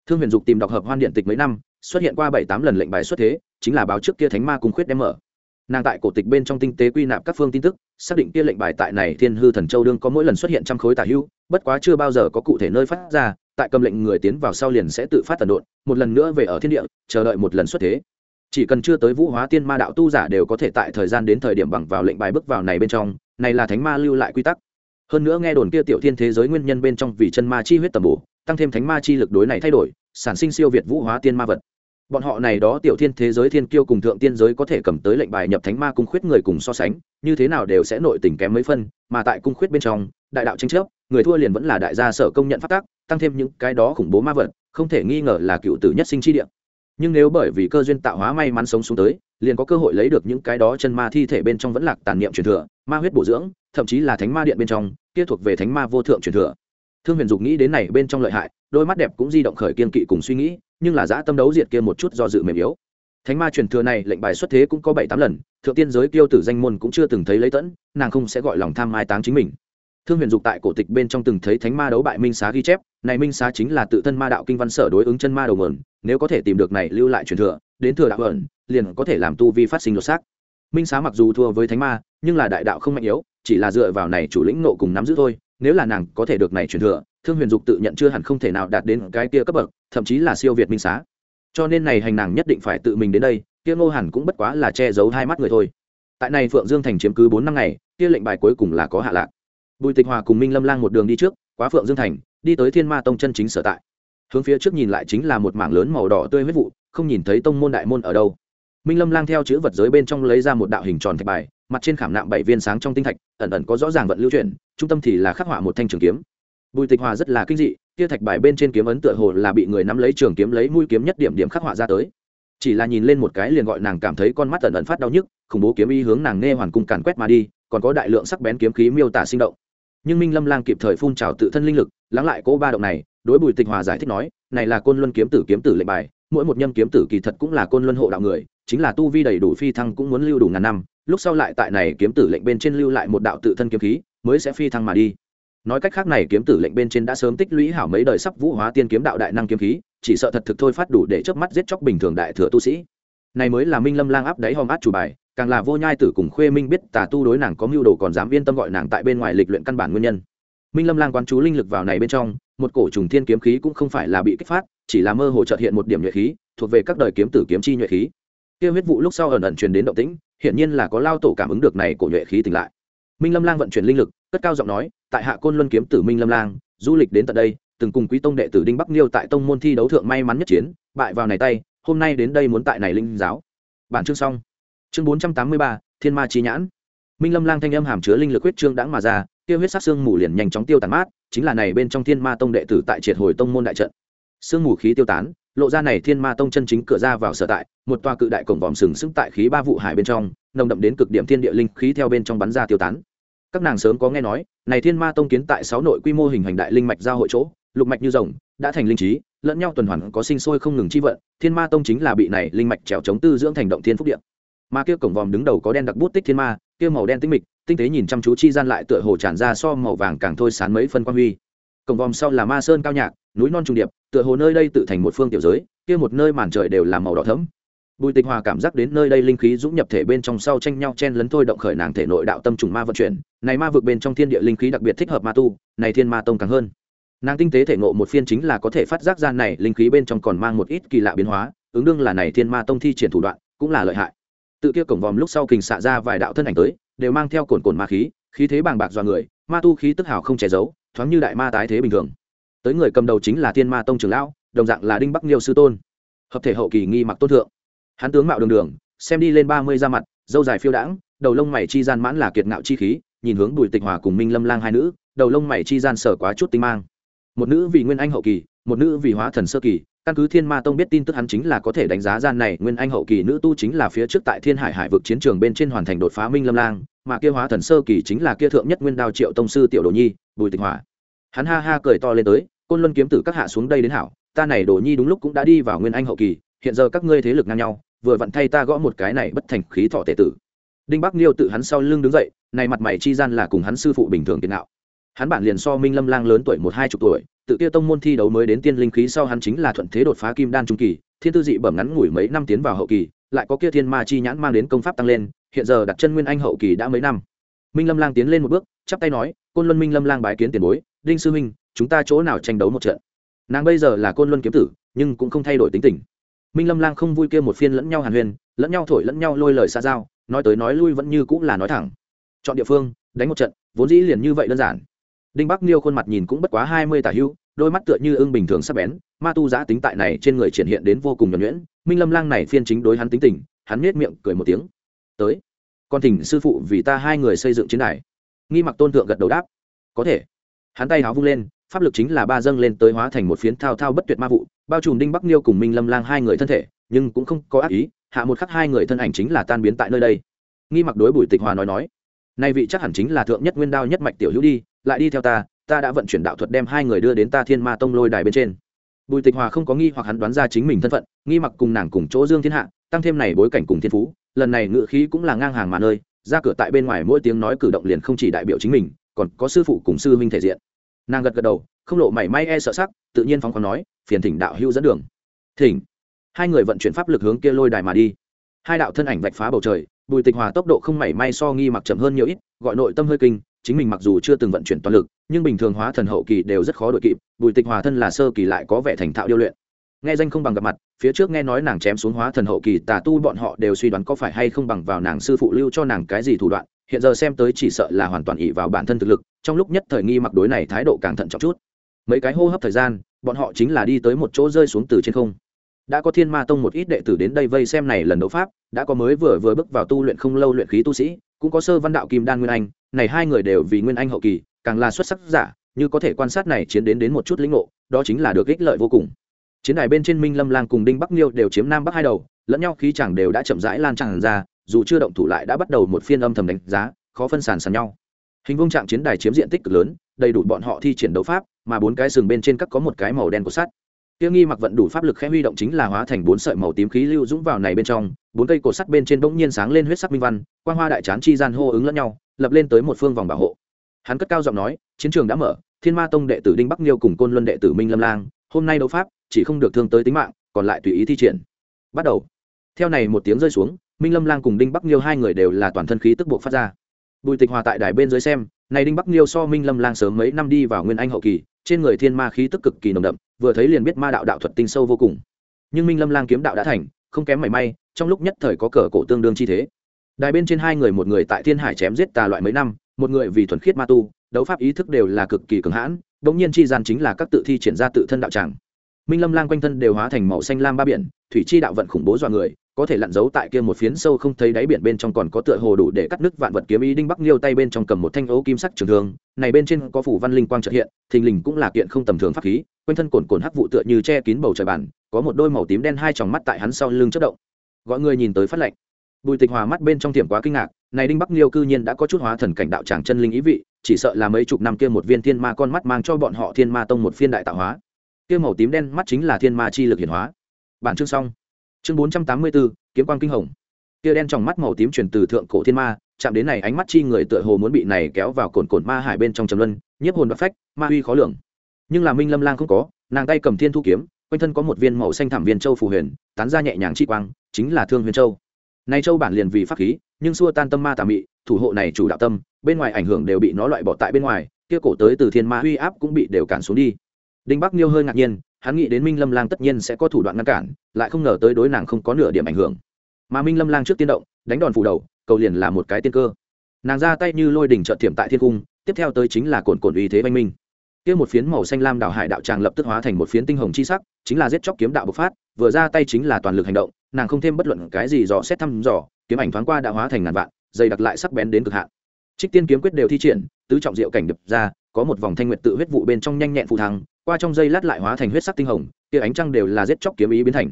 Thương huyền dục tìm đọc hợp hoan điện tịch mấy năm xuất hiện qua bảy tám lần lệnh bài xuất thế, chính là báo trước kia thánh ma cung khuyết đem mở. Nàng tại cổ tịch bên trong tinh tế quy nạp các phương tin tức, xác định kia lệnh bài tại này thiên hư thần châu đương có mỗi lần xuất hiện trăm khối tả hưu, bất quá chưa bao giờ có cụ thể nơi phát ra, tại cầm lệnh người tiến vào sau liền sẽ tự phát tần độn, một lần nữa về ở thiên địa, chờ đợi một lần xuất thế. Chỉ cần chưa tới vũ hóa tiên ma đạo tu giả đều có thể tại thời gian đến thời điểm bằng vào lệnh bài bước vào này bên trong, này là thánh ma lưu lại quy tắc. Hơn nữa nghe đồn kia tiểu thiên thế giới nguyên nhân bên trong vì chân ma chi huyết tầm bổ, tăng thêm thánh ma chi lực đối này thay đổi sản sinh siêu việt vũ hóa tiên ma vật. Bọn họ này đó tiểu thiên thế giới thiên kiêu cùng thượng tiên giới có thể cầm tới lệnh bài nhập thánh ma cung khuyết người cùng so sánh, như thế nào đều sẽ nội tình kém mấy phân, mà tại cung khuyết bên trong, đại đạo tranh chấp, người thua liền vẫn là đại gia sở công nhận phát tác tăng thêm những cái đó khủng bố ma vật, không thể nghi ngờ là cựu tử nhất sinh chi địa. Nhưng nếu bởi vì cơ duyên tạo hóa may mắn sống xuống tới, liền có cơ hội lấy được những cái đó chân ma thi thể bên trong vẫn lạc tàn niệm truyền thừa, ma huyết bổ dưỡng, thậm chí là thánh ma điện bên trong, kia thuộc về thánh ma vô thượng truyền thừa thương huyền dục nghĩ đến này bên trong lợi hại, đôi mắt đẹp cũng di động khởi kiên kỵ cùng suy nghĩ, nhưng là dã tâm đấu diệt kia một chút do dự mềm yếu. Thánh ma truyền thừa này lệnh bài xuất thế cũng có bảy tám lần, thượng tiên giới tiêu tử danh môn cũng chưa từng thấy lấy tẫn, nàng không sẽ gọi lòng tham mai táng chính mình. Thương huyền dục tại cổ tịch bên trong từng thấy thánh ma đấu bại minh xá ghi chép, này minh xá chính là tự thân ma đạo kinh văn sở đối ứng chân ma đầu mờn nếu có thể tìm được này lưu lại truyền thừa, đến thừa đạo ẩn, liền có thể làm tu vi phát sinh lột xác. Minh xá mặc dù thua với thánh ma, nhưng là đại đạo không mạnh yếu, chỉ là dựa vào này chủ lĩnh nộ cùng nắm giữ thôi nếu là nàng có thể được này truyền thừa, thương huyền dục tự nhận chưa hẳn không thể nào đạt đến cái kia cấp bậc, thậm chí là siêu việt minh xá. Cho nên này hành nàng nhất định phải tự mình đến đây, kia ngô hẳn cũng bất quá là che giấu hai mắt người thôi. Tại này phượng dương thành chiếm cứ bốn năm ngày, kia lệnh bài cuối cùng là có hạ lạc. Bùi tịch hòa cùng minh lâm lang một đường đi trước quá phượng dương thành, đi tới thiên ma tông chân chính sở tại. Hướng phía trước nhìn lại chính là một mảng lớn màu đỏ tươi huyết vụ, không nhìn thấy tông môn đại môn ở đâu. Minh lâm lang theo chữ vật giới bên trong lấy ra một đạo hình tròn thạch bài mặt trên khảm nạm bảy viên sáng trong tinh thạch, ẩn ẩn có rõ ràng vận lưu chuyển, trung tâm thì là khắc họa một thanh trường kiếm. Bùi tịch hòa rất là kinh dị kia thạch bài bên trên kiếm ấn tựa hồ là bị người nắm lấy trường kiếm lấy mũi kiếm nhất điểm điểm khắc họa ra tới. Chỉ là nhìn lên một cái liền gọi nàng cảm thấy con mắt ẩn ẩn phát đau nhức, khủng bố kiếm y hướng nàng nghe hoàn cung càn quét mà đi, còn có đại lượng sắc bén kiếm khí miêu tả sinh động. Nhưng minh lâm lang kịp thời phun trào tự thân linh lực, lắng lại cỗ ba động này, đối bùi tịch hòa giải thích nói, này là côn luân kiếm tử kiếm tử lệnh bài, mỗi một nhâm kiếm tử kỳ thật cũng là côn luân hộ đạo người, chính là tu vi đầy đủ phi thăng cũng muốn lưu đủ ngàn năm lúc sau lại tại này kiếm tử lệnh bên trên lưu lại một đạo tự thân kiếm khí, mới sẽ phi thăng mà đi. Nói cách khác này kiếm tử lệnh bên trên đã sớm tích lũy hảo mấy đời sắp vũ hóa tiên kiếm đạo đại năng kiếm khí, chỉ sợ thật thực thôi phát đủ để chớp mắt giết chóc bình thường đại thừa tu sĩ. Này mới là minh lâm lang áp đáy hòm át chủ bài, càng là vô nhai tử cùng khuê minh biết tà tu đối nàng có mưu đồ còn dám yên tâm gọi nàng tại bên ngoài lịch luyện căn bản nguyên nhân. Minh lâm lang quán chú linh lực vào này bên trong, một cổ trùng thiên kiếm khí cũng không phải là bị kích phát, chỉ là mơ hồ trợt hiện một điểm nhuệ khí, thuộc về các đời kiếm tử kiếm chi nhuệ khí. Kia huyết vụ lúc sau ẩn ẩn truyền đến động tĩnh hiển nhiên là có lao tổ cảm ứng được này cổ nhuệ khí tỉnh lại. Minh lâm lang vận chuyển linh lực, cất cao giọng nói, tại hạ côn luân kiếm tử minh lâm lang, du lịch đến tận đây, từng cùng quý tông đệ tử đinh bắc niêu tại tông môn thi đấu thượng may mắn nhất chiến, bại vào này tay, hôm nay đến đây muốn tại này linh giáo. Bản chương xong. Chương bốn trăm tám mươi ba, thiên ma trí nhãn. Minh lâm lang thanh âm hàm chứa linh lực huyết trương đãng mà ra, tiêu huyết sắc xương mù liền nhanh chóng tiêu tàn mát, chính là này bên trong thiên ma tông đệ tử tại triệt hồi tông môn đại trận sương mù khí tiêu tán, lộ ra này thiên ma tông chân chính cửa ra vào sở tại, một toa cự đại cổng vòm sừng sững tại khí ba vụ hải bên trong, nồng đậm đến cực điểm thiên địa linh khí theo bên trong bắn ra tiêu tán. Các nàng sớm có nghe nói, này thiên ma tông kiến tại sáu nội quy mô hình hành đại linh mạch giao hội chỗ, lục mạch như rồng, đã thành linh trí, lẫn nhau tuần hoàn có sinh sôi không ngừng chi vận, thiên ma tông chính là bị này linh mạch trèo chống tư dưỡng thành động thiên phúc điện mà kia cổng vòm đứng đầu có đen đặc bút tích thiên ma, kia màu đen tinh mịch, tinh tế nhìn chăm chú chi gian lại tựa hồ tràn ra so màu vàng càng thôi sán mấy phân quan huy. Cổng vòm sau là ma sơn cao nhạc núi non trùng điệp, tựa hồ nơi đây tự thành một phương tiểu giới, kia một nơi màn trời đều là màu đỏ thẫm. Bùi tịch hòa cảm giác đến nơi đây linh khí dũng nhập thể bên trong sau tranh nhau chen lấn thôi động khởi nàng thể nội đạo tâm trùng ma vận chuyển. Này ma vực bên trong thiên địa linh khí đặc biệt thích hợp ma tu, này thiên ma tông càng hơn. Nàng tinh tế thể ngộ một phiên chính là có thể phát giác ra này linh khí bên trong còn mang một ít kỳ lạ biến hóa, ứng đương là này thiên ma tông thi triển thủ đoạn, cũng là lợi hại. Tự kia cổng vòm lúc sau kình xạ ra vài đạo thân ảnh tới, đều mang theo cồn cồn ma khí khí thế bàng bạc dọa người, ma tu khí tức hào không che giấu, thoáng như đại ma tái thế bình thường tới người cầm đầu chính là thiên ma tông trưởng lão, đồng dạng là đinh bắc liêu sư tôn. Hợp thể hậu kỳ nghi mặc tôn thượng. Hắn tướng mạo đường đường, xem đi lên ba mươi da mặt, dâu dài phiêu đãng, đầu lông mày chi gian mãn là kiệt ngạo chi khí, nhìn hướng bùi tịch hòa cùng minh lâm lang hai nữ, đầu lông mày chi gian sở quá chút tinh mang. Một nữ vì nguyên anh hậu kỳ, một nữ vì hóa thần sơ kỳ, căn cứ thiên ma tông biết tin tức hắn chính là có thể đánh giá gian này nguyên anh hậu kỳ nữ tu chính là phía trước tại thiên hải hải vực chiến trường bên trên hoàn thành đột phá minh lâm lang, mà kia hóa thần sơ kỳ chính là kia thượng nhất nguyên đao triệu tông sư tiểu đồ nhi, bùi tịch hòa hắn ha ha cười to lên tới, côn luân kiếm tử các hạ xuống đây đến hảo, ta này đồ nhi đúng lúc cũng đã đi vào nguyên anh hậu kỳ, hiện giờ các ngươi thế lực ngang nhau, vừa vặn thay ta gõ một cái này bất thành khí thọ tệ tử. Đinh bắc liêu tự hắn sau lưng đứng dậy, này mặt mày chi gian là cùng hắn sư phụ bình thường tiền đạo. hắn bản liền so minh lâm lang lớn tuổi một hai chục tuổi, tự kia tông môn thi đấu mới đến tiên linh khí sau hắn chính là thuận thế đột phá kim đan trung kỳ, thiên tư dị bẩm ngắn ngủi mấy năm tiến vào hậu kỳ, lại có kia thiên ma chi nhãn mang đến công pháp tăng lên, hiện giờ đặt chân nguyên anh hậu kỳ đã mấy năm. Minh lâm lang tiến lên một bước, chắp tay nói, côn luân minh lâm lang bái kiến tiền bối đinh sư minh chúng ta chỗ nào tranh đấu một trận? Nàng bây giờ là côn luân kiếm tử nhưng cũng không thay đổi tính tình. Minh lâm lang không vui kia một phiên lẫn nhau hàn huyên, lẫn nhau thổi lẫn nhau lôi lời xa giao nói tới nói lui vẫn như cũng là nói thẳng. Chọn địa phương đánh một trận vốn dĩ liền như vậy đơn giản. Đinh bắc niêu khuôn mặt nhìn cũng bất quá hai mươi tả hưu đôi mắt tựa như ưng bình thường sắp bén ma tu giã tính tại này trên người triển hiện đến vô cùng nhuẩn nhuyễn. Minh lâm lang này phiên chính đối hắn tính tình hắn nết miệng cười một tiếng. Tới con thỉnh sư phụ vì ta hai người xây dựng chiến đài. Nghi mặc tôn thượng gật đầu đáp. Có thể hắn tay háo vung lên, pháp lực chính là ba dâng lên tới hóa thành một phiến thao thao bất tuyệt ma vụ, bao trùm đinh bắc niêu cùng minh lâm lang hai người thân thể, nhưng cũng không có ác ý, hạ một khắc hai người thân ảnh chính là tan biến tại nơi đây. Nghi mặc đối bùi tịch hòa nói nói, nay vị chắc hẳn chính là thượng nhất nguyên đao nhất mạch tiểu hữu đi, lại đi theo ta ta đã vận chuyển đạo thuật đem hai người đưa đến ta thiên ma tông lôi đài bên trên. Bùi tịch hòa không có nghi hoặc hắn đoán ra chính mình thân phận, nghi mặc cùng nàng cùng chỗ dương thiên hạ, tăng thêm này bối cảnh cùng thiên phú, lần này ngự khí cũng là ngang hàng mà nơi, ra cửa tại bên ngoài mỗi tiếng nói cử động liền không chỉ đại biểu chính mình, còn có sư phụ cùng sư huynh thể diện nàng gật gật đầu, không lộ mảy may e sợ sắc, tự nhiên phóng khoáng nói, phiền thỉnh đạo hữu dẫn đường. Thỉnh. Hai người vận chuyển pháp lực hướng kia lôi đài mà đi. Hai đạo thân ảnh vạch phá bầu trời, bùi tịch hòa tốc độ không mảy may so nghi mặc chậm hơn nhiều ít, gọi nội tâm hơi kinh, chính mình mặc dù chưa từng vận chuyển toàn lực, nhưng bình thường hóa thần hậu kỳ đều rất khó đội kịp, bùi tịch hòa thân là sơ kỳ lại có vẻ thành thạo điêu luyện. Nghe danh không bằng gặp mặt, phía trước nghe nói nàng chém xuống hóa thần hậu kỳ, tà tu bọn họ đều suy đoán có phải hay không bằng vào nàng sư phụ lưu cho nàng cái gì thủ đoạn hiện giờ xem tới chỉ sợ là hoàn toàn ỉ vào bản thân thực lực, trong lúc nhất thời nghi mặc đối này thái độ càng thận trọng chút. Mấy cái hô hấp thời gian, bọn họ chính là đi tới một chỗ rơi xuống từ trên không. Đã có thiên ma tông một ít đệ tử đến đây vây xem này lần đấu pháp, đã có mới vừa vừa bước vào tu luyện không lâu luyện khí tu sĩ, cũng có sơ văn đạo kim đan nguyên anh, này hai người đều vì nguyên anh hậu kỳ, càng là xuất sắc giả, như có thể quan sát này chiến đến đến một chút lĩnh ngộ, đó chính là được ích lợi vô cùng. Chiến đài bên trên minh lâm lang cùng đinh bắc liêu đều chiếm nam bắc hai đầu, lẫn nhau khí chẳng đều đã chậm rãi lan tràn ra dù chưa động thủ lại đã bắt đầu một phiên âm thầm đánh giá, khó phân sàn sàn nhau. Hình vuông trạng chiến đài chiếm diện tích cực lớn, đầy đủ bọn họ thi triển đấu pháp, mà bốn cái sừng bên trên các có một cái màu đen của sắt. Tiêu nghi mặc vận đủ pháp lực khẽ huy động chính là hóa thành bốn sợi màu tím khí lưu dũng vào này bên trong, bốn cây cột sắt bên trên bỗng nhiên sáng lên huyết sắc minh văn quan hoa đại chán chi gian hô ứng lẫn nhau, lập lên tới một phương vòng bảo hộ. Hắn cất cao giọng nói, chiến trường đã mở, thiên ma tông đệ tử đinh bắc liêu cùng côn luân đệ tử minh lâm lang, hôm nay đấu pháp, chỉ không được thương tới tính mạng, còn lại tùy ý thi triển. Bắt đầu. Theo này một tiếng rơi xuống minh lâm lang cùng đinh bắc liêu hai người đều là toàn thân khí tức buộc phát ra. Bùi tịch hòa tại đài bên dưới xem, này đinh bắc liêu so minh lâm lang sớm mấy năm đi vào nguyên anh hậu kỳ, trên người thiên ma khí tức cực kỳ nồng đậm, vừa thấy liền biết ma đạo đạo thuật tinh sâu vô cùng. Nhưng minh lâm lang kiếm đạo đã thành, không kém mảy may, trong lúc nhất thời có cờ cổ tương đương chi thế. Đài bên trên hai người một người tại thiên hải chém giết tà loại mấy năm, một người vì thuần khiết ma tu, đấu pháp ý thức đều là cực kỳ cường hãn bỗng nhiên chi gian chính là các tự thi triển ra tự thân đạo tràng. Minh lâm lang quanh thân đều hóa thành màu xanh lam ba biển, thủy chi đạo vận khủng bố dọa người có thể lặn giấu tại kia một phiến sâu không thấy đáy biển bên trong còn có tựa hồ đủ để cắt nước vạn vật kiếm ý đinh bắc liêu tay bên trong cầm một thanh ấu kim sắc trường thương, này bên trên có phủ văn linh quang trợ hiện, thình lình cũng là kiện không tầm thường pháp khí, quanh thân cồn cồn hắc vụ tựa như che kín bầu trời bản, có một đôi màu tím đen hai tròng mắt tại hắn sau lưng chất động. Gọi người nhìn tới phát lệnh. Bùi tịch hòa mắt bên trong tiệm quá kinh ngạc, này đinh bắc liêu cư nhiên đã có chút hóa thần cảnh đạo tràng chân linh ý vị, chỉ sợ là mấy chục năm kia một viên thiên ma con mắt mang cho bọn họ thiên ma tông một phiên đại tạo hóa. Kia màu tím đen mắt chính là thiên ma chi lực hiển hóa. Bản chương xong chương bốn trăm tám mươi bốn kiếm quang kinh hồng. Kia đen trong mắt màu tím truyền từ thượng cổ thiên ma, chạm đến này ánh mắt chi người tựa hồ muốn bị này kéo vào cồn cồn ma hải bên trong trầm luân, nhiếp hồn đoạt phách, ma uy khó lường. Nhưng là minh lâm lang không có, nàng tay cầm thiên thu kiếm, quanh thân có một viên màu xanh thảm viên châu phù huyền, tán ra nhẹ nhàng chi quang, chính là thương huyền châu. Này châu bản liền vì pháp khí, nhưng xua tan tâm ma tà mị, thủ hộ này chủ đạo tâm, bên ngoài ảnh hưởng đều bị nó loại bỏ tại bên ngoài, kia cổ tới từ thiên ma uy áp cũng bị đều cản xuống đi. Đinh bắc niêu hơi ngạc nhiên hắn nghĩ đến minh lâm lang tất nhiên sẽ có thủ đoạn ngăn cản, lại không ngờ tới đối nàng không có nửa điểm ảnh hưởng. Mà minh lâm lang trước tiên động, đánh đòn phủ đầu, cầu liền là một cái tiên cơ. Nàng ra tay như lôi đỉnh trợ thiểm tại thiên cung, tiếp theo tới chính là cồn cồn uy thế banh minh. Kia một phiến màu xanh lam đảo hải đạo tràng lập tức hóa thành một phiến tinh hồng chi sắc, chính là giết chóc kiếm đạo bộc phát, vừa ra tay chính là toàn lực hành động, nàng không thêm bất luận cái gì dò xét thăm dò, kiếm ảnh thoáng qua đã hóa thành ngàn vạn, dày đặc lại sắc bén đến cực hạn. Trích tiên kiếm quyết đều thi triển, tứ trọng diệu cảnh đập ra có một vòng thanh nguyệt tự huyết vụ bên trong nhanh nhẹn phụ thăng, qua trong dây lát lại hóa thành huyết sắc tinh hồng kia ánh trăng đều là giết chóc kiếm ý biến thành.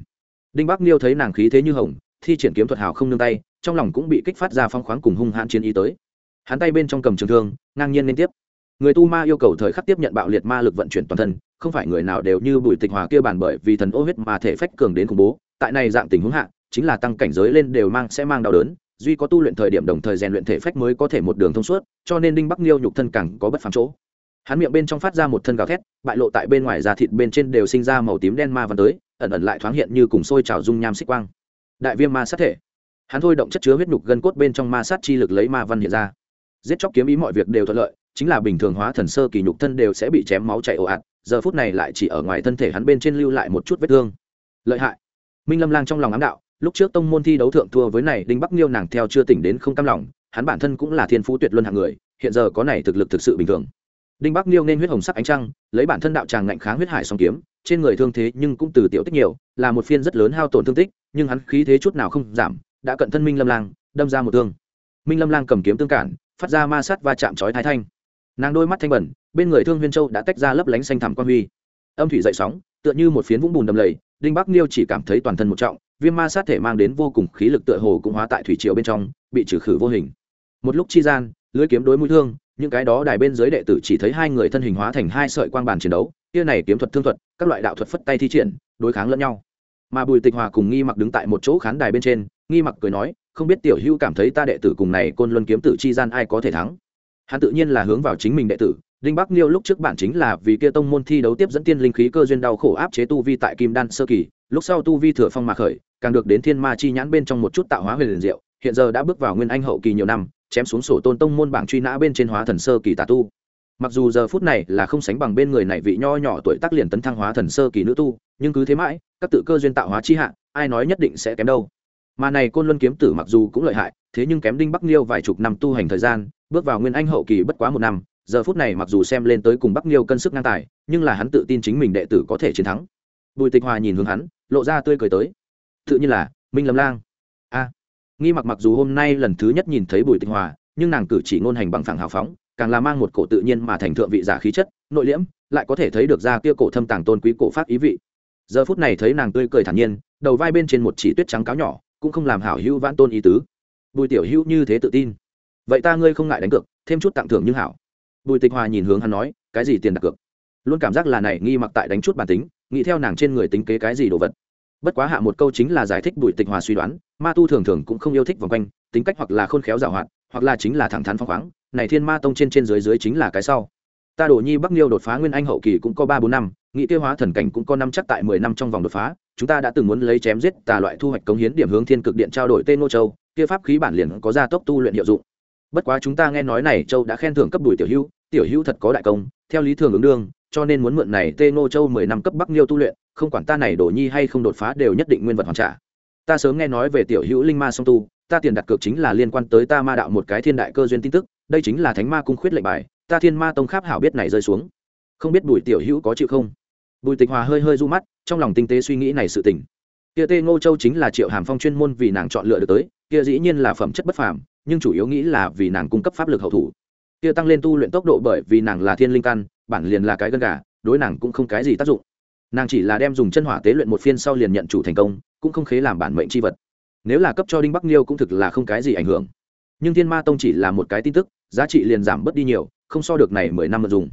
Đinh bắc liêu thấy nàng khí thế như hồng, thi triển kiếm thuật hào không nương tay, trong lòng cũng bị kích phát ra phong khoáng cùng hung hãn chiến ý tới. Hắn tay bên trong cầm trường thương, ngang nhiên liên tiếp. Người tu ma yêu cầu thời khắc tiếp nhận bạo liệt ma lực vận chuyển toàn thân, không phải người nào đều như bùi tịch hòa kia bàn bởi vì thần ô huyết mà thể phách cường đến khủng bố, tại này dạng tình huống hạ, chính là tăng cảnh giới lên đều mang sẽ mang đau đớn, duy có tu luyện thời điểm đồng thời rèn luyện thể phách mới có thể một đường thông suốt, cho nên đinh bắc liêu nhục thân càng có bất phàm chỗ hắn miệng bên trong phát ra một thân gào thét, bại lộ tại bên ngoài da thịt bên trên đều sinh ra màu tím đen ma văn tới, ẩn ẩn lại thoáng hiện như cùng sôi trào dung nham xích quang. Đại viêm ma sát thể. Hắn thôi động chất chứa huyết nhục gân cốt bên trong ma sát chi lực lấy ma văn hiện ra. Giết chóc kiếm ý mọi việc đều thuận lợi, chính là bình thường hóa thần sơ kỳ nhục thân đều sẽ bị chém máu chảy ồ ạt, giờ phút này lại chỉ ở ngoài thân thể hắn bên trên lưu lại một chút vết thương. Lợi hại. Minh lâm lang trong lòng ám đạo, lúc trước tông môn thi đấu thượng thua với này đinh bắc liêu nàng theo chưa tỉnh đến không cam lòng, hắn bản thân cũng là thiên phú tuyệt luân hạng người, hiện giờ có này thực lực thực sự bình thường đinh bắc niêu nên huyết hồng sắc ánh trăng, lấy bản thân đạo tràng ngạnh kháng huyết hải song kiếm, trên người thương thế nhưng cũng từ tiểu tích nhiều, là một phiên rất lớn hao tổn thương tích, nhưng hắn khí thế chút nào không giảm, đã cận thân minh lâm lang, đâm ra một thương. Minh lâm lang cầm kiếm tương cản, phát ra ma sát và chạm chói thái thanh. Nàng đôi mắt thanh bẩn, bên người thương huyên châu đã tách ra lấp lánh xanh thẳm quan huy. Âm thủy dậy sóng, tựa như một phiến vũng bùn đầm lầy, đinh bắc niêu chỉ cảm thấy toàn thân một trọng, viêm ma sát thể mang đến vô cùng khí lực tựa hồ cũng hóa tại thủy triều bên trong, bị trừ khử vô hình. Một lúc chi gian, lưới kiếm đối mũi thương những cái đó đài bên dưới đệ tử chỉ thấy hai người thân hình hóa thành hai sợi quang bàn chiến đấu kia này kiếm thuật thương thuật, các loại đạo thuật phất tay thi triển, đối kháng lẫn nhau. Mà bùi tịch hòa cùng nghi mặc đứng tại một chỗ khán đài bên trên, nghi mặc cười nói, không biết tiểu hữu cảm thấy ta đệ tử cùng này côn luân kiếm tử chi gian ai có thể thắng? Hắn tự nhiên là hướng vào chính mình đệ tử. Đinh bắc liêu lúc trước bản chính là vì kia tông môn thi đấu tiếp dẫn tiên linh khí cơ duyên đau khổ áp chế tu vi tại kim đan sơ kỳ, lúc sau tu vi thừa phong mà khởi, càng được đến thiên ma chi nhãn bên trong một chút tạo hóa huyền liền diệu, hiện giờ đã bước vào nguyên anh hậu kỳ nhiều năm chém xuống sổ tôn tông môn bảng truy nã bên trên hóa thần sơ kỳ tà tu. Mặc dù giờ phút này là không sánh bằng bên người này vị nho nhỏ tuổi tác liền tấn thăng hóa thần sơ kỳ nữ tu, nhưng cứ thế mãi, các tự cơ duyên tạo hóa chi hạ, ai nói nhất định sẽ kém đâu. Mà này côn luân kiếm tử mặc dù cũng lợi hại, thế nhưng kém đinh bắc liêu vài chục năm tu hành thời gian, bước vào nguyên anh hậu kỳ bất quá một năm, giờ phút này mặc dù xem lên tới cùng bắc liêu cân sức ngang tài, nhưng là hắn tự tin chính mình đệ tử có thể chiến thắng. Bùi tịch hòa nhìn hướng hắn, lộ ra tươi cười tới. Tự nhiên là, minh lâm lang. A nghi mặc mặc dù hôm nay lần thứ nhất nhìn thấy bùi tịnh hòa, nhưng nàng cử chỉ ngôn hành bằng phẳng hào phóng, càng là mang một cổ tự nhiên mà thành thượng vị giả khí chất, nội liễm, lại có thể thấy được ra kia cổ thâm tàng tôn quý cổ pháp ý vị. Giờ phút này thấy nàng tươi cười thản nhiên, đầu vai bên trên một chỉ tuyết trắng cáo nhỏ, cũng không làm hảo hữu vãn tôn ý tứ. Bùi tiểu hữu như thế tự tin. Vậy ta ngươi không ngại đánh cược, thêm chút tặng thưởng như hảo. Bùi tịch hòa nhìn hướng hắn nói, cái gì tiền đặt cược? Luôn cảm giác là này, nghi mặc tại đánh chút bản tính, nghĩ theo nàng trên người tính kế cái gì đồ vật bất quá hạ một câu chính là giải thích bùi tịch hòa suy đoán, ma tu thường thường cũng không yêu thích vòng quanh, tính cách hoặc là khôn khéo giảo hoạt, hoặc là chính là thẳng thắn phăng khoáng, này thiên ma tông trên trên dưới dưới chính là cái sau. Ta đổ nhi bắc liêu đột phá nguyên anh hậu kỳ cũng có ba bốn năm, nghị tiêu hóa thần cảnh cũng có năm chắc tại mười năm trong vòng đột phá, chúng ta đã từng muốn lấy chém giết tà loại thu hoạch cống hiến điểm hướng thiên cực điện trao đổi tên nô châu, kia pháp khí bản liền có gia tốc tu luyện hiệu dụng. Bất quá chúng ta nghe nói này châu đã khen thưởng cấp bùi tiểu hữu tiểu hữu thật có đại công, theo lý thường ứng đương, cho nên muốn mượn này tê nô châu mười năm cấp bắc liêu tu luyện không quản ta này đổ nhi hay không đột phá đều nhất định nguyên vật hoàn trả. Ta sớm nghe nói về tiểu hữu linh ma song tu, ta tiền đặt cược chính là liên quan tới ta ma đạo một cái thiên đại cơ duyên tin tức, đây chính là thánh ma cung khuyết lệnh bài, ta thiên ma tông kháp hảo biết này rơi xuống. Không biết bùi tiểu hữu có chịu không? Bùi tịch hòa hơi hơi du mắt, trong lòng tinh tế suy nghĩ này sự tình. Kia tê ngô châu chính là triệu hàm phong chuyên môn vì nàng chọn lựa được tới, kia dĩ nhiên là phẩm chất bất phàm, nhưng chủ yếu nghĩ là vì nàng cung cấp pháp lực hậu thủ. Kia tăng lên tu luyện tốc độ bởi vì nàng là thiên linh căn, bản liền là cái gân gà, đối nàng cũng không cái gì tác dụng nàng chỉ là đem dùng chân hỏa tế luyện một phiên sau liền nhận chủ thành công, cũng không khế làm bản mệnh c h i vật. Nếu là cấp cho đinh bắc liêu cũng thực là không cái gì ảnh hưởng. Nhưng thiên ma tông chỉ là một cái tin tức, giá trị liền giảm bớt đi nhiều, không so được này mười năm mà dùng.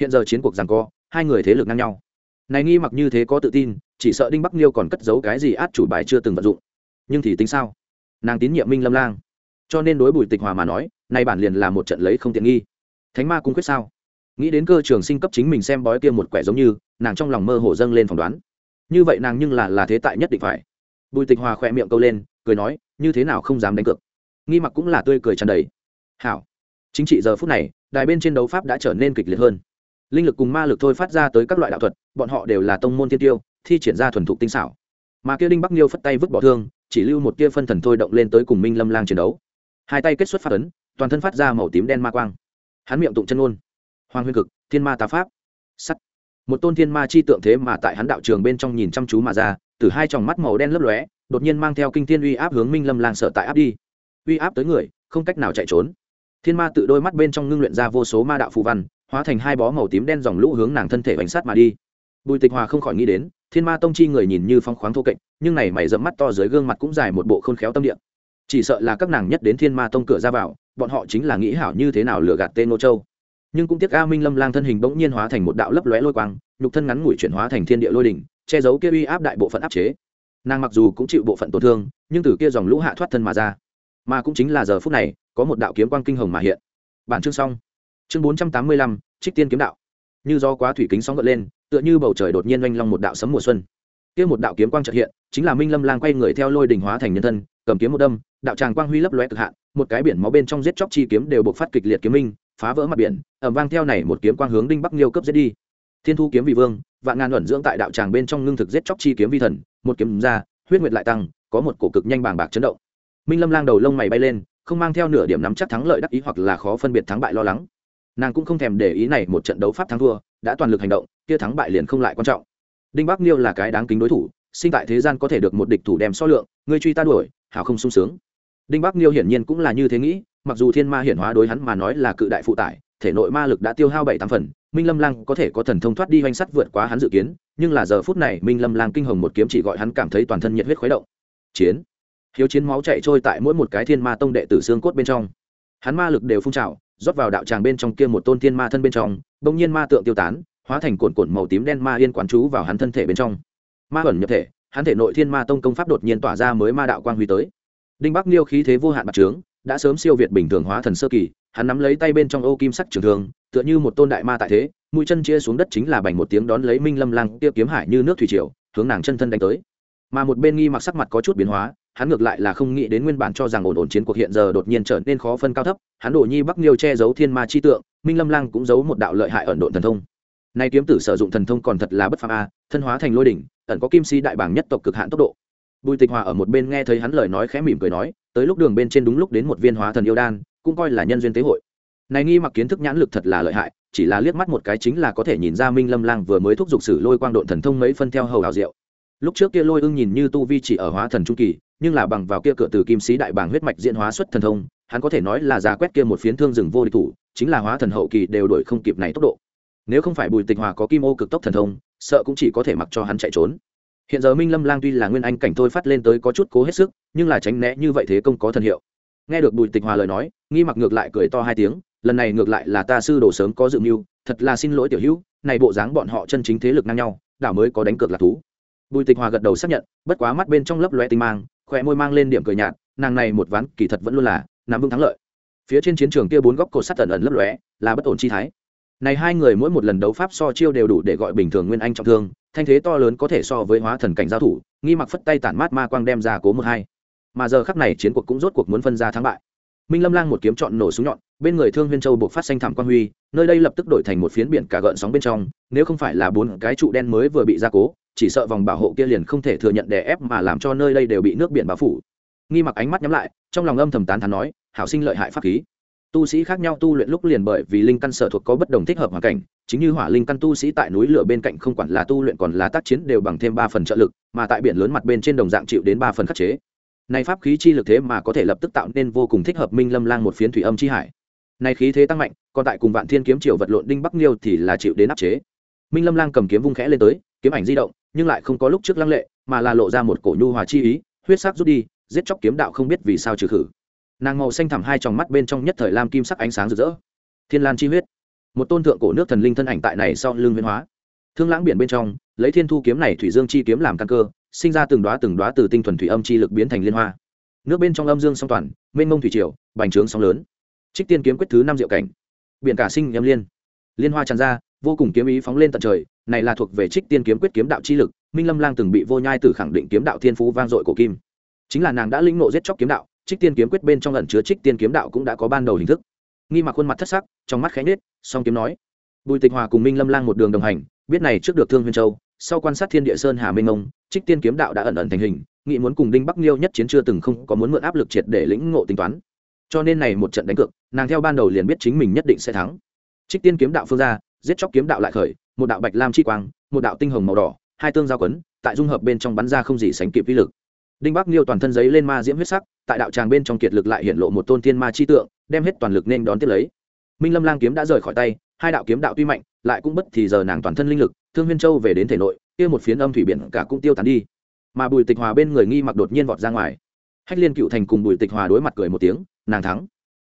Hiện giờ chiến cuộc rằng co, hai người thế lực ngang nhau. Này nghi mặc như thế có tự tin, chỉ sợ đinh bắc liêu còn cất giấu cái gì át chủ bài chưa từng vận dụng. Nhưng thì tính sao? Nàng tín nhiệm minh lâm lang. Cho nên đối bùi tịch hòa mà nói nay bản liền là một trận lấy không tiện nghi. Thánh ma cung quyết sao? Nghĩ đến cơ trường sinh cấp chính mình xem bói kia một quẻ giống như, nàng trong lòng mơ hồ dâng lên phỏng đoán. Như vậy nàng nhưng là là thế tại nhất định phải. Bùi tịch hòa khỏe miệng câu lên, cười nói, như thế nào không dám đánh cược. Nghi mặc cũng là tươi cười tràn đầy. Hảo. Chính trị giờ phút này, đài bên trên đấu pháp đã trở nên kịch liệt hơn. Linh lực cùng ma lực thôi phát ra tới các loại đạo thuật, bọn họ đều là tông môn thiên tiêu, thi triển ra thuần thục tinh xảo. Mà kia đinh bắc liêu phất tay vứt bỏ thương, chỉ lưu một tia phân thần thôi động lên tới cùng minh lâm lang chiến đấu. Hai tay kết xuất phát ấn, toàn thân phát ra màu tím đen ma quang. Hắn miệng tụng chân ngôn hoàng huyền cực, thiên ma tá pháp. Sắt. Một tôn thiên ma chi tượng thế mà tại hắn đạo trường bên trong nhìn chăm chú mà ra, từ hai tròng mắt màu đen lấp lóe, đột nhiên mang theo kinh thiên uy áp hướng minh lâm lang sợ tại áp đi. Uy áp tới người, không cách nào chạy trốn. Thiên ma tự đôi mắt bên trong ngưng luyện ra vô số ma đạo phù văn, hóa thành hai bó màu tím đen dòng lũ hướng nàng thân thể bánh sát mà đi. Bùi tịch hòa không khỏi nghĩ đến, thiên ma tông chi người nhìn như phong khoáng thô kệch, nhưng này mày dẫm mắt to dưới gương mặt cũng dài một bộ khôn khéo tâm địa. Chỉ sợ là các nàng nhất đến thiên ma tông cửa ra vào, bọn họ chính là nghĩ hảo như thế nào lừa gạt tên nô châu nhưng cũng tiếc a minh lâm lang thân hình bỗng nhiên hóa thành một đạo lấp lóe lôi quang, nhục thân ngắn ngủi chuyển hóa thành thiên địa lôi đỉnh, che giấu kia uy áp đại bộ phận áp chế. Nàng mặc dù cũng chịu bộ phận tổn thương, nhưng từ kia dòng lũ hạ thoát thân mà ra. Mà cũng chính là giờ phút này, có một đạo kiếm quang kinh hồng mà hiện. Bản chương xong. Chương bốn trăm tám mươi lăm, trích tiên kiếm đạo. Như do quá thủy kính sóng gợn lên, tựa như bầu trời đột nhiên oanh long một đạo sấm mùa xuân. Kia một đạo kiếm quang trật hiện, chính là minh lâm lang quay người theo lôi đình hóa thành nhân thân, cầm kiếm một đâm, đạo tràng quang huy lấp lóe cực hạn, một cái biển máu bên trong giết chóc chi kiếm đều buộc phát kịch liệt kiếm minh phá vỡ mặt biển ẩm vang theo này một kiếm quang hướng đinh bắc liêu cấp giết đi. Thiên thu kiếm vị vương, vạn ngàn luận dưỡng tại đạo tràng bên trong ngưng thực giết chóc chi kiếm vi thần, một kiếm ra, huyết nguyệt lại tăng, có một cổ cực nhanh bàng bạc chấn động. Minh lâm lang đầu lông mày bay lên, không mang theo nửa điểm nắm chắc thắng lợi đắc ý hoặc là khó phân biệt thắng bại lo lắng. Nàng cũng không thèm để ý này một trận đấu pháp thắng thua, đã toàn lực hành động, kia thắng bại liền không lại quan trọng. Đinh bắc niêu là cái đáng kính đối thủ, sinh tại thế gian có thể được một địch thủ đem so lượng người truy ta đuổi, hảo không sung sướng đinh bắc niêu hiển nhiên cũng là như thế nghĩ, mặc dù thiên ma hiển hóa đối hắn mà nói là cự đại phụ tải, thể nội ma lực đã tiêu hao bảy tám phần, minh lâm lang có thể có thần thông thoát đi hoành sắt vượt quá hắn dự kiến, nhưng là giờ phút này minh lâm lang kinh hồng một kiếm chỉ gọi hắn cảm thấy toàn thân nhiệt huyết khuấy động. Chiến. Hiếu chiến máu chạy trôi tại mỗi một cái thiên ma tông đệ tử xương cốt bên trong. Hắn ma lực đều phun trào, rót vào đạo tràng bên trong kia một tôn thiên ma thân bên trong, bỗng nhiên ma tượng tiêu tán, hóa thành cồn cồn màu tím đen ma yên quán chú vào hắn thân thể bên trong. Ma ẩn nhập thể, hắn thể nội thiên ma tông công pháp đột nhiên tỏa ra mới ma đạo quang huy tới đinh bắc niêu khí thế vô hạn bạc trướng, đã sớm siêu việt bình thường hóa thần sơ kỳ, hắn nắm lấy tay bên trong ô kim sắc trường thường tựa như một tôn đại ma tại thế, mũi chân chia xuống đất chính là bành một tiếng đón lấy minh lâm lang tiêu kiếm hải như nước thủy triều, hướng nàng chân thân đánh tới. Mà một bên nghi mặc sắc mặt có chút biến hóa, hắn ngược lại là không nghĩ đến nguyên bản cho rằng ổn ổn chiến cuộc hiện giờ đột nhiên trở nên khó phân cao thấp, hắn đổ nhi bắc liêu che giấu thiên ma chi tượng, minh lâm lang cũng giấu một đạo lợi hại ẩn độn thần thông. Nay kiếm tử sử dụng thần thông còn thật là bất phàm a, thân hóa thành lôi đỉnh, ẩn có kim si đại bảng nhất tộc cực hạn tốc độ bùi tịch hòa ở một bên nghe thấy hắn lời nói khẽ mỉm cười nói, tới lúc đường bên trên đúng lúc đến một viên hóa thần yêu đan, cũng coi là nhân duyên tế hội. Này nghi mặc kiến thức nhãn lực thật là lợi hại, chỉ là liếc mắt một cái chính là có thể nhìn ra minh lâm lang vừa mới thúc giục sử lôi quang độn thần thông mấy phân theo hầu hào diệu. Lúc trước kia lôi ưng nhìn như tu vi chỉ ở hóa thần trung kỳ, nhưng là bằng vào kia cửa từ kim sĩ đại bảng huyết mạch diễn hóa xuất thần thông, hắn có thể nói là già quét kia một phiến thương rừng vô địch thủ, chính là hóa thần hậu kỳ đều đổi không kịp này tốc độ. Nếu không phải bùi tịch hòa có kim ô cực tốc thần thông, sợ cũng chỉ có thể mặc cho hắn chạy trốn hiện giờ minh lâm lang tuy là nguyên anh cảnh thôi phát lên tới có chút cố hết sức, nhưng là tránh né như vậy thế công có thần hiệu. Nghe được bùi tịch hòa lời nói, nghi mặc ngược lại cười to hai tiếng, lần này ngược lại là ta sư đồ sớm có dự mưu, thật là xin lỗi tiểu hữu, này bộ dáng bọn họ chân chính thế lực ngang nhau, đảo mới có đánh cược là thú. Bùi tịch hòa gật đầu xác nhận, bất quá mắt bên trong lấp loe tinh mang khỏe môi mang lên điểm cười nhạt, nàng này một ván kỳ thật vẫn luôn là nắm vững thắng lợi. Phía trên chiến trường kia bốn góc cột sắt ẩn ẩn lấp lóe, là bất ổn chi thái này hai người mỗi một lần đấu pháp so chiêu đều đủ để gọi bình thường nguyên anh trọng thương, thanh thế to lớn có thể so với hóa thần cảnh giao thủ, nghi mặc phất tay tản mát ma quang đem ra cố một hai. Mà giờ khắc này chiến cuộc cũng rốt cuộc muốn phân ra thắng bại. Minh lâm lang một kiếm chọn nổ súng nhọn, bên người thương huyên châu buộc phát xanh thảm quang huy, nơi đây lập tức đổi thành một phiến biển cả gợn sóng bên trong, nếu không phải là bốn cái trụ đen mới vừa bị gia cố, chỉ sợ vòng bảo hộ kia liền không thể thừa nhận đè ép mà làm cho nơi đây đều bị nước biển bao phủ. Nghi mặc ánh mắt nhắm lại, trong lòng âm thầm tán thán nói, hảo sinh lợi hại pháp khí tu sĩ khác nhau tu luyện lúc liền bởi vì linh căn sở thuộc có bất đồng thích hợp hoàn cảnh, chính như hỏa linh căn tu sĩ tại núi lửa bên cạnh không quản là tu luyện còn là tác chiến đều bằng thêm ba phần trợ lực, mà tại biển lớn mặt bên trên đồng dạng chịu đến ba phần khắc chế. Này pháp khí chi lực thế mà có thể lập tức tạo nên vô cùng thích hợp minh lâm lang một phiến thủy âm chi hải. Này khí thế tăng mạnh, còn tại cùng vạn thiên kiếm triều vật lộn đinh bắc liêu thì là chịu đến áp chế. Minh lâm lang cầm kiếm vung khẽ lên tới, kiếm ảnh di động, nhưng lại không có lúc trước lăng lệ, mà là lộ ra một cổ nhu hòa chi ý, huyết sắc rút đi, giết chóc kiếm đạo không biết vì sao trừ khử nàng màu xanh thẳm hai tròng mắt bên trong nhất thời lam kim sắc ánh sáng rực rỡ. Thiên lan chi huyết. Một tôn thượng cổ nước thần linh thân ảnh tại này sau lưng biến hóa. Thương lãng biển bên trong, lấy thiên thu kiếm này thủy dương chi kiếm làm căn cơ, sinh ra từng đoá từng đoá từ tinh thuần thủy âm chi lực biến thành liên hoa. Nước bên trong âm dương song toàn, mênh mông thủy triều, bành trướng sóng lớn. Trích tiên kiếm quyết thứ năm diệu cảnh. Biển cả sinh nhâm liên. Liên hoa tràn ra, vô cùng kiếm ý phóng lên tận trời, này là thuộc về trích tiên kiếm quyết kiếm đạo chi lực, minh lâm lang từng bị vô nhai tử khẳng định kiếm đạo thiên phú vang dội của kim. Chính là nàng đã lĩnh nộ giết chóc kiếm đạo trích tiên kiếm quyết bên trong ẩn chứa trích tiên kiếm đạo cũng đã có ban đầu hình thức. Nghi mặc khuôn mặt thất sắc, trong mắt khẽ nết song kiếm nói, bùi tịch hòa cùng minh lâm lang một đường đồng hành, biết này trước được thương huyền châu, sau quan sát thiên địa sơn hà minh ông, trích tiên kiếm đạo đã ẩn ẩn thành hình nghị muốn cùng đinh bắc Nhiêu nhất chiến chưa từng không có muốn mượn áp lực triệt để lĩnh ngộ tính toán. Cho nên này một trận đánh cược, nàng theo ban đầu liền biết chính mình nhất định sẽ thắng. Trích tiên kiếm đạo phương ra, giết chóc kiếm đạo lại khởi, một đạo bạch lam chi quang, một đạo tinh hồng màu đỏ, hai tương giao quấn, tại dung hợp bên trong bắn ra không gì sánh kịp vi lực đinh bắc liêu toàn thân giấy lên ma diễm huyết sắc, tại đạo tràng bên trong kiệt lực lại hiện lộ một tôn tiên ma chi tượng, đem hết toàn lực nên đón tiếp lấy. Minh lâm lang kiếm đã rời khỏi tay, hai đạo kiếm đạo tuy mạnh, lại cũng bất thì giờ nàng toàn thân linh lực, thương huyên châu về đến thể nội, kia một phiến âm thủy biển cả cũng tiêu tán đi. Mà bùi tịch hòa bên người nghi mặc đột nhiên vọt ra ngoài. Hách liên cựu thành cùng bùi tịch hòa đối mặt cười một tiếng, nàng thắng.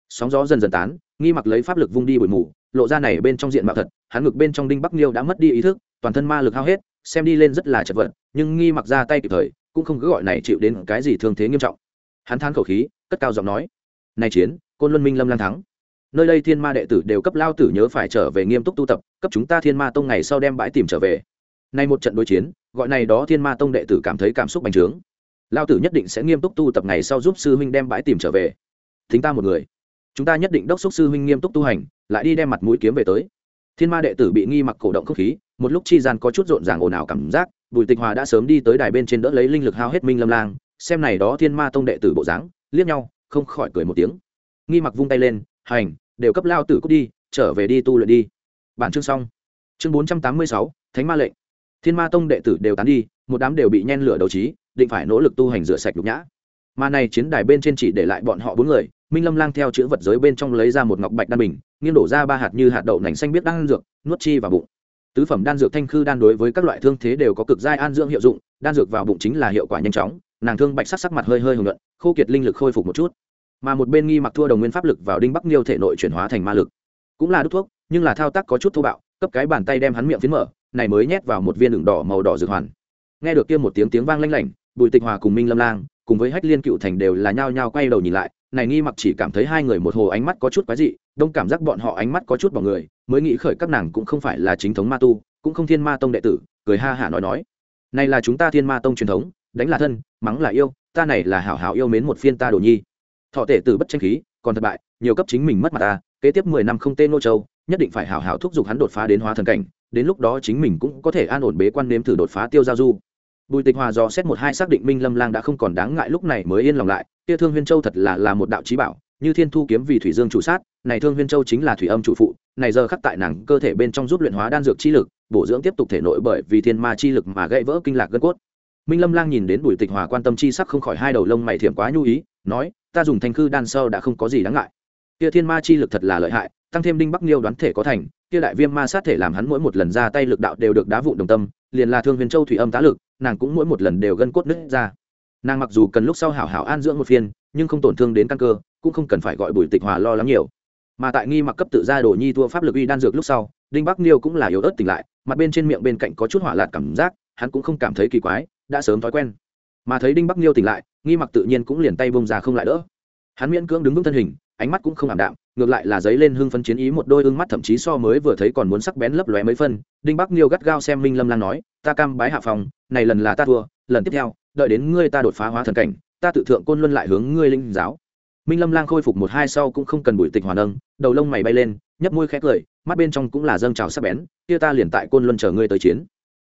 Sóng gió dần dần tán, nghi mặc lấy pháp lực vung đi bụi mù, lộ ra này bên trong diện mạo thật, hắn ngực bên trong đinh bắc liêu đã mất đi ý thức, toàn thân ma lực hao hết, xem đi lên rất là chật vật, nhưng nghi mặc ra tay kịp thời cũng không cứ gọi này chịu đến cái gì thương thế nghiêm trọng. Hắn than khẩu khí, cất cao giọng nói, này chiến, côn luân minh lâm lan thắng. Nơi đây thiên ma đệ tử đều cấp lao tử nhớ phải trở về nghiêm túc tu tập, cấp chúng ta thiên ma tông ngày sau đem bãi tìm trở về. Nay một trận đối chiến, gọi này đó thiên ma tông đệ tử cảm thấy cảm xúc bành trướng. Lao tử nhất định sẽ nghiêm túc tu tập ngày sau giúp sư huynh đem bãi tìm trở về. Thính ta một người. Chúng ta nhất định đốc xúc sư huynh nghiêm túc tu hành, lại đi đem mặt mũi kiếm về tới. Thiên ma đệ tử bị nghi mặc cổ động không khí, một lúc chi gian có chút rộn ràng ồn ào cảm giác bùi tịch hòa đã sớm đi tới đài bên trên đỡ lấy linh lực hao hết minh lâm lang, xem này đó thiên ma tông đệ tử bộ dáng, liếc nhau, không khỏi cười một tiếng. Nghi mặc vung tay lên, hành, đều cấp lao tử cút đi, trở về đi tu luyện đi. Bản chương xong. Chương bốn trăm tám mươi sáu, thánh ma lệnh. Thiên ma tông đệ tử đều tán đi, một đám đều bị nhen lửa đầu trí, định phải nỗ lực tu hành rửa sạch nhục nhã. Mà này chiến đài bên trên chỉ để lại bọn họ bốn người, minh lâm lang theo chữ vật giới bên trong lấy ra một ngọc bạch đan bình, nghiêng đổ ra ba hạt như hạt đậu nành xanh biết đang dược, nuốt chi vào bụng tứ phẩm đan dược thanh khư đan đối với các loại thương thế đều có cực giai an dưỡng hiệu dụng, đan dược vào bụng chính là hiệu quả nhanh chóng, nàng thương bạch sắc sắc mặt hơi hơi hưởng luận khô kiệt linh lực khôi phục một chút. Mà một bên nghi mặc thua đồng nguyên pháp lực vào đinh bắc niêu thể nội chuyển hóa thành ma lực. Cũng là đúc thuốc, nhưng là thao tác có chút thô bạo, cấp cái bàn tay đem hắn miệng phiến mở, này mới nhét vào một viên đường đỏ màu đỏ dược hoàn. Nghe được kia một tiếng tiếng vang lanh lảnh, bùi tịch hòa cùng minh lâm lang, cùng với hách liên cựu thành đều là nhao nhao quay đầu nhìn lại này nghi mặc chỉ cảm thấy hai người một hồ ánh mắt có chút quái dị, đông cảm giác bọn họ ánh mắt có chút bỏ người, mới nghĩ khởi các nàng cũng không phải là chính thống ma tu, cũng không thiên ma tông đệ tử, cười ha hả nói nói. Này là chúng ta thiên ma tông truyền thống, đánh là thân, mắng là yêu, ta này là hảo hảo yêu mến một phiên ta đồ nhi. Thọ tể tử bất tranh khí, còn thất bại, nhiều cấp chính mình mất mặt ta, kế tiếp mười năm không tên nô châu, nhất định phải hảo hảo thúc giục hắn đột phá đến hóa thần cảnh, đến lúc đó chính mình cũng có thể an ổn bế quan nếm thử đột phá tiêu giao du bùi tịch hòa do xét một hai xác định minh lâm lang đã không còn đáng ngại lúc này mới yên lòng lại, kia thương huyên châu thật là là một đạo trí bảo, như thiên thu kiếm vì thủy dương chủ sát, này thương huyên châu chính là thủy âm chủ phụ, này giờ khắc tại nàng cơ thể bên trong giúp luyện hóa đan dược chi lực, bổ dưỡng tiếp tục thể nội bởi vì thiên ma chi lực mà gãy vỡ kinh lạc gân cốt. Minh lâm lang nhìn đến bùi tịch hòa quan tâm chi sắc không khỏi hai đầu lông mày thiểm quá nhu ý, nói, ta dùng thanh khư đan sơ đã không có gì đáng ngại. Kia thiên ma chi lực thật là lợi hại, tăng thêm đinh bắc liêu đoán thể có thành, kia đại viêm ma sát thể làm hắn mỗi một lần ra tay lực đạo đều được đá vụn đồng tâm, liền là thương huyền châu thủy âm tá lực nàng cũng mỗi một lần đều gân cốt nứt ra. Nàng mặc dù cần lúc sau hảo hảo an dưỡng một phiên, nhưng không tổn thương đến căn cơ, cũng không cần phải gọi bùi tịch hòa lo lắng nhiều. Mà tại nghi mặc cấp tự ra đồ nhi thua pháp lực uy đan dược lúc sau, đinh bắc niêu cũng là yếu ớt tỉnh lại, mặt bên trên miệng bên cạnh có chút hỏa lạt cảm giác, hắn cũng không cảm thấy kỳ quái, đã sớm thói quen. Mà thấy đinh bắc niêu tỉnh lại, nghi mặc tự nhiên cũng liền tay bông ra không lại đỡ. Hắn miễn cưỡng đứng vững thân hình ánh mắt cũng không ảm đạm, ngược lại là giấy lên hưng phấn chiến ý một đôi ưng mắt thậm chí so mới vừa thấy còn muốn sắc bén lấp lóe mấy phân. Đinh bắc niêu gắt gao xem minh lâm lang nói, ta cam bái hạ phòng, này lần là ta thua, lần tiếp theo, đợi đến ngươi ta đột phá hóa thần cảnh, ta tự thượng côn luân lại hướng ngươi linh giáo. Minh lâm lang khôi phục một hai sau cũng không cần bụi tịch hoàn âng đầu lông mày bay lên, nhấp môi khẽ cười, mắt bên trong cũng là dâng trào sắc bén, kia ta liền tại côn luân chờ ngươi tới chiến.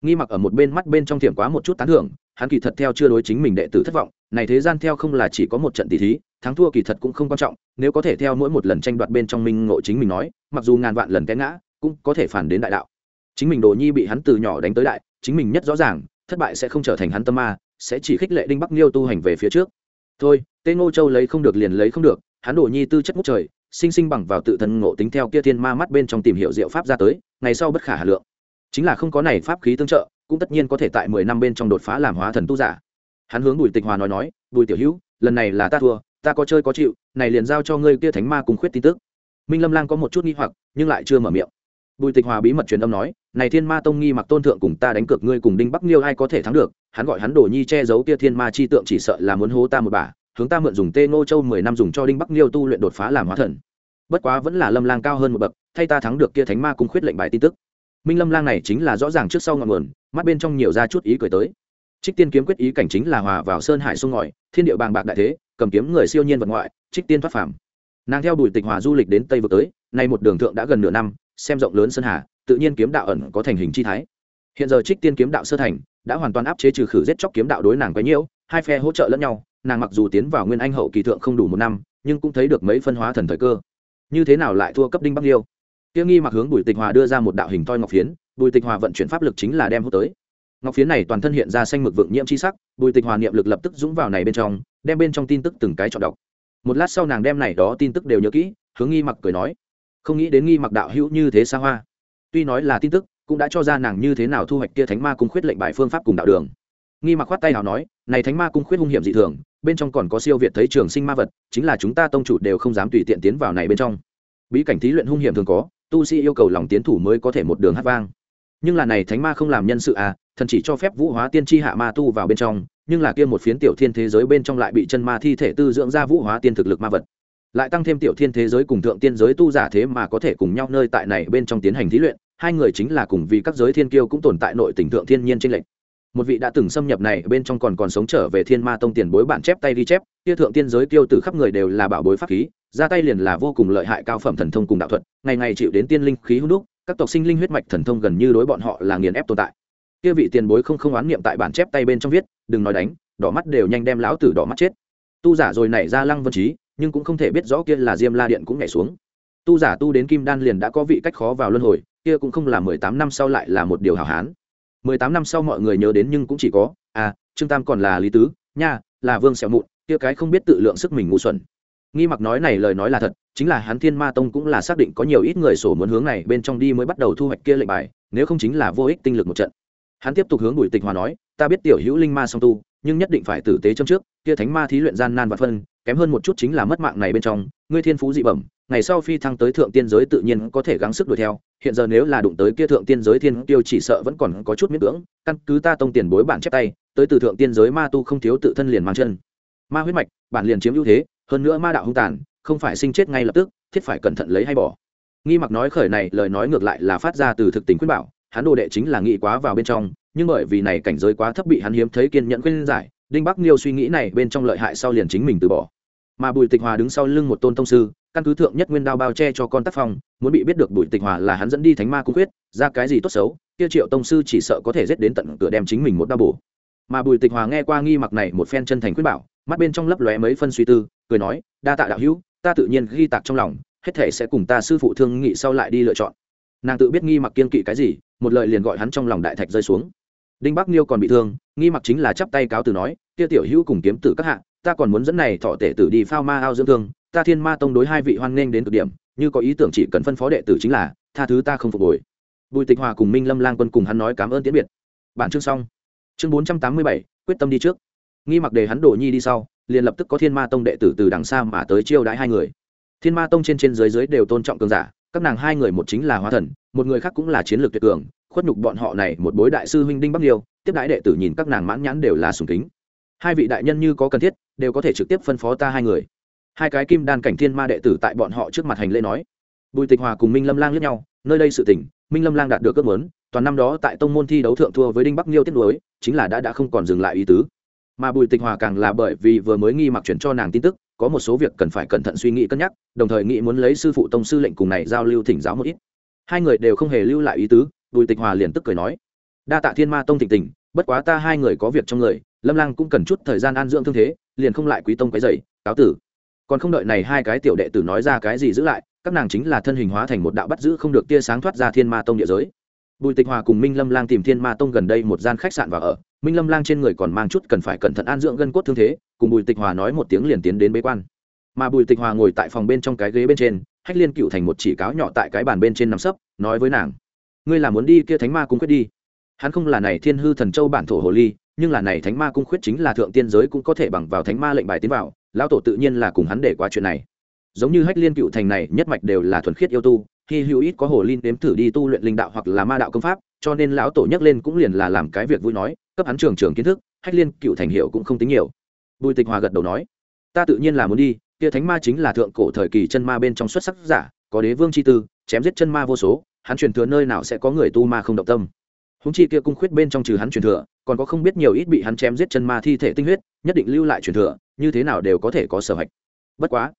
Nghi mặc ở một bên mắt bên trong thiểm quá một chút tán thưởng, hắn kỳ thật theo chưa đối chính mình đệ tử thất vọng, này thế gian theo không là chỉ có một trận tỷ thí thắng thua kỳ thật cũng không quan trọng, nếu có thể theo mỗi một lần tranh đoạt bên trong minh ngộ chính mình nói, mặc dù ngàn vạn lần té ngã, cũng có thể phản đến đại đạo. Chính mình đồ nhi bị hắn từ nhỏ đánh tới đại, chính mình nhất rõ ràng, thất bại sẽ không trở thành hắn tâm ma, sẽ chỉ khích lệ đinh bắc liêu tu hành về phía trước. Thôi tên ngô châu lấy không được liền lấy không được, hắn đồ nhi tư chất ngút trời, sinh sinh bằng vào tự thân ngộ tính theo kia thiên ma mắt bên trong tìm hiểu diệu pháp ra tới, ngày sau bất khả hà lượng. Chính là không có này pháp khí tương trợ, cũng tất nhiên có thể tại mười năm bên trong đột phá làm hóa thần tu giả. Hắn hướng bùi tịch hòa nói nói, bùi tiểu hữu, lần này là ta thua ta có chơi có chịu, này liền giao cho ngươi kia thánh ma cùng khuyết tin tức. Minh lâm lang có một chút nghi hoặc, nhưng lại chưa mở miệng. Bùi tịch hòa bí mật truyền âm nói, này thiên ma tông nghi mặc tôn thượng cùng ta đánh cược ngươi cùng đinh bắc liêu ai có thể thắng được, hắn gọi hắn đồ nhi che giấu kia thiên ma chi tượng chỉ sợ là muốn hố ta một bà, hướng ta mượn dùng tê ngô châu mười năm dùng cho đinh bắc liêu tu luyện đột phá làm hóa thần. Bất quá vẫn là lâm lang cao hơn một bậc, thay ta thắng được kia thánh ma cung khuyết lệnh bài tin tức. Minh lâm lang này chính là rõ ràng trước sau ngọn nguồn, mắt bên trong nhiều ra chút ý cười tới. Trích tiên kiếm quyết ý cảnh chính là hòa vào sơn hải sông ngòi, thiên địa bàng bạc đại thế cầm kiếm người siêu nhiên vật ngoại, trích tiên thoát phàm. Nàng theo bùi tịch hòa du lịch đến tây vực tới, nay một đường thượng đã gần nửa năm, xem rộng lớn sơn hà, tự nhiên kiếm đạo ẩn có thành hình chi thái. Hiện giờ trích tiên kiếm đạo sơ thành, đã hoàn toàn áp chế trừ khử giết chóc kiếm đạo đối nàng quấy nhiễu, hai phe hỗ trợ lẫn nhau, nàng mặc dù tiến vào nguyên anh hậu kỳ thượng không đủ một năm, nhưng cũng thấy được mấy phân hóa thần thời cơ. Như thế nào lại thua cấp đinh bắc liêu? Tiêu nghi mặc hướng bùi tịch hòa đưa ra một đạo hình toi ngọc phiến, bùi tịch hòa vận chuyển pháp lực chính là đem hút tới ngọc phiến này toàn thân hiện ra xanh mực vượng nhiễm chi sắc, bùi tịch hòa niệm lực lập tức dũng vào này bên trong, đem bên trong tin tức từng cái chọn đọc. Một lát sau nàng đem này đó tin tức đều nhớ kỹ, hướng nghi mặc cười nói, không nghĩ đến nghi mặc đạo hữu như thế xa hoa. Tuy nói là tin tức, cũng đã cho ra nàng như thế nào thu hoạch kia thánh ma cung khuyết lệnh bài phương pháp cùng đạo đường. Nghi mặc khoát tay nào nói, này thánh ma cung khuyết hung hiểm dị thường, bên trong còn có siêu việt thấy trường sinh ma vật, chính là chúng ta tông chủ đều không dám tùy tiện tiến vào này bên trong. Bí cảnh thí luyện hung hiểm thường có, tu sĩ yêu cầu lòng tiến thủ mới có thể một đường hát vang. Nhưng là này thánh ma không làm nhân sự à thần chỉ cho phép vũ hóa tiên tri hạ ma tu vào bên trong, nhưng là kia một phiến tiểu thiên thế giới bên trong lại bị chân ma thi thể tư dưỡng ra vũ hóa tiên thực lực ma vật. Lại tăng thêm tiểu thiên thế giới cùng thượng tiên giới tu giả thế mà có thể cùng nhau nơi tại này bên trong tiến hành thí luyện, hai người chính là cùng vì các giới thiên kiêu cũng tồn tại nội tình thượng thiên nhiên tranh lệch. Một vị đã từng xâm nhập này bên trong còn còn sống trở về thiên ma tông tiền bối bản chép tay đi chép, kia thượng tiên giới kiêu từ khắp người đều là bảo bối pháp khí, ra tay liền là vô cùng lợi hại cao phẩm thần thông cùng đạo thuật, ngày ngày chịu đến tiên linh khí hữu đúc, các tộc sinh linh huyết mạch thần thông gần như đối bọn họ là nghiền ép tồn tại kia vị tiền bối không không oán niệm tại bản chép tay bên trong viết, đừng nói đánh, đỏ mắt đều nhanh đem lão tử đỏ mắt chết. Tu giả rồi nảy ra lăng vân trí, nhưng cũng không thể biết rõ kia là diêm la điện cũng nhảy xuống. Tu giả tu đến kim đan liền đã có vị cách khó vào luân hồi, kia cũng không là mười tám năm sau lại là một điều hảo hán. Mười tám năm sau mọi người nhớ đến nhưng cũng chỉ có à trương tam còn là lý tứ, nha, là vương xẻo mụn, kia cái không biết tự lượng sức mình ngu xuẩn. Nghi mặc nói này lời nói là thật, chính là hắn thiên ma tông cũng là xác định có nhiều ít người sổ muốn hướng này bên trong đi mới bắt đầu thu hoạch kia lệnh bài, nếu không chính là vô ích tinh lực một trận hắn tiếp tục hướng bùi tịch hòa nói, ta biết tiểu hữu linh ma song tu, nhưng nhất định phải tử tế trong trước, kia thánh ma thí luyện gian nan và phân, kém hơn một chút chính là mất mạng này bên trong, ngươi thiên phú dị bẩm, ngày sau phi thăng tới thượng tiên giới tự nhiên có thể gắng sức đuổi theo, hiện giờ nếu là đụng tới kia thượng tiên giới thiên tiêu chỉ sợ vẫn còn có chút miễn cưỡng, căn cứ ta tông tiền bối bản chép tay, tới từ thượng tiên giới ma tu không thiếu tự thân liền mang chân. Ma huyết mạch, bản liền chiếm ưu thế, hơn nữa ma đạo hung tàn, không phải sinh chết ngay lập tức, thiết phải cẩn thận lấy hay bỏ. Nghi mặc nói khởi này, lời nói ngược lại là phát ra từ thực tình khuyên bảo hắn đồ đệ chính là nghĩ quá vào bên trong, nhưng bởi vì này cảnh giới quá thấp bị hắn hiếm thấy kiên nhẫn khuyên giải, đinh bắc niêu suy nghĩ này bên trong lợi hại sau liền chính mình từ bỏ. Mà bùi tịch hòa đứng sau lưng một tôn tông sư, căn cứ thượng nhất nguyên đao bao che cho con tác phong, muốn bị biết được bùi tịch hòa là hắn dẫn đi thánh ma cung quyết, ra cái gì tốt xấu, kia triệu tông sư chỉ sợ có thể giết đến tận cửa đem chính mình một đao bổ. Mà bùi tịch hòa nghe qua nghi mặc này một phen chân thành quyết bảo, mắt bên trong lấp lóe mấy phân suy tư, cười nói, đa tạ đạo hữu, ta tự nhiên ghi tạc trong lòng, hết thể sẽ cùng ta sư phụ thương nghị sau lại đi lựa chọn nàng tự biết nghi mặc kiên kỵ cái gì, một lời liền gọi hắn trong lòng đại thạch rơi xuống. Đinh bắc niêu còn bị thương, nghi mặc chính là chắp tay cáo từ nói, kia tiểu hữu cùng kiếm tử các hạ, ta còn muốn dẫn này thọ tể tử đi phao ma ao dưỡng thương, ta thiên ma tông đối hai vị hoan nghênh đến cực điểm, như có ý tưởng chỉ cần phân phó đệ tử chính là, tha thứ ta không phục hồi. Bùi tịch hòa cùng minh lâm lang quân cùng hắn nói cảm ơn tiễn biệt. Bản chương xong. Chương bốn trăm tám mươi bảy, quyết tâm đi trước. Nghi mặc để hắn đổ nhi đi sau, liền lập tức có thiên ma tông đệ tử từ đằng xa mà tới chiêu đãi hai người. Thiên ma tông trên trên dưới dưới đều tôn trọng cường giả các nàng hai người một chính là hóa thần, một người khác cũng là chiến lược tuyệt cường, khuất nhục bọn họ này một bối đại sư huynh đinh bắc liêu, tiếp đãi đệ tử nhìn các nàng mãn nhãn đều là sùng kính. Hai vị đại nhân như có cần thiết, đều có thể trực tiếp phân phó ta hai người. Hai cái kim đan cảnh thiên ma đệ tử tại bọn họ trước mặt hành lễ nói. Bùi tịch hòa cùng minh lâm lang lướt nhau, nơi đây sự tỉnh minh lâm lang đạt được ước muốn, toàn năm đó tại tông môn thi đấu thượng thua với đinh bắc liêu tiết đối chính là đã đã không còn dừng lại ý tứ. Mà bùi tịch hòa càng là bởi vì vừa mới nghi mặc chuyển cho nàng tin tức có một số việc cần phải cẩn thận suy nghĩ cân nhắc, đồng thời nghĩ muốn lấy sư phụ tông sư lệnh cùng này giao lưu thỉnh giáo một ít. Hai người đều không hề lưu lại ý tứ, bùi tịch hòa liền tức cười nói, đa tạ thiên ma tông thịnh tình, bất quá ta hai người có việc trong người, lâm lang cũng cần chút thời gian an dưỡng thương thế, liền không lại quý tông cái dày cáo tử. Còn không đợi này hai cái tiểu đệ tử nói ra cái gì giữ lại, các nàng chính là thân hình hóa thành một đạo bắt giữ không được tia sáng thoát ra thiên ma tông địa giới bùi tịch hòa cùng minh lâm lang tìm thiên ma tông gần đây một gian khách sạn và ở. Minh lâm lang trên người còn mang chút cần phải cẩn thận an dưỡng gân cốt thương thế, cùng bùi tịch hòa nói một tiếng liền tiến đến bế quan. Mà bùi tịch hòa ngồi tại phòng bên trong cái ghế bên trên, hách liên cựu thành một chỉ cáo nhỏ tại cái bàn bên trên nằm sấp, nói với nàng, ngươi là muốn đi kia thánh ma cung quyết đi. Hắn không là này thiên hư thần châu bản thổ hồ ly, nhưng là này thánh ma cung khuyết chính là thượng tiên giới cũng có thể bằng vào thánh ma lệnh bài tiến vào, lão tổ tự nhiên là cùng hắn để qua chuyện này. Giống như hách liên cựu thành này, nhất mạch đều là thuần khiết yêu tu hy hữu ít có hồ linh đếm thử đi tu luyện linh đạo hoặc là ma đạo công pháp, cho nên lão tổ nhắc lên cũng liền là làm cái việc vui nói, cấp hắn trường trường kiến thức, hách liên cựu thành hiệu cũng không tính nhiều. Bùi tịch hòa gật đầu nói, ta tự nhiên là muốn đi, kia thánh ma chính là thượng cổ thời kỳ chân ma bên trong xuất sắc giả, có đế vương chi tư, chém giết chân ma vô số, hắn truyền thừa nơi nào sẽ có người tu ma không động tâm. Húng chi kia cung khuyết bên trong trừ hắn truyền thừa, còn có không biết nhiều ít bị hắn chém giết chân ma thi thể tinh huyết, nhất định lưu lại truyền thừa, như thế nào đều có thể có sở hạch. Bất quá,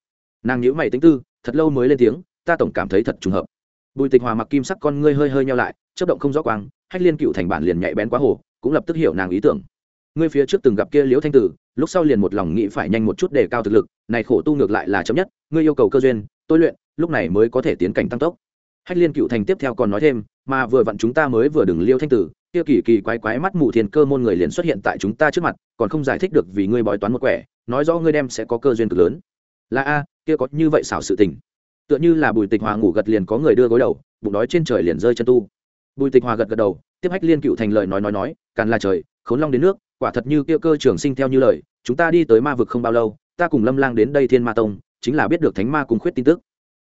nàng nhữ mày tính tư, thật lâu mới lên tiếng ta tổng cảm thấy thật trùng hợp. Bùi tịch hòa mặc kim sắc con ngươi hơi hơi nhau lại chất động không rõ quang, hách liên cựu thành bản liền nhạy bén quá hồ, cũng lập tức hiểu nàng ý tưởng. Ngươi phía trước từng gặp kia liễu thanh tử, lúc sau liền một lòng nghĩ phải nhanh một chút để cao thực lực, này khổ tu ngược lại là chấm nhất, ngươi yêu cầu cơ duyên, tôi luyện, lúc này mới có thể tiến cảnh tăng tốc. Hách liên cựu thành tiếp theo còn nói thêm, mà vừa vặn chúng ta mới vừa đừng liêu thanh tử, kia kỳ kỳ quái quái mắt mù thiên cơ môn người liền xuất hiện tại chúng ta trước mặt, còn không giải thích được vì ngươi bói toán một quẻ, nói rõ ngươi đem sẽ có cơ duyên cực lớn. Là a, kia có như vậy xảo sự tình tựa như là bùi tịch hòa ngủ gật liền có người đưa gối đầu, bụng đói trên trời liền rơi chân tu. Bùi tịch hòa gật gật đầu, tiếp hách liên cựu thành lời nói nói nói, càn là trời, khốn long đến nước, quả thật như kia cơ trường sinh theo như lời, chúng ta đi tới ma vực không bao lâu, ta cùng lâm lang đến đây thiên ma tông, chính là biết được thánh ma cung khuyết tin tức.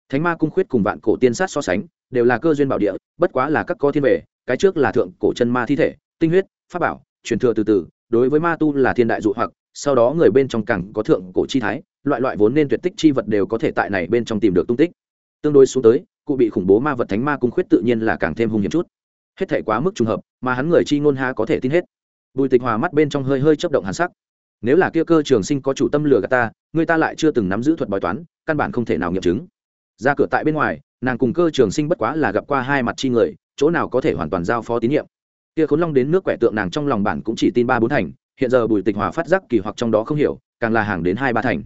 Thánh ma cung khuyết cùng vạn cổ tiên sát so sánh, đều là cơ duyên bảo địa, bất quá là các co thiên về cái trước là thượng cổ chân ma thi thể, tinh huyết, pháp bảo, truyền thừa từ từ, đối với ma tu là thiên đại dụ hoặc, sau đó người bên trong càng có thượng cổ chi thái loại loại vốn nên tuyệt tích chi vật đều có thể tại này bên trong tìm được tung tích. Tương đối xuống tới, cụ bị khủng bố ma vật thánh ma cung khuyết tự nhiên là càng thêm hung hiểm chút. Hết thể quá mức trùng hợp, mà hắn người chi ngôn ha có thể tin hết. Bùi tịch hòa mắt bên trong hơi hơi chấp động hàn sắc. Nếu là kia cơ trường sinh có chủ tâm lừa gạt ta, người ta lại chưa từng nắm giữ thuật bói toán, căn bản không thể nào nghiệm chứng. Ra cửa tại bên ngoài, nàng cùng cơ trường sinh bất quá là gặp qua hai mặt chi người, chỗ nào có thể hoàn toàn giao phó tín nhiệm. Kia khốn long đến nước quẻ tượng nàng trong lòng bản cũng chỉ tin ba bốn thành, hiện giờ bùi tịch hòa phát giác kỳ hoặc trong đó không hiểu, càng là hàng đến hai ba thành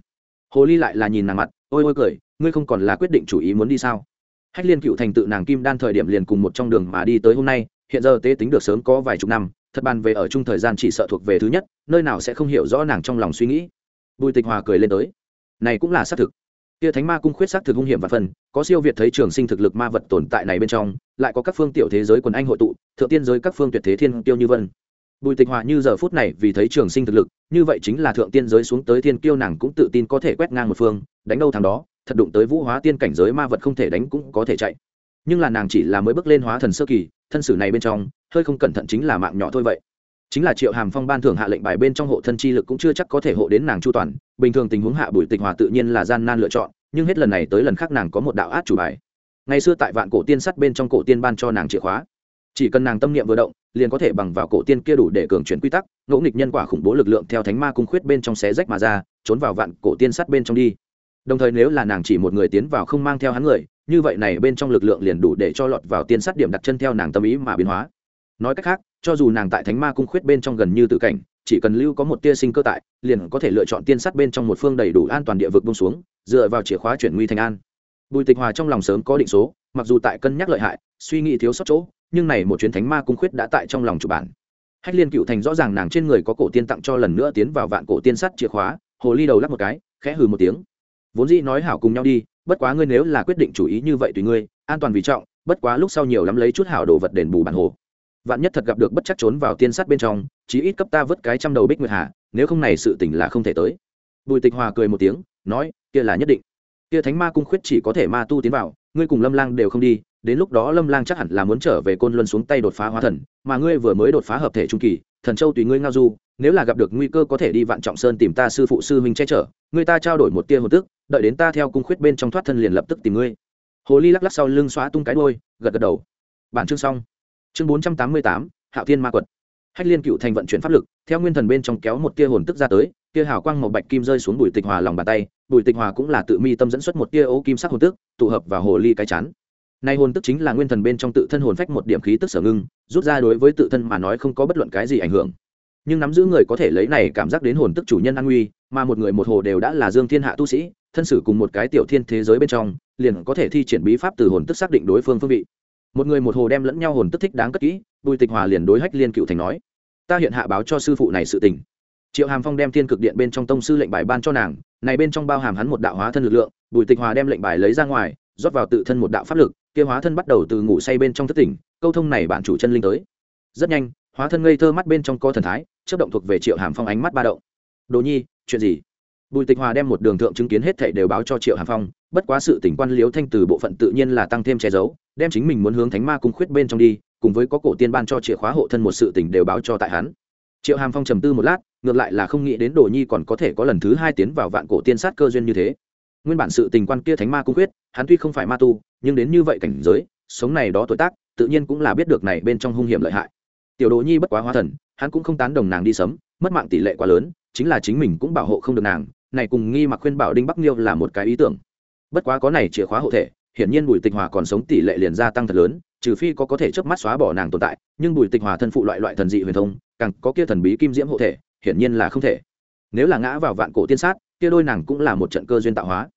hồ ly lại là nhìn nàng mặt, ôi ôi cười, ngươi không còn là quyết định chủ ý muốn đi sao? Hách liên cựu thành tự nàng kim đan thời điểm liền cùng một trong đường mà đi tới hôm nay, hiện giờ tế tính được sớm có vài chục năm, thật bàn về ở chung thời gian chỉ sợ thuộc về thứ nhất, nơi nào sẽ không hiểu rõ nàng trong lòng suy nghĩ. Bùi tịch hòa cười lên tới. Này cũng là xác thực. Kia thánh ma cung khuyết xác thực hung hiểm và phần, có siêu việt thấy trường sinh thực lực ma vật tồn tại này bên trong, lại có các phương tiểu thế giới quần anh hội tụ, thượng tiên giới các phương tuyệt thế thiên tiêu như vân bùi tịch hòa như giờ phút này vì thấy trường sinh thực lực, như vậy chính là thượng tiên giới xuống tới thiên kiêu nàng cũng tự tin có thể quét ngang một phương, đánh đâu thằng đó, thật đụng tới vũ hóa tiên cảnh giới ma vật không thể đánh cũng có thể chạy. Nhưng là nàng chỉ là mới bước lên hóa thần sơ kỳ, thân sử này bên trong, hơi không cẩn thận chính là mạng nhỏ thôi vậy. Chính là triệu hàm phong ban thưởng hạ lệnh bài bên trong hộ thân chi lực cũng chưa chắc có thể hộ đến nàng chu toàn, bình thường tình huống hạ bùi tịch hòa tự nhiên là gian nan lựa chọn, nhưng hết lần này tới lần khác nàng có một đạo át chủ bài. Ngày xưa tại vạn cổ tiên sắt bên trong cổ tiên ban cho nàng chìa khóa chỉ cần nàng tâm niệm vừa động, liền có thể bằng vào cổ tiên kia đủ để cường chuyển quy tắc, ngỗ nghịch nhân quả khủng bố lực lượng theo thánh ma cung khuyết bên trong xé rách mà ra, trốn vào vạn cổ tiên sắt bên trong đi. Đồng thời nếu là nàng chỉ một người tiến vào không mang theo hắn người, như vậy này bên trong lực lượng liền đủ để cho lọt vào tiên sắt điểm đặt chân theo nàng tâm ý mà biến hóa. Nói cách khác, cho dù nàng tại thánh ma cung khuyết bên trong gần như tự cảnh, chỉ cần lưu có một tia sinh cơ tại, liền có thể lựa chọn tiên sắt bên trong một phương đầy đủ an toàn địa vực bông xuống, dựa vào chìa khóa chuyển nguy thành an. Bùi tịch hòa trong lòng sớm có định số, mặc dù tại cân nhắc lợi hại, suy nghĩ thiếu sót chỗ nhưng này một chuyến thánh ma cung khuyết đã tại trong lòng chủ bản. Hách liên cựu thành rõ ràng nàng trên người có cổ tiên tặng cho lần nữa tiến vào vạn cổ tiên sắt chìa khóa, hồ ly đầu lắc một cái, khẽ hừ một tiếng. Vốn dĩ nói hảo cùng nhau đi, bất quá ngươi nếu là quyết định chủ ý như vậy tùy ngươi, an toàn vì trọng, bất quá lúc sau nhiều lắm lấy chút hảo đồ vật đền bù bản hồ. Vạn nhất thật gặp được bất chắc trốn vào tiên sắt bên trong, chí ít cấp ta vớt cái trăm đầu bích nguyệt hà, nếu không này sự tỉnh là không thể tới. Bùi tịch hòa cười một tiếng, nói, kia là nhất định. Kia thánh ma cung khuyết chỉ có thể ma tu tiến vào, ngươi cùng lâm lang đều không đi đến lúc đó lâm lang chắc hẳn là muốn trở về côn luân xuống tay đột phá hóa thần, mà ngươi vừa mới đột phá hợp thể trung kỳ, thần châu tùy ngươi ngao du, nếu là gặp được nguy cơ có thể đi vạn trọng sơn tìm ta sư phụ sư huynh che chở, người ta trao đổi một tia hồ tức, đợi đến ta theo cung khuyết bên trong thoát thân liền lập tức tìm ngươi. Hồ ly lắc lắc sau lưng xóa tung cái đôi gật gật đầu. Bản chương xong. Chương bốn trăm tám mươi tám, hạo thiên ma quật. Hách liên cựu thành vận chuyển pháp lực, theo nguyên thần bên trong kéo một tia hồn tức ra tới, tia hào quang màu bạch kim rơi xuống bùi tịch hòa lòng bàn tay, bùi tịch hòa cũng là tự mi tâm dẫn xuất một tia ô kim sắc hồn tức, tụ hợp vào hồ ly cái chán nay hồn tức chính là nguyên thần bên trong tự thân hồn phách một điểm khí tức sở ngưng, rút ra đối với tự thân mà nói không có bất luận cái gì ảnh hưởng. Nhưng nắm giữ người có thể lấy này cảm giác đến hồn tức chủ nhân an nguy, mà một người một hồ đều đã là dương thiên hạ tu sĩ, thân sử cùng một cái tiểu thiên thế giới bên trong, liền có thể thi triển bí pháp từ hồn tức xác định đối phương phương vị. Một người một hồ đem lẫn nhau hồn tức thích đáng cất kỹ, bùi tịch hòa liền đối hách liên cựu thành nói, ta hiện hạ báo cho sư phụ này sự tình. Triệu hàm phong đem thiên cực điện bên trong tông sư lệnh bài ban cho nàng, này bên trong bao hàm hắn một đạo hóa thân lực lượng, bùi tịch hòa đem lệnh bài lấy ra ngoài, rót vào tự thân một đạo pháp lực kia hóa thân bắt đầu từ ngủ say bên trong thất tỉnh, câu thông này bản chủ chân linh tới. Rất nhanh, hóa thân ngây thơ mắt bên trong có thần thái chất động thuộc về triệu hàm phong ánh mắt ba động. Đồ nhi, chuyện gì? Bùi tịch hòa đem một đường thượng chứng kiến hết thảy đều báo cho triệu hàm phong, bất quá sự tỉnh quan liếu thanh từ bộ phận tự nhiên là tăng thêm che giấu, đem chính mình muốn hướng thánh ma cung khuyết bên trong đi, cùng với có cổ tiên ban cho chìa khóa hộ thân một sự tỉnh đều báo cho tại hắn. Triệu hàm phong trầm tư một lát, ngược lại là không nghĩ đến đồ nhi còn có thể có lần thứ hai tiến vào vạn cổ tiên sát cơ duyên như thế. Nguyên bản sự tình quan kia thánh ma cung khuyết, hắn tuy không phải ma tu nhưng đến như vậy cảnh giới, sống này đó tuổi tác, tự nhiên cũng là biết được này bên trong hung hiểm lợi hại. Tiểu đồ nhi bất quá hóa thần, hắn cũng không tán đồng nàng đi sớm, mất mạng tỷ lệ quá lớn, chính là chính mình cũng bảo hộ không được nàng, này cùng nghi mặc khuyên bảo đinh bắc liêu là một cái ý tưởng. Bất quá có này chìa khóa hộ thể, hiển nhiên bùi tịch hòa còn sống tỷ lệ liền gia tăng thật lớn, trừ phi có có thể chớp mắt xóa bỏ nàng tồn tại, nhưng bùi tịch hòa thân phụ loại loại thần dị huyền thông, càng có kia thần bí kim diễm hộ thể, hiển nhiên là không thể. Nếu là ngã vào vạn cổ tiên sát, kia đôi nàng cũng là một trận cơ duyên tạo hóa.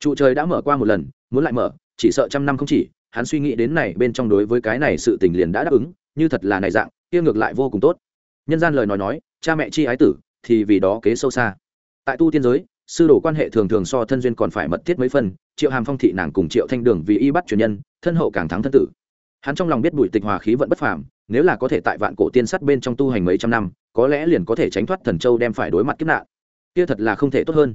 Trụ trời đã mở qua một lần, muốn lại mở chỉ sợ trăm năm không chỉ, hắn suy nghĩ đến này bên trong đối với cái này sự tình liền đã đáp ứng, như thật là này dạng, kia ngược lại vô cùng tốt. Nhân gian lời nói nói, cha mẹ chi ái tử, thì vì đó kế sâu xa. Tại tu tiên giới, sư đồ quan hệ thường thường so thân duyên còn phải mật thiết mấy phần, triệu hàm phong thị nàng cùng triệu thanh đường vì y bắt truyền nhân, thân hậu càng thắng thân tử. Hắn trong lòng biết bùi tịch hòa khí vận bất phàm, nếu là có thể tại vạn cổ tiên sắt bên trong tu hành mấy trăm năm, có lẽ liền có thể tránh thoát thần châu đem phải đối mặt kiếp nạn. Kia thật là không thể tốt hơn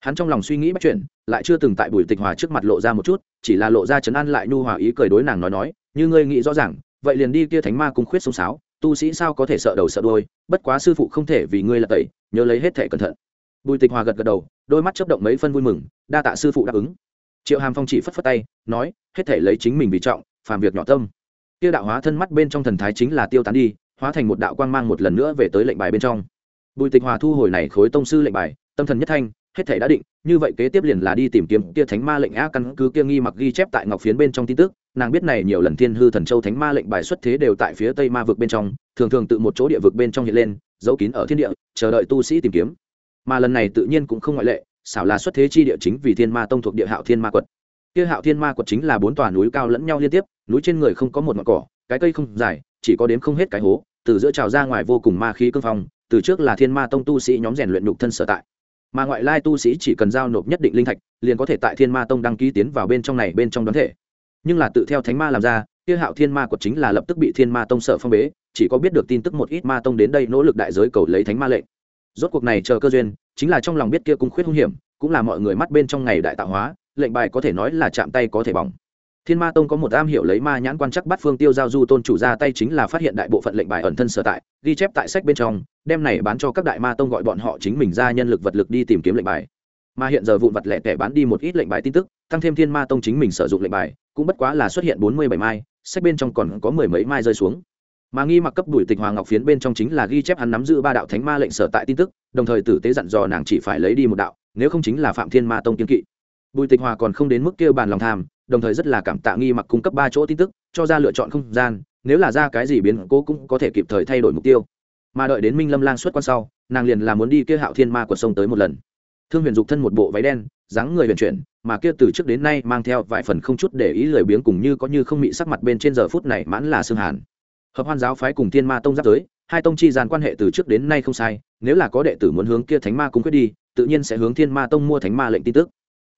hắn trong lòng suy nghĩ bắt chuyện lại chưa từng tại bùi tịch hòa trước mặt lộ ra một chút, chỉ là lộ ra chấn an lại nhu hòa ý cười đối nàng nói nói, như ngươi nghĩ rõ ràng, vậy liền đi kia thánh ma cung khuyết sông sáo, tu sĩ sao có thể sợ đầu sợ đôi bất quá sư phụ không thể vì ngươi là tẩy, nhớ lấy hết thể cẩn thận. Bùi tịch hòa gật gật đầu, đôi mắt chấp động mấy phân vui mừng, đa tạ sư phụ đáp ứng. Triệu hàm phong chỉ phất phất tay, nói, hết thể lấy chính mình vì trọng, phàm việc nhỏ tâm. Tiêu đạo hóa thân mắt bên trong thần thái chính là tiêu tán đi, hóa thành một đạo quang mang một lần nữa về tới lệnh bài bên trong. Bùi tịch hòa thu hồi này khối tông sư lệnh bài, tâm thần nhất thanh hết thể đã định, như vậy kế tiếp liền là đi tìm kiếm kia thánh ma lệnh á căn cứ kia nghi mặc ghi chép tại ngọc phiến bên trong tin tức. Nàng biết này nhiều lần thiên hư thần châu thánh ma lệnh bài xuất thế đều tại phía tây ma vực bên trong, thường thường tự một chỗ địa vực bên trong hiện lên, giấu kín ở thiên địa, chờ đợi tu sĩ tìm kiếm. Mà lần này tự nhiên cũng không ngoại lệ, xảo là xuất thế chi địa chính vì thiên ma tông thuộc địa hạo thiên ma quật kia hạo thiên ma quật chính là bốn tòa núi cao lẫn nhau liên tiếp, núi trên người không có một ngọn cỏ, cái cây không dài, chỉ có đếm không hết cái hố, từ giữa trào ra ngoài vô cùng ma khí cương phong, từ trước là thiên ma tông tu sĩ nhóm rèn luyện nhục thân sở tại mà ngoại lai tu sĩ chỉ cần giao nộp nhất định linh thạch, liền có thể tại thiên ma tông đăng ký tiến vào bên trong này bên trong đoán thể. Nhưng là tự theo thánh ma làm ra, kia hạo thiên ma quật chính là lập tức bị thiên ma tông sở phong bế, chỉ có biết được tin tức một ít ma tông đến đây nỗ lực đại giới cầu lấy thánh ma lệnh. Rốt cuộc này chờ cơ duyên, chính là trong lòng biết kia cung khuyết hung hiểm, cũng là mọi người mắt bên trong ngày đại tạo hóa, lệnh bài có thể nói là chạm tay có thể bỏng thiên ma tông có một am hiểu lấy ma nhãn quan chắc bắt phương tiêu giao du tôn chủ ra tay chính là phát hiện đại bộ phận lệnh bài ẩn thân sở tại, ghi chép tại sách bên trong, đem này bán cho các đại ma tông gọi bọn họ chính mình ra nhân lực vật lực đi tìm kiếm lệnh bài. Mà hiện giờ vụn vật lẻ tẻ bán đi một ít lệnh bài tin tức, tăng thêm thiên ma tông chính mình sử dụng lệnh bài, cũng bất quá là xuất hiện bốn mươi bảy mai, sách bên trong còn có mười mấy mai rơi xuống. Mà nghi mặc cấp đuổi tịch hoàng ngọc phiến bên trong chính là ghi chép hắn nắm giữ ba đạo thánh ma lệnh sở tại tin tức, đồng thời tử tế dặn dò nàng chỉ phải lấy đi một đạo, nếu không chính là phạm thiên ma tông kiên kỵ. Bùi tịch hòa còn không đến mức kêu bàn lòng tham đồng thời rất là cảm tạ nghi mặc cung cấp ba chỗ tin tức, cho ra lựa chọn không gian, nếu là ra cái gì biến cố cũng có thể kịp thời thay đổi mục tiêu. Mà đợi đến minh lâm lang xuất quan sau, nàng liền là muốn đi kia hạo thiên ma quật sông tới một lần. Thương huyền dục thân một bộ váy đen, dáng người huyền chuyển, mà kia từ trước đến nay mang theo vài phần không chút để ý lười biếng cùng như có như không bị sắc mặt bên trên giờ phút này mãn là xương hàn. Hợp hoan giáo phái cùng thiên ma tông giáp giới hai tông chi gian quan hệ từ trước đến nay không sai, nếu là có đệ tử muốn hướng kia thánh ma cung quyết đi, tự nhiên sẽ hướng thiên ma tông mua thánh ma lệnh tin tức.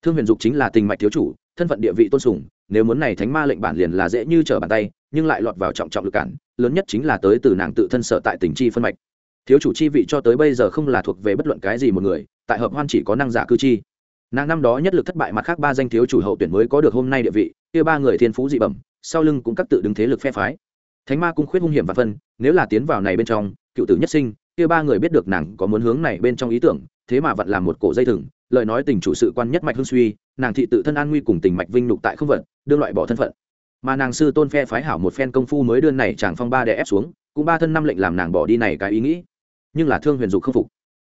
Thương huyền dục chính là tình mạch thiếu chủ thân phận địa vị tôn sùng, nếu muốn này thánh ma lệnh bản liền là dễ như trở bàn tay, nhưng lại lọt vào trọng trọng lực cản, lớn nhất chính là tới từ nàng tự thân sở tại tình chi phân mạch. Thiếu chủ chi vị cho tới bây giờ không là thuộc về bất luận cái gì một người, tại hợp hoan chỉ có năng giả cư chi. Nàng năm đó nhất lực thất bại mặt khác ba danh thiếu chủ hậu tuyển mới có được hôm nay địa vị, kia ba người thiên phú dị bẩm, sau lưng cũng các tự đứng thế lực phe phái. Thánh ma cung khuyết hung hiểm và phân, nếu là tiến vào này bên trong, cựu tử nhất sinh, kia ba người biết được nàng có muốn hướng này bên trong ý tưởng, thế mà vặn làm một cổ dây thừng, lời nói tình chủ sự quan nhất mạch hương suy nàng thị tự thân an nguy cùng tình mạch vinh nhục tại không vận đương loại bỏ thân phận. Mà nàng sư tôn phe phái hảo một phen công phu mới đưa này chàng phong ba đè ép xuống, cũng ba thân năm lệnh làm nàng bỏ đi này cái ý nghĩ. Nhưng là thương huyền dục không phục.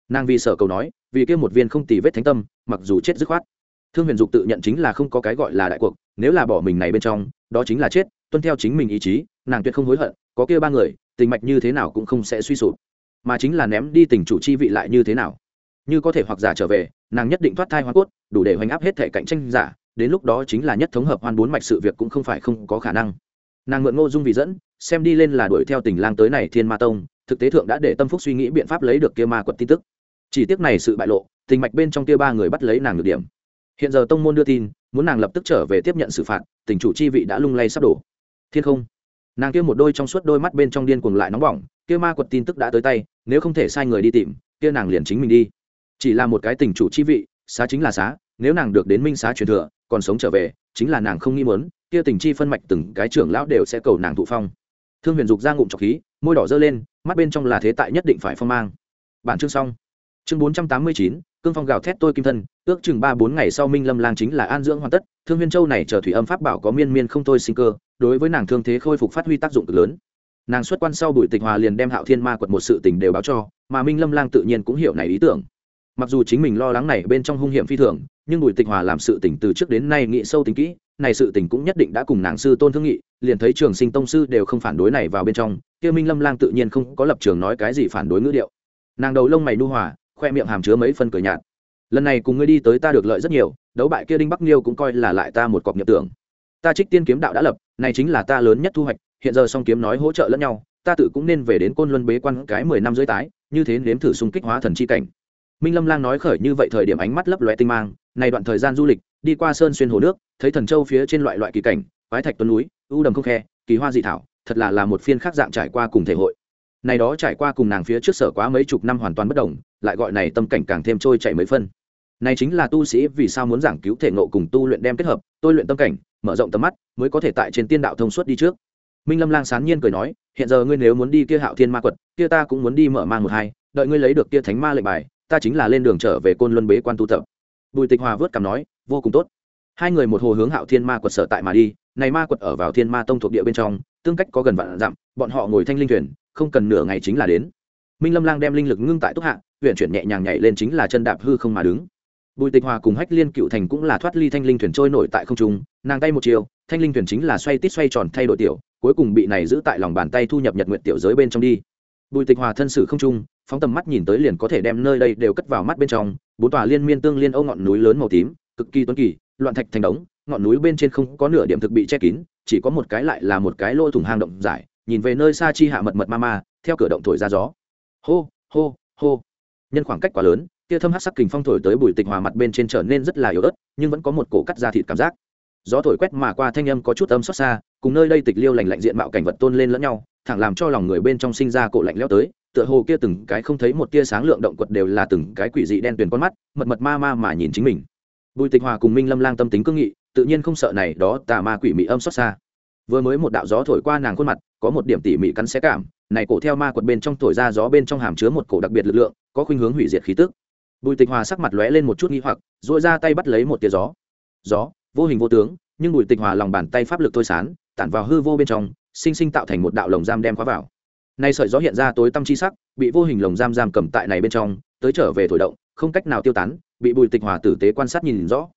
Nàng vì sợ cầu nói, vì kia một viên không tì vết thánh tâm, mặc dù chết dứt khoát. Thương huyền dục tự nhận chính là không có cái gọi là đại cuộc, nếu là bỏ mình này bên trong, đó chính là chết, tuân theo chính mình ý chí, nàng tuyệt không hối hận, có kia ba người, tình mạch như thế nào cũng không sẽ suy sụp. Mà chính là ném đi tình chủ chi vị lại như thế nào như có thể hoặc giả trở về, nàng nhất định thoát thai hoa cốt, đủ để hoành áp hết thể cạnh tranh giả, đến lúc đó chính là nhất thống hợp hoan bốn mạch sự việc cũng không phải không có khả năng. Nàng mượn ngô dung vị dẫn, xem đi lên là đuổi theo tình lang tới này thiên ma tông, thực tế thượng đã để tâm phúc suy nghĩ biện pháp lấy được kia ma quật tin tức. Chỉ tiếc này sự bại lộ, tình mạch bên trong kia ba người bắt lấy nàng được điểm. Hiện giờ tông môn đưa tin, muốn nàng lập tức trở về tiếp nhận xử phạt, tình chủ chi vị đã lung lay sắp đổ. Thiên không. Nàng kia một đôi trong suốt đôi mắt bên trong điên cuồng lại nóng bỏng, kia ma quật tin tức đã tới tay, nếu không thể sai người đi tìm, kia nàng liền chính mình đi chỉ là một cái tình chủ chi vị, xá chính là xá, nếu nàng được đến minh xá truyền thừa, còn sống trở về, chính là nàng không nghi muốn, kia tình chi phân mạch từng cái trưởng lão đều sẽ cầu nàng thụ phong. Thương huyền dục ra ngụm trọc khí, môi đỏ dơ lên, mắt bên trong là thế tại nhất định phải phong mang. Bản chương xong. Chương bốn trăm tám mươi chín, cương phong gào thét tôi kim thân, ước chừng ba bốn ngày sau minh lâm lang chính là an dưỡng hoàn tất, thương Huyền châu này chờ thủy âm pháp bảo có miên miên không thôi sinh cơ, đối với nàng thương thế khôi phục phát huy tác dụng cực lớn. Nàng xuất quan sau bùi tịch hòa liền đem hạo thiên ma quật một sự tình đều báo cho, mà minh lâm lang tự nhiên cũng hiểu này ý tưởng mặc dù chính mình lo lắng này bên trong hung hiểm phi thường, nhưng bùi tịch hòa làm sự tỉnh từ trước đến nay nghĩ sâu tính kỹ, này sự tỉnh cũng nhất định đã cùng nàng sư tôn thương nghị, liền thấy trường sinh tông sư đều không phản đối này vào bên trong, kia minh lâm lang tự nhiên không có lập trường nói cái gì phản đối ngữ điệu. Nàng đầu lông mày nu hòa, khoe miệng hàm chứa mấy phân cười nhạt. Lần này cùng ngươi đi tới ta được lợi rất nhiều, đấu bại kia đinh bắc liêu cũng coi là lại ta một cọc nhập tưởng. Ta trích tiên kiếm đạo đã lập, này chính là ta lớn nhất thu hoạch, hiện giờ song kiếm nói hỗ trợ lẫn nhau, ta tự cũng nên về đến côn luân bế quan cái mười năm dưới tái, như thế nếm thử xung kích hóa thần chi cảnh minh lâm lang nói khởi như vậy thời điểm ánh mắt lấp loe tinh mang, này đoạn thời gian du lịch, đi qua sơn xuyên hồ nước, thấy thần châu phía trên loại loại kỳ cảnh quái thạch tuấn núi, u đầm không khe, kỳ hoa dị thảo, thật là là một phiên khác dạng trải qua cùng thể hội. Này đó trải qua cùng nàng phía trước sở quá mấy chục năm hoàn toàn bất đồng, lại gọi này tâm cảnh càng thêm trôi chảy mấy phân. Này chính là tu sĩ vì sao muốn giảng cứu thể ngộ cùng tu luyện đem kết hợp, tôi luyện tâm cảnh, mở rộng tầm mắt, mới có thể tại trên tiên đạo thông suốt đi trước. Minh lâm lang sán nhiên cười nói, hiện giờ ngươi nếu muốn đi kia hạo thiên ma quật, kia ta cũng muốn đi mở mang một hai, đợi ngươi lấy được kia thánh ma lệnh bài ta chính là lên đường trở về côn luân bế quan tu tập. Bùi tịch hòa vớt cằm nói, vô cùng tốt. Hai người một hồ hướng hạo thiên ma quật sở tại mà đi. Này ma quật ở vào thiên ma tông thuộc địa bên trong, tương cách có gần vạn dặm, bọn họ ngồi thanh linh thuyền, không cần nửa ngày chính là đến. Minh lâm lang đem linh lực ngưng tại túc hạ huyện chuyển nhẹ nhàng nhảy lên chính là chân đạp hư không mà đứng. Bùi tịch hòa cùng hách liên cựu thành cũng là thoát ly thanh linh thuyền trôi nổi tại không trung, nàng tay một chiều, thanh linh thuyền chính là xoay tít xoay tròn thay đổi tiểu, cuối cùng bị này giữ tại lòng bàn tay thu nhập nhật nguyện tiểu giới bên trong đi. Bùi tịch hòa thân sử không trung phóng tầm mắt nhìn tới liền có thể đem nơi đây đều cất vào mắt bên trong, bốn tòa liên miên tương liên âu ngọn núi lớn màu tím, cực kỳ tuấn kỳ, loạn thạch thành đống, ngọn núi bên trên không có nửa điểm thực bị che kín, chỉ có một cái lại là một cái lỗ thủng hang động dài, nhìn về nơi xa chi hạ mật mật ma ma, theo cửa động thổi ra gió. Hô hô hô. Nhân khoảng cách quá lớn kia thâm hát sắc kình phong thổi tới bùi tịch hòa mặt bên trên trở nên rất là yếu ớt, nhưng vẫn có một cổ cắt da thịt cảm giác. Gió thổi quét mà qua thanh âm có chút âm xót xa, cùng nơi đây tịch liêu lành lạnh diện mạo cảnh vật tôn lên lẫn nhau, thẳng làm cho lòng người bên trong sinh ra cổ lạnh leo tới tựa hồ kia từng cái không thấy một tia sáng lượng động quật đều là từng cái quỷ dị đen tuyền con mắt, mật mật ma ma mà nhìn chính mình. Bùi tịch hòa cùng minh lâm lang tâm tính cương nghị, tự nhiên không sợ này đó tà ma quỷ mị âm xót xa. Vừa mới một đạo gió thổi qua nàng khuôn mặt, có một điểm tỉ mỉ cắn xé cảm, này cổ theo ma quật bên trong thổi ra gió bên trong hàm chứa một cổ đặc biệt lực lượng, có khuynh hướng hủy diệt khí tức. Bùi tịch hòa sắc mặt lóe lên một chút nghi hoặc dội ra tay bắt lấy một tia gió. Gió, vô hình vô tướng, nhưng bùi tịch hòa lòng bàn tay pháp lực thôi sán, tản vào hư vô bên trong, sinh sinh tạo thành một đạo lồng giam đem khóa vào nay sợi gió hiện ra tối tâm chi sắc, bị vô hình lồng giam giam cầm tại này bên trong, tới trở về thổi động, không cách nào tiêu tán, bị bùi tịch hòa tử tế quan sát nhìn rõ.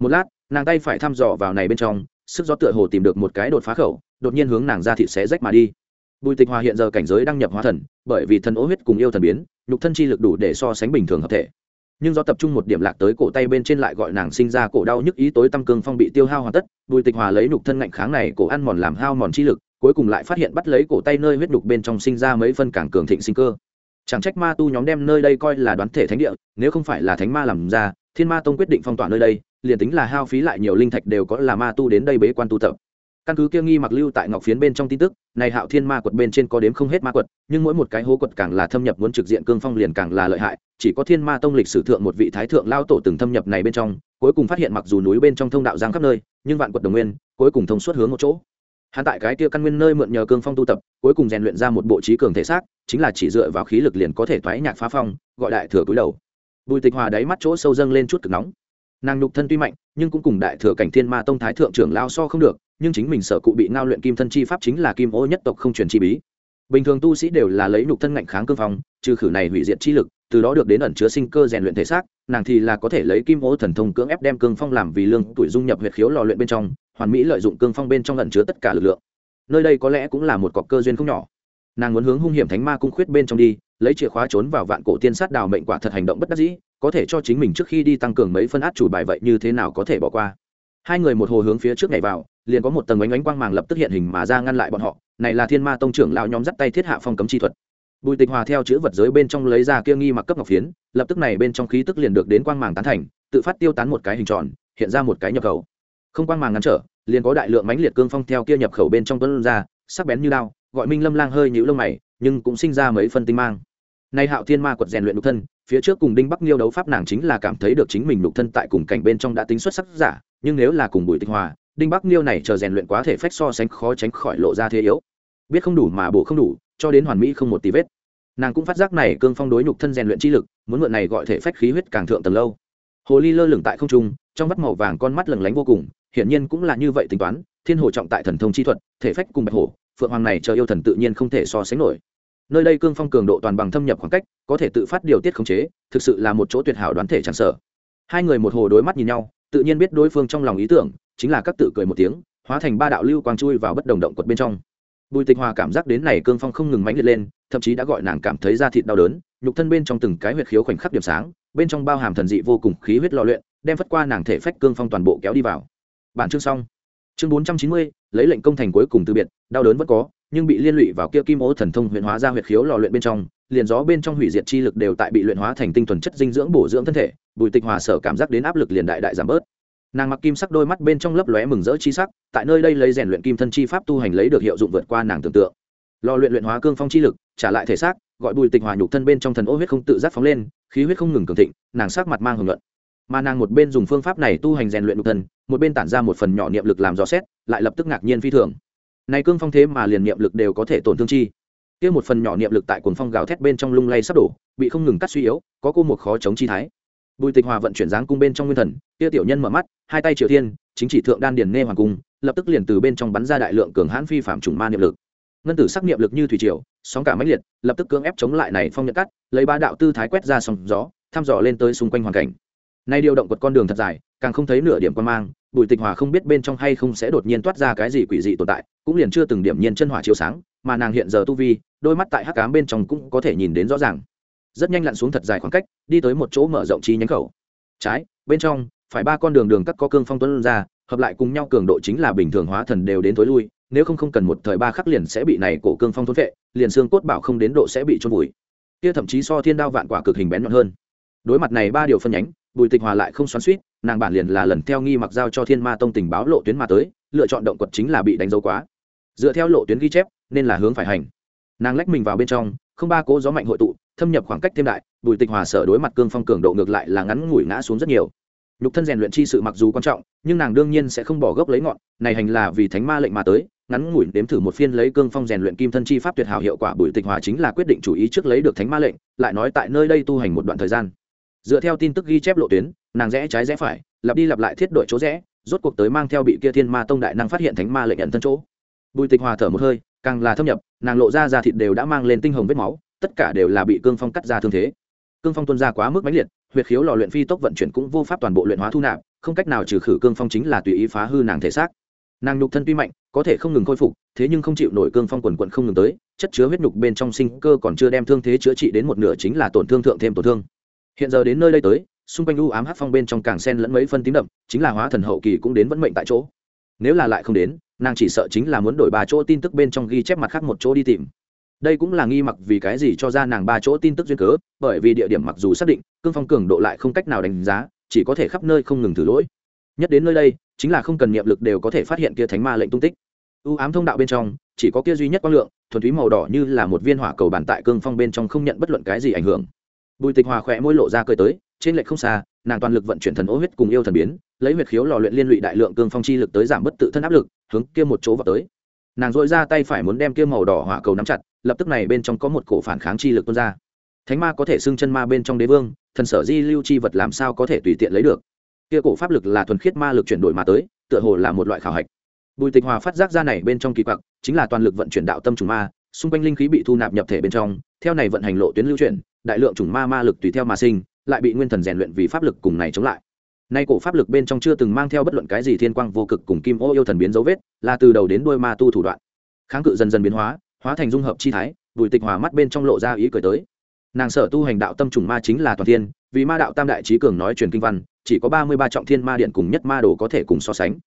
Một lát, nàng tay phải thăm dò vào này bên trong, sức gió tựa hồ tìm được một cái đột phá khẩu, đột nhiên hướng nàng ra thịt xé rách mà đi. Bùi tịch hòa hiện giờ cảnh giới đăng nhập hóa thần, bởi vì thần ố huyết cùng yêu thần biến, nhục thân chi lực đủ để so sánh bình thường hợp thể. Nhưng do tập trung một điểm lạc tới cổ tay bên trên lại gọi nàng sinh ra cổ đau nhức ý tối tâm cương phong bị tiêu hao hoàn tất, bùi tịch hòa lấy nhục thân ngạnh kháng này cổ ăn mòn làm hao mòn chi lực cuối cùng lại phát hiện bắt lấy cổ tay nơi huyết đục bên trong sinh ra mấy phân cảng cường thịnh sinh cơ. Chẳng trách ma tu nhóm đem nơi đây coi là đoán thể thánh địa, nếu không phải là thánh ma làm ra, thiên ma tông quyết định phong tỏa nơi đây, liền tính là hao phí lại nhiều linh thạch đều có là ma tu đến đây bế quan tu tập. Căn cứ kia nghi mặc lưu tại ngọc phiến bên trong tin tức, này hạo thiên ma quật bên trên có đếm không hết ma quật, nhưng mỗi một cái hố quật càng là thâm nhập muốn trực diện cương phong liền càng là lợi hại, chỉ có thiên ma tông lịch sử thượng một vị thái thượng lao tổ từng thâm nhập này bên trong, cuối cùng phát hiện mặc dù núi bên trong thông đạo giang khắp nơi, nhưng vạn quật đồng nguyên, cuối cùng thông suốt hướng một chỗ hắn tại cái kia căn nguyên nơi mượn nhờ cương phong tu tập, cuối cùng rèn luyện ra một bộ trí cường thể xác, chính là chỉ dựa vào khí lực liền có thể thoái nhạc phá phong, gọi đại thừa cúi đầu. Bùi tịch hòa đáy mắt chỗ sâu dâng lên chút cực nóng. Nàng nhục thân tuy mạnh, nhưng cũng cùng đại thừa cảnh thiên ma tông thái thượng trưởng lao so không được, nhưng chính mình sở cụ bị ngao luyện kim thân chi pháp chính là kim ô nhất tộc không truyền chi bí. Bình thường tu sĩ đều là lấy nhục thân ngạnh kháng cương phong, trừ khử này hủy diệt chi lực, từ đó được đến ẩn chứa sinh cơ rèn luyện thể xác, nàng thì là có thể lấy kim ô thần thông cưỡng ép đem cương phong làm vì lương, tuổi dung nhập huyệt khiếu lò luyện bên trong hoàn mỹ lợi dụng cương phong bên trong ẩn chứa tất cả lực lượng. Nơi đây có lẽ cũng là một cọc cơ duyên không nhỏ. Nàng muốn hướng hung hiểm thánh ma cung khuyết bên trong đi, lấy chìa khóa trốn vào vạn cổ tiên sát đào mệnh quả thật hành động bất đắc dĩ, có thể cho chính mình trước khi đi tăng cường mấy phân át chủ bài vậy như thế nào có thể bỏ qua. Hai người một hồ hướng phía trước nhảy vào, liền có một tầng ánh ánh quang màng lập tức hiện hình mà ra ngăn lại bọn họ, này là thiên ma tông trưởng lão nhóm dắt tay thiết hạ phong cấm chi thuật. Bùi tịch hòa theo chữ vật giới bên trong lấy ra kia nghi mặc cấp ngọc phiến, lập tức này bên trong khí tức liền được đến quang màng tán thành, tự phát tiêu tán một cái hình tròn, hiện ra một cái nhập khẩu không quang màng ngăn trở, liền có đại lượng mãnh liệt cương phong theo kia nhập khẩu bên trong tuấn ra, sắc bén như đao, gọi minh lâm lang hơi nhũ lông mày, nhưng cũng sinh ra mấy phân tinh mang. Nay hạo thiên ma quật rèn luyện nhục thân, phía trước cùng đinh bắc nghiêu đấu pháp nàng chính là cảm thấy được chính mình nhục thân tại cùng cảnh bên trong đã tính xuất sắc giả, nhưng nếu là cùng bùi tinh hòa, đinh bắc nghiêu này chờ rèn luyện quá thể phách so sánh khó tránh khỏi lộ ra thế yếu. Biết không đủ mà bổ không đủ, cho đến hoàn mỹ không một tí vết. Nàng cũng phát giác này cương phong đối nhục thân rèn luyện chi lực, muốn mượn này gọi thể phách khí huyết càng thượng tầng lâu. Hồ ly lơ lửng tại không trung, trong mắt màu vàng con mắt lừng lánh vô cùng hiển nhiên cũng là như vậy tính toán, thiên hồ trọng tại thần thông chi thuật, thể phách cùng bạch hổ, phượng hoàng này chờ yêu thần tự nhiên không thể so sánh nổi. Nơi đây cương phong cường độ toàn bằng thâm nhập khoảng cách, có thể tự phát điều tiết khống chế, thực sự là một chỗ tuyệt hảo đoán thể chẳng sở hai người một hồ đối mắt nhìn nhau, tự nhiên biết đối phương trong lòng ý tưởng, chính là các tự cười một tiếng, hóa thành ba đạo lưu quang chui vào bất đồng động quật bên trong. Bùi tịch hòa cảm giác đến này cương phong không ngừng mãnh liệt lên, thậm chí đã gọi nàng cảm thấy da thịt đau đớn, nhục thân bên trong từng cái huyệt khiếu khoảnh khắc điểm sáng, bên trong bao hàm thần dị vô cùng khí huyết lò luyện, đem phất qua nàng thể phách cương phong toàn bộ kéo đi vào bản chương xong. Chương bốn trăm chín mươi, lấy lệnh công thành cuối cùng từ biệt, đau đớn vẫn có, nhưng bị liên lụy vào kia kim ô thần thông huyện hóa ra huyệt khiếu lò luyện bên trong, liền gió bên trong hủy diệt chi lực đều tại bị luyện hóa thành tinh thuần chất dinh dưỡng bổ dưỡng thân thể, bùi tịch hòa sở cảm giác đến áp lực liền đại đại giảm bớt. Nàng mặc kim sắc đôi mắt bên trong lấp lóe mừng rỡ chi sắc, tại nơi đây lấy rèn luyện kim thân chi pháp tu hành lấy được hiệu dụng vượt qua nàng tưởng tượng. Lò luyện luyện hóa cương phong chi lực, trả lại thể xác, gọi bùi tịch hòa nhục thân bên trong thần ô huyết không tự giác phóng lên, khí huyết không ngừng cường thịnh, nàng sắc mặt mang hưởng luận mà nàng một bên dùng phương pháp này tu hành rèn luyện nhục thân, một bên tản ra một phần nhỏ niệm lực làm rõ xét, lại lập tức ngạc nhiên phi thường. Này cương phong thế mà liền niệm lực đều có thể tổn thương chi. Kia một phần nhỏ niệm lực tại cuồng phong gào thét bên trong lung lay sắp đổ, bị không ngừng cắt suy yếu, có cô một khó chống chi thái. Bùi tịch hòa vận chuyển dáng cung bên trong nguyên thần, kia tiểu nhân mở mắt, hai tay triều thiên, chính chỉ thượng đan điền nê hoàng cung, lập tức liền từ bên trong bắn ra đại lượng cường hãn phi phạm trùng ma niệm lực. Ngân tử sắc niệm lực như thủy triều, sóng cả mãnh liệt, lập tức cưỡng ép chống lại này phong nhận cắt, lấy ba đạo tư thái quét ra sóng gió, thăm dò lên tới xung quanh hoàn cảnh nay điều động quật con đường thật dài, càng không thấy nửa điểm quan mang, bùi tịch hòa không biết bên trong hay không sẽ đột nhiên toát ra cái gì quỷ dị tồn tại, cũng liền chưa từng điểm nhiên chân hỏa chiếu sáng, mà nàng hiện giờ tu vi, đôi mắt tại hắc cám bên trong cũng có thể nhìn đến rõ ràng. Rất nhanh lặn xuống thật dài khoảng cách, đi tới một chỗ mở rộng chi nhánh khẩu. Trái, bên trong, phải ba con đường đường cắt có cương phong tuấn ra, hợp lại cùng nhau cường độ chính là bình thường hóa thần đều đến tối lui, nếu không không cần một thời ba khắc liền sẽ bị này cổ cương phong thốn vệ liền xương cốt bảo không đến độ sẽ bị trôn vùi. Kia thậm chí so thiên đao vạn quả cực hình bén nhọn hơn. Đối mặt này ba điều phân nhánh bùi tịch hòa lại không xoắn suýt nàng bản liền là lần theo nghi mặc giao cho thiên ma tông tình báo lộ tuyến mà tới, lựa chọn động quật chính là bị đánh dấu quá. Dựa theo lộ tuyến ghi chép, nên là hướng phải hành. Nàng lách mình vào bên trong, không ba cố gió mạnh hội tụ, thâm nhập khoảng cách thêm đại, bùi tịch hòa sở đối mặt cương phong cường độ ngược lại là ngắn ngủi ngã xuống rất nhiều. Nhục thân rèn luyện chi sự mặc dù quan trọng, nhưng nàng đương nhiên sẽ không bỏ gốc lấy ngọn, này hành là vì thánh ma lệnh mà tới, ngắn ngủi đếm thử một phiên lấy cương phong rèn luyện kim thân chi pháp tuyệt hảo hiệu quả bùi tịch hòa chính là quyết định chủ ý trước lấy được thánh ma lệnh, lại nói tại nơi đây tu hành một đoạn thời gian dựa theo tin tức ghi chép lộ tuyến, nàng rẽ trái rẽ phải, lặp đi lặp lại thiết đội chỗ rẽ, rốt cuộc tới mang theo bị kia thiên ma tông đại năng phát hiện thánh ma lệnh nhận thân chỗ. Bùi tịch hòa thở một hơi, càng là thâm nhập, nàng lộ ra da thịt đều đã mang lên tinh hồng vết máu, tất cả đều là bị cương phong cắt ra thương thế. Cương phong tuân ra quá mức mãnh liệt, huyệt khiếu lò luyện phi tốc vận chuyển cũng vô pháp toàn bộ luyện hóa thu nạp, không cách nào trừ khử cương phong chính là tùy ý phá hư nàng thể xác. Nàng nhục thân tuy mạnh, có thể không ngừng khôi phục, thế nhưng không chịu nổi cương phong quần quận không ngừng tới, chất chứa huyết nhục bên trong sinh cơ còn chưa đem thương thế chữa trị đến một nửa chính là tổn thương thượng thêm tổn thương hiện giờ đến nơi đây tới, xung quanh u ám hát phong bên trong càng sen lẫn mấy phân tím đậm, chính là hóa thần hậu kỳ cũng đến vẫn mệnh tại chỗ. Nếu là lại không đến, nàng chỉ sợ chính là muốn đổi ba chỗ tin tức bên trong ghi chép mặt khác một chỗ đi tìm. Đây cũng là nghi mặc vì cái gì cho ra nàng ba chỗ tin tức duyên cớ, bởi vì địa điểm mặc dù xác định, cương phong cường độ lại không cách nào đánh giá, chỉ có thể khắp nơi không ngừng thử lỗi. Nhất đến nơi đây, chính là không cần niệm lực đều có thể phát hiện kia thánh ma lệnh tung tích. Ưu ám thông đạo bên trong, chỉ có kia duy nhất quang lượng, thuần túy màu đỏ như là một viên hỏa cầu bàn tại cương phong bên trong không nhận bất luận cái gì ảnh hưởng bùi tịch hòa khỏe môi lộ ra cười tới, trên lệch không xa, nàng toàn lực vận chuyển thần ô huyết cùng yêu thần biến, lấy huyết khiếu lò luyện liên lụy đại lượng cương phong chi lực tới giảm bất tự thân áp lực, hướng kia một chỗ vào tới. Nàng dội ra tay phải muốn đem kia màu đỏ hỏa cầu nắm chặt, lập tức này bên trong có một cổ phản kháng chi lực tuôn ra. Thánh ma có thể xưng chân ma bên trong đế vương, thần sở di lưu chi vật làm sao có thể tùy tiện lấy được? Kia cổ pháp lực là thuần khiết ma lực chuyển đổi mà tới, tựa hồ là một loại khảo hạch. Bùi tịch hòa phát giác ra này bên trong kỳ quặc, chính là toàn lực vận chuyển đạo tâm trùng ma, xung quanh linh khí bị thu nạp nhập thể bên trong, theo này vận hành lộ tuyến lưu chuyển đại lượng trùng ma ma lực tùy theo mà sinh, lại bị nguyên thần rèn luyện vì pháp lực cùng này chống lại. Nay cổ pháp lực bên trong chưa từng mang theo bất luận cái gì thiên quang vô cực cùng kim ô yêu thần biến dấu vết, là từ đầu đến đuôi ma tu thủ đoạn. Kháng cự dần dần biến hóa hóa thành dung hợp chi thái, bùi tịch hòa mắt bên trong lộ ra ý cười tới. Nàng sở tu hành đạo tâm trùng ma chính là toàn thiên, vì ma đạo tam đại trí cường nói truyền kinh văn, chỉ có ba mươi ba trọng thiên ma điện cùng nhất ma đồ có thể cùng so sánh.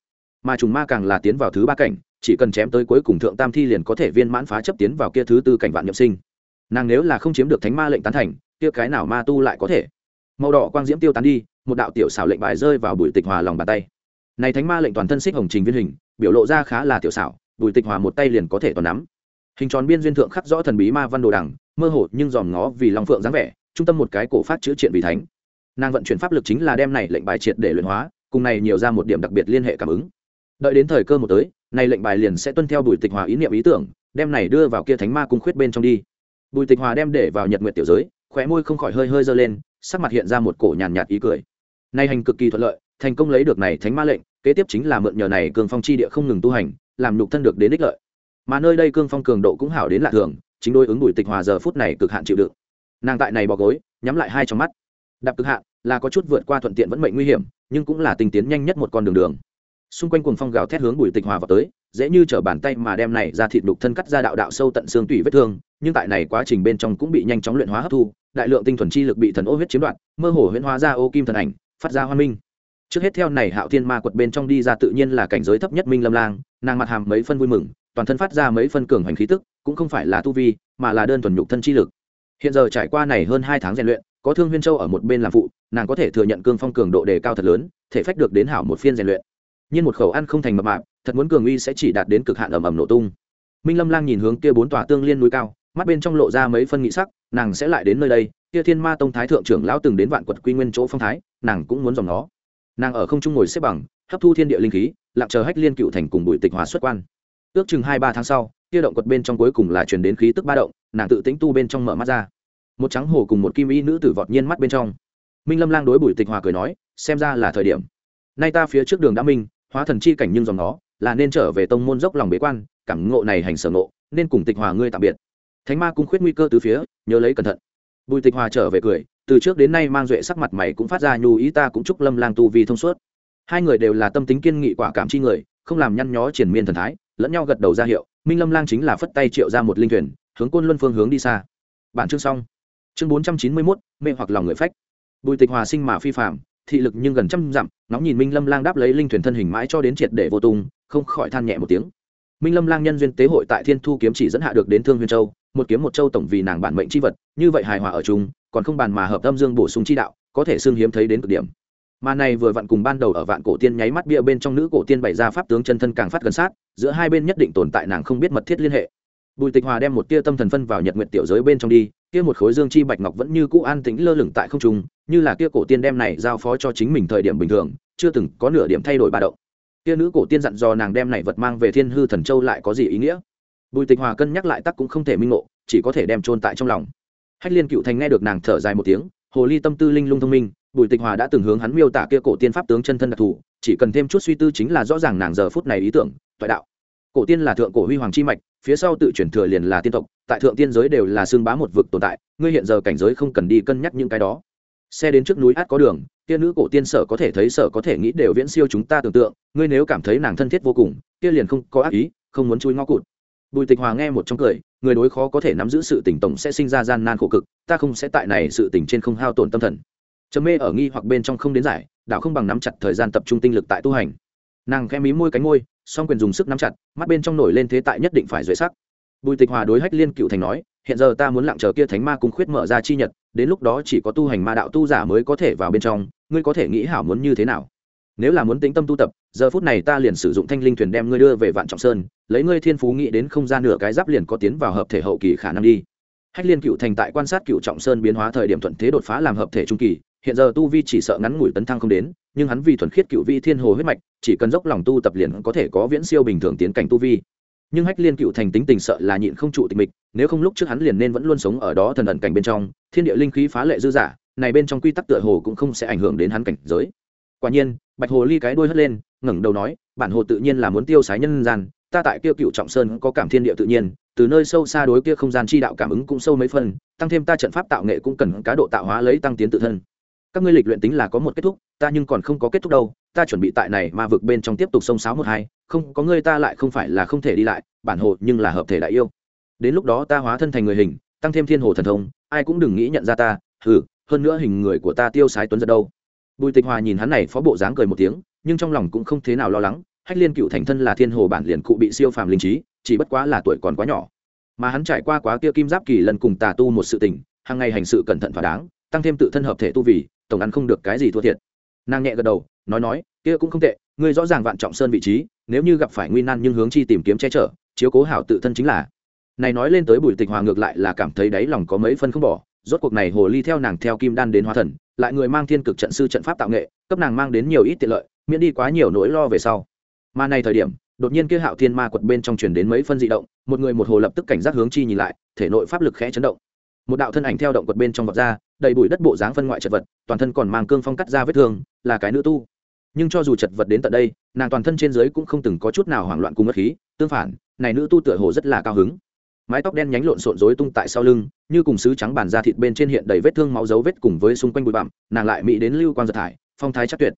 Mà trùng ma càng là tiến vào thứ ba cảnh, chỉ cần chém tới cuối cùng thượng tam thi liền có thể viên mãn phá chấp tiến vào kia thứ tư cảnh vạn nhập sinh nàng nếu là không chiếm được thánh ma lệnh tán thành, kia cái nào ma tu lại có thể? Màu đỏ quang diễm tiêu tán đi, một đạo tiểu xảo lệnh bài rơi vào bùi tịch hòa lòng bàn tay. Này thánh ma lệnh toàn thân xích hồng trình viên hình, biểu lộ ra khá là tiểu xảo, bùi tịch hòa một tay liền có thể toàn nắm. Hình tròn biên duyên thượng khắc rõ thần bí ma văn đồ đằng, mơ hồ nhưng dòm ngó vì long phượng dáng vẻ, trung tâm một cái cổ phát chữ triện vì thánh. Nàng vận chuyển pháp lực chính là đem này lệnh bài triệt để luyện hóa, cùng này nhiều ra một điểm đặc biệt liên hệ cảm ứng. Đợi đến thời cơ một tới, này lệnh bài liền sẽ tuân theo bùi tịch hòa ý niệm ý tưởng, đem này đưa vào kia thánh ma cung khuyết bên trong đi bùi tịch hòa đem để vào nhật nguyện tiểu giới khóe môi không khỏi hơi hơi dơ lên sắc mặt hiện ra một cổ nhàn nhạt, ý cười. Nay hành cực kỳ thuận lợi thành công lấy được này thánh ma lệnh kế tiếp chính là mượn nhờ này cường phong chi địa không ngừng tu hành làm nhục thân được đến đích lợi. Mà nơi đây cương phong cường độ cũng hảo đến lạ thường chính đôi ứng bùi tịch hòa giờ phút này cực hạn chịu đựng. Nàng tại này bò gối nhắm lại hai trong mắt. Đạp cực hạn là có chút vượt qua thuận tiện vẫn mệnh nguy hiểm nhưng cũng là tình tiến nhanh nhất một con đường đường. Xung quanh cuồng phong gào thét hướng bùi tịch hòa vào tới dễ như t bàn tay mà đem này ra thịt đục thân cắt ra đạo đạo sâu tận xương tủy vết thương, nhưng tại này quá trình bên trong cũng bị nhanh chóng luyện hóa hấp thu, đại lượng tinh thuần chi lực bị thần ô huyết chiếm đoạt, mơ hồ huyễn hóa ra ô kim thần ảnh, phát ra hoa minh. Trước hết theo này hạo thiên ma quật bên trong đi ra tự nhiên là cảnh giới thấp nhất minh lâm lang, nàng mặt hàm mấy phân vui mừng, toàn thân phát ra mấy phân cường hành khí tức, cũng không phải là tu vi, mà là đơn thuần nhục thân chi lực. Hiện giờ trải qua này hơn hai tháng rèn luyện, có thương huyên châu ở một bên làm phụ, nàng có thể thừa nhận cương phong cường độ đề cao thật lớn, thể phách được đến hảo một phiên rèn luyện. Nhưng một khẩu ăn không thành mập mạp thật muốn cường uy sẽ chỉ đạt đến cực hạn ầm ầm nổ tung. Minh lâm lang nhìn hướng kia bốn tòa tương liên núi cao, mắt bên trong lộ ra mấy phân nghị sắc, nàng sẽ lại đến nơi đây, kia thiên ma tông thái thượng trưởng lão từng đến vạn quật quy nguyên chỗ phong thái, nàng cũng muốn dòng nó. Nàng ở không trung ngồi xếp bằng, hấp thu thiên địa linh khí, lặng chờ hách liên cựu thành cùng bùi tịch hòa xuất quan. Ước chừng hai ba tháng sau, kia động quật bên trong cuối cùng là truyền đến khí tức ba động, nàng tự tĩnh tu bên trong mở mắt ra. Một trắng hồ cùng một kim y nữ tử vọt nhiên mắt bên trong. Minh lâm lang đối bùi tịch hòa cười nói, xem ra là thời điểm. Nay ta phía trước đường đã minh, hóa thần chi cảnh nhưng dòng nó là nên trở về tông môn dốc lòng bế quan, cảm ngộ này hành sở ngộ, nên cùng tịch hòa ngươi tạm biệt. Thánh ma cung khuyết nguy cơ từ phía, nhớ lấy cẩn thận. Bùi tịch hòa trở về cười, từ trước đến nay mang duệ sắc mặt mày cũng phát ra nhu ý ta cũng chúc lâm lang tu vì thông suốt. Hai người đều là tâm tính kiên nghị quả cảm chi người, không làm nhăn nhó triển miên thần thái, lẫn nhau gật đầu ra hiệu, minh lâm lang chính là phất tay triệu ra một linh thuyền, hướng côn luân phương hướng đi xa. Bản chương xong. Chương bốn trăm chín mươi mốt, mê hoặc lòng người phách. Bùi tịch hòa sinh mà phi phạm thị lực nhưng gần trăm dặm nóng nhìn minh lâm lang đáp lấy linh thuyền thân hình mãi cho đến triệt để vô tung, không khỏi than nhẹ một tiếng. Minh lâm lang nhân duyên tế hội tại thiên thu kiếm chỉ dẫn hạ được đến thương huyền châu, một kiếm một châu tổng vì nàng bản mệnh c h i vật, như vậy hài hòa ở chung, còn không bàn mà hợp tâm dương bổ sung chi đạo, có thể xương hiếm thấy đến cực điểm. Mà này vừa vặn cùng ban đầu ở vạn cổ tiên nháy mắt bia bên trong nữ cổ tiên bày ra pháp tướng chân thân càng phát gần sát, giữa hai bên nhất định tồn tại nàng không biết mật thiết liên hệ bùi tịch hòa đem một tia tâm thần phân vào nhật nguyện tiểu giới bên trong đi, kia một khối dương chi bạch ngọc vẫn như cũ an tĩnh lơ lửng tại không trung, như là kia cổ tiên đem này giao phó cho chính mình thời điểm bình thường, chưa từng có nửa điểm thay đổi ba động. Kia nữ cổ tiên dặn dò nàng đem này vật mang về thiên hư thần châu lại có gì ý nghĩa? Bùi tịch hòa cân nhắc lại tắc cũng không thể minh ngộ, chỉ có thể đem trôn tại trong lòng. Hách liên cựu thành nghe được nàng thở dài một tiếng, hồ ly tâm tư linh lung thông minh, bùi tịch hòa đã từng hướng hắn miêu tả kia cổ tiên pháp tướng chân thân đặc thù, chỉ cần thêm chút suy tư chính là rõ ràng nàng giờ phút này ý tưởng, toại đạo. Cổ tiên là thượng cổ huy hoàng chi mạch phía sau tự chuyển thừa liền là tiên tộc, tại thượng tiên giới đều là xương bá một vực tồn tại, ngươi hiện giờ cảnh giới không cần đi cân nhắc những cái đó. Xe đến trước núi át có đường tiên nữ cổ tiên sở có thể thấy sở có thể nghĩ đều viễn siêu chúng ta tưởng tượng, ngươi nếu cảm thấy nàng thân thiết vô cùng, kia liền không có ác ý, không muốn chui ngõ cụt. Bùi tịch hòa nghe một trong cười, người đối khó có thể nắm giữ sự tỉnh tổng sẽ sinh ra gian nan khổ cực, ta không sẽ tại này sự tỉnh trên không hao tổn tâm thần. Chấm mê ở nghi hoặc bên trong không đến giải đạo không bằng nắm chặt thời gian tập trung tinh lực tại tu hành. Nàng khẽ mí môi cánh môi song quyền dùng sức nắm chặt, mắt bên trong nổi lên thế tại nhất định phải duệ sắc. Bùi tịch hòa đối hách liên cựu thành nói, hiện giờ ta muốn lặng chờ kia thánh ma cung khuyết mở ra chi nhật, đến lúc đó chỉ có tu hành ma đạo tu giả mới có thể vào bên trong, ngươi có thể nghĩ hảo muốn như thế nào? Nếu là muốn tính tâm tu tập, giờ phút này ta liền sử dụng thanh linh thuyền đem ngươi đưa về vạn trọng sơn, lấy ngươi thiên phú nghĩ đến không gian nửa cái giáp liền có tiến vào hợp thể hậu kỳ khả năng đi. Hách liên cựu thành tại quan sát cựu trọng sơn biến hóa thời điểm thuận thế đột phá làm hợp thể trung kỳ hiện giờ tu vi chỉ sợ ngắn ngủi tấn thăng không đến, nhưng hắn vì thuần khiết cựu vi thiên hồ huyết mạch, chỉ cần dốc lòng tu tập liền có thể có viễn siêu bình thường tiến cảnh tu vi. Nhưng hách liên cựu thành tính tình sợ là nhịn không trụ tịch mịch, nếu không lúc trước hắn liền nên vẫn luôn sống ở đó thần ẩn cảnh bên trong, thiên địa linh khí phá lệ dư giả này bên trong quy tắc tựa hồ cũng không sẽ ảnh hưởng đến hắn cảnh giới. Quả nhiên, bạch hồ ly cái đuôi hất lên, ngẩng đầu nói, bản hồ tự nhiên là muốn tiêu sái nhân gian, ta tại kia cựu trọng sơn có cảm thiên địa tự nhiên, từ nơi sâu xa đối kia không gian chi đạo cảm ứng cũng sâu mấy phần, tăng thêm ta trận pháp tạo nghệ cũng cần cá độ tạo hóa lấy tăng tiến tự thân các ngươi lịch luyện tính là có một kết thúc, ta nhưng còn không có kết thúc đâu, ta chuẩn bị tại này mà vực bên trong tiếp tục sông sáo một hai, không, có ngươi ta lại không phải là không thể đi lại, bản hồ nhưng là hợp thể đại yêu. Đến lúc đó ta hóa thân thành người hình, tăng thêm thiên hồ thần thông, ai cũng đừng nghĩ nhận ra ta, hừ, hơn nữa hình người của ta tiêu sái tuấn giật đâu. Bùi tịch hòa nhìn hắn này phó bộ dáng cười một tiếng, nhưng trong lòng cũng không thế nào lo lắng, hách liên cựu thành thân là thiên hồ bản liền cụ bị siêu phàm linh trí, chỉ bất quá là tuổi còn quá nhỏ. Mà hắn trải qua quá kia kim giáp kỳ lần cùng tà tu một sự tình, hàng ngày hành sự cẩn thận thỏa đáng, tăng thêm tự thân hợp thể tu vì tổng ăn không được cái gì thua thiệt. Nàng nhẹ gật đầu, nói nói, kia cũng không tệ, ngươi rõ ràng vạn trọng sơn vị trí, nếu như gặp phải nguy nan nhưng hướng chi tìm kiếm che chở, chiếu cố hảo tự thân chính là. Này nói lên tới bùi tịch hòa ngược lại là cảm thấy đáy lòng có mấy phân không bỏ, rốt cuộc này hồ ly theo nàng theo kim đan đến hóa thần, lại người mang thiên cực trận sư trận pháp tạo nghệ, cấp nàng mang đến nhiều ít tiện lợi, miễn đi quá nhiều nỗi lo về sau. Mà này thời điểm, đột nhiên kia hạo thiên ma quật bên trong truyền đến mấy phân dị động, một người một hồ lập tức cảnh giác hướng chi nhìn lại, thể nội pháp lực khẽ chấn động. Một đạo thân ảnh theo động quật bên trong vọt ra đầy bụi đất bộ dáng phân ngoại chật vật, toàn thân còn mang cương phong cắt ra vết thương, là cái nữ tu. Nhưng cho dù chật vật đến tận đây, nàng toàn thân trên dưới cũng không từng có chút nào hoảng loạn cùng mất khí, tương phản, này nữ tu tựa hồ rất là cao hứng. Mái tóc đen nhánh lộn xộn rối tung tại sau lưng, như cùng sứ trắng bàn da thịt bên trên hiện đầy vết thương máu dấu vết cùng với xung quanh bụi bặm, nàng lại mỹ đến lưu quan giật thải, phong thái chắc tuyệt.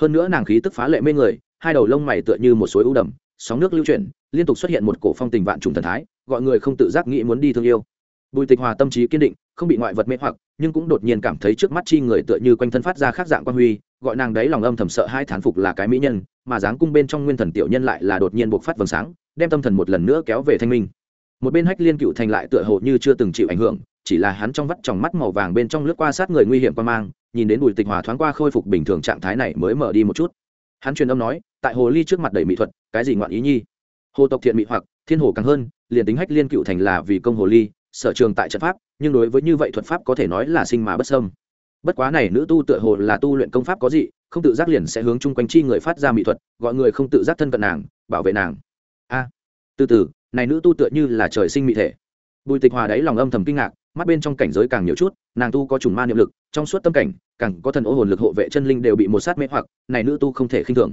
Hơn nữa nàng khí tức phá lệ mê người, hai đầu lông mày tựa như một suối u đầm, sóng nước lưu chuyển, liên tục xuất hiện một cổ phong tình vạn trùng thần thái, gọi người không tự giác nghĩ muốn đi thương yêu bùi tịch hòa tâm trí kiên định, không bị ngoại vật mê hoặc, nhưng cũng đột nhiên cảm thấy trước mắt chi người tựa như quanh thân phát ra khác dạng quan huy, gọi nàng đấy lòng âm thầm sợ hai thán phục là cái mỹ nhân, mà dáng cung bên trong nguyên thần tiểu nhân lại là đột nhiên buộc phát vầng sáng, đem tâm thần một lần nữa kéo về thanh minh. Một bên hách liên cựu thành lại tựa hồ như chưa từng chịu ảnh hưởng, chỉ là hắn trong vắt tròng mắt màu vàng bên trong lướt qua sát người nguy hiểm qua mang, nhìn đến bùi tịch hòa thoáng qua khôi phục bình thường trạng thái này mới mở đi một chút. Hắn truyền âm nói, tại hồ ly trước mặt đầy mỹ thuật, cái gì ngoạn ý nhi? Hồ tộc thiện mỹ hoặc, thiên hồ càng hơn, liền tính hách liên cựu thành là vì công hồ ly sở trường tại trận pháp, nhưng đối với như vậy thuật pháp có thể nói là sinh mà bất sâm bất quá này nữ tu tựa hồ là tu luyện công pháp có gì không tự giác liền sẽ hướng chung quanh chi người phát ra mỹ thuật, gọi người không tự giác thân cận nàng, bảo vệ nàng. A, từ từ, này nữ tu tựa như là trời sinh mỹ thể. Bùi tịch hòa đáy lòng âm thầm kinh ngạc, mắt bên trong cảnh giới càng nhiều chút, nàng tu có trùng ma niệm lực, trong suốt tâm cảnh, càng có thần ô hồn lực hộ vệ chân linh đều bị một sát mê hoặc, này nữ tu không thể khinh thường.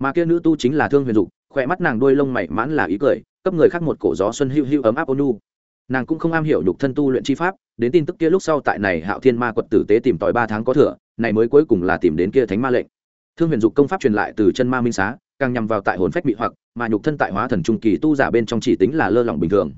Mà kia nữ tu chính là thương huyền dục, khỏe mắt nàng đôi lông mảy mãn là ý cười, cấp người khác một cổ gió xuân hưu hưu ấm áp ônu nàng cũng không am hiểu nhục thân tu luyện chi pháp, đến tin tức kia lúc sau tại này hạo thiên ma quật tử tế tìm tòi ba tháng có thừa, này mới cuối cùng là tìm đến kia thánh ma lệnh. Thương huyền dục công pháp truyền lại từ chân ma minh xá, càng nhằm vào tại hồn phách bị hoặc, mà nhục thân tại hóa thần trung kỳ tu giả bên trong chỉ tính là lơ lỏng bình thường.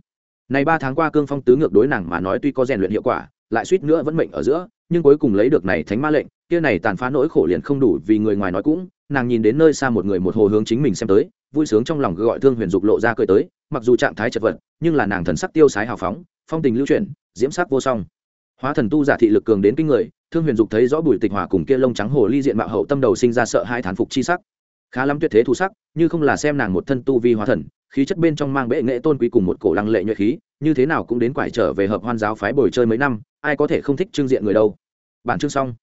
Này ba tháng qua cương phong tứ ngược đối nàng mà nói tuy có rèn luyện hiệu quả, lại suýt nữa vẫn mệnh ở giữa, nhưng cuối cùng lấy được này thánh ma lệnh, kia này tàn phá nỗi khổ liền không đủ vì người ngoài nói cũng, nàng nhìn đến nơi xa một người một hồ hướng chính mình xem tới vui sướng trong lòng gọi thương huyền dục lộ ra cười tới, mặc dù trạng thái chật vật, nhưng là nàng thần sắc tiêu sái hào phóng, phong tình lưu chuyển, diễm sắc vô song. Hóa thần tu giả thị lực cường đến kinh người, thương huyền dục thấy rõ bùi tịch hòa cùng kia lông trắng hồ ly diện mạo hậu tâm đầu sinh ra sợ hai thán phục chi sắc. Khá lắm tuyệt thế thu sắc, như không là xem nàng một thân tu vi hóa thần, khí chất bên trong mang bệ nghệ tôn quý cùng một cổ lăng lệ nhuệ khí, như thế nào cũng đến quải trở về hợp hoan giáo phái bồi chơi mấy năm, ai có thể không thích trưng diện người đâu. Bản chương xong.